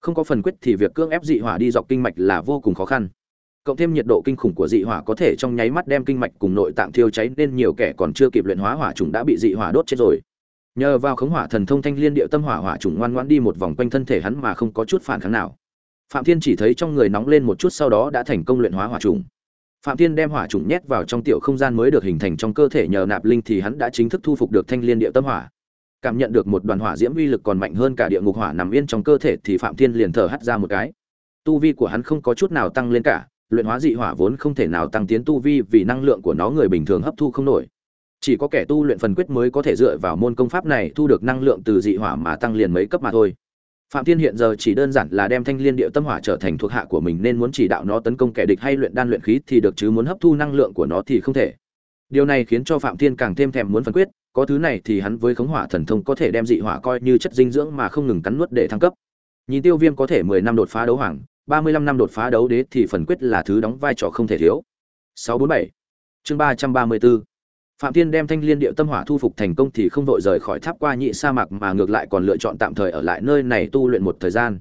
Không có phần quyết thì việc cưỡng ép dị hỏa đi dọc kinh mạch là vô cùng khó khăn. Cộng thêm nhiệt độ kinh khủng của dị hỏa có thể trong nháy mắt đem kinh mạch cùng nội tạng thiêu cháy nên nhiều kẻ còn chưa kịp luyện hóa hỏa trùng đã bị dị hỏa đốt chết rồi nhờ vào khống hỏa thần thông thanh liên điệu tâm hỏa hỏa trùng ngoan ngoãn đi một vòng quanh thân thể hắn mà không có chút phản kháng nào. Phạm thiên chỉ thấy trong người nóng lên một chút sau đó đã thành công luyện hóa hỏa trùng. Phạm thiên đem hỏa trùng nhét vào trong tiểu không gian mới được hình thành trong cơ thể nhờ nạp linh thì hắn đã chính thức thu phục được thanh liên địa tâm hỏa. Cảm nhận được một đoàn hỏa diễm uy lực còn mạnh hơn cả địa ngục hỏa nằm yên trong cơ thể thì phạm thiên liền thở hắt ra một cái. Tu vi của hắn không có chút nào tăng lên cả, luyện hóa dị hỏa vốn không thể nào tăng tiến tu vi vì năng lượng của nó người bình thường hấp thu không nổi chỉ có kẻ tu luyện phần quyết mới có thể dựa vào môn công pháp này thu được năng lượng từ dị hỏa mà tăng liền mấy cấp mà thôi. Phạm thiên hiện giờ chỉ đơn giản là đem thanh liên điệu tâm hỏa trở thành thuộc hạ của mình nên muốn chỉ đạo nó tấn công kẻ địch hay luyện đan luyện khí thì được chứ muốn hấp thu năng lượng của nó thì không thể. Điều này khiến cho phạm thiên càng thêm thèm muốn phần quyết, có thứ này thì hắn với khống hỏa thần thông có thể đem dị hỏa coi như chất dinh dưỡng mà không ngừng cắn nuốt để thăng cấp. Nhìn tiêu viêm có thể mười năm đột phá đấu hoàng, ba mươi lăm năm đột phá đấu đế thì phần quyết là thứ đóng vai trò không thể thiếu. Sáu bốn bảy, chương ba trăm ba mươi bốn phạm thiên đem thanh liên điệu tâm hỏa thu phục thành công thì không vội rời khỏi tháp qua nhị sa mạc mà ngược lại còn lựa chọn tạm thời ở lại nơi này tu luyện một thời gian.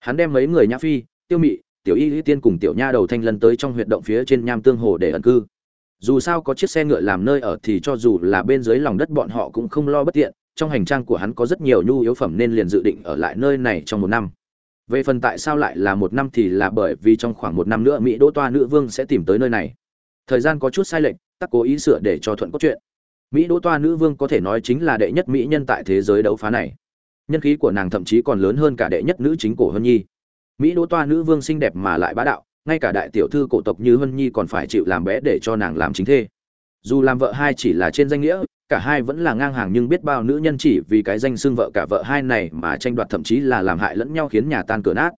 Hắn đem mấy người nhã phi, tiêu mị, tiểu y lý tiên cùng tiểu nha đầu thanh lân tới trong huyệt động phía trên nham tương hồ để ẩn cư. Dù sao có chiếc xe ngựa làm nơi ở thì cho dù là bên dưới lòng đất bọn họ cũng không lo bất tiện, trong hành trang của hắn có rất nhiều nhu yếu phẩm nên liền dự định ở lại nơi này trong một năm. Về phần tại sao lại là một năm thì là bởi vì trong khoảng một năm nữa mỹ đỗ toa nữ vương sẽ tìm tới nơi này. Thời gian có chút sai lệch tắc cố ý sửa để cho thuận cốt truyện. Mỹ đỗ toa nữ vương có thể nói chính là đệ nhất mỹ nhân tại thế giới đấu phá này. Nhân khí của nàng thậm chí còn lớn hơn cả đệ nhất nữ chính cổ hân nhi. Mỹ đỗ toa nữ vương xinh đẹp mà lại bá đạo, ngay cả đại tiểu thư cổ tộc như hân nhi còn phải chịu làm bé để cho nàng làm chính thê. Dù làm vợ hai chỉ là trên danh nghĩa, cả hai vẫn là ngang hàng nhưng biết bao nữ nhân chỉ vì cái danh xưng vợ cả vợ hai này mà tranh đoạt thậm chí là làm hại lẫn nhau khiến nhà tan cửa nát.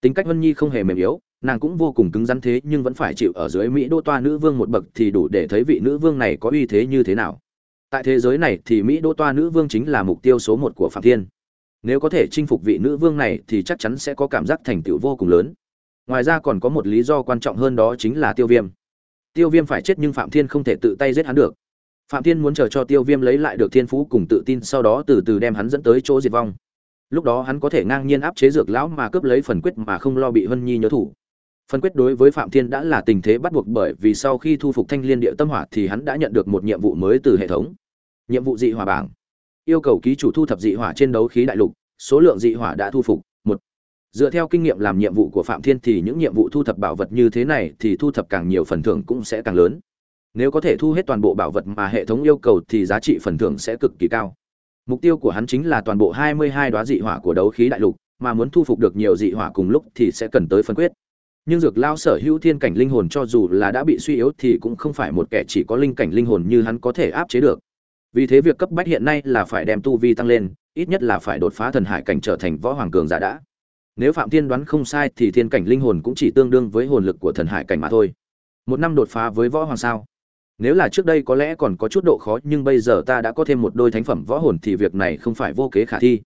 Tính cách hân nhi không hề mềm yếu nàng cũng vô cùng cứng rắn thế nhưng vẫn phải chịu ở dưới mỹ đô toa nữ vương một bậc thì đủ để thấy vị nữ vương này có uy thế như thế nào. Tại thế giới này thì mỹ đô toa nữ vương chính là mục tiêu số một của phạm thiên. Nếu có thể chinh phục vị nữ vương này thì chắc chắn sẽ có cảm giác thành tựu vô cùng lớn. Ngoài ra còn có một lý do quan trọng hơn đó chính là tiêu viêm. Tiêu viêm phải chết nhưng phạm thiên không thể tự tay giết hắn được. Phạm thiên muốn chờ cho tiêu viêm lấy lại được thiên phú cùng tự tin sau đó từ từ đem hắn dẫn tới chỗ diệt vong. Lúc đó hắn có thể ngang nhiên áp chế dược lão mà cướp lấy phần quyết mà không lo bị hân nhi nhớ thủ. Phần quyết đối với Phạm Thiên đã là tình thế bắt buộc bởi vì sau khi thu phục Thanh Liên Điệu Tâm Hỏa thì hắn đã nhận được một nhiệm vụ mới từ hệ thống. Nhiệm vụ dị hỏa bảng. Yêu cầu ký chủ thu thập dị hỏa trên đấu khí đại lục, số lượng dị hỏa đã thu phục, một. Dựa theo kinh nghiệm làm nhiệm vụ của Phạm Thiên thì những nhiệm vụ thu thập bảo vật như thế này thì thu thập càng nhiều phần thưởng cũng sẽ càng lớn. Nếu có thể thu hết toàn bộ bảo vật mà hệ thống yêu cầu thì giá trị phần thưởng sẽ cực kỳ cao. Mục tiêu của hắn chính là toàn bộ 22 đóa dị hỏa của đấu khí đại lục, mà muốn thu phục được nhiều dị hỏa cùng lúc thì sẽ cần tới phân quyết nhưng dược lao sở hữu thiên cảnh linh hồn cho dù là đã bị suy yếu thì cũng không phải một kẻ chỉ có linh cảnh linh hồn như hắn có thể áp chế được. Vì thế việc cấp bách hiện nay là phải đem tu vi tăng lên, ít nhất là phải đột phá thần hải cảnh trở thành võ hoàng cường giả đã. Nếu phạm thiên đoán không sai thì thiên cảnh linh hồn cũng chỉ tương đương với hồn lực của thần hải cảnh mà thôi. Một năm đột phá với võ hoàng sao? Nếu là trước đây có lẽ còn có chút độ khó, nhưng bây giờ ta đã có thêm một đôi thánh phẩm võ hồn thì việc này không phải vô kế khả thi.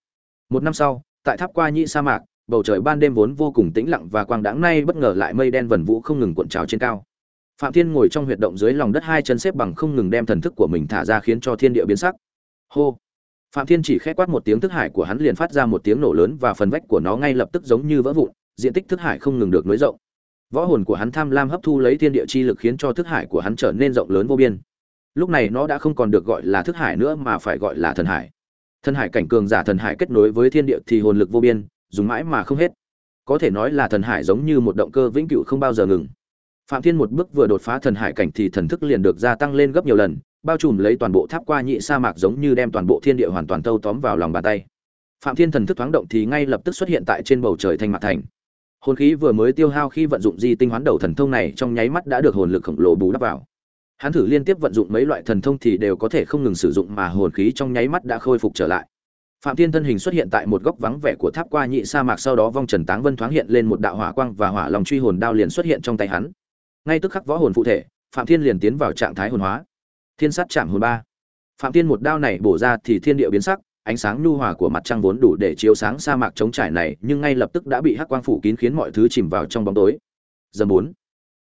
Một năm sau, tại tháp qua nhĩ sa mạc bầu trời ban đêm vốn vô cùng tĩnh lặng và quang đãng nay bất ngờ lại mây đen vần vũ không ngừng cuộn trào trên cao. Phạm thiên ngồi trong huyệt động dưới lòng đất hai chân xếp bằng không ngừng đem thần thức của mình thả ra khiến cho thiên địa biến sắc. Hô! Phạm thiên chỉ khẽ quát một tiếng thức hải của hắn liền phát ra một tiếng nổ lớn và phần vách của nó ngay lập tức giống như vỡ vụn, diện tích thức hải không ngừng được nối rộng. Võ hồn của hắn tham lam hấp thu lấy thiên địa chi lực khiến cho thức hải của hắn trở nên rộng lớn vô biên. Lúc này nó đã không còn được gọi là thức hải nữa mà phải gọi là thần hải. Thần hải cảnh cường giả thần hải kết nối với thiên địa thì hồn lực vô biên dùng mãi mà không hết. Có thể nói là thần hải giống như một động cơ vĩnh cửu không bao giờ ngừng. Phạm thiên một bước vừa đột phá thần hải cảnh thì thần thức liền được gia tăng lên gấp nhiều lần, bao trùm lấy toàn bộ tháp qua nhị sa mạc giống như đem toàn bộ thiên địa hoàn toàn thâu tóm vào lòng bàn tay. Phạm thiên thần thức thoáng động thì ngay lập tức xuất hiện tại trên bầu trời thanh mạc thành. Hồn khí vừa mới tiêu hao khi vận dụng di tinh hoán đầu thần thông này trong nháy mắt đã được hồn lực khổng lồ bù đắp vào. Hắn thử liên tiếp vận dụng mấy loại thần thông thì đều có thể không ngừng sử dụng mà hồn khí trong nháy mắt đã khôi phục trở lại phạm thiên thân hình xuất hiện tại một góc vắng vẻ của tháp qua nhị sa mạc, sau đó vong trần táng vân thoáng hiện lên một đạo hỏa quang và hỏa lòng truy hồn đao liền xuất hiện trong tay hắn. Ngay tức khắc võ hồn phụ thể, phạm thiên liền tiến vào trạng thái hồn hóa. Thiên sát chạm hồn ba. Phạm thiên một đao này bổ ra thì thiên địa biến sắc, ánh sáng nhu hòa của mặt trăng vốn đủ để chiếu sáng sa mạc trống trải này, nhưng ngay lập tức đã bị hắc quang phủ kín khiến mọi thứ chìm vào trong bóng tối. Giờ bốn.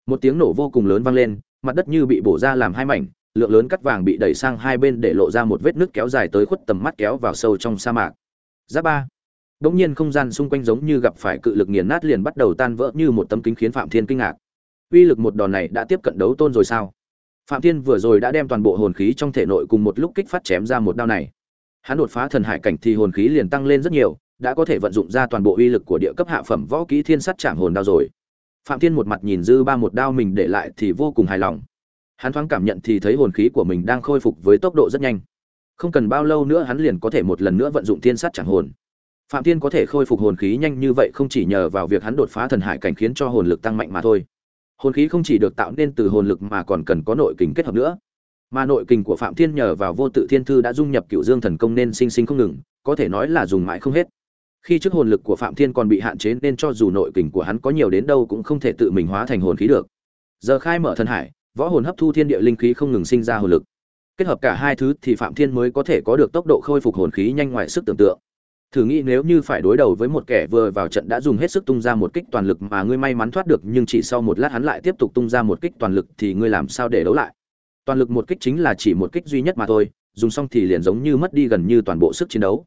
Một tiếng nổ vô cùng lớn vang lên, mặt đất như bị bổ ra làm hai mảnh lượng lớn cắt vàng bị đẩy sang hai bên để lộ ra một vết nước kéo dài tới khuất tầm mắt kéo vào sâu trong sa mạc. Giáp ba. Đột nhiên không gian xung quanh giống như gặp phải cự lực nghiền nát liền bắt đầu tan vỡ như một tấm kính khiến phạm thiên kinh ngạc. Uy lực một đòn này đã tiếp cận đấu tôn rồi sao? Phạm thiên vừa rồi đã đem toàn bộ hồn khí trong thể nội cùng một lúc kích phát chém ra một đao này. Hắn đột phá thần hải cảnh thì hồn khí liền tăng lên rất nhiều, đã có thể vận dụng ra toàn bộ uy lực của địa cấp hạ phẩm võ kỹ thiên sắt chạm hồn đao rồi. Phạm thiên một mặt nhìn dư ba một đao mình để lại thì vô cùng hài lòng hắn thoáng cảm nhận thì thấy hồn khí của mình đang khôi phục với tốc độ rất nhanh. Không cần bao lâu nữa hắn liền có thể một lần nữa vận dụng thiên Sát chẳng hồn. Phạm thiên có thể khôi phục hồn khí nhanh như vậy không chỉ nhờ vào việc hắn đột phá thần hải cảnh khiến cho hồn lực tăng mạnh mà thôi. Hồn khí không chỉ được tạo nên từ hồn lực mà còn cần có nội kình kết hợp nữa. Mà nội kình của phạm thiên nhờ vào vô tự thiên thư đã dung nhập cựu dương thần công nên sinh sinh không ngừng, có thể nói là dùng mãi không hết. Khi trước hồn lực của phạm thiên còn bị hạn chế nên cho dù nội kình của hắn có nhiều đến đâu cũng không thể tự mình hóa thành hồn khí được. Giờ khai mở thần hải võ hồn hấp thu thiên địa linh khí không ngừng sinh ra hồn lực. Kết hợp cả hai thứ thì phạm thiên mới có thể có được tốc độ khôi phục hồn khí nhanh ngoài sức tưởng tượng. Thử nghĩ nếu như phải đối đầu với một kẻ vừa vào trận đã dùng hết sức tung ra một kích toàn lực mà ngươi may mắn thoát được nhưng chỉ sau một lát hắn lại tiếp tục tung ra một kích toàn lực thì ngươi làm sao để đấu lại? Toàn lực một kích chính là chỉ một kích duy nhất mà thôi, dùng xong thì liền giống như mất đi gần như toàn bộ sức chiến đấu.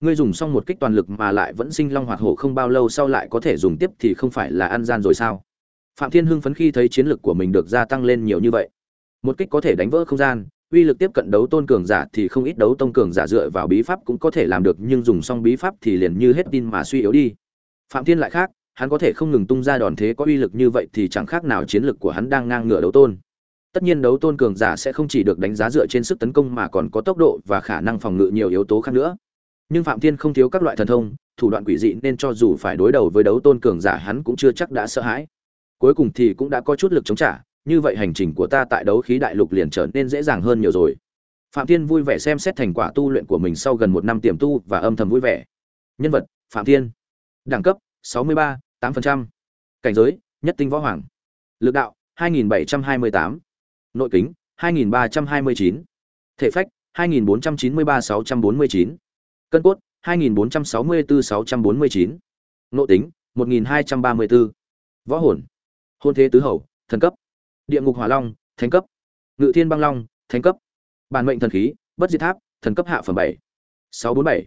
Ngươi dùng xong một kích toàn lực mà lại vẫn sinh long hoạt hổ không bao lâu sau lại có thể dùng tiếp thì không phải là ăn gian rồi sao? Phạm thiên hưng phấn khi thấy chiến lực của mình được gia tăng lên nhiều như vậy. Một kích có thể đánh vỡ không gian, uy lực tiếp cận đấu tôn cường giả thì không ít đấu tông cường giả dựa vào bí pháp cũng có thể làm được, nhưng dùng xong bí pháp thì liền như hết tin mà suy yếu đi. Phạm thiên lại khác, hắn có thể không ngừng tung ra đòn thế có uy lực như vậy thì chẳng khác nào chiến lực của hắn đang ngang ngửa đấu tôn. Tất nhiên đấu tôn cường giả sẽ không chỉ được đánh giá dựa trên sức tấn công mà còn có tốc độ và khả năng phòng ngự nhiều yếu tố khác nữa. Nhưng phạm thiên không thiếu các loại thần thông, thủ đoạn quỷ dị nên cho dù phải đối đầu với đấu tôn cường giả hắn cũng chưa chắc đã sợ hãi cuối cùng thì cũng đã có chút lực chống trả như vậy hành trình của ta tại đấu khí đại lục liền trở nên dễ dàng hơn nhiều rồi phạm thiên vui vẻ xem xét thành quả tu luyện của mình sau gần một năm tiềm tu và âm thầm vui vẻ nhân vật phạm thiên đẳng cấp 63, 8%. cảnh giới nhất tinh võ hoàng lực đạo 2728. nội kính 2329. thể phách 2493-649. cân cốt 2464-649. nội tính 1234. võ hồn hôn thế tứ hầu, thần cấp. Địa ngục hỏa long, thánh cấp. Ngự thiên băng long, thánh cấp. Bản mệnh thần khí, bất diệt tháp, thần cấp hạ phẩm bảy. Sáu bốn bảy.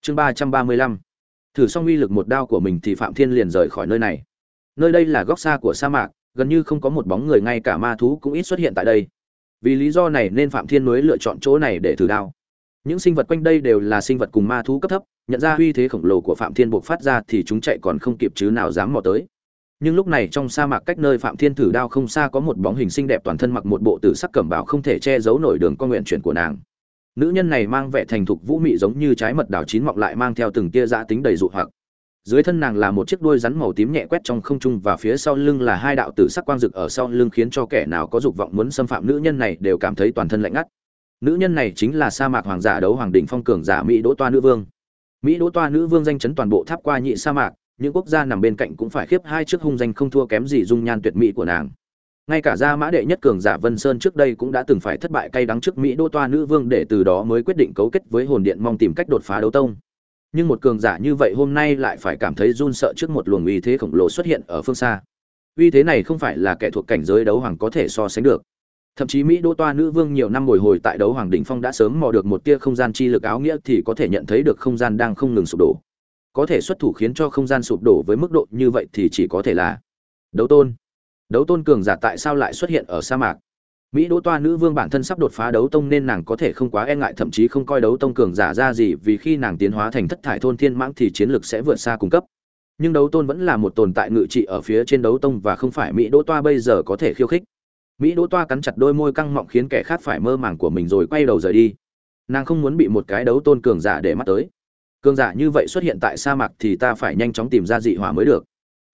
Chương ba trăm ba mươi lăm. Thử xong uy lực một đao của mình thì phạm thiên liền rời khỏi nơi này. Nơi đây là góc xa của sa mạc, gần như không có một bóng người, ngay cả ma thú cũng ít xuất hiện tại đây. Vì lý do này nên phạm thiên mới lựa chọn chỗ này để thử đao. Những sinh vật quanh đây đều là sinh vật cùng ma thú cấp thấp, nhận ra uy thế khổng lồ của phạm thiên buộc phát ra thì chúng chạy còn không kịp chứ nào dám mò tới nhưng lúc này trong sa mạc cách nơi phạm thiên thử đao không xa có một bóng hình xinh đẹp toàn thân mặc một bộ tử sắc cẩm bào không thể che giấu nổi đường con nguyện chuyển của nàng. Nữ nhân này mang vẻ thành thục vũ mị giống như trái mật đào chín mọng lại mang theo từng tia giã tính đầy dụ hoặc. Dưới thân nàng là một chiếc đuôi rắn màu tím nhẹ quét trong không trung và phía sau lưng là hai đạo tử sắc quang rực ở sau lưng khiến cho kẻ nào có dục vọng muốn xâm phạm nữ nhân này đều cảm thấy toàn thân lạnh ngắt. Nữ nhân này chính là sa mạc hoàng giả đấu hoàng đỉnh phong cường giả mỹ đỗ toa nữ vương. Mỹ đỗ toa nữ vương danh chấn toàn bộ tháp qua nhị sa mạc những quốc gia nằm bên cạnh cũng phải khiếp hai trước hung danh không thua kém gì dung nhan tuyệt mỹ của nàng. Ngay cả gia mã đệ nhất cường giả vân sơn trước đây cũng đã từng phải thất bại cay đắng trước mỹ đô toa nữ vương để từ đó mới quyết định cấu kết với hồn điện mong tìm cách đột phá đấu tông. Nhưng một cường giả như vậy hôm nay lại phải cảm thấy run sợ trước một luồng uy thế khổng lồ xuất hiện ở phương xa. Uy thế này không phải là kẻ thuộc cảnh giới đấu hoàng có thể so sánh được. Thậm chí mỹ đô toa nữ vương nhiều năm bồi hồi tại đấu hoàng đỉnh phong đã sớm mò được một tia không gian chi lực áo nghĩa thì có thể nhận thấy được không gian đang không ngừng sụp đổ có thể xuất thủ khiến cho không gian sụp đổ với mức độ như vậy thì chỉ có thể là đấu tôn. Đấu tôn cường giả tại sao lại xuất hiện ở sa mạc? Mỹ đỗ toa nữ vương bản thân sắp đột phá đấu tông nên nàng có thể không quá e ngại, thậm chí không coi đấu tông cường giả ra gì vì khi nàng tiến hóa thành thất thải thôn thiên mãng thì chiến lược sẽ vượt xa cung cấp. Nhưng đấu tôn vẫn là một tồn tại ngự trị ở phía trên đấu tông và không phải mỹ đỗ toa bây giờ có thể khiêu khích. Mỹ đỗ toa cắn chặt đôi môi căng mọng khiến kẻ khác phải mơ màng của mình rồi quay đầu rời đi. Nàng không muốn bị một cái đấu tôn cường giả để mắt tới cường giả như vậy xuất hiện tại sa mạc thì ta phải nhanh chóng tìm ra dị hỏa mới được.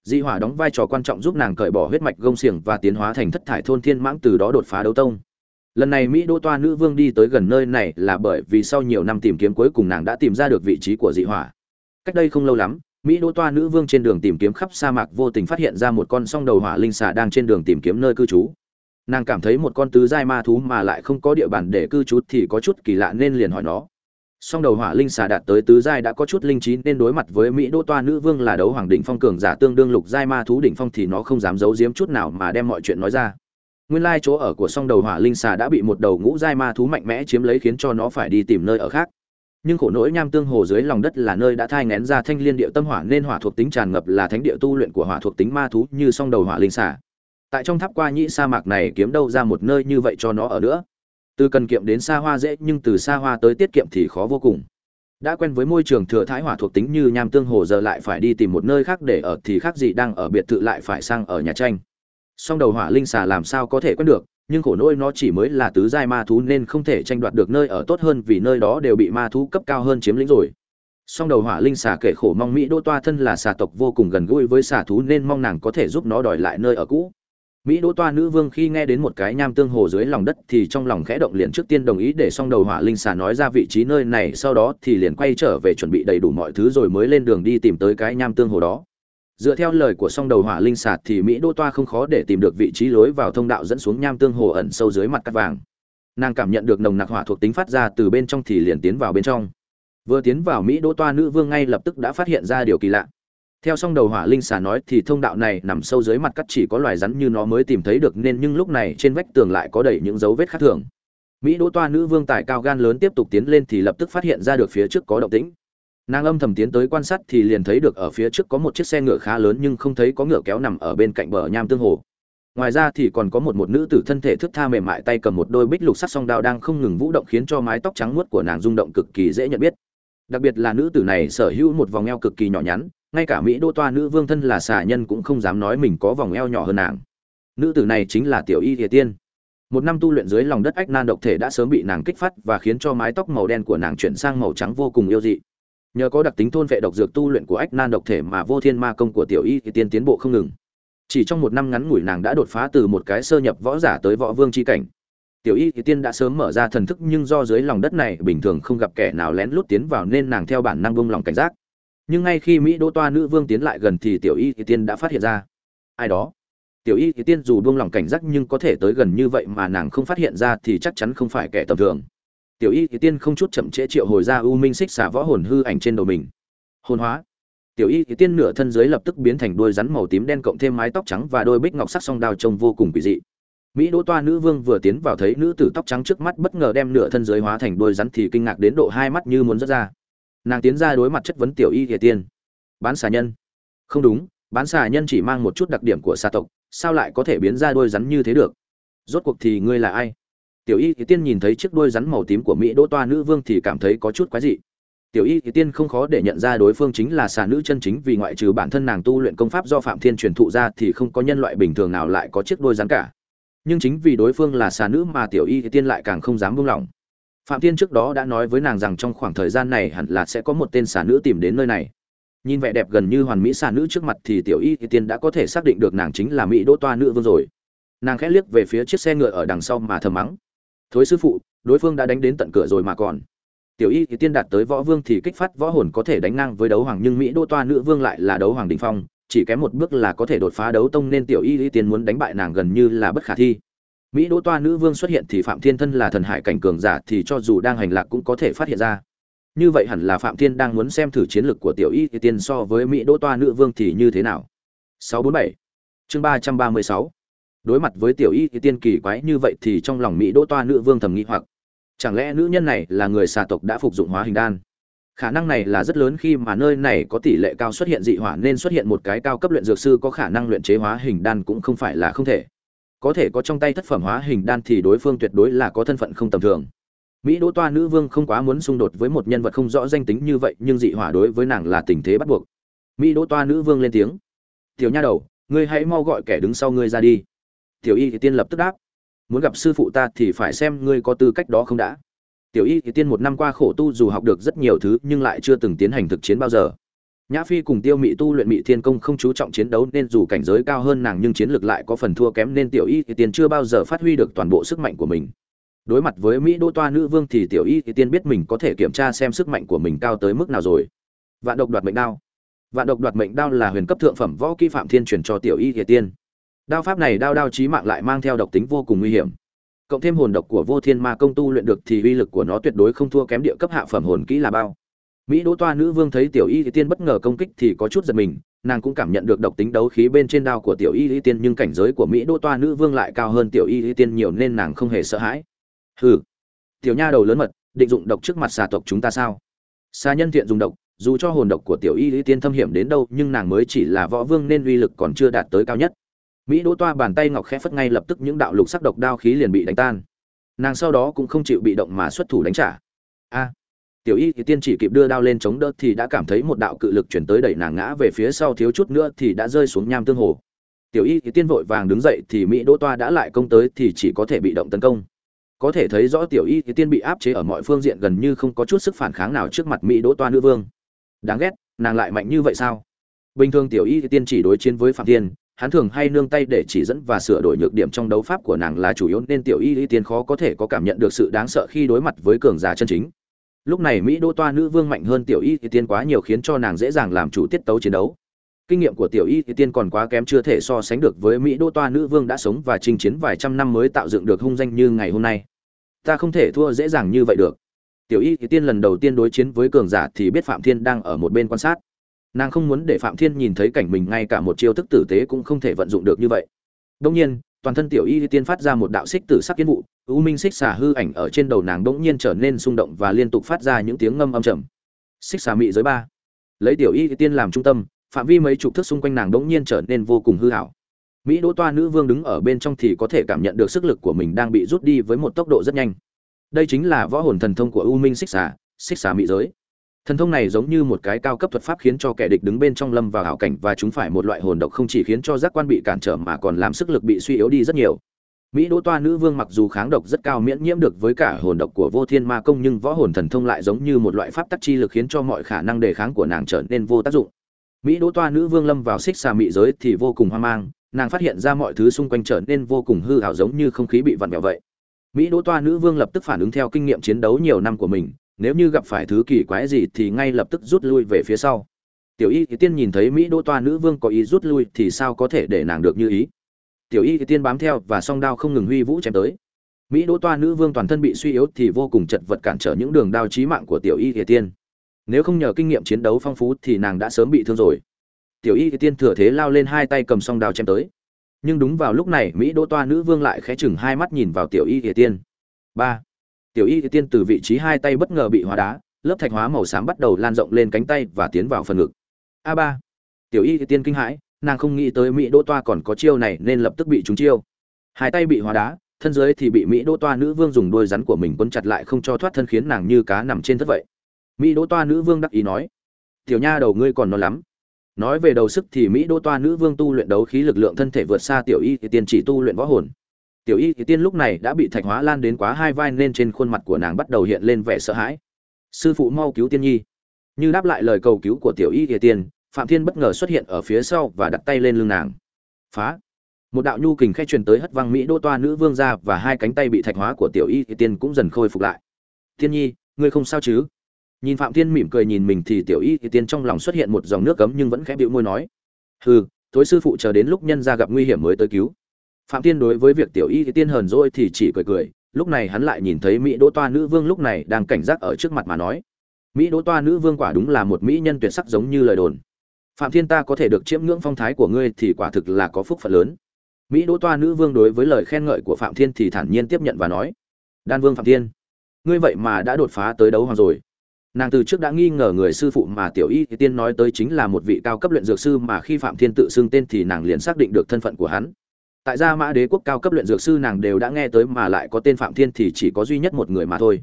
Dị hỏa đóng vai trò quan trọng giúp nàng cởi bỏ huyết mạch gông xiềng và tiến hóa thành thất thải thôn thiên mãng từ đó đột phá đấu tông. Lần này mỹ đô toa nữ vương đi tới gần nơi này là bởi vì sau nhiều năm tìm kiếm cuối cùng nàng đã tìm ra được vị trí của dị hỏa. Cách đây không lâu lắm, mỹ đô toa nữ vương trên đường tìm kiếm khắp sa mạc vô tình phát hiện ra một con song đầu hỏa linh xà đang trên đường tìm kiếm nơi cư trú. Nàng cảm thấy một con tứ giai ma thú mà lại không có địa bàn để cư trú thì có chút kỳ lạ nên liền hỏi nó song đầu hỏa linh xà đạt tới tứ giai đã có chút linh trí, nên đối mặt với mỹ đỗ toa nữ vương là đấu hoàng đỉnh phong cường giả tương đương lục giai ma thú đỉnh phong thì nó không dám giấu giếm chút nào mà đem mọi chuyện nói ra. Nguyên lai chỗ ở của song đầu hỏa linh xà đã bị một đầu ngũ giai ma thú mạnh mẽ chiếm lấy khiến cho nó phải đi tìm nơi ở khác. Nhưng khổ nỗi nham tương hồ dưới lòng đất là nơi đã thai ngén ra thanh liên địa tâm hỏa, nên hỏa thuộc tính tràn ngập là thánh địa tu luyện của hỏa thuộc tính ma thú như song đầu hỏa linh xà. Tại trong tháp qua nhĩ sa mạc này kiếm đâu ra một nơi như vậy cho nó ở nữa? Từ cần kiệm đến xa hoa dễ, nhưng từ xa hoa tới tiết kiệm thì khó vô cùng. Đã quen với môi trường thừa thái hỏa thuộc tính như nham tương hồ giờ lại phải đi tìm một nơi khác để ở thì khác gì đang ở biệt thự lại phải sang ở nhà tranh. Song đầu hỏa linh xà làm sao có thể quen được, nhưng khổ nỗi nó chỉ mới là tứ giai ma thú nên không thể tranh đoạt được nơi ở tốt hơn vì nơi đó đều bị ma thú cấp cao hơn chiếm lĩnh rồi. Song đầu hỏa linh xà kể khổ mong mỹ đô toa thân là xà tộc vô cùng gần gũi với xà thú nên mong nàng có thể giúp nó đòi lại nơi ở cũ mỹ đỗ toa nữ vương khi nghe đến một cái nham tương hồ dưới lòng đất thì trong lòng khẽ động liền trước tiên đồng ý để xong đầu hỏa linh xà nói ra vị trí nơi này, sau đó thì liền quay trở về chuẩn bị đầy đủ mọi thứ rồi mới lên đường đi tìm tới cái nham tương hồ đó. Dựa theo lời của song đầu hỏa linh xà thì mỹ đỗ toa không khó để tìm được vị trí lối vào thông đạo dẫn xuống nham tương hồ ẩn sâu dưới mặt cắt vàng. Nàng cảm nhận được nồng nặc hỏa thuộc tính phát ra từ bên trong thì liền tiến vào bên trong. Vừa tiến vào mỹ đỗ toa nữ vương ngay lập tức đã phát hiện ra điều kỳ lạ theo song đầu hỏa linh xà nói thì thông đạo này nằm sâu dưới mặt cắt chỉ có loài rắn như nó mới tìm thấy được nên nhưng lúc này trên vách tường lại có đầy những dấu vết khác thường. Mỹ đỗ toa nữ vương tài cao gan lớn tiếp tục tiến lên thì lập tức phát hiện ra được phía trước có động tĩnh. Nàng âm thầm tiến tới quan sát thì liền thấy được ở phía trước có một chiếc xe ngựa khá lớn nhưng không thấy có ngựa kéo nằm ở bên cạnh bờ nham tương hồ. Ngoài ra thì còn có một một nữ tử thân thể thướt tha mềm mại tay cầm một đôi bích lục sắt song đao đang không ngừng vũ động khiến cho mái tóc trắng muốt của nàng rung động cực kỳ dễ nhận biết. Đặc biệt là nữ tử này sở hữu một vòng eo cực kỳ nhỏ nhắn ngay cả mỹ đô toa nữ vương thân là xà nhân cũng không dám nói mình có vòng eo nhỏ hơn nàng. Nữ tử này chính là tiểu y thiệt tiên. Một năm tu luyện dưới lòng đất ách nan độc thể đã sớm bị nàng kích phát và khiến cho mái tóc màu đen của nàng chuyển sang màu trắng vô cùng yêu dị. Nhờ có đặc tính thôn vệ độc dược tu luyện của ách nan độc thể mà vô thiên ma công của tiểu y thì tiên tiến bộ không ngừng. Chỉ trong một năm ngắn ngủi nàng đã đột phá từ một cái sơ nhập võ giả tới võ vương c h i cảnh. Tiểu y thì tiên đã sớm mở ra thần thức nhưng do dưới lòng đất này bình thường không gặp kẻ nào lén lút tiến vào nên nàng theo bản năng vung lòng cảnh giác nhưng ngay khi mỹ đỗ toa nữ vương tiến lại gần thì tiểu y thì tiên đã phát hiện ra. Ai đó? Tiểu y thì tiên dù buông lòng cảnh giác nhưng có thể tới gần như vậy mà nàng không phát hiện ra thì chắc chắn không phải kẻ tầm thường. Tiểu y thì tiên không chút chậm trễ triệu hồi ra u minh xích xả võ hồn hư ảnh trên đầu mình. Hồn hóa. Tiểu y thì tiên nửa thân dưới lập tức biến thành đôi rắn màu tím đen cộng thêm mái tóc trắng và đôi bích ngọc sắc song đao trông vô cùng quỷ dị. Mỹ đỗ toa nữ vương vừa tiến vào thấy nữ tử tóc trắng trước mắt bất ngờ đem nửa thân dưới hóa thành đôi rắn thì kinh ngạc đến độ hai mắt như muốn rớt ra nàng tiến ra đối mặt chất vấn tiểu y kỳ tiên. Bán xà nhân. Không đúng, bán xà nhân chỉ mang một chút đặc điểm của xà tộc, sao lại có thể biến ra đôi rắn như thế được? Rốt cuộc thì ngươi là ai? Tiểu y kỳ tiên nhìn thấy chiếc đôi rắn màu tím của mỹ đỗ toa nữ vương thì cảm thấy có chút quái dị. Tiểu y kỳ tiên không khó để nhận ra đối phương chính là xà nữ chân chính vì ngoại trừ bản thân nàng tu luyện công pháp do phạm thiên truyền thụ ra thì không có nhân loại bình thường nào lại có chiếc đôi rắn cả. Nhưng chính vì đối phương là xà nữ mà tiểu y kỳ tiên lại càng không dám buông lỏng phạm thiên trước đó đã nói với nàng rằng trong khoảng thời gian này hẳn là sẽ có một tên xà nữ tìm đến nơi này. Nhìn vẻ đẹp gần như hoàn mỹ xà nữ trước mặt thì tiểu y thì tiên đã có thể xác định được nàng chính là mỹ đỗ toa nữ vương rồi. Nàng khẽ liếc về phía chiếc xe ngựa ở đằng sau mà thầm mắng. Thối sư phụ, đối phương đã đánh đến tận cửa rồi mà còn. Tiểu y thì tiên đạt tới võ vương thì kích phát võ hồn có thể đánh ngang với đấu hoàng, nhưng mỹ đỗ toa nữ vương lại là đấu hoàng đình phong, chỉ kém một bước là có thể đột phá đấu tông nên tiểu y thì tiên muốn đánh bại nàng gần như là bất khả thi mỹ đỗ toa nữ vương xuất hiện thì phạm thiên thân là thần hải cảnh cường giả thì cho dù đang hành lạc cũng có thể phát hiện ra. Như vậy hẳn là phạm thiên đang muốn xem thử chiến lược của tiểu y thì tiên so với mỹ đỗ toa nữ vương thì như thế nào? 647 chương ba trăm ba mươi sáu. Đối mặt với tiểu y thì tiên kỳ quái như vậy thì trong lòng mỹ đỗ toa nữ vương thầm nghĩ hoặc. Chẳng lẽ nữ nhân này là người xà tộc đã phục dụng hóa hình đan? Khả năng này là rất lớn khi mà nơi này có tỷ lệ cao xuất hiện dị hỏa nên xuất hiện một cái cao cấp luyện dược sư có khả năng luyện chế hóa hình đan cũng không phải là không thể có thể có trong tay thất phẩm hóa hình đan thì đối phương tuyệt đối là có thân phận không tầm thường. Mỹ đỗ toa nữ vương không quá muốn xung đột với một nhân vật không rõ danh tính như vậy, nhưng dị hỏa đối với nàng là tình thế bắt buộc. Mỹ đỗ toa nữ vương lên tiếng. Tiểu nha đầu, ngươi hãy mau gọi kẻ đứng sau ngươi ra đi. Tiểu y thì tiên lập tức đáp. Muốn gặp sư phụ ta thì phải xem ngươi có tư cách đó không đã. Tiểu y thì tiên một năm qua khổ tu dù học được rất nhiều thứ, nhưng lại chưa từng tiến hành thực chiến bao giờ nhã phi cùng tiêu mị tu luyện mị thiên công không chú trọng chiến đấu nên dù cảnh giới cao hơn nàng nhưng chiến lược lại có phần thua kém nên tiểu y thì tiên chưa bao giờ phát huy được toàn bộ sức mạnh của mình. Đối mặt với mỹ đô toa nữ vương thì tiểu y thì tiên biết mình có thể kiểm tra xem sức mạnh của mình cao tới mức nào rồi. Vạn độc đoạt mệnh đao. Vạn độc đoạt mệnh đao là huyền cấp thượng phẩm võ kỹ phạm thiên truyền cho tiểu y thì tiên. Đao pháp này đao đao chí mạng lại mang theo độc tính vô cùng nguy hiểm. Cộng thêm hồn độc của vô thiên ma công tu luyện được thì uy lực của nó tuyệt đối không thua kém địa cấp hạ phẩm hồn kỹ là bao mỹ đỗ toa nữ vương thấy tiểu y thì tiên bất ngờ công kích thì có chút giật mình, nàng cũng cảm nhận được độc tính đấu khí bên trên đao của tiểu y y tiên, nhưng cảnh giới của mỹ đỗ toa nữ vương lại cao hơn tiểu y y tiên nhiều nên nàng không hề sợ hãi. Hừ. Tiểu nha đầu lớn mật, định dụng độc trước mặt xà tộc chúng ta sao? Xà nhân thiện dùng độc, dù cho hồn độc của tiểu y Lý tiên thâm hiểm đến đâu, nhưng nàng mới chỉ là võ vương nên uy lực còn chưa đạt tới cao nhất. Mỹ đỗ toa bàn tay ngọc khẽ phất ngay lập tức những đạo lục sắc độc đao khí liền bị đánh tan. Nàng sau đó cũng không chịu bị động mà xuất thủ đánh trả. A tiểu y thì tiên chỉ kịp đưa đao lên chống đỡ thì đã cảm thấy một đạo cự lực chuyển tới đẩy nàng ngã về phía sau thiếu chút nữa thì đã rơi xuống nham tương hồ. Tiểu y thì tiên vội vàng đứng dậy thì mỹ đỗ toa đã lại công tới thì chỉ có thể bị động tấn công. Có thể thấy rõ tiểu y thì tiên bị áp chế ở mọi phương diện gần như không có chút sức phản kháng nào trước mặt mỹ đỗ toa nữ vương. Đáng ghét, nàng lại mạnh như vậy sao? Bình thường tiểu y thì tiên chỉ đối chiến với phạm thiên, hắn thường hay nương tay để chỉ dẫn và sửa đổi nhược điểm trong đấu pháp của nàng là chủ yếu nên tiểu y thì tiên khó có thể có cảm nhận được sự đáng sợ khi đối mặt với cường giả chân chính lúc này mỹ đô toa nữ vương mạnh hơn tiểu y thì tiên quá nhiều khiến cho nàng dễ dàng làm chủ tiết tấu chiến đấu. Kinh nghiệm của tiểu y thì tiên còn quá kém chưa thể so sánh được với mỹ đô toa nữ vương đã sống và chinh chiến vài trăm năm mới tạo dựng được hung danh như ngày hôm nay. Ta không thể thua dễ dàng như vậy được. Tiểu y thì tiên lần đầu tiên đối chiến với cường giả thì biết phạm thiên đang ở một bên quan sát. Nàng không muốn để phạm thiên nhìn thấy cảnh mình, ngay cả một chiêu thức tử tế cũng không thể vận dụng được như vậy. Đông nhiên toàn thân tiểu y tiên phát ra một đạo xích tử sắc kiến vụ, u minh xích xà hư ảnh ở trên đầu nàng bỗng nhiên trở nên rung động và liên tục phát ra những tiếng ngâm âm trầm. Xích xà mị giới ba. Lấy tiểu y tiên làm trung tâm, phạm vi mấy chục thước xung quanh nàng bỗng nhiên trở nên vô cùng hư hảo mỹ đỗ toa nữ vương đứng ở bên trong thì có thể cảm nhận được sức lực của mình đang bị rút đi với một tốc độ rất nhanh. Đây chính là võ hồn thần thông của u minh xích xà xích xà mị giới thần thông này giống như một cái cao cấp thuật pháp khiến cho kẻ địch đứng bên trong lâm vào hảo cảnh và chúng phải một loại hồn độc không chỉ khiến cho giác quan bị cản trở mà còn làm sức lực bị suy yếu đi rất nhiều. Mỹ đỗ toa nữ vương mặc dù kháng độc rất cao miễn nhiễm được với cả hồn độc của vô thiên ma công nhưng võ hồn thần thông lại giống như một loại pháp tắc chi lực khiến cho mọi khả năng đề kháng của nàng trở nên vô tác dụng. Mỹ đỗ toa nữ vương lâm vào xích xà mị giới thì vô cùng hoang mang, nàng phát hiện ra mọi thứ xung quanh trở nên vô cùng hư hảo giống như không khí bị vặn vẹo vậy. Mỹ đỗ toa nữ vương lập tức phản ứng theo kinh nghiệm chiến đấu nhiều năm của mình nếu như gặp phải thứ kỳ quái gì thì ngay lập tức rút lui về phía sau. Tiểu y thì tiên nhìn thấy mỹ đỗ toa nữ vương có ý rút lui thì sao có thể để nàng được như ý? Tiểu y thì tiên bám theo và song đao không ngừng huy vũ chém tới. Mỹ đỗ toa nữ vương toàn thân bị suy yếu thì vô cùng chật vật cản trở những đường đao chí mạng của tiểu y thì tiên. Nếu không nhờ kinh nghiệm chiến đấu phong phú thì nàng đã sớm bị thương rồi. Tiểu y thì tiên thừa thế lao lên hai tay cầm song đao chém tới. Nhưng đúng vào lúc này, mỹ đỗ toa nữ vương lại khẽ chừng hai mắt nhìn vào tiểu y thì tiên. Ba tiểu y tiên từ vị trí hai tay bất ngờ bị hóa đá, lớp thạch hóa màu xám bắt đầu lan rộng lên cánh tay và tiến vào phần ngực. A ba. Tiểu y tiên kinh hãi, nàng không nghĩ tới mỹ đỗ toa còn có chiêu này nên lập tức bị trúng chiêu. Hai tay bị hóa đá, thân dưới thì bị mỹ đỗ toa nữ vương dùng đôi rắn của mình quấn chặt lại không cho thoát thân khiến nàng như cá nằm trên thất vậy. Mỹ đỗ toa nữ vương đắc ý nói, tiểu nha đầu ngươi còn non lắm. Nói về đầu sức thì mỹ đỗ toa nữ vương tu luyện đấu khí lực lượng thân thể vượt xa tiểu y thì tiên chỉ tu luyện võ hồn tiểu y thì tiên lúc này đã bị thạch hóa lan đến quá hai vai nên trên khuôn mặt của nàng bắt đầu hiện lên vẻ sợ hãi. Sư phụ mau cứu tiên nhi. Như đáp lại lời cầu cứu của tiểu y thì tiên, phạm thiên bất ngờ xuất hiện ở phía sau và đặt tay lên lưng nàng. Phá. Một đạo nhu kình khe truyền tới hất văng mỹ đô toa nữ vương ra và hai cánh tay bị thạch hóa của tiểu y thì tiên cũng dần khôi phục lại. Tiên nhi, ngươi không sao chứ? Nhìn phạm thiên mỉm cười nhìn mình thì tiểu y thì tiên trong lòng xuất hiện một dòng nước cấm nhưng vẫn khẽ bịu môi nói. Hừ, thối sư phụ chờ đến lúc nhân ra gặp nguy hiểm mới tới cứu phạm tiên đối với việc tiểu y thì tiên hờn dỗi thì chỉ cười cười, lúc này hắn lại nhìn thấy mỹ đỗ toa nữ vương lúc này đang cảnh giác ở trước mặt mà nói, mỹ đỗ toa nữ vương quả đúng là một mỹ nhân tuyệt sắc giống như lời đồn. Phạm thiên ta có thể được chiếm ngưỡng phong thái của ngươi thì quả thực là có phúc phận lớn. Mỹ đỗ toa nữ vương đối với lời khen ngợi của phạm thiên thì thản nhiên tiếp nhận và nói, đan vương phạm thiên, ngươi vậy mà đã đột phá tới đấu hoàng rồi. Nàng từ trước đã nghi ngờ người sư phụ mà tiểu y tiên nói tới chính là một vị cao cấp luyện dược sư mà khi phạm thiên tự xưng tên thì nàng liền xác định được thân phận của hắn tại gia mã đế quốc cao cấp luyện dược sư nàng đều đã nghe tới mà lại có tên phạm thiên thì chỉ có duy nhất một người mà thôi.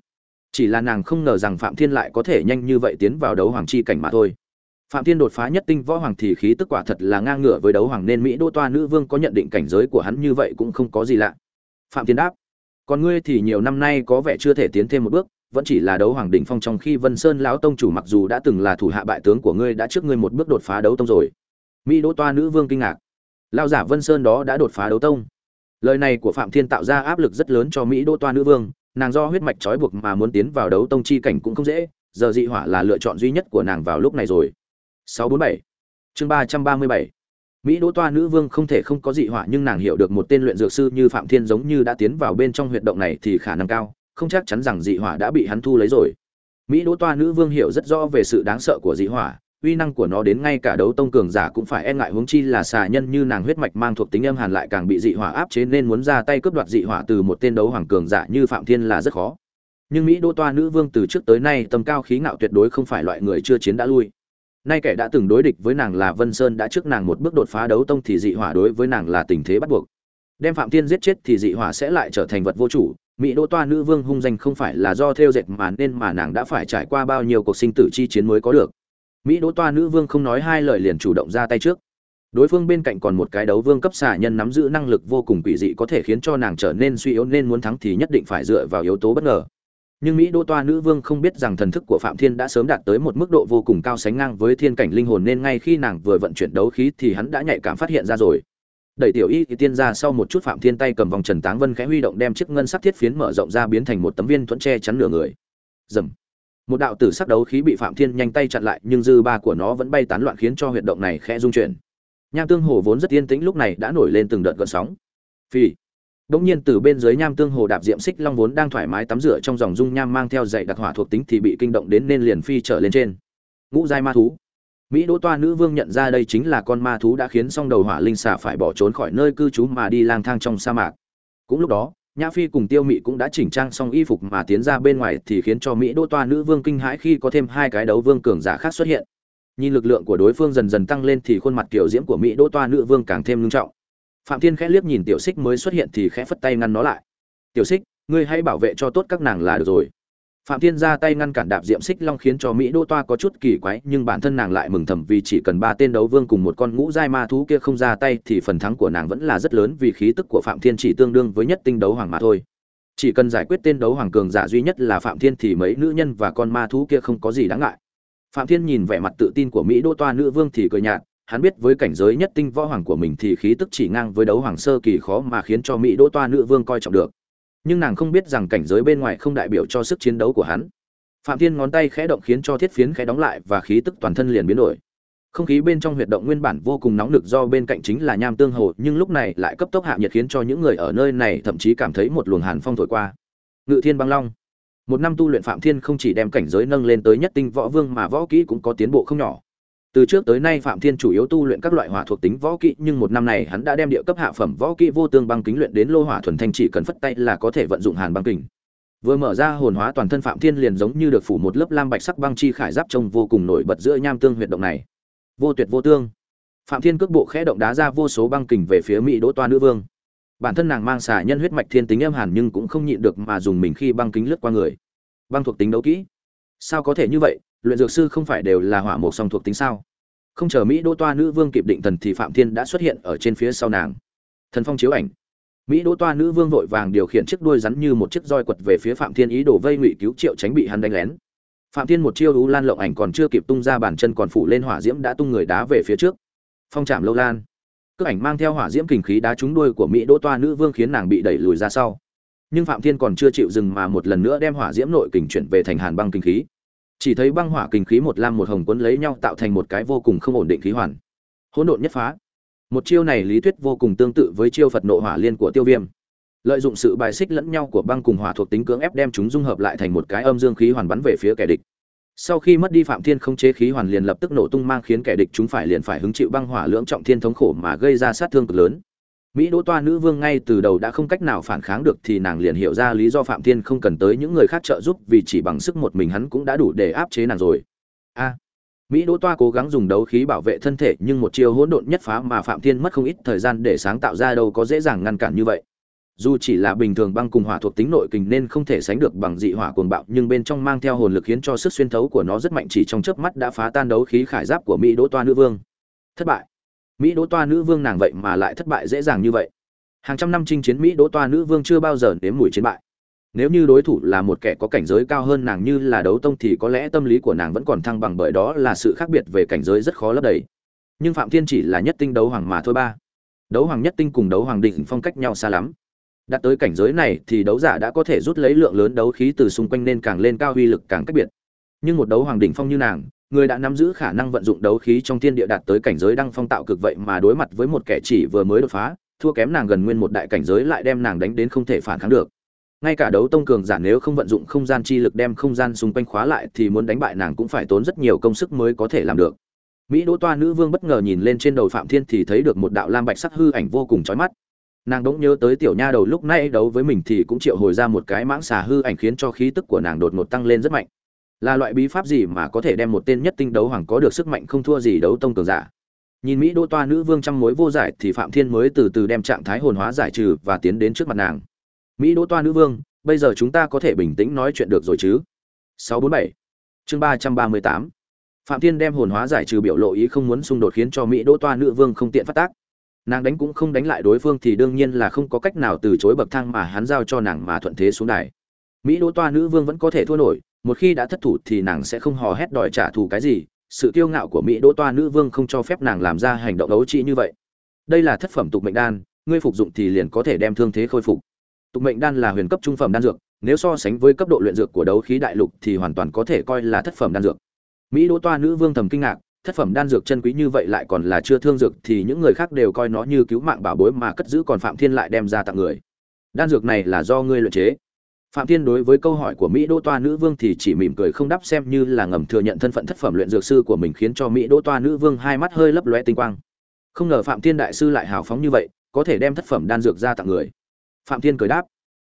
Chỉ là nàng không ngờ rằng phạm thiên lại có thể nhanh như vậy tiến vào đấu hoàng chi cảnh mà thôi. Phạm thiên đột phá nhất tinh võ hoàng thì khí tức quả thật là ngang ngửa với đấu hoàng nên mỹ đô toa nữ vương có nhận định cảnh giới của hắn như vậy cũng không có gì lạ. Phạm thiên đáp, còn ngươi thì nhiều năm nay có vẻ chưa thể tiến thêm một bước, vẫn chỉ là đấu hoàng đỉnh phong trong khi vân sơn lão tông chủ mặc dù đã từng là thủ hạ bại tướng của ngươi đã trước ngươi một bước đột phá đấu tông rồi. Mỹ đỗ toa nữ vương kinh ngạc lao giả vân sơn đó đã đột phá đấu tông. Lời này của phạm thiên tạo ra áp lực rất lớn cho mỹ đỗ toa nữ vương nàng do huyết mạch trói buộc mà muốn tiến vào đấu tông chi cảnh cũng không dễ giờ dị hỏa là lựa chọn duy nhất của nàng vào lúc này rồi. 647 chương 337 Mỹ Đỗ Toa nữ vương không thể không có dị hỏa nhưng nàng hiểu được một tên luyện dược sư như Phạm Thiên giống như đã tiến vào bên trong huyệt động này thì khả năng cao, không chắc chắn rằng dị hỏa đã bị hắn thu lấy rồi. Mỹ Đỗ Toa nữ vương hiểu rất rõ về sự đáng sợ của dị hỏa, uy năng của nó đến ngay cả đấu tông cường giả cũng phải e ngại, huống chi là xà nhân như nàng huyết mạch mang thuộc tính âm hàn lại càng bị dị hỏa áp chế nên muốn ra tay cướp đoạt dị hỏa từ một tên đấu hoàng cường giả như Phạm Thiên là rất khó. Nhưng Mỹ đô Toa nữ vương từ trước tới nay tầm cao khí ngạo tuyệt đối không phải loại người chưa chiến đã lui. Nay kẻ đã từng đối địch với nàng là vân sơn đã trước nàng một bước đột phá đấu tông thì dị hỏa đối với nàng là tình thế bắt buộc. Đem phạm thiên giết chết thì dị hỏa sẽ lại trở thành vật vô chủ. Mỹ đô toa nữ vương hung danh không phải là do theo dệt mà nên mà nàng đã phải trải qua bao nhiêu cuộc sinh tử chi chiến mới có được mỹ đỗ toa nữ vương không nói hai lời liền chủ động ra tay trước. Đối phương bên cạnh còn một cái đấu vương cấp xà nhân nắm giữ năng lực vô cùng quỷ dị có thể khiến cho nàng trở nên suy yếu nên muốn thắng thì nhất định phải dựa vào yếu tố bất ngờ. Nhưng mỹ đô toa nữ vương không biết rằng thần thức của phạm thiên đã sớm đạt tới một mức độ vô cùng cao sánh ngang với thiên cảnh linh hồn nên ngay khi nàng vừa vận chuyển đấu khí thì hắn đã nhạy cảm phát hiện ra rồi. Đẩy tiểu y thì tiên ra sau một chút phạm thiên tay cầm vòng trần táng vân khẽ huy động đem chiếc ngân sắc thiết phiến mở rộng ra biến thành một tấm viên thuẫn che chắn nửa người. Dầm một đạo tử sắc đấu khí bị phạm thiên nhanh tay chặn lại nhưng dư ba của nó vẫn bay tán loạn khiến cho huyệt động này khẽ rung chuyển nham tương hồ vốn rất yên tĩnh lúc này đã nổi lên từng đợt gợn sóng phi Đống nhiên từ bên dưới nham tương hồ đạp diệm xích long vốn đang thoải mái tắm rửa trong dòng dung nham mang theo dạy đặc hỏa thuộc tính thì bị kinh động đến nên liền phi trở lên trên. Ngũ giai ma thú. Mỹ Đỗ Toa nữ vương nhận ra đây chính là con ma thú đã khiến song đầu hỏa linh xà phải bỏ trốn khỏi nơi cư trú mà đi lang thang trong sa mạc. Cũng lúc đó, Nhã Phi cùng Tiêu Mị cũng đã chỉnh trang xong y phục mà tiến ra bên ngoài thì khiến cho Mỹ Đỗ Toa nữ vương kinh hãi khi có thêm hai cái đấu vương cường giả khác xuất hiện. Nhìn lực lượng của đối phương dần dần tăng lên thì khuôn mặt kiểu diễm của Mỹ Đỗ Toa nữ vương càng thêm nghiêm trọng. Phạm thiên khẽ liếc nhìn tiểu xích mới xuất hiện thì khẽ phất tay ngăn nó lại. Tiểu xích ngươi hãy bảo vệ cho tốt các nàng là được rồi phạm thiên ra tay ngăn cản đạp diệm xích long khiến cho mỹ đô toa có chút kỳ quái, nhưng bản thân nàng lại mừng thầm vì chỉ cần ba tên đấu vương cùng một con ngũ giai ma thú kia không ra tay thì phần thắng của nàng vẫn là rất lớn vì khí tức của phạm thiên chỉ tương đương với nhất tinh đấu hoàng mà thôi. Chỉ cần giải quyết tên đấu hoàng cường giả duy nhất là phạm thiên thì mấy nữ nhân và con ma thú kia không có gì đáng ngại. Phạm thiên nhìn vẻ mặt tự tin của mỹ đô toa nữ vương thì cười nhạt, hắn biết với cảnh giới nhất tinh võ hoàng của mình thì khí tức chỉ ngang với đấu hoàng sơ kỳ khó mà khiến cho mỹ Đô toa nữ vương coi trọng được nhưng nàng không biết rằng cảnh giới bên ngoài không đại biểu cho sức chiến đấu của hắn. Phạm thiên ngón tay khẽ động khiến cho thiết phiến khẽ đóng lại và khí tức toàn thân liền biến đổi. Không khí bên trong huyệt động nguyên bản vô cùng nóng nực do bên cạnh chính là nham tương hồ, nhưng lúc này lại cấp tốc hạ nhiệt khiến cho những người ở nơi này thậm chí cảm thấy một luồng hàn phong thổi qua. Ngự thiên băng long. Một năm tu luyện phạm thiên không chỉ đem cảnh giới nâng lên tới nhất tinh võ vương mà võ kỹ cũng có tiến bộ không nhỏ từ trước tới nay phạm thiên chủ yếu tu luyện các loại hỏa thuộc tính võ kỹ, nhưng một năm này hắn đã đem địa cấp hạ phẩm võ kỹ vô tương băng kính luyện đến lô hỏa thuần thanh chỉ cần phất tay là có thể vận dụng hàn băng kình vừa mở ra hồn hóa toàn thân phạm thiên liền giống như được phủ một lớp lam bạch sắc băng chi khải giáp trông vô cùng nổi bật giữa nham tương huyệt động này. Vô tuyệt vô tương. Phạm thiên cước bộ khẽ động đá ra vô số băng kình về phía mỹ đỗ toa nữ vương. Bản thân nàng mang xả nhân huyết mạch thiên tính âm hàn nhưng cũng không nhịn được mà dùng mình khi băng kính lướt qua người. Băng thuộc tính đấu kỹ. Sao có thể như vậy? Luyện dược sư không phải đều là hỏa mục song thuộc tính sao? Không chờ mỹ đỗ toa nữ vương kịp định thần thì phạm thiên đã xuất hiện ở trên phía sau nàng. Thần phong chiếu ảnh. Mỹ đỗ toa nữ vương vội vàng điều khiển chiếc đuôi rắn như một chiếc roi quật về phía phạm thiên ý đồ vây ngụy cứu triệu tránh bị hắn đánh lén. Phạm thiên một chiêu đú lan lộng ảnh còn chưa kịp tung ra bàn chân còn phủ lên hỏa diễm đã tung người đá về phía trước. Phong chạm lâu lan. Cước ảnh mang theo hỏa diễm kình khí đá trúng đuôi của mỹ đỗ toa nữ vương khiến nàng bị đẩy lùi ra sau. Nhưng phạm thiên còn chưa chịu dừng mà một lần nữa đem hỏa diễm nội kình chuyển về thành hàn băng kình khí chỉ thấy băng hỏa kinh khí một lam một hồng quấn lấy nhau tạo thành một cái vô cùng không ổn định khí hoàn. Hỗn độn nhất phá. Một chiêu này lý thuyết vô cùng tương tự với chiêu phật nộ hỏa liên của tiêu viêm. Lợi dụng sự bài xích lẫn nhau của băng cùng hỏa thuộc tính cưỡng ép đem chúng dung hợp lại thành một cái âm dương khí hoàn bắn về phía kẻ địch. Sau khi mất đi phạm thiên không chế khí hoàn liền lập tức nổ tung mang khiến kẻ địch chúng phải liền phải hứng chịu băng hỏa lưỡng trọng thiên thống khổ mà gây ra sát thương cực lớn mỹ đỗ toa nữ vương ngay từ đầu đã không cách nào phản kháng được thì nàng liền hiểu ra lý do phạm thiên không cần tới những người khác trợ giúp vì chỉ bằng sức một mình hắn cũng đã đủ để áp chế nàng rồi. A. Mỹ đỗ toa cố gắng dùng đấu khí bảo vệ thân thể nhưng một chiêu hỗn độn nhất phá mà phạm thiên mất không ít thời gian để sáng tạo ra đâu có dễ dàng ngăn cản như vậy. Dù chỉ là bình thường băng cùng hỏa thuộc tính nội kình nên không thể sánh được bằng dị hỏa cuồng bạo nhưng bên trong mang theo hồn lực khiến cho sức xuyên thấu của nó rất mạnh chỉ trong chớp mắt đã phá tan đấu khí khải giáp của mỹ đỗ toa nữ vương. Thất bại mỹ đỗ toa nữ vương nàng vậy mà lại thất bại dễ dàng như vậy. Hàng trăm năm chinh chiến mỹ đỗ toa nữ vương chưa bao giờ nếm mùi chiến bại. Nếu như đối thủ là một kẻ có cảnh giới cao hơn nàng như là đấu tông thì có lẽ tâm lý của nàng vẫn còn thăng bằng bởi đó là sự khác biệt về cảnh giới rất khó lấp đầy. Nhưng phạm thiên chỉ là nhất tinh đấu hoàng mà thôi ba. Đấu hoàng nhất tinh cùng đấu hoàng định phong cách nhau xa lắm. Đạt tới cảnh giới này thì đấu giả đã có thể rút lấy lượng lớn đấu khí từ xung quanh nên càng lên cao uy lực càng cách biệt. Nhưng một đấu hoàng đỉnh phong như nàng người đã nắm giữ khả năng vận dụng đấu khí trong thiên địa đạt tới cảnh giới đăng phong tạo cực vậy mà đối mặt với một kẻ chỉ vừa mới đột phá, thua kém nàng gần nguyên một đại cảnh giới lại đem nàng đánh đến không thể phản kháng được. Ngay cả đấu tông cường giả nếu không vận dụng không gian chi lực đem không gian xung quanh khóa lại thì muốn đánh bại nàng cũng phải tốn rất nhiều công sức mới có thể làm được. Mỹ đỗ toa nữ vương bất ngờ nhìn lên trên đầu phạm thiên thì thấy được một đạo lam bạch sắc hư ảnh vô cùng chói mắt. Nàng đỗng nhớ tới tiểu nha đầu lúc nay đấu với mình thì cũng triệu hồi ra một cái mãng xà hư ảnh khiến cho khí tức của nàng đột ngột tăng lên rất mạnh là loại bí pháp gì mà có thể đem một tên nhất tinh đấu hoàng có được sức mạnh không thua gì đấu tông cường giả? Nhìn mỹ đỗ toa nữ vương trăm mối vô giải thì phạm thiên mới từ từ đem trạng thái hồn hóa giải trừ và tiến đến trước mặt nàng. Mỹ đỗ toa nữ vương, bây giờ chúng ta có thể bình tĩnh nói chuyện được rồi chứ? 647 chương 338 phạm thiên đem hồn hóa giải trừ biểu lộ ý không muốn xung đột khiến cho mỹ đỗ toa nữ vương không tiện phát tác. Nàng đánh cũng không đánh lại đối phương thì đương nhiên là không có cách nào từ chối bậc thang mà hắn giao cho nàng mà thuận thế xuống đài. Mỹ đỗ toa nữ vương vẫn có thể thua nổi một khi đã thất thủ thì nàng sẽ không hò hét đòi trả thù cái gì, sự kiêu ngạo của mỹ đỗ toa nữ vương không cho phép nàng làm ra hành động đấu trị như vậy. Đây là thất phẩm tục mệnh đan, ngươi phục dụng thì liền có thể đem thương thế khôi phục. Tục mệnh đan là huyền cấp trung phẩm đan dược, nếu so sánh với cấp độ luyện dược của đấu khí đại lục thì hoàn toàn có thể coi là thất phẩm đan dược. Mỹ đỗ toa nữ vương thầm kinh ngạc, thất phẩm đan dược chân quý như vậy lại còn là chưa thương dược thì những người khác đều coi nó như cứu mạng bảo bối mà cất giữ còn phạm thiên lại đem ra tặng người. Đan dược này là do ngươi luyện chế phạm thiên đối với câu hỏi của mỹ đỗ toa nữ vương thì chỉ mỉm cười không đáp xem như là ngầm thừa nhận thân phận thất phẩm luyện dược sư của mình khiến cho mỹ đỗ toa nữ vương hai mắt hơi lấp lóe tinh quang. Không ngờ phạm thiên đại sư lại hào phóng như vậy, có thể đem thất phẩm đan dược ra tặng người. Phạm thiên cười đáp,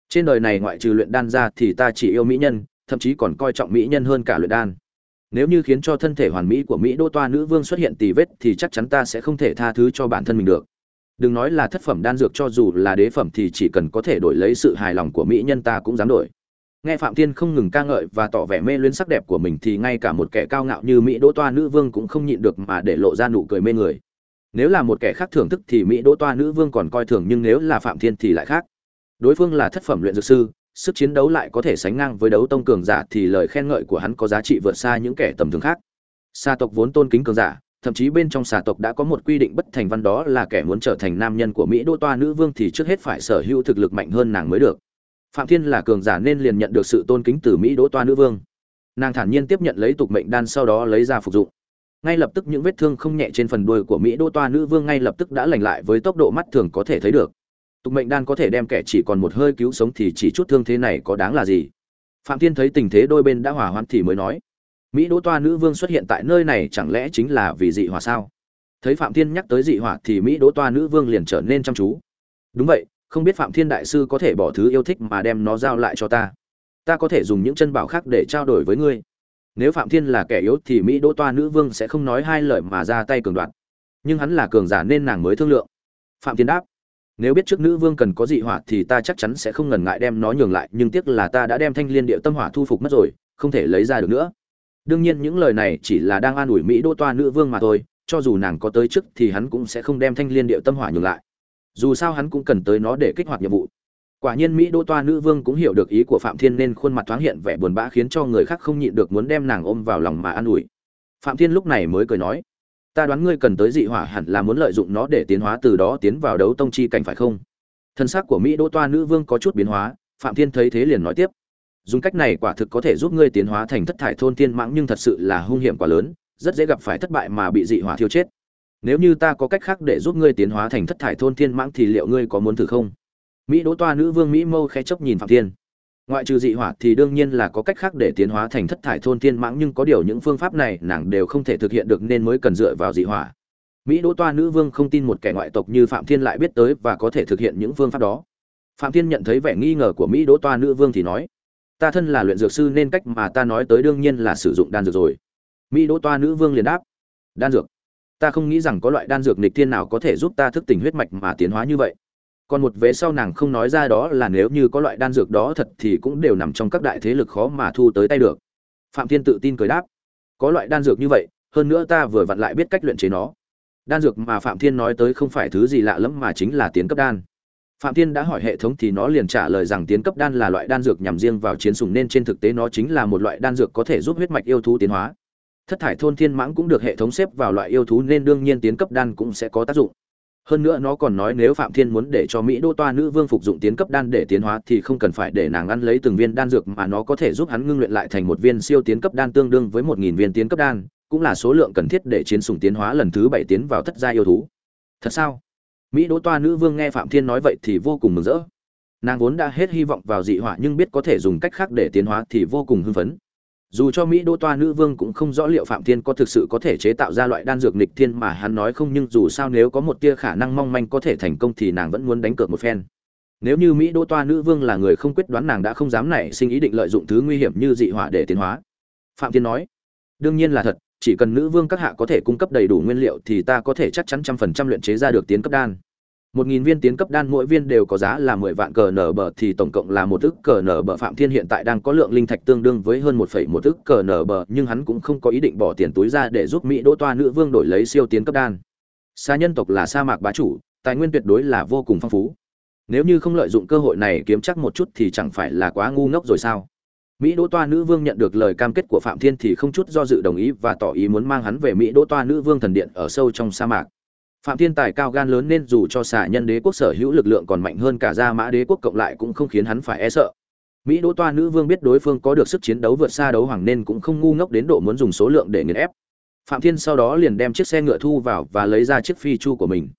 trên đời này ngoại trừ luyện đan ra thì ta chỉ yêu mỹ nhân, thậm chí còn coi trọng mỹ nhân hơn cả luyện đan. Nếu như khiến cho thân thể hoàn mỹ của mỹ đô toa nữ vương xuất hiện tì vết thì chắc chắn ta sẽ không thể tha thứ cho bản thân mình được đừng nói là thất phẩm đan dược cho dù là đế phẩm thì chỉ cần có thể đổi lấy sự hài lòng của mỹ nhân ta cũng dám đổi. Nghe phạm thiên không ngừng ca ngợi và tỏ vẻ mê luyến sắc đẹp của mình thì ngay cả một kẻ cao ngạo như mỹ đỗ toa nữ vương cũng không nhịn được mà để lộ ra nụ cười mê người. Nếu là một kẻ khác thưởng thức thì mỹ đỗ toa nữ vương còn coi thường nhưng nếu là phạm thiên thì lại khác. Đối phương là thất phẩm luyện dược sư, sức chiến đấu lại có thể sánh ngang với đấu tông cường giả thì lời khen ngợi của hắn có giá trị vượt xa những kẻ tầm thường khác. Xa tộc vốn tôn kính cường giả thậm chí bên trong xà tộc đã có một quy định bất thành văn đó là kẻ muốn trở thành nam nhân của mỹ đô toa nữ vương thì trước hết phải sở hữu thực lực mạnh hơn nàng mới được. Phạm thiên là cường giả nên liền nhận được sự tôn kính từ mỹ đỗ toa nữ vương. Nàng thản nhiên tiếp nhận lấy tục mệnh đan sau đó lấy ra phục dụng. Ngay lập tức những vết thương không nhẹ trên phần đuôi của mỹ đỗ toa nữ vương ngay lập tức đã lành lại với tốc độ mắt thường có thể thấy được. Tục mệnh đan có thể đem kẻ chỉ còn một hơi cứu sống thì chỉ chút thương thế này có đáng là gì? Phạm thiên thấy tình thế đôi bên đã hòa hoãn thì mới nói mỹ đỗ toa nữ vương xuất hiện tại nơi này chẳng lẽ chính là vì dị hỏa sao? Thấy phạm thiên nhắc tới dị hỏa thì mỹ đỗ toa nữ vương liền trở nên chăm chú. Đúng vậy, không biết phạm thiên đại sư có thể bỏ thứ yêu thích mà đem nó giao lại cho ta. Ta có thể dùng những chân bảo khác để trao đổi với ngươi. Nếu phạm thiên là kẻ yếu thì mỹ đỗ toa nữ vương sẽ không nói hai lời mà ra tay cường đoạt. Nhưng hắn là cường giả nên nàng mới thương lượng. Phạm thiên đáp, nếu biết trước nữ vương cần có dị hỏa thì ta chắc chắn sẽ không ngần ngại đem nó nhường lại, nhưng tiếc là ta đã đem thanh liên địa tâm hỏa thu phục mất rồi, không thể lấy ra được nữa đương nhiên những lời này chỉ là đang an ủi mỹ đô toa nữ vương mà thôi, cho dù nàng có tới trước thì hắn cũng sẽ không đem thanh liên địa tâm hỏa nhường lại. Dù sao hắn cũng cần tới nó để kích hoạt nhiệm vụ. Quả nhiên mỹ đô toa nữ vương cũng hiểu được ý của phạm thiên nên khuôn mặt thoáng hiện vẻ buồn bã khiến cho người khác không nhịn được muốn đem nàng ôm vào lòng mà an ủi. Phạm thiên lúc này mới cười nói, ta đoán ngươi cần tới dị hỏa hẳn là muốn lợi dụng nó để tiến hóa từ đó tiến vào đấu tông chi cảnh phải không? Thân xác của mỹ đỗ toa nữ vương có chút biến hóa, phạm thiên thấy thế liền nói tiếp dùng cách này quả thực có thể giúp ngươi tiến hóa thành thất thải thôn tiên mãng nhưng thật sự là hung hiểm quá lớn, rất dễ gặp phải thất bại mà bị dị hỏa thiêu chết. Nếu như ta có cách khác để giúp ngươi tiến hóa thành thất thải thôn thiên mãng thì liệu ngươi có muốn thử không? Mỹ đỗ toa nữ vương mỹ mâu khẽ chốc nhìn phạm thiên. Ngoại trừ dị hỏa thì đương nhiên là có cách khác để tiến hóa thành thất thải thôn thiên mãng nhưng có điều những phương pháp này nàng đều không thể thực hiện được nên mới cần dựa vào dị hỏa. Mỹ đỗ toa nữ vương không tin một kẻ ngoại tộc như phạm thiên lại biết tới và có thể thực hiện những phương pháp đó. Phạm thiên nhận thấy vẻ nghi ngờ của mỹ đỗ toa nữ vương thì nói ta thân là luyện dược sư nên cách mà ta nói tới đương nhiên là sử dụng đan dược rồi. Mỹ đỗ toa nữ vương liền đáp, đan dược? Ta không nghĩ rằng có loại đan dược nịch thiên nào có thể giúp ta thức tỉnh huyết mạch mà tiến hóa như vậy. Còn một vế sau nàng không nói ra đó là nếu như có loại đan dược đó thật thì cũng đều nằm trong các đại thế lực khó mà thu tới tay được. Phạm thiên tự tin cười đáp, có loại đan dược như vậy, hơn nữa ta vừa vặn lại biết cách luyện chế nó. Đan dược mà phạm thiên nói tới không phải thứ gì lạ lẫm mà chính là tiến cấp đan phạm thiên đã hỏi hệ thống thì nó liền trả lời rằng tiến cấp đan là loại đan dược nhằm riêng vào chiến sủng nên trên thực tế nó chính là một loại đan dược có thể giúp huyết mạch yêu thú tiến hóa. Thất thải thôn thiên mãng cũng được hệ thống xếp vào loại yêu thú nên đương nhiên tiến cấp đan cũng sẽ có tác dụng. Hơn nữa nó còn nói nếu phạm thiên muốn để cho mỹ đô toa nữ vương phục dụng tiến cấp đan để tiến hóa thì không cần phải để nàng ăn lấy từng viên đan dược mà nó có thể giúp hắn ngưng luyện lại thành một viên siêu tiến cấp đan tương đương với một nghìn viên tiến cấp đan, cũng là số lượng cần thiết để chiến sủng tiến hóa lần thứ bảy tiến vào thất gia yêu thú. Thật sao? Mỹ đỗ toa nữ vương nghe phạm thiên nói vậy thì vô cùng mừng rỡ. Nàng vốn đã hết hy vọng vào dị hỏa nhưng biết có thể dùng cách khác để tiến hóa thì vô cùng hưng phấn. Dù cho mỹ đỗ toa nữ vương cũng không rõ liệu phạm thiên có thực sự có thể chế tạo ra loại đan dược nghịch thiên mà hắn nói không, nhưng dù sao nếu có một tia khả năng mong manh có thể thành công thì nàng vẫn muốn đánh cược một phen. Nếu như mỹ đỗ toa nữ vương là người không quyết đoán, nàng đã không dám nảy sinh ý định lợi dụng thứ nguy hiểm như dị hỏa để tiến hóa. Phạm thiên nói, đương nhiên là thật chỉ cần nữ vương các hạ có thể cung cấp đầy đủ nguyên liệu thì ta có thể chắc chắn trăm phần trăm luyện chế ra được tiến cấp đan. Một nghìn viên tiến cấp đan mỗi viên đều có giá là mười vạn cờ nở bờ thì tổng cộng là một ức cờ nở bờ. Phạm thiên hiện tại đang có lượng linh thạch tương đương với hơn một phẩy một ức cờ nở bờ, nhưng hắn cũng không có ý định bỏ tiền túi ra để giúp mỹ đỗ toa nữ vương đổi lấy siêu tiến cấp đan. Xa nhân tộc là sa mạc bá chủ, tài nguyên tuyệt đối là vô cùng phong phú. Nếu như không lợi dụng cơ hội này kiếm chắc một chút thì chẳng phải là quá ngu ngốc rồi sao? Mỹ đỗ toa nữ vương nhận được lời cam kết của phạm thiên thì không chút do dự đồng ý và tỏ ý muốn mang hắn về mỹ đỗ toa nữ vương thần điện ở sâu trong sa mạc. Phạm thiên tài cao gan lớn nên dù cho xả nhân đế quốc sở hữu lực lượng còn mạnh hơn cả gia mã đế quốc cộng lại cũng không khiến hắn phải e sợ. Mỹ đỗ toa nữ vương biết đối phương có được sức chiến đấu vượt xa đấu hoàng nên cũng không ngu ngốc đến độ muốn dùng số lượng để nghiền ép. Phạm thiên sau đó liền đem chiếc xe ngựa thu vào và lấy ra chiếc phi chu của mình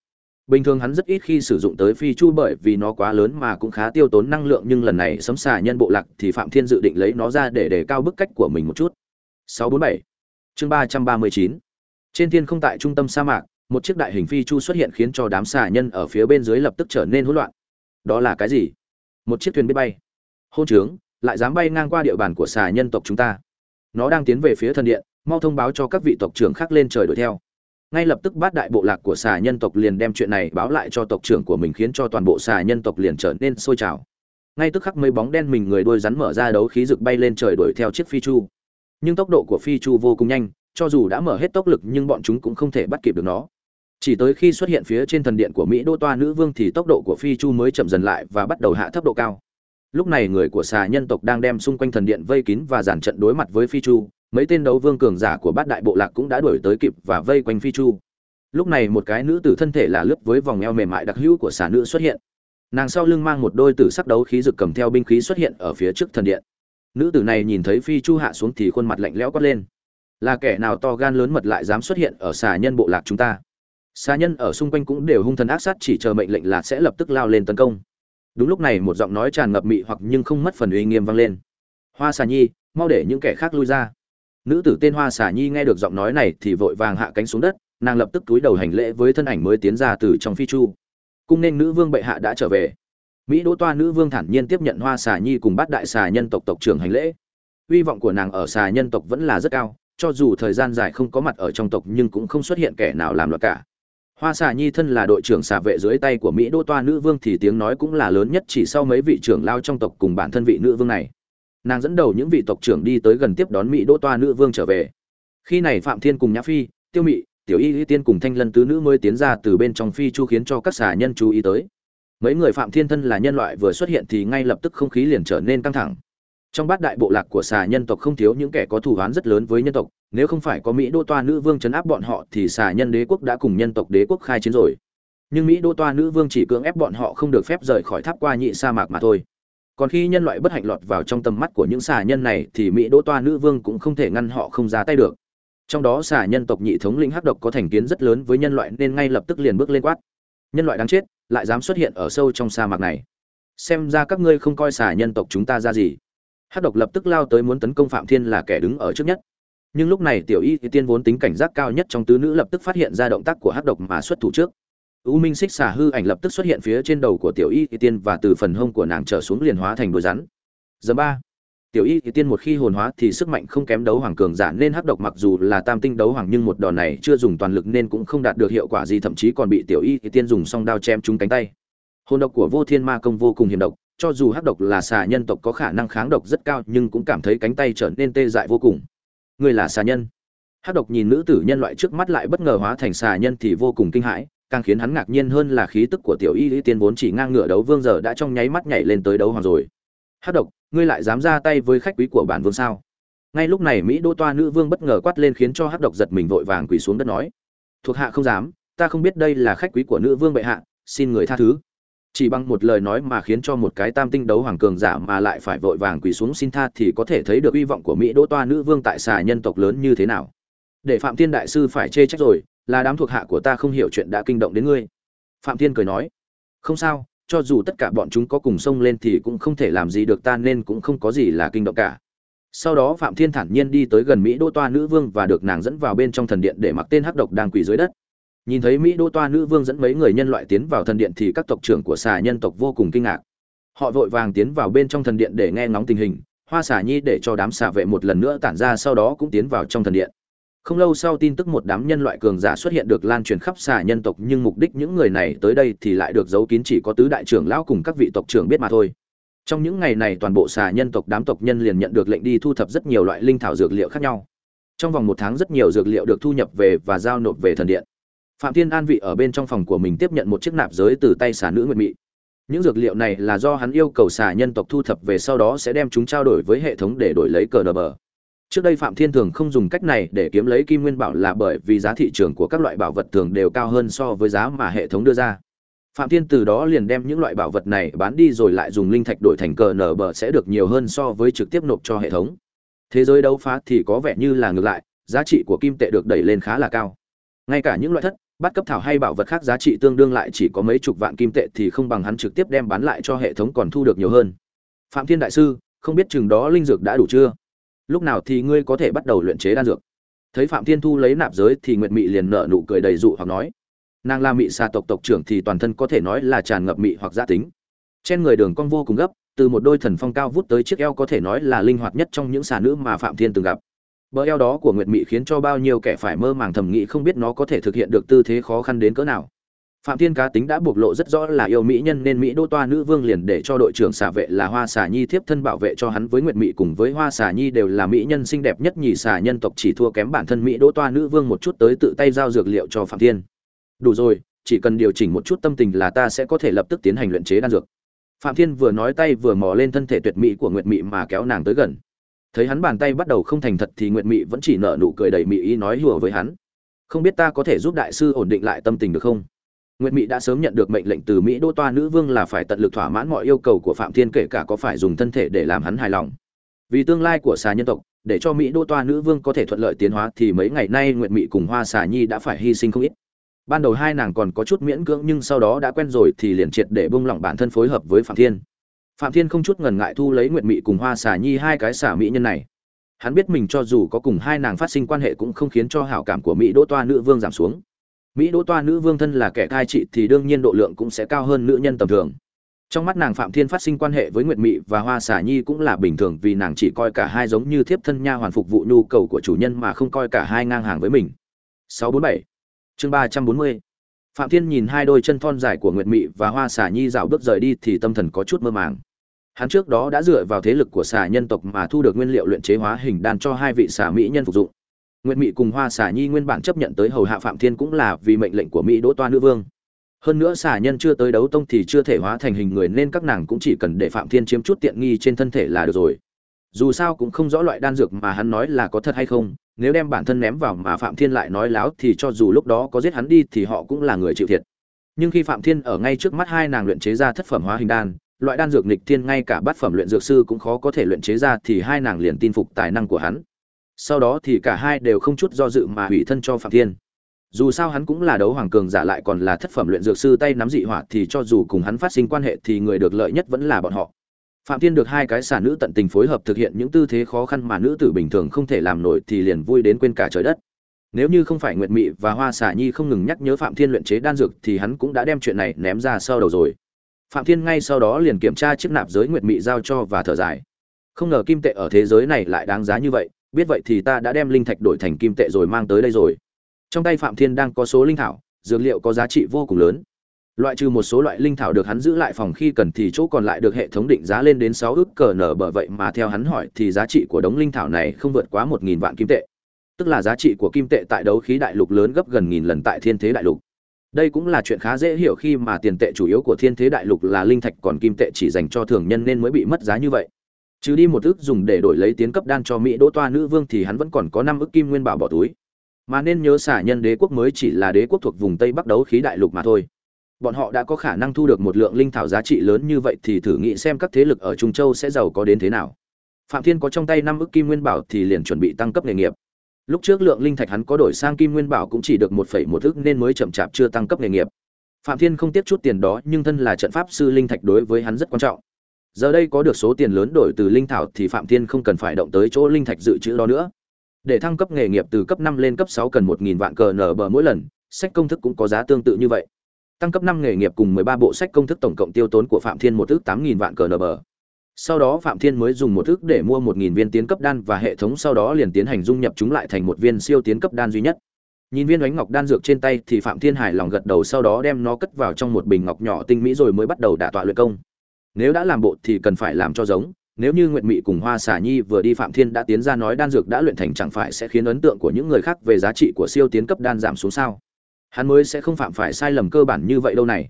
bình thường hắn rất ít khi sử dụng tới phi chu bởi vì nó quá lớn mà cũng khá tiêu tốn năng lượng nhưng lần này sấm xà nhân bộ lạc thì phạm thiên dự định lấy nó ra để đề cao bức cách của mình một chút. 647 chương 339 trên thiên không tại trung tâm sa mạc, một chiếc đại hình phi chu xuất hiện khiến cho đám xà nhân ở phía bên dưới lập tức trở nên hỗn loạn. Đó là cái gì? Một chiếc thuyền biết bay. Hôn trướng, lại dám bay ngang qua địa bàn của xà nhân tộc chúng ta. Nó đang tiến về phía thần điện, mau thông báo cho các vị tộc trưởng khác lên trời đuổi theo ngay lập tức bát đại bộ lạc của xà nhân tộc liền đem chuyện này báo lại cho tộc trưởng của mình khiến cho toàn bộ xà nhân tộc liền trở nên sôi trào. Ngay tức khắc mấy bóng đen mình người đôi rắn mở ra đấu khí rực bay lên trời đuổi theo chiếc phi chu. Nhưng tốc độ của phi chu vô cùng nhanh, cho dù đã mở hết tốc lực nhưng bọn chúng cũng không thể bắt kịp được nó. Chỉ tới khi xuất hiện phía trên thần điện của mỹ đô toa nữ vương thì tốc độ của phi chu mới chậm dần lại và bắt đầu hạ thấp độ cao. Lúc này người của xà nhân tộc đang đem xung quanh thần điện vây kín và giàn trận đối mặt với phi chu mấy tên đấu vương cường giả của bát đại bộ lạc cũng đã đuổi tới kịp và vây quanh phi chu. Lúc này một cái nữ tử thân thể là lướt với vòng eo mềm mại đặc hữu của xà nữ xuất hiện. Nàng sau lưng mang một đôi tử sắc đấu khí rực cầm theo binh khí xuất hiện ở phía trước thần điện. Nữ tử này nhìn thấy phi chu hạ xuống thì khuôn mặt lạnh lẽo quát lên. Là kẻ nào to gan lớn mật lại dám xuất hiện ở xà nhân bộ lạc chúng ta? Xà nhân ở xung quanh cũng đều hung thần ác sát, chỉ chờ mệnh lệnh là sẽ lập tức lao lên tấn công. Đúng lúc này một giọng nói tràn ngập mị hoặc nhưng không mất phần uy nghiêm vang lên. Hoa xà nhi, mau để những kẻ khác lui ra nữ tử tên hoa xà nhi nghe được giọng nói này thì vội vàng hạ cánh xuống đất, nàng lập tức túi đầu hành lễ với thân ảnh mới tiến ra từ trong phi chu. Cung nên nữ vương bệ hạ đã trở về. Mỹ đỗ toa nữ vương thản nhiên tiếp nhận hoa xà nhi cùng bát đại xà nhân tộc tộc trưởng hành lễ. Hy vọng của nàng ở xà nhân tộc vẫn là rất cao, cho dù thời gian dài không có mặt ở trong tộc nhưng cũng không xuất hiện kẻ nào làm loạn cả. Hoa xà nhi thân là đội trưởng xà vệ dưới tay của mỹ đỗ toa nữ vương thì tiếng nói cũng là lớn nhất chỉ sau mấy vị trưởng lao trong tộc cùng bản thân vị nữ vương này nàng dẫn đầu những vị tộc trưởng đi tới gần tiếp đón mỹ đỗ toa nữ vương trở về. Khi này phạm thiên cùng nhã phi, tiêu mị, tiểu y y tiên cùng thanh lân tứ nữ mới tiến ra từ bên trong phi chu khiến cho các xà nhân chú ý tới. Mấy người phạm thiên thân là nhân loại vừa xuất hiện thì ngay lập tức không khí liền trở nên căng thẳng. Trong bát đại bộ lạc của xà nhân tộc không thiếu những kẻ có thù oán rất lớn với nhân tộc, nếu không phải có mỹ đô toa nữ vương chấn áp bọn họ thì xà nhân đế quốc đã cùng nhân tộc đế quốc khai chiến rồi. Nhưng mỹ đô toa nữ vương chỉ cưỡng ép bọn họ không được phép rời khỏi tháp qua nhị sa mạc mà thôi còn khi nhân loại bất hạnh lọt vào trong tầm mắt của những xà nhân này thì mỹ đỗ toa nữ vương cũng không thể ngăn họ không ra tay được. Trong đó xà nhân tộc nhị thống lĩnh hắc độc có thành kiến rất lớn với nhân loại nên ngay lập tức liền bước lên quát. Nhân loại đáng chết, lại dám xuất hiện ở sâu trong sa mạc này. Xem ra các ngươi không coi xà nhân tộc chúng ta ra gì. Hắc độc lập tức lao tới muốn tấn công phạm thiên là kẻ đứng ở trước nhất. Nhưng lúc này tiểu y tiên vốn tính cảnh giác cao nhất trong tứ nữ lập tức phát hiện ra động tác của hắc độc mà xuất thủ trước u minh xích xà hư ảnh lập tức xuất hiện phía trên đầu của tiểu y tiên và từ phần hông của nàng trở xuống liền hóa thành đôi rắn. Giờ ba, tiểu y tiên một khi hồn hóa thì sức mạnh không kém đấu hoàng cường giả nên hắc độc mặc dù là tam tinh đấu hoàng nhưng một đòn này chưa dùng toàn lực nên cũng không đạt được hiệu quả gì, thậm chí còn bị tiểu y tiên dùng song đao chém trúng cánh tay. Hồn độc của vô thiên ma công vô cùng hiểm độc, cho dù hắc độc là xà nhân tộc có khả năng kháng độc rất cao nhưng cũng cảm thấy cánh tay trở nên tê dại vô cùng. Người là xà nhân. Hắc độc nhìn nữ tử nhân loại trước mắt lại bất ngờ hóa thành xà nhân thì vô cùng kinh hãi càng khiến hắn ngạc nhiên hơn là khí tức của tiểu y lý tiên vốn chỉ ngang ngửa đấu vương giờ đã trong nháy mắt nhảy lên tới đấu hoàng rồi. Hắc độc, ngươi lại dám ra tay với khách quý của bản vương sao? Ngay lúc này mỹ đô toa nữ vương bất ngờ quát lên khiến cho hắc độc giật mình vội vàng quỳ xuống đất nói, thuộc hạ không dám, ta không biết đây là khách quý của nữ vương bệ hạ, xin người tha thứ. Chỉ bằng một lời nói mà khiến cho một cái tam tinh đấu hoàng cường giả mà lại phải vội vàng quỳ xuống xin tha thì có thể thấy được hy vọng của mỹ đỗ toa nữ vương tại xà nhân tộc lớn như thế nào. Để phạm thiên đại sư phải chê trách rồi là đám thuộc hạ của ta không hiểu chuyện đã kinh động đến ngươi. Phạm thiên cười nói, không sao, cho dù tất cả bọn chúng có cùng xông lên thì cũng không thể làm gì được ta nên cũng không có gì là kinh động cả. Sau đó phạm thiên thản nhiên đi tới gần mỹ Đô toa nữ vương và được nàng dẫn vào bên trong thần điện để mặc tên hắc độc đang quỳ dưới đất. Nhìn thấy mỹ Đô toa nữ vương dẫn mấy người nhân loại tiến vào thần điện thì các tộc trưởng của xà nhân tộc vô cùng kinh ngạc. Họ vội vàng tiến vào bên trong thần điện để nghe ngóng tình hình, hoa xà nhi để cho đám xà vệ một lần nữa tản ra sau đó cũng tiến vào trong thần điện không lâu sau tin tức một đám nhân loại cường giả xuất hiện được lan truyền khắp xà nhân tộc, nhưng mục đích những người này tới đây thì lại được giấu kín chỉ có tứ đại trưởng lão cùng các vị tộc trưởng biết mà thôi. Trong những ngày này toàn bộ xà nhân tộc đám tộc nhân liền nhận được lệnh đi thu thập rất nhiều loại linh thảo dược liệu khác nhau. Trong vòng một tháng rất nhiều dược liệu được thu nhập về và giao nộp về thần điện. Phạm thiên an vị ở bên trong phòng của mình tiếp nhận một chiếc nạp giới từ tay xà nữ nguyệt mị. Những dược liệu này là do hắn yêu cầu xà nhân tộc thu thập về sau đó sẽ đem chúng trao đổi với hệ thống để đổi lấy cờ đờ bờ trước đây phạm thiên thường không dùng cách này để kiếm lấy kim nguyên bảo là bởi vì giá thị trường của các loại bảo vật thường đều cao hơn so với giá mà hệ thống đưa ra. Phạm thiên từ đó liền đem những loại bảo vật này bán đi rồi lại dùng linh thạch đổi thành cờ nở bờ sẽ được nhiều hơn so với trực tiếp nộp cho hệ thống. Thế giới đấu phá thì có vẻ như là ngược lại, giá trị của kim tệ được đẩy lên khá là cao. Ngay cả những loại thất bắt cấp thảo hay bảo vật khác giá trị tương đương lại chỉ có mấy chục vạn kim tệ thì không bằng hắn trực tiếp đem bán lại cho hệ thống còn thu được nhiều hơn. Phạm thiên đại sư, không biết chừng đó linh dược đã đủ chưa? Lúc nào thì ngươi có thể bắt đầu luyện chế đan dược? Thấy phạm thiên thu lấy nạp giới thì nguyệt mị liền nở nụ cười đầy dụ hoặc nói, nàng là mị xà tộc tộc trưởng thì toàn thân có thể nói là tràn ngập mị hoặc gia tính. Trên người đường cong vô cùng gấp, từ một đôi thần phong cao vút tới chiếc eo có thể nói là linh hoạt nhất trong những xà nữ mà phạm thiên từng gặp. Bờ eo đó của nguyệt mị khiến cho bao nhiêu kẻ phải mơ màng thầm nghĩ không biết nó có thể thực hiện được tư thế khó khăn đến cỡ nào phạm thiên cá tính đã bộc lộ rất rõ là yêu mỹ nhân nên mỹ đô toa nữ vương liền để cho đội trưởng xà vệ là hoa xà nhi thiếp thân bảo vệ cho hắn với nguyệt mỹ cùng với hoa xà nhi đều là mỹ nhân xinh đẹp nhất nhì xà nhân tộc chỉ thua kém bản thân mỹ đô toa nữ vương một chút tới tự tay giao dược liệu cho phạm thiên. Đủ rồi, chỉ cần điều chỉnh một chút tâm tình là ta sẽ có thể lập tức tiến hành luyện chế đan dược. Phạm thiên vừa nói tay vừa mò lên thân thể tuyệt mỹ của nguyệt mỹ mà kéo nàng tới gần. Thấy hắn bàn tay bắt đầu không thành thật thì nguyệt mỹ vẫn chỉ nở nụ cười đầy mỹ ý nói hùa với hắn. Không biết ta có thể giúp đại sư ổn định lại tâm tình được không? Nguyệt Mị đã sớm nhận được mệnh lệnh từ Mỹ Đô Toa nữ vương là phải tận lực thỏa mãn mọi yêu cầu của Phạm Thiên kể cả có phải dùng thân thể để làm hắn hài lòng. Vì tương lai của xà nhân tộc, để cho Mỹ Đô Toa nữ vương có thể thuận lợi tiến hóa thì mấy ngày nay Nguyệt Mị cùng Hoa Xà Nhi đã phải hy sinh không ít. Ban đầu hai nàng còn có chút miễn cưỡng nhưng sau đó đã quen rồi thì liền triệt để buông lỏng bản thân phối hợp với Phạm Thiên. Phạm Thiên không chút ngần ngại thu lấy Nguyệt Mị cùng Hoa Xà Nhi hai cái xà mỹ nhân này. Hắn biết mình cho dù có cùng hai nàng phát sinh quan hệ cũng không khiến cho hảo cảm của Mỹ Đô Toa nữ vương giảm xuống mỹ đỗ toa nữ vương thân là kẻ thai trị thì đương nhiên độ lượng cũng sẽ cao hơn nữ nhân tầm thường. Trong mắt nàng phạm thiên phát sinh quan hệ với nguyệt mị và hoa Xả nhi cũng là bình thường vì nàng chỉ coi cả hai giống như thiếp thân nha hoàn phục vụ nhu cầu của chủ nhân mà không coi cả hai ngang hàng với mình. 647 chương 340 phạm thiên nhìn hai đôi chân thon dài của nguyệt mị và hoa Xả nhi dạo bước rời đi thì tâm thần có chút mơ màng. Hắn trước đó đã dựa vào thế lực của xà nhân tộc mà thu được nguyên liệu luyện chế hóa hình đan cho hai vị xà mỹ nhân phục dụng. Nguyệt Mị cùng Hoa Xà Nhi nguyên bản chấp nhận tới hầu hạ Phạm Thiên cũng là vì mệnh lệnh của Mỹ Đỗ Toa nữ vương. Hơn nữa xà nhân chưa tới đấu tông thì chưa thể hóa thành hình người nên các nàng cũng chỉ cần để Phạm Thiên chiếm chút tiện nghi trên thân thể là được rồi. Dù sao cũng không rõ loại đan dược mà hắn nói là có thật hay không, nếu đem bản thân ném vào mà Phạm Thiên lại nói láo thì cho dù lúc đó có giết hắn đi thì họ cũng là người chịu thiệt. Nhưng khi Phạm Thiên ở ngay trước mắt hai nàng luyện chế ra thất phẩm hóa hình đan, loại đan dược nghịch thiên ngay cả bát phẩm luyện dược sư cũng khó có thể luyện chế ra thì hai nàng liền tin phục tài năng của hắn sau đó thì cả hai đều không chút do dự mà hủy thân cho phạm thiên. Dù sao hắn cũng là đấu hoàng cường giả lại còn là thất phẩm luyện dược sư tay nắm dị hỏa thì cho dù cùng hắn phát sinh quan hệ thì người được lợi nhất vẫn là bọn họ. Phạm thiên được hai cái xà nữ tận tình phối hợp thực hiện những tư thế khó khăn mà nữ tử bình thường không thể làm nổi thì liền vui đến quên cả trời đất. Nếu như không phải nguyệt mị và hoa xả nhi không ngừng nhắc nhớ phạm thiên luyện chế đan dược thì hắn cũng đã đem chuyện này ném ra sau đầu rồi. Phạm thiên ngay sau đó liền kiểm tra chiếc nạp giới nguyệt mị giao cho và thở dài. Không ngờ kim tệ ở thế giới này lại đáng giá như vậy biết vậy thì ta đã đem linh thạch đổi thành kim tệ rồi mang tới đây rồi. Trong tay phạm thiên đang có số linh thảo, dược liệu có giá trị vô cùng lớn. Loại trừ một số loại linh thảo được hắn giữ lại phòng khi cần thì chỗ còn lại được hệ thống định giá lên đến sáu ước cờ nở bởi vậy mà theo hắn hỏi thì giá trị của đống linh thảo này không vượt quá một nghìn vạn kim tệ. Tức là giá trị của kim tệ tại đấu khí đại lục lớn gấp gần nghìn lần tại thiên thế đại lục. Đây cũng là chuyện khá dễ hiểu khi mà tiền tệ chủ yếu của thiên thế đại lục là linh thạch còn kim tệ chỉ dành cho thường nhân nên mới bị mất giá như vậy trừ đi một ước dùng để đổi lấy tiến cấp đan cho mỹ đỗ toa nữ vương thì hắn vẫn còn có năm ước kim nguyên bảo bỏ túi. Mà nên nhớ xả nhân đế quốc mới chỉ là đế quốc thuộc vùng tây bắc đấu khí đại lục mà thôi. Bọn họ đã có khả năng thu được một lượng linh thảo giá trị lớn như vậy thì thử nghĩ xem các thế lực ở trung châu sẽ giàu có đến thế nào. Phạm thiên có trong tay năm ước kim nguyên bảo thì liền chuẩn bị tăng cấp nghề nghiệp. Lúc trước lượng linh thạch hắn có đổi sang kim nguyên bảo cũng chỉ được một phẩy một ước nên mới chậm chạp chưa tăng cấp nghề nghiệp. Phạm thiên không tiếc chút tiền đó nhưng thân là trận pháp sư linh thạch đối với hắn rất quan trọng giờ đây có được số tiền lớn đổi từ linh thảo thì phạm thiên không cần phải động tới chỗ linh thạch dự trữ đó nữa. Để thăng cấp nghề nghiệp từ cấp năm lên cấp sáu cần một nghìn vạn cờ nở bờ mỗi lần, sách công thức cũng có giá tương tự như vậy. Tăng cấp năm nghề nghiệp cùng mười ba bộ sách công thức tổng cộng tiêu tốn của phạm thiên một ước tám nghìn vạn cờ nở bờ. Sau đó phạm thiên mới dùng một ước để mua một nghìn viên tiến cấp đan và hệ thống sau đó liền tiến hành dung nhập chúng lại thành một viên siêu tiến cấp đan duy nhất. Nhìn viên ánh ngọc đan dược trên tay thì phạm thiên hài lòng gật đầu sau đó đem nó cất vào trong một bình ngọc nhỏ tinh mỹ rồi mới bắt đầu đả tọa luyện công nếu đã làm bộ thì cần phải làm cho giống. Nếu như nguyệt mị cùng hoa xà nhi vừa đi phạm thiên đã tiến ra nói đan dược đã luyện thành chẳng phải sẽ khiến ấn tượng của những người khác về giá trị của siêu tiến cấp đan giảm xuống sao? Hắn mới sẽ không phạm phải sai lầm cơ bản như vậy đâu này.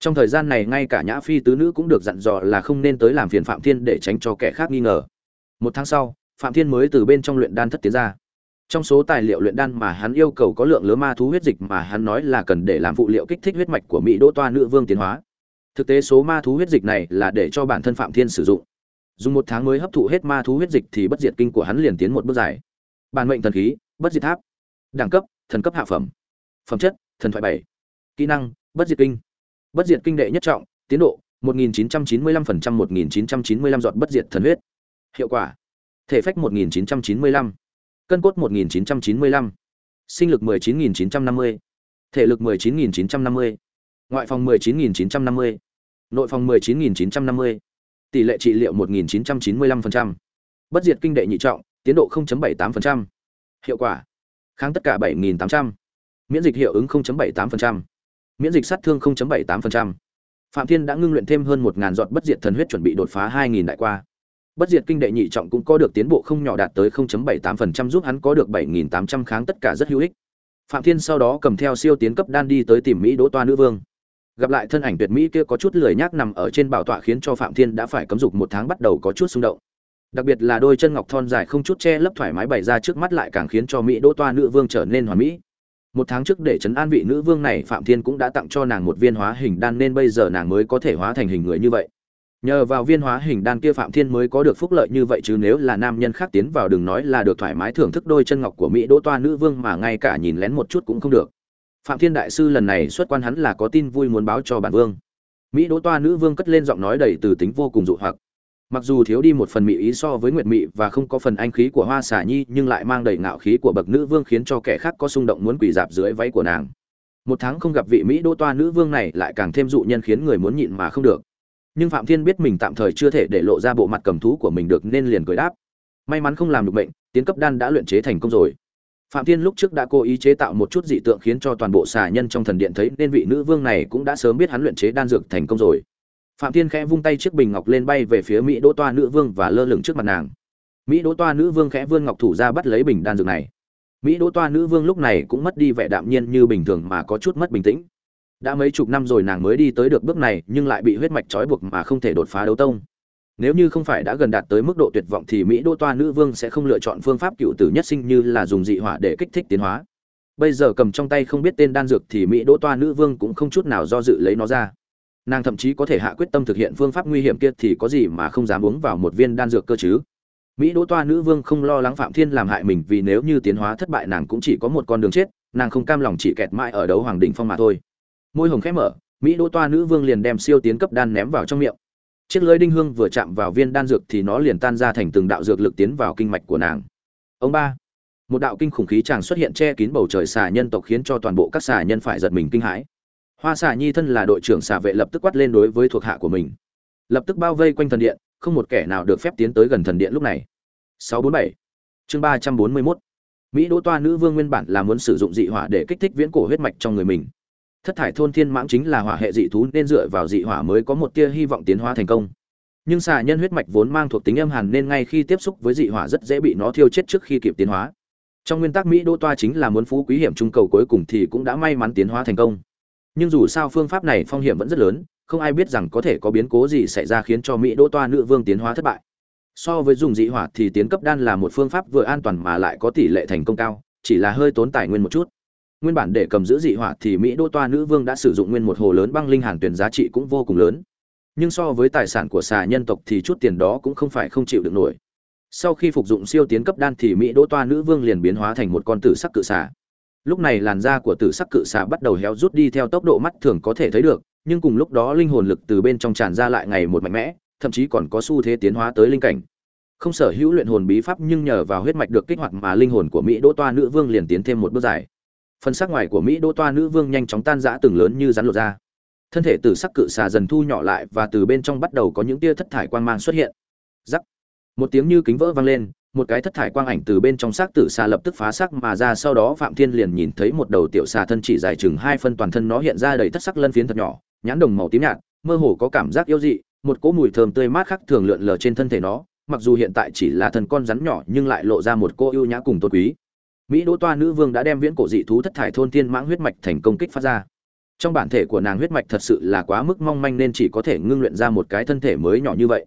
Trong thời gian này ngay cả nhã phi tứ nữ cũng được dặn dò là không nên tới làm phiền phạm thiên để tránh cho kẻ khác nghi ngờ. Một tháng sau, phạm thiên mới từ bên trong luyện đan thất tiến ra. Trong số tài liệu luyện đan mà hắn yêu cầu có lượng lứa ma thú huyết dịch mà hắn nói là cần để làm phụ liệu kích thích huyết mạch của mỹ đỗ toa nữ vương tiến hóa thực tế số ma thú huyết dịch này là để cho bản thân phạm thiên sử dụng. Dùng một tháng mới hấp thụ hết ma thú huyết dịch thì bất diệt kinh của hắn liền tiến một bước dài. Bản mệnh thần khí, bất diệt tháp. Đẳng cấp, thần cấp hạ phẩm. Phẩm chất, thần thoại bảy. Kỹ năng, bất diệt kinh. Bất diệt kinh đệ nhất trọng, tiến độ 1995% 1995 giọt bất diệt thần huyết. Hiệu quả, thể phách 1995 cân cốt 1995 sinh lực 19950 thể lực 19950 ngoại phòng 19950 nội phòng 19.950, tỷ lệ trị liệu 1.995%, Bất diệt kinh đệ nhị trọng, tiến độ 0.78%. Hiệu quả: kháng tất cả 7.800, Miễn dịch hiệu ứng 0.78%. Miễn dịch sát thương 0.78%. Phạm Thiên đã ngưng luyện thêm hơn 1.000 giọt bất diệt thần huyết chuẩn bị đột phá 2.000 đại qua. Bất diệt kinh đệ nhị trọng cũng có được tiến bộ không nhỏ đạt tới 0.78% giúp hắn có được 7.800 kháng tất cả rất hữu ích. Phạm Thiên sau đó cầm theo siêu tiến cấp đan đi tới tìm Mỹ Đỗ Toa nữ vương gặp lại thân ảnh tuyệt mỹ kia có chút lười nhác nằm ở trên bảo tọa khiến cho phạm thiên đã phải cấm dục một tháng bắt đầu có chút xung động. Đặc biệt là đôi chân ngọc thon dài không chút che lấp thoải mái bày ra trước mắt lại càng khiến cho mỹ đỗ toa nữ vương trở nên hoàn mỹ. Một tháng trước để chấn an vị nữ vương này, phạm thiên cũng đã tặng cho nàng một viên hóa hình đan nên bây giờ nàng mới có thể hóa thành hình người như vậy. Nhờ vào viên hóa hình đan kia phạm thiên mới có được phúc lợi như vậy chứ nếu là nam nhân khác tiến vào đừng nói là được thoải mái thưởng thức đôi chân ngọc của mỹ đỗ toa nữ vương mà ngay cả nhìn lén một chút cũng không được phạm thiên đại sư lần này xuất quan hắn là có tin vui muốn báo cho bản vương. Mỹ đỗ toa nữ vương cất lên giọng nói đầy từ tính vô cùng dụ hoặc. Mặc dù thiếu đi một phần mỹ ý so với nguyệt mỹ và không có phần anh khí của hoa xả nhi, nhưng lại mang đầy ngạo khí của bậc nữ vương khiến cho kẻ khác có xung động muốn quỳ dạp dưới váy của nàng. Một tháng không gặp vị mỹ đỗ toa nữ vương này lại càng thêm dụ nhân khiến người muốn nhịn mà không được. Nhưng phạm thiên biết mình tạm thời chưa thể để lộ ra bộ mặt cầm thú của mình được nên liền cười đáp. May mắn không làm được bệnh tiến cấp đan đã luyện chế thành công rồi phạm thiên lúc trước đã cố ý chế tạo một chút dị tượng khiến cho toàn bộ xà nhân trong thần điện thấy, nên vị nữ vương này cũng đã sớm biết hắn luyện chế đan dược thành công rồi. Phạm thiên khẽ vung tay chiếc bình ngọc lên bay về phía mỹ đỗ toa nữ vương và lơ lửng trước mặt nàng. Mỹ đỗ toa nữ vương khẽ vươn ngọc thủ ra bắt lấy bình đan dược này. Mỹ đỗ toa nữ vương lúc này cũng mất đi vẻ đạm nhiên như bình thường mà có chút mất bình tĩnh. Đã mấy chục năm rồi nàng mới đi tới được bước này, nhưng lại bị huyết mạch trói buộc mà không thể đột phá đấu tông nếu như không phải đã gần đạt tới mức độ tuyệt vọng thì mỹ đô toa nữ vương sẽ không lựa chọn phương pháp cựu tử nhất sinh như là dùng dị hỏa để kích thích tiến hóa. Bây giờ cầm trong tay không biết tên đan dược thì mỹ đô toa nữ vương cũng không chút nào do dự lấy nó ra. Nàng thậm chí có thể hạ quyết tâm thực hiện phương pháp nguy hiểm kia thì có gì mà không dám uống vào một viên đan dược cơ chứ? Mỹ đỗ toa nữ vương không lo lắng phạm thiên làm hại mình vì nếu như tiến hóa thất bại nàng cũng chỉ có một con đường chết, nàng không cam lòng chỉ kẹt mãi ở đấu hoàng đỉnh phong mà thôi. Môi hồng khẽ mở, mỹ đỗ toa nữ vương liền đem siêu tiến cấp đan ném vào trong miệng chiếc lưới đinh hương vừa chạm vào viên đan dược thì nó liền tan ra thành từng đạo dược lực tiến vào kinh mạch của nàng. Ông ba, một đạo kinh khủng khí chàng xuất hiện che kín bầu trời xà nhân tộc khiến cho toàn bộ các xà nhân phải giật mình kinh hãi. Hoa xà nhi thân là đội trưởng xà vệ lập tức quát lên đối với thuộc hạ của mình. Lập tức bao vây quanh thần điện, không một kẻ nào được phép tiến tới gần thần điện lúc này. 647 chương 341 Mỹ Đỗ Toa nữ vương nguyên bản là muốn sử dụng dị hỏa để kích thích viễn cổ huyết mạch trong người mình. Thất thải thôn thiên mãng chính là hỏa hệ dị thú nên dựa vào dị hỏa mới có một tia hy vọng tiến hóa thành công. Nhưng xà nhân huyết mạch vốn mang thuộc tính âm hàn nên ngay khi tiếp xúc với dị hỏa rất dễ bị nó thiêu chết trước khi kịp tiến hóa. Trong nguyên tắc Mỹ Đỗ Toa chính là muốn phú quý hiểm trung cầu cuối cùng thì cũng đã may mắn tiến hóa thành công. Nhưng dù sao phương pháp này phong hiểm vẫn rất lớn, không ai biết rằng có thể có biến cố gì xảy ra khiến cho Mỹ Đỗ Toa nữ vương tiến hóa thất bại so với dùng dị hỏa thì tiến cấp đan là một phương pháp vừa an toàn mà lại có tỷ lệ thành công cao chỉ là hơi tốn tài nguyên một chút nguyên bản để cầm giữ dị hỏa thì mỹ đô toa nữ vương đã sử dụng nguyên một hồ lớn băng linh hàn tuyển giá trị cũng vô cùng lớn. Nhưng so với tài sản của xà nhân tộc thì chút tiền đó cũng không phải không chịu được nổi. Sau khi phục dụng siêu tiến cấp đan thì mỹ đô toa nữ vương liền biến hóa thành một con tử sắc cự xà. Lúc này làn da của tử sắc cự xà bắt đầu héo rút đi theo tốc độ mắt thường có thể thấy được, nhưng cùng lúc đó linh hồn lực từ bên trong tràn ra lại ngày một mạnh mẽ, thậm chí còn có xu thế tiến hóa tới linh cảnh. Không sở hữu luyện hồn bí pháp nhưng nhờ vào huyết mạch được kích hoạt mà linh hồn của mỹ đỗ toa nữ vương liền tiến thêm một bước dài phần sắc ngoài của mỹ đỗ toa nữ vương nhanh chóng tan rã từng lớn như rắn lột ra thân thể từ sắc cự xà dần thu nhỏ lại và từ bên trong bắt đầu có những tia thất thải quang mang xuất hiện. Giắc một tiếng như kính vỡ vang lên, một cái thất thải quang ảnh từ bên trong xác tử xà lập tức phá sắc mà ra, sau đó phạm thiên liền nhìn thấy một đầu tiểu xà thân chỉ dài chừng hai phân toàn thân nó hiện ra đầy thất sắc lân phiến thật nhỏ, nhãn đồng màu tím nhạt, mơ hồ có cảm giác yêu dị, một cỗ mùi thơm tươi mát khác thường lượn lờ trên thân thể nó, mặc dù hiện tại chỉ là thần con rắn nhỏ nhưng lại lộ ra một cô yêu nhã cùng tốt quý mỹ đỗ toa nữ vương đã đem viễn cổ dị thú thất thải thôn thiên mãng huyết mạch thành công kích phát ra. Trong bản thể của nàng huyết mạch thật sự là quá mức mong manh nên chỉ có thể ngưng luyện ra một cái thân thể mới nhỏ như vậy.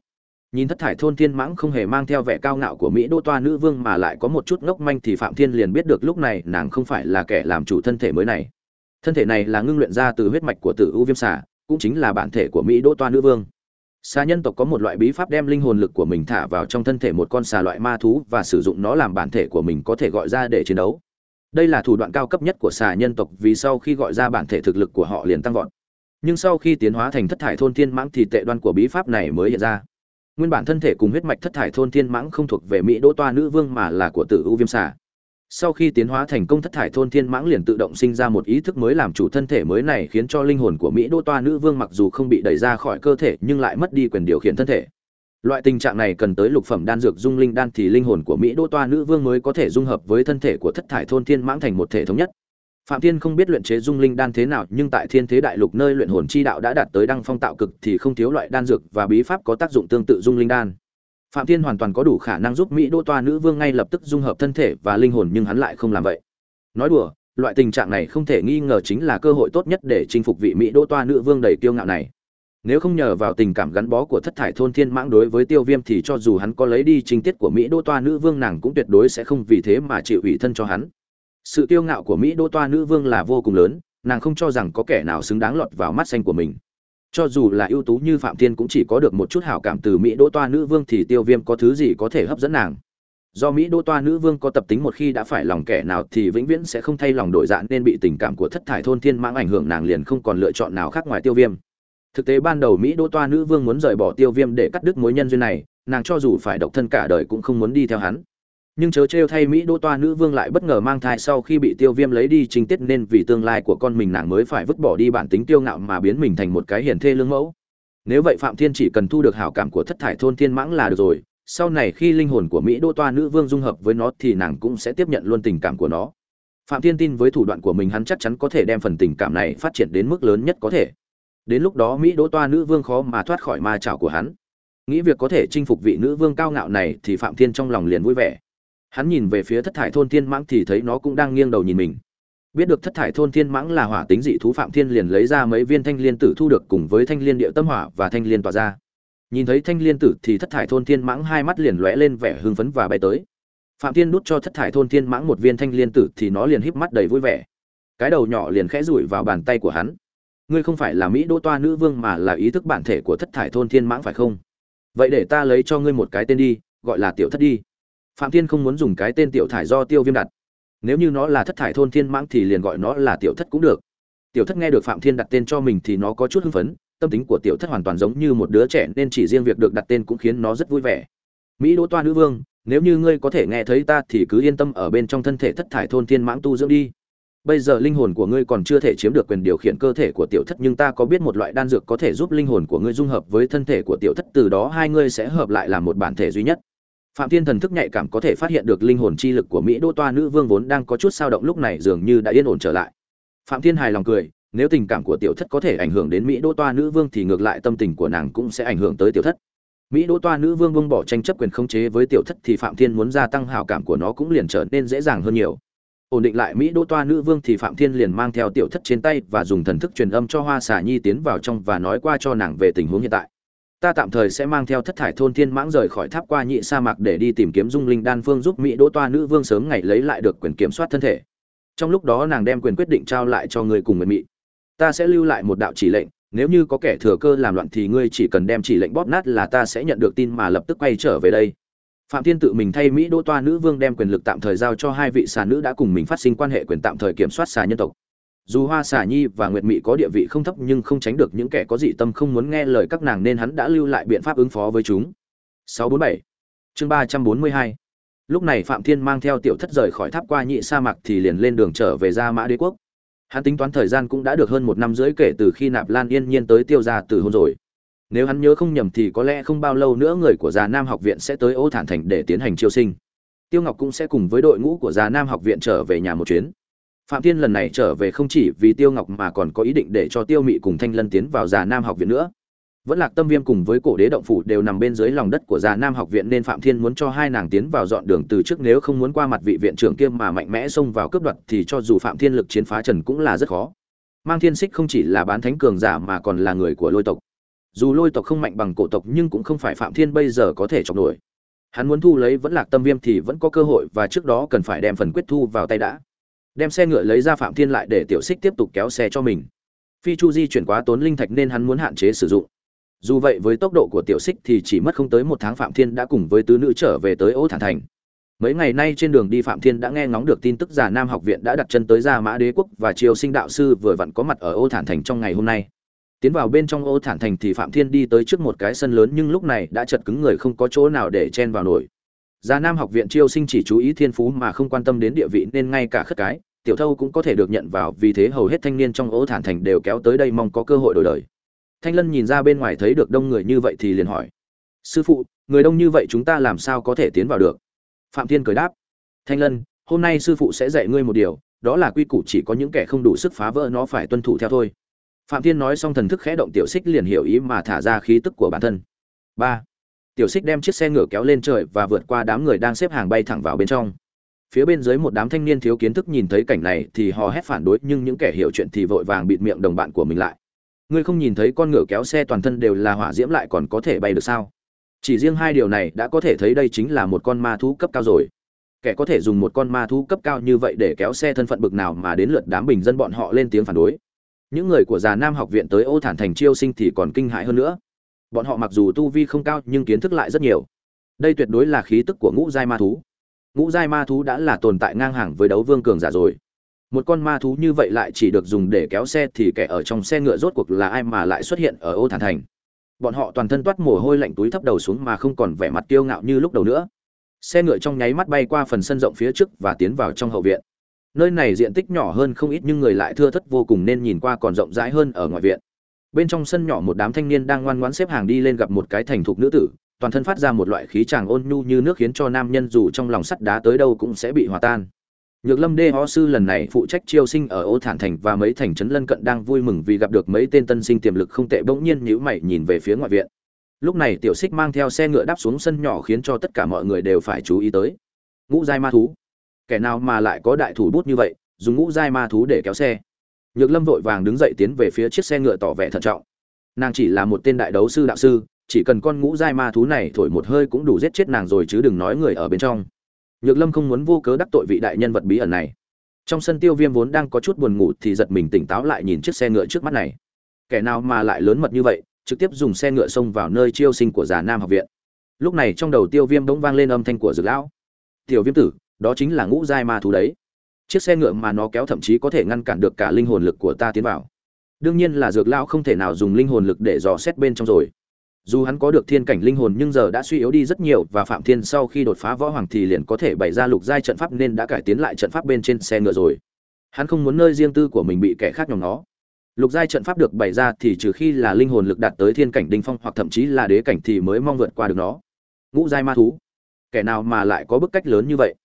Nhìn thất thải thôn thiên mãng không hề mang theo vẻ cao ngạo của mỹ đỗ toa nữ vương mà lại có một chút ngốc manh thì phạm thiên liền biết được lúc này nàng không phải là kẻ làm chủ thân thể mới này. Thân thể này là ngưng luyện ra từ huyết mạch của tử u viêm xà, cũng chính là bản thể của mỹ đỗ toa nữ vương xà nhân tộc có một loại bí pháp đem linh hồn lực của mình thả vào trong thân thể một con xà loại ma thú và sử dụng nó làm bản thể của mình có thể gọi ra để chiến đấu. Đây là thủ đoạn cao cấp nhất của xà nhân tộc vì sau khi gọi ra bản thể thực lực của họ liền tăng vọt. Nhưng sau khi tiến hóa thành thất thải thôn thiên mãng thì tệ đoan của bí pháp này mới hiện ra. Nguyên bản thân thể cùng huyết mạch thất thải thôn thiên mãng không thuộc về mỹ đỗ toa nữ vương mà là của tử u viêm xà sau khi tiến hóa thành công thất thải thôn thiên mãng liền tự động sinh ra một ý thức mới làm chủ thân thể mới này khiến cho linh hồn của mỹ đô toa nữ vương mặc dù không bị đẩy ra khỏi cơ thể nhưng lại mất đi quyền điều khiển thân thể. Loại tình trạng này cần tới lục phẩm đan dược dung linh đan thì linh hồn của mỹ đô toa nữ vương mới có thể dung hợp với thân thể của thất thải thôn thiên mãng thành một thể thống nhất. Phạm thiên không biết luyện chế dung linh đan thế nào nhưng tại thiên thế đại lục nơi luyện hồn chi đạo đã đạt tới đăng phong tạo cực thì không thiếu loại đan dược và bí pháp có tác dụng tương tự dung linh đan phạm thiên hoàn toàn có đủ khả năng giúp mỹ đô toa nữ vương ngay lập tức dung hợp thân thể và linh hồn, nhưng hắn lại không làm vậy. Nói đùa, loại tình trạng này không thể nghi ngờ chính là cơ hội tốt nhất để chinh phục vị mỹ đô toa nữ vương đầy kiêu ngạo này. Nếu không nhờ vào tình cảm gắn bó của thất thải thôn thiên mãng đối với tiêu viêm thì cho dù hắn có lấy đi chính tiết của mỹ đô toa nữ vương nàng cũng tuyệt đối sẽ không vì thế mà chịu ủy thân cho hắn. Sự kiêu ngạo của mỹ đô toa nữ vương là vô cùng lớn, nàng không cho rằng có kẻ nào xứng đáng lọt vào mắt xanh của mình cho dù là ưu tú như phạm thiên cũng chỉ có được một chút hảo cảm từ mỹ đỗ toa nữ vương thì tiêu viêm có thứ gì có thể hấp dẫn nàng. Do mỹ đỗ toa nữ vương có tập tính một khi đã phải lòng kẻ nào thì vĩnh viễn sẽ không thay lòng đổi dạng nên bị tình cảm của thất thải thôn thiên mang ảnh hưởng nàng liền không còn lựa chọn nào khác ngoài tiêu viêm. Thực tế ban đầu mỹ đỗ toa nữ vương muốn rời bỏ tiêu viêm để cắt đứt mối nhân duyên này, nàng cho dù phải độc thân cả đời cũng không muốn đi theo hắn nhưng chớ trêu thay mỹ đỗ toa nữ vương lại bất ngờ mang thai sau khi bị tiêu viêm lấy đi trình tiết nên vì tương lai của con mình nàng mới phải vứt bỏ đi bản tính tiêu ngạo mà biến mình thành một cái hiền thê lương mẫu. Nếu vậy phạm thiên chỉ cần thu được hảo cảm của thất thải thôn thiên mãng là được rồi, sau này khi linh hồn của mỹ đỗ toa nữ vương dung hợp với nó thì nàng cũng sẽ tiếp nhận luôn tình cảm của nó. Phạm thiên tin với thủ đoạn của mình hắn chắc chắn có thể đem phần tình cảm này phát triển đến mức lớn nhất có thể. Đến lúc đó mỹ đỗ toa nữ vương khó mà thoát khỏi ma trảo của hắn. Nghĩ việc có thể chinh phục vị nữ vương cao ngạo này thì phạm thiên trong lòng liền vui vẻ hắn nhìn về phía thất thải thôn thiên mãng thì thấy nó cũng đang nghiêng đầu nhìn mình. Biết được thất thải thôn thiên mãng là hỏa tính dị thú phạm thiên liền lấy ra mấy viên thanh liên tử thu được cùng với thanh liên địa tâm hỏa và thanh liên tỏa ra. Nhìn thấy thanh liên tử thì thất thải thôn thiên mãng hai mắt liền lóe lên vẻ hưng phấn và bay tới. Phạm thiên đút cho thất thải thôn thiên mãng một viên thanh liên tử thì nó liền híp mắt đầy vui vẻ. Cái đầu nhỏ liền khẽ rủi vào bàn tay của hắn. Ngươi không phải là mỹ đỗ toa nữ vương mà là ý thức bản thể của thất thải thôn thiên mãng phải không? Vậy để ta lấy cho ngươi một cái tên đi, gọi là tiểu thất đi phạm thiên không muốn dùng cái tên tiểu thải do tiêu viêm đặt. Nếu như nó là thất thải thôn thiên mãng thì liền gọi nó là tiểu thất cũng được. Tiểu thất nghe được phạm thiên đặt tên cho mình thì nó có chút hưng phấn, tâm tính của tiểu thất hoàn toàn giống như một đứa trẻ nên chỉ riêng việc được đặt tên cũng khiến nó rất vui vẻ. Mỹ đỗ toa nữ vương, nếu như ngươi có thể nghe thấy ta thì cứ yên tâm ở bên trong thân thể thất thải thôn thiên mãng tu dưỡng đi. Bây giờ linh hồn của ngươi còn chưa thể chiếm được quyền điều khiển cơ thể của tiểu thất nhưng ta có biết một loại đan dược có thể giúp linh hồn của ngươi dung hợp với thân thể của tiểu thất, từ đó hai ngươi sẽ hợp lại làm một bản thể duy nhất phạm thiên thần thức nhạy cảm có thể phát hiện được linh hồn chi lực của mỹ đô toa nữ vương vốn đang có chút sao động, lúc này dường như đã yên ổn trở lại. Phạm thiên hài lòng cười, nếu tình cảm của tiểu thất có thể ảnh hưởng đến mỹ đô toa nữ vương thì ngược lại tâm tình của nàng cũng sẽ ảnh hưởng tới tiểu thất. Mỹ đô toa nữ vương vương bỏ tranh chấp quyền khống chế với tiểu thất thì phạm thiên muốn gia tăng hào cảm của nó cũng liền trở nên dễ dàng hơn nhiều. Ổn định lại mỹ đô toa nữ vương thì phạm thiên liền mang theo tiểu thất trên tay và dùng thần thức truyền âm cho hoa xà nhi tiến vào trong và nói qua cho nàng về tình huống hiện tại ta tạm thời sẽ mang theo thất thải thôn thiên mãng rời khỏi tháp qua nhị sa mạc để đi tìm kiếm dung linh đan phương giúp mỹ đỗ toa nữ vương sớm ngày lấy lại được quyền kiểm soát thân thể. Trong lúc đó nàng đem quyền quyết định trao lại cho người cùng người mỹ ta sẽ lưu lại một đạo chỉ lệnh, nếu như có kẻ thừa cơ làm loạn thì ngươi chỉ cần đem chỉ lệnh bóp nát là ta sẽ nhận được tin mà lập tức quay trở về đây. Phạm thiên tự mình thay mỹ đỗ toa nữ vương đem quyền lực tạm thời giao cho hai vị xà nữ đã cùng mình phát sinh quan hệ quyền tạm thời kiểm soát xà nhân tộc dù hoa xà nhi và nguyệt mị có địa vị không thấp nhưng không tránh được những kẻ có dị tâm không muốn nghe lời các nàng nên hắn đã lưu lại biện pháp ứng phó với chúng. 647 chương 342 lúc này phạm thiên mang theo tiểu thất rời khỏi tháp qua nhị sa mạc thì liền lên đường trở về gia mã đế quốc. Hắn tính toán thời gian cũng đã được hơn một năm rưỡi kể từ khi nạp lan yên nhiên tới tiêu Gia từ hôn rồi. Nếu hắn nhớ không nhầm thì có lẽ không bao lâu nữa người của già nam học viện sẽ tới ô thản thành để tiến hành chiêu sinh. Tiêu ngọc cũng sẽ cùng với đội ngũ của già nam học viện trở về nhà một chuyến phạm thiên lần này trở về không chỉ vì tiêu ngọc mà còn có ý định để cho tiêu mị cùng thanh lân tiến vào già nam học viện nữa. Vẫn lạc tâm viêm cùng với cổ đế động phủ đều nằm bên dưới lòng đất của già nam học viện nên phạm thiên muốn cho hai nàng tiến vào dọn đường từ trước nếu không muốn qua mặt vị viện trưởng kia mà mạnh mẽ xông vào cướp đoạt thì cho dù phạm thiên lực chiến phá trần cũng là rất khó. Mang thiên xích không chỉ là bán thánh cường giả mà còn là người của lôi tộc. Dù lôi tộc không mạnh bằng cổ tộc nhưng cũng không phải phạm thiên bây giờ có thể chọc nổi. Hắn muốn thu lấy vẫn lạc tâm viêm thì vẫn có cơ hội và trước đó cần phải đem phần quyết thu vào tay đã đem xe ngựa lấy ra phạm thiên lại để tiểu xích tiếp tục kéo xe cho mình. Phi chu di chuyển quá tốn linh thạch nên hắn muốn hạn chế sử dụng. Dù vậy với tốc độ của tiểu xích thì chỉ mất không tới một tháng phạm thiên đã cùng với tứ nữ trở về tới ô thản thành. Mấy ngày nay trên đường đi phạm thiên đã nghe ngóng được tin tức giả nam học viện đã đặt chân tới gia mã đế quốc và triều sinh đạo sư vừa vặn có mặt ở ô thản thành trong ngày hôm nay. Tiến vào bên trong ô thản thành thì phạm thiên đi tới trước một cái sân lớn nhưng lúc này đã chật cứng người không có chỗ nào để chen vào nổi. Già Nam học viện chiêu sinh chỉ chú ý thiên phú mà không quan tâm đến địa vị nên ngay cả khất cái, tiểu thâu cũng có thể được nhận vào vì thế hầu hết thanh niên trong ố thản thành đều kéo tới đây mong có cơ hội đổi đời. Thanh Lân nhìn ra bên ngoài thấy được đông người như vậy thì liền hỏi: "Sư phụ, người đông như vậy chúng ta làm sao có thể tiến vào được?" Phạm Thiên cười đáp: "Thanh Lân, hôm nay sư phụ sẽ dạy ngươi một điều, đó là quy củ chỉ có những kẻ không đủ sức phá vỡ nó phải tuân thủ theo thôi." Phạm Thiên nói xong thần thức khẽ động tiểu xích liền hiểu ý mà thả ra khí tức của bản thân. Ba tiểu xích đem chiếc xe ngựa kéo lên trời và vượt qua đám người đang xếp hàng bay thẳng vào bên trong. Phía bên dưới một đám thanh niên thiếu kiến thức nhìn thấy cảnh này thì hò hét phản đối, nhưng những kẻ hiểu chuyện thì vội vàng bịt miệng đồng bạn của mình lại. Ngươi không nhìn thấy con ngựa kéo xe toàn thân đều là hỏa diễm lại còn có thể bay được sao? Chỉ riêng hai điều này đã có thể thấy đây chính là một con ma thú cấp cao rồi. Kẻ có thể dùng một con ma thú cấp cao như vậy để kéo xe thân phận bực nào mà đến lượt đám bình dân bọn họ lên tiếng phản đối. Những người của già nam học viện tới ô thản thành chiêu sinh thì còn kinh hãi hơn nữa bọn họ mặc dù tu vi không cao nhưng kiến thức lại rất nhiều. Đây tuyệt đối là khí tức của ngũ giai ma thú. Ngũ giai ma thú đã là tồn tại ngang hàng với đấu vương cường giả rồi. Một con ma thú như vậy lại chỉ được dùng để kéo xe thì kẻ ở trong xe ngựa rốt cuộc là ai mà lại xuất hiện ở ô thản thành? Bọn họ toàn thân toát mồ hôi lạnh túi thấp đầu xuống mà không còn vẻ mặt kiêu ngạo như lúc đầu nữa. Xe ngựa trong nháy mắt bay qua phần sân rộng phía trước và tiến vào trong hậu viện. Nơi này diện tích nhỏ hơn không ít nhưng người lại thưa thất vô cùng nên nhìn qua còn rộng rãi hơn ở ngoài viện bên trong sân nhỏ một đám thanh niên đang ngoan ngoãn xếp hàng đi lên gặp một cái thành thục nữ tử, toàn thân phát ra một loại khí tràng ôn nhu như nước khiến cho nam nhân dù trong lòng sắt đá tới đâu cũng sẽ bị hòa tan. Nhược lâm đê ho sư lần này phụ trách chiêu sinh ở ô thản thành và mấy thành trấn lân cận đang vui mừng vì gặp được mấy tên tân sinh tiềm lực không tệ bỗng nhiên nhíu mày nhìn về phía ngoại viện. Lúc này tiểu xích mang theo xe ngựa đáp xuống sân nhỏ khiến cho tất cả mọi người đều phải chú ý tới. Ngũ giai ma thú. Kẻ nào mà lại có đại thủ bút như vậy, dùng ngũ giai ma thú để kéo xe? Nhược lâm vội vàng đứng dậy tiến về phía chiếc xe ngựa tỏ vẻ thận trọng. Nàng chỉ là một tên đại đấu sư đạo sư, chỉ cần con ngũ giai ma thú này thổi một hơi cũng đủ giết chết nàng rồi chứ đừng nói người ở bên trong. Nhược lâm không muốn vô cớ đắc tội vị đại nhân vật bí ẩn này. Trong sân tiêu viêm vốn đang có chút buồn ngủ thì giật mình tỉnh táo lại nhìn chiếc xe ngựa trước mắt này. Kẻ nào mà lại lớn mật như vậy, trực tiếp dùng xe ngựa xông vào nơi chiêu sinh của già nam học viện. Lúc này trong đầu tiêu viêm bỗng vang lên âm thanh của dược lão. Tiểu viêm tử, đó chính là ngũ giai ma thú đấy chiếc xe ngựa mà nó kéo thậm chí có thể ngăn cản được cả linh hồn lực của ta tiến vào. Đương nhiên là dược lao không thể nào dùng linh hồn lực để dò xét bên trong rồi. Dù hắn có được thiên cảnh linh hồn nhưng giờ đã suy yếu đi rất nhiều và phạm thiên sau khi đột phá võ hoàng thì liền có thể bày ra lục giai trận pháp nên đã cải tiến lại trận pháp bên trên xe ngựa rồi. Hắn không muốn nơi riêng tư của mình bị kẻ khác nhòm nó lục giai trận pháp được bày ra thì trừ khi là linh hồn lực đạt tới thiên cảnh đinh phong hoặc thậm chí là đế cảnh thì mới mong vượt qua được nó. Ngũ giai ma thú. Kẻ nào mà lại có bức cách lớn như vậy?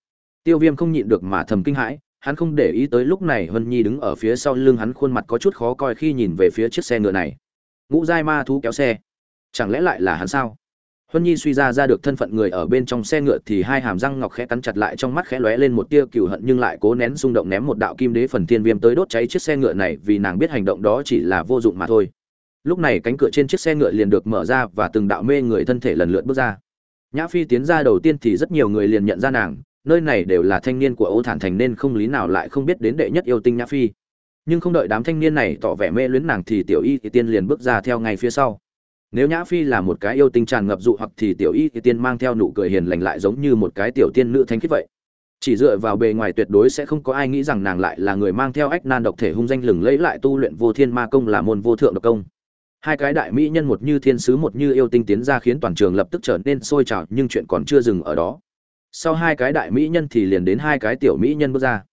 Tiêu viêm không nhịn được mà thầm kinh hãi hắn không để ý tới lúc này hân nhi đứng ở phía sau lưng hắn khuôn mặt có chút khó coi khi nhìn về phía chiếc xe ngựa này ngũ giai ma thú kéo xe chẳng lẽ lại là hắn sao Hân Nhi suy ra ra được thân phận người ở bên trong xe ngựa thì hai hàm răng ngọc khẽ cắn chặt lại trong mắt khẽ lóe lên một tia cừu hận nhưng lại cố nén xung động ném một đạo kim đế phần thiên viêm tới đốt cháy chiếc xe ngựa này vì nàng biết hành động đó chỉ là vô dụng mà thôi. Lúc này cánh cửa trên chiếc xe ngựa liền được mở ra và từng đạo mê người thân thể lần lượt bước ra. Nhã Phi tiến ra đầu tiên thì rất nhiều người liền nhận ra nàng, nơi này đều là thanh niên của Ô Thản Thành nên không lý nào lại không biết đến đệ nhất yêu tinh Nhã Phi. Nhưng không đợi đám thanh niên này tỏ vẻ mê luyến nàng thì Tiểu Y thì tiên liền bước ra theo ngay phía sau. Nếu nhã phi là một cái yêu tinh tràn ngập dụ hoặc thì tiểu y thì tiên mang theo nụ cười hiền lành lại giống như một cái tiểu tiên nữ thanh khiết vậy. Chỉ dựa vào bề ngoài tuyệt đối sẽ không có ai nghĩ rằng nàng lại là người mang theo ách nan độc thể hung danh lừng lẫy lại tu luyện vô thiên ma công là môn vô thượng độc công. Hai cái đại mỹ nhân một như thiên sứ một như yêu tinh tiến ra khiến toàn trường lập tức trở nên sôi trào nhưng chuyện còn chưa dừng ở đó sau hai cái đại mỹ nhân thì liền đến hai cái tiểu mỹ nhân bước ra.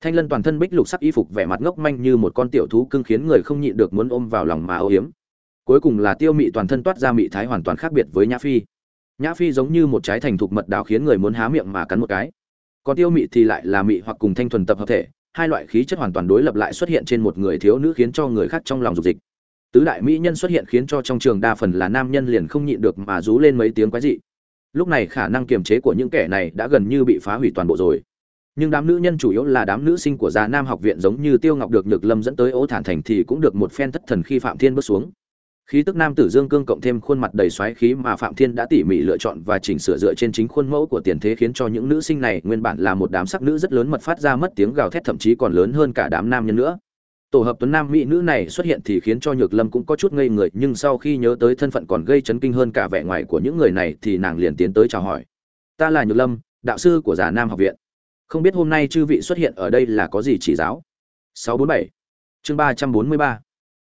Thanh lân toàn thân bích lục sắc y phục vẻ mặt ngốc manh như một con tiểu thú cưng khiến người không nhịn được muốn ôm vào lòng mà âu hiếm cuối cùng là tiêu mị toàn thân toát ra mị thái hoàn toàn khác biệt với nhã phi. Nhã phi giống như một trái thành thục mật đào khiến người muốn há miệng mà cắn một cái. Còn tiêu mị thì lại là mị hoặc cùng thanh thuần tập hợp thể, hai loại khí chất hoàn toàn đối lập lại xuất hiện trên một người thiếu nữ khiến cho người khác trong lòng dục dịch. Tứ đại mỹ nhân xuất hiện khiến cho trong trường đa phần là nam nhân liền không nhịn được mà rú lên mấy tiếng quái dị lúc này khả năng kiềm chế của những kẻ này đã gần như bị phá hủy toàn bộ rồi. Nhưng đám nữ nhân chủ yếu là đám nữ sinh của già nam học viện giống như tiêu ngọc được nhược lâm dẫn tới ố thản thành thì cũng được một phen thất thần khi phạm thiên bước xuống. Khí tức nam tử dương cương cộng thêm khuôn mặt đầy xoáy khí mà phạm thiên đã tỉ mỉ lựa chọn và chỉnh sửa dựa trên chính khuôn mẫu của tiền thế khiến cho những nữ sinh này nguyên bản là một đám sắc nữ rất lớn mật phát ra mất tiếng gào thét, thậm chí còn lớn hơn cả đám nam nhân nữa tổ hợp tuấn nam mỹ nữ này xuất hiện thì khiến cho nhược lâm cũng có chút ngây người, nhưng sau khi nhớ tới thân phận còn gây chấn kinh hơn cả vẻ ngoài của những người này thì nàng liền tiến tới chào hỏi. Ta là nhược lâm, đạo sư của già nam học viện. Không biết hôm nay chư vị xuất hiện ở đây là có gì chỉ giáo? 647 chương 343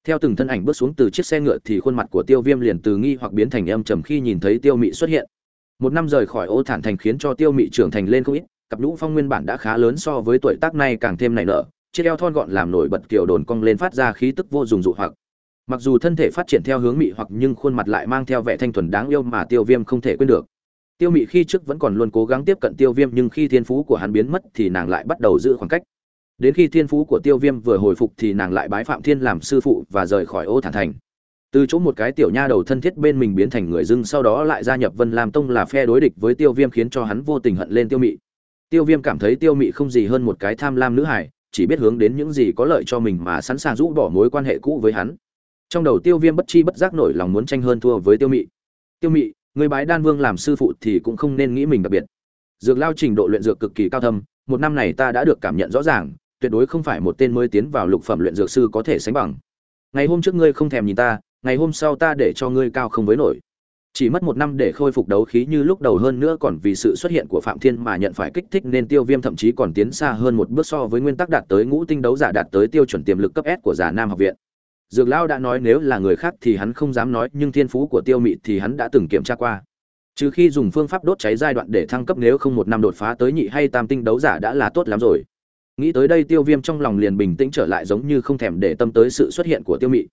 theo từng thân ảnh bước xuống từ chiếc xe ngựa thì khuôn mặt của tiêu viêm liền từ nghi hoặc biến thành âm trầm khi nhìn thấy tiêu mị xuất hiện. Một năm rời khỏi ô thản thành khiến cho tiêu mị trưởng thành lên không ít, cặp nhũ phong nguyên bản đã khá lớn so với tuổi tác này càng thêm nảy nở chiếc eo thon gọn làm nổi bật kiểu đồn cong lên phát ra khí tức vô dùng dụ hoặc. Mặc dù thân thể phát triển theo hướng mị hoặc nhưng khuôn mặt lại mang theo vẻ thanh thuần đáng yêu mà tiêu viêm không thể quên được. Tiêu mị khi trước vẫn còn luôn cố gắng tiếp cận tiêu viêm nhưng khi thiên phú của hắn biến mất thì nàng lại bắt đầu giữ khoảng cách. Đến khi thiên phú của tiêu viêm vừa hồi phục thì nàng lại bái phạm thiên làm sư phụ và rời khỏi ô thản thành. Từ chỗ một cái tiểu nha đầu thân thiết bên mình biến thành người dưng sau đó lại gia nhập vân lam tông là phe đối địch với tiêu viêm khiến cho hắn vô tình hận lên tiêu mị. Tiêu viêm cảm thấy tiêu mị không gì hơn một cái tham lam nữ hải chỉ biết hướng đến những gì có lợi cho mình mà sẵn sàng rũ bỏ mối quan hệ cũ với hắn. Trong đầu tiêu viêm bất chi bất giác nổi lòng muốn tranh hơn thua với tiêu mị. Tiêu mị, người bái đan vương làm sư phụ thì cũng không nên nghĩ mình đặc biệt. Dược lao trình độ luyện dược cực kỳ cao thâm, một năm này ta đã được cảm nhận rõ ràng, tuyệt đối không phải một tên mới tiến vào lục phẩm luyện dược sư có thể sánh bằng. Ngày hôm trước ngươi không thèm nhìn ta, ngày hôm sau ta để cho ngươi cao không với nổi chỉ mất một năm để khôi phục đấu khí như lúc đầu hơn nữa còn vì sự xuất hiện của phạm thiên mà nhận phải kích thích nên tiêu viêm thậm chí còn tiến xa hơn một bước so với nguyên tắc đạt tới ngũ tinh đấu giả đạt tới tiêu chuẩn tiềm lực cấp s của giả nam học viện. Dược lao đã nói nếu là người khác thì hắn không dám nói, nhưng thiên phú của tiêu mị thì hắn đã từng kiểm tra qua. Trừ khi dùng phương pháp đốt cháy giai đoạn để thăng cấp nếu không một năm đột phá tới nhị hay tam tinh đấu giả đã là tốt lắm rồi. Nghĩ tới đây tiêu viêm trong lòng liền bình tĩnh trở lại giống như không thèm để tâm tới sự xuất hiện của tiêu mị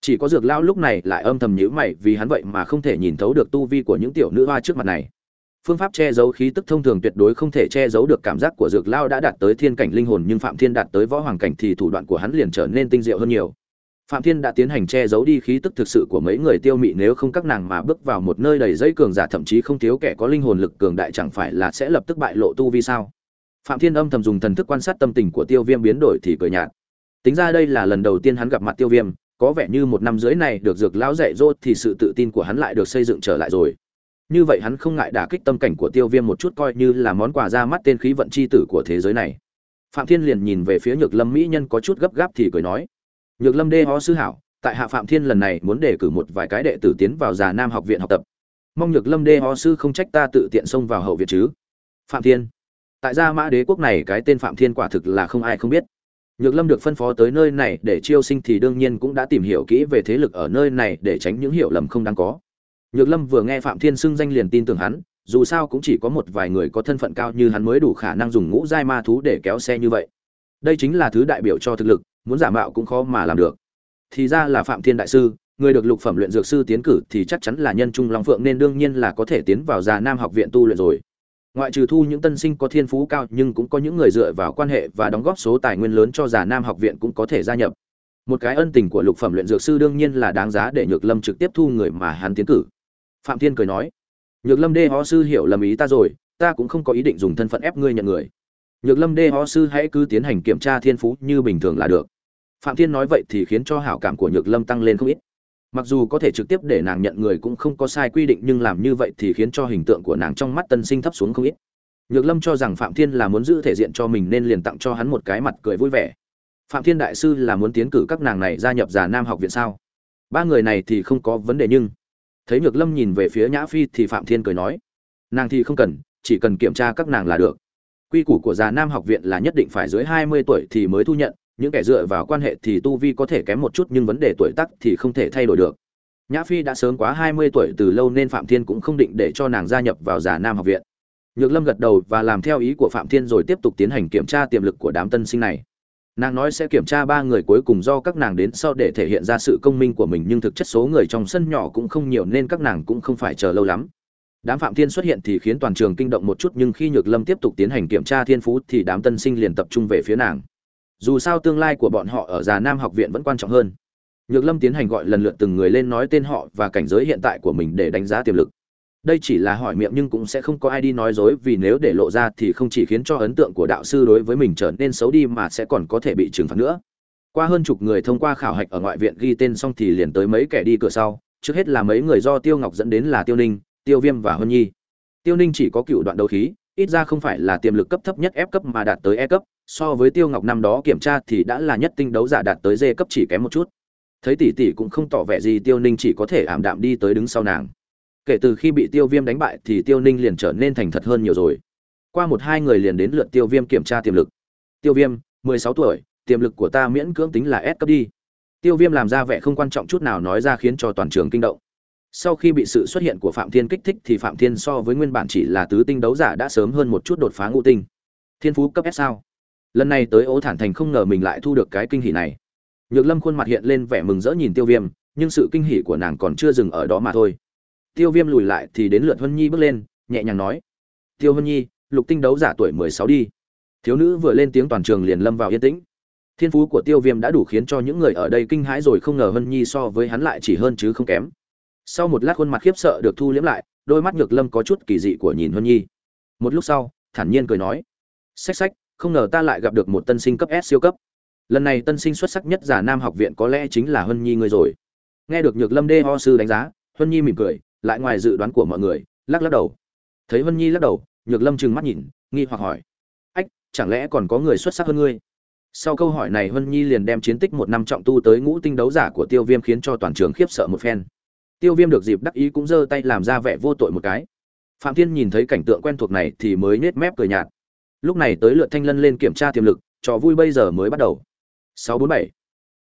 chỉ có dược lao lúc này lại âm thầm nhữ mày vì hắn vậy mà không thể nhìn thấu được tu vi của những tiểu nữ hoa trước mặt này. Phương pháp che giấu khí tức thông thường tuyệt đối không thể che giấu được cảm giác của dược lao đã đạt tới thiên cảnh linh hồn, nhưng phạm thiên đạt tới võ hoàng cảnh thì thủ đoạn của hắn liền trở nên tinh diệu hơn nhiều. Phạm thiên đã tiến hành che giấu đi khí tức thực sự của mấy người tiêu mị, nếu không các nàng mà bước vào một nơi đầy dây cường giả thậm chí không thiếu kẻ có linh hồn lực cường đại chẳng phải là sẽ lập tức bại lộ tu vi sao? Phạm thiên âm thầm dùng thần thức quan sát tâm tình của tiêu viêm biến đổi thì cười nhạt. Tính ra đây là lần đầu tiên hắn gặp mặt tiêu viêm có vẻ như một năm dưới này được dược lão dạy dỗ thì sự tự tin của hắn lại được xây dựng trở lại rồi. Như vậy hắn không ngại đả kích tâm cảnh của tiêu viêm một chút coi như là món quà ra mắt tên khí vận c h i tử của thế giới này. Phạm thiên liền nhìn về phía nhược lâm mỹ nhân có chút gấp gáp thì cười nói, nhược lâm đê ho sư hảo, tại hạ phạm thiên lần này muốn đề cử một vài cái đệ tử tiến vào già nam học viện học tập. Mong nhược lâm đê ho sư không trách ta tự tiện xông vào hậu viện chứ. Phạm thiên, tại gia mã đế quốc này cái tên phạm thiên quả thực là không ai không biết nhược lâm được phân phó tới nơi này để chiêu sinh thì đương nhiên cũng đã tìm hiểu kỹ về thế lực ở nơi này để tránh những hiểu lầm không đáng có. Nhược lâm vừa nghe phạm thiên xưng danh liền tin tưởng hắn, dù sao cũng chỉ có một vài người có thân phận cao như hắn mới đủ khả năng dùng ngũ giai ma thú để kéo xe như vậy. Đây chính là thứ đại biểu cho thực lực, muốn giả mạo cũng khó mà làm được. Thì ra là phạm thiên đại sư, người được lục phẩm luyện dược sư tiến cử thì chắc chắn là nhân trung long phượng nên đương nhiên là có thể tiến vào già nam học viện tu luyện rồi ngoại trừ thu những tân sinh có thiên phú cao, nhưng cũng có những người dựa vào quan hệ và đóng góp số tài nguyên lớn cho già nam học viện cũng có thể gia nhập. Một cái ân tình của lục phẩm luyện dược sư đương nhiên là đáng giá để nhược lâm trực tiếp thu người mà hắn tiến cử. Phạm thiên cười nói, nhược lâm đê ho sư hiểu lầm ý ta rồi, ta cũng không có ý định dùng thân phận ép ngươi nhận người. Nhược lâm đê ho sư hãy cứ tiến hành kiểm tra thiên phú như bình thường là được. Phạm thiên nói vậy thì khiến cho hảo cảm của nhược lâm tăng lên không ít mặc dù có thể trực tiếp để nàng nhận người cũng không có sai quy định, nhưng làm như vậy thì khiến cho hình tượng của nàng trong mắt tân sinh thấp xuống không ít. Nhược lâm cho rằng phạm thiên là muốn giữ thể diện cho mình nên liền tặng cho hắn một cái mặt cười vui vẻ. Phạm thiên đại sư là muốn tiến cử các nàng này gia nhập già nam học viện sao? Ba người này thì không có vấn đề nhưng, thấy nhược lâm nhìn về phía nhã phi thì phạm thiên cười nói, nàng thì không cần, chỉ cần kiểm tra các nàng là được. Quy củ của già nam học viện là nhất định phải dưới hai mươi tuổi thì mới thu nhận những kẻ dựa vào quan hệ thì tu vi có thể kém một chút nhưng vấn đề tuổi tác thì không thể thay đổi được. Nhã phi đã sớm quá hai mươi tuổi từ lâu nên phạm thiên cũng không định để cho nàng gia nhập vào già nam học viện. Nhược lâm gật đầu và làm theo ý của phạm thiên rồi tiếp tục tiến hành kiểm tra tiềm lực của đám tân sinh này. Nàng nói sẽ kiểm tra ba người cuối cùng do các nàng đến sau để thể hiện ra sự công minh của mình nhưng thực chất số người trong sân nhỏ cũng không nhiều nên các nàng cũng không phải chờ lâu lắm. Đám phạm thiên xuất hiện thì khiến toàn trường kinh động một chút nhưng khi nhược lâm tiếp tục tiến hành kiểm tra thiên phú thì đám tân sinh liền tập trung về phía nàng dù sao tương lai của bọn họ ở già nam học viện vẫn quan trọng hơn. Nhược lâm tiến hành gọi lần lượt từng người lên nói tên họ và cảnh giới hiện tại của mình để đánh giá tiềm lực. Đây chỉ là hỏi miệng nhưng cũng sẽ không có ai đi nói dối vì nếu để lộ ra thì không chỉ khiến cho ấn tượng của đạo sư đối với mình trở nên xấu đi mà sẽ còn có thể bị trừng phạt nữa. Qua hơn chục người thông qua khảo hạch ở ngoại viện ghi tên xong thì liền tới mấy kẻ đi cửa sau. Trước hết là mấy người do tiêu ngọc dẫn đến là tiêu ninh, tiêu viêm và huân nhi. Tiêu ninh chỉ có cựu đoạn đấu khí ít ra không phải là tiềm lực cấp thấp nhất F cấp mà đạt tới E cấp, so với Tiêu Ngọc năm đó kiểm tra thì đã là nhất tinh đấu giả đạt tới D cấp chỉ kém một chút. Thấy tỷ tỷ cũng không tỏ vẻ gì Tiêu Ninh chỉ có thể ảm đạm đi tới đứng sau nàng. Kể từ khi bị Tiêu Viêm đánh bại thì Tiêu Ninh liền trở nên thành thật hơn nhiều rồi. Qua một hai người liền đến lượt Tiêu Viêm kiểm tra tiềm lực. Tiêu Viêm, mười sáu tuổi, tiềm lực của ta miễn cưỡng tính là S cấp đi. Tiêu Viêm làm ra vẻ không quan trọng chút nào nói ra khiến cho toàn trường kinh động sau khi bị sự xuất hiện của phạm thiên kích thích thì phạm thiên so với nguyên bản chỉ là tứ tinh đấu giả đã sớm hơn một chút đột phá ngũ tinh. Thiên phú cấp s sao? Lần này tới ố thản thành không ngờ mình lại thu được cái kinh hỉ này. Nhược lâm khuôn mặt hiện lên vẻ mừng rỡ nhìn tiêu viêm, nhưng sự kinh hỉ của nàng còn chưa dừng ở đó mà thôi. Tiêu viêm lùi lại thì đến lượt huân nhi bước lên, nhẹ nhàng nói, tiêu huân nhi, lục tinh đấu giả tuổi mười sáu đi. Thiếu nữ vừa lên tiếng toàn trường liền lâm vào yên tĩnh. Thiên phú của tiêu viêm đã đủ khiến cho những người ở đây kinh hãi rồi không ngờ huân nhi so với hắn lại chỉ hơn chứ không kém sau một lát khuôn mặt khiếp sợ được thu liễm lại, đôi mắt nhược lâm có chút kỳ dị của nhìn huân nhi. Một lúc sau, thản nhiên cười nói, xách xách, không ngờ ta lại gặp được một tân sinh cấp s siêu cấp. Lần này tân sinh xuất sắc nhất giả nam học viện có lẽ chính là huân nhi ngươi rồi. Nghe được nhược lâm đê ho sư đánh giá, huân nhi mỉm cười, lại ngoài dự đoán của mọi người, lắc lắc đầu. Thấy huân nhi lắc đầu, nhược lâm trừng mắt nhìn, nghi hoặc hỏi, ách, chẳng lẽ còn có người xuất sắc hơn ngươi? Sau câu hỏi này, huân nhi liền đem chiến tích một năm trọng tu tới ngũ tinh đấu giả của tiêu viêm khiến cho toàn trường khiếp sợ một phen tiêu viêm được dịp đắc ý cũng giơ tay làm ra vẻ vô tội một cái. Phạm thiên nhìn thấy cảnh tượng quen thuộc này thì mới nết mép cười nhạt. Lúc này tới lượt thanh lân lên kiểm tra tiềm lực, trò vui bây giờ mới bắt đầu. 647